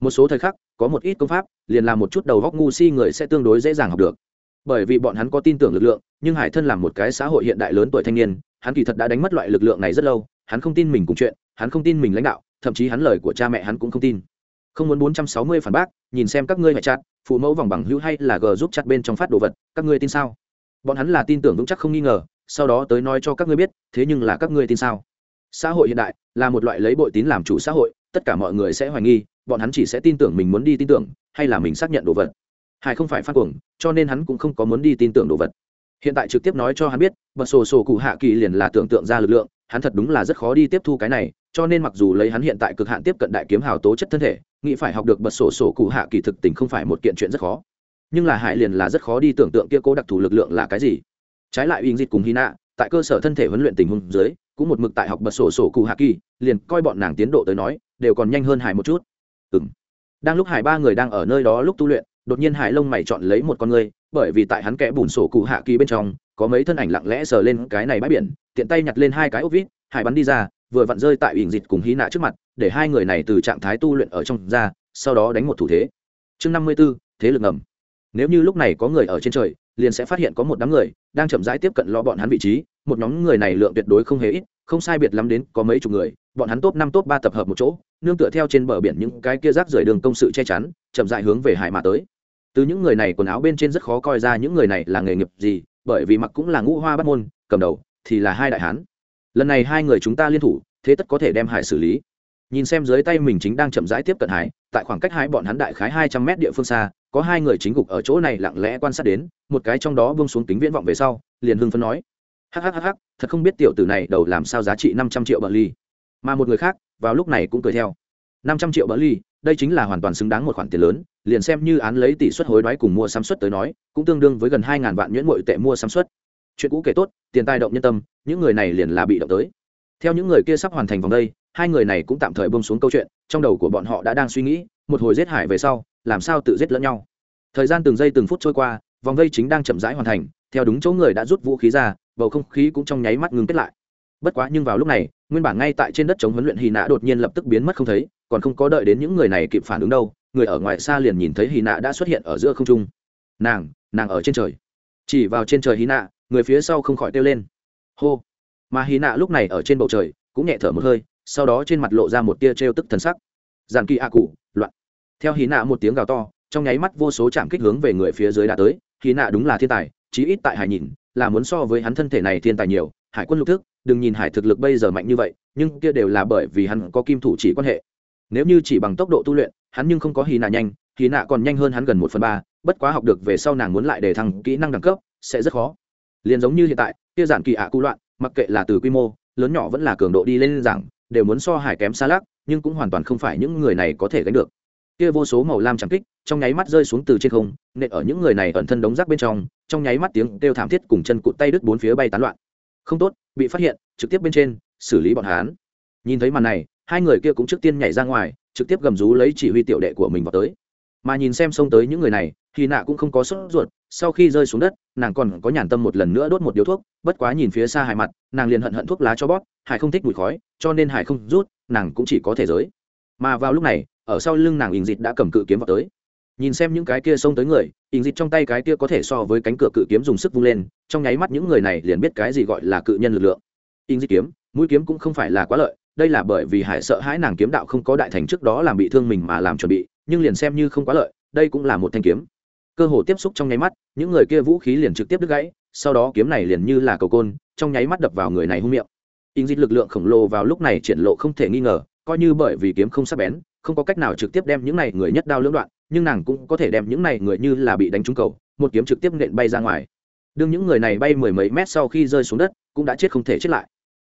[SPEAKER 1] Một số thời khắc, có một ít công pháp, liền làm một chút đầu góc ngu si người sẽ tương đối dễ dàng học được bởi vì bọn hắn có tin tưởng lực lượng, nhưng hải thân làm một cái xã hội hiện đại lớn tuổi thanh niên, hắn kỳ thật đã đánh mất loại lực lượng này rất lâu, hắn không tin mình cùng chuyện, hắn không tin mình lãnh đạo, thậm chí hắn lời của cha mẹ hắn cũng không tin. Không muốn bốn trăm sáu mươi phản bác, nhìn xem các ngươi mẹ chặt, phụ mẫu vòng bằng hữu hay là g giúp chặt bên trong phát đồ vật, các ngươi tin sao? Bọn hắn là tin tưởng vững chắc không nghi ngờ, sau đó tới nói cho các ngươi biết, thế nhưng là các ngươi tin sao? Xã hội hiện đại là một loại lấy bội tín làm chủ xã hội, tất cả mọi người sẽ hoài nghi, bọn hắn chỉ sẽ tin tưởng mình muốn đi tin tưởng, hay là mình xác nhận đồ vật hải không phải phát cuồng, cho nên hắn cũng không có muốn đi tin tưởng đồ vật. Hiện tại trực tiếp nói cho hắn biết, bật sổ sổ cụ hạ kỳ liền là tưởng tượng ra lực lượng, hắn thật đúng là rất khó đi tiếp thu cái này, cho nên mặc dù lấy hắn hiện tại cực hạn tiếp cận đại kiếm hào tố chất thân thể, nghĩ phải học được bật sổ sổ cụ hạ kỳ thực tình không phải một kiện chuyện rất khó. Nhưng là hải liền là rất khó đi tưởng tượng kia cố đặc thù lực lượng là cái gì. Trái lại uy dịch cùng hy nạ tại cơ sở thân thể huấn luyện tình huống dưới, cũng một mực tại học bật sổ sổ cụ hạ kỳ, liền coi bọn nàng tiến độ tới nói, đều còn nhanh hơn hải một chút. Ừng đang lúc hải ba người đang ở nơi đó lúc tu luyện đột nhiên hải lông mày chọn lấy một con người bởi vì tại hắn kẽ bùn sổ cụ hạ kỳ bên trong, có mấy thân ảnh lặng lẽ sờ lên cái này bãi biển, tiện tay nhặt lên hai cái ốc vít, hải bắn đi ra, vừa vặn rơi tại ỉn dịch cùng hí nạ trước mặt, để hai người này từ trạng thái tu luyện ở trong ra, sau đó đánh một thủ thế. Chương năm mươi b ố thế lực ngầm. Nếu như lúc này có người ở trên trời, liền sẽ phát hiện có một đám người đang chậm rãi tiếp cận lo bọn hắn vị trí, một nhóm người này lượng tuyệt đối không hề ít, không sai biệt lắm đến có mấy chục người, bọn hắn top năm top ba tập hợp một chỗ, nương tựa theo trên bờ biển những cái kia rác rời đường công sự che chắn, chậm rãi hướng về hải mà tới từ những người này quần áo bên trên rất khó coi ra những người này là nghề nghiệp gì, bởi vì mặc cũng là ngũ hoa bắt môn, cầm đầu thì là hai đại hán. Lần này hai người chúng ta liên thủ, thế tất có thể đem hải xử lý. Nhìn xem dưới tay mình chính đang chậm rãi tiếp cận hải, tại khoảng cách hai bọn hắn đại khái hai trăm mét địa phương xa, có hai người chính gục ở chỗ này lặng lẽ quan sát đến, một cái trong đó bông xuống tính viễn vọng về sau, liền hưng phân nói. Hhhh thật không biết tiểu tử này đầu làm sao giá trị năm trăm triệu bờ ly. Mà một người khác, vào lúc này cũng cười theo. Năm trăm triệu bờ ly đây chính là hoàn toàn xứng đáng một khoản tiền lớn, liền xem như án lấy tỷ suất hối đoái cùng mua sắm suất tới nói, cũng tương đương với gần hai ngàn vạn nhuyễn mội tệ mua sắm suất. Chuyện cũ kể tốt, tiền tài động nhân tâm, những người này liền là bị động tới. Theo những người kia sắp hoàn thành vòng đây, hai người này cũng tạm thời bông xuống câu chuyện, trong đầu của bọn họ đã đang suy nghĩ, một hồi giết hải về sau, làm sao tự giết lẫn nhau. Thời gian từng giây từng phút trôi qua, vòng vây chính đang chậm rãi hoàn thành, theo đúng chỗ người đã rút vũ khí ra, bầu không khí cũng trong nháy mắt ngừng kết lại. Bất quá nhưng vào lúc này nguyên bản ngay tại trên đất chống huấn luyện hy nạ đột nhiên lập tức biến mất không thấy, còn không có đợi đến những người này kịp phản ứng đâu, người ở ngoài xa liền nhìn thấy hy nạ đã xuất hiện ở giữa không trung. Nàng nàng ở trên trời. Chỉ vào trên trời hy nạ người phía sau không khỏi kêu lên. Hô. Mà hy nạ lúc này ở trên bầu trời, cũng nhẹ thở một hơi, sau đó trên mặt lộ ra một tia trêu tức thần sắc. Giàn kỳ a cụ, loạn. Theo hy nạ một tiếng gào to, trong nháy mắt vô số chạm kích hướng về người phía dưới đã tới. Hy nạ đúng là thiên tài, chí ít tại hải nhìn, là muốn so với hắn thân thể này thiên tài nhiều, hải quân lục thức đừng nhìn hải thực lực bây giờ mạnh như vậy, nhưng kia đều là bởi vì hắn có kim thủ chỉ quan hệ. Nếu như chỉ bằng tốc độ tu luyện, hắn nhưng không có hy nạ nhanh hy nạ còn nhanh hơn hắn gần một phần ba, bất quá học được về sau nàng muốn lại để thăng kỹ năng đẳng cấp, sẽ rất khó. Liền giống như hiện tại, kia giản kỳ ạ cụ loạn, mặc kệ là từ quy mô, lớn nhỏ vẫn là cường độ đi lên giảng, đều muốn so hải kém xa lắc, nhưng cũng hoàn toàn không phải những người này có thể gánh được. Kia vô số màu lam chẳng kích, trong nháy mắt rơi xuống từ trên không, nện ở những người này ẩn thân đống rác bên trong trong nháy mắt tiếng kêu thảm thiết cùng chân cụt tay đứt bốn phía bay tán loạn. Không tốt bị phát hiện, trực tiếp bên trên, xử lý bọn hán nhìn thấy màn này, hai người kia cũng trước tiên nhảy ra ngoài, trực tiếp gầm rú lấy chỉ huy tiểu đệ của mình vào tới. Mà nhìn xem xông tới những người này thì nạ cũng không có sốt ruột, sau khi rơi xuống đất, nàng còn có nhàn tâm một lần nữa đốt một điếu thuốc, bất quá nhìn phía xa hải mặt, nàng liền hận hận thuốc lá cho bóp, hải không thích mùi khói, cho nên hải không rút, nàng cũng chỉ có thể giới. Mà vào lúc này, ở sau lưng nàng ình dịt đã cầm cự kiếm vào tới nhìn xem những cái kia xông tới người ình dịch trong tay cái kia có thể so với cánh cửa cự kiếm dùng sức vung lên, trong nháy mắt những người này liền biết cái gì gọi là cự nhân lực lượng. Ình dịch kiếm, mũi kiếm cũng không phải là quá lợi, đây là bởi vì hải sợ hãi nàng kiếm đạo không có đại thành trước đó làm bị thương mình mà làm chuẩn bị, nhưng liền xem như không quá lợi, đây cũng là một thanh kiếm. Cơ hồ tiếp xúc trong nháy mắt, những người kia vũ khí liền trực tiếp đứt gãy, sau đó kiếm này liền như là cầu côn, trong nháy mắt đập vào người này hung miệng. In dịch lực lượng khổng lồ vào lúc này triển lộ không thể nghi ngờ, coi như bởi vì kiếm không sắc bén, không có cách nào trực tiếp đem những này người nhất đao lưỡng đoạn nhưng nàng cũng có thể đem những này người như là bị đánh trúng cầu, một kiếm trực tiếp nện bay ra ngoài. Đương những người này bay mười mấy mét sau khi rơi xuống đất, cũng đã chết không thể chết lại.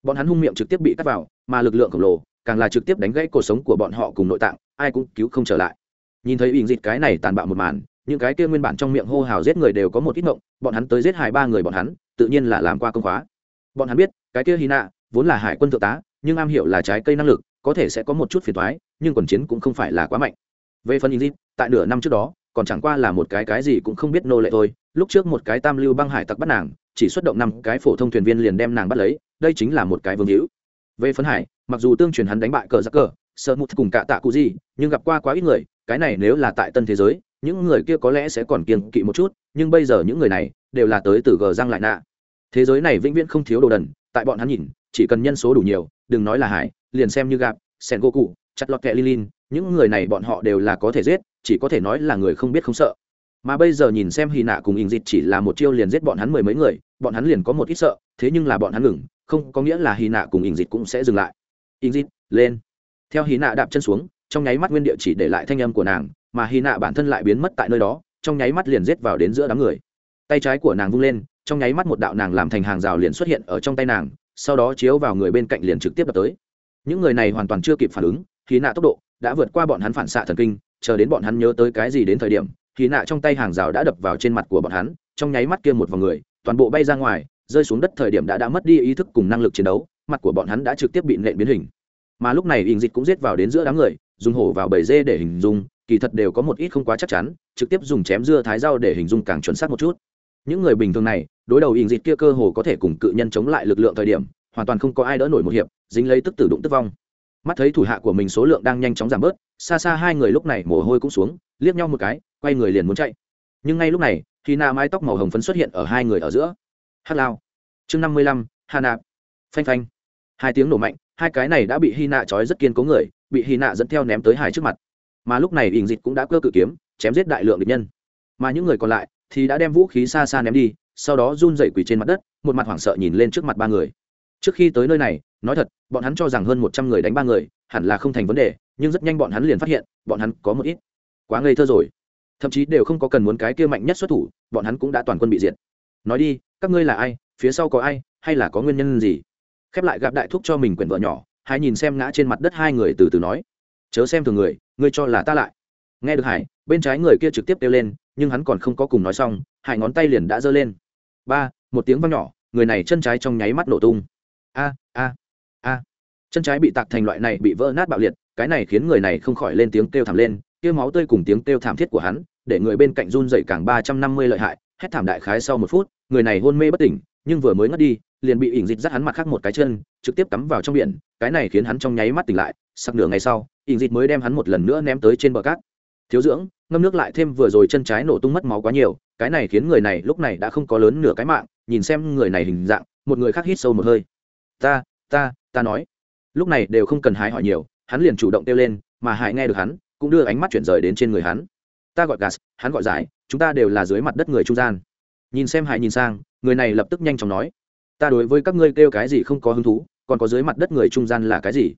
[SPEAKER 1] Bọn hắn hung miệng trực tiếp bị cắt vào, mà lực lượng khổng lồ, càng là trực tiếp đánh gãy cuộc sống của bọn họ cùng nội tạng, ai cũng cứu không trở lại. Nhìn thấy bình dịt cái này tàn bạo một màn, những cái kia nguyên bản trong miệng hô hào giết người đều có một ít ngộng, bọn hắn tới giết hai ba người bọn hắn, tự nhiên là làm qua công khóa. Bọn hắn biết, cái kia hy nạ vốn là hải quân thượng tá, nhưng am hiểu là trái cây năng lực, có thể sẽ có một chút phiền thoái nhưng quần chiến cũng không phải là quá mạnh về phần in tại nửa năm trước đó, còn chẳng qua là một cái cái gì cũng không biết nô lệ thôi. Lúc trước một cái tam lưu băng hải tặc bắt nàng, chỉ xuất động năm cái phổ thông thuyền viên liền đem nàng bắt lấy, đây chính là một cái vương hữu. Về phấn hải, mặc dù tương truyền hắn đánh bại cờ giặc cờ, sợ mút cùng cả tạ cụ gì, nhưng gặp qua quá ít người, cái này nếu là tại tân thế giới, những người kia có lẽ sẽ còn kiêng kỵ một chút, nhưng bây giờ những người này đều là tới từ gờ răng lại nạ. Thế giới này vĩnh viễn không thiếu đồ đần, tại bọn hắn nhìn, chỉ cần nhân số đủ nhiều, đừng nói là hải, liền xem như gặp sen go cụ chặt lọt kẹ lilin những người này bọn họ đều là có thể giết, chỉ có thể nói là người không biết không sợ. Mà bây giờ nhìn xem hy nạ cùng ình dịch chỉ là một chiêu liền giết bọn hắn mười mấy người, bọn hắn liền có một ít sợ, thế nhưng là bọn hắn ngừng, không có nghĩa là hy nạ cùng ình dịch cũng sẽ dừng lại. Ình dịch, lên. Theo hy nạ đạp chân xuống, trong nháy mắt nguyên địa chỉ để lại thanh âm của nàng, mà hy nạ bản thân lại biến mất tại nơi đó, trong nháy mắt liền giết vào đến giữa đám người. Tay trái của nàng vung lên, trong nháy mắt một đạo nàng làm thành hàng rào liền xuất hiện ở trong tay nàng, sau đó chiếu vào người bên cạnh liền trực tiếp đập tới. Những người này hoàn toàn chưa kịp phản ứng hy nạ tốc độ đã vượt qua bọn hắn phản xạ thần kinh, chờ đến bọn hắn nhớ tới cái gì đến thời điểm hy nạ trong tay hàng rào đã đập vào trên mặt của bọn hắn, trong nháy mắt kia một vòng người, toàn bộ bay ra ngoài, rơi xuống đất thời điểm đã đã mất đi ý thức cùng năng lực chiến đấu, mặt của bọn hắn đã trực tiếp bị nện biến hình. Mà lúc này ình dịch cũng giết vào đến giữa đám người, dùng hổ vào bầy dê để hình dung, kỳ thật đều có một ít không quá chắc chắn, trực tiếp dùng chém dưa thái rau để hình dung càng chuẩn xác một chút. Những người bình thường này, đối đầu ình dịch kia cơ hồ có thể cùng cự nhân chống lại lực lượng thời điểm, hoàn toàn không có ai đỡ nổi một hiệp, dính lấy tức tử đụng tức vong mắt thấy thủ hạ của mình số lượng đang nhanh chóng giảm bớt, xa xa hai người lúc này mồ hôi cũng xuống, liếc nhau một cái, quay người liền muốn chạy. Nhưng ngay lúc này khi na mái tóc màu hồng phấn xuất hiện ở hai người ở giữa. Hát lao. Chương năm mươi lăm, hà nạp. Phanh phanh. Hai tiếng nổ mạnh, hai cái này đã bị hy nạ trói rất kiên cố người, bị hy nạ dẫn theo ném tới hải trước mặt. Mà lúc này ỉn dịch cũng đã cơ cự kiếm, chém giết đại lượng địch nhân. Mà những người còn lại thì đã đem vũ khí xa xa ném đi, sau đó run dậy quỳ trên mặt đất, một mặt hoảng sợ nhìn lên trước mặt ba người. Trước khi tới nơi này nói thật, bọn hắn cho rằng hơn một trăm người đánh ba người hẳn là không thành vấn đề, nhưng rất nhanh bọn hắn liền phát hiện, bọn hắn có một ít quá ngây thơ rồi. Thậm chí đều không có cần muốn cái kia mạnh nhất xuất thủ, bọn hắn cũng đã toàn quân bị diệt. Nói đi, các ngươi là ai, phía sau có ai, hay là có nguyên nhân gì? Khép lại gặp đại thúc cho mình quyển vợ nhỏ, hai nhìn xem ngã trên mặt đất hai người từ từ nói. Chớ xem thường người ngươi cho là ta lại. Nghe được hải, bên trái người kia trực tiếp kêu lên, nhưng hắn còn không có cùng nói xong, hải ngón tay liền đã giơ lên. Ba, một tiếng văng nhỏ, người này chân trái trong nháy mắt nổ tung. A a a. Chân trái bị tạc thành loại này bị vỡ nát bạo liệt, cái này khiến người này không khỏi lên tiếng kêu thảm lên kêu máu tươi cùng tiếng kêu thảm thiết của hắn, để người bên cạnh run dậy càng ba trăm năm mươi lợi hại, hét thảm đại khái sau một phút, người này hôn mê bất tỉnh, nhưng vừa mới ngất đi, liền bị ỉng dịch dắt hắn mặt khác một cái chân, trực tiếp cắm vào trong biển, cái này khiến hắn trong nháy mắt tỉnh lại, sặc nửa ngày sau, ỉng dịch mới đem hắn một lần nữa ném tới trên bờ cát. Thiếu dưỡng, ngâm nước lại thêm vừa rồi chân trái nổ tung mất máu quá nhiều, cái này khiến người này lúc này đã không có lớn nửa cái mạng, nhìn xem người này hình dạng, một người khác hít sâu một hơi. Ta ta ta nói. Lúc này đều không cần hái hỏi nhiều, hắn liền chủ động kêu lên, mà hải nghe được hắn, cũng đưa ánh mắt chuyển rời đến trên người hắn. Ta gọi gas, hắn gọi giải, chúng ta đều là dưới mặt đất người trung gian. Nhìn xem hải nhìn sang, người này lập tức nhanh chóng nói. Ta đối với các ngươi kêu cái gì không có hứng thú, còn có dưới mặt đất người trung gian là cái gì?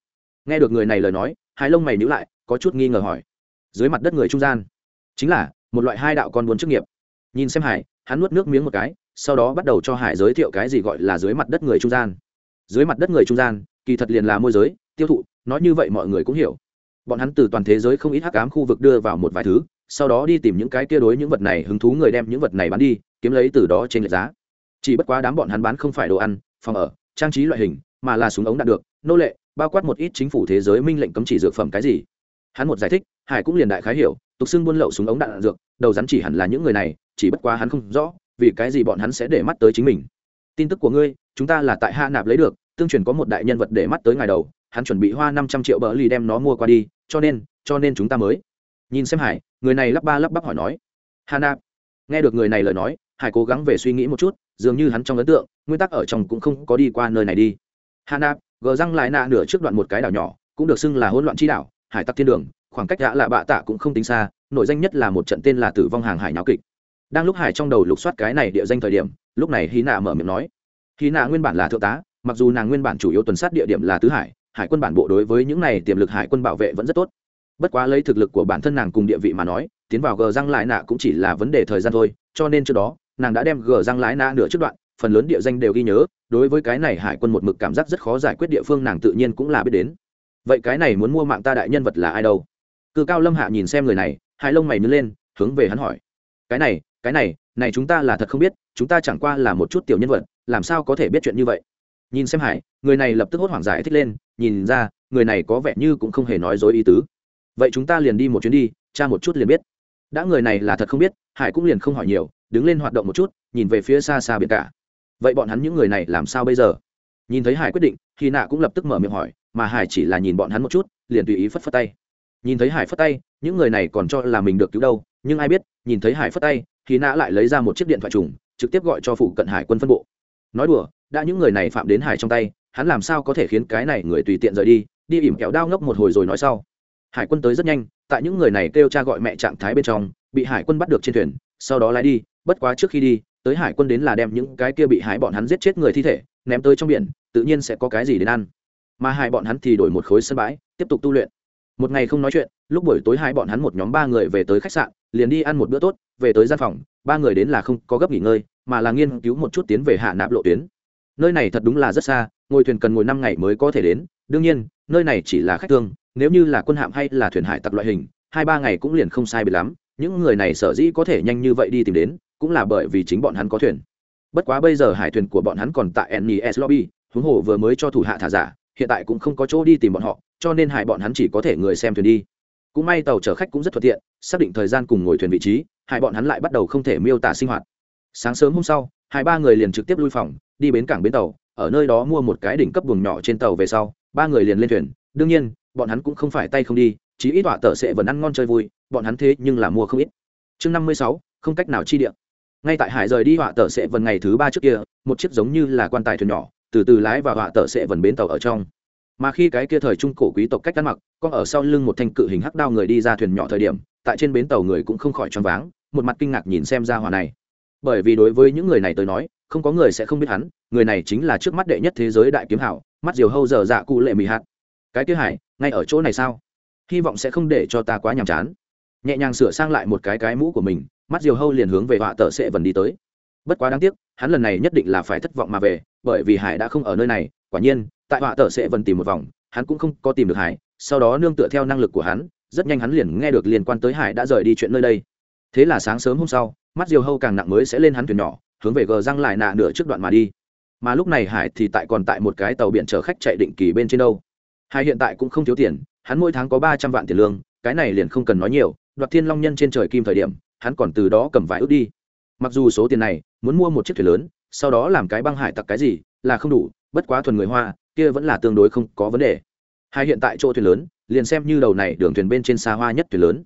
[SPEAKER 1] Nghe được người này lời nói, hải lông mày nhữ lại, có chút nghi ngờ hỏi. Dưới mặt đất người trung gian? Chính là, một loại hai đạo con buôn chức nghiệp. Nhìn xem hải, hắn nuốt nước miếng một cái, sau đó bắt đầu cho hải giới thiệu cái gì gọi là dưới mặt đất người trung gian dưới mặt đất người trung gian, kỳ thật liền là môi giới, tiêu thụ, nói như vậy mọi người cũng hiểu. Bọn hắn từ toàn thế giới không ít hắc ám khu vực đưa vào một vài thứ, sau đó đi tìm những cái kia đối những vật này hứng thú người đem những vật này bán đi, kiếm lấy từ đó trên lệch giá. Chỉ bất quá đám bọn hắn bán không phải đồ ăn, phòng ở, trang trí loại hình, mà là súng ống đạt được, nô lệ, bao quát một ít chính phủ thế giới minh lệnh cấm chỉ dược phẩm cái gì. Hắn một giải thích, hải cũng liền đại khái hiểu, tục xưng buôn lậu súng ống đạn dược, đầu rắn chỉ hẳn là những người này, chỉ bất quá hắn không rõ, vì cái gì bọn hắn sẽ để mắt tới chính mình. Tin tức của ngươi chúng ta là tại hạ nạp lấy được, tương truyền có một đại nhân vật để mắt tới ngài đầu, hắn chuẩn bị hoa năm trăm triệu bờ ly đem nó mua qua đi, cho nên cho nên chúng ta mới. Nhìn xem hải, người này lắp ba lắp bắp hỏi nói. Hà nạp, nghe được người này lời nói, hải cố gắng về suy nghĩ một chút, dường như hắn trong ấn tượng, nguyên tắc ở trong cũng không có đi qua nơi này đi. Hà nạp, gờ răng lại nạ nửa trước đoạn một cái đảo nhỏ, cũng được xưng là hỗn loạn chi đảo, hải tặc thiên đường, khoảng cách gã là bạ tạ cũng không tính xa nội danh nhất là một trận tên là tử vong hàng hải nháo kịch. Đang lúc hải trong đầu lục soát cái này địa danh thời điểm, lúc này hy nạ mở miệng nói hy nạ nguyên bản là thượng tá, mặc dù nàng nguyên bản chủ yếu tuần sát địa điểm là tứ hải hải quân bản bộ đối với những này tiềm lực hải quân bảo vệ vẫn rất tốt. Bất quá lấy thực lực của bản thân nàng cùng địa vị mà nói, tiến vào gờ răng lại nạ cũng chỉ là vấn đề thời gian thôi, cho nên trước đó, nàng đã đem gờ răng lái nạ nửa trước đoạn, phần lớn địa danh đều ghi nhớ, đối với cái này hải quân một mực cảm giác rất khó giải quyết địa phương nàng tự nhiên cũng là biết đến. Vậy cái này muốn mua mạng ta đại nhân vật là ai đâu? Cự cao lâm hạ nhìn xem người này, hai lông mày nứt lên, hướng về hắn hỏi. Cái này cái này này chúng ta là thật không biết, chúng ta chẳng qua là một chút tiểu nhân vật làm sao có thể biết chuyện như vậy? Nhìn xem hải, người này lập tức hốt hoảng giải thích lên, nhìn ra, người này có vẻ như cũng không hề nói dối ý tứ. Vậy chúng ta liền đi một chuyến đi cha một chút liền biết. Đã người này là thật không biết, hải cũng liền không hỏi nhiều, đứng lên hoạt động một chút, nhìn về phía xa xa biển cả. Vậy bọn hắn những người này làm sao bây giờ? Nhìn thấy hải quyết định, khi nạ cũng lập tức mở miệng hỏi, mà hải chỉ là nhìn bọn hắn một chút, liền tùy ý phất phất tay. Nhìn thấy hải phất tay, những người này còn cho là mình được cứu đâu, nhưng ai biết, nhìn thấy hải phất tay, khi nạ lại lấy ra một chiếc điện thoại trùng, trực tiếp gọi cho phụ cận hải quân phân bộ nói đùa, đã những người này phạm đến hải trong tay, hắn làm sao có thể khiến cái này người tùy tiện rời đi đi ỉm kẹo đao ngốc một hồi rồi nói sau. Hải quân tới rất nhanh, tại những người này kêu cha gọi mẹ trạng thái bên trong, bị hải quân bắt được trên thuyền, sau đó lái đi, bất quá trước khi đi, tới hải quân đến là đem những cái kia bị hải bọn hắn giết chết người thi thể, ném tới trong biển, tự nhiên sẽ có cái gì đến ăn. Mà hai bọn hắn thì đổi một khối sân bãi, tiếp tục tu luyện. Một ngày không nói chuyện, lúc buổi tối hai bọn hắn một nhóm ba người về tới khách sạn, liền đi ăn một bữa tốt, về tới gian phòng, ba người đến là không có gấp nghỉ ngơi mà là nghiên cứu một chút tiến về hạ nạp lộ tuyến. Nơi này thật đúng là rất xa, ngồi thuyền cần ngồi năm ngày mới có thể đến. Đương nhiên, nơi này chỉ là khách thương, nếu như là quân hạm hay là thuyền hải tặc loại hình, hai ba ngày cũng liền không sai biệt lắm. Những người này sở dĩ có thể nhanh như vậy đi tìm đến, cũng là bởi vì chính bọn hắn có thuyền. Bất quá bây giờ hải thuyền của bọn hắn còn tại nes lobby, huống hồ vừa mới cho thủ hạ thả giả, hiện tại cũng không có chỗ đi tìm bọn họ, cho nên hải bọn hắn chỉ có thể người xem thuyền đi. Cũng may tàu chở khách cũng rất thuận tiện, xác định thời gian cùng ngồi thuyền vị trí, hải bọn hắn lại bắt đầu không thể miêu tả sinh hoạt sáng sớm hôm sau, hai ba người liền trực tiếp lui phòng, đi bến cảng bến tàu, ở nơi đó mua một cái đỉnh cấp buồng nhỏ trên tàu về sau, ba người liền lên thuyền. Đương nhiên, bọn hắn cũng không phải tay không đi chỉ ít họa tờ sẽ vẫn ăn ngon chơi vui, bọn hắn thế nhưng là mua không ít. Chương năm mươi sáu, không cách nào chi điện ngay tại hải rời đi họa tờ sẽ vần ngày thứ ba trước kia, một chiếc giống như là quan tài thuyền nhỏ, từ từ lái vào họa tờ sẽ vần bến tàu ở trong. Mà khi cái kia thời trung cổ quý tộc cách ăn mặc con ở sau lưng một thanh cự hình hắc đao người đi ra thuyền nhỏ thời điểm, tại trên bến tàu người cũng không khỏi choáng váng, một mặt kinh ngạc nhìn xem ra hòa này bởi vì đối với những người này tới nói, không có người sẽ không biết hắn, người này chính là trước mắt đệ nhất thế giới đại kiếm hảo, mắt diều hâu dở dạ cụ lệ mị hạt. Cái kia hải, ngay ở chỗ này sao? Hy vọng sẽ không để cho ta quá nhàm chán. Nhẹ nhàng sửa sang lại một cái cái mũ của mình, mắt diều hâu liền hướng về họa tờ sệ vần đi tới. Bất quá đáng tiếc, hắn lần này nhất định là phải thất vọng mà về, bởi vì hải đã không ở nơi này, quả nhiên, tại họa tờ sệ vần tìm một vòng, hắn cũng không có tìm được hải, sau đó nương tựa theo năng lực của hắn, rất nhanh hắn liền nghe được liên quan tới hải đã rời đi chuyện nơi đây. Thế là sáng sớm hôm sau mắt diều hâu càng nặng mới sẽ lên hắn thuyền nhỏ, hướng về gờ răng lại nạ nửa trước đoạn mà đi. Mà lúc này hải thì tại còn tại một cái tàu biển chở khách chạy định kỳ bên trên đâu. Hải hiện tại cũng không thiếu tiền, hắn mỗi tháng có ba trăm vạn tiền lương, cái này liền không cần nói nhiều, đoạt thiên long nhân trên trời kim thời điểm, hắn còn từ đó cầm vài ước đi. Mặc dù số tiền này, muốn mua một chiếc thuyền lớn, sau đó làm cái băng hải tặc cái gì, là không đủ, bất quá thuần người hoa, kia vẫn là tương đối không có vấn đề. Hai hiện tại chỗ thuyền lớn, liền xem như đầu này đường thuyền bên trên xa hoa nhất thuyền lớn.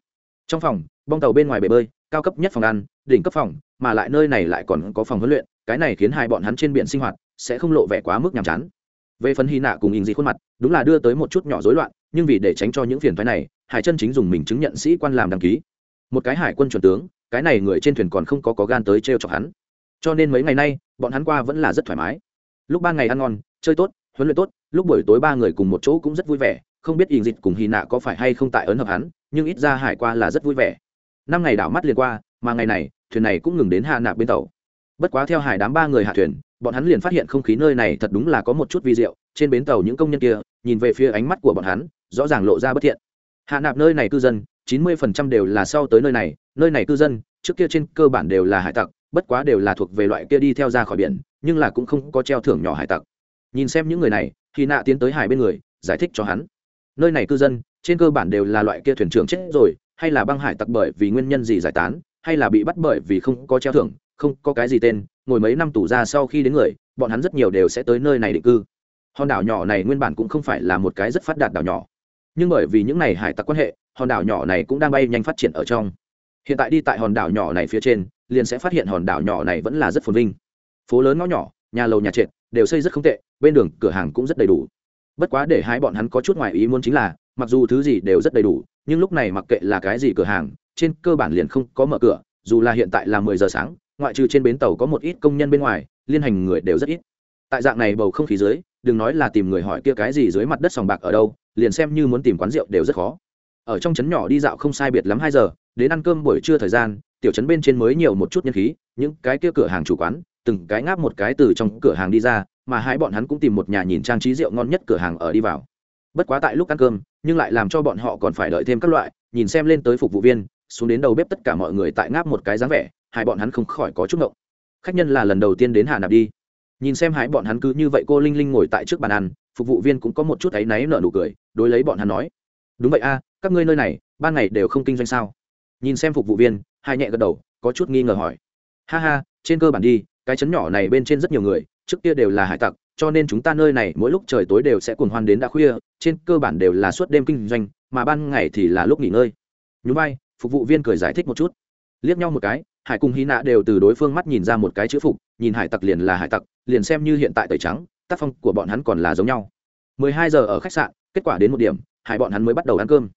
[SPEAKER 1] Trong phòng, bong tàu bên ngoài bể bơi, cao cấp nhất phòng ăn đỉnh cấp phòng, mà lại nơi này lại còn có phòng huấn luyện, cái này khiến hai bọn hắn trên biển sinh hoạt sẽ không lộ vẻ quá mức nhàm chán. Về phần hy nạ cùng in dị khuôn mặt, đúng là đưa tới một chút nhỏ rối loạn, nhưng vì để tránh cho những phiền phái này, hải chân chính dùng mình chứng nhận sĩ quan làm đăng ký. Một cái hải quân chuẩn tướng, cái này người trên thuyền còn không có có gan tới t r e o chọc hắn. Cho nên mấy ngày nay, bọn hắn qua vẫn là rất thoải mái. Lúc ba ngày ăn ngon, chơi tốt, huấn luyện tốt, lúc buổi tối ba người cùng một chỗ cũng rất vui vẻ, không biết ỉn dịch cùng hy nạ có phải hay không tại ấn hợp hắn, nhưng ít ra hải qua là rất vui vẻ. Năm ngày đảo mắt liền qua mà ngày này, thuyền này cũng ngừng đến hạ nạp bên tàu. Bất quá theo hải đám ba người hạ thuyền, bọn hắn liền phát hiện không khí nơi này thật đúng là có một chút vi diệu, trên bến tàu những công nhân kia, nhìn về phía ánh mắt của bọn hắn, rõ ràng lộ ra bất thiện. Hạ nạp nơi này cư dân, chín mươi phần trăm đều là sau tới nơi này nơi này cư dân, trước kia trên cơ bản đều là hải tặc, bất quá đều là thuộc về loại kia đi theo ra khỏi biển, nhưng là cũng không có treo thưởng nhỏ hải tặc. Nhìn xem những người này khi nạ tiến tới hải bên người, giải thích cho hắn. Nơi này cư dân, trên cơ bản đều là loại kia thuyền trưởng chết rồi, hay là băng hải tặc bởi vì nguyên nhân gì giải tán hay là bị bắt bởi vì không có treo thưởng, không có cái gì tên, ngồi mấy năm tù ra sau khi đến người, bọn hắn rất nhiều đều sẽ tới nơi này định cư. Hòn đảo nhỏ này nguyên bản cũng không phải là một cái rất phát đạt đảo nhỏ. Nhưng bởi vì những n à y hải tặc quan hệ, hòn đảo nhỏ này cũng đang bay nhanh phát triển ở trong. Hiện tại đi tại hòn đảo nhỏ này phía trên, liền sẽ phát hiện hòn đảo nhỏ này vẫn là rất phồn vinh. Phố lớn ngõ nhỏ, nhà lầu nhà trệt, đều xây rất không tệ, bên đường, cửa hàng cũng rất đầy đủ. Bất quá để hai bọn hắn có chút ngoài ý muốn chính là, mặc dù thứ gì đều rất đầy đủ, nhưng lúc này mặc kệ là cái gì cửa hàng trên cơ bản liền không có mở cửa, dù là hiện tại là mười giờ sáng, ngoại trừ trên bến tàu có một ít công nhân bên ngoài, liên hành người đều rất ít. Tại dạng này bầu không khí dưới, đừng nói là tìm người hỏi kia cái gì dưới mặt đất sòng bạc ở đâu, liền xem như muốn tìm quán rượu đều rất khó. Ở trong trấn nhỏ đi dạo không sai biệt lắm hai giờ, đến ăn cơm buổi trưa thời gian, tiểu trấn bên trên mới nhiều một chút nhân khí, những cái kia cửa hàng chủ quán, từng cái ngáp một cái từ trong cửa hàng đi ra, mà hai bọn hắn cũng tìm một nhà nhìn trang trí rượu ngon nhất cửa hàng ở đi vào. Bất quá tại lúc ăn cơm, nhưng lại làm cho bọn họ còn phải đợi thêm các loại, nhìn xem lên tới phục vụ viên xuống đến đầu bếp tất cả mọi người tại ngáp một cái dáng vẻ, hai bọn hắn không khỏi có chút ngộng. Khách nhân là lần đầu tiên đến hà nạp đi. Nhìn xem hai bọn hắn cứ như vậy cô linh linh ngồi tại trước bàn ăn, phục vụ viên cũng có một chút áy náy nở nụ cười, đối lấy bọn hắn nói, đúng vậy a, các ngươi nơi này, ban ngày đều không kinh doanh sao? Nhìn xem phục vụ viên, hai nhẹ gật đầu, có chút nghi ngờ hỏi, ha ha, trên cơ bản đi, cái chấn nhỏ này bên trên rất nhiều người, trước kia đều là hải tặc, cho nên chúng ta nơi này mỗi lúc trời tối đều sẽ cuồng hoan đến đã khuya, trên cơ bản đều là suốt đêm kinh doanh, mà ban ngày thì là lúc nghỉ ngơi. Nhún vai phục vụ viên cười giải thích một chút. Liếc nhau một cái, hải cùng hy nạ đều từ đối phương mắt nhìn ra một cái chữ phục, nhìn hải tặc liền là hải tặc, liền xem như hiện tại tẩy trắng, tác phong của bọn hắn còn là giống nhau. 12 giờ ở khách sạn, kết quả đến một điểm, hải bọn hắn mới bắt đầu ăn cơm.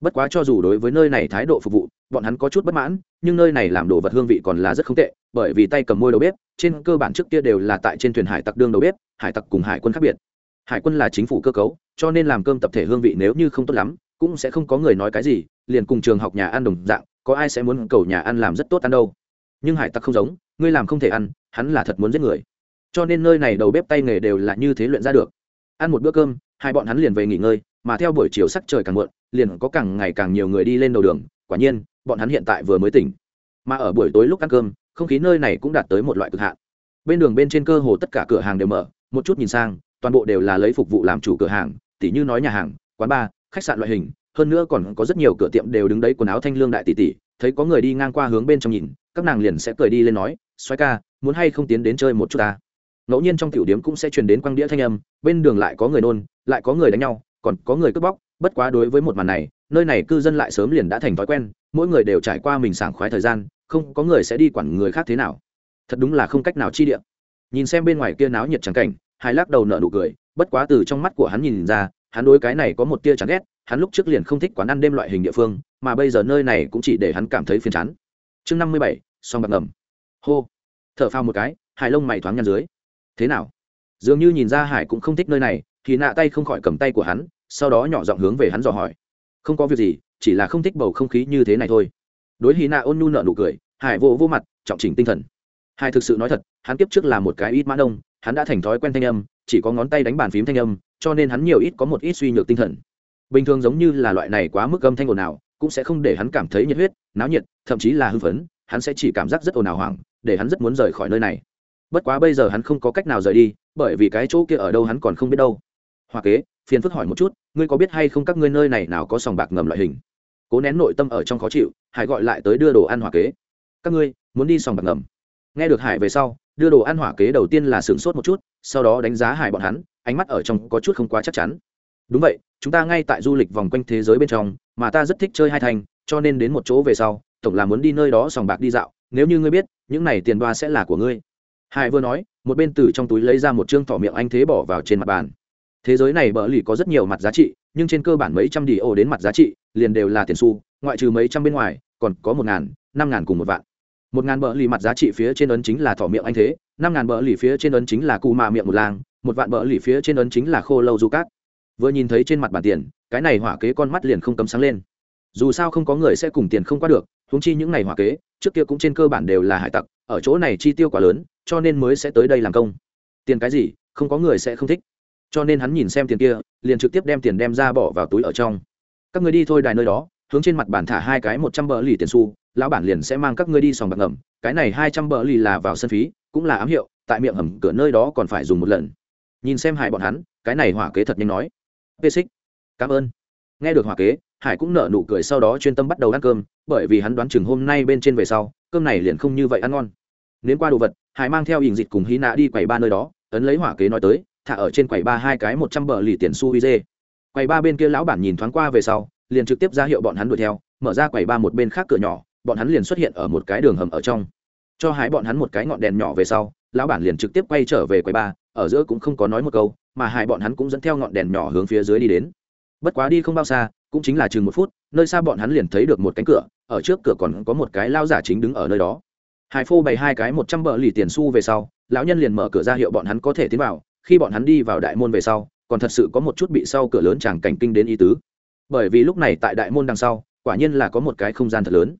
[SPEAKER 1] Bất quá cho dù đối với nơi này thái độ phục vụ, bọn hắn có chút bất mãn, nhưng nơi này làm đồ vật hương vị còn là rất không tệ, bởi vì tay cầm môi đầu bếp, trên cơ bản trước kia đều là tại trên thuyền hải tặc đương đầu bếp, hải tặc cùng hải quân khác biệt. Hải quân là chính phủ cơ cấu, cho nên làm cơm tập thể hương vị nếu như không tốt lắm cũng sẽ không có người nói cái gì, liền cùng trường học nhà ăn đồng dạng, có ai sẽ muốn cầu nhà ăn làm rất tốt ăn đâu. Nhưng hải tặc không giống, ngươi làm không thể ăn, hắn là thật muốn giết người. Cho nên nơi này đầu bếp tay nghề đều là như thế luyện ra được. Ăn một bữa cơm, hai bọn hắn liền về nghỉ ngơi, mà theo buổi chiều sắc trời càng muộn, liền có càng ngày càng nhiều người đi lên đầu đường, quả nhiên, bọn hắn hiện tại vừa mới tỉnh. Mà ở buổi tối lúc ăn cơm, không khí nơi này cũng đạt tới một loại cực hạn. Bên đường bên trên cơ hồ tất cả cửa hàng đều mở, một chút nhìn sang, toàn bộ đều là lấy phục vụ làm chủ cửa hàng, tỉ như nói nhà hàng, quán bar khách sạn loại hình, hơn nữa còn có rất nhiều cửa tiệm đều đứng đấy quần áo thanh lương đại tỷ tỷ, thấy có người đi ngang qua hướng bên trong nhìn, các nàng liền sẽ cười đi lên nói xoay ca, muốn hay không tiến đến chơi một chút ta? Ngẫu nhiên trong tiểu điếm cũng sẽ truyền đến quang đĩa thanh âm, bên đường lại có người nôn, lại có người đánh nhau, còn có người cướp bóc, bất quá đối với một màn này, nơi này cư dân lại sớm liền đã thành thói quen, mỗi người đều trải qua mình sảng khoái thời gian, không có người sẽ đi quản người khác thế nào. Thật đúng là không cách nào chi địa. Nhìn xem bên ngoài kia náo nhiệt trắng cảnh hai lắc đầu nở nụ cười, bất quá từ trong mắt của hắn nhìn ra hắn đối cái này có một tia chán ghét, hắn lúc trước liền không thích quán ăn đêm loại hình địa phương, mà bây giờ nơi này cũng chỉ để hắn cảm thấy phiền chán. Chương năm mươi bảy, song bạc ngầm. Hô. T h ở phao một cái, hải lông mày thoáng nhăn dưới. Thế nào? Dường như nhìn ra hải cũng không thích nơi này, thì nạ tay không khỏi cầm tay của hắn, sau đó nhỏ giọng hướng về hắn dò hỏi. Không có việc gì, chỉ là không thích bầu không khí như thế này thôi. Đối hy nạ ôn nhu nợ nụ cười, hải vô vô mặt, trọng chỉnh tinh thần. Hải thực sự nói thật, hắn kiếp trước là một cái ít mã đông hắn đã thành thói quen thanh âm, chỉ có ngón tay đánh bàn phím thanh âm cho nên hắn nhiều ít có một ít suy nhược tinh thần. Bình thường giống như là loại này quá mức âm thanh ồn ào, cũng sẽ không để hắn cảm thấy nhiệt huyết, náo nhiệt, thậm chí là hưng phấn, hắn sẽ chỉ cảm giác rất ồn ào hoảng, để hắn rất muốn rời khỏi nơi này. Bất quá bây giờ hắn không có cách nào rời đi, bởi vì cái chỗ kia ở đâu hắn còn không biết đâu. Hoa kế, phiền phức hỏi một chút, ngươi có biết hay không các ngươi nơi này nào có sòng bạc ngầm loại hình? Cố nén nội tâm ở trong khó chịu, hải gọi lại tới đưa đồ ăn hoa kế. Các ngươi, muốn đi sòng bạc ngầm. Nghe được hải về sau, đưa đồ ăn hỏa kế đầu tiên là sửng sốt một chút, sau đó đánh giá hải bọn hắn ánh mắt ở trong có chút không quá chắc chắn. Đúng vậy, chúng ta ngay tại du lịch vòng quanh thế giới bên trong, mà ta rất thích chơi hai thành, cho nên đến một chỗ về sau, tổng là muốn đi nơi đó sòng bạc đi dạo. Nếu như ngươi biết, những này tiền đoa sẽ là của ngươi. Hải vừa nói, một bên từ trong túi lấy ra một chương thỏ miệng anh thế bỏ vào trên mặt bàn. Thế giới này bỡ lì có rất nhiều mặt giá trị, nhưng trên cơ bản mấy trăm đi ô đến mặt giá trị, liền đều là tiền xu, ngoại trừ mấy trăm bên ngoài, còn có một ngàn, năm ngàn cùng một vạn. Một ngàn bỡ lì mặt giá trị phía trên ấn chính là thỏ miệng anh thế, năm ngàn bỡ lì phía trên ấn chính là cù mạ miệng một làng một vạn bờ lì phía trên ấn chính là khô lâu du cát. Vừa nhìn thấy trên mặt bản tiền, cái này hỏa kế con mắt liền không cấm sáng lên. Dù sao không có người sẽ cùng tiền không qua được húng chi những ngày hỏa kế, trước kia cũng trên cơ bản đều là hải tặc, ở chỗ này chi tiêu quá lớn, cho nên mới sẽ tới đây làm công. Tiền cái gì, không có người sẽ không thích. Cho nên hắn nhìn xem tiền kia, liền trực tiếp đem tiền đem ra bỏ vào túi ở trong. Các người đi thôi đài nơi đó, hướng trên mặt bản thả hai cái một trăm bờ lì tiền xu, lão bản liền sẽ mang các ngươi đi sòng bạc ngầm. Cái này hai trăm bờ lì là vào sân phí, cũng là ám hiệu, tại miệng hầm cửa nơi đó còn phải dùng một lần nhìn xem hải bọn hắn, cái này hỏa kế thật nhanh nói. P xích, cảm ơn. Nghe được hỏa kế, hải cũng nở nụ cười sau đó chuyên tâm bắt đầu ăn cơm, bởi vì hắn đoán chừng hôm nay bên trên về sau, cơm này liền không như vậy ăn ngon. Nến qua đồ vật, hải mang theo hình dịch cùng hí nạ đi quầy ba nơi đó, ấn lấy hỏa kế nói tới, thả ở trên quầy ba hai cái một trăm bờ lì tiền su dê. Quầy ba bên kia lão bản nhìn thoáng qua về sau, liền trực tiếp ra hiệu bọn hắn đuổi theo, mở ra quầy ba một bên khác cửa nhỏ, bọn hắn liền xuất hiện ở một cái đường hầm ở trong. Cho hái bọn hắn một cái ngọn đèn nhỏ về sau, lão bản liền trực tiếp quay trở về quầy ba ở giữa cũng không có nói một câu, mà hai bọn hắn cũng dẫn theo ngọn đèn nhỏ hướng phía dưới đi đến. Bất quá đi không bao xa, cũng chính là chừng một phút, nơi xa bọn hắn liền thấy được một cánh cửa, ở trước cửa còn có một cái lao giả chính đứng ở nơi đó. Hải phô bày hai cái một trăm bờ lì tiền xu về sau, lão nhân liền mở cửa ra hiệu bọn hắn có thể tiến vào, khi bọn hắn đi vào đại môn về sau, còn thật sự có một chút bị sau cửa lớn chẳng cảnh kinh đến ý tứ. Bởi vì lúc này tại đại môn đằng sau, quả nhiên là có một cái không gian thật lớn.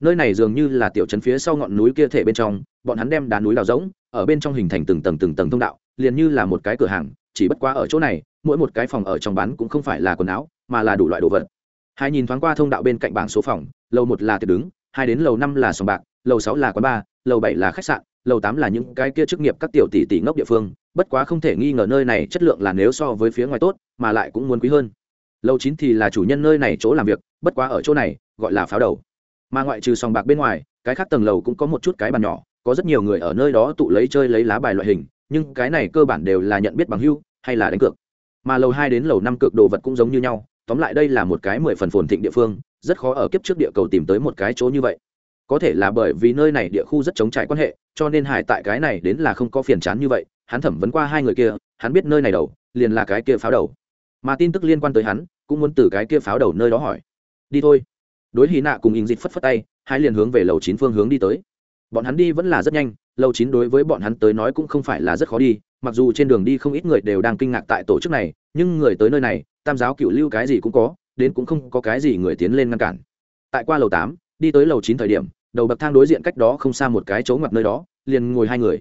[SPEAKER 1] Nơi này dường như là tiểu trấn phía sau ngọn núi kia thể bên trong, bọn hắn đem đá núi đào rỗng ở bên trong hình thành từng tầng từng tầng thông đạo, liền như là một cái cửa hàng, chỉ bất quá ở chỗ này, mỗi một cái phòng ở trong bán cũng không phải là quần áo, mà là đủ loại đồ vật. Hai nhìn thoáng qua thông đạo bên cạnh bảng số phòng, lầu một là tiệc đứng, hai đến lầu năm là sòng bạc, lầu sáu là quán bar, lầu bảy là khách sạn, lầu tám là những cái kia chức nghiệp các tiểu tỷ tỷ ngốc địa phương, bất quá không thể nghi ngờ nơi này chất lượng là nếu so với phía ngoài tốt, mà lại cũng muốn quý hơn. Lầu chín thì là chủ nhân nơi này chỗ làm việc, bất quá ở chỗ này, gọi là pháo đầu. Mà ngoại trừ sòng bạc bên ngoài, cái khác tầng lầu cũng có một chút cái bàn nhỏ có rất nhiều người ở nơi đó tụ lấy chơi lấy lá bài loại hình, nhưng cái này cơ bản đều là nhận biết bằng hưu, hay là đánh cược. Mà lầu hai đến lầu năm cược đồ vật cũng giống như nhau, tóm lại đây là một cái mười phần phồn thịnh địa phương, rất khó ở kiếp trước địa cầu tìm tới một cái chỗ như vậy. Có thể là bởi vì nơi này địa khu rất chống trải quan hệ, cho nên hải tại cái này đến là không có phiền chán như vậy, hắn thẩm vấn qua hai người kia, hắn biết nơi này đầu, liền là cái kia pháo đầu. Mà tin tức liên quan tới hắn, cũng muốn từ cái kia pháo đầu nơi đó hỏi. Đi thôi. Đối hí nạ cùng in dịch phất phất tay, hai liền hướng về lầu chín phương hướng đi tới bọn hắn đi vẫn là rất nhanh lầu chín đối với bọn hắn tới nói cũng không phải là rất khó đi, mặc dù trên đường đi không ít người đều đang kinh ngạc tại tổ chức này, nhưng người tới nơi này, tam giáo cựu lưu cái gì cũng có, đến cũng không có cái gì người tiến lên ngăn cản. Tại qua lầu tám, đi tới lầu chín thời điểm, đầu bậc thang đối diện cách đó không xa một cái chỗ ngoặt nơi đó, liền ngồi hai người.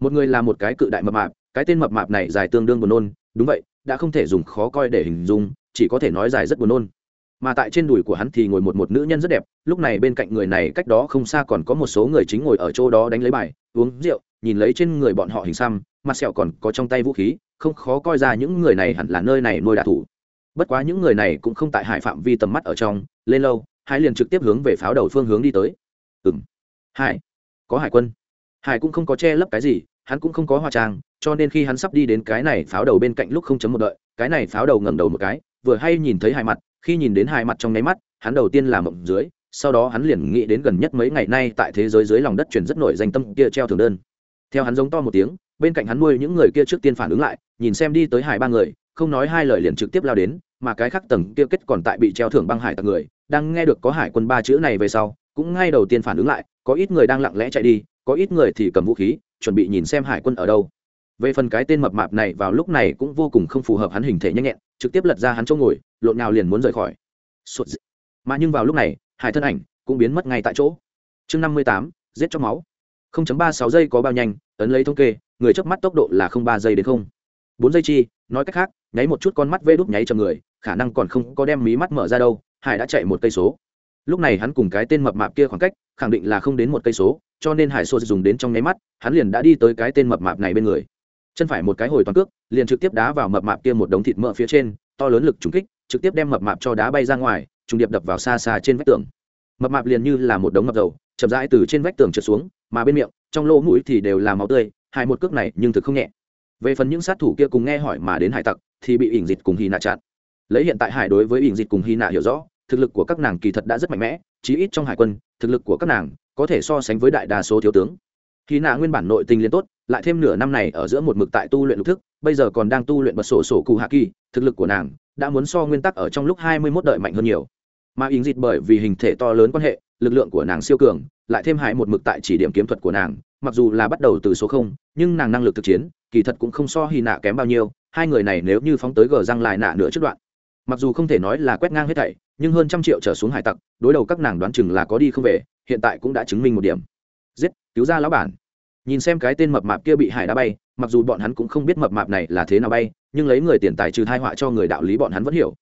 [SPEAKER 1] Một người là một cái cự đại mập mạp, cái tên mập mạp này dài tương đương buồn nôn, đúng vậy, đã không thể dùng khó coi để hình dung, chỉ có thể nói dài rất buồn nôn mà tại trên đùi của hắn thì ngồi một một nữ nhân rất đẹp, lúc này bên cạnh người này cách đó không xa còn có một số người chính ngồi ở chỗ đó đánh lấy bài, uống rượu, nhìn lấy trên người bọn họ hình xăm, mặt sẹo còn có trong tay vũ khí, không khó coi ra những người này hẳn là nơi này nuôi đạ thủ. Bất quá những người này cũng không tại hải phạm vi tầm mắt ở trong, lên lâu, hai liền trực tiếp hướng về pháo đầu phương hướng đi tới. Ừng hải. Có hải quân. Hải cũng không có che lấp cái gì, hắn cũng không có hoa trang, cho nên khi hắn sắp đi đến cái này pháo đầu bên cạnh lúc không chấm một đợi, cái này pháo đầu ngẩng đầu một cái, vừa hay nhìn thấy hai mặt khi nhìn đến hai mặt trong nháy mắt, hắn đầu tiên là mộng dưới, sau đó hắn liền nghĩ đến gần nhất mấy ngày nay tại thế giới dưới lòng đất chuyển rất nổi danh tâm kia treo thường đơn. Theo hắn giống to một tiếng, bên cạnh hắn nuôi những người kia trước tiên phản ứng lại, nhìn xem đi tới hải ba người, không nói hai lời liền trực tiếp lao đến, mà cái khác tầng kia kết còn tại bị treo thưởng băng hải tặc người, đang nghe được có hải quân ba chữ này về sau, cũng ngay đầu tiên phản ứng lại, có ít người đang lặng lẽ chạy đi, có ít người thì cầm vũ khí, chuẩn bị nhìn xem hải quân ở đâu về phần cái tên mập mạp này vào lúc này cũng vô cùng không phù hợp hắn hình thể nhanh nhẹn, trực tiếp lật ra hắn chỗ ngồi, lộn nào liền muốn rời khỏi. Sụt dị. mà nhưng vào lúc này, hải thân ảnh cũng biến mất ngay tại chỗ. Chương năm mươi tám, giết cho máu. không chấm ba sáu giây có bao nhanh, ấn lấy thống kê, người chớp mắt tốc độ là không ba giây đến không. Bốn giây chi, nói cách khác, nháy một chút con mắt vê đúc nháy cho người, khả năng còn không có đem mí mắt mở ra đâu, hải đã chạy một cây số. Lúc này hắn cùng cái tên mập mạp kia khoảng cách, khẳng định là không đến một cây số, cho nên hải sô dùng đến trong nháy mắt, hắn liền đã đi tới cái tên mập mạp này bên người chân phải một cái hồi toàn cước, liền trực tiếp đá vào mập mạp kia một đống thịt mỡ phía trên, to lớn lực trúng kích, trực tiếp đem mập mạp cho đá bay ra ngoài, trùng điệp đập vào xa xa trên vách tường. Mập mạp liền như là một đống mập dầu, chậm rãi từ trên vách tường trượt xuống, mà bên miệng, trong lỗ mũi thì đều là máu tươi, hai một cước này nhưng thực không nhẹ. Về phần những sát thủ kia cùng nghe hỏi mà đến hải tặc, thì bị ỉn dịch cùng hy nạ chặn. Lấy hiện tại hải đối với ỉn dịch cùng hy nạ hiểu rõ, thực lực của các nàng kỳ thật đã rất mạnh mẽ, chí ít trong hải quân, thực lực của các nàng có thể so sánh với đại đa số thiếu tướng. Hy nạ nguyên bản nội tình liên tốt lại thêm nửa năm này ở giữa một mực tại tu luyện lục thức, bây giờ còn đang tu luyện bật sổ sổ cụ hạ kỳ, thực lực của nàng đã muốn so nguyên tắc ở trong lúc hai mươi mốt đợi mạnh hơn nhiều. Mà ý dịt bởi vì hình thể to lớn quan hệ, lực lượng của nàng siêu cường, lại thêm hại một mực tại chỉ điểm kiếm thuật của nàng, mặc dù là bắt đầu từ số không, nhưng nàng năng lực thực chiến, kỳ thật cũng không so hy nạ kém bao nhiêu, hai người này nếu như phóng tới gờ răng lại nạ nữa trước đoạn, mặc dù không thể nói là quét ngang hết thảy, nhưng hơn trăm triệu trở xuống hải tặc, đối đầu các nàng đoán chừng là có đi không về, hiện tại cũng đã chứng minh một điểm. Giết, cứu ra lão bản nhìn xem cái tên mập mạp kia bị hải đá bay, mặc dù bọn hắn cũng không biết mập mạp này là thế nào bay, nhưng lấy người tiền tài trừ thai họa cho người đạo lý bọn hắn vẫn hiểu.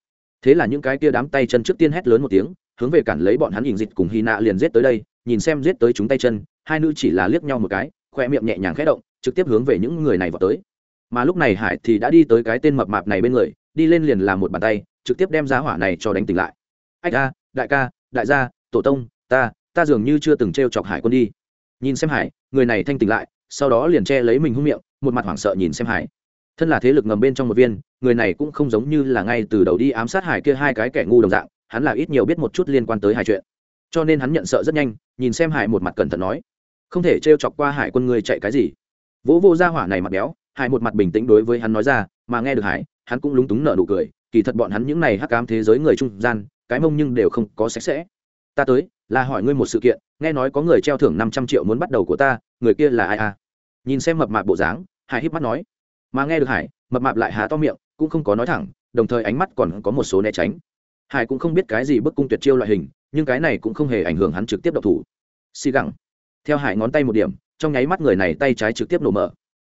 [SPEAKER 1] Thế là những cái kia đám tay chân trước tiên hét lớn một tiếng, hướng về cản lấy bọn hắn hình dịch cùng hy nạ liền giết tới đây, nhìn xem giết tới chúng tay chân, hai nữ chỉ là liếc nhau một cái, khoe miệng nhẹ nhàng khẽ động, trực tiếp hướng về những người này vào tới. Mà lúc này hải thì đã đi tới cái tên mập mạp này bên người, đi lên liền làm một bàn tay, trực tiếp đem giá hỏa này cho đánh tỉnh lại. Ách a, đại ca, đại gia, tổ tông, ta ta dường như chưa từng t r e o chọc hải quân đi nhìn xem hải, người này thanh tỉnh lại, sau đó liền che lấy mình hung miệng, một mặt hoảng sợ nhìn xem hải. Thân là thế lực ngầm bên trong một viên, người này cũng không giống như là ngay từ đầu đi ám sát hải kia hai cái kẻ ngu đồng dạng, hắn là ít nhiều biết một chút liên quan tới hai chuyện. Cho nên hắn nhận sợ rất nhanh, nhìn xem hải một mặt cẩn thận nói, không thể t chọc qua hải quân người chạy cái gì? Vỗ vô ra hỏa này mặt béo, hải một mặt bình tĩnh đối với hắn nói ra, mà nghe được hải, hắn cũng lúng túng nở nụ cười, kỳ thật bọn hắn những này hắc ám thế giới người trung gian, cái mông nhưng đều không có sạch sẽ. Ta tới là hỏi ngươi một sự kiện, nghe nói có người treo thưởng năm trăm triệu muốn bắt đầu của ta, người kia là ai à? Nhìn xem mập mạp bộ dáng, hải híp mắt nói. Mà nghe được hải, mập mạp lại há to miệng, cũng không có nói thẳng, đồng thời ánh mắt còn có một số né tránh. Hải cũng không biết cái gì bức cung tuyệt chiêu loại hình, nhưng cái này cũng không hề ảnh hưởng hắn trực tiếp độc thủ. Xì gẳng. Theo hải ngón tay một điểm, trong nháy mắt người này tay trái trực tiếp nổ mở.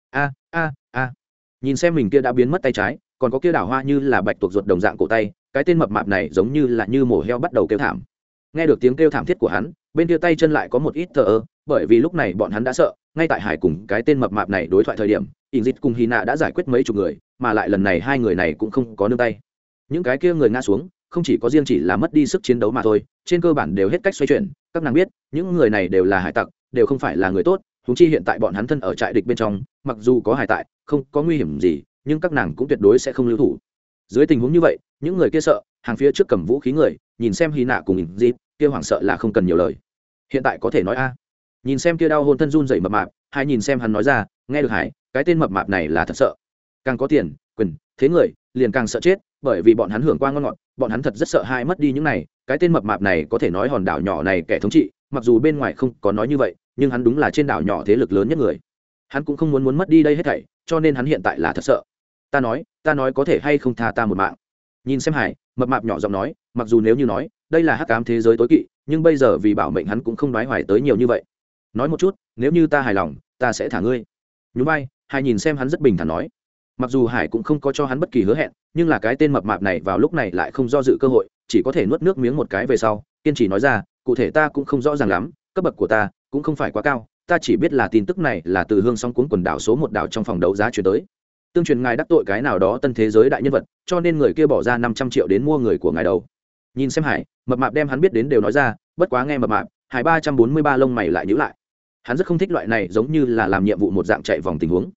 [SPEAKER 1] A a a. Nhìn xem mình kia đã biến mất tay trái, còn có kia đảo hoa như là bạch tuộc ruột đồng dạng cổ tay, cái tên mập mạp này giống như là như mổ heo bắt đầu kêu thảm nghe được tiếng kêu thảm thiết của hắn, bên kia tay chân lại có một ít thờ ơ, bởi vì lúc này bọn hắn đã sợ, ngay tại hải cùng cái tên mập mạp này đối thoại thời điểm ỉn dịch cùng hy nạ đã giải quyết mấy chục người, mà lại lần này hai người này cũng không có nương tay. Những cái kia người ngã xuống, không chỉ có riêng chỉ là mất đi sức chiến đấu mà thôi, trên cơ bản đều hết cách xoay chuyển, các nàng biết, những người này đều là hải tặc, đều không phải là người tốt húng chi hiện tại bọn hắn thân ở trại địch bên trong, mặc dù có hải tại, không có nguy hiểm gì, nhưng các nàng cũng tuyệt đối sẽ không lưu thủ. Dưới tình huống như vậy, những người kia sợ, hàng phía trước cầm vũ khí người nhìn xem hy nạ cùng ỉn dịp kia hoảng sợ là không cần nhiều lời. Hiện tại có thể nói a. Nhìn xem kia đau hôn thân run dậy mập mạp, hai nhìn xem hắn nói ra, nghe được hải, cái tên mập mạp này là thật sợ. Càng có tiền, quyền, thế người, liền càng sợ chết, bởi vì bọn hắn hưởng qua ngon ngọt, bọn hắn thật rất sợ hai mất đi những này, cái tên mập mạp này có thể nói hòn đảo nhỏ này kẻ thống trị, mặc dù bên ngoài không có nói như vậy, nhưng hắn đúng là trên đảo nhỏ thế lực lớn nhất người. Hắn cũng không muốn muốn mất đi đây hết thảy, cho nên hắn hiện tại là thật sợ. Ta nói ta nói có thể hay không tha ta một mạng. Nhìn xem hải mập mạp nhỏ giọng nói, mặc dù nếu như nói, đây là hắc ám thế giới tối kỵ, nhưng bây giờ vì bảo mệnh hắn cũng không nói hoài tới nhiều như vậy. Nói một chút, nếu như ta hài lòng, ta sẽ thả ngươi. Nhún vai hải nhìn xem hắn rất bình thản nói. Mặc dù hải cũng không có cho hắn bất kỳ hứa hẹn, nhưng là cái tên mập mạp này vào lúc này lại không do dự cơ hội, chỉ có thể nuốt nước miếng một cái về sau, kiên trì nói ra, cụ thể ta cũng không rõ ràng lắm, cấp bậc của ta cũng không phải quá cao, ta chỉ biết là tin tức này là từ hương song cuốn quần đảo số một đảo trong phòng đấu giá chuyển tới tương truyền ngài đắc tội cái nào đó tân thế giới đại nhân vật, cho nên người kia bỏ ra năm trăm triệu đến mua người của ngài đầu. Nhìn xem hải, mập mạp đem hắn biết đến đều nói ra, bất quá nghe mập mạp, hải ba trăm bốn mươi ba lông mày lại nhữ lại. Hắn rất không thích loại này giống như là làm nhiệm vụ một dạng chạy vòng tình huống.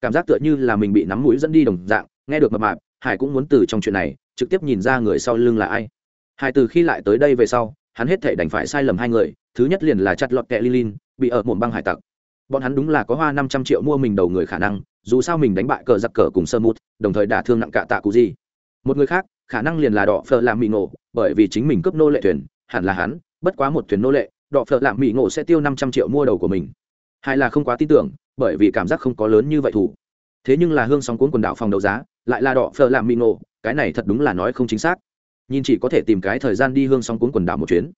[SPEAKER 1] Cảm giác tựa như là mình bị nắm mũi dẫn đi đồng dạng, nghe được mập mạp, hải cũng muốn từ trong chuyện này, trực tiếp nhìn ra người sau lưng là ai. Hải từ khi lại tới đây về sau, hắn hết thể đành phải sai lầm hai người, thứ nhất liền là chặt lọt kẹ lilin, bị ở mồm băng hải tặc. Bọn hắn đúng là có hoa năm trăm triệu mua mình đầu người khả năng dù sao mình đánh bại cờ giặc cờ cùng sơ mút, đồng thời đả thương nặng cả tạ cụ gì. Một người khác, khả năng liền là đỏ phở làm mỹ ngộ, bởi vì chính mình cướp nô lệ thuyền, hẳn là hắn, bất quá một thuyền nô lệ đỏ phở làm mỹ ngộ sẽ tiêu năm trăm triệu mua đầu của mình. Hay là không quá tin tưởng, bởi vì cảm giác không có lớn như vậy thủ. Thế nhưng là hương sóng cuốn quần đảo phòng đấu giá, lại là đỏ phở làm mỹ ngộ, cái này thật đúng là nói không chính xác. Nhìn chỉ có thể tìm cái thời gian đi hương sóng cuốn quần đảo một chuyến.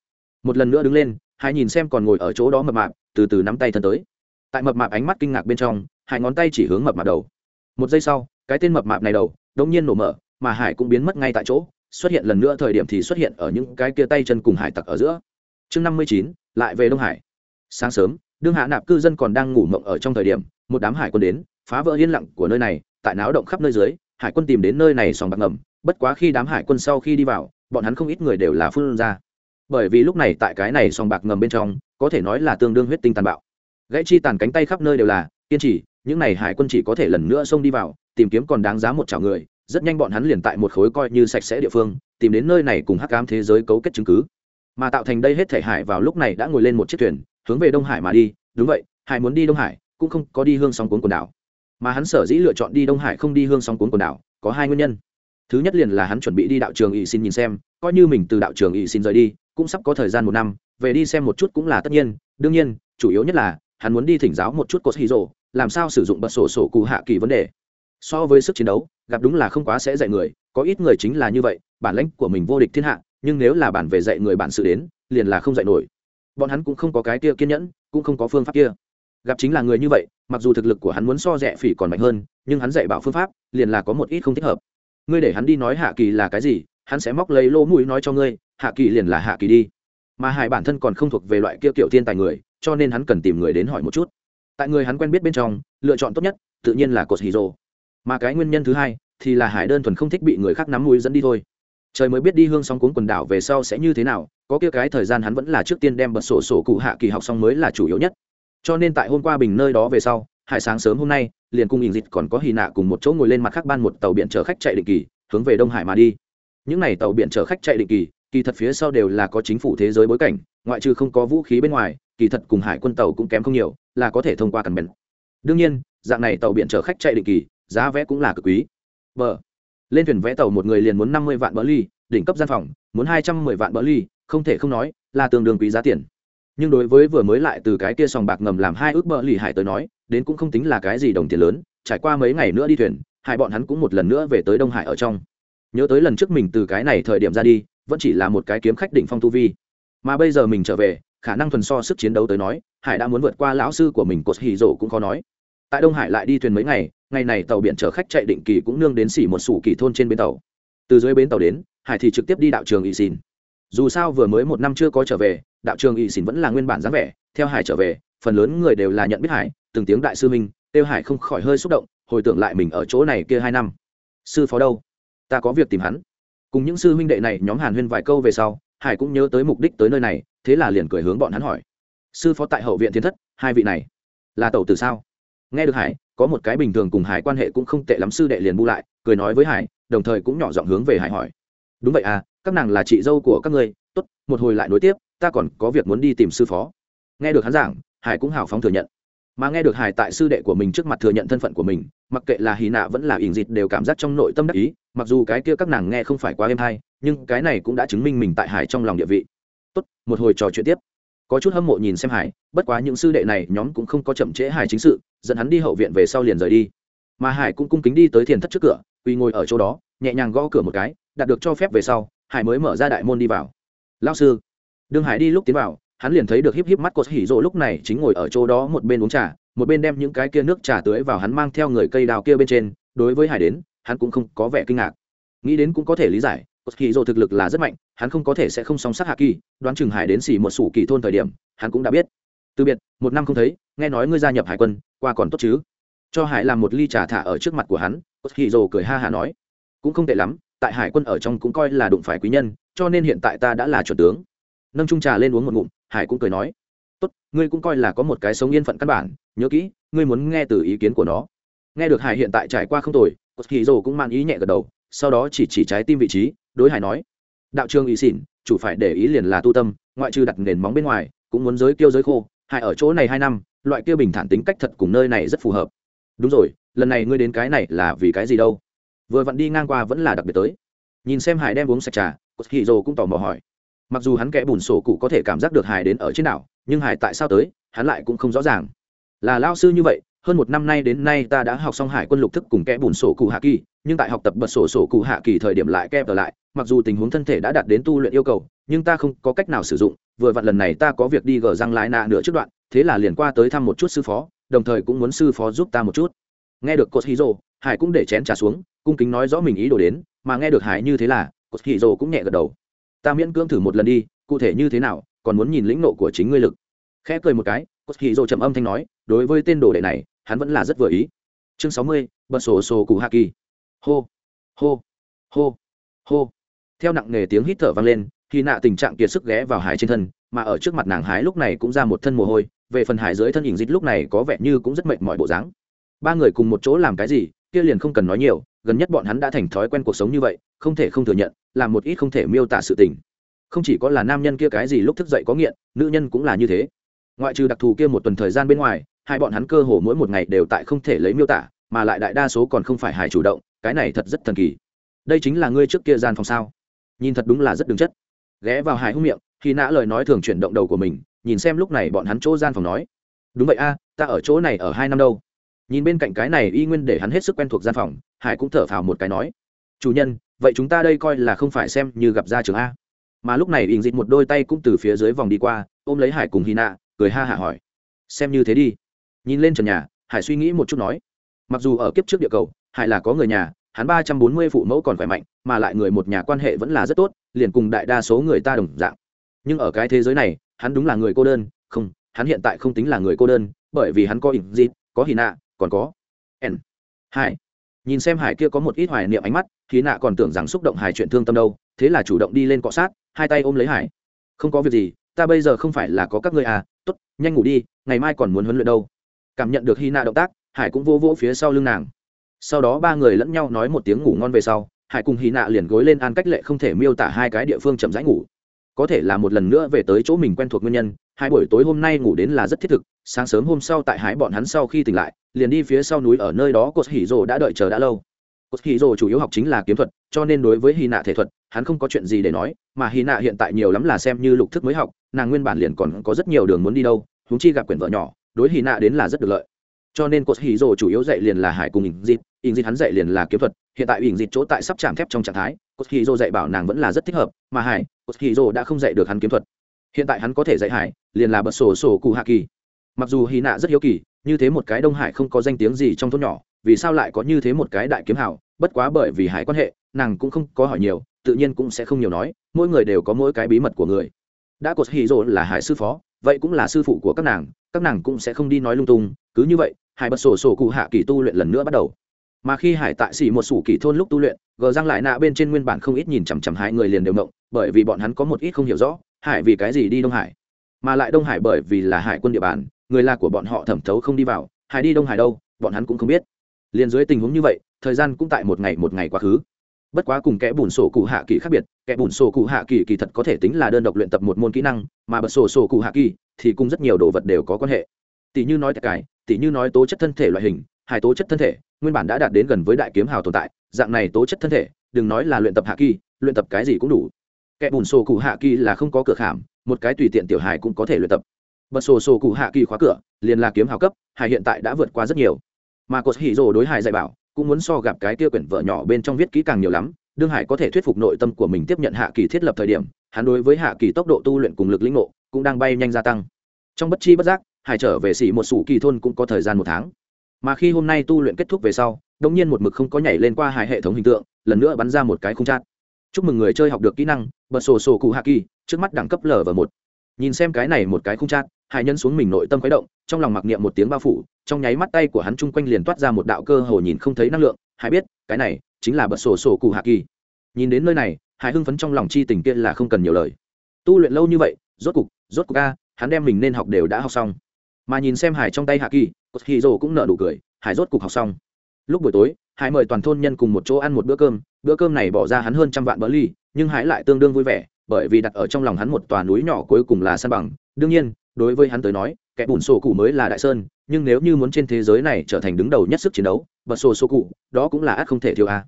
[SPEAKER 1] Một lần nữa đứng lên hai nhìn xem còn ngồi ở chỗ đó mập mạp, từ từ nắm tay thân tới. Tại mập mạp ánh mắt kinh ngạc bên trong Hải ngón tay chỉ hướng mập mạp đầu. Một giây sau, cái tên mập mạp này đầu đông nhiên nổ mở, mà hải cũng biến mất ngay tại chỗ. Xuất hiện lần nữa thời điểm thì xuất hiện ở những cái kia tay chân cùng hải tặc ở giữa. Chương năm mươi chín, lại về đông hải. Sáng sớm, đương hạ nạp cư dân còn đang ngủ mộng ở trong thời điểm, một đám hải quân đến, phá vỡ yên lặng của nơi này, tại náo động khắp nơi dưới, hải quân tìm đến nơi này sòng bạc ngầm. Bất quá khi đám hải quân sau khi đi vào, bọn hắn không ít người đều là phun ra. Bởi vì lúc này tại cái này sòng bạc ngầm bên trong, có thể nói là tương đương huyết tinh tàn bạo. Gãy chi tàn cánh tay khắp nơi đều là kiên trì những n à y hải quân chỉ có thể lần nữa xông đi vào, tìm kiếm còn đáng giá một chảo người, rất nhanh bọn hắn liền tại một khối coi như sạch sẽ địa phương, tìm đến nơi này cùng hắc cám thế giới cấu kết chứng cứ. Mà tạo thành đây hết thể hải vào lúc này đã ngồi lên một chiếc thuyền, hướng về đông hải mà đi. Đúng vậy, hải muốn đi đông hải, cũng không có đi hương sóng cuốn quần đảo. Mà hắn sở dĩ lựa chọn đi đông hải không đi hương sóng cuốn quần đảo, có hai nguyên nhân. Thứ nhất liền là hắn chuẩn bị đi đạo trường ỵ xin nhìn xem, coi như mình từ đạo trường ỵ xin rời đi, cũng sắp có thời gian một năm, về đi xem một chút cũng là tất nhiên. Đương nhiên, chủ yếu nhất là, hắn muốn đi thỉnh giáo một chút cột hì rộ làm sao sử dụng bật sổ sổ cụ hạ kỳ vấn đề? So với sức chiến đấu, gặp đúng là không quá sẽ dạy người, có ít người chính là như vậy, bản lãnh của mình vô địch thiên hạ, nhưng nếu là bản về dạy người bản sự đến, liền là không dạy nổi. Bọn hắn cũng không có cái kia kiên nhẫn, cũng không có phương pháp kia. Gặp chính là người như vậy, mặc dù thực lực của hắn muốn so rẻ phỉ còn mạnh hơn, nhưng hắn dạy bảo phương pháp, liền là có một ít không thích hợp. Ngươi để hắn đi nói hạ kỳ là cái gì, hắn sẽ móc lấy lỗ mũi nói cho ngươi, hạ kỳ liền là hạ kỳ đi. Mà hải bản thân còn không thuộc về loại kia kiểu thiên tài người, cho nên hắn cần tìm người đến hỏi một chút tại người hắn quen biết bên trong, lựa chọn tốt nhất, tự nhiên là cột hì rồ mà cái nguyên nhân thứ hai, thì là hải đơn thuần không thích bị người khác nắm mũi dẫn đi thôi. Trời mới biết đi hương sóng cuốn quần đảo về sau sẽ như thế nào, có kia cái thời gian hắn vẫn là trước tiên đem bật sổ sổ cụ hạ kỳ học xong mới là chủ yếu nhất. Cho nên tại hôm qua bình nơi đó về sau, hải sáng sớm hôm nay, liền cung ình dịch còn có hì nạ cùng một chỗ ngồi lên mặt khác ban một tàu biển chở khách chạy định kỳ, hướng về đông hải mà đi. Những n à y tàu biển chở khách chạy định kỳ kỳ thật phía sau đều là có chính phủ thế giới bối cảnh, ngoại trừ không có vũ khí bên ngoài kỳ thật cùng hải quân tàu cũng kém không nhiều, là có thể thông qua cần bèn đương nhiên, dạng này tàu biển chở khách chạy định kỳ, giá vé cũng là cực quý. Bờ. Lên thuyền vé tàu một người liền muốn năm mươi vạn bỡ ly, đỉnh cấp gian phòng, muốn hai trăm mười vạn bỡ ly, không thể không nói, là tương đương quý giá tiền. Nhưng đối với vừa mới lại từ cái kia sòng bạc ngầm làm hai ước bỡ lì hải tới nói, đến cũng không tính là cái gì đồng tiền lớn, trải qua mấy ngày nữa đi thuyền, hai bọn hắn cũng một lần nữa về tới đông hải ở trong. Nhớ tới lần trước mình từ cái này thời điểm ra đi, vẫn chỉ là một cái kiếm khách đỉnh phong tu vi. Mà bây giờ mình trở về khả năng thuần so sức chiến đấu tới nói, hải đã muốn vượt qua lão sư của mình, cột hì rổ cũng khó nói. Tại đông hải lại đi thuyền mấy ngày ngày này tàu biển chở khách chạy định kỳ cũng nương đến xỉ một sủ kỳ thôn trên bến tàu. Từ dưới bến tàu đến, hải thì trực tiếp đi đạo trường ỵ xìn dù sao vừa mới một năm chưa có trở về, đạo trường ỵ xìn vẫn là nguyên bản dáng vẻ, theo hải trở về, phần lớn người đều là nhận biết hải, từng tiếng đại sư minh tiêu hải không khỏi hơi xúc động, hồi tưởng lại mình ở chỗ này kia hai năm. Sư phó đâu? Ta có việc tìm hắn. Cùng những sư huynh đệ này nhóm hàn huyên vài câu về sau, hải cũng nhớ tới mục đích tới nơi này thế là liền cười hướng bọn hắn hỏi. Sư phó tại hậu viện thiên thất, hai vị này là tẩu từ sao? Nghe được hải, có một cái bình thường cùng hải quan hệ cũng không tệ lắm sư đệ liền bu lại, cười nói với hải, đồng thời cũng nhỏ giọng hướng về hải hỏi. Đúng vậy à các nàng là chị dâu của các ngươi, tốt, một hồi lại nối tiếp, ta còn có việc muốn đi tìm sư phó. Nghe được hắn giảng, hải cũng hào phóng thừa nhận. Mà nghe được hải tại sư đệ của mình trước mặt thừa nhận thân phận của mình, mặc kệ là hì nạ vẫn là ỉn dịt đều cảm giác trong nội tâm đắc ý, mặc dù cái kia các nàng nghe không phải quá êm hay, nhưng cái này cũng đã chứng minh mình tại hải trong lòng địa vị tốt, một hồi trò chuyện tiếp. Có chút hâm mộ nhìn xem hải, bất quá những sư đệ này nhóm cũng không có chậm trễ hải chính sự, dẫn hắn đi hậu viện về sau liền rời đi. Mà hải cũng cung kính đi tới thiền thất trước cửa, quỳ ngồi ở chỗ đó, nhẹ nhàng gõ cửa một cái, đạt được cho phép về sau, hải mới mở ra đại môn đi vào. Lao sư. Đương hải đi lúc tiến vào, hắn liền thấy được híp híp mắt cột hỉ rộ lúc này chính ngồi ở chỗ đó một bên uống trà, một bên đem những cái kia nước trà tưới vào hắn mang theo người cây đào kia bên trên, đối với hải đến, hắn cũng không có vẻ kinh ngạc. Nghĩ đến cũng có thể lý giải cột hỉ dô thực lực là rất mạnh, hắn không có thể sẽ không song sát hạ kỳ, đoán chừng hải đến xỉ một sủ kỳ thôn thời điểm, hắn cũng đã biết. Từ biệt, một năm không thấy, nghe nói ngươi gia nhập hải quân, qua còn tốt chứ? Cho hải làm một ly trà thả ở trước mặt của hắn cột hỉ dô cười ha hà nói. Cũng không tệ lắm, tại hải quân ở trong cũng coi là đụng phải quý nhân, cho nên hiện tại ta đã là chuẩn tướng. Nâng trung trà lên uống một ngụm, hải cũng cười nói. Tốt, ngươi cũng coi là có một cái sống yên phận căn bản, nhớ kỹ, ngươi muốn nghe từ ý kiến của nó. Nghe được hải hiện tại trải qua không tồi cột kỳ dô cũng mang ý nhẹ gật đầu, sau đó chỉ chỉ trái tim vị trí đối hải nói, đạo trương ý xỉn, chủ phải để ý liền là tu tâm, ngoại trừ đặt nền móng bên ngoài, cũng muốn giới kiêu giới khô hải ở chỗ này hai năm, loại kia bình thản tính cách thật cùng nơi này rất phù hợp. Đúng rồi, lần này ngươi đến cái này là vì cái gì đâu? Vừa vặn đi ngang qua vẫn là đặc biệt tới. Nhìn xem hải đem uống sạch trà cột kỳ rồ cũng tò mò hỏi. Mặc dù hắn kẽ bùn sổ cụ có thể cảm giác được hải đến ở trên đảo, nhưng hải tại sao tới, hắn lại cũng không rõ ràng. Là lao sư như vậy, hơn một năm nay đến nay ta đã học xong hải quân lục thức cùng kẽ bùn sổ cụ hạ kỳ, nhưng tại học tập bật sổ sổ cụ hạ kỳ thời điểm lại kẹp ở lại mặc dù tình huống thân thể đã đạt đến tu luyện yêu cầu, nhưng ta không có cách nào sử dụng, vừa vặn lần này ta có việc đi gờ răng lái nạ nửa trước đoạn, thế là liền qua tới thăm một chút sư phó, đồng thời cũng muốn sư phó giúp ta một chút. Nghe được cột hí rồ, hải cũng để chén trà xuống, cung kính nói rõ mình ý đồ đến, mà nghe được hải như thế là, cột hí rồ cũng nhẹ gật đầu. Ta miễn cưỡng thử một lần đi, cụ thể như thế nào, còn muốn nhìn lĩnh nộ của chính ngươi lực. Khẽ cười một cái, cột hí rồ trầm âm thanh nói, đối với tên đồ đệ này, hắn vẫn là rất vừa ý. Chương sáu mươi, bật sổ sổ cụ hạ kỳ. Hô hô hô hô theo nặng nề tiếng hít thở vang lên, khi nạ tình trạng kiệt sức ghé vào hải trên thân, mà ở trước mặt nàng hái lúc này cũng ra một thân mồ hôi, về phần hải dưới thân hình dịch lúc này có vẻ như cũng rất mệt mỏi bộ dáng. Ba người cùng một chỗ làm cái gì, kia liền không cần nói nhiều, gần nhất bọn hắn đã thành thói quen cuộc sống như vậy, không thể không thừa nhận làm một ít không thể miêu tả sự tình. Không chỉ có là nam nhân kia cái gì lúc thức dậy có nghiện, nữ nhân cũng là như thế. Ngoại trừ đặc thù kia một tuần thời gian bên ngoài, hai bọn hắn cơ hồ mỗi một ngày đều tại không thể lấy miêu tả, mà lại đại đa số còn không phải hải chủ động, cái này thật rất thần kỳ. Đây chính là ngươi trước kia gian phòng sao? Nhìn thật đúng là rất đứng chất. Ghé vào hải hung miệng, khi nã lời nói thường chuyển động đầu của mình, nhìn xem lúc này bọn hắn chỗ gian phòng nói. Đúng vậy a, ta ở chỗ này ở hai năm đâu. Nhìn bên cạnh cái này y nguyên để hắn hết sức quen thuộc gian phòng, hải cũng thở phào một cái nói. Chủ nhân, vậy chúng ta đây coi là không phải xem như gặp ra trường a. Mà lúc này ình dịch một đôi tay cũng từ phía dưới vòng đi qua, ôm lấy hải cùng hy nạ cười ha hả hỏi. Xem như thế đi. Nhìn lên trần nhà, hải suy nghĩ một chút nói. Mặc dù ở kiếp trước địa cầu, hải là có người nhà hắn ba trăm bốn mươi phụ mẫu còn khỏe mạnh, mà lại người một nhà quan hệ vẫn là rất tốt, liền cùng đại đa số người ta đồng dạng. Nhưng ở cái thế giới này, hắn đúng là người cô đơn, không, hắn hiện tại không tính là người cô đơn, bởi vì hắn có ỉn dịp, có hy nạ, còn có n. Hải. Nhìn xem hải kia có một ít hoài niệm ánh mắt hy nạ còn tưởng rằng xúc động hải chuyện thương tâm đâu, thế là chủ động đi lên cọ sát, hai tay ôm lấy hải. Không có việc gì, ta bây giờ không phải là có các ngươi à tốt, nhanh ngủ đi, ngày mai còn muốn huấn luyện đâu. Cảm nhận được hy nạ động tác, hải cũng vô vỗ phía sau lưng nàng sau đó ba người lẫn nhau nói một tiếng ngủ ngon về sau, hải cùng hy nạ liền gối lên an cách lệ không thể miêu tả hai cái địa phương chậm rãi ngủ. Có thể là một lần nữa về tới chỗ mình quen thuộc nguyên nhân, hai buổi tối hôm nay ngủ đến là rất thiết thực, sáng sớm hôm sau tại hải bọn hắn sau khi tỉnh lại, liền đi phía sau núi ở nơi đó cột hỉ rồ đã đợi chờ đã lâu. Cột hỉ rồ chủ yếu học chính là kiếm thuật, cho nên đối với hy nạ thể thuật, hắn không có chuyện gì để nói, mà hy nạ hiện tại nhiều lắm là xem như lục thức mới học, nàng nguyên bản liền còn có rất nhiều đường muốn đi đâu húng chi gặp quyển vợ nhỏ, đối hy nạ đến là rất được lợi. Cho nên cột hỉ rồ chủ yếu dạy liền là hải cùng hình dịt ỉn dịt hắn dạy liền là kiếm thuật, hiện tại ỉn dịt chỗ tại sắp chạm thép trong trạng thái Cốt Khí Dô dạy bảo nàng vẫn là rất thích hợp, mà hải Cốt Khí Dô đã không dạy được hắn kiếm thuật. Hiện tại hắn có thể dạy hải, liền là bật sổ sổ cụ hạ kỳ. Mặc dù hy nạ rất hiếu kỳ, như thế một cái đông hải không có danh tiếng gì trong thôn nhỏ, vì sao lại có như thế một cái đại kiếm hảo bất quá bởi vì hải quan hệ, nàng cũng không có hỏi nhiều, tự nhiên cũng sẽ không nhiều nói, mỗi người đều có mỗi cái bí mật của người. Đã cột hì Dô là hải sư phó, vậy cũng là sư phụ của các nàng các nàng cũng sẽ không đi nói lung tung, cứ như vậy, hải bật sổ sổ cụ hạ kỳ tu luyện lần nữa bắt đầu mà khi hải tại xỉ một sủ kỳ thôn lúc tu luyện, gờ răng lại nạ bên trên nguyên bản không ít nhìn chằm chằm hai người liền đều mộng bởi vì bọn hắn có một ít không hiểu rõ, hải vì cái gì đi đông hải? Mà lại đông hải bởi vì là hải quân địa bàn, người là của bọn họ thẩm thấu không đi vào, hải đi đông hải đâu, bọn hắn cũng không biết. Liền dưới tình huống như vậy, thời gian cũng tại một ngày một ngày quá khứ. Bất quá cùng kẻ bùn sổ cụ hạ kỳ khác biệt, kẻ bùn sổ cụ hạ kỳ kỳ thật có thể tính là đơn độc luyện tập một môn kỹ năng, mà bật sổ sổ cụ hạ kỳ thì cùng rất nhiều đồ vật đều có quan hệ. Tỷ như nói cải tỷ như nói tố chất thân thể loại hình Hải tố chất thân thể, nguyên bản đã đạt đến gần với đại kiếm hào tồn tại, dạng này tố chất thân thể, đừng nói là luyện tập hạ kỳ, luyện tập cái gì cũng đủ. Kẻ bùn sổ cụ hạ kỳ là không có cửa khảm, một cái tùy tiện tiểu hài cũng có thể luyện tập. Bật sổ sổ cụ hạ kỳ khóa cửa, liền là kiếm hào cấp hải hiện tại đã vượt qua rất nhiều. Mà cột hỉ rồ đối hải dạy bảo, cũng muốn so gặp cái kia quyển vợ nhỏ bên trong viết kỹ càng nhiều lắm, đương hải có thể thuyết phục nội tâm của mình tiếp nhận hạ kỳ thiết lập thời điểm, hắn đối với hạ kỳ tốc độ tu luyện cùng lực lĩnh ngộ, cũng đang bay nhanh gia tăng. Trong bất chi bất giác, hải trở về xỉ một sủ kỳ thôn cũng có thời gian một tháng mà khi hôm nay tu luyện kết thúc về sau đông nhiên một mực không có nhảy lên qua hai hệ thống hình tượng, lần nữa bắn ra một cái khung chát. Chúc mừng người chơi học được kỹ năng, bật sổ sổ cụ hạ kỳ, trước mắt đẳng cấp lở và một. Nhìn xem cái này một cái khung chát, hải nhân xuống mình nội tâm khuấy động, trong lòng mặc niệm một tiếng bao phủ, trong nháy mắt tay của hắn chung quanh liền toát ra một đạo cơ hồ nhìn không thấy năng lượng. Hải biết, cái này chính là bật sổ sổ cụ hạ kỳ. Nhìn đến nơi này, hải hưng phấn trong lòng chi tình kia là không cần nhiều lời. Tu luyện lâu như vậy, rốt cục rốt cục ca hắn đem mình nên học đều đã học xong. Mà nhìn xem hải trong tay hạ kỳ cột hì rồ cũng nở đủ cười, hải rốt cục học xong. Lúc buổi tối, hải mời toàn thôn nhân cùng một chỗ ăn một bữa cơm bữa cơm này bỏ ra hắn hơn trăm vạn bỡ ly, nhưng hải lại tương đương vui vẻ, bởi vì đặt ở trong lòng hắn một tòa núi nhỏ cuối cùng là san bằng. Đương nhiên, đối với hắn tới nói, kẻ bùn sổ cụ mới là đại sơn, nhưng nếu như muốn trên thế giới này trở thành đứng đầu nhất sức chiến đấu bật sổ sổ cụ, đó cũng là ắt không thể thiếu a.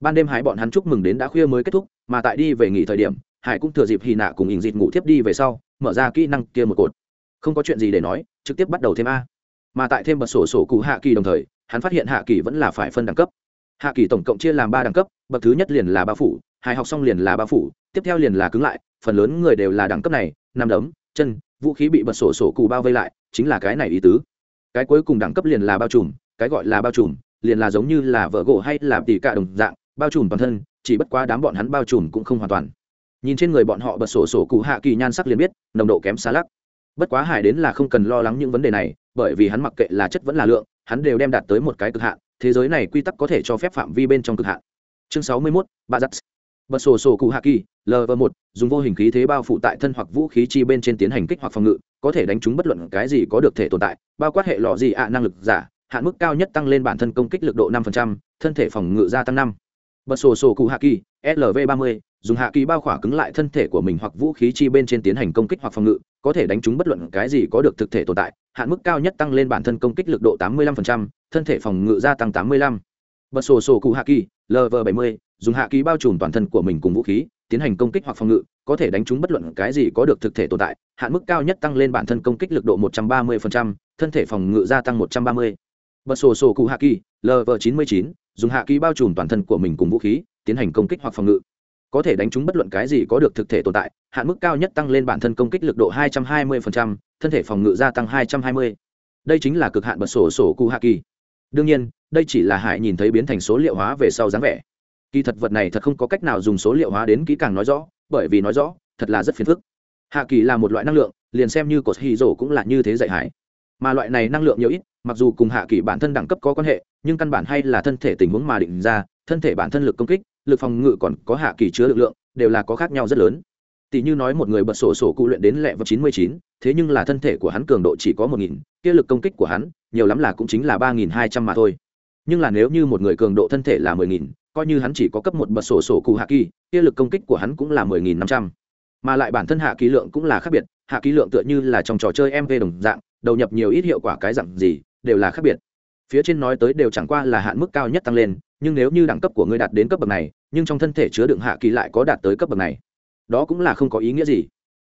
[SPEAKER 1] Ban đêm hải bọn hắn chúc mừng đến đã khuya mới kết thúc, mà tại đi về nghỉ thời điểm, hải cũng thừa dịp hì nạ cùng ỉn dịt ngủ thiếp đi về sau, mở ra kỹ năng kia một cột. Không có chuyện gì để nói, trực tiếp bắt đầu thêm a mà tại thêm bật sổ sổ cụ hạ kỳ đồng thời, hắn phát hiện hạ kỳ vẫn là phải phân đẳng cấp. Hạ kỳ tổng cộng chia làm ba đẳng cấp, bậc thứ nhất liền là ba phủ hài học xong liền là ba phủ, tiếp theo liền là cứng lại, phần lớn người đều là đẳng cấp này nằm đấm, chân, vũ khí bị bật sổ sổ cụ bao vây lại, chính là cái này ý tứ. Cái cuối cùng đẳng cấp liền là bao trùm, cái gọi là bao trùm, liền là giống như là vợ gỗ hay là tỉ cả đồng dạng, bao trùm toàn thân, chỉ bất quá đám bọn hắn bao trùm cũng không hoàn toàn. Nhìn trên người bọn họ bật sổ sổ cụ hạ kỳ nhan sắc liền biết, nồng độ kém xa lắc. Bất quá hải đến là không cần lo lắng những vấn đề này bởi vì hắn mặc kệ là chất vẫn là lượng hắn đều đem đạt tới một cái cực hạn thế giới này quy tắc có thể cho phép phạm vi bên trong cực hạn chương sáu mươi 61, ba giắt bật sổ sổ cụ hạ kỳ lv một dùng vô hình khí thế bao phủ tại thân hoặc vũ khí chi bên trên tiến hành kích hoặc phòng ngự có thể đánh trúng bất luận cái gì có được thể tồn tại bao quát hệ lọ gì ạ năng lực giả hạn mức cao nhất tăng lên bản thân công kích lực độ 5%, thân thể phòng ngự gia tăng 5. Bật sổ sổ cụ hạ kỳ, LV30, dùng hạ kỳ bao khỏa cứng lại thân thể của mình hoặc vũ khí chi bên trên tiến hành công kích hoặc phòng ngự, có thể đánh trúng bất luận cái gì có được thực thể tồn tại, hạn mức cao nhất tăng lên bản thân công kích lực độ 85%, thân thể phòng ngự gia tăng 85. Bật sổ sổ cụ hạ kỳ, LV70, dùng hạ kỳ bao trùm toàn thân của mình cùng vũ khí, tiến hành công kích hoặc phòng ngự, có thể đánh trúng bất luận cái gì có được thực thể tồn tại, hạn mức cao nhất tăng lên bản thân công kích lực độ 130%, thân thể phòng ngự gia tăng 130 bật sổ sổ cụ hạ kỳ lv chín mươi chín dùng hạ kỳ bao trùm toàn thân của mình cùng vũ khí tiến hành công kích hoặc phòng ngự có thể đánh trúng bất luận cái gì có được thực thể tồn tại hạn mức cao nhất tăng lên bản thân công kích lực độ 220%, thân thể phòng ngự gia tăng 220. đây chính là cực hạn bật sổ sổ cụ hạ kỳ. Đương nhiên đây chỉ là hải nhìn thấy biến thành số liệu hóa về sau dáng vẻ. Kỳ thật vật này thật không có cách nào dùng số liệu hóa đến kỹ càng nói rõ bởi vì nói rõ thật là rất phiền phức. Hạ kỳ là một loại năng lượng liền xem như cột hy rổ cũng là như thế dạy hải. Mà loại này năng lượng nhiều ít mặc dù cùng hạ kỳ bản thân đẳng cấp có quan hệ nhưng căn bản hay là thân thể tình huống mà định ra thân thể bản thân lực công kích lực phòng ngự còn có hạ kỳ chứa lực lượng, đều là có khác nhau rất lớn. Tỷ như nói một người bật sổ sổ cụ luyện đến lẹ vào chín mươi chín, thế nhưng là thân thể của hắn cường độ chỉ có một nghìn, kia lực công kích của hắn, nhiều lắm là cũng chính là ba nghìn hai trăm mà thôi. Nhưng là nếu như một người cường độ thân thể là mười nghìn, coi như hắn chỉ có cấp một bật sổ sổ cụ hạ kỳ, kia lực công kích của hắn cũng là mười nghìn năm trăm. Mà lại bản thân hạ kỳ lượng cũng là khác biệt, hạ kỳ lượng tựa như là trong trò chơi mv đồng dạng, đầu nhập nhiều ít hiệu quả cái dạng gì, đều là khác biệt. Phía trên nói tới đều chẳng qua là hạn mức cao nhất tăng lên, nhưng nếu như đẳng cấp của ngươi đạt đến cấp bậc này nhưng trong thân thể chứa đựng hạ kỳ lại có đạt tới cấp bậc này. Đó cũng là không có ý nghĩa gì.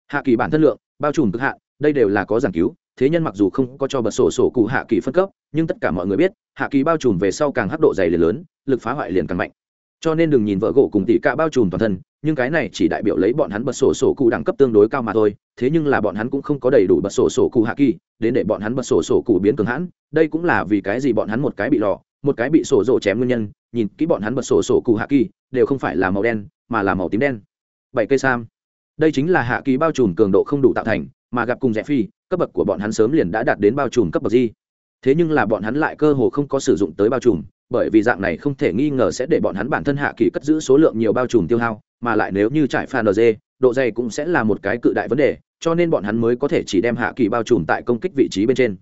[SPEAKER 1] Hạ kỳ bản thân lượng bao trùm cực hạ, đây đều là có giảng cứu thế nhân mặc dù không có cho bật sổ sổ cụ hạ kỳ phân cấp nhưng tất cả mọi người biết hạ kỳ bao trùm về sau càng hấp độ dày liền lớn lực phá hoại liền càng mạnh. Cho nên đừng nhìn vợ gỗ cùng tỷ cả bao trùm toàn thân nhưng cái này chỉ đại biểu lấy bọn hắn bật sổ sổ cụ đẳng cấp tương đối cao mà thôi thế nhưng là bọn hắn cũng không có đầy đủ bật sổ sổ cụ hạ kỳ đến để bọn hắn bật sổ sổ cụ biến cường hãn đây cũng là vì cái gì bọn hắn một cái bị lò một cái bị sổ rộ chém nguyên nhân, nhìn kỹ bọn hắn bật sổ sổ cụ hạ kỳ, đều không phải là màu đen, mà là màu tím đen. Bảy cây sam. Đây chính là hạ kỳ bao trùm cường độ không đủ tạo thành, mà gặp cùng rẽ phi, cấp bậc của bọn hắn sớm liền đã đạt đến bao trùm cấp bậc gì. Thế nhưng là bọn hắn lại cơ hồ không có sử dụng tới bao trùm, bởi vì dạng này không thể nghi ngờ sẽ để bọn hắn bản thân hạ kỳ cất giữ số lượng nhiều bao trùm tiêu hao, mà lại nếu như trải pha nd độ dày cũng sẽ là một cái cự đại vấn đề, cho nên bọn hắn mới có thể chỉ đem hạ kỳ bao trùm tại công kích vị trí bên trên.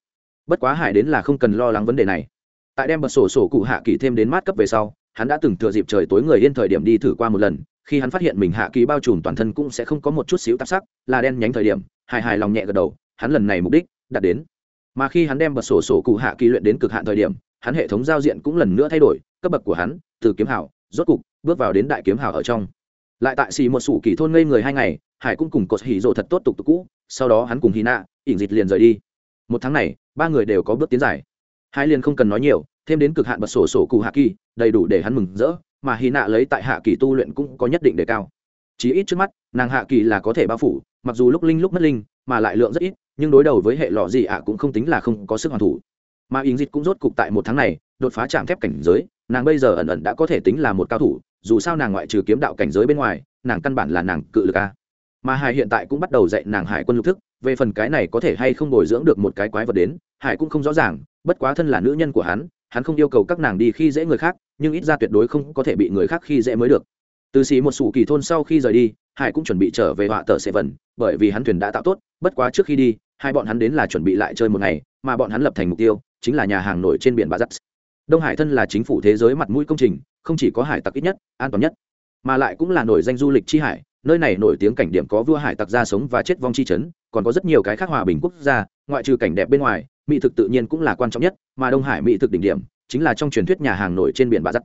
[SPEAKER 1] Bất quá hải đến là không cần lo lắng vấn đề này tại đem bật sổ sổ cụ hạ kỳ thêm đến mát cấp về sau, hắn đã từng thừa dịp trời tối người yên thời điểm đi thử qua một lần, khi hắn phát hiện mình hạ kỳ bao trùm toàn thân cũng sẽ không có một chút xíu tạp sắc, là đen nhánh thời điểm, hài hài lòng nhẹ gật đầu, hắn lần này mục đích đạt đến. Mà khi hắn đem bật sổ sổ cụ hạ kỳ luyện đến cực hạn thời điểm, hắn hệ thống giao diện cũng lần nữa thay đổi, cấp bậc của hắn, từ kiếm hảo rốt cục, bước vào đến đại kiếm hảo ở trong. Lại tại xì một sủ kỳ thôn ngây người hai ngày, hải cũng cùng cột hỉ rộ thật tốt tục tục cũ, sau đó hắn cùng hy nạ ỉn dịch liền rời đi. Một tháng này, ba người đều có bước tiến giải hai liền không cần nói nhiều, thêm đến cực hạn bật sổ sổ cụ hạ kỳ, đầy đủ để hắn mừng rỡ, mà hy nạ lấy tại hạ kỳ tu luyện cũng có nhất định đề cao. Chí ít trước mắt, nàng hạ kỳ là có thể bao phủ, mặc dù lúc linh lúc mất linh, mà lại lượng rất ít, nhưng đối đầu với hệ lọ gì ạ cũng không tính là không có sức hoàn thủ. Mà ý dịch cũng rốt cục tại một tháng này, đột phá chạm thép cảnh giới, nàng bây giờ ẩn ẩn đã có thể tính là một cao thủ, dù sao nàng ngoại trừ kiếm đạo cảnh giới bên ngoài, nàng căn bản là nàng cự lực a. Mà hải hiện tại cũng bắt đầu dạy nàng hải quân lục thức, về phần cái này có thể hay không bồi dưỡng được một cái quái vật đến, hải cũng không rõ ràng bất quá thân là nữ nhân của hắn hắn không yêu cầu các nàng đi khi dễ người khác, nhưng ít ra tuyệt đối không có thể bị người khác khi dễ mới được. Từ xì một sủ kỳ thôn sau khi rời đi, hải cũng chuẩn bị trở về họa tờ sệ vần bởi vì hắn thuyền đã tạo tốt, bất quá trước khi đi, hai bọn hắn đến là chuẩn bị lại chơi một ngày, mà bọn hắn lập thành mục tiêu, chính là nhà hàng nổi trên biển bà Dắt. Đông hải thân là chính phủ thế giới mặt mũi công trình, không chỉ có hải tặc ít nhất, an toàn nhất, mà lại cũng là nổi danh du lịch chi hải, nơi này nổi tiếng cảnh điểm có vua hải tặc ra sống và chết vong chi chấn, còn có rất nhiều cái khác hòa bình quốc gia, ngoại trừ cảnh đẹp bên ngoài mỹ thực tự nhiên cũng là quan trọng nhất, mà đông hải mỹ thực đỉnh điểm chính là trong truyền thuyết nhà hàng nổi trên biển bà giắt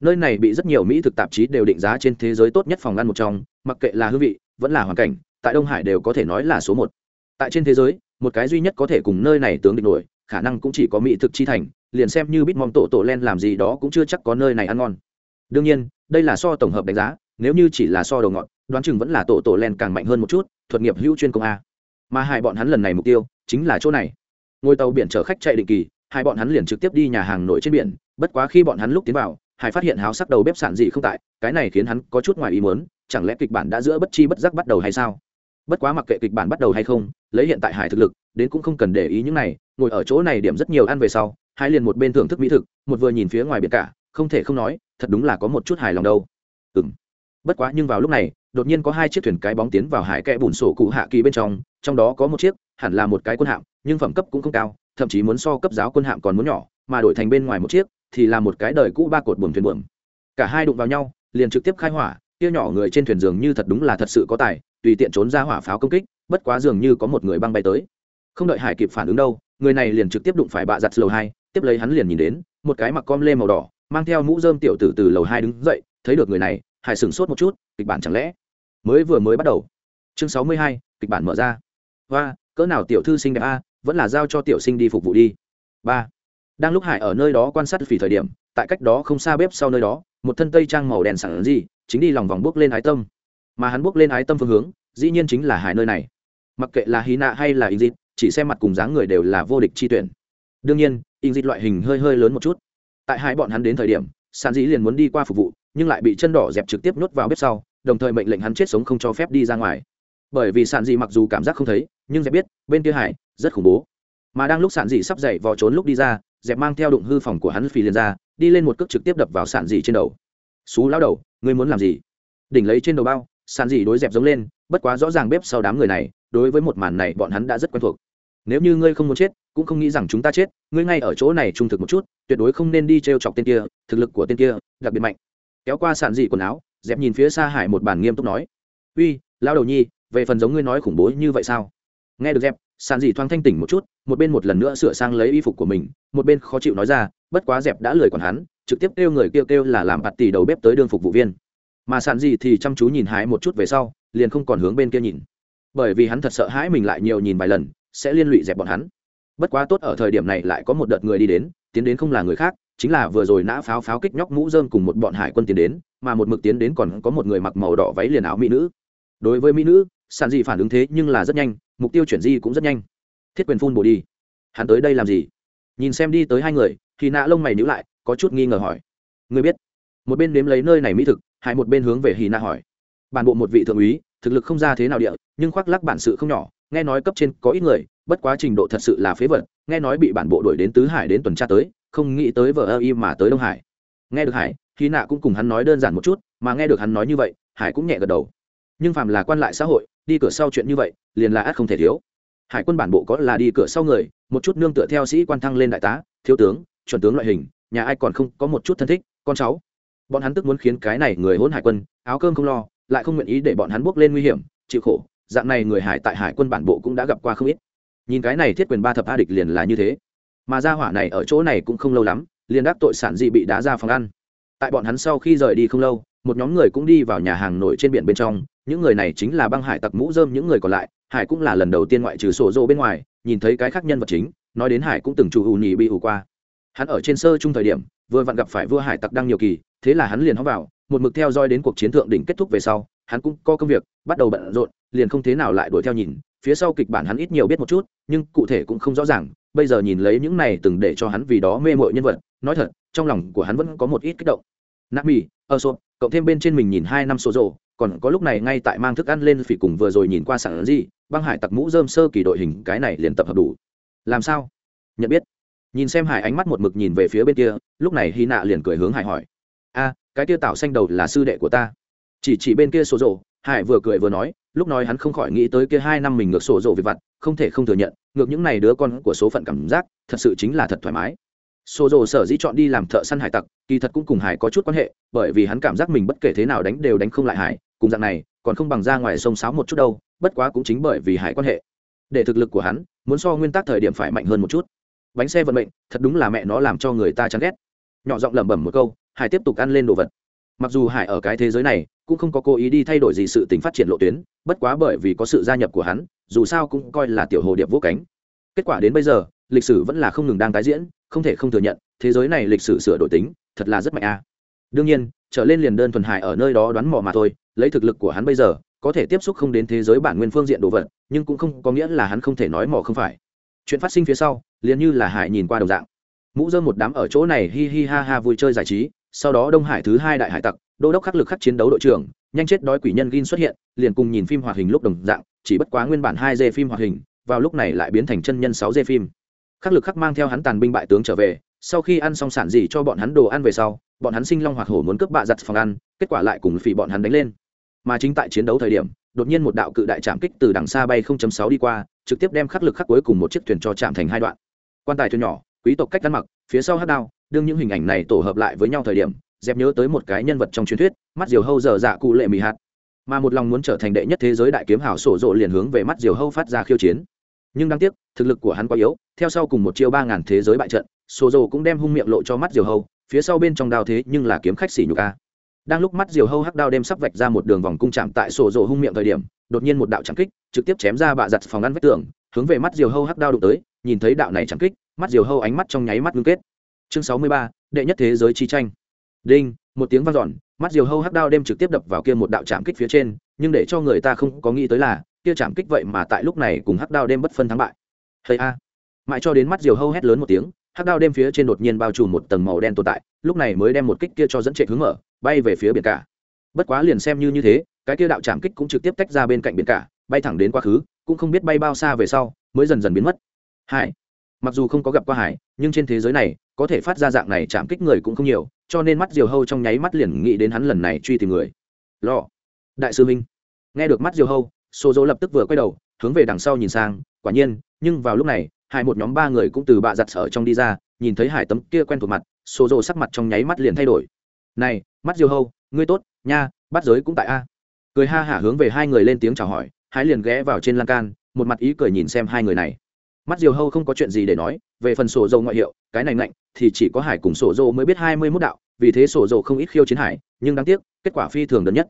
[SPEAKER 1] nơi này bị rất nhiều mỹ thực tạp chí đều định giá trên thế giới tốt nhất phòng ăn một trong, mặc kệ là hương vị, vẫn là hoàn cảnh, tại đông hải đều có thể nói là số một. Tại trên thế giới, một cái duy nhất có thể cùng nơi này tướng địch nổi, khả năng cũng chỉ có mỹ thực chi thành, liền xem như bít mong tổ tổ len làm gì đó cũng chưa chắc có nơi này ăn ngon. Đương nhiên, đây là so tổng hợp đánh giá, nếu như chỉ là so đầu ngọn đoán chừng vẫn là tổ tổ len càng mạnh hơn một chút, thuật nghiệp hữu chuyên công a. Mà hai bọn hắn lần này mục tiêu chính là chỗ này ngôi tàu biển chở khách chạy định kỳ, hai bọn hắn liền trực tiếp đi nhà hàng nổi trên biển, bất quá khi bọn hắn lúc tiến vào hải phát hiện háo sắc đầu bếp sản gì không tại, cái này khiến hắn có chút ngoài ý muốn, chẳng lẽ kịch bản đã giữa bất chi bất giác bắt đầu hay sao? Bất quá mặc kệ kịch bản bắt đầu hay không, lấy hiện tại hải thực lực, đến cũng không cần để ý những này, ngồi ở chỗ này điểm rất nhiều ăn về sau, hai liền một bên thưởng thức mỹ thực, một vừa nhìn phía ngoài biển cả, không thể không nói, thật đúng là có một chút hài lòng đâu. Ừ m bất quá nhưng vào lúc này, đột nhiên có hai chiếc thuyền cái bóng tiến vào hải kẽ bùn sổ cụ hạ kỳ bên trong trong đó có một chiếc, hẳn là một cái quân hạm nhưng phẩm cấp cũng không cao, thậm chí muốn so cấp giáo quân hạm còn muốn nhỏ, mà đổi thành bên ngoài một chiếc thì là một cái đời cũ ba cột buồm thuyền buồm. Cả hai đụng vào nhau, liền trực tiếp khai hỏa kia nhỏ người trên thuyền dường như thật đúng là thật sự có tài, tùy tiện trốn ra hỏa pháo công kích, bất quá dường như có một người băng bay tới. Không đợi hải kịp phản ứng đâu, người này liền trực tiếp đụng phải bạ giặt lầu hai, tiếp lấy hắn liền nhìn đến, một cái mặc com lê màu đỏ, mang theo mũ dơm tiểu tử từ lầu hai đứng dậy, thấy được người này, hải sửng sốt một chút, kịch bản chẳng lẽ mới vừa mới bắt đầu? Chương sáu mươi hai, kịch bản mở ra. Và cỡ nào tiểu thư sinh đẹp a vẫn là giao cho tiểu sinh đi phục vụ đi. Ba. Đang lúc hải ở nơi đó quan sát phỉ thời điểm, tại cách đó không xa bếp sau nơi đó, một thân tây trang màu đèn sẵn gì, chính đi lòng vòng bước lên ái tâm. Mà hắn bước lên ái tâm phương hướng, dĩ nhiên chính là hải nơi này. Mặc kệ là hy nạ hay là in dịt chỉ xem mặt cùng dáng người đều là vô địch chi tuyển. Đương nhiên in dịt loại hình hơi hơi lớn một chút. Tại hai bọn hắn đến thời điểm sản dĩ liền muốn đi qua phục vụ, nhưng lại bị chân đỏ dẹp trực tiếp nhốt vào bếp sau, đồng thời mệnh lệnh hắn chết sống không cho phép đi ra ngoài. Bởi vì sản dĩ mặc dù cảm giác không thấy nhưng dẹp biết, bên kia hải, rất khủng bố. Mà đang lúc sản dị sắp dậy vò trốn lúc đi ra, dẹp mang theo đụng hư phòng của hắn phi liền ra, đi lên một cước trực tiếp đập vào sản dị trên đầu. Xú lao đầu, ngươi muốn làm gì? Đỉnh lấy trên đầu bao sản dị đối dẹp giống lên, bất quá rõ ràng bếp sau đám người này, đối với một màn này bọn hắn đã rất quen thuộc. Nếu như ngươi không muốn chết, cũng không nghĩ rằng chúng ta chết, ngươi ngay ở chỗ này trung thực một chút, tuyệt đối không nên đi t r e o chọc tên kia, thực lực của tên kia đặc biệt mạnh. Kéo qua sản dị quần áo, dẹp nhìn phía xa hải một bàn nghiêm túc nói, uy lao đầu nhi, về phần giống ngươi nói khủng bố như vậy sao? Nghe được dẹp sàn dì thoáng thanh tỉnh một chút, một bên một lần nữa sửa sang lấy y phục của mình, một bên khó chịu nói ra, bất quá dẹp đã lười còn hắn, trực tiếp kêu người kêu kêu là làm bạt tỷ đầu bếp tới đương phục vụ viên. Mà sàn dì thì chăm chú nhìn hái một chút về sau, liền không còn hướng bên kia nhìn. Bởi vì hắn thật sợ hãi mình lại nhiều nhìn vài lần, sẽ liên lụy dẹp bọn hắn. Bất quá tốt ở thời điểm này lại có một đợt người đi đến, tiến đến không là người khác, chính là vừa rồi nã pháo pháo kích nhóc mũ dơm cùng một bọn hải quân tiến đến, mà một mực tiến đến còn có một người mặc màu đỏ váy liền áo mỹ nữ. Đối với mỹ nữ, sàn dị phản ứng thế nhưng là rất nhanh mục tiêu chuyển di cũng rất nhanh. Thiết quyền phun bổ đi. Hắn tới đây làm gì? Nhìn xem đi tới hai người, thì nạ lông mày nhữ lại, có chút nghi ngờ hỏi. Người biết. Một bên nếm lấy nơi này mỹ thực, hai một bên hướng về hì nạ hỏi. Bản bộ một vị thượng úy, thực lực không ra thế nào địa, nhưng khoác lắc bản sự không nhỏ, nghe nói cấp trên có ít người, bất quá trình độ thật sự là phế vật, nghe nói bị bản bộ đuổi đến tứ hải đến tuần tra tới, không nghĩ tới vờ ơ y mà tới đông hải. Nghe được hải khi nạ cũng cùng hắn nói đơn giản một chút, mà nghe được hắn nói như vậy, hải cũng nhẹ gật đầu. Nhưng phàm là quan lại xã hội đi cửa sau chuyện như vậy, liền là át không thể thiếu. Hải quân bản bộ có là đi cửa sau người, một chút nương tựa theo sĩ quan thăng lên đại tá, thiếu tướng, chuẩn tướng loại hình, nhà ai còn không có một chút thân thích, con cháu. Bọn hắn tức muốn khiến cái này người hôn hải quân, áo cơm không lo, lại không nguyện ý để bọn hắn bước lên nguy hiểm, chịu khổ, dạng này người hải tại hải quân bản bộ cũng đã gặp qua không ít. Nhìn cái này thiết quyền ba thập a địch liền là như thế. Mà gia hỏa này ở chỗ này cũng không lâu lắm, liền đáp tội sản dị bị đá ra phòng ăn. Tại bọn hắn sau khi rời đi không lâu, một nhóm người cũng đi vào nhà hàng nổi trên biển bên trong những người này chính là băng hải tặc mũ dơm những người còn lại, hải cũng là lần đầu tiên ngoại trừ sổ rô bên ngoài, nhìn thấy cái khác nhân vật chính, nói đến hải cũng từng chủ ù nhì bị ủ qua. Hắn ở trên sơ chung thời điểm, vừa vặn gặp phải vua hải tặc đang nhiều kỳ, thế là hắn liền hóng vào, một mực theo dõi đến cuộc chiến thượng đỉnh kết thúc về sau, hắn cũng có công việc, bắt đầu bận rộn, liền không thế nào lại đuổi theo nhìn, phía sau kịch bản hắn ít nhiều biết một chút, nhưng cụ thể cũng không rõ ràng, bây giờ nhìn lấy những này từng để cho hắn vì đó mê mội nhân vật, nói thật, trong lòng của hắn vẫn có một ít kích động. Nạp mì ơ sộp cộng thêm bên trên mình nhìn hai năm số rộ còn có lúc này ngay tại mang thức ăn lên phỉ cùng vừa rồi nhìn qua sản gì, băng hải tặc mũ dơm sơ kỳ đội hình, cái này liền tập hợp đủ. Làm sao? Nhận biết. Nhìn xem hải ánh mắt một mực nhìn về phía bên kia, lúc này hy nạ liền cười hướng hải hỏi. A, cái kia tạo xanh đầu là sư đệ của ta. Chỉ chỉ bên kia sổ rộ hải vừa cười vừa nói, lúc nói hắn không khỏi nghĩ tới kia hai năm mình ngược sổ rộ về vặt, không thể không thừa nhận, ngược những này đứa con của số phận cảm giác, thật sự chính là thật thoải mái. Sổ rộ sở dĩ chọn đi làm thợ săn hải tặc, kỳ thật cũng cùng hải có chút quan hệ, bởi vì hắn cảm giác mình bất kể thế nào đánh đều đánh không lại hải cùng dạng này, còn không bằng ra ngoài sông sáo một chút đâu, bất quá cũng chính bởi vì hải quan hệ. Để thực lực của hắn, muốn so nguyên tắc thời điểm phải mạnh hơn một chút. Bánh xe vận mệnh, thật đúng là mẹ nó làm cho người ta chán ghét. Nhỏ giọng lẩm bẩm một câu, hải tiếp tục ăn lên đồ vật. Mặc dù hải ở cái thế giới này, cũng không có cố ý đi thay đổi gì sự tính phát triển lộ tuyến, bất quá bởi vì có sự gia nhập của hắn, dù sao cũng coi là tiểu hồ điệp vô cánh. Kết quả đến bây giờ, lịch sử vẫn là không ngừng đang tái diễn, không thể không thừa nhận, thế giới này lịch sử sửa đổi tính, thật là rất mạnh a. Đương nhiên trở lên liền đơn thuần hải ở nơi đó đoán mò mà thôi, lấy thực lực của hắn bây giờ, có thể tiếp xúc không đến thế giới bản nguyên phương diện đồ vật, nhưng cũng không có nghĩa là hắn không thể nói mò không phải. Chuyện phát sinh phía sau, liền như là hải nhìn qua đồng dạng. Mũ dơm một đám ở chỗ này hi hi ha ha vui chơi giải trí, sau đó đông hải thứ hai đại hải tặc, đô đốc khắc lực khắc chiến đấu đội trưởng, nhanh chết đói quỷ nhân gin xuất hiện, liền cùng nhìn phim hoạt hình lúc đồng dạng, chỉ bất quá nguyên bản hai d phim hoạt hình, vào lúc này lại biến thành chân nhân sáu d phim. Khắc lực khắc mang theo hắn tàn binh bại tướng trở về sau khi ăn xong sản gì cho bọn hắn đồ ăn về sau, bọn hắn sinh long hoạt hổ muốn cướp bạ giặt phòng ăn, kết quả lại cùng phỉ bọn hắn đánh lên. Mà chính tại chiến đấu thời điểm, đột nhiên một đạo cự đại chạm kích từ đằng xa bay 0.6 đi qua, trực tiếp đem khắc lực khắc cuối cùng một chiếc thuyền cho chạm thành hai đoạn. Quan tài thuyền nhỏ, quý tộc cách ăn mặc, phía sau hát đao, đương những hình ảnh này tổ hợp lại với nhau thời điểm, dẹp nhớ tới một cái nhân vật trong truyền thuyết, mắt diều hâu dở dạ cụ lệ mì hạt. Mà một lòng muốn trở thành đệ nhất thế giới đại kiếm hảo sổ rộ liền hướng về mắt diều hâu phát ra khiêu chiến. Nhưng đáng tiếc, thực lực của hắn quá yếu, theo sau cùng một chiêu ba ngàn thế giới bại trận sổ dồ cũng đem hung miệng lộ cho mắt diều hâu, phía sau bên trong đao thế nhưng là kiếm khách xỉ nhục a. Đang lúc mắt diều hâu hắc đao đem sắp vạch ra một đường vòng cung chạm tại sổ dồ hung miệng thời điểm, đột nhiên một đạo trắng kích, trực tiếp chém ra bạ giặt phòng ngăn vách tường, hướng về mắt diều hâu hắc đao đụng tới, nhìn thấy đạo này trắng kích, mắt diều hâu ánh mắt trong nháy mắt ngưng kết. Chương sáu mươi ba, đệ nhất thế giới chi tranh. Đinh, một tiếng vang dọn, mắt diều hâu hắc đao đem trực tiếp đập vào kia một đạo trạm kích phía trên, nhưng để cho người ta không có nghĩ tới là, kia trạm kích vậy mà tại lúc này cùng hắc đao đem bất phân thắng bại. Hay a. Mãi cho đến mắt diều hâu hét lớn một tiếng hắc đao đem phía trên đột nhiên bao trùm một tầng màu đen tồn tại, lúc này mới đem một kích kia cho dẫn chạy hướng mở, bay về phía biển cả. Bất quá liền xem như như thế, cái kia đạo chạm kích cũng trực tiếp tách ra bên cạnh biển cả, bay thẳng đến quá khứ, cũng không biết bay bao xa về sau, mới dần dần biến mất. Hải, mặc dù không có gặp qua hải, nhưng trên thế giới này, có thể phát ra dạng này chạm kích người cũng không nhiều, cho nên mắt diều hâu trong nháy mắt liền nghĩ đến hắn lần này truy tìm người. Lò, đại sư minh nghe được mắt diều hâu, Sô dỗ lập tức vừa quay đầu, hướng về đằng sau nhìn sang, quả nhiên, nhưng vào lúc này hai một nhóm ba người cũng từ bạ giặt ở trong đi ra, nhìn thấy hải tấm kia quen thuộc mặt xô rộ sắc mặt trong nháy mắt liền thay đổi. Này, mắt diều hâu, ngươi tốt, nha, bắt giới cũng tại a. Cười ha hả hướng về hai người lên tiếng chào hỏi, hải liền ghé vào trên lan can, một mặt ý cười nhìn xem hai người này. Mắt diều hâu không có chuyện gì để nói, về phần sổ dầu ngoại hiệu, cái này mạnh thì chỉ có hải cùng sổ dầu mới biết hai mươi mốt đạo, vì thế sổ dầu không ít khiêu chiến hải, nhưng đáng tiếc, kết quả phi thường đơn nhất.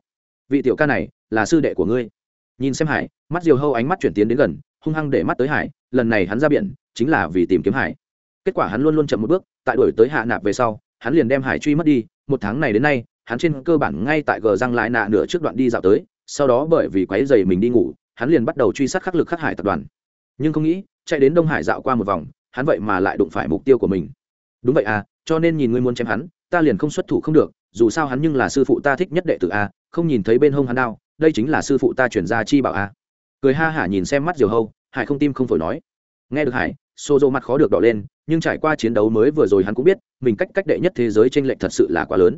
[SPEAKER 1] Vị tiểu ca này, là sư đệ của ngươi. Nhìn xem hải, mắt diều hâu ánh mắt chuyển tiến đến gần, hung hăng để mắt tới hải lần này hắn ra biển, chính là vì tìm kiếm hải. Kết quả hắn luôn luôn chậm một bước, tại đuổi tới hạ nạp về sau, hắn liền đem hải truy mất đi. Một tháng này đến nay, hắn trên cơ bản ngay tại gờ răng lại nạ nửa trước đoạn đi dạo tới, sau đó bởi vì quáy dày mình đi ngủ, hắn liền bắt đầu truy sát khắc lực khắc hải tập đoàn. Nhưng không nghĩ, chạy đến đông hải dạo qua một vòng, hắn vậy mà lại đụng phải mục tiêu của mình. Đúng vậy à cho nên nhìn ngươi muốn chém hắn, ta liền không xuất thủ không được, dù sao hắn nhưng là sư phụ ta thích nhất đệ tử a không nhìn thấy bên hông hắn nào đây chính là sư phụ ta chuyển ra chi bảo a cười ha hả nhìn xem mắt diều hâu hải không tim không phổi nói. Nghe được hải xô dô mặt khó được đỏ lên, nhưng trải qua chiến đấu mới vừa rồi hắn cũng biết, mình cách cách đệ nhất thế giới t r ê n lệch thật sự là quá lớn.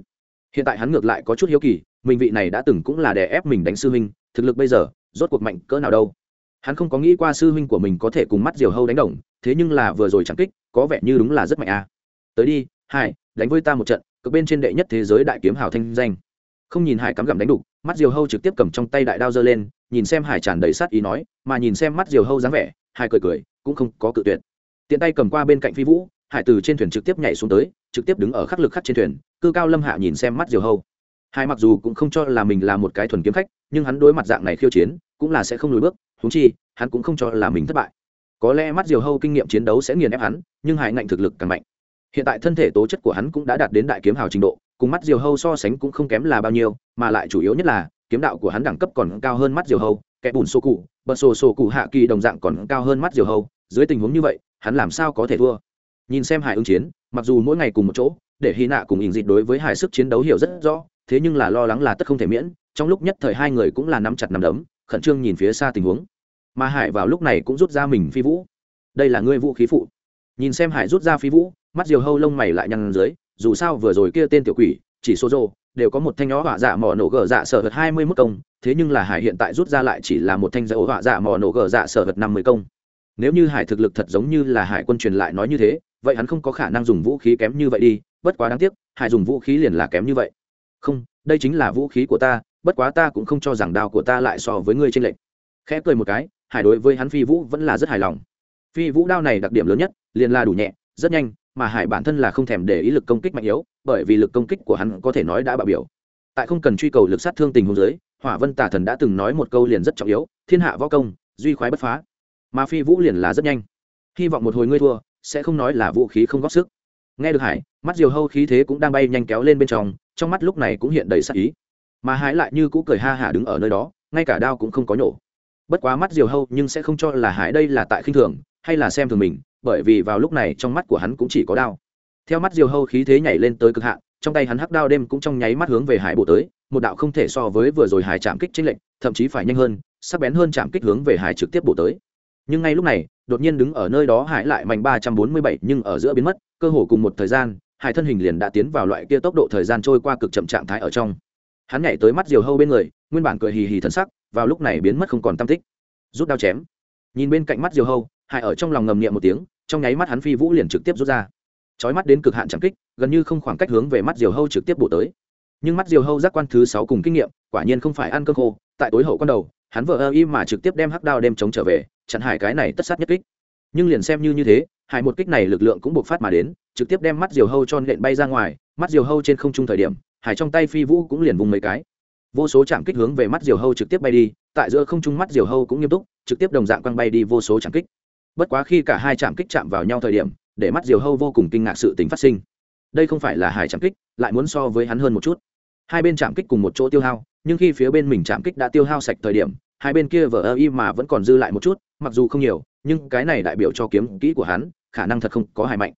[SPEAKER 1] Hiện tại hắn ngược lại có chút hiếu kỳ, mình vị này đã từng cũng là đè ép mình đánh sư huynh, thực lực bây giờ, rốt cuộc mạnh cỡ nào đâu? Hắn không có nghĩ qua sư huynh của mình có thể cùng mắt diều hâu đánh đồng, thế nhưng là vừa rồi chẳng kích, có vẻ như đúng là rất mạnh à? tới đi, hải, đánh với ta một trận cực bên trên đệ nhất thế giới đại kiếm hào thanh danh. Không nhìn hải cắm gặm đánh đục mắt diều hâu trực tiếp cầm trong tay đại đao giơ lên, nhìn xem hải tràn đầy sát ý nói, mà nhìn xem mắt diều hâu dáng vẻ, hải cười cười, cũng không có cự tuyệt. Tiện tay cầm qua bên cạnh phi vũ, hải từ trên thuyền trực tiếp nhảy xuống tới, trực tiếp đứng ở khắc lực khắc trên thuyền, cư cao lâm hạ nhìn xem mắt diều hâu. Hải mặc dù cũng không cho là mình là một cái thuần kiếm khách, nhưng hắn đối mặt dạng này khiêu chiến, cũng là sẽ không lùi bước húng chi, hắn cũng không cho là mình thất bại. Có lẽ mắt diều hâu kinh nghiệm chiến đấu sẽ nghiền ép hắn, nhưng hải ngạnh thực lực càng mạnh. Hiện tại thân thể tố chất của hắn cũng đã đạt đến đại kiếm hào trình độ cùng mắt diều hâu so sánh cũng không kém là bao nhiêu, mà lại chủ yếu nhất là, kiếm đạo của hắn đẳng cấp còn cao hơn mắt diều hâu, kẻ bùn xô cụ bật sổ sổ cụ hạ kỳ đồng dạng còn cao hơn mắt diều hâu, dưới tình huống như vậy, hắn làm sao có thể thua? Nhìn xem hải ứng chiến, mặc dù mỗi ngày cùng một chỗ, để hy nạ cùng ình dịch đối với hải sức chiến đấu hiểu rất rõ, thế nhưng là lo lắng là tất không thể miễn, trong lúc nhất thời hai người cũng là nắm chặt nắm đấm, khẩn trương nhìn phía xa tình huống. Mà hải vào lúc này cũng rút ra mình phi vũ. Đây là ngươi vũ khí phụ. Nhìn xem hải rút ra phi vũ, mắt diều hâu lông mày lại nhăn dưới dù sao vừa rồi kia tên tiểu quỷ, chỉ số rô đều có một thanh nhỏ họa dạ mỏ nổ gờ dạ sở vật hai mươi mốt công, thế nhưng là hải hiện tại rút ra lại chỉ là một thanh dấu họa dạ mỏ nổ gờ dạ sở vật năm mươi công. Nếu như hải thực lực thật giống như là hải quân truyền lại nói như thế, vậy hắn không có khả năng dùng vũ khí kém như vậy đi, bất quá đáng tiếc, hải dùng vũ khí liền là kém như vậy. Không, đây chính là vũ khí của ta, bất quá ta cũng không cho rằng đao của ta lại so với ngươi trên lệnh khẽ cười một cái, hải đối với hắn phi vũ vẫn là rất hài lòng. Phi vũ đao này đặc điểm lớn nhất, liền là đủ nhẹ, rất nhanh mà hải bản thân là không thèm để ý lực công kích mạnh yếu, bởi vì lực công kích của hắn có thể nói đã bạo biểu. Tại không cần truy cầu lực sát thương tình huống giới hỏa vân tả thần đã từng nói một câu liền rất trọng yếu, thiên hạ võ công, duy khoái bất phá. Mà phi vũ liền là rất nhanh. Hy vọng một hồi ngươi thua, sẽ không nói là vũ khí không góp sức. Nghe được hải, mắt diều hâu khí thế cũng đang bay nhanh kéo lên bên trong trong mắt lúc này cũng hiện đầy sắc ý. Mà hải lại như cũ cười ha hả đứng ở nơi đó, ngay cả đao cũng không có nhổ. Bất quá mắt diều hâu nhưng sẽ không cho là hải đây là tại khinh thường, hay là xem thường mình bởi vì vào lúc này trong mắt của hắn cũng chỉ có đao. Theo mắt diều hâu khí thế nhảy lên tới cực hạn, trong tay hắn hắc đao đêm cũng trong nháy mắt hướng về hải bộ tới, một đạo không thể so với vừa rồi hải chạm kích trên lệnh thậm chí phải nhanh hơn, sắc bén hơn chạm kích hướng về hải trực tiếp bộ tới. Nhưng ngay lúc này, đột nhiên đứng ở nơi đó hải lại mạnh ba trăm bốn mươi bảy nhưng ở giữa biến mất, cơ hồ cùng một thời gian, hải thân hình liền đã tiến vào loại kia tốc độ thời gian trôi qua cực chậm trạng thái ở trong. Hắn nhảy tới mắt diều hâu bên người, nguyên bản cười hì hì thân sắc, vào lúc này biến mất không còn tam tích. Rút đao chém. Nhìn bên cạnh mắt diều hâu hải ở trong lòng ngầm niệm một tiếng, trong nháy mắt hắn phi vũ liền trực tiếp rút ra. Chói mắt đến cực hạn chạm kích, gần như không khoảng cách hướng về mắt diều hâu trực tiếp bổ tới. Nhưng mắt diều hâu giác quan thứ sáu cùng kinh nghiệm, quả nhiên không phải ăn cơm khô, tại tối hậu con đầu, hắn vợ ơ y mà trực tiếp đem hắc đao đem chống trở về, chặn hải cái này tất sát nhất kích. Nhưng liền xem như như thế, hải một kích này lực lượng cũng buộc phát mà đến, trực tiếp đem mắt diều hâu cho nện bay ra ngoài, mắt diều hâu trên không trung thời điểm, hải trong tay phi vũ cũng liền vùng mấy cái. Vô số chạm kích hướng về mắt diều hâu trực tiếp bay đi, tại giữa không trung mắt diều hâu cũng nghiêm túc, trực tiếp đồng dạng quăng bay đi vô số chạm kích bất quá khi cả hai chạm kích chạm vào nhau thời điểm, để mắt diều hâu vô cùng kinh ngạc sự tình phát sinh. Đây không phải là hải chạm kích, lại muốn so với hắn hơn một chút. Hai bên chạm kích cùng một chỗ tiêu hao, nhưng khi phía bên mình chạm kích đã tiêu hao sạch thời điểm, hai bên kia vờ ơ y mà vẫn còn dư lại một chút, mặc dù không nhiều, nhưng cái này đại biểu cho kiếm kỹ của hắn, khả năng thật không có hài mạnh.